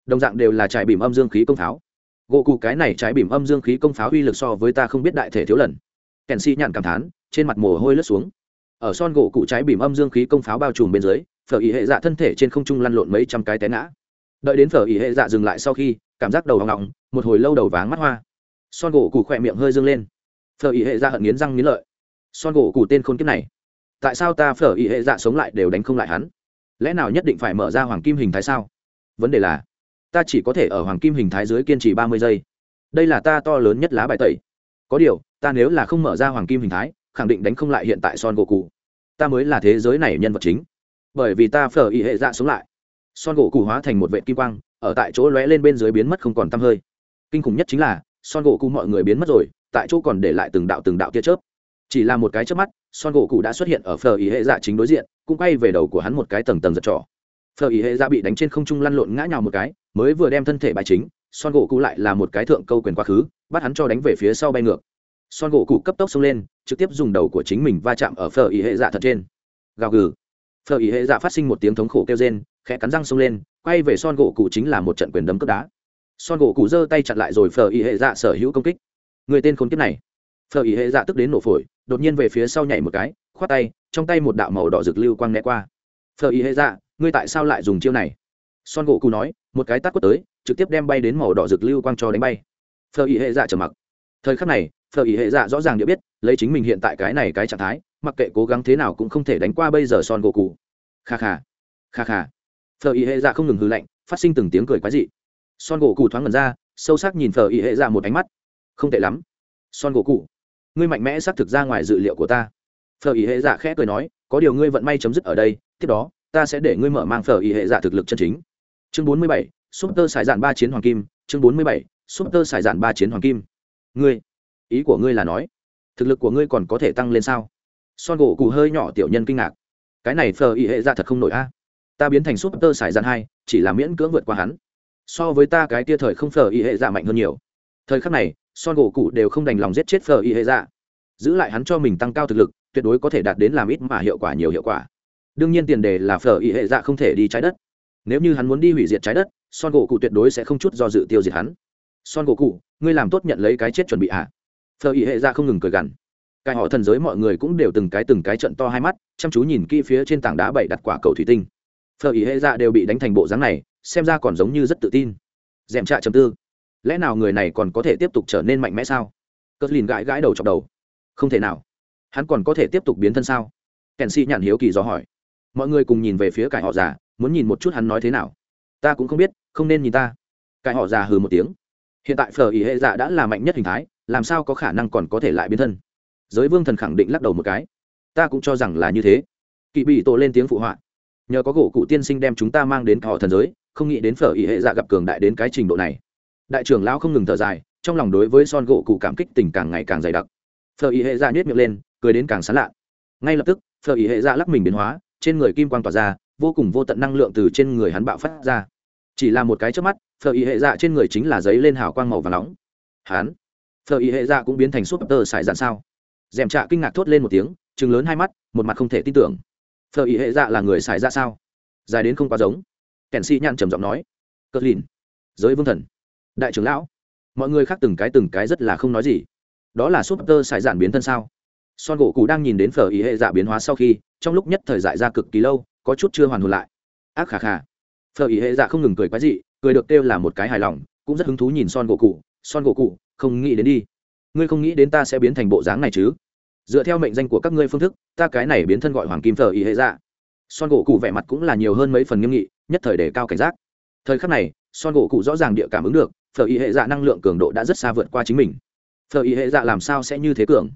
Đồng dạng đều là trái bìm âm dương khí công pháo. Gỗ cụ cái này trái bìm âm dương khí công pháo uy lực so với ta không biết đại thể thiếu lần. Kèn si nhạn cảm thán, trên mặt mồ hôi lướt xuống. Ở son gỗ cụ trái bìm âm dương khí công pháo bao trùm bên dưới, phở ý hệ dạ thân thể trên không trung lăn lộn mấy trăm cái té ngã. Đợi đến phở ý hệ dạ dừng lại sau khi, cảm giác đầu hoang ngọng một hồi lâu đầu váng mắt hoa. Son gỗ cụ khỏe miệng hơi dâng lên. Phở ý hệ dạ hận nghiến răng nghiến lợi. Son gỗ cụ tên khôn kiếp này. Tại sao ta phở ý hệ dạ sống lại đều đánh không lại hắn? Lẽ nào nhất định phải mở ra hoàng kim hình thái sao? Vấn đề là, ta chỉ có thể ở hoàng kim hình thái dưới kiên trì ba mươi giây. Đây là ta to lớn nhất lá bài tẩy. Có điều, ta nếu là không mở ra hoàng kim hình thái, khẳng định đánh không lại hiện tại son gỗ cụ ta mới là thế giới này nhân vật chính. Bởi vì ta phở ý hệ dạ sống lại. Son gỗ cụ hóa thành một vệ kim quang, ở tại chỗ lóe lên bên dưới biến mất không còn tăm hơi. Kinh khủng nhất chính là, son gỗ cụ mọi người biến mất rồi, tại chỗ còn để lại từng đạo từng đạo tia chớp. Chỉ là một cái chớp mắt, son gỗ cụ đã xuất hiện ở phở ý hệ dạ chính đối diện cũng quay về đầu của hắn một cái tầng tầng giật trỏ phở ý hệ ra bị đánh trên không trung lăn lộn ngã nhào một cái, mới vừa đem thân thể bài chính, son gỗ cụ lại là một cái thượng câu quyền quá khứ, bắt hắn cho đánh về phía sau bay ngược. Son gỗ cụ cấp tốc xông lên, trực tiếp dùng đầu của chính mình va chạm ở phở ý hệ dạ thật trên. Gào gừ. Phở ý hệ dạ phát sinh một tiếng thống khổ kêu rên, khẽ cắn răng xông lên, quay về son gỗ cụ chính là một trận quyền đấm cướp đá. Son gỗ cụ giơ tay chặn lại rồi phở ý hệ dạ sở hữu công kích. Người tên khốn kiếp này. Phở ý hệ dạ tức đến nổ phổi, đột nhiên về phía sau nhảy một cái khoát tay, trong tay một đạo màu đỏ rực lưu quang né qua. Phở ý hệ dạ ngươi tại sao lại dùng chiêu này? Son gỗ cụ nói, một cái tắt quất tới, trực tiếp đem bay đến màu đỏ rực lưu quang cho đánh bay. Phở ý hệ dạ trở mặc. Thời khắc này, phở ý hệ dạ rõ ràng địa biết, lấy chính mình hiện tại cái này cái trạng thái, mặc kệ cố gắng thế nào cũng không thể đánh qua bây giờ son gỗ cụ kha kha kha kha. Phờ ý hệ dạ không ngừng hư lạnh, phát sinh từng tiếng cười quái dị. Son gỗ cụ thoáng ngần ra, sâu sắc nhìn phờ ý hệ dạ một ánh mắt. Không tệ lắm, son gỗ cụ ngươi mạnh mẽ xác thực ra ngoài dự liệu của ta phở ý hệ dạ khẽ cười nói, có điều ngươi vận may chấm dứt ở đây, tiếp đó, ta sẽ để ngươi mở mang phở ý hệ dạ thực lực chân chính. Chương bốn mươi bảy súp tơ xài dạn ba chiến hoàng kim. Chương bốn mươi bảy súp tơ xài dạn ba chiến hoàng kim. Ngươi, ý của ngươi là nói, thực lực của ngươi còn có thể tăng lên sao? Son gỗ cụ hơi nhỏ tiểu nhân kinh ngạc. Cái này phờ ý hệ ra thật không nổi a. Ta biến thành súp tơ xài dạn hai, chỉ là miễn cưỡng vượt qua hắn. So với ta cái tia thời không phờ ý hệ dạ mạnh hơn nhiều. Thời khắc này, son gỗ cụ đều không đành lòng giết chết phờ ý hệ dạ giữ lại hắn cho mình tăng cao thực lực, tuyệt đối có thể đạt đến làm ít mà hiệu quả nhiều hiệu quả. Đương nhiên tiền đề là phở ý hệ dạ không thể đi trái đất. Nếu như hắn muốn đi hủy diệt trái đất, son gỗ cụ tuyệt đối sẽ không chút do dự tiêu diệt hắn. Son gỗ cụ ngươi làm tốt nhận lấy cái chết chuẩn bị ạ à? phờ ý hệ dạ không ngừng cười gằn. Cái họ thần giới mọi người cũng đều từng cái từng cái trận to hai mắt, chăm chú nhìn kỹ phía trên tảng đá bảy đặt quả cầu thủy tinh. Phở ý hệ dạ đều bị đánh thành bộ dáng này, xem ra còn giống như rất tự tin. Dèm trạ chầm tư. Lẽ nào người này còn có thể tiếp tục trở nên mạnh mẽ sao? Cất lìn gãi gãi đầu chọc đầu không thể nào. Hắn còn có thể tiếp tục biến thân sao? Kèn si nhàn hiếu kỳ dò hỏi. Mọi người cùng nhìn về phía cải họ già, muốn nhìn một chút hắn nói thế nào. Ta cũng không biết, không nên nhìn ta. Cải họ già hừ một tiếng. Hiện tại phở ý hệ dạ đã là mạnh nhất hình thái, làm sao có khả năng còn có thể lại biến thân? Giới vương thần khẳng định lắc đầu một cái. Ta cũng cho rằng là như thế. Kỵ bị tổ lên tiếng phụ họa. Nhờ có gỗ cụ tiên sinh đem chúng ta mang đến họ thần giới, không nghĩ đến phở ý hệ dạ gặp cường đại đến cái trình độ này. Đại trưởng lão không ngừng thở dài, trong lòng đối với son gỗ cụ cảm kích tình càng ngày càng dày đặc phở ý hệ dạ ra nhét miệng lên, cười đến càng sán lạ. Ngay lập tức, phở ý hệ ra lắc mình biến hóa, trên người kim quang tỏa ra, vô cùng vô tận năng lượng từ trên người hắn bạo phát ra. Chỉ là một cái trước mắt, phở ý hệ dạ trên người chính là giấy lên hào quang màu và nóng. Hắn? Phở ý hệ dạ cũng biến thành súp tơ sải dạn sao? Dèm trạ kinh ngạc thốt lên một tiếng chừng lớn hai mắt, một mặt không thể tin tưởng. Phở ý hệ dạ là người xài ra dạ sao? Dài đến không quá giống. Kèn si nhăn trầm giọng nói. Cất lìn. Giới vương thần. Đại trưởng lão. Mọi người khác từng cái từng cái rất là không nói gì đó là súp tơ sải dạn biến thân sao? Son gỗ cụ đang nhìn đến phở ý hệ dạ biến hóa sau khi, trong lúc nhất thời dại ra cực kỳ lâu, có chút chưa hoàn hồn lại. Ác khà khà. Phở ý hệ dạ không ngừng cười quái dị, cười được kêu là một cái hài lòng, cũng rất hứng thú nhìn son gỗ cụ son gỗ cụ không nghĩ đến đi. Ngươi không nghĩ đến ta sẽ biến thành bộ dáng này chứ? Dựa theo mệnh danh của các ngươi phương thức, ta cái này biến thân gọi hoàng kim phở ý hệ dạ. Son gỗ cụ vẻ mặt cũng là nhiều hơn mấy phần nghiêm nghị, nhất thời để cao cảnh giác. Thời khắc này, son gỗ cụ rõ ràng địa cảm ứng được, phở ý hệ dạ năng lượng cường độ đã rất xa vượt qua chính mình. Phờ ý hệ dạ làm sao sẽ như thế cường?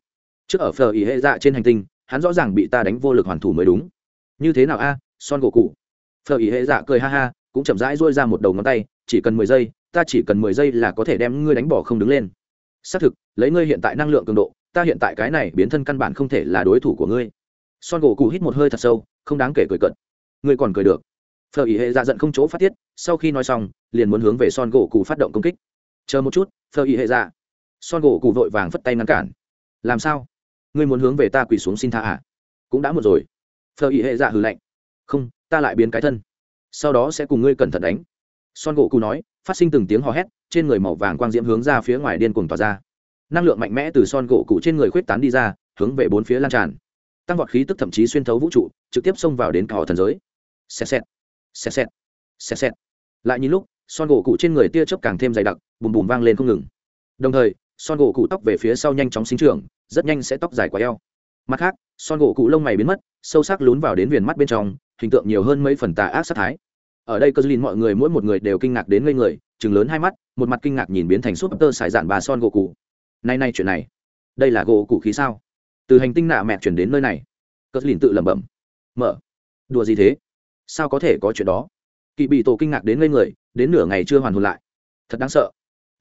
Trước ở Phờ ý hệ dạ trên hành tinh, hắn rõ ràng bị ta đánh vô lực hoàn thủ mới đúng. Như thế nào a, son gỗ cụ? Phờ ý hệ dạ cười ha ha, cũng chậm rãi dôi ra một đầu ngón tay, chỉ cần mười giây, ta chỉ cần mười giây là có thể đem ngươi đánh bỏ không đứng lên. Xác thực, lấy ngươi hiện tại năng lượng cường độ, ta hiện tại cái này biến thân căn bản không thể là đối thủ của ngươi. Son gỗ cụ hít một hơi thật sâu, không đáng kể cười cận ngươi còn cười được. Phở ý hệ dạ giận không chỗ phát tiết, sau khi nói xong, liền muốn hướng về son gỗ cụ phát động công kích. Chờ một chút, phở ý hệ dạ son gỗ cụ vội vàng phất tay ngăn cản. Làm sao? Ngươi muốn hướng về ta quỳ xuống xin tha à? Cũng đã một rồi. Phờ ý hệ dạ hừ lạnh. Không, ta lại biến cái thân. Sau đó sẽ cùng ngươi cẩn thận đánh. Son gỗ cụ nói, phát sinh từng tiếng hò hét, trên người màu vàng quang diễm hướng ra phía ngoài điên cuồng tỏa ra. Năng lượng mạnh mẽ từ son gỗ cụ trên người khuyết tán đi ra, hướng về bốn phía lan tràn. Tăng vọt khí tức thậm chí xuyên thấu vũ trụ, trực tiếp xông vào đến cả họ thần giới. Xẹt xẹt xẹt xẹt xẹt xẹt. Lại nhìn lúc, son gỗ cụ trên người tia chớp càng thêm dày đặc, bùm bùm vang lên không ngừng. Đồng thời son gỗ cụ tóc về phía sau nhanh chóng sinh trưởng, rất nhanh sẽ tóc dài quá eo. Mặt khác, son gỗ cụ lông mày biến mất, sâu sắc lún vào đến viền mắt bên trong, hình tượng nhiều hơn mấy phần tà ác sát thái. Ở đây cơ duyên mọi người mỗi một người đều kinh ngạc đến ngây người chừng lớn hai mắt, một mặt kinh ngạc nhìn biến thành súp tơ xài dạn bà son gỗ cụ. Nay nay chuyện này, đây là gỗ cụ khí sao? Từ hành tinh nạ mẹ chuyển đến nơi này. Cơ duyên tự lẩm bẩm. Mở. Đùa gì thế? Sao có thể có chuyện đó? Kỵ bị tổ kinh ngạc đến ngây người, đến nửa ngày chưa hoàn hồn lại. Thật đáng sợ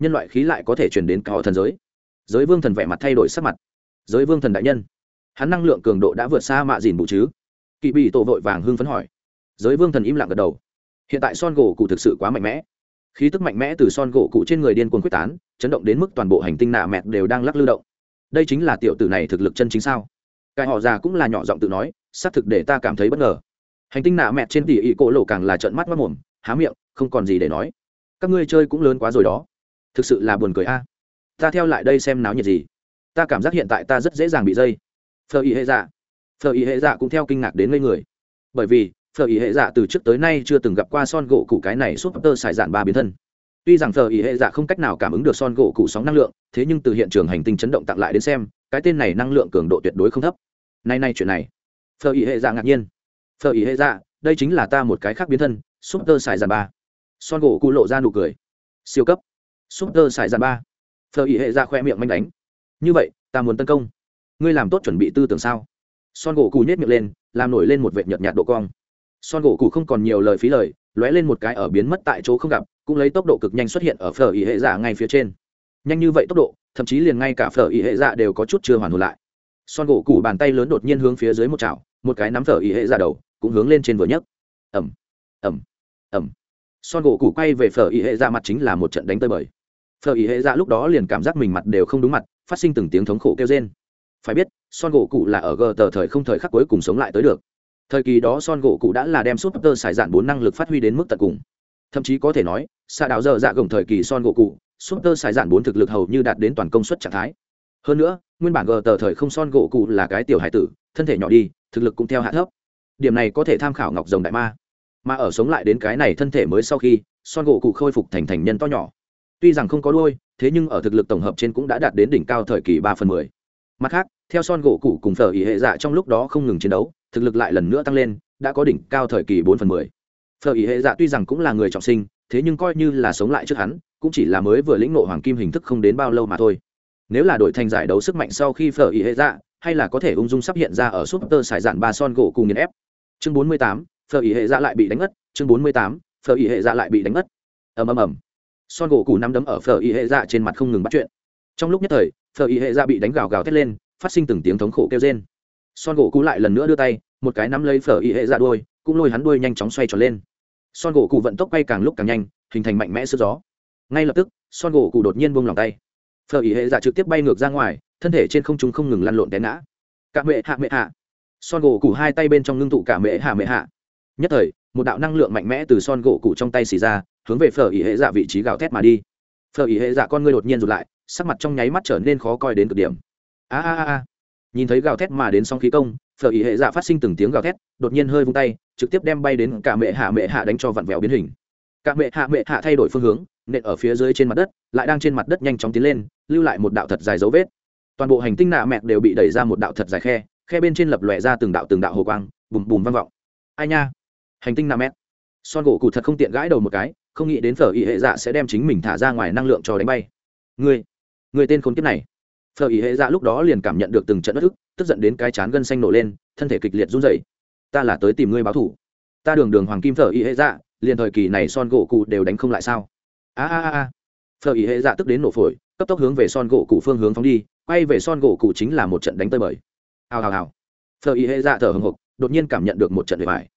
nhân loại khí lại có thể chuyển đến cả họ thần giới. Giới vương thần vẻ mặt thay đổi sắc mặt. Giới vương thần đại nhân, hắn năng lượng cường độ đã vượt xa mạ dìn bụ chứ? Kỵ bị tổ vội vàng hưng phấn hỏi. Giới vương thần im lặng gật đầu. Hiện tại son gỗ cụ thực sự quá mạnh mẽ. Khí tức mạnh mẽ từ son gỗ cụ trên người điên cuồng quyết tán, chấn động đến mức toàn bộ hành tinh nạ mẹt đều đang lắc lư động. Đây chính là tiểu tử này thực lực chân chính sao? Cái họ già cũng là nhỏ giọng tự nói, xác thực để ta cảm thấy bất ngờ. Hành tinh nạ mẹt trên tỉ ỉ cổ lộ càng là trợn mắt mất mồm, há miệng, không còn gì để nói. Các ngươi chơi cũng lớn quá rồi đó thực sự là buồn cười a. Ta theo lại đây xem náo nhiệt gì. Ta cảm giác hiện tại ta rất dễ dàng bị dây. Phờ ý hệ dạ. Phờ ý hệ dạ cũng theo kinh ngạc đến ngây người. Bởi vì phờ ý hệ dạ từ trước tới nay chưa từng gặp qua son gỗ cụ cái này súp tơ xài dạn ba biến thân. Tuy rằng phờ ý hệ dạ không cách nào cảm ứng được son gỗ cụ sóng năng lượng, thế nhưng từ hiện trường hành tinh chấn động tặng lại đến xem, cái tên này năng lượng cường độ tuyệt đối không thấp. Nay nay chuyện này. Phờ ý hệ dạ ngạc nhiên. Phờ ý hệ dạ đây chính là ta một cái khác biến thân súp tơ xài dạn ba. Son gỗ cụ lộ ra nụ cười. Siêu cấp super tơ xài ba. Phờ ý hệ ra khoe miệng manh đánh. Như vậy, ta muốn tấn công. Ngươi làm tốt chuẩn bị tư tưởng sao? Son gỗ cù nhét miệng lên, làm nổi lên một vệ nhợt nhạt độ cong. Son gỗ cù không còn nhiều lời phí lời, lóe lên một cái ở biến mất tại chỗ không gặp, cũng lấy tốc độ cực nhanh xuất hiện ở phở ý hệ dạ ngay phía trên. Nhanh như vậy tốc độ, thậm chí liền ngay cả phở ý hệ dạ đều có chút chưa hoàn hồn lại. Son gỗ cù bàn tay lớn đột nhiên hướng phía dưới một chảo, một cái nắm phở ý hệ dạ đầu, cũng hướng lên trên vừa nhấc. Ẩm ẩm ẩm son gỗ cù quay về phở ý hệ dạ mặt chính là một trận đánh tơi bời phờ ý hệ dạ lúc đó liền cảm giác mình mặt đều không đúng mặt, phát sinh từng tiếng thống khổ kêu trên phải biết, son gỗ cụ là ở gờ tờ thời không thời khắc cuối cùng sống lại tới được. Thời kỳ đó son gỗ cụ đã là đem súp tơ xài dạn bốn năng lực phát huy đến mức tận cùng. Thậm chí có thể nói xa đảo dở dạ gồng thời kỳ son gỗ cụ súp tơ xài dạn bốn thực lực hầu như đạt đến toàn công suất trạng thái. Hơn nữa, nguyên bản gờ tờ thời không son gỗ cụ là cái tiểu hải tử, thân thể nhỏ đi, thực lực cũng theo hạ thấp. Điểm này có thể tham khảo ngọc rồng đại ma. Mà ở sống lại đến cái này thân thể mới sau khi, son gỗ cụ khôi phục thành thành nhân to nhỏ tuy rằng không có đôi thế nhưng ở thực lực tổng hợp trên cũng đã đạt đến đỉnh cao thời kỳ ba phần mười. Mặt khác, theo son gỗ cụ cùng phở ỉ hệ dạ trong lúc đó không ngừng chiến đấu, thực lực lại lần nữa tăng lên, đã có đỉnh cao thời kỳ bốn phần mười. Phở ỉ hệ dạ tuy rằng cũng là người trọng sinh, thế nhưng coi như là sống lại trước hắn, cũng chỉ là mới vừa lĩnh nộ hoàng kim hình thức không đến bao lâu mà thôi. Nếu là đội thành giải đấu sức mạnh sau khi phở ỉ hệ dạ hay là có thể ung dung sắp hiện ra ở súp tơ sải dạn ba son gỗ cùng nghiền ép. Chương bốn mươi tám, phở ỉ hệ dạ lại bị đánh ngất chương bốn mươi tám, phở ỉ hệ dạ lại bị đánh ngất ầm ầm ầm son gỗ cụ nắm đấm ở phở y hệ dạ trên mặt không ngừng bắt chuyện. Trong lúc nhất thời, phở y hệ dạ bị đánh gào gào thét lên, phát sinh từng tiếng thống khổ kêu trên son gỗ cụ lại lần nữa đưa tay, một cái nắm lấy phở y hệ ra đuôi, cũng lôi hắn đuôi nhanh chóng xoay tròn lên. Son gỗ cụ vận tốc quay càng lúc càng nhanh, hình thành mạnh mẽ sức gió. Ngay lập tức, son gỗ cụ đột nhiên buông lòng tay. Phở y hệ dạ trực tiếp bay ngược ra ngoài, thân thể trên không trung không ngừng lăn lộn té ngã. Cả mẹ hạ mẹ hạ. Son gỗ cụ hai tay bên trong ngưng tụ cả mẹ hạ mẹ hạ. Nhất thời một đạo năng lượng mạnh mẽ từ son gỗ cụ trong tay xì ra, hướng về phở ý hệ dạ vị trí gào thét mà đi. Phở ý hệ dạ con ngươi đột nhiên rụt lại, sắc mặt trong nháy mắt trở nên khó coi đến cực điểm. A a a nhìn thấy gào thét mà đến song khí công, phở ý hệ dạ phát sinh từng tiếng gào thét, đột nhiên hơi vung tay, trực tiếp đem bay đến cả mẹ hạ mẹ hạ đánh cho vặn vẹo biến hình. Cả mẹ hạ mẹ hạ thay đổi phương hướng, nện ở phía dưới trên mặt đất, lại đang trên mặt đất nhanh chóng tiến lên, lưu lại một đạo thật dài dấu vết. Toàn bộ hành tinh nạ mẹ đều bị đẩy ra một đạo thật dài khe khe bên trên lập lòe ra từng đạo từng đạo hồ quang, bùm bùm vang vọng. Ai nha? Hành tinh năm m. son gỗ cụ thật không tiện gãi đầu một cái, không nghĩ đến phở ý hệ dạ sẽ đem chính mình thả ra ngoài năng lượng cho đánh bay. Người người tên khốn kiếp này. Phở ý hệ dạ lúc đó liền cảm nhận được từng trận bất ức, tức giận đến cái chán gân xanh nổ lên, thân thể kịch liệt run rẩy. Ta là tới tìm ngươi báo thủ ta đường đường hoàng kim phở ý hệ dạ liền thời kỳ này son gỗ cụ đều đánh không lại sao? A a a a. Phở ý hệ dạ tức đến nổ phổi, cấp tốc hướng về son gỗ cụ phương hướng phóng đi, quay về son gỗ cụ chính là một trận đánh tơi bời. Hào hào hào. Phở ý hệ dạ thở hồng hộc đột nhiên cảm nhận được một trận bề bài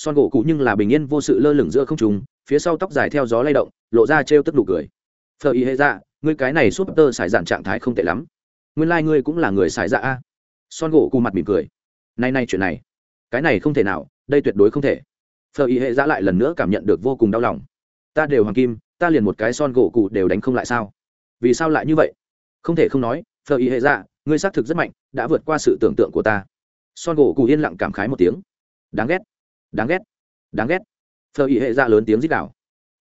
son gỗ cụ nhưng là bình yên vô sự lơ lửng giữa không trùng phía sau tóc dài theo gió lay động, lộ ra trêu tức nụ cười. Phờ y hệ dạ ngươi cái này súp tơ xài dạn trạng thái không tệ lắm. Nguyên lai、like、ngươi cũng là người xài dạ a. Son gỗ cụ mặt mỉm cười. Nay nay chuyện này, cái này không thể nào, đây tuyệt đối không thể. Phờ y hệ dạ lại lần nữa cảm nhận được vô cùng đau lòng. Ta đều hoàng kim, ta liền một cái son gỗ cụ đều đánh không lại sao? Vì sao lại như vậy? Không thể không nói phờ y hệ dạ ngươi xác thực rất mạnh, đã vượt qua sự tưởng tượng của ta. Son gỗ cụ yên lặng cảm khái một tiếng. Đáng ghét đáng ghét. Đáng ghét. Phở ý hệ ra lớn tiếng rít đảo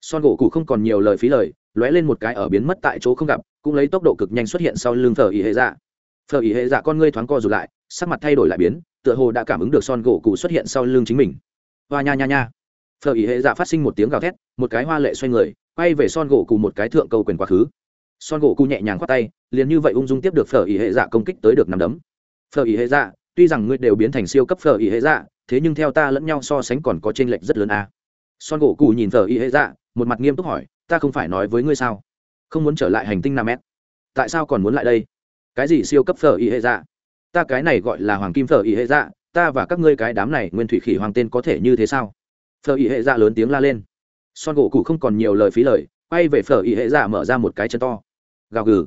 son gỗ cụ không còn nhiều lời phí lời, lóe lên một cái ở biến mất tại chỗ không gặp, cũng lấy tốc độ cực nhanh xuất hiện sau lưng phở ý hệ dạ. Phở ý hệ dạ con ngươi thoáng co rụt lại, sắc mặt thay đổi lại biến, tựa hồ đã cảm ứng được son gỗ cụ xuất hiện sau lưng chính mình. Hoa nha nha nha. Phở ý hệ dạ phát sinh một tiếng gào thét, một cái hoa lệ xoay người, quay về son gỗ cụ một cái thượng câu quyền quá khứ. Son gỗ cụ nhẹ nhàng khoát tay, liền như vậy ung dung tiếp được phở ý hệ dạ công kích tới được nằm đấm. Phở ý hệ dạ tuy rằng ngươi đều biến thành siêu cấp phở y hệ dạ thế nhưng theo ta lẫn nhau so sánh còn có chênh lệch rất lớn à. son gỗ cụ nhìn phở y hệ dạ một mặt nghiêm túc hỏi, ta không phải nói với ngươi sao? Không muốn trở lại hành tinh nam m tại sao còn muốn lại đây? Cái gì siêu cấp phở y hệ dạ? Ta cái này gọi là hoàng kim phở y hệ dạ ta và các ngươi cái đám này nguyên thủy khỉ hoàng tên có thể như thế sao? Phở y hệ dạ lớn tiếng la lên. Son gỗ cụ không còn nhiều lời phí lời, quay về phở y hệ dạ mở ra một cái chân to. Gào gừ.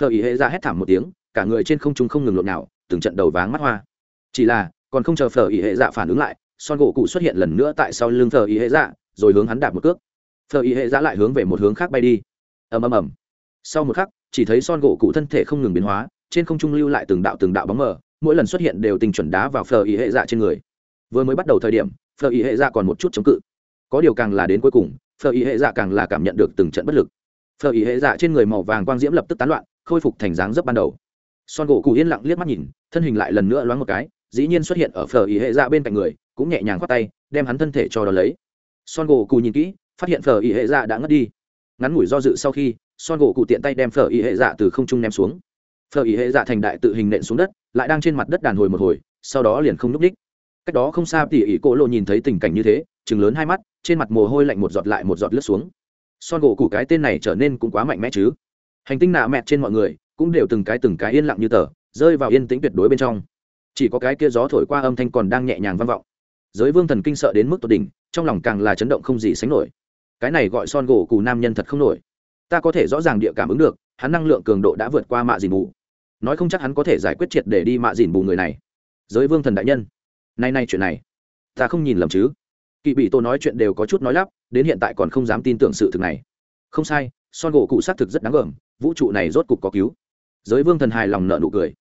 Phở y hệ dạ hét thảm một tiếng, cả người trên không trung không ngừng lộn nào từng trận đầu váng mắt hoa. Chỉ là, còn không chờ phở ý hệ dạ phản ứng lại, son gỗ cụ xuất hiện lần nữa tại sau lưng phở ý hệ dạ rồi hướng hắn đạp một cước. Phở ý hệ dạ lại hướng về một hướng khác bay đi. Ầm ầm ầm. Sau một khắc, chỉ thấy son gỗ cụ thân thể không ngừng biến hóa, trên không trung lưu lại từng đạo từng đạo bóng mờ, mỗi lần xuất hiện đều tình chuẩn đá vào phở ý hệ dạ trên người. Vừa mới bắt đầu thời điểm, phở ý hệ dạ còn một chút chống cự. Có điều càng là đến cuối cùng, phở ý hệ dạ càng là cảm nhận được từng trận bất lực. Phở ý hệ dạ trên người màu vàng quang diễm lập tức tán loạn, khôi phục thành dáng dấp ban đầu son gỗ cụ yên lặng liếc mắt nhìn, thân hình lại lần nữa loáng một cái, dĩ nhiên xuất hiện ở phở ý hệ dạ bên cạnh người, cũng nhẹ nhàng khoát tay, đem hắn thân thể cho đ ó lấy. Son gỗ cụ nhìn kỹ, phát hiện phở ý hệ dạ đã ngất đi. Ngắn ngủi do dự sau khi, son gỗ cụ tiện tay đem phở ý hệ dạ từ không trung ném xuống. Phở ý hệ dạ thành đại tự hình nện xuống đất, lại đang trên mặt đất đàn hồi một hồi, sau đó liền không n ú c đích cách đó không xa, tỉ ỉ cỗ lộ nhìn thấy tình cảnh như thế chừng lớn hai mắt, trên mặt mồ hôi lạnh một giọt lại một giọt lướt xuống. Son gỗ cụ cái tên này trở nên cũng quá mạnh mẽ chứ. Hành tinh nạ mẹt trên mọi người cũng đều từng cái từng cái yên lặng như tờ, rơi vào yên tĩnh tuyệt đối bên trong. Chỉ có cái kia gió thổi qua âm thanh còn đang nhẹ nhàng vang vọng. Giới vương thần kinh sợ đến mức tột đỉnh, trong lòng càng là chấn động không gì sánh nổi. Cái này gọi son gỗ cù nam nhân thật không nổi. Ta có thể rõ ràng địa cảm ứng được, hắn năng lượng cường độ đã vượt qua mạ dìn bù. Nói không chắc hắn có thể giải quyết triệt để đi mạ dìn bù người này. Giới vương thần đại nhân, nay nay chuyện này, ta không nhìn lầm chứ. Kỵ bị tôi nói chuyện đều có chút nói lắp, đến hiện tại còn không dám tin tưởng sự thực này. Không sai, son gỗ cụ xác thực rất đáng gờm vũ trụ này rốt cục có cứu giới vương thần hài lòng nợ nụ cười.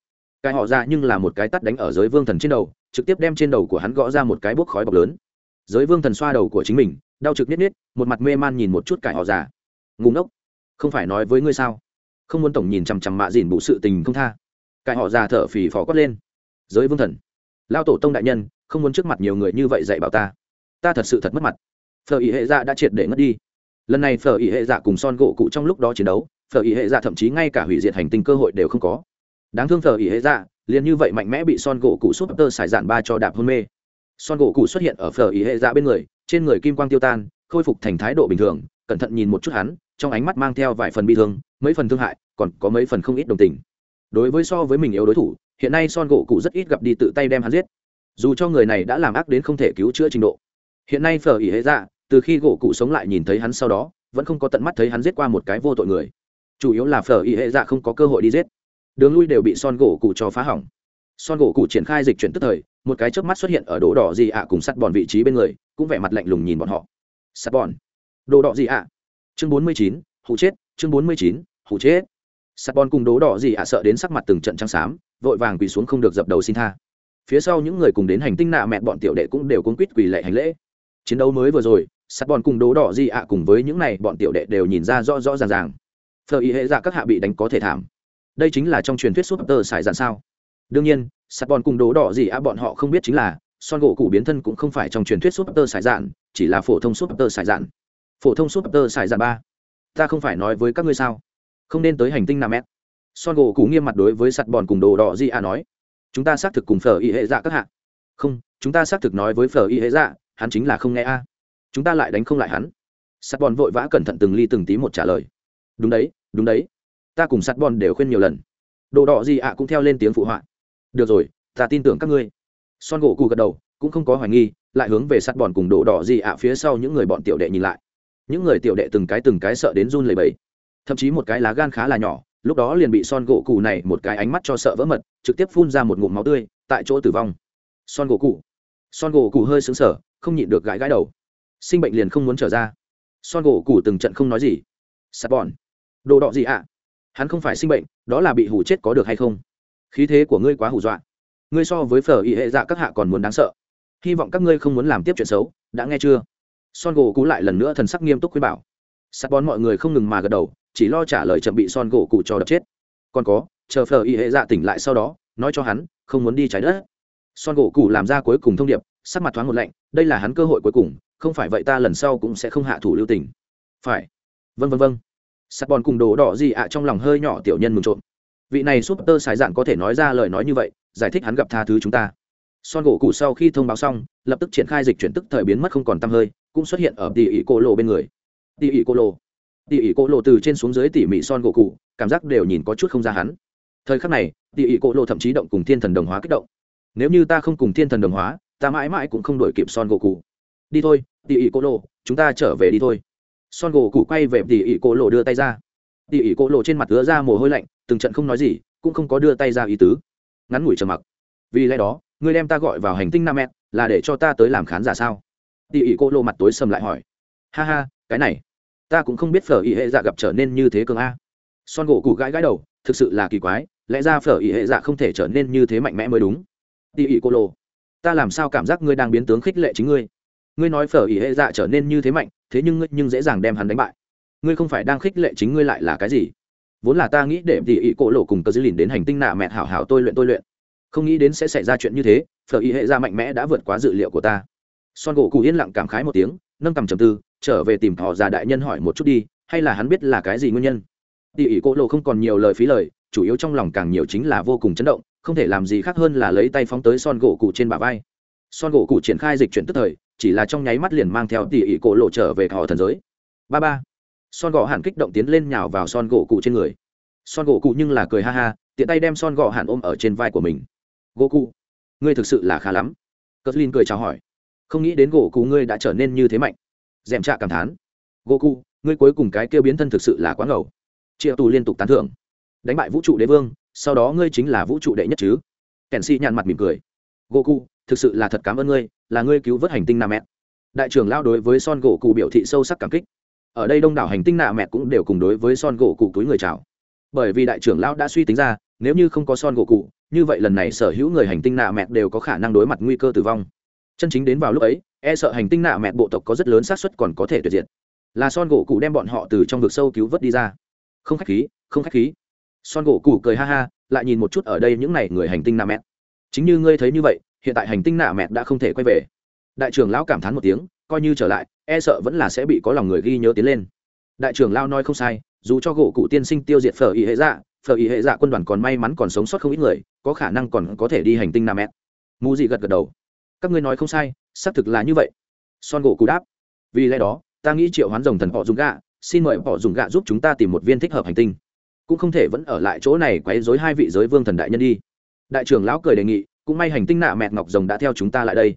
Cái họ ra nhưng là một cái tắt đánh ở giới vương thần trên đầu, trực tiếp đem trên đầu của hắn gõ ra một cái bốc khói bọc lớn. Giới vương thần xoa đầu của chính mình, đau trực nhất nhất một mặt mê man nhìn một chút cải họ già ngủ ngốc, không phải nói với ngươi sao? Không muốn tổng nhìn chằm chằm mạ dìn bụ sự tình không tha. Cải họ già thở phì phò quát lên. Giới vương thần, lao tổ tông đại nhân, không muốn trước mặt nhiều người như vậy dạy bảo ta. Ta thật sự thật mất mặt. Phở ý hệ dạ đã triệt để ngất đi. Lần này phở ý hệ dạ cùng son gỗ cụ trong lúc đó chiến đấu phở ý hệ dạ thậm chí ngay cả hủy diệt hành tinh cơ hội đều không có. Đáng thương phở ý hệ dạ liền như vậy mạnh mẽ bị son gỗ cụ súp tơ xài dạn ba cho đạp hôn mê. Son gỗ cụ xuất hiện ở phở ý hệ dạ bên người, trên người kim quang tiêu tan, khôi phục thành thái độ bình thường, cẩn thận nhìn một chút hắn, trong ánh mắt mang theo vài phần bi thương, mấy phần thương hại, còn có mấy phần không ít đồng tình. Đối với so với mình yếu đối thủ, hiện nay son gỗ cụ rất ít gặp đi tự tay đem hắn giết. Dù cho người này đã làm ác đến không thể cứu chữa trình độ. Hiện nay phở ý hệ dạ từ khi gỗ cụ sống lại nhìn thấy hắn sau đó, vẫn không có tận mắt thấy hắn giết qua một cái vô tội người chủ yếu là phở y hệ dạ không có cơ hội đi giết. Đường lui đều bị son gỗ cụ cho phá hỏng. Son gỗ cụ triển khai dịch chuyển tức thời, một cái chớp mắt xuất hiện ở đỗ đỏ gì ạ cùng sắt bòn vị trí bên người, cũng vẻ mặt lạnh lùng nhìn bọn họ. Sắt bòn. Đồ đỏ gì ạ? Chương bốn mươi chín, hụ chết, chương bốn mươi chín, hụ chết. Sắt bòn cùng đỗ đỏ gì ạ sợ đến sắc mặt từng trận trắng xám, vội vàng quỳ xuống không được dập đầu xin tha. Phía sau những người cùng đến hành tinh nạ mẹ bọn tiểu đệ cũng đều cuống quýt quỳ lệ hành lễ. Chiến đấu mới vừa rồi, sắt bọn cùng đồ đỏ gì ạ cùng với những này bọn tiểu đệ đều nhìn ra rõ rõ ràng ràng phờ ý hệ dạ các hạ bị đánh có thể thảm. Đây chính là trong truyền thuyết súp tơ xài dạn sao. Đương nhiên, sắt bọn cùng đố đỏ gì a bọn họ không biết chính là, son gỗ cụ biến thân cũng không phải trong truyền thuyết súp tơ xài dạn, chỉ là phổ thông súp tơ xài dạn. Phổ thông súp tơ xài dạn ba. Ta không phải nói với các ngươi sao? Không nên tới hành tinh nam mét son gỗ cụ nghiêm mặt đối với sắt bọn cùng đồ đỏ gì a nói. Chúng ta xác thực cùng phở y hệ dạ các hạ. Không, chúng ta xác thực nói với phở y hệ dạ hắn chính là không nghe a. Chúng ta lại đánh không lại hắn. Sắt bọn vội vã cẩn thận từng ly từng tí một trả lời đúng đấy đúng đấy. Ta cùng sắt bon đều khuyên nhiều lần. Đồ đỏ gì ạ cũng theo lên tiếng phụ họa. Được rồi, ta tin tưởng các ngươi. Son gỗ cụ gật đầu, cũng không có hoài nghi, lại hướng về sắt bòn cùng đồ đỏ gì ạ phía sau những người bọn tiểu đệ nhìn lại. Những người tiểu đệ từng cái từng cái sợ đến run lẩy bẩy. Thậm chí một cái lá gan khá là nhỏ, lúc đó liền bị son gỗ cụ này một cái ánh mắt cho sợ vỡ mật, trực tiếp phun ra một ngụm máu tươi, tại chỗ tử vong. Son gỗ cụ son gỗ cụ hơi xứng sở không nhịn được gãi gãi đầu. Sinh bệnh liền không muốn trở ra. Son gỗ cụ từng trận không nói gì. Sắt bòn đồ đỏ gì ạ? Hắn không phải sinh bệnh, đó là bị hủ chết có được hay không? Khí thế của ngươi quá hù dọa. Ngươi so với phở y hệ dạ các hạ còn muốn đáng sợ. Hy vọng các ngươi không muốn làm tiếp chuyện xấu, đã nghe chưa? Son gỗ cú lại lần nữa thần sắc nghiêm túc khuyên bảo. Sắt bón mọi người không ngừng mà gật đầu, chỉ lo trả lời chậm bị son gỗ cụ cho đập chết. Còn có, chờ phở y hệ dạ tỉnh lại sau đó, nói cho hắn, không muốn đi trái đất. Son gỗ cụ làm ra cuối cùng thông điệp, sắc mặt thoáng một lạnh, đây là hắn cơ hội cuối cùng, không phải vậy ta lần sau cũng sẽ không hạ thủ lưu tình. Phải. Vân vân vân sắt bòn cùng đồ đỏ gì ạ, trong lòng hơi nhỏ tiểu nhân mừng trộm. Vị này súp tơ sài dạn có thể nói ra lời nói như vậy, giải thích hắn gặp tha thứ chúng ta. Son gỗ cụ sau khi thông báo xong, lập tức triển khai dịch chuyển tức thời biến mất không còn t hơi, cũng xuất hiện ở tỉ ỉ cô lộ bên người. Tỉ ỉ cô lộ. Tỉ ỉ cô lộ từ trên xuống dưới tỉ mỉ son gỗ cụ cảm giác đều nhìn có chút không ra hắn. Thời khắc này tỉ ỉ cô lộ thậm chí động cùng thiên thần đồng hóa kích động. Nếu như ta không cùng thiên thần đồng hóa, ta mãi mãi cũng không đổi kịp son gỗ cụ đi thôi tỉ ỉ cô lộ, chúng ta trở về đi thôi son gỗ cụ quay về tỉ ỉ cô lộ đưa tay ra. Tỉ ỉ cô lộ trên mặt ứa ra mồ hôi lạnh, từng trận không nói gì, cũng không có đưa tay ra ý tứ. Ngắn ngủi trầm mặc. Vì lẽ đó ngươi đem ta gọi vào hành tinh nam mẹ là để cho ta tới làm khán giả sao? Tỉ ỉ cô lộ mặt tối sầm lại hỏi. Ha ha, cái này, ta cũng không biết phở ỉ hệ dạ gặp trở nên như thế cường a. Son gỗ cụ gãi gãi đầu, thực sự là kỳ quái, lẽ ra phở ỉ hệ dạ không thể trở nên như thế mạnh mẽ mới đúng. Tỉ ỉ cô lộ, ta làm sao cảm giác ngươi đang biến tướng khích lệ chính ngươi? Ngươi nói phở ỉ hệ dạ trở nên như thế mạnh thế nhưng ngươi nhưng dễ dàng đem hắn đánh bại. Ngươi không phải đang khích lệ chính ngươi lại là cái gì? Vốn là ta nghĩ để tỉ ỉ cổ lộ cùng cơ dư lìn đến hành tinh nạ mẹ hảo hảo tôi luyện tôi luyện. Không nghĩ đến sẽ xảy ra chuyện như thế, phở ý hệ ra mạnh mẽ đã vượt quá dự liệu của ta. Son gỗ cụ yên lặng cảm khái một tiếng, nâng cầm trầm tư, trở về tìm họ già đại nhân hỏi một chút đi, hay là hắn biết là cái gì nguyên nhân? Tỉ ỉ cổ lộ không còn nhiều lời phí lời, chủ yếu trong lòng càng nhiều chính là vô cùng chấn động, không thể làm gì khác hơn là lấy tay phóng tới son gỗ cụ trên bả vai. Son gỗ cụ triển khai dịch chuyển tức thời chỉ là trong nháy mắt liền mang theo tỉ ỉ cổ lộ trở về họ thần giới. Ba ba. Son gỗ hạn kích động tiến lên nhào vào son gỗ cụ trên người. Son gỗ cụ nhưng là cười ha ha, tiện tay đem son gỗ hạn ôm ở trên vai của mình. Gỗ cụ, ngươi thực sự là khá lắm. Cất linh cười chào hỏi. Không nghĩ đến gỗ cụ ngươi đã trở nên như thế mạnh. D è m trạ cảm thán. Gỗ cụ, ngươi cuối cùng cái kêu biến thân thực sự là quá ngầu. Triệu tù liên tục tán thưởng. Đánh bại vũ trụ đế vương, sau đó ngươi chính là vũ trụ đệ nhất chứ? Kèn si nhàn mặt mỉm cười. Gỗ cụ, thực sự là thật cảm ơn ngươi là ngươi cứu vớt hành tinh nạ mẹ đại trưởng lao đối với son gỗ cụ biểu thị sâu sắc cảm kích. Ở đây đông đảo hành tinh nạ mẹ cũng đều cùng đối với son gỗ cụ túi người chào. Bởi vì đại trưởng lão đã suy tính ra, nếu như không có son gỗ cụ, như vậy lần này sở hữu người hành tinh nạ mẹ đều có khả năng đối mặt nguy cơ tử vong. Chân chính đến vào lúc ấy e sợ hành tinh nạ mẹ bộ tộc có rất lớn xác suất còn có thể tuyệt diệt. Là son gỗ cụ đem bọn họ từ trong vực sâu cứu vớt đi ra. Không khách khí, không khách khí. Son gỗ cụ cười ha ha, lại nhìn một chút ở đây những n à y người hành tinh nạ mẹ chính như ngươi thấy như vậy hiện tại hành tinh nạ mẹ đã không thể quay về. Đại trưởng lão cảm thán một tiếng, coi như trở lại e sợ vẫn là sẽ bị có lòng người ghi nhớ tiến lên. Đại trưởng lao nói không sai, dù cho gỗ cụ tiên sinh tiêu diệt phở ý hệ dạ phở ý hệ dạ quân đoàn còn may mắn còn sống sót không ít người, có khả năng còn có thể đi hành tinh nam mẹ. mù dị gật gật đầu. Các ngươi nói không sai, xác thực là như vậy. Son gỗ cụ đáp. Vì lẽ đó, ta nghĩ triệu hoán rồng thần họ dùng gạ, xin mời họ dùng gạ giúp chúng ta tìm một viên thích hợp hành tinh. Cũng không thể vẫn ở lại chỗ này quấy dối hai vị giới vương thần đại nhân đi. Đại trưởng lão cười đề nghị cũng may hành tinh nạ mẹ ngọc rồng đã theo chúng ta lại đây.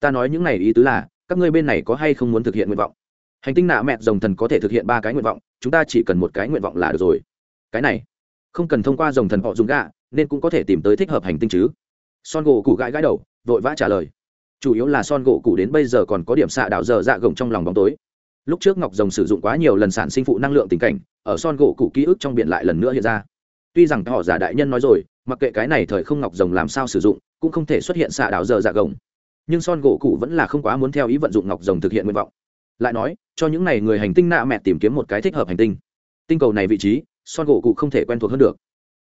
Ta nói những này ý tứ là, các ngươi bên này có hay không muốn thực hiện nguyện vọng? Hành tinh nạ mẹ rồng thần có thể thực hiện ba cái nguyện vọng, chúng ta chỉ cần một cái nguyện vọng là được rồi. Cái này, không cần thông qua rồng thần họ dùng gạ, nên cũng có thể tìm tới thích hợp hành tinh chứ. Son gỗ cụ gãi gãi đầu, vội vã trả lời. Chủ yếu là son gỗ cụ đến bây giờ còn có điểm xạ đạo dở dạ gồng trong lòng bóng tối. Lúc trước ngọc rồng sử dụng quá nhiều lần sản sinh phụ năng lượng tình cảnh, ở son gỗ cụ ký ức trong biển lại lần nữa hiện ra. Tuy rằng họ giả đại nhân nói rồi mặc kệ cái này thời không ngọc rồng làm sao sử dụng, cũng không thể xuất hiện xạ đảo dơ dạ gồng. Nhưng son gỗ cụ vẫn là không quá muốn theo ý vận dụng ngọc rồng thực hiện nguyện vọng. Lại nói, cho những n à y người hành tinh nạ mẹ tìm kiếm một cái thích hợp hành tinh. Tinh cầu này vị trí, son gỗ cụ không thể quen thuộc hơn được.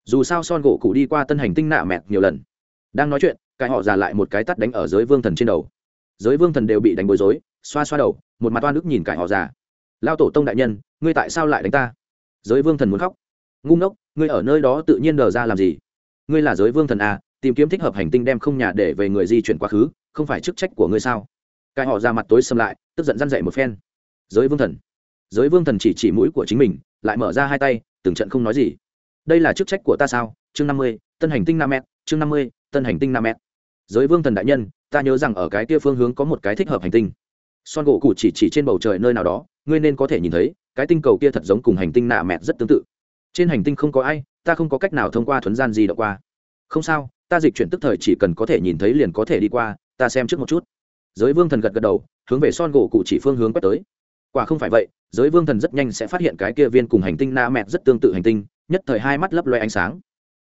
Dù sao son gỗ cụ đi qua tân hành tinh nạ mẹ nhiều lần. Đang nói chuyện, cái họ già lại một cái tắt đánh ở giới vương thần trên đầu. Giới vương thần đều bị đánh bối rối, xoa xoa đầu, một mặt oan ức nhìn cái họ già. Lao tổ tông đại nhân, ngươi tại sao lại đánh ta? Giới vương thần muốn khóc. Ngu ngốc, ngươi ở nơi đó tự nhiên đờ ra làm gì? Ngươi là giới vương thần à tìm kiếm thích hợp hành tinh đem không nhà để về người di chuyển quá khứ, không phải chức trách của ngươi sao? Cái họ ra mặt tối xâm lại, tức giận răn dậy một phen. Giới vương thần. Giới vương thần chỉ chỉ mũi của chính mình, lại mở ra hai tay, từng trận không nói gì. Đây là chức trách của ta sao? Chương năm mươi, tân hành tinh nam mét chương năm mươi, tân hành tinh nam mét giới vương thần đại nhân, ta nhớ rằng ở cái kia phương hướng có một cái thích hợp hành tinh. Son gỗ cụ chỉ chỉ trên bầu trời nơi nào đó, ngươi nên có thể nhìn thấy, cái tinh cầu kia thật giống cùng hành tinh nạ mẹt rất tương tự. Trên hành tinh không có ai ta không có cách nào thông qua thuấn gian gì đọc qua. Không sao, ta dịch chuyển tức thời chỉ cần có thể nhìn thấy liền có thể đi qua, ta xem trước một chút. Giới vương thần gật gật đầu, hướng về son gỗ cụ chỉ phương hướng quét tới. Quả không phải vậy, giới vương thần rất nhanh sẽ phát hiện cái kia viên cùng hành tinh na mẹt rất tương tự hành tinh, nhất thời hai mắt lấp loe ánh sáng.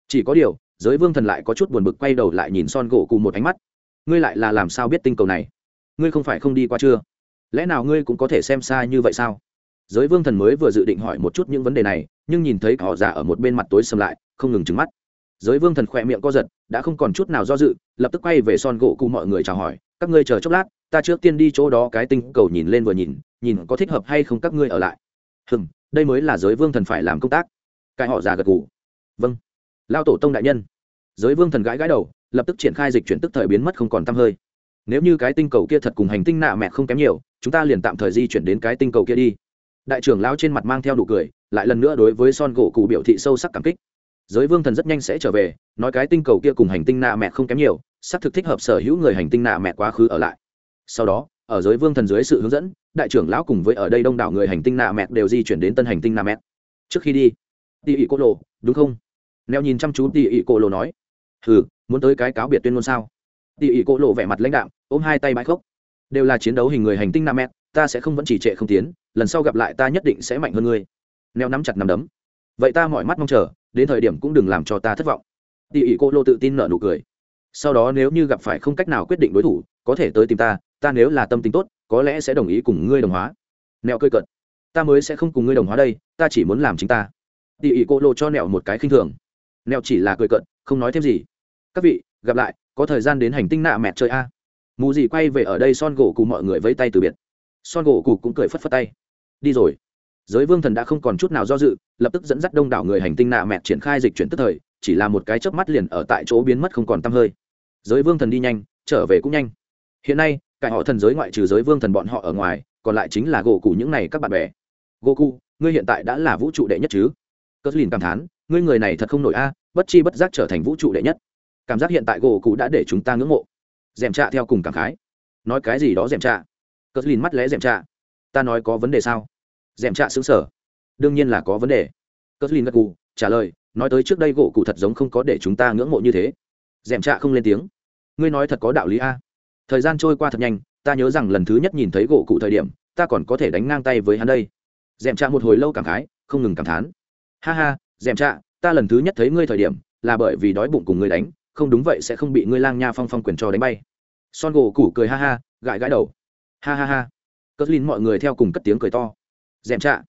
Chỉ có điều, giới vương thần lại có chút buồn bực quay đầu lại nhìn son gỗ cụ một ánh mắt. Ngươi lại là làm sao biết tinh cầu này? Ngươi không phải không đi qua chưa? Lẽ nào ngươi cũng có thể xem xa như vậy sao? Giới vương thần mới vừa dự định hỏi một chút những vấn đề này nhưng nhìn thấy họ già ở một bên mặt tối sầm lại, không ngừng trứng mắt. Giới vương thần khỏe miệng co giật, đã không còn chút nào do dự, lập tức quay về son gỗ cụ mọi người chào hỏi, các ngươi chờ chốc lát, ta trước tiên đi chỗ đó cái tinh cầu nhìn lên vừa nhìn nhìn có thích hợp hay không các ngươi ở lại. Hừm, đây mới là giới vương thần phải làm công tác. Cái họ già gật gù. Vâng. Lao tổ tông đại nhân. Giới vương thần gãi gãi đầu, lập tức triển khai dịch chuyển tức thời biến mất không còn t hơi. Nếu như cái tinh cầu kia thật cùng hành tinh nạ mẹ không kém nhiều, chúng ta liền tạm thời di chuyển đến cái tinh cầu kia đi. Đại trưởng lao trên mặt mang theo nụ cười lại lần nữa đối với son gỗ cụ biểu thị sâu sắc cảm kích. Giới vương thần rất nhanh sẽ trở về, nói cái tinh cầu kia cùng hành tinh nạ mẹ không kém nhiều, xác thực thích hợp sở hữu người hành tinh nạ mẹ quá khứ ở lại. Sau đó, ở giới vương thần dưới sự hướng dẫn, đại trưởng lão cùng với ở đây đông đảo người hành tinh nạ mẹ đều di chuyển đến tân hành tinh nạ mẹ. Trước khi đi tỉ ỉ cô lộ đúng không? Neo nhìn chăm chú tỉ ỉ cô lộ nói. Ừ muốn tới cái cáo biệt tuyên ngôn sao? Tỉ ỉ cô lộ vẻ mặt lãnh đạo ôm hai tay bãi khốc. Đều là chiến đấu hình người hành tinh nạ mẹ, ta sẽ không vẫn chỉ trệ không tiến, lần sau gặp lại ta nhất định sẽ mạnh hơn ngươi neo nắm chặt nắm đấm. Vậy ta mọi mắt mong chờ, đến thời điểm cũng đừng làm cho ta thất vọng. Tỉ ỉ cô lô tự tin nở nụ cười. Sau đó nếu như gặp phải không cách nào quyết định đối thủ, có thể tới tìm ta ta nếu là tâm tính tốt, có lẽ sẽ đồng ý cùng ngươi đồng hóa. Nẹo cơi cận ta mới sẽ không cùng ngươi đồng hóa đây, ta chỉ muốn làm chính ta. Tỉ ỉ cô lô cho nẹo một cái khinh thường. Nẹo chỉ là cười cận không nói thêm gì. Các vị, gặp lại, có thời gian đến hành tinh nạ mẹ chơi a. Mù gì quay về ở đây son gỗ cùng mọi người vẫy tay từ biệt. Son gỗ cụ cũng cười phất phất tay. Đi rồi giới vương thần đã không còn chút nào do dự, lập tức dẫn dắt đông đảo người hành tinh nạ mẹ triển khai dịch chuyển tức thời, chỉ là một cái chớp mắt liền ở tại chỗ biến mất không còn t hơi. Giới vương thần đi nhanh, trở về cũng nhanh. Hiện nay cả họ thần giới ngoại trừ giới vương thần bọn họ ở ngoài, còn lại chính là gỗ cụ những này các bạn bè. Gỗ cụ, ngươi hiện tại đã là vũ trụ đệ nhất chứ? Cất lìn cảm thán, ngươi người này thật không nổi a, bất chi bất giác trở thành vũ trụ đệ nhất. Cảm giác hiện tại gỗ cụ đã để chúng ta ngưỡng mộ. Dèm trạ theo cùng cảm khái. Nói cái gì đó dèm trạ? Cất lìn mắt lẽ dèm trạ. Ta nói có vấn đề sao? Dèm trạ xứng sở. Đương nhiên là có vấn đề. Cất linh gật cụ trả lời, nói tới trước đây gỗ cụ thật giống không có để chúng ta ngưỡng mộ như thế. Dèm trạ không lên tiếng. Ngươi nói thật có đạo lý a. Thời gian trôi qua thật nhanh, ta nhớ rằng lần thứ nhất nhìn thấy gỗ cụ thời điểm, ta còn có thể đánh ngang tay với hắn đây. Dèm trạ một hồi lâu cảm khái, không ngừng cảm thán. Ha ha dèm trạ, ta lần thứ nhất thấy ngươi thời điểm, là bởi vì đói bụng cùng ngươi đánh, không đúng vậy sẽ không bị ngươi lang nha phong phong quyền cho đánh bay. Son gỗ cụ cười ha ha, gãi gãi đầu. Ha ha ha. Cất linh mọi người theo cùng cất tiếng cười to dèm trạ.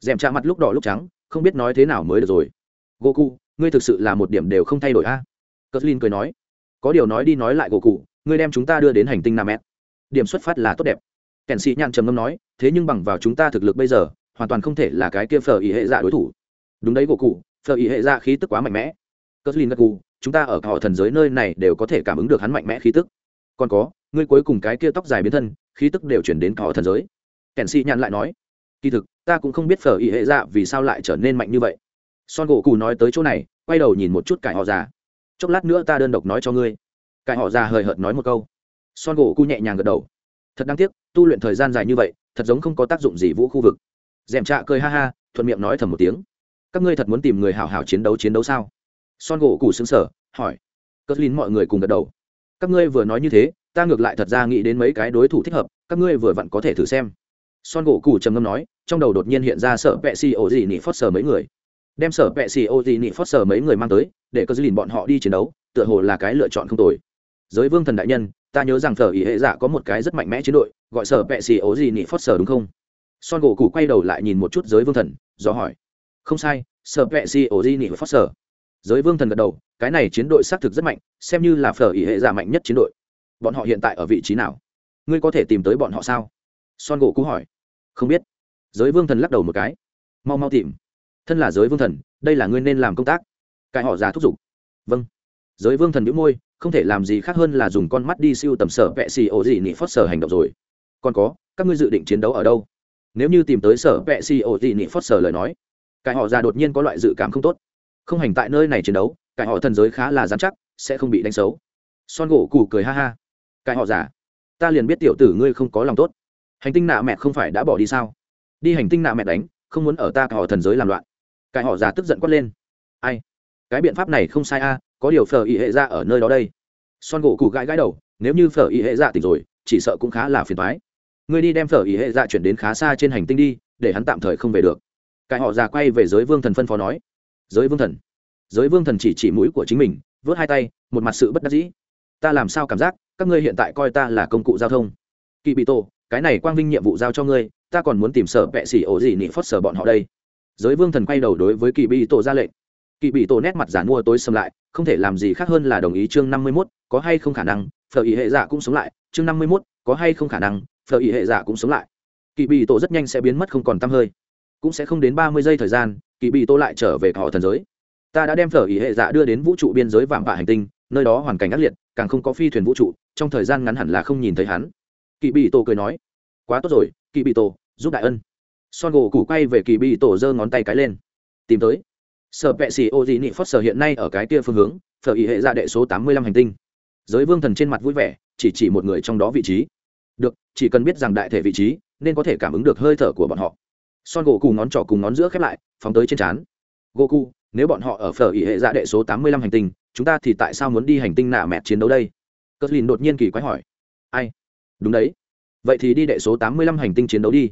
Dèm trạ mặt lúc đỏ lúc trắng không biết nói thế nào mới được rồi. Goku, ngươi thực sự là một điểm đều không thay đổi a? Cất lin cười nói. Có điều nói đi nói lại Goku, ngươi đem chúng ta đưa đến hành tinh nam mét điểm xuất phát là tốt đẹp. Kèn sĩ nhàn trầm ngâm nói thế nhưng bằng vào chúng ta thực lực bây giờ hoàn toàn không thể là cái kia phở ý hệ dạ đối thủ. Đúng đấy gỗ cụ phở ý hệ dạ khí tức quá mạnh mẽ. Cất lin gật cụ chúng ta ở họ thần giới nơi này đều có thể cảm ứng được hắn mạnh mẽ khí tức. Còn có ngươi cuối cùng cái kia tóc dài biến thân khí tức đều chuyển đến họ thần giới. Kèn sĩ nhàn lại nói kỳ thực, ta cũng không biết phở ý hệ dạ vì sao lại trở nên mạnh như vậy. Son gỗ cụ nói tới chỗ này, quay đầu nhìn một chút cải họ già. Chốc lát nữa ta đơn độc nói cho ngươi. Cải họ già hời hợt nói một câu. Son gỗ cụ nhẹ nhàng gật đầu. Thật đáng tiếc, tu luyện thời gian dài như vậy, thật giống không có tác dụng gì vũ khu vực. Dèm trạ cười ha ha, thuận miệng nói thầm một tiếng. Các ngươi thật muốn tìm người hảo hảo chiến đấu chiến đấu sao? Son gỗ cụ xứng sở hỏi. Cất lín mọi người cùng gật đầu. Các ngươi vừa nói như thế, ta ngược lại thật ra nghĩ đến mấy cái đối thủ thích hợp, các ngươi vừa vặn có thể thử xem son gỗ cụ trầm ngâm nói, trong đầu đột nhiên hiện ra sợ vệ xì ô gì nị phớt sờ mấy người. Đem sở vệ xì ô gì nị phớt sở mấy người mang tới, để cơ dư lìn bọn họ đi chiến đấu, tựa hồ là cái lựa chọn không tồi. Giới vương thần đại nhân, ta nhớ rằng sở ý hệ giả có một cái rất mạnh mẽ chiến đội, gọi sở vệ xì ô gì nị phớt sở đúng không? Son gỗ cụ quay đầu lại nhìn một chút giới vương thần, do hỏi. Không sai, sở vệ xì ô gì nị phớt sở giới vương thần gật đầu, cái này chiến đội xác thực rất mạnh, xem như là phở ý hệ giả mạnh nhất chiến đội. Bọn họ hiện tại ở vị trí nào? Ngươi có thể tìm tới bọn họ sao? Son gỗ cú hỏi không biết. Giới vương thần lắc đầu một cái. Mau mau tìm. Thân là giới vương thần, đây là ngươi nên làm công tác. Cái họ già thúc giục. Vâng. Giới vương thần đĩu môi, không thể làm gì khác hơn là dùng con mắt đi siêu tầm sở vệ xì ổ gì nị phót sở hành động rồi. Còn có, các ngươi dự định chiến đấu ở đâu? Nếu như tìm tới sở vệ xì ổ gì nị phót sở lời nói, cái họ già đột nhiên có loại dự cảm không tốt. Không hành tại nơi này chiến đấu, cái họ thần giới khá là dám chắc, sẽ không bị đánh xấu. Son gỗ cù cười ha ha. Cái họ giả ta liền biết tiểu tử ngươi không có lòng tốt hành tinh nạ mẹ không phải đã bỏ đi sao? Đi hành tinh nạ mẹ đánh, không muốn ở ta cả họ thần giới làm loạn. Cái họ già tức giận quát lên. Ai? Cái biện pháp này không sai a, có điều phở ý hệ ra ở nơi đó đây. Son gỗ cụ gãi gãi đầu, nếu như phở ý hệ dạ tỉnh rồi, chỉ sợ cũng khá là phiền thoái ngươi đi đem phở ý hệ dạ chuyển đến khá xa trên hành tinh đi, để hắn tạm thời không về được. Cái họ già quay về giới vương thần phân phó nói. Giới vương thần. Giới vương thần chỉ chỉ mũi của chính mình, vớt hai tay, một mặt sự bất đắc dĩ. Ta làm sao cảm giác, các ngươi hiện tại coi ta là công cụ giao thông. Kỳ bị tổ cái này quang vinh nhiệm vụ giao cho ngươi, ta còn muốn tìm sở vệ xỉ ổ gì nị phót sở bọn họ đây. Giới vương thần quay đầu đối với kỳ bị tổ ra lệnh. Kỳ bị tổ nét mặt giả mua tối xâm lại, không thể làm gì khác hơn là đồng ý chương năm mươi mốt, có hay không khả năng, phở ý hệ giả cũng sống lại. Chương năm mươi mốt, có hay không khả năng, phở ý hệ giả cũng sống lại. Kỳ bị tổ rất nhanh sẽ biến mất không còn t hơi. Cũng sẽ không đến ba mươi giây thời gian kỳ bị tổ lại trở về họ thần giới. Ta đã đem phở ý hệ giả đưa đến vũ trụ biên giới vạm vạ hành tinh, nơi đó hoàn cảnh ác liệt, càng không có phi thuyền vũ trụ, trong thời gian ngắn hẳn là không nhìn thấy hắn kỳ bị tổ cười nói quá tốt rồi kỳ bị tổ giúp đại ân. Son gỗ củ quay về kỳ bị tổ giơ ngón tay cái lên. Tìm tới. Sở vệ sĩ ô dị nị phót sở hiện nay ở cái kia phương hướng phở ý hệ ra đệ số tám mươi lăm hành tinh. Giới vương thần trên mặt vui vẻ chỉ chỉ một người trong đó vị trí. Được chỉ cần biết rằng đại thể vị trí nên có thể cảm ứng được hơi thở của bọn họ. Son gỗ cù ngón trỏ cùng ngón giữa khép lại phóng tới trên trán. Goku, nếu bọn họ ở phở ý hệ dạ đệ số tám mươi lăm hành tinh chúng ta thì tại sao muốn đi hành tinh nạ mẹt chiến đấu đây? Cất lìn đột nhiên kỳ quái hỏi. Ai? Đúng đấy. Vậy thì đi đệ số tám mươi lăm hành tinh chiến đấu đi.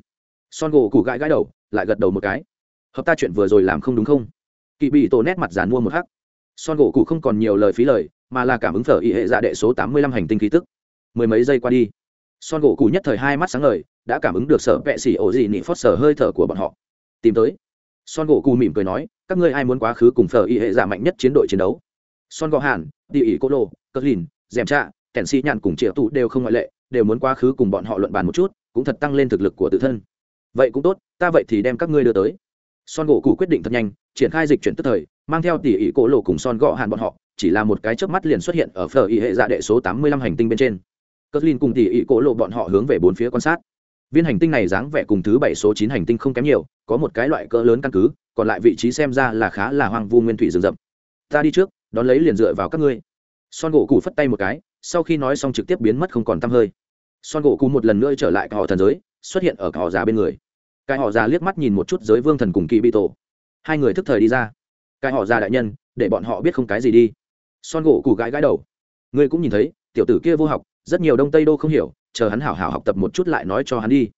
Son gỗ cụ gãi gãi đầu, lại gật đầu một cái. Hợp ta chuyện vừa rồi làm không đúng không? Kỳ bị tổ nét mặt giàn mua một hắc. Son gỗ cụ không còn nhiều lời phí lời, mà là cảm ứng phở y hệ dạ đệ số tám mươi lăm hành tinh khí tức. Mười mấy giây qua đi. Son gỗ cụ nhất thời hai mắt sáng ngời, đã cảm ứng được sở vệ xỉ ổ dị nị phót sở hơi thở của bọn họ. Tìm tới. Son gỗ cụ mỉm cười nói, các ngươi ai muốn quá khứ cùng phở y hệ giả mạnh nhất chiến đội chiến đấu? Son gò hàn địa ỷ cô lô cất lìn, dèm trạ kèn sĩ nhàn cùng triệu tụ đều không ngoại lệ đều muốn quá khứ cùng bọn họ luận bàn một chút, cũng thật tăng lên thực lực của tự thân. Vậy cũng tốt, ta vậy thì đem các ngươi đưa tới. Son gỗ cụ quyết định thật nhanh, triển khai dịch chuyển tức thời, mang theo tỉ ỉ cổ lộ cùng son gọ hàn bọn họ, chỉ là một cái chớp mắt liền xuất hiện ở phở ỉ hệ dạ đệ số tám mươi lăm hành tinh bên trên. Cất linh cùng tỉ ỉ cổ lộ bọn họ hướng về bốn phía quan sát. Viên hành tinh này dáng vẻ cùng thứ bảy số chín hành tinh không kém nhiều, có một cái loại cỡ lớn căn cứ, còn lại vị trí xem ra là khá là hoang vu nguyên thủy rừng rậm. Ta đi trước, đón lấy liền dựa vào các ngươi. Son gỗ cụ phất tay một cái, sau khi nói xong trực tiếp biến mất không còn tăm hơi son gỗ cụ một lần nữa trở lại cả họ thần giới, xuất hiện ở cả họ già bên người. Cái họ già liếc mắt nhìn một chút giới vương thần cùng kỳ bị tổ hai người thức thời đi ra. Cái họ già đại nhân, để bọn họ biết không cái gì đi. Son gỗ cụ gãi gãi đầu. Ngươi cũng nhìn thấy, tiểu tử kia vô học, rất nhiều đông tây đô không hiểu, chờ hắn hảo hảo học tập một chút lại nói cho hắn đi.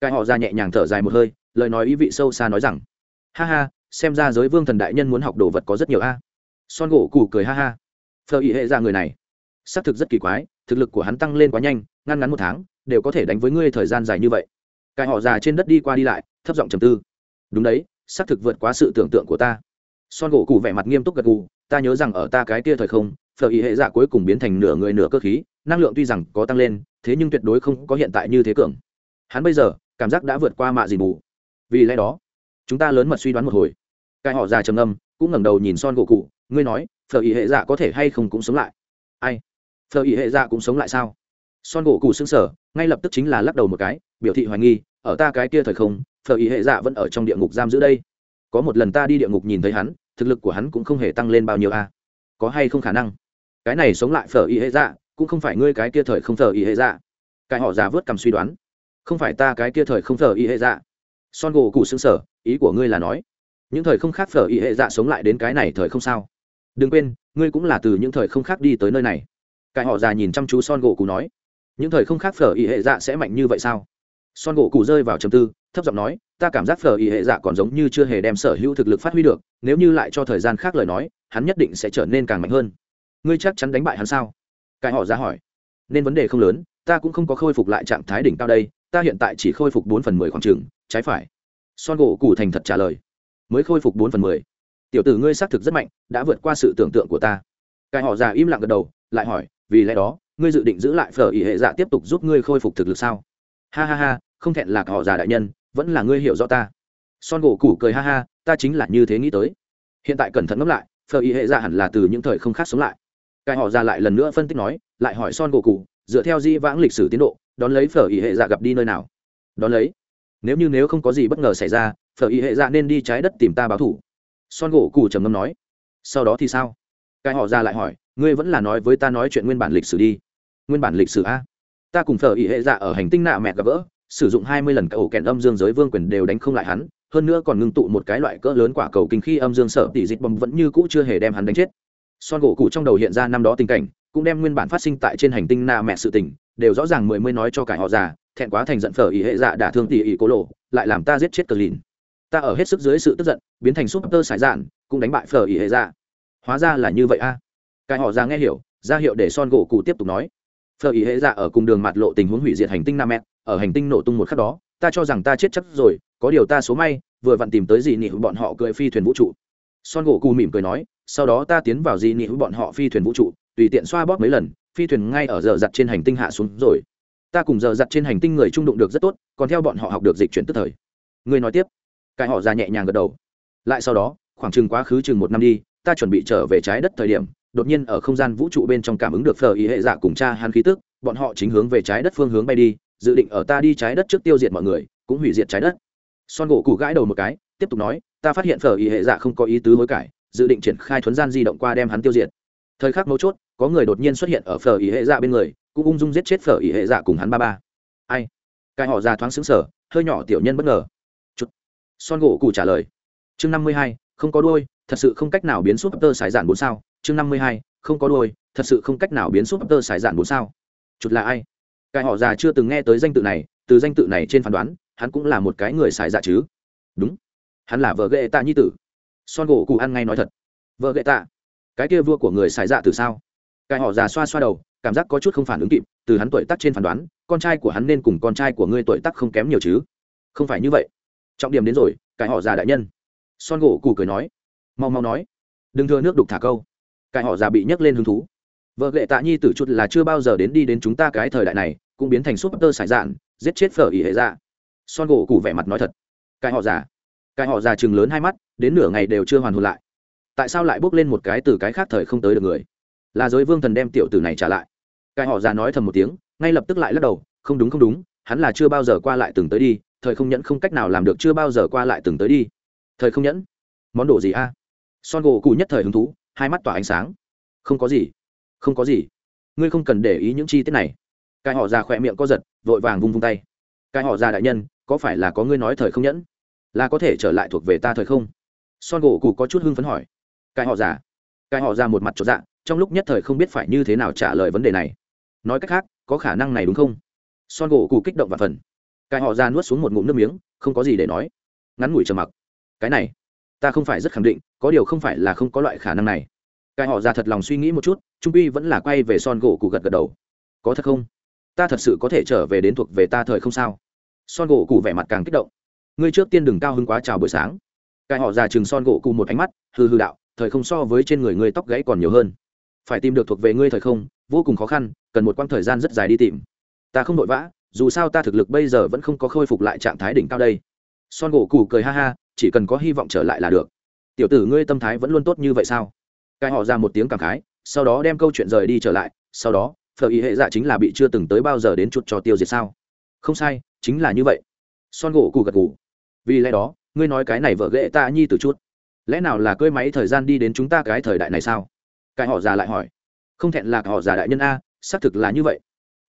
Cái họ già nhẹ nhàng thở dài một hơi, lời nói ý vị sâu xa nói rằng, ha ha, xem ra giới vương thần đại nhân muốn học đồ vật có rất nhiều a. Son gỗ cụ cười ha ha. Phờ ý hệ ra người này, xác thực rất kỳ quái thực lực của hắn tăng lên quá nhanh, ngăn ngắn một tháng, đều có thể đánh với ngươi thời gian dài như vậy. Cái họ già trên đất đi qua đi lại, thấp giọng trầm tư. Đúng đấy, xác thực vượt quá sự tưởng tượng của ta. Son gỗ cụ vẻ mặt nghiêm túc gật gù, ta nhớ rằng ở ta cái kia thời không, phở ý hệ dạ cuối cùng biến thành nửa người nửa cơ khí, năng lượng tuy rằng có tăng lên, thế nhưng tuyệt đối không có hiện tại như thế cường. Hắn bây giờ, cảm giác đã vượt qua mạ gì mù. vì lẽ đó, chúng ta lớn mật suy đoán một hồi. Cái họ già trầm âm cũng ngẩng đầu nhìn son gỗ cụ, ngươi nói, phở ý hệ dạ có thể hay không cũng sống lại. Ai? Phở ý hệ dạ cũng sống lại sao? Son gỗ cụ xứng sở, ngay lập tức chính là lắc đầu một cái, biểu thị hoài nghi, ở ta cái kia thời không phở ý hệ dạ vẫn ở trong địa ngục giam giữ đây. Có một lần ta đi địa ngục nhìn thấy hắn, thực lực của hắn cũng không hề tăng lên bao nhiêu a. Có hay không khả năng? Cái này sống lại phở ý hệ dạ cũng không phải ngươi cái kia thời không phở ý hệ dạ. Cái họ già vớt cầm suy đoán. Không phải ta cái kia thời không phở ý hệ dạ. Son gỗ cụ xứng sở, ý của ngươi là nói, những thời không khác phở ý hệ dạ sống lại đến cái này thời không sao? Đừng quên, ngươi cũng là từ những thời không khác đi tới nơi này cái họ già nhìn chăm chú son gỗ cụ nói, những thời không khác phở ý hệ dạ sẽ mạnh như vậy sao? Son gỗ cụ rơi vào trầm tư, thấp giọng nói, ta cảm giác phở ý hệ dạ còn giống như chưa hề đem sở hữu thực lực phát huy được, nếu như lại cho thời gian khác lời nói, hắn nhất định sẽ trở nên càng mạnh hơn. Ngươi chắc chắn đánh bại hắn sao? Cái họ ra hỏi. Nên vấn đề không lớn, ta cũng không có khôi phục lại trạng thái đỉnh cao đây, ta hiện tại chỉ khôi phục bốn phần mười khoảng trừng trái phải. Son gỗ cụ thành thật trả lời. Mới khôi phục bốn phần mười. Tiểu tử ngươi xác thực rất mạnh, đã vượt qua sự tưởng tượng của ta. Cái họ già im lặng gật đầu, lại hỏi vì lẽ đó, ngươi dự định giữ lại phở ý hệ dạ tiếp tục giúp ngươi khôi phục thực lực sao? Ha ha ha, không thẹn là họ già đại nhân, vẫn là ngươi hiểu rõ ta. Son gỗ củ cười ha ha, ta chính là như thế nghĩ tới. Hiện tại cẩn thận ngẫm lại, phở ý hệ dạ hẳn là từ những thời không khác sống lại. Cái họ già lại lần nữa phân tích nói, lại hỏi son gỗ củ, dựa theo di vãng lịch sử tiến độ, đón lấy phở ý hệ dạ gặp đi nơi nào? Đón lấy. Nếu như nếu không có gì bất ngờ xảy ra, phở ý hệ dạ nên đi trái đất tìm ta báo thủ. Son gỗ củ trầm ngâm nói, sau đó thì sao? Cái họ ra lại hỏi ngươi vẫn là nói với ta nói chuyện nguyên bản lịch sử đi. Nguyên bản lịch sử a? Ta cùng thờ ý hệ dạ ở hành tinh nạ mẹ gặp gỡ, sử dụng hai mươi lần cậu kèn âm dương giới vương quyền đều đánh không lại hắn, hơn nữa còn ngưng tụ một cái loại cỡ lớn quả cầu kinh khi âm dương sở tỷ dịch bầm vẫn như cũ chưa hề đem hắn đánh chết. Son gỗ cụ trong đầu hiện ra năm đó tình cảnh, cũng đem nguyên bản phát sinh tại trên hành tinh nạ mẹ sự tình, đều rõ ràng mười mươi nói cho cả họ già, thẹn quá thành giận phở ý hệ dạ đả thương tỷ ý cố lộ, lại làm ta giết chết cờ lìn. Ta ở hết sức dưới sự tức giận, biến thành súp tơ sải dạn, cũng đánh bại phở ý hệ dạ. Hóa ra là như vậy a cái họ ra nghe hiểu, ra hiệu để son gỗ cụ tiếp tục nói. Phờ ý hệ dạ ở cùng đường mặt lộ tình huống hủy diệt hành tinh nam mẹ ở hành tinh nổ tung một khắc đó, ta cho rằng ta chết chắc rồi, có điều ta số may, vừa vặn tìm tới dị nị bọn họ cưỡi phi thuyền vũ trụ. Son gỗ cụ mỉm cười nói, sau đó ta tiến vào dị nị bọn họ phi thuyền vũ trụ, tùy tiện xoa bóp mấy lần, phi thuyền ngay ở giờ giặt trên hành tinh hạ xuống rồi. Ta cùng giờ giặt trên hành tinh người trung đụng được rất tốt, còn theo bọn họ học được dịch chuyển tức thời. Người nói tiếp. Cái họ ra nhẹ nhàng gật đầu. Lại sau đó, khoảng chừng quá khứ chừng một năm đi, ta chuẩn bị trở về trái đất thời điểm đột nhiên ở không gian vũ trụ bên trong cảm ứng được phờ ý hệ dạ cùng cha hắn khí tức, bọn họ chính hướng về trái đất phương hướng bay đi, dự định ở ta đi trái đất trước tiêu diệt mọi người, cũng hủy diệt trái đất. Son gỗ cụ gãi đầu một cái, tiếp tục nói, ta phát hiện phờ ý hệ dạ không có ý tứ hối cải, dự định triển khai thuấn gian di động qua đem hắn tiêu diệt. Thời khắc mấu chốt, có người đột nhiên xuất hiện ở phờ ý hệ dạ bên người, cũng ung dung giết chết phờ ý hệ dạ cùng hắn ba ba. Ai? Cái họ ra thoáng xứng sở hơi nhỏ tiểu nhân bất ngờ. Chút son gỗ cụ trả lời. Chương năm mươi hai, không có đôi thật sự không cách nào biến súp tơ sải giản bốn sao chương năm mươi hai, không có đôi thật sự không cách nào biến súp tơ sải giản bốn sao. Chút là ai? Cái họ già chưa từng nghe tới danh tự này, từ danh tự này trên phán đoán, hắn cũng là một cái người xài dạ chứ. Đúng. Hắn là vợ ghệ tạ nhi tử. Son gỗ cụ ăn ngay nói thật. Vợ ghệ tạ. Cái kia vua của người xài dạ từ sao? Cái họ già xoa xoa đầu, cảm giác có chút không phản ứng kịp, từ hắn tuổi tác trên phán đoán, con trai của hắn nên cùng con trai của ngươi tuổi tác không kém nhiều chứ. Không phải như vậy. Trọng điểm đến rồi, cái họ già đại nhân. Son gỗ cụ cười nói. Mau mau nói. Đừng thừa nước đục thả câu cái họ già bị nhấc lên hứng thú. Vợ lệ tạ nhi tử chút là chưa bao giờ đến đi đến chúng ta cái thời đại này, cũng biến thành súp tơ sải dạn, giết chết phở ỉ hệ ra son gỗ cụ vẻ mặt nói thật. Cái họ già. Cái họ già chừng lớn hai mắt, đến nửa ngày đều chưa hoàn hồn lại. Tại sao lại bước lên một cái từ cái khác thời không tới được người? Là giới vương thần đem tiểu tử này trả lại. Cái họ già nói thầm một tiếng, ngay lập tức lại lắc đầu, không đúng không đúng, hắn là chưa bao giờ qua lại từng tới đi, thời không nhẫn không cách nào làm được chưa bao giờ qua lại từng tới đi. Thời không nhẫn? Món đồ gì a? Son gỗ cụ nhất thời hứng thú hai mắt tỏa ánh sáng. Không có gì. Không có gì. Ngươi không cần để ý những chi tiết này. Cái họ già khỏe miệng co giật, vội vàng vung vung tay. Cái họ già đại nhân, có phải là có ngươi nói thời không nhẫn? Là có thể trở lại thuộc về ta thời không? Son gỗ cụ có chút hưng phấn hỏi. Cái họ già. Cái họ già một mặt trọn dạ trong lúc nhất thời không biết phải như thế nào trả lời vấn đề này. Nói cách khác, có khả năng này đúng không? Son gỗ cụ kích động và phần. Cái họ già nuốt xuống một ngụm nước miếng, không có gì để nói. Ngắn ngủi trầm mặc. Cái này, ta không phải rất khẳng định có điều không phải là không có loại khả năng này. Cái họ ra thật lòng suy nghĩ một chút, trung pi vẫn là quay về son gỗ cụ gật gật đầu. Có thật không? Ta thật sự có thể trở về đến thuộc về ta thời không sao? Son gỗ cụ vẻ mặt càng kích động. Ngươi trước tiên đừng cao hứng quá chào buổi sáng. Cái họ già chừng son gỗ cụ một ánh mắt hư hư đạo, thời không so với trên người ngươi tóc gãy còn nhiều hơn. Phải tìm được thuộc về ngươi thời không, vô cùng khó khăn, cần một quãng thời gian rất dài đi tìm. Ta không vội vã, dù sao ta thực lực bây giờ vẫn không có khôi phục lại trạng thái đỉnh cao đây. Son gỗ cụ cười ha ha, chỉ cần có hy vọng trở lại là được tiểu tử ngươi tâm thái vẫn luôn tốt như vậy sao? Cái họ ra một tiếng cảm khái, sau đó đem câu chuyện rời đi trở lại, sau đó, phở ý hệ dạ chính là bị chưa từng tới bao giờ đến chút cho tiêu diệt sao? Không sai, chính là như vậy. Son gỗ cụ gật gù. Vì lẽ đó, ngươi nói cái này vợ ghệ ta nhi từ chút. Lẽ nào là cơi máy thời gian đi đến chúng ta cái thời đại này sao? Cái họ già lại hỏi. Không thẹn là họ già đại nhân a, xác thực là như vậy.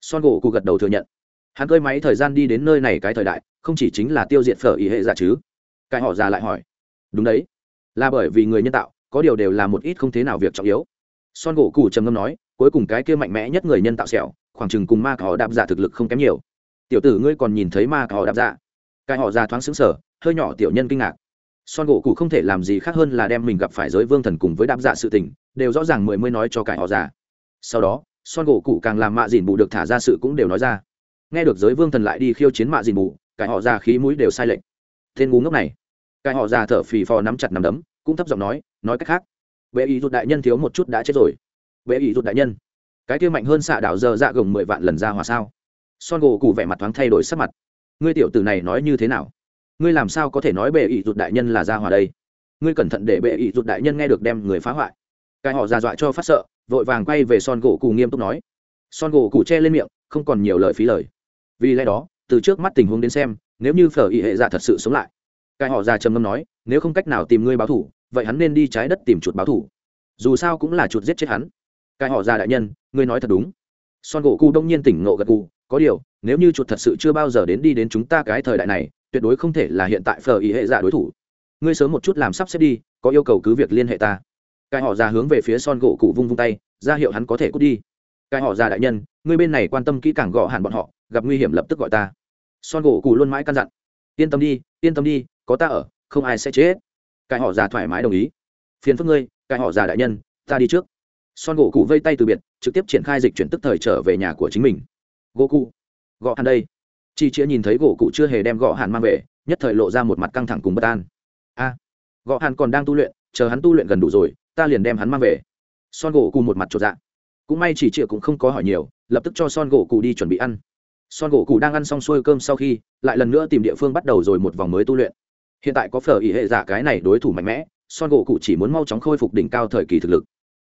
Son gỗ cụ gật đầu thừa nhận. Hắn cơi máy thời gian đi đến nơi này cái thời đại, không chỉ chính là tiêu diệt phở ý hệ dạ chứ. Cái họ già lại hỏi. Đúng đấy là bởi vì người nhân tạo, có điều đều là một ít không thế nào việc trọng yếu. Son gỗ cụ trầm ngâm nói, cuối cùng cái kia mạnh mẽ nhất người nhân tạo sẹo, khoảng chừng cùng ma cả họ đạp giả thực lực không kém nhiều. Tiểu tử ngươi còn nhìn thấy ma cả họ đạp giả? Cái họ già thoáng xứng sở hơi nhỏ tiểu nhân kinh ngạc. Son gỗ cụ không thể làm gì khác hơn là đem mình gặp phải giới vương thần cùng với đạp dạ sự tình, đều rõ ràng mười mươi nói cho cái họ già. Sau đó, son gỗ cụ càng làm mạ dìn bù được thả ra sự cũng đều nói ra. Nghe được giới vương thần lại đi khiêu chiến mạ dìn bù, cái họ già khí mũi đều sai lệch. Tên ngu ngốc này cái họ già thở phì phò nắm chặt nắm đấm, cũng thấp giọng nói nói cách khác. Bệ ý rụt đại nhân thiếu một chút đã chết rồi. Bệ ý rụt đại nhân, cái kia mạnh hơn xạ đảo giờ dạ gồng mười vạn lần ra hòa sao? Son gỗ cụ vẻ mặt thoáng thay đổi sắc mặt. Ngươi tiểu tử này nói như thế nào? Ngươi làm sao có thể nói bệ ý rụt đại nhân là ra hòa đây? Ngươi cẩn thận để bệ ý rụt đại nhân nghe được đem người phá hoại. Cái họ già dọa cho phát sợ, vội vàng quay về son gỗ cụ nghiêm túc nói. Son gỗ cụ che lên miệng, không còn nhiều lời phí lời. Vì lẽ đó, từ trước mắt tình huống đến xem, nếu như phở ý hệ dạ thật sự sống lại cái họ già trầm ngâm nói, nếu không cách nào tìm ngươi báo thủ, vậy hắn nên đi trái đất tìm chuột báo thủ. Dù sao cũng là chuột giết chết hắn. Cái họ già đại nhân, ngươi nói thật đúng. Son gỗ cụ đông nhiên tỉnh ngộ gật cụ có điều, nếu như chuột thật sự chưa bao giờ đến đi đến chúng ta cái thời đại này, tuyệt đối không thể là hiện tại phở ý hệ giả đối thủ. Ngươi sớm một chút làm sắp xếp đi, có yêu cầu cứ việc liên hệ ta. Cái họ già hướng về phía son gỗ cụ vung vung tay, ra hiệu hắn có thể cút đi. Cái họ già đại nhân, ngươi bên này quan tâm kỹ càng gõ hẳn bọn họ, gặp nguy hiểm lập tức gọi ta. Son gỗ cụ luôn mãi căn dặn, yên tâm đi, yên tâm đi có ta ở, không ai sẽ chết. Cái họ già thoải mái đồng ý. Phiền phức ngươi, cái họ già đại nhân, ta đi trước. Son gỗ cụ vây tay từ biệt, trực tiếp triển khai dịch chuyển tức thời trở về nhà của chính mình. Gỗ cụ. Gõ hàn đây. Chi chĩa nhìn thấy gỗ cụ chưa hề đem gõ hàn mang về, nhất thời lộ ra một mặt căng thẳng cùng bất an. A. Gõ hàn còn đang tu luyện, chờ hắn tu luyện gần đủ rồi, ta liền đem hắn mang về. Son gỗ cụ một mặt trột dạ. Cũng may chỉ chĩa cũng không có hỏi nhiều, lập tức cho son gỗ cụ đi chuẩn bị ăn. Son gỗ cụ đang ăn xong xuôi cơm sau khi, lại lần nữa tìm địa phương bắt đầu rồi một vòng mới tu luyện hiện tại có phở ý hệ giả cái này đối thủ mạnh mẽ, son gỗ cụ chỉ muốn mau chóng khôi phục đỉnh cao thời kỳ thực lực.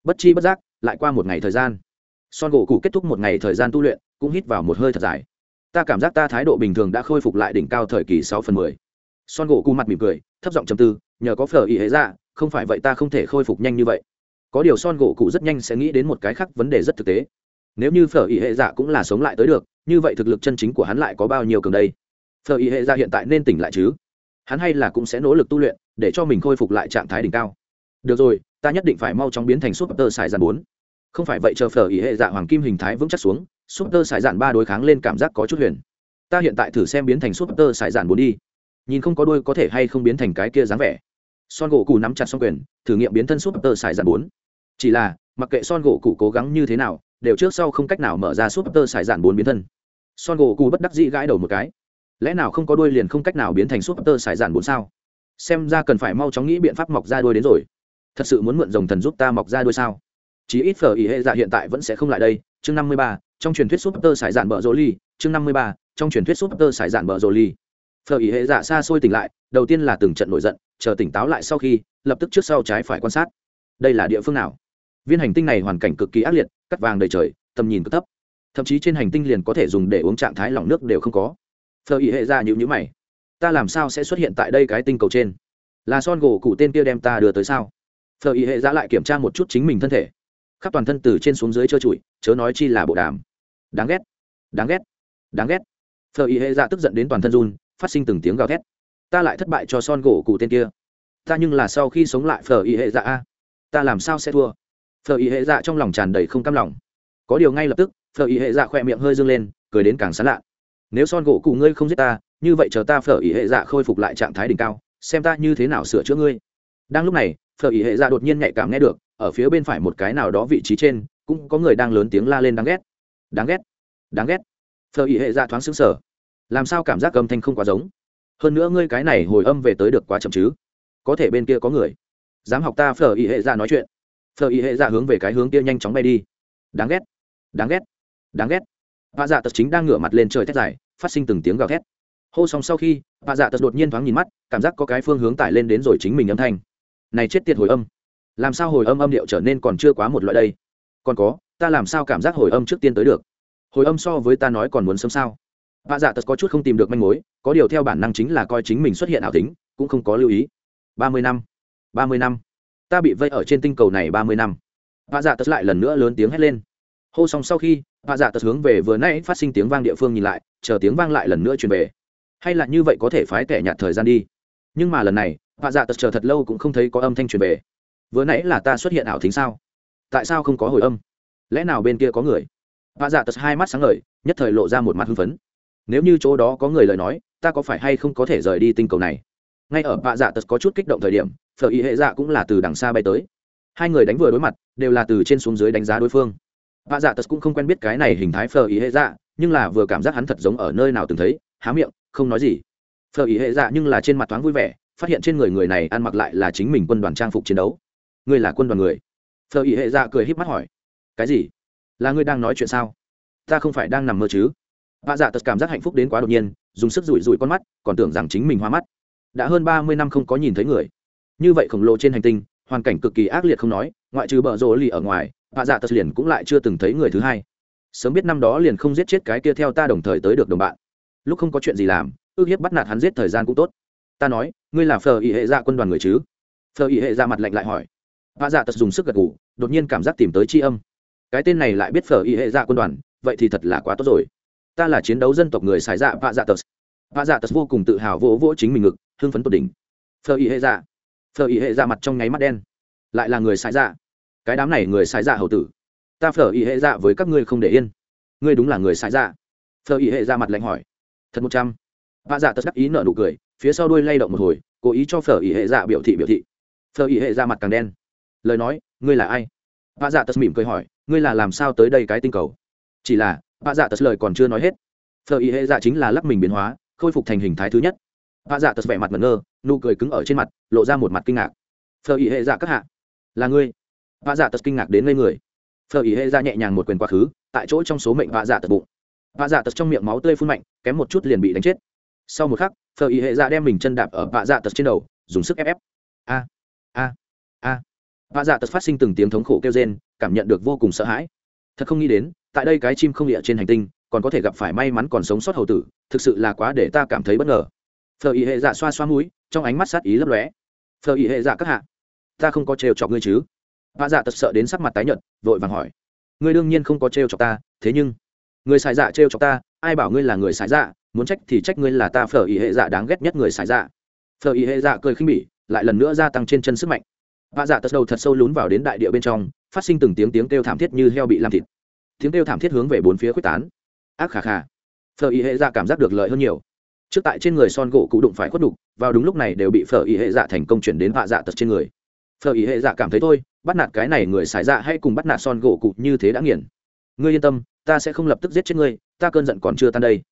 Bất chi bất giác, lại qua một ngày thời gian. Son gỗ cụ kết thúc một ngày thời gian tu luyện, cũng hít vào một hơi thật dài. Ta cảm giác ta thái độ bình thường đã khôi phục lại đỉnh cao thời kỳ sáu phần mười. Son gỗ cụ mặt mỉm cười, thấp giọng chầm tư, nhờ có phở ý hệ giả, không phải vậy ta không thể khôi phục nhanh như vậy. Có điều son gỗ cụ rất nhanh sẽ nghĩ đến một cái khác vấn đề rất thực tế. Nếu như phở ý hệ giả cũng là sống lại tới được, như vậy thực lực chân chính của hắn lại có bao nhiêu cường đây? Phở ý hệ giả hiện tại nên tỉnh lại chứ? Hắn hay là cũng sẽ nỗ lực tu luyện, để cho mình khôi phục lại trạng thái đỉnh cao. Được rồi, ta nhất định phải mau chóng biến thành súp tơ dàn bốn. Không phải vậy chờ phở ý hệ dạ hoàng kim hình thái vững chắc xuống súp tơ dàn ba đối kháng lên cảm giác có chút huyền. Ta hiện tại thử xem biến thành súp tơ dàn bốn đi. Nhìn không có đôi có thể hay không biến thành cái kia dáng vẻ. Son gỗ cụ nắm chặt xong quyền, thử nghiệm biến thân súp tơ dàn bốn. Chỉ là, mặc kệ son gỗ cụ cố gắng như thế nào, đều trước sau không cách nào mở ra súp tơ dàn bốn biến thân. Son gỗ cụ bất đắc dĩ gãi đầu một cái lẽ nào không có đuôi liền không cách nào biến thành súp tơ sải dàn bốn sao? Xem ra cần phải mau chóng nghĩ biện pháp mọc ra đuôi đến rồi. Thật sự muốn mượn rồng thần giúp ta mọc ra đuôi sao? Chí ít phở ý hệ dạ hiện tại vẫn sẽ không lại đây. Chương năm mươi ba, trong truyền thuyết súp tơ sải dàn bờ rô ly chương năm mươi ba, trong truyền thuyết súp tơ sải dàn bờ rô ly phở ý hệ dạ xa xôi tỉnh lại, đầu tiên là từng trận nổi giận, chờ tỉnh táo lại sau khi, lập tức trước sau trái phải quan sát. Đây là địa phương nào? Viên hành tinh này hoàn cảnh cực kỳ ác liệt, cắt vàng đầy trời, tầm nhìn cực thấp. Thậm chí trên hành tinh liền có thể dùng để uống trạng thái lỏng nước đều không có phờ ý hệ ra như nhữ mày. Ta làm sao sẽ xuất hiện tại đây cái tinh cầu trên? Là son gỗ cụ tên kia đem ta đưa tới sao? Phờ ý hệ ra lại kiểm tra một chút chính mình thân thể. Khắp toàn thân từ trên xuống dưới trơ trụi, chớ nói chi là bộ đàm. Đáng ghét. Đáng ghét. Đáng ghét. Phờ ý hệ ra tức giận đến toàn thân run, phát sinh từng tiếng gào thét. Ta lại thất bại cho son gỗ cụ tên kia. Ta nhưng là sau khi sống lại phờ ý hệ dạ a. Ta làm sao sẽ thua? Phờ ý hệ dạ trong lòng tràn đầy không cam lòng. Có điều ngay lập tức phờ ý hệ dạ khỏe miệng hơi dâng lên, cười đến càng sán lạ nếu son gỗ cụ ngươi không giết ta, như vậy chờ ta phở ý hệ dạ khôi phục lại trạng thái đỉnh cao, xem ta như thế nào sửa chữa ngươi. Đang lúc này, phở ý hệ dạ đột nhiên nhạy cảm nghe được, ở phía bên phải một cái nào đó vị trí trên, cũng có người đang lớn tiếng la lên đáng ghét. Đáng ghét? Đáng ghét? Phở ý hệ dạ thoáng xứng sở làm sao cảm giác âm thanh không quá giống? Hơn nữa ngươi cái này hồi âm về tới được quá chậm chứ? Có thể bên kia có người. Dám học ta phở ý hệ dạ nói chuyện. Phở ý hệ dạ hướng về cái hướng kia nhanh chóng bay đi. Đáng ghét? Đáng ghét? Đáng ghét? Bà dạ tật chính đang ngửa mặt lên trời thét dài phát sinh từng tiếng gào thét. Hô xong sau khi bà dạ tật đột nhiên thoáng nhìn mắt, cảm giác có cái phương hướng tải lên đến rồi chính mình âm thanh. Này chết tiệt hồi âm. Làm sao hồi âm âm điệu trở nên còn chưa quá một loại đây? Còn có, ta làm sao cảm giác hồi âm trước tiên tới được? Hồi âm so với ta nói còn muốn sớm sao? Bà dạ tật có chút không tìm được manh mối, có điều theo bản năng chính là coi chính mình xuất hiện ảo tính, cũng không có lưu ý. Ba mươi năm. Ba mươi năm. Ta bị vây ở trên tinh cầu này ba mươi năm. Bà dạ tật lại lần nữa lớn tiếng hét lên. Hô xong sau khi bà dạ tật hướng về vừa nãy phát sinh tiếng vang địa phương nhìn lại, chờ tiếng vang lại lần nữa truyền về. Hay là như vậy có thể phái tẻ nhạt thời gian đi. Nhưng mà lần này bà dạ tật chờ thật lâu cũng không thấy có âm thanh truyền về. Vừa nãy là ta xuất hiện ảo thính sao? Tại sao không có hồi âm? Lẽ nào bên kia có người? Bà dạ tật hai mắt sáng ngời, nhất thời lộ ra một mặt hưng phấn. Nếu như chỗ đó có người lời nói, ta có phải hay không có thể rời đi tinh cầu này? Ngay ở vạ dạ tật có chút kích động thời điểm, phở y hệ dạ cũng là từ đằng xa bay tới. Hai người đánh vừa đối mặt, đều là từ trên xuống dưới đánh giá đối phương vạ dạ tật cũng không quen biết cái này hình thái phờ ý hệ dạ nhưng là vừa cảm giác hắn thật giống ở nơi nào từng thấy, há miệng, không nói gì. Phờ ý hệ dạ nhưng là trên mặt thoáng vui vẻ, phát hiện trên người người này ăn mặc lại là chính mình quân đoàn trang phục chiến đấu. Ngươi là quân đoàn người? Phờ ý hệ dạ cười híp mắt hỏi. Cái gì? Là ngươi đang nói chuyện sao? Ta không phải đang nằm mơ chứ? Vạ dạ tật cảm giác hạnh phúc đến quá đột nhiên, dùng sức rủi rủi con mắt, còn tưởng rằng chính mình hoa mắt. Đã hơn ba mươi năm không có nhìn thấy người. Như vậy khổng lồ trên hành tinh, hoàn cảnh cực kỳ ác liệt không nói, ngoại trừ bờ rồ lì ở ngoài vạ dạ tật liền cũng lại chưa từng thấy người thứ hai. Sớm biết năm đó liền không giết chết cái kia theo ta đồng thời tới được đồng bạn. Lúc không có chuyện gì làm, ước hiếp bắt nạt hắn giết thời gian cũng tốt. Ta nói, ngươi là phờ ý hệ dạ quân đoàn người chứ? Phờ ý hệ dạ mặt lạnh lại hỏi. Vạ dạ tật dùng sức gật ngủ đột nhiên cảm giác tìm tới tri âm. Cái tên này lại biết phờ ý hệ dạ quân đoàn, vậy thì thật là quá tốt rồi. Ta là chiến đấu dân tộc người xài dạ vạ dạ tật vạ dạ tật vô cùng tự hào vỗ vỗ chính mình ngực, hưng phấn tột đỉnh. Phờ ý hệ dạ. Phờ ý hệ dạ mặt trong nháy mắt đen. Lại là người xài dạ cái đám này người sai dạ hầu tử. Ta phở ý hệ dạ với các ngươi không để yên. Ngươi đúng là người sai dạ. Phở ý hệ dạ mặt lạnh hỏi. Thật một trăm. Bạ dạ tật đắc ý nợ nụ cười, phía sau đuôi lay động một hồi, cố ý cho phở ý hệ dạ biểu thị biểu thị. Phở ý hệ dạ mặt càng đen. Lời nói, ngươi là ai? Bạ dạ tật mỉm cười hỏi, ngươi là làm sao tới đây cái tinh cầu? Chỉ là bạ dạ tật lời còn chưa nói hết. Phở ý hệ dạ chính là lắc mình biến hóa, khôi phục thành hình thái thứ nhất. Bạ dạ tật vẻ mặt ngẩn ngơ, nụ cười cứng ở trên mặt, lộ ra một mặt kinh ngạc. Phở ý hệ dạ các hạ, là ngươi vạ dạ tật kinh ngạc đến ngây người. Phở ý hệ ra nhẹ nhàng một quyền quá khứ, tại chỗ trong số mệnh vạ dạ tật bụng. Vạ dạ tật trong miệng máu tươi phun mạnh, kém một chút liền bị đánh chết. Sau một khắc, phở ý hệ ra đem mình chân đạp ở vạ dạ tật trên đầu, dùng sức ép ép. A a a. Vạ dạ tật phát sinh từng tiếng thống khổ kêu rên, cảm nhận được vô cùng sợ hãi. Thật không nghĩ đến, tại đây cái chim không địa trên hành tinh, còn có thể gặp phải may mắn còn sống sót hầu tử, thực sự là quá để ta cảm thấy bất ngờ. Phở ý hệ dạ xoa xoa mũi, trong ánh mắt sát ý lấp lóe. Phở ý hệ dạ các hạ, ta không có trêu chọc ngươi chứ? Bạ dạ tật sợ đến sắc mặt tái nhợt, vội vàng hỏi. Ngươi đương nhiên không có trêu chọc ta, thế nhưng, người xài dạ trêu chọc ta, ai bảo ngươi là người xài dạ muốn trách thì trách ngươi là ta phở ý hệ dạ đáng ghét nhất người xài dạ. Phở ý hệ dạ cười khinh bỉ, lại lần nữa gia tăng trên chân sức mạnh. Bạ dạ tật đầu thật sâu lún vào đến đại địa bên trong, phát sinh từng tiếng tiếng kêu thảm thiết như heo bị làm thịt. Tiếng kêu thảm thiết hướng về bốn phía quyết tán. Ác khà khà. Phở ý hệ dạ cảm giác được lợi hơn nhiều. Trước tại trên người son gỗ cụ đụng phải khuất đục, vào đúng lúc này đều bị phở ý hệ dạ thành công chuyển đến vạ dạ tật trên người phở ý hệ dạ cảm thấy thôi, bắt nạt cái này người xài dạ hay cùng bắt nạt son gỗ cụ như thế đã nghiền. Ngươi yên tâm, ta sẽ không lập tức giết chết ngươi, ta cơn giận còn chưa tan đây.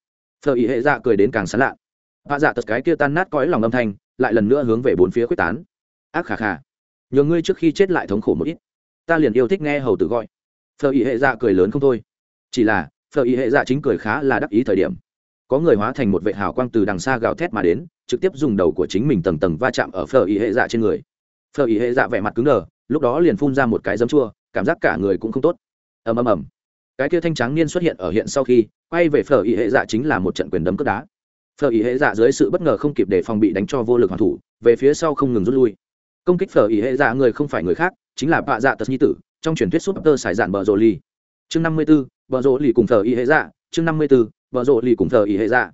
Phở ý hệ dạ cười đến càng sán lạ. Hạ dạ tật cái kia tan nát cõi lòng âm thanh, lại lần nữa hướng về bốn phía quyết tán. Ác khà khà. Nhờ ngươi trước khi chết lại thống khổ một ít. Ta liền yêu thích nghe hầu tử gọi. Phở ý hệ dạ cười lớn không thôi. Chỉ là, phở ý hệ dạ chính cười khá là đắc ý thời điểm. Có người hóa thành một vệ hào quang từ đằng xa gào thét mà đến, trực tiếp dùng đầu của chính mình tầng tầng va chạm ở phở ý hệ dạ trên người phở ý hệ dạ vẻ mặt cứng đờ, lúc đó liền phun ra một cái giấm chua, cảm giác cả người cũng không tốt. Ầm ầm ầm. Cái kia thanh trắng niên xuất hiện ở hiện sau khi, quay về phở ý hệ dạ chính là một trận quyền đấm cướp đá. Phở ý hệ dạ dưới sự bất ngờ không kịp để phòng bị đánh cho vô lực hoàn thủ, về phía sau không ngừng rút lui. Công kích phở ý hệ dạ người không phải người khác, chính là bạ dạ tật nhi tử, trong truyền thuyết súp tơ sải dạn bờ rồ ly chương năm mươi b ố bờ rồ lì cùng phở ý hệ dạ chương năm mươi b ố bờ rồ lì cùng phở ý hệ dạ.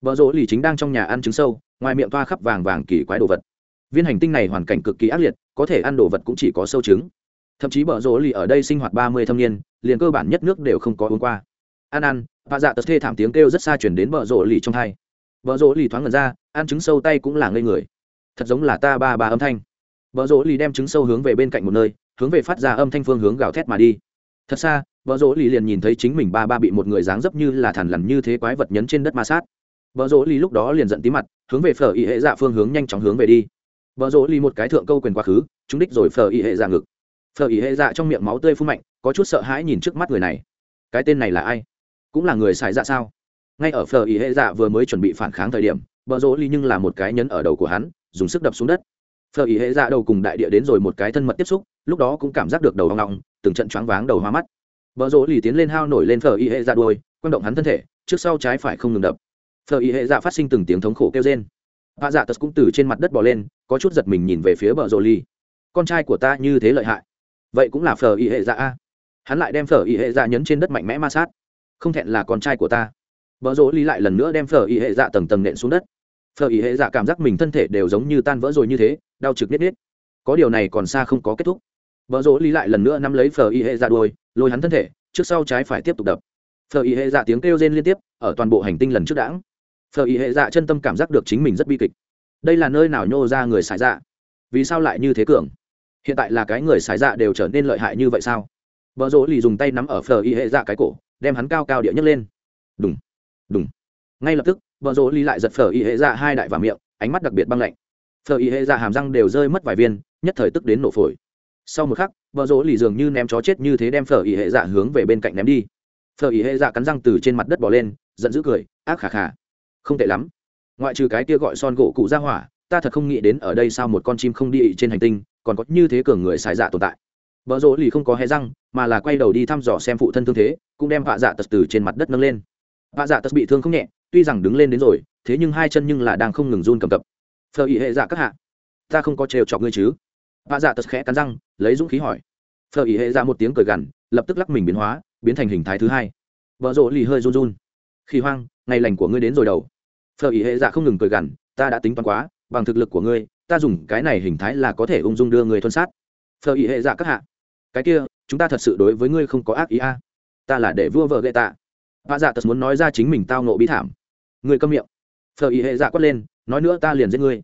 Bờ rồ lì chính đang trong nhà ăn trứng sâu, ngoài miệng toa khắp vàng vàng kỳ quái đồ vật viên hành tinh này hoàn cảnh cực kỳ ác liệt, có thể ăn đồ vật cũng chỉ có sâu trứng. Thậm chí bờ rỗ lì ở đây sinh hoạt ba mươi thâm niên, liền cơ bản nhất nước đều không có uống qua. Ăn ăn, và dạ tật thê thảm tiếng kêu rất xa chuyển đến bờ rỗ lì trong hai bờ rỗ lì thoáng ngần ra, ăn trứng sâu tay cũng là ngây người. Thật giống là ta ba ba âm thanh. Bờ rỗ lì đem trứng sâu hướng về bên cạnh một nơi, hướng về phát ra âm thanh phương hướng gào thét mà đi. Thật xa bờ rỗ lì liền nhìn thấy chính mình ba ba bị một người dáng dấp như là thằn lằn như thế quái vật nhấn trên đất ma sát. Bờ rỗ lì lúc đó liền giận tí mặt, hướng về phở ý hệ dạ phương hướng nhanh chóng hướng về đi vợ rỗ li một cái thượng câu quyền quá khứ chúng đích rồi phờ ý hệ dạ ngực. Phờ ý hệ dạ trong miệng máu tươi phun mạnh, có chút sợ hãi nhìn trước mắt người này. Cái tên này là ai? Cũng là người xài dạ sao? Ngay ở phờ ý hệ dạ vừa mới chuẩn bị phản kháng thời điểm, vợ rỗ li nhưng là một cái nhấn ở đầu của hắn, dùng sức đập xuống đất. Phờ ý hệ dạ đầu cùng đại địa đến rồi một cái thân mật tiếp xúc, lúc đó cũng cảm giác được đầu hoang ngọng từng trận choáng váng đầu hoa mắt. Vợ rỗ li tiến lên hao nổi lên phờ ý hệ dạ đuôi, quăng động hắn thân thể, trước sau trái phải không ngừng đập. Phờ ý hệ dạ phát sinh từng tiếng thống khổ kêu trên vạ dạ tật cũng từ trên mặt đất bỏ lên, có chút giật mình nhìn về phía bờ rồ ly. Con trai của ta như thế lợi hại. Vậy cũng là phở Y hệ dạ a. Hắn lại đem phở Y hệ dạ nhấn trên đất mạnh mẽ ma sát. Không thẹn là con trai của ta. Bờ rỗ ly lại lần nữa đem phở Y hệ dạ tầng tầng nện xuống đất. Phở Y hệ dạ cảm giác mình thân thể đều giống như tan vỡ rồi như thế, đau trực nết nết có điều này còn xa không có kết thúc. Bờ rỗ ly lại lần nữa nắm lấy phở Y hệ dạ đuôi, lôi hắn thân thể, trước sau trái phải tiếp tục đập. Phở Y hệ dạ tiếng kêu rên liên tiếp, ở toàn bộ hành tinh lần trước đãng. Phờ ý hệ dạ chân tâm cảm giác được chính mình rất bi kịch. Đây là nơi nào nhô ra người xài dạ? Vì sao lại như thế cường? Hiện tại là cái người xài dạ đều trở nên lợi hại như vậy sao? Vợ rỗ lì dùng tay nắm ở phờ y hệ dạ cái cổ, đem hắn cao cao địa nhấc lên. Đúng đúng ngay lập tức, vợ rỗ lì lại giật phờ y hệ dạ hai đại vào miệng, ánh mắt đặc biệt băng lạnh. Phờ y hệ dạ hàm răng đều rơi mất vài viên, nhất thời tức đến nổ phổi. Sau một khắc, vợ rỗ lì dường như ném chó chết như thế đem phở y hệ dạ hướng về bên cạnh ném đi. Phở y hệ dạ cắn răng từ trên mặt đất bỏ lên, giận dữ cười, ác khà khà không tệ lắm. Ngoại trừ cái kia gọi son gỗ cụ ra hỏa, ta thật không nghĩ đến ở đây sao một con chim không đi trên hành tinh, còn có như thế cường người xài dạ tồn tại. Vợ rỗ lì không có hé răng, mà là quay đầu đi thăm dò xem phụ thân thương thế, cũng đem vạ dạ tật từ trên mặt đất nâng lên. Vạ dạ tật bị thương không nhẹ, tuy rằng đứng lên đến rồi, thế nhưng hai chân nhưng là đang không ngừng run cầm cập. Phờ ý hệ dạ các hạ, ta không có trêu chọc ngươi chứ? Vạ dạ tật khẽ cắn răng, lấy dũng khí hỏi. Phờ ý hệ dạ một tiếng cười gằn, lập tức lắc mình biến hóa, biến thành hình thái thứ hai. Vợ rỗ lì hơi run run. Khi hoang ngày lành của ngươi đến rồi đầu. Phở ý hệ dạ không ngừng cười gằn, ta đã tính toán quá, bằng thực lực của ngươi, ta dùng cái này hình thái là có thể ung dung đưa người thuân sát. Phở ý hệ dạ các hạ. Cái kia, chúng ta thật sự đối với ngươi không có ác ý a ta là để vua vợ gậy tạ. Vạ dạ tật muốn nói ra chính mình tao nộ bí thảm. Người câm miệng. Phở ý hệ dạ quát lên, nói nữa ta liền giết ngươi.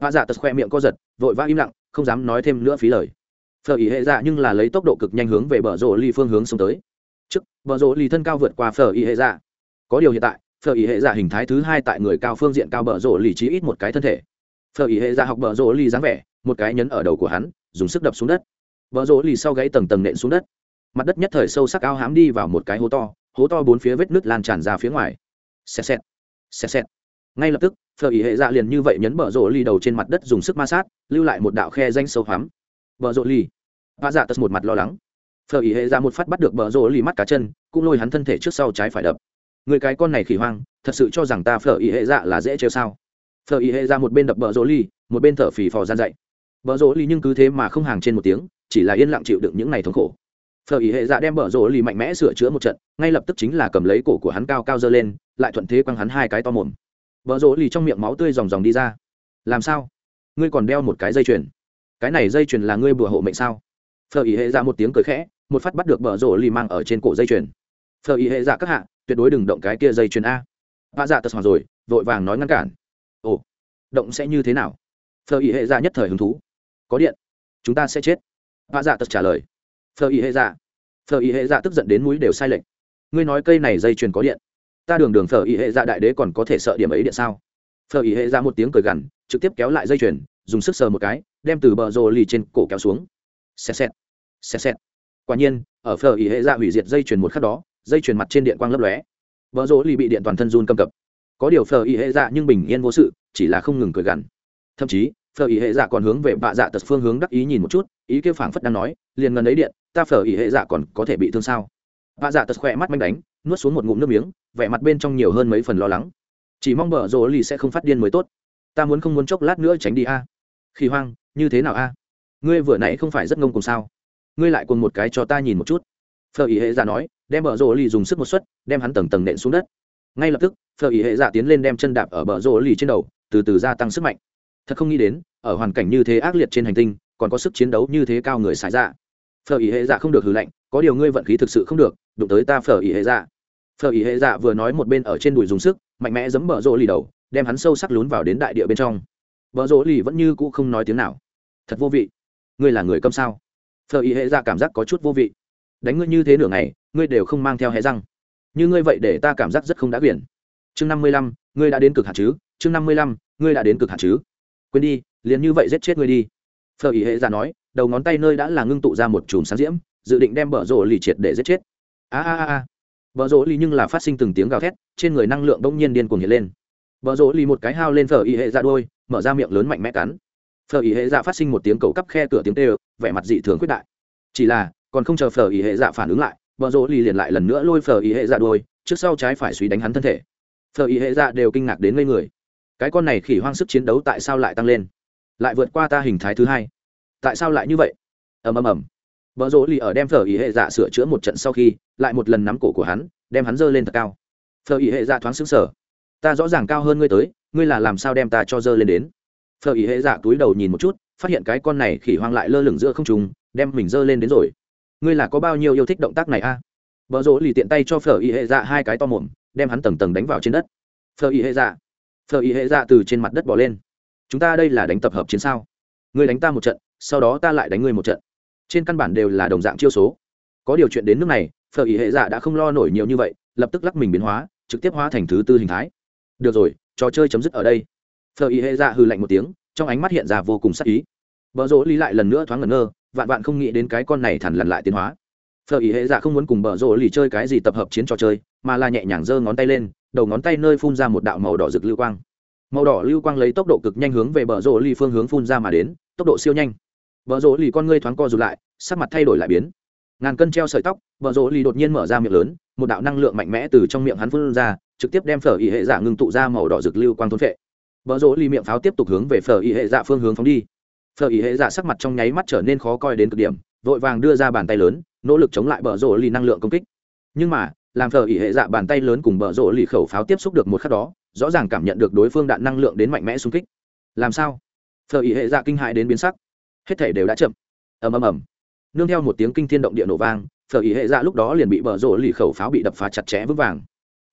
Vạ dạ tật khoe miệng co giật, vội vã im lặng, không dám nói thêm nữa phí lời. Phở ý hệ dạ nhưng là lấy tốc độ cực nhanh hướng về bờ rộ ly phương hướng xông tới. Trước, bờ rộ ly thân cao vượt qua phở ý hệ dạ. Có điều hiện tại Phở ý hệ giả hình thái thứ hai tại người cao phương diện cao bờ rộ lì trí ít một cái thân thể. Phở ý hệ giả học bờ rộ lì dáng vẻ, một cái nhấn ở đầu của hắn, dùng sức đập xuống đất. Bở rổ lì sau gáy tầng tầng nện xuống đất. Mặt đất nhất thời sâu sắc ao hám đi vào một cái hố to hố to bốn phía vết nước lan tràn ra phía ngoài. Xẹt xẹt xẹt xẹt. Ngay lập tức, phở ý hệ dạ liền như vậy nhấn bờ rộ lì đầu trên mặt đất dùng sức ma sát, lưu lại một đạo khe danh sâu hoắm bờ rộ lì. Và dạ tật một mặt lo lắng. Phở ý hệ dạ một phát bắt được bờ rộ lì mắt cá chân, cũng lôi hắn thân thể trước sau trái phải đập người cái con này khỉ hoang thật sự cho rằng ta phở ý hệ dạ là dễ trêu sao? Phở ý hệ dạ một bên đập bờ rỗ ly, một bên thở phì phò gian dậy. Bờ rỗ ly nhưng cứ thế mà không hàng trên một tiếng chỉ là yên lặng chịu đựng những ngày thống khổ. Phở ý hệ dạ đem bờ rỗ ly mạnh mẽ sửa chữa một trận ngay lập tức chính là cầm lấy cổ của hắn cao cao dơ lên lại thuận thế quăng hắn hai cái to mồm. Bờ rỗ ly trong miệng máu tươi ròng ròng đi ra. Làm sao? Ngươi còn đeo một cái dây chuyền. Cái này dây chuyền là ngươi bùa hộ mệnh sao? Phở ý hệ dạ một tiếng cười khẽ một phát bắt được bờ rỗ ly mang ở trên cổ dây chuyền. Phở ý hệ dạ các hạ tuyệt đối đừng động cái kia dây chuyền a. Vạ dạ tật hoàng rồi, vội vàng nói ngăn cản. Ồ, động sẽ như thế nào? Phở ý hệ dạ nhất thời hứng thú. Có điện, chúng ta sẽ chết. Vạ dạ tật trả lời. Phờ ý hệ dạ. Phờ ý hệ dạ tức giận đến mũi đều sai lệch. Ngươi nói cây này dây chuyền có điện. Ta đường đường phờ ý hệ dạ đại đế còn có thể sợ điểm ấy điện sao? Phờ ý hệ dạ một tiếng cười gằn, trực tiếp kéo lại dây chuyền, dùng sức sờ một cái, đem từ bờ rồ lì trên cổ kéo xuống. Xẹt xẹt. Xẹt xẹt. Quả nhiên, ở phờ ý hệ dạ hủy diệt dây chuyền một khắc đó dây chuyền mặt trên điện quang lấp lóe. Bờ rỗ lì bị điện toàn thân run cầm cập. Có điều phờ y hệ dạ nhưng bình yên vô sự, chỉ là không ngừng cười gằn. Thậm chí phở ý hệ dạ còn hướng về bạ dạ tật phương hướng đắc ý nhìn một chút, ý kêu phảng phất đang nói, liền ngần ấy điện, ta phở ý hệ dạ còn có thể bị thương sao? Bạ dạ tật khỏe mắt manh đánh, nuốt xuống một ngụm nước miếng, vẻ mặt bên trong nhiều hơn mấy phần lo lắng. Chỉ mong bờ rỗ lì sẽ không phát điên mới tốt. Ta muốn không muốn chốc lát nữa tránh đi a. À? khi hoang, như thế nào a? Ngươi vừa nãy không phải rất ngông cùng sao? Ngươi lại cùng một cái cho ta nhìn một chút. Phở ý hệ dạ nói đem bờ rồ lì dùng sức một suất, đem hắn tầng tầng nện xuống đất. Ngay lập tức, phở ý hệ dạ tiến lên đem chân đạp ở bờ rồ lì trên đầu, từ từ gia tăng sức mạnh. Thật không nghĩ đến, ở hoàn cảnh như thế ác liệt trên hành tinh, còn có sức chiến đấu như thế cao người xài ra dạ. phở ý hệ dạ không được hư lệnh có điều ngươi vận khí thực sự không được, đụng tới ta phở ý hệ dạ. Phở ý hệ dạ vừa nói một bên ở trên đùi dùng sức, mạnh mẽ giấm bờ rồ lì đầu, đem hắn sâu sắc lún vào đến đại địa bên trong. Bờ rồ lì vẫn như cũ không nói tiếng nào. Thật vô vị. Ngươi là người câm sao? Phở ý hệ dạ cảm giác có chút vô vị đánh ngươi như thế nửa ngày, ngươi đều không mang theo hé răng. Như ngươi vậy để ta cảm giác rất không đã quyển chương năm mươi lăm, ngươi đã đến cực hạn chứ? Chương năm mươi lăm, ngươi đã đến cực hạn chứ? Quên đi, liền như vậy giết chết ngươi đi. Phở ý hệ ra nói, đầu ngón tay nơi đã là ngưng tụ ra một chùm sáng diễm, dự định đem bở rộ lì triệt để giết chết. A a a bờ rộ lì nhưng là phát sinh từng tiếng gào thét, trên người năng lượng bỗng nhiên điên cuồng hiện lên. Bờ rộ lì một cái hao lên phở ý hệ ra đôi, mở ra miệng lớn mạnh mẽ cắn. Phở ý hệ ra phát sinh một tiếng cầu cắp khe cửa tiếng tê vẻ mặt dị thường quyết đại. Chỉ là còn không chờ phở ý hệ dạ phản ứng lại bờ rỗ lì liền lại lần nữa lôi phở ý hệ dạ đôi trước sau trái phải suy đánh hắn thân thể. Phở ý hệ dạ đều kinh ngạc đến ngây người. Cái con này khỉ hoang sức chiến đấu tại sao lại tăng lên? Lại vượt qua ta hình thái thứ hai. Tại sao lại như vậy? Ầm ầm ầm. Vợ rỗ lì ở đem phở ý hệ dạ sửa chữa một trận sau khi, lại một lần nắm cổ của hắn, đem hắn dơ lên thật cao. Phở ý hệ dạ thoáng xứng sở ta rõ ràng cao hơn ngươi tới, ngươi là làm sao đem ta cho dơ lên đến? Phở ý hệ dạ túi đầu nhìn một chút, phát hiện cái con này khỉ hoang lại lơ lửng giữa không trùng đem mình dơ lên đến rồi ngươi là có bao nhiêu yêu thích động tác này a? À? vợ rỗ lì tiện tay cho phở Y hệ dạ hai cái to mồm, đem hắn tầng tầng đánh vào trên đất. Phở Y hệ dạ. Phở Y hệ dạ từ trên mặt đất bỏ lên. Chúng ta đây là đánh tập hợp chiến sao? Ngươi đánh ta một trận, sau đó ta lại đánh ngươi một trận. Trên căn bản đều là đồng dạng chiêu số. Có điều chuyện đến nước này, phở Y hệ dạ đã không lo nổi nhiều như vậy, lập tức lắc mình biến hóa, trực tiếp hóa thành thứ tư hình thái. Được rồi, trò chơi chấm dứt ở đây. Phở Y hệ dạ hư lạnh một tiếng, trong ánh mắt hiện ra vô cùng sắc ý. Vợ rỗ lý lại lần nữa thoáng ngẩn ngơ vạn vạn không nghĩ đến cái con này thằn lằn lại tiến hóa. Phở ý hệ dạ không muốn cùng bờ rỗ lì chơi cái gì tập hợp chiến trò chơi, mà là nhẹ nhàng giơ ngón tay lên, đầu ngón tay nơi phun ra một đạo màu đỏ rực lưu quang. Màu đỏ lưu quang lấy tốc độ cực nhanh hướng về bờ rỗ lì phương hướng phun ra mà đến, tốc độ siêu nhanh. Bờ rỗ lì con ngươi thoáng co rụt lại, sắc mặt thay đổi lại biến. Ngàn cân treo sợi tóc, bờ rỗ lì đột nhiên mở ra miệng lớn, một đạo năng lượng mạnh mẽ từ trong miệng hắn phun ra, trực tiếp đem phở ý hệ dạ ngưng tụ ra màu đỏ rực lưu quang thôn phệ. Bờ rỗ lì miệng pháo tiếp tục hướng về phở ý hệ dạ phương hướng phóng đi phở ý hệ dạ sắc mặt trong nháy mắt trở nên khó coi đến cực điểm, vội vàng đưa ra bàn tay lớn, nỗ lực chống lại bờ rỗ lì năng lượng công kích. Nhưng mà, làm phở ý hệ dạ bàn tay lớn cùng bờ rỗ lì khẩu pháo tiếp xúc được một khắc đó, rõ ràng cảm nhận được đối phương đạn năng lượng đến mạnh mẽ xung kích. Làm sao? Phở ý hệ dạ kinh hại đến biến sắc. Hết thể đều đã chậm. Ầm ầm ầm. Nương theo một tiếng kinh thiên động địa nổ vang, phở ý hệ dạ lúc đó liền bị bờ rổ lì khẩu pháo bị đập phá chặt chẽ vững vàng.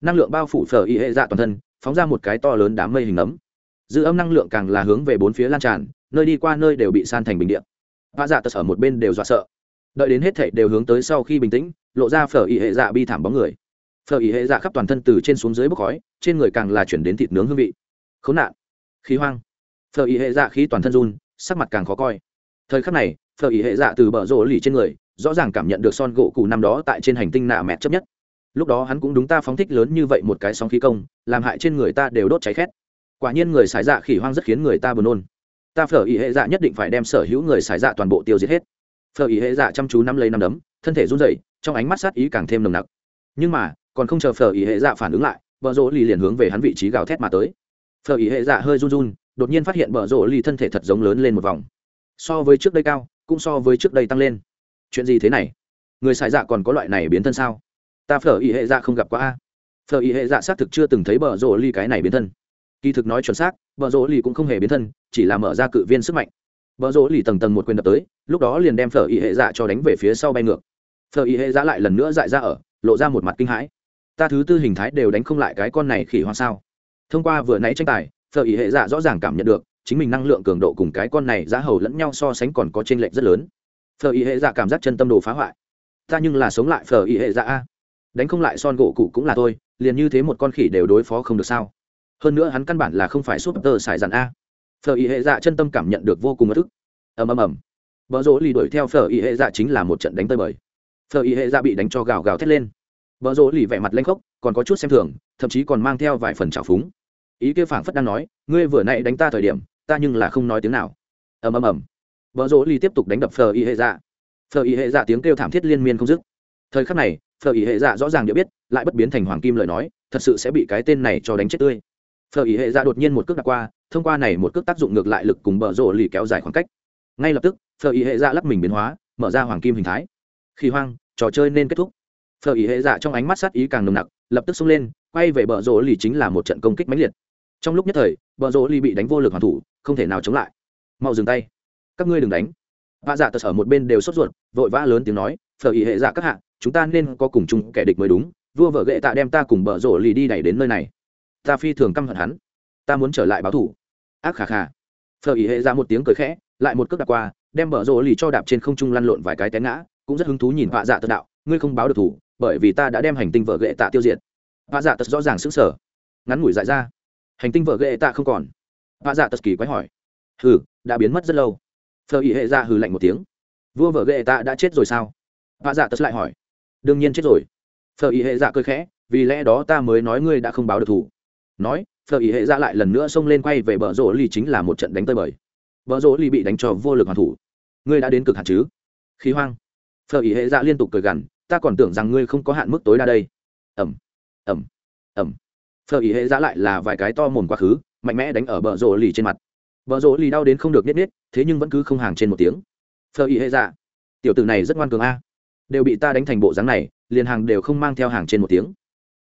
Năng lượng bao phủ phở ý hệ dạ toàn thân, phóng ra một cái to lớn đám mây hình ấm. Dư âm năng lượng càng là hướng về bốn phía lan tràn nơi đi qua nơi đều bị san thành bình điện vạ dạ tật ở một bên đều dọa sợ. Đợi đến hết thảy đều hướng tới sau khi bình tĩnh, lộ ra phở ý hệ dạ bi thảm bóng người. Phở ý hệ dạ khắp toàn thân từ trên xuống dưới bốc khói, trên người càng là chuyển đến thịt nướng hương vị. Khốn nạn. Khí hoang. Phở ý hệ dạ khí toàn thân run, sắc mặt càng khó coi. Thời khắc này, phở ý hệ dạ từ bờ rỗ lì trên người, rõ ràng cảm nhận được son gỗ cụ năm đó tại trên hành tinh nạ mẹt chấp nhất. Lúc đó hắn cũng đúng ta phóng thích lớn như vậy một cái sóng khí công, làm hại trên người ta đều đốt cháy khét. Quả nhiên người xài dạ khỉ hoang rất khiến người ta buồn nôn ta phở ý hệ dạ nhất định phải đem sở hữu người xài dạ toàn bộ tiêu diệt hết. Phở ý hệ dạ chăm chú năm lấy năm đấm, thân thể run rẩy, trong ánh mắt sát ý càng thêm nồng nặc. Nhưng mà, còn không chờ phở ý hệ dạ phản ứng lại, bờ rỗ lì liền hướng về hắn vị trí gào thét mà tới. Phở ý hệ dạ hơi run run, đột nhiên phát hiện bờ rỗ lì thân thể thật giống lớn lên một vòng. So với trước đây cao, cũng so với trước đây tăng lên. Chuyện gì thế này? Người xài dạ còn có loại này biến thân sao? Ta phở ý hệ dạ không gặp qua a. Phở ý hệ dạ xác thực chưa từng thấy bờ rỗ ly cái này biến thân kỳ thực nói chuẩn xác, bờ rỗ Lì cũng không hề biến thân, chỉ là mở ra cự viên sức mạnh. Bờ rỗ Lì tầng tầng một quyền đập tới, lúc đó liền đem phở Y hệ dạ cho đánh về phía sau bay ngược. Phở Y hệ dạ lại lần nữa dại ra ở, lộ ra một mặt kinh hãi. Ta thứ tư hình thái đều đánh không lại cái con này khỉ hoa sao? Thông qua vừa nãy tranh tài, phở Y hệ dạ rõ ràng cảm nhận được, chính mình năng lượng cường độ cùng cái con này giá hầu lẫn nhau so sánh còn có t r ê n lệch rất lớn. Phở Y hệ dạ cảm giác chân tâm đồ phá hoại. Ta nhưng là sống lại phở Y hệ dạ a. Đánh không lại son gỗ cụ cũng là tôi, liền như thế một con khỉ đều đối phó không được sao? Hơn nữa hắn căn bản là không phải súp tơ xài dàn a. Phở ý hệ dạ chân tâm cảm nhận được vô cùng bất ức. Ầm ầm ầm. Vợ rỗ lì đuổi theo phở ý hệ dạ chính là một trận đánh tơi bời. Phở ý hệ dạ bị đánh cho gào gào thét lên. Vợ rỗ lì vẻ mặt lanh khốc, còn có chút xem thường, thậm chí còn mang theo vài phần trào phúng. Ý kia phảng phất đang nói, ngươi vừa nãy đánh ta thời điểm, ta nhưng là không nói tiếng nào. Ầm ầm ầm. Vợ rỗ lì tiếp tục đánh đập phở y hệ dạ. Phở y hệ dạ tiếng kêu thảm thiết liên miên không dứt. Thời khắc này, phở y hệ dạ rõ ràng đã biết, lại bất biến thành hoàng kim lời nói, thật sự sẽ bị cái tên này cho đánh chết tươi. Phở y hệ Ra đột nhiên một cước đặt qua, thông qua này một cước tác dụng ngược lại lực cùng bờ rỗ lì kéo dài khoảng cách. Ngay lập tức, Phở y hệ dạ Ra lắp mình biến hóa, mở ra hoàng kim hình thái. Khi hoang, trò chơi nên kết thúc. Phở y hệ dạ trong ánh mắt sát ý càng nồng nặc, lập tức xông lên, quay về bờ rỗ lì chính là một trận công kích mãnh liệt. Trong lúc nhất thời, bờ rỗ lì bị đánh vô lực hoàn thủ, không thể nào chống lại. Mau dừng tay. Các ngươi đừng đánh. Vạ dạ tật ở một bên đều sốt ruột, vội vã lớn tiếng nói, phở ý hệ dạ các hạ, chúng ta nên có cùng chung kẻ địch mới đúng. Vua vợ gệ tạ đem ta cùng bờ rỗ lì đi đẩy đến nơi này ta phi thường căm hận hắn. Ta muốn trở lại báo thủ. Ác khà khà. Phở ý hệ ra một tiếng cười khẽ, lại một cước đạp qua, đem bờ rỗ lì cho đạp trên không trung lăn lộn vài cái té ngã, cũng rất hứng thú nhìn họa dạ tật đạo, ngươi không báo được thủ, bởi vì ta đã đem hành tinh vợ ghệ tạ tiêu diệt. Họa dạ tật rõ ràng xứng sở ngắn ngủi dại ra. Hành tinh vợ ghệ tạ không còn. Họa dạ tật kỳ quái hỏi. Hừ, đã biến mất rất lâu. Phở ý hệ ra hừ lạnh một tiếng. Vua vợ ghệ tạ đã chết rồi sao? Họa dạ tật lại hỏi. Đương nhiên chết rồi. Phở ý hệ dạ cười khẽ, vì lẽ đó ta mới nói ngươi đã không báo được thủ nói phờ ý hệ ra lại lần nữa xông lên quay về bờ rỗ ly chính là một trận đánh tơi bời. Bờ rỗ ly bị đánh cho vô lực hoàn thủ. Ngươi đã đến cực hạn chứ? Khí hoang. Phờ ý hệ ra liên tục cười gằn, ta còn tưởng rằng ngươi không có hạn mức tối đa đây. Ẩm ẩm ẩm phờ ý hệ giã lại là vài cái to mồm quá khứ, mạnh mẽ đánh ở bờ rỗ ly trên mặt. Bờ rỗ ly đau đến không được nết nết thế nhưng vẫn cứ không hàng trên một tiếng. Phờ ý hệ ra, tiểu tử này rất ngoan cường a. Đều bị ta đánh thành bộ dáng này, liền hàng đều không mang theo hàng trên một tiếng.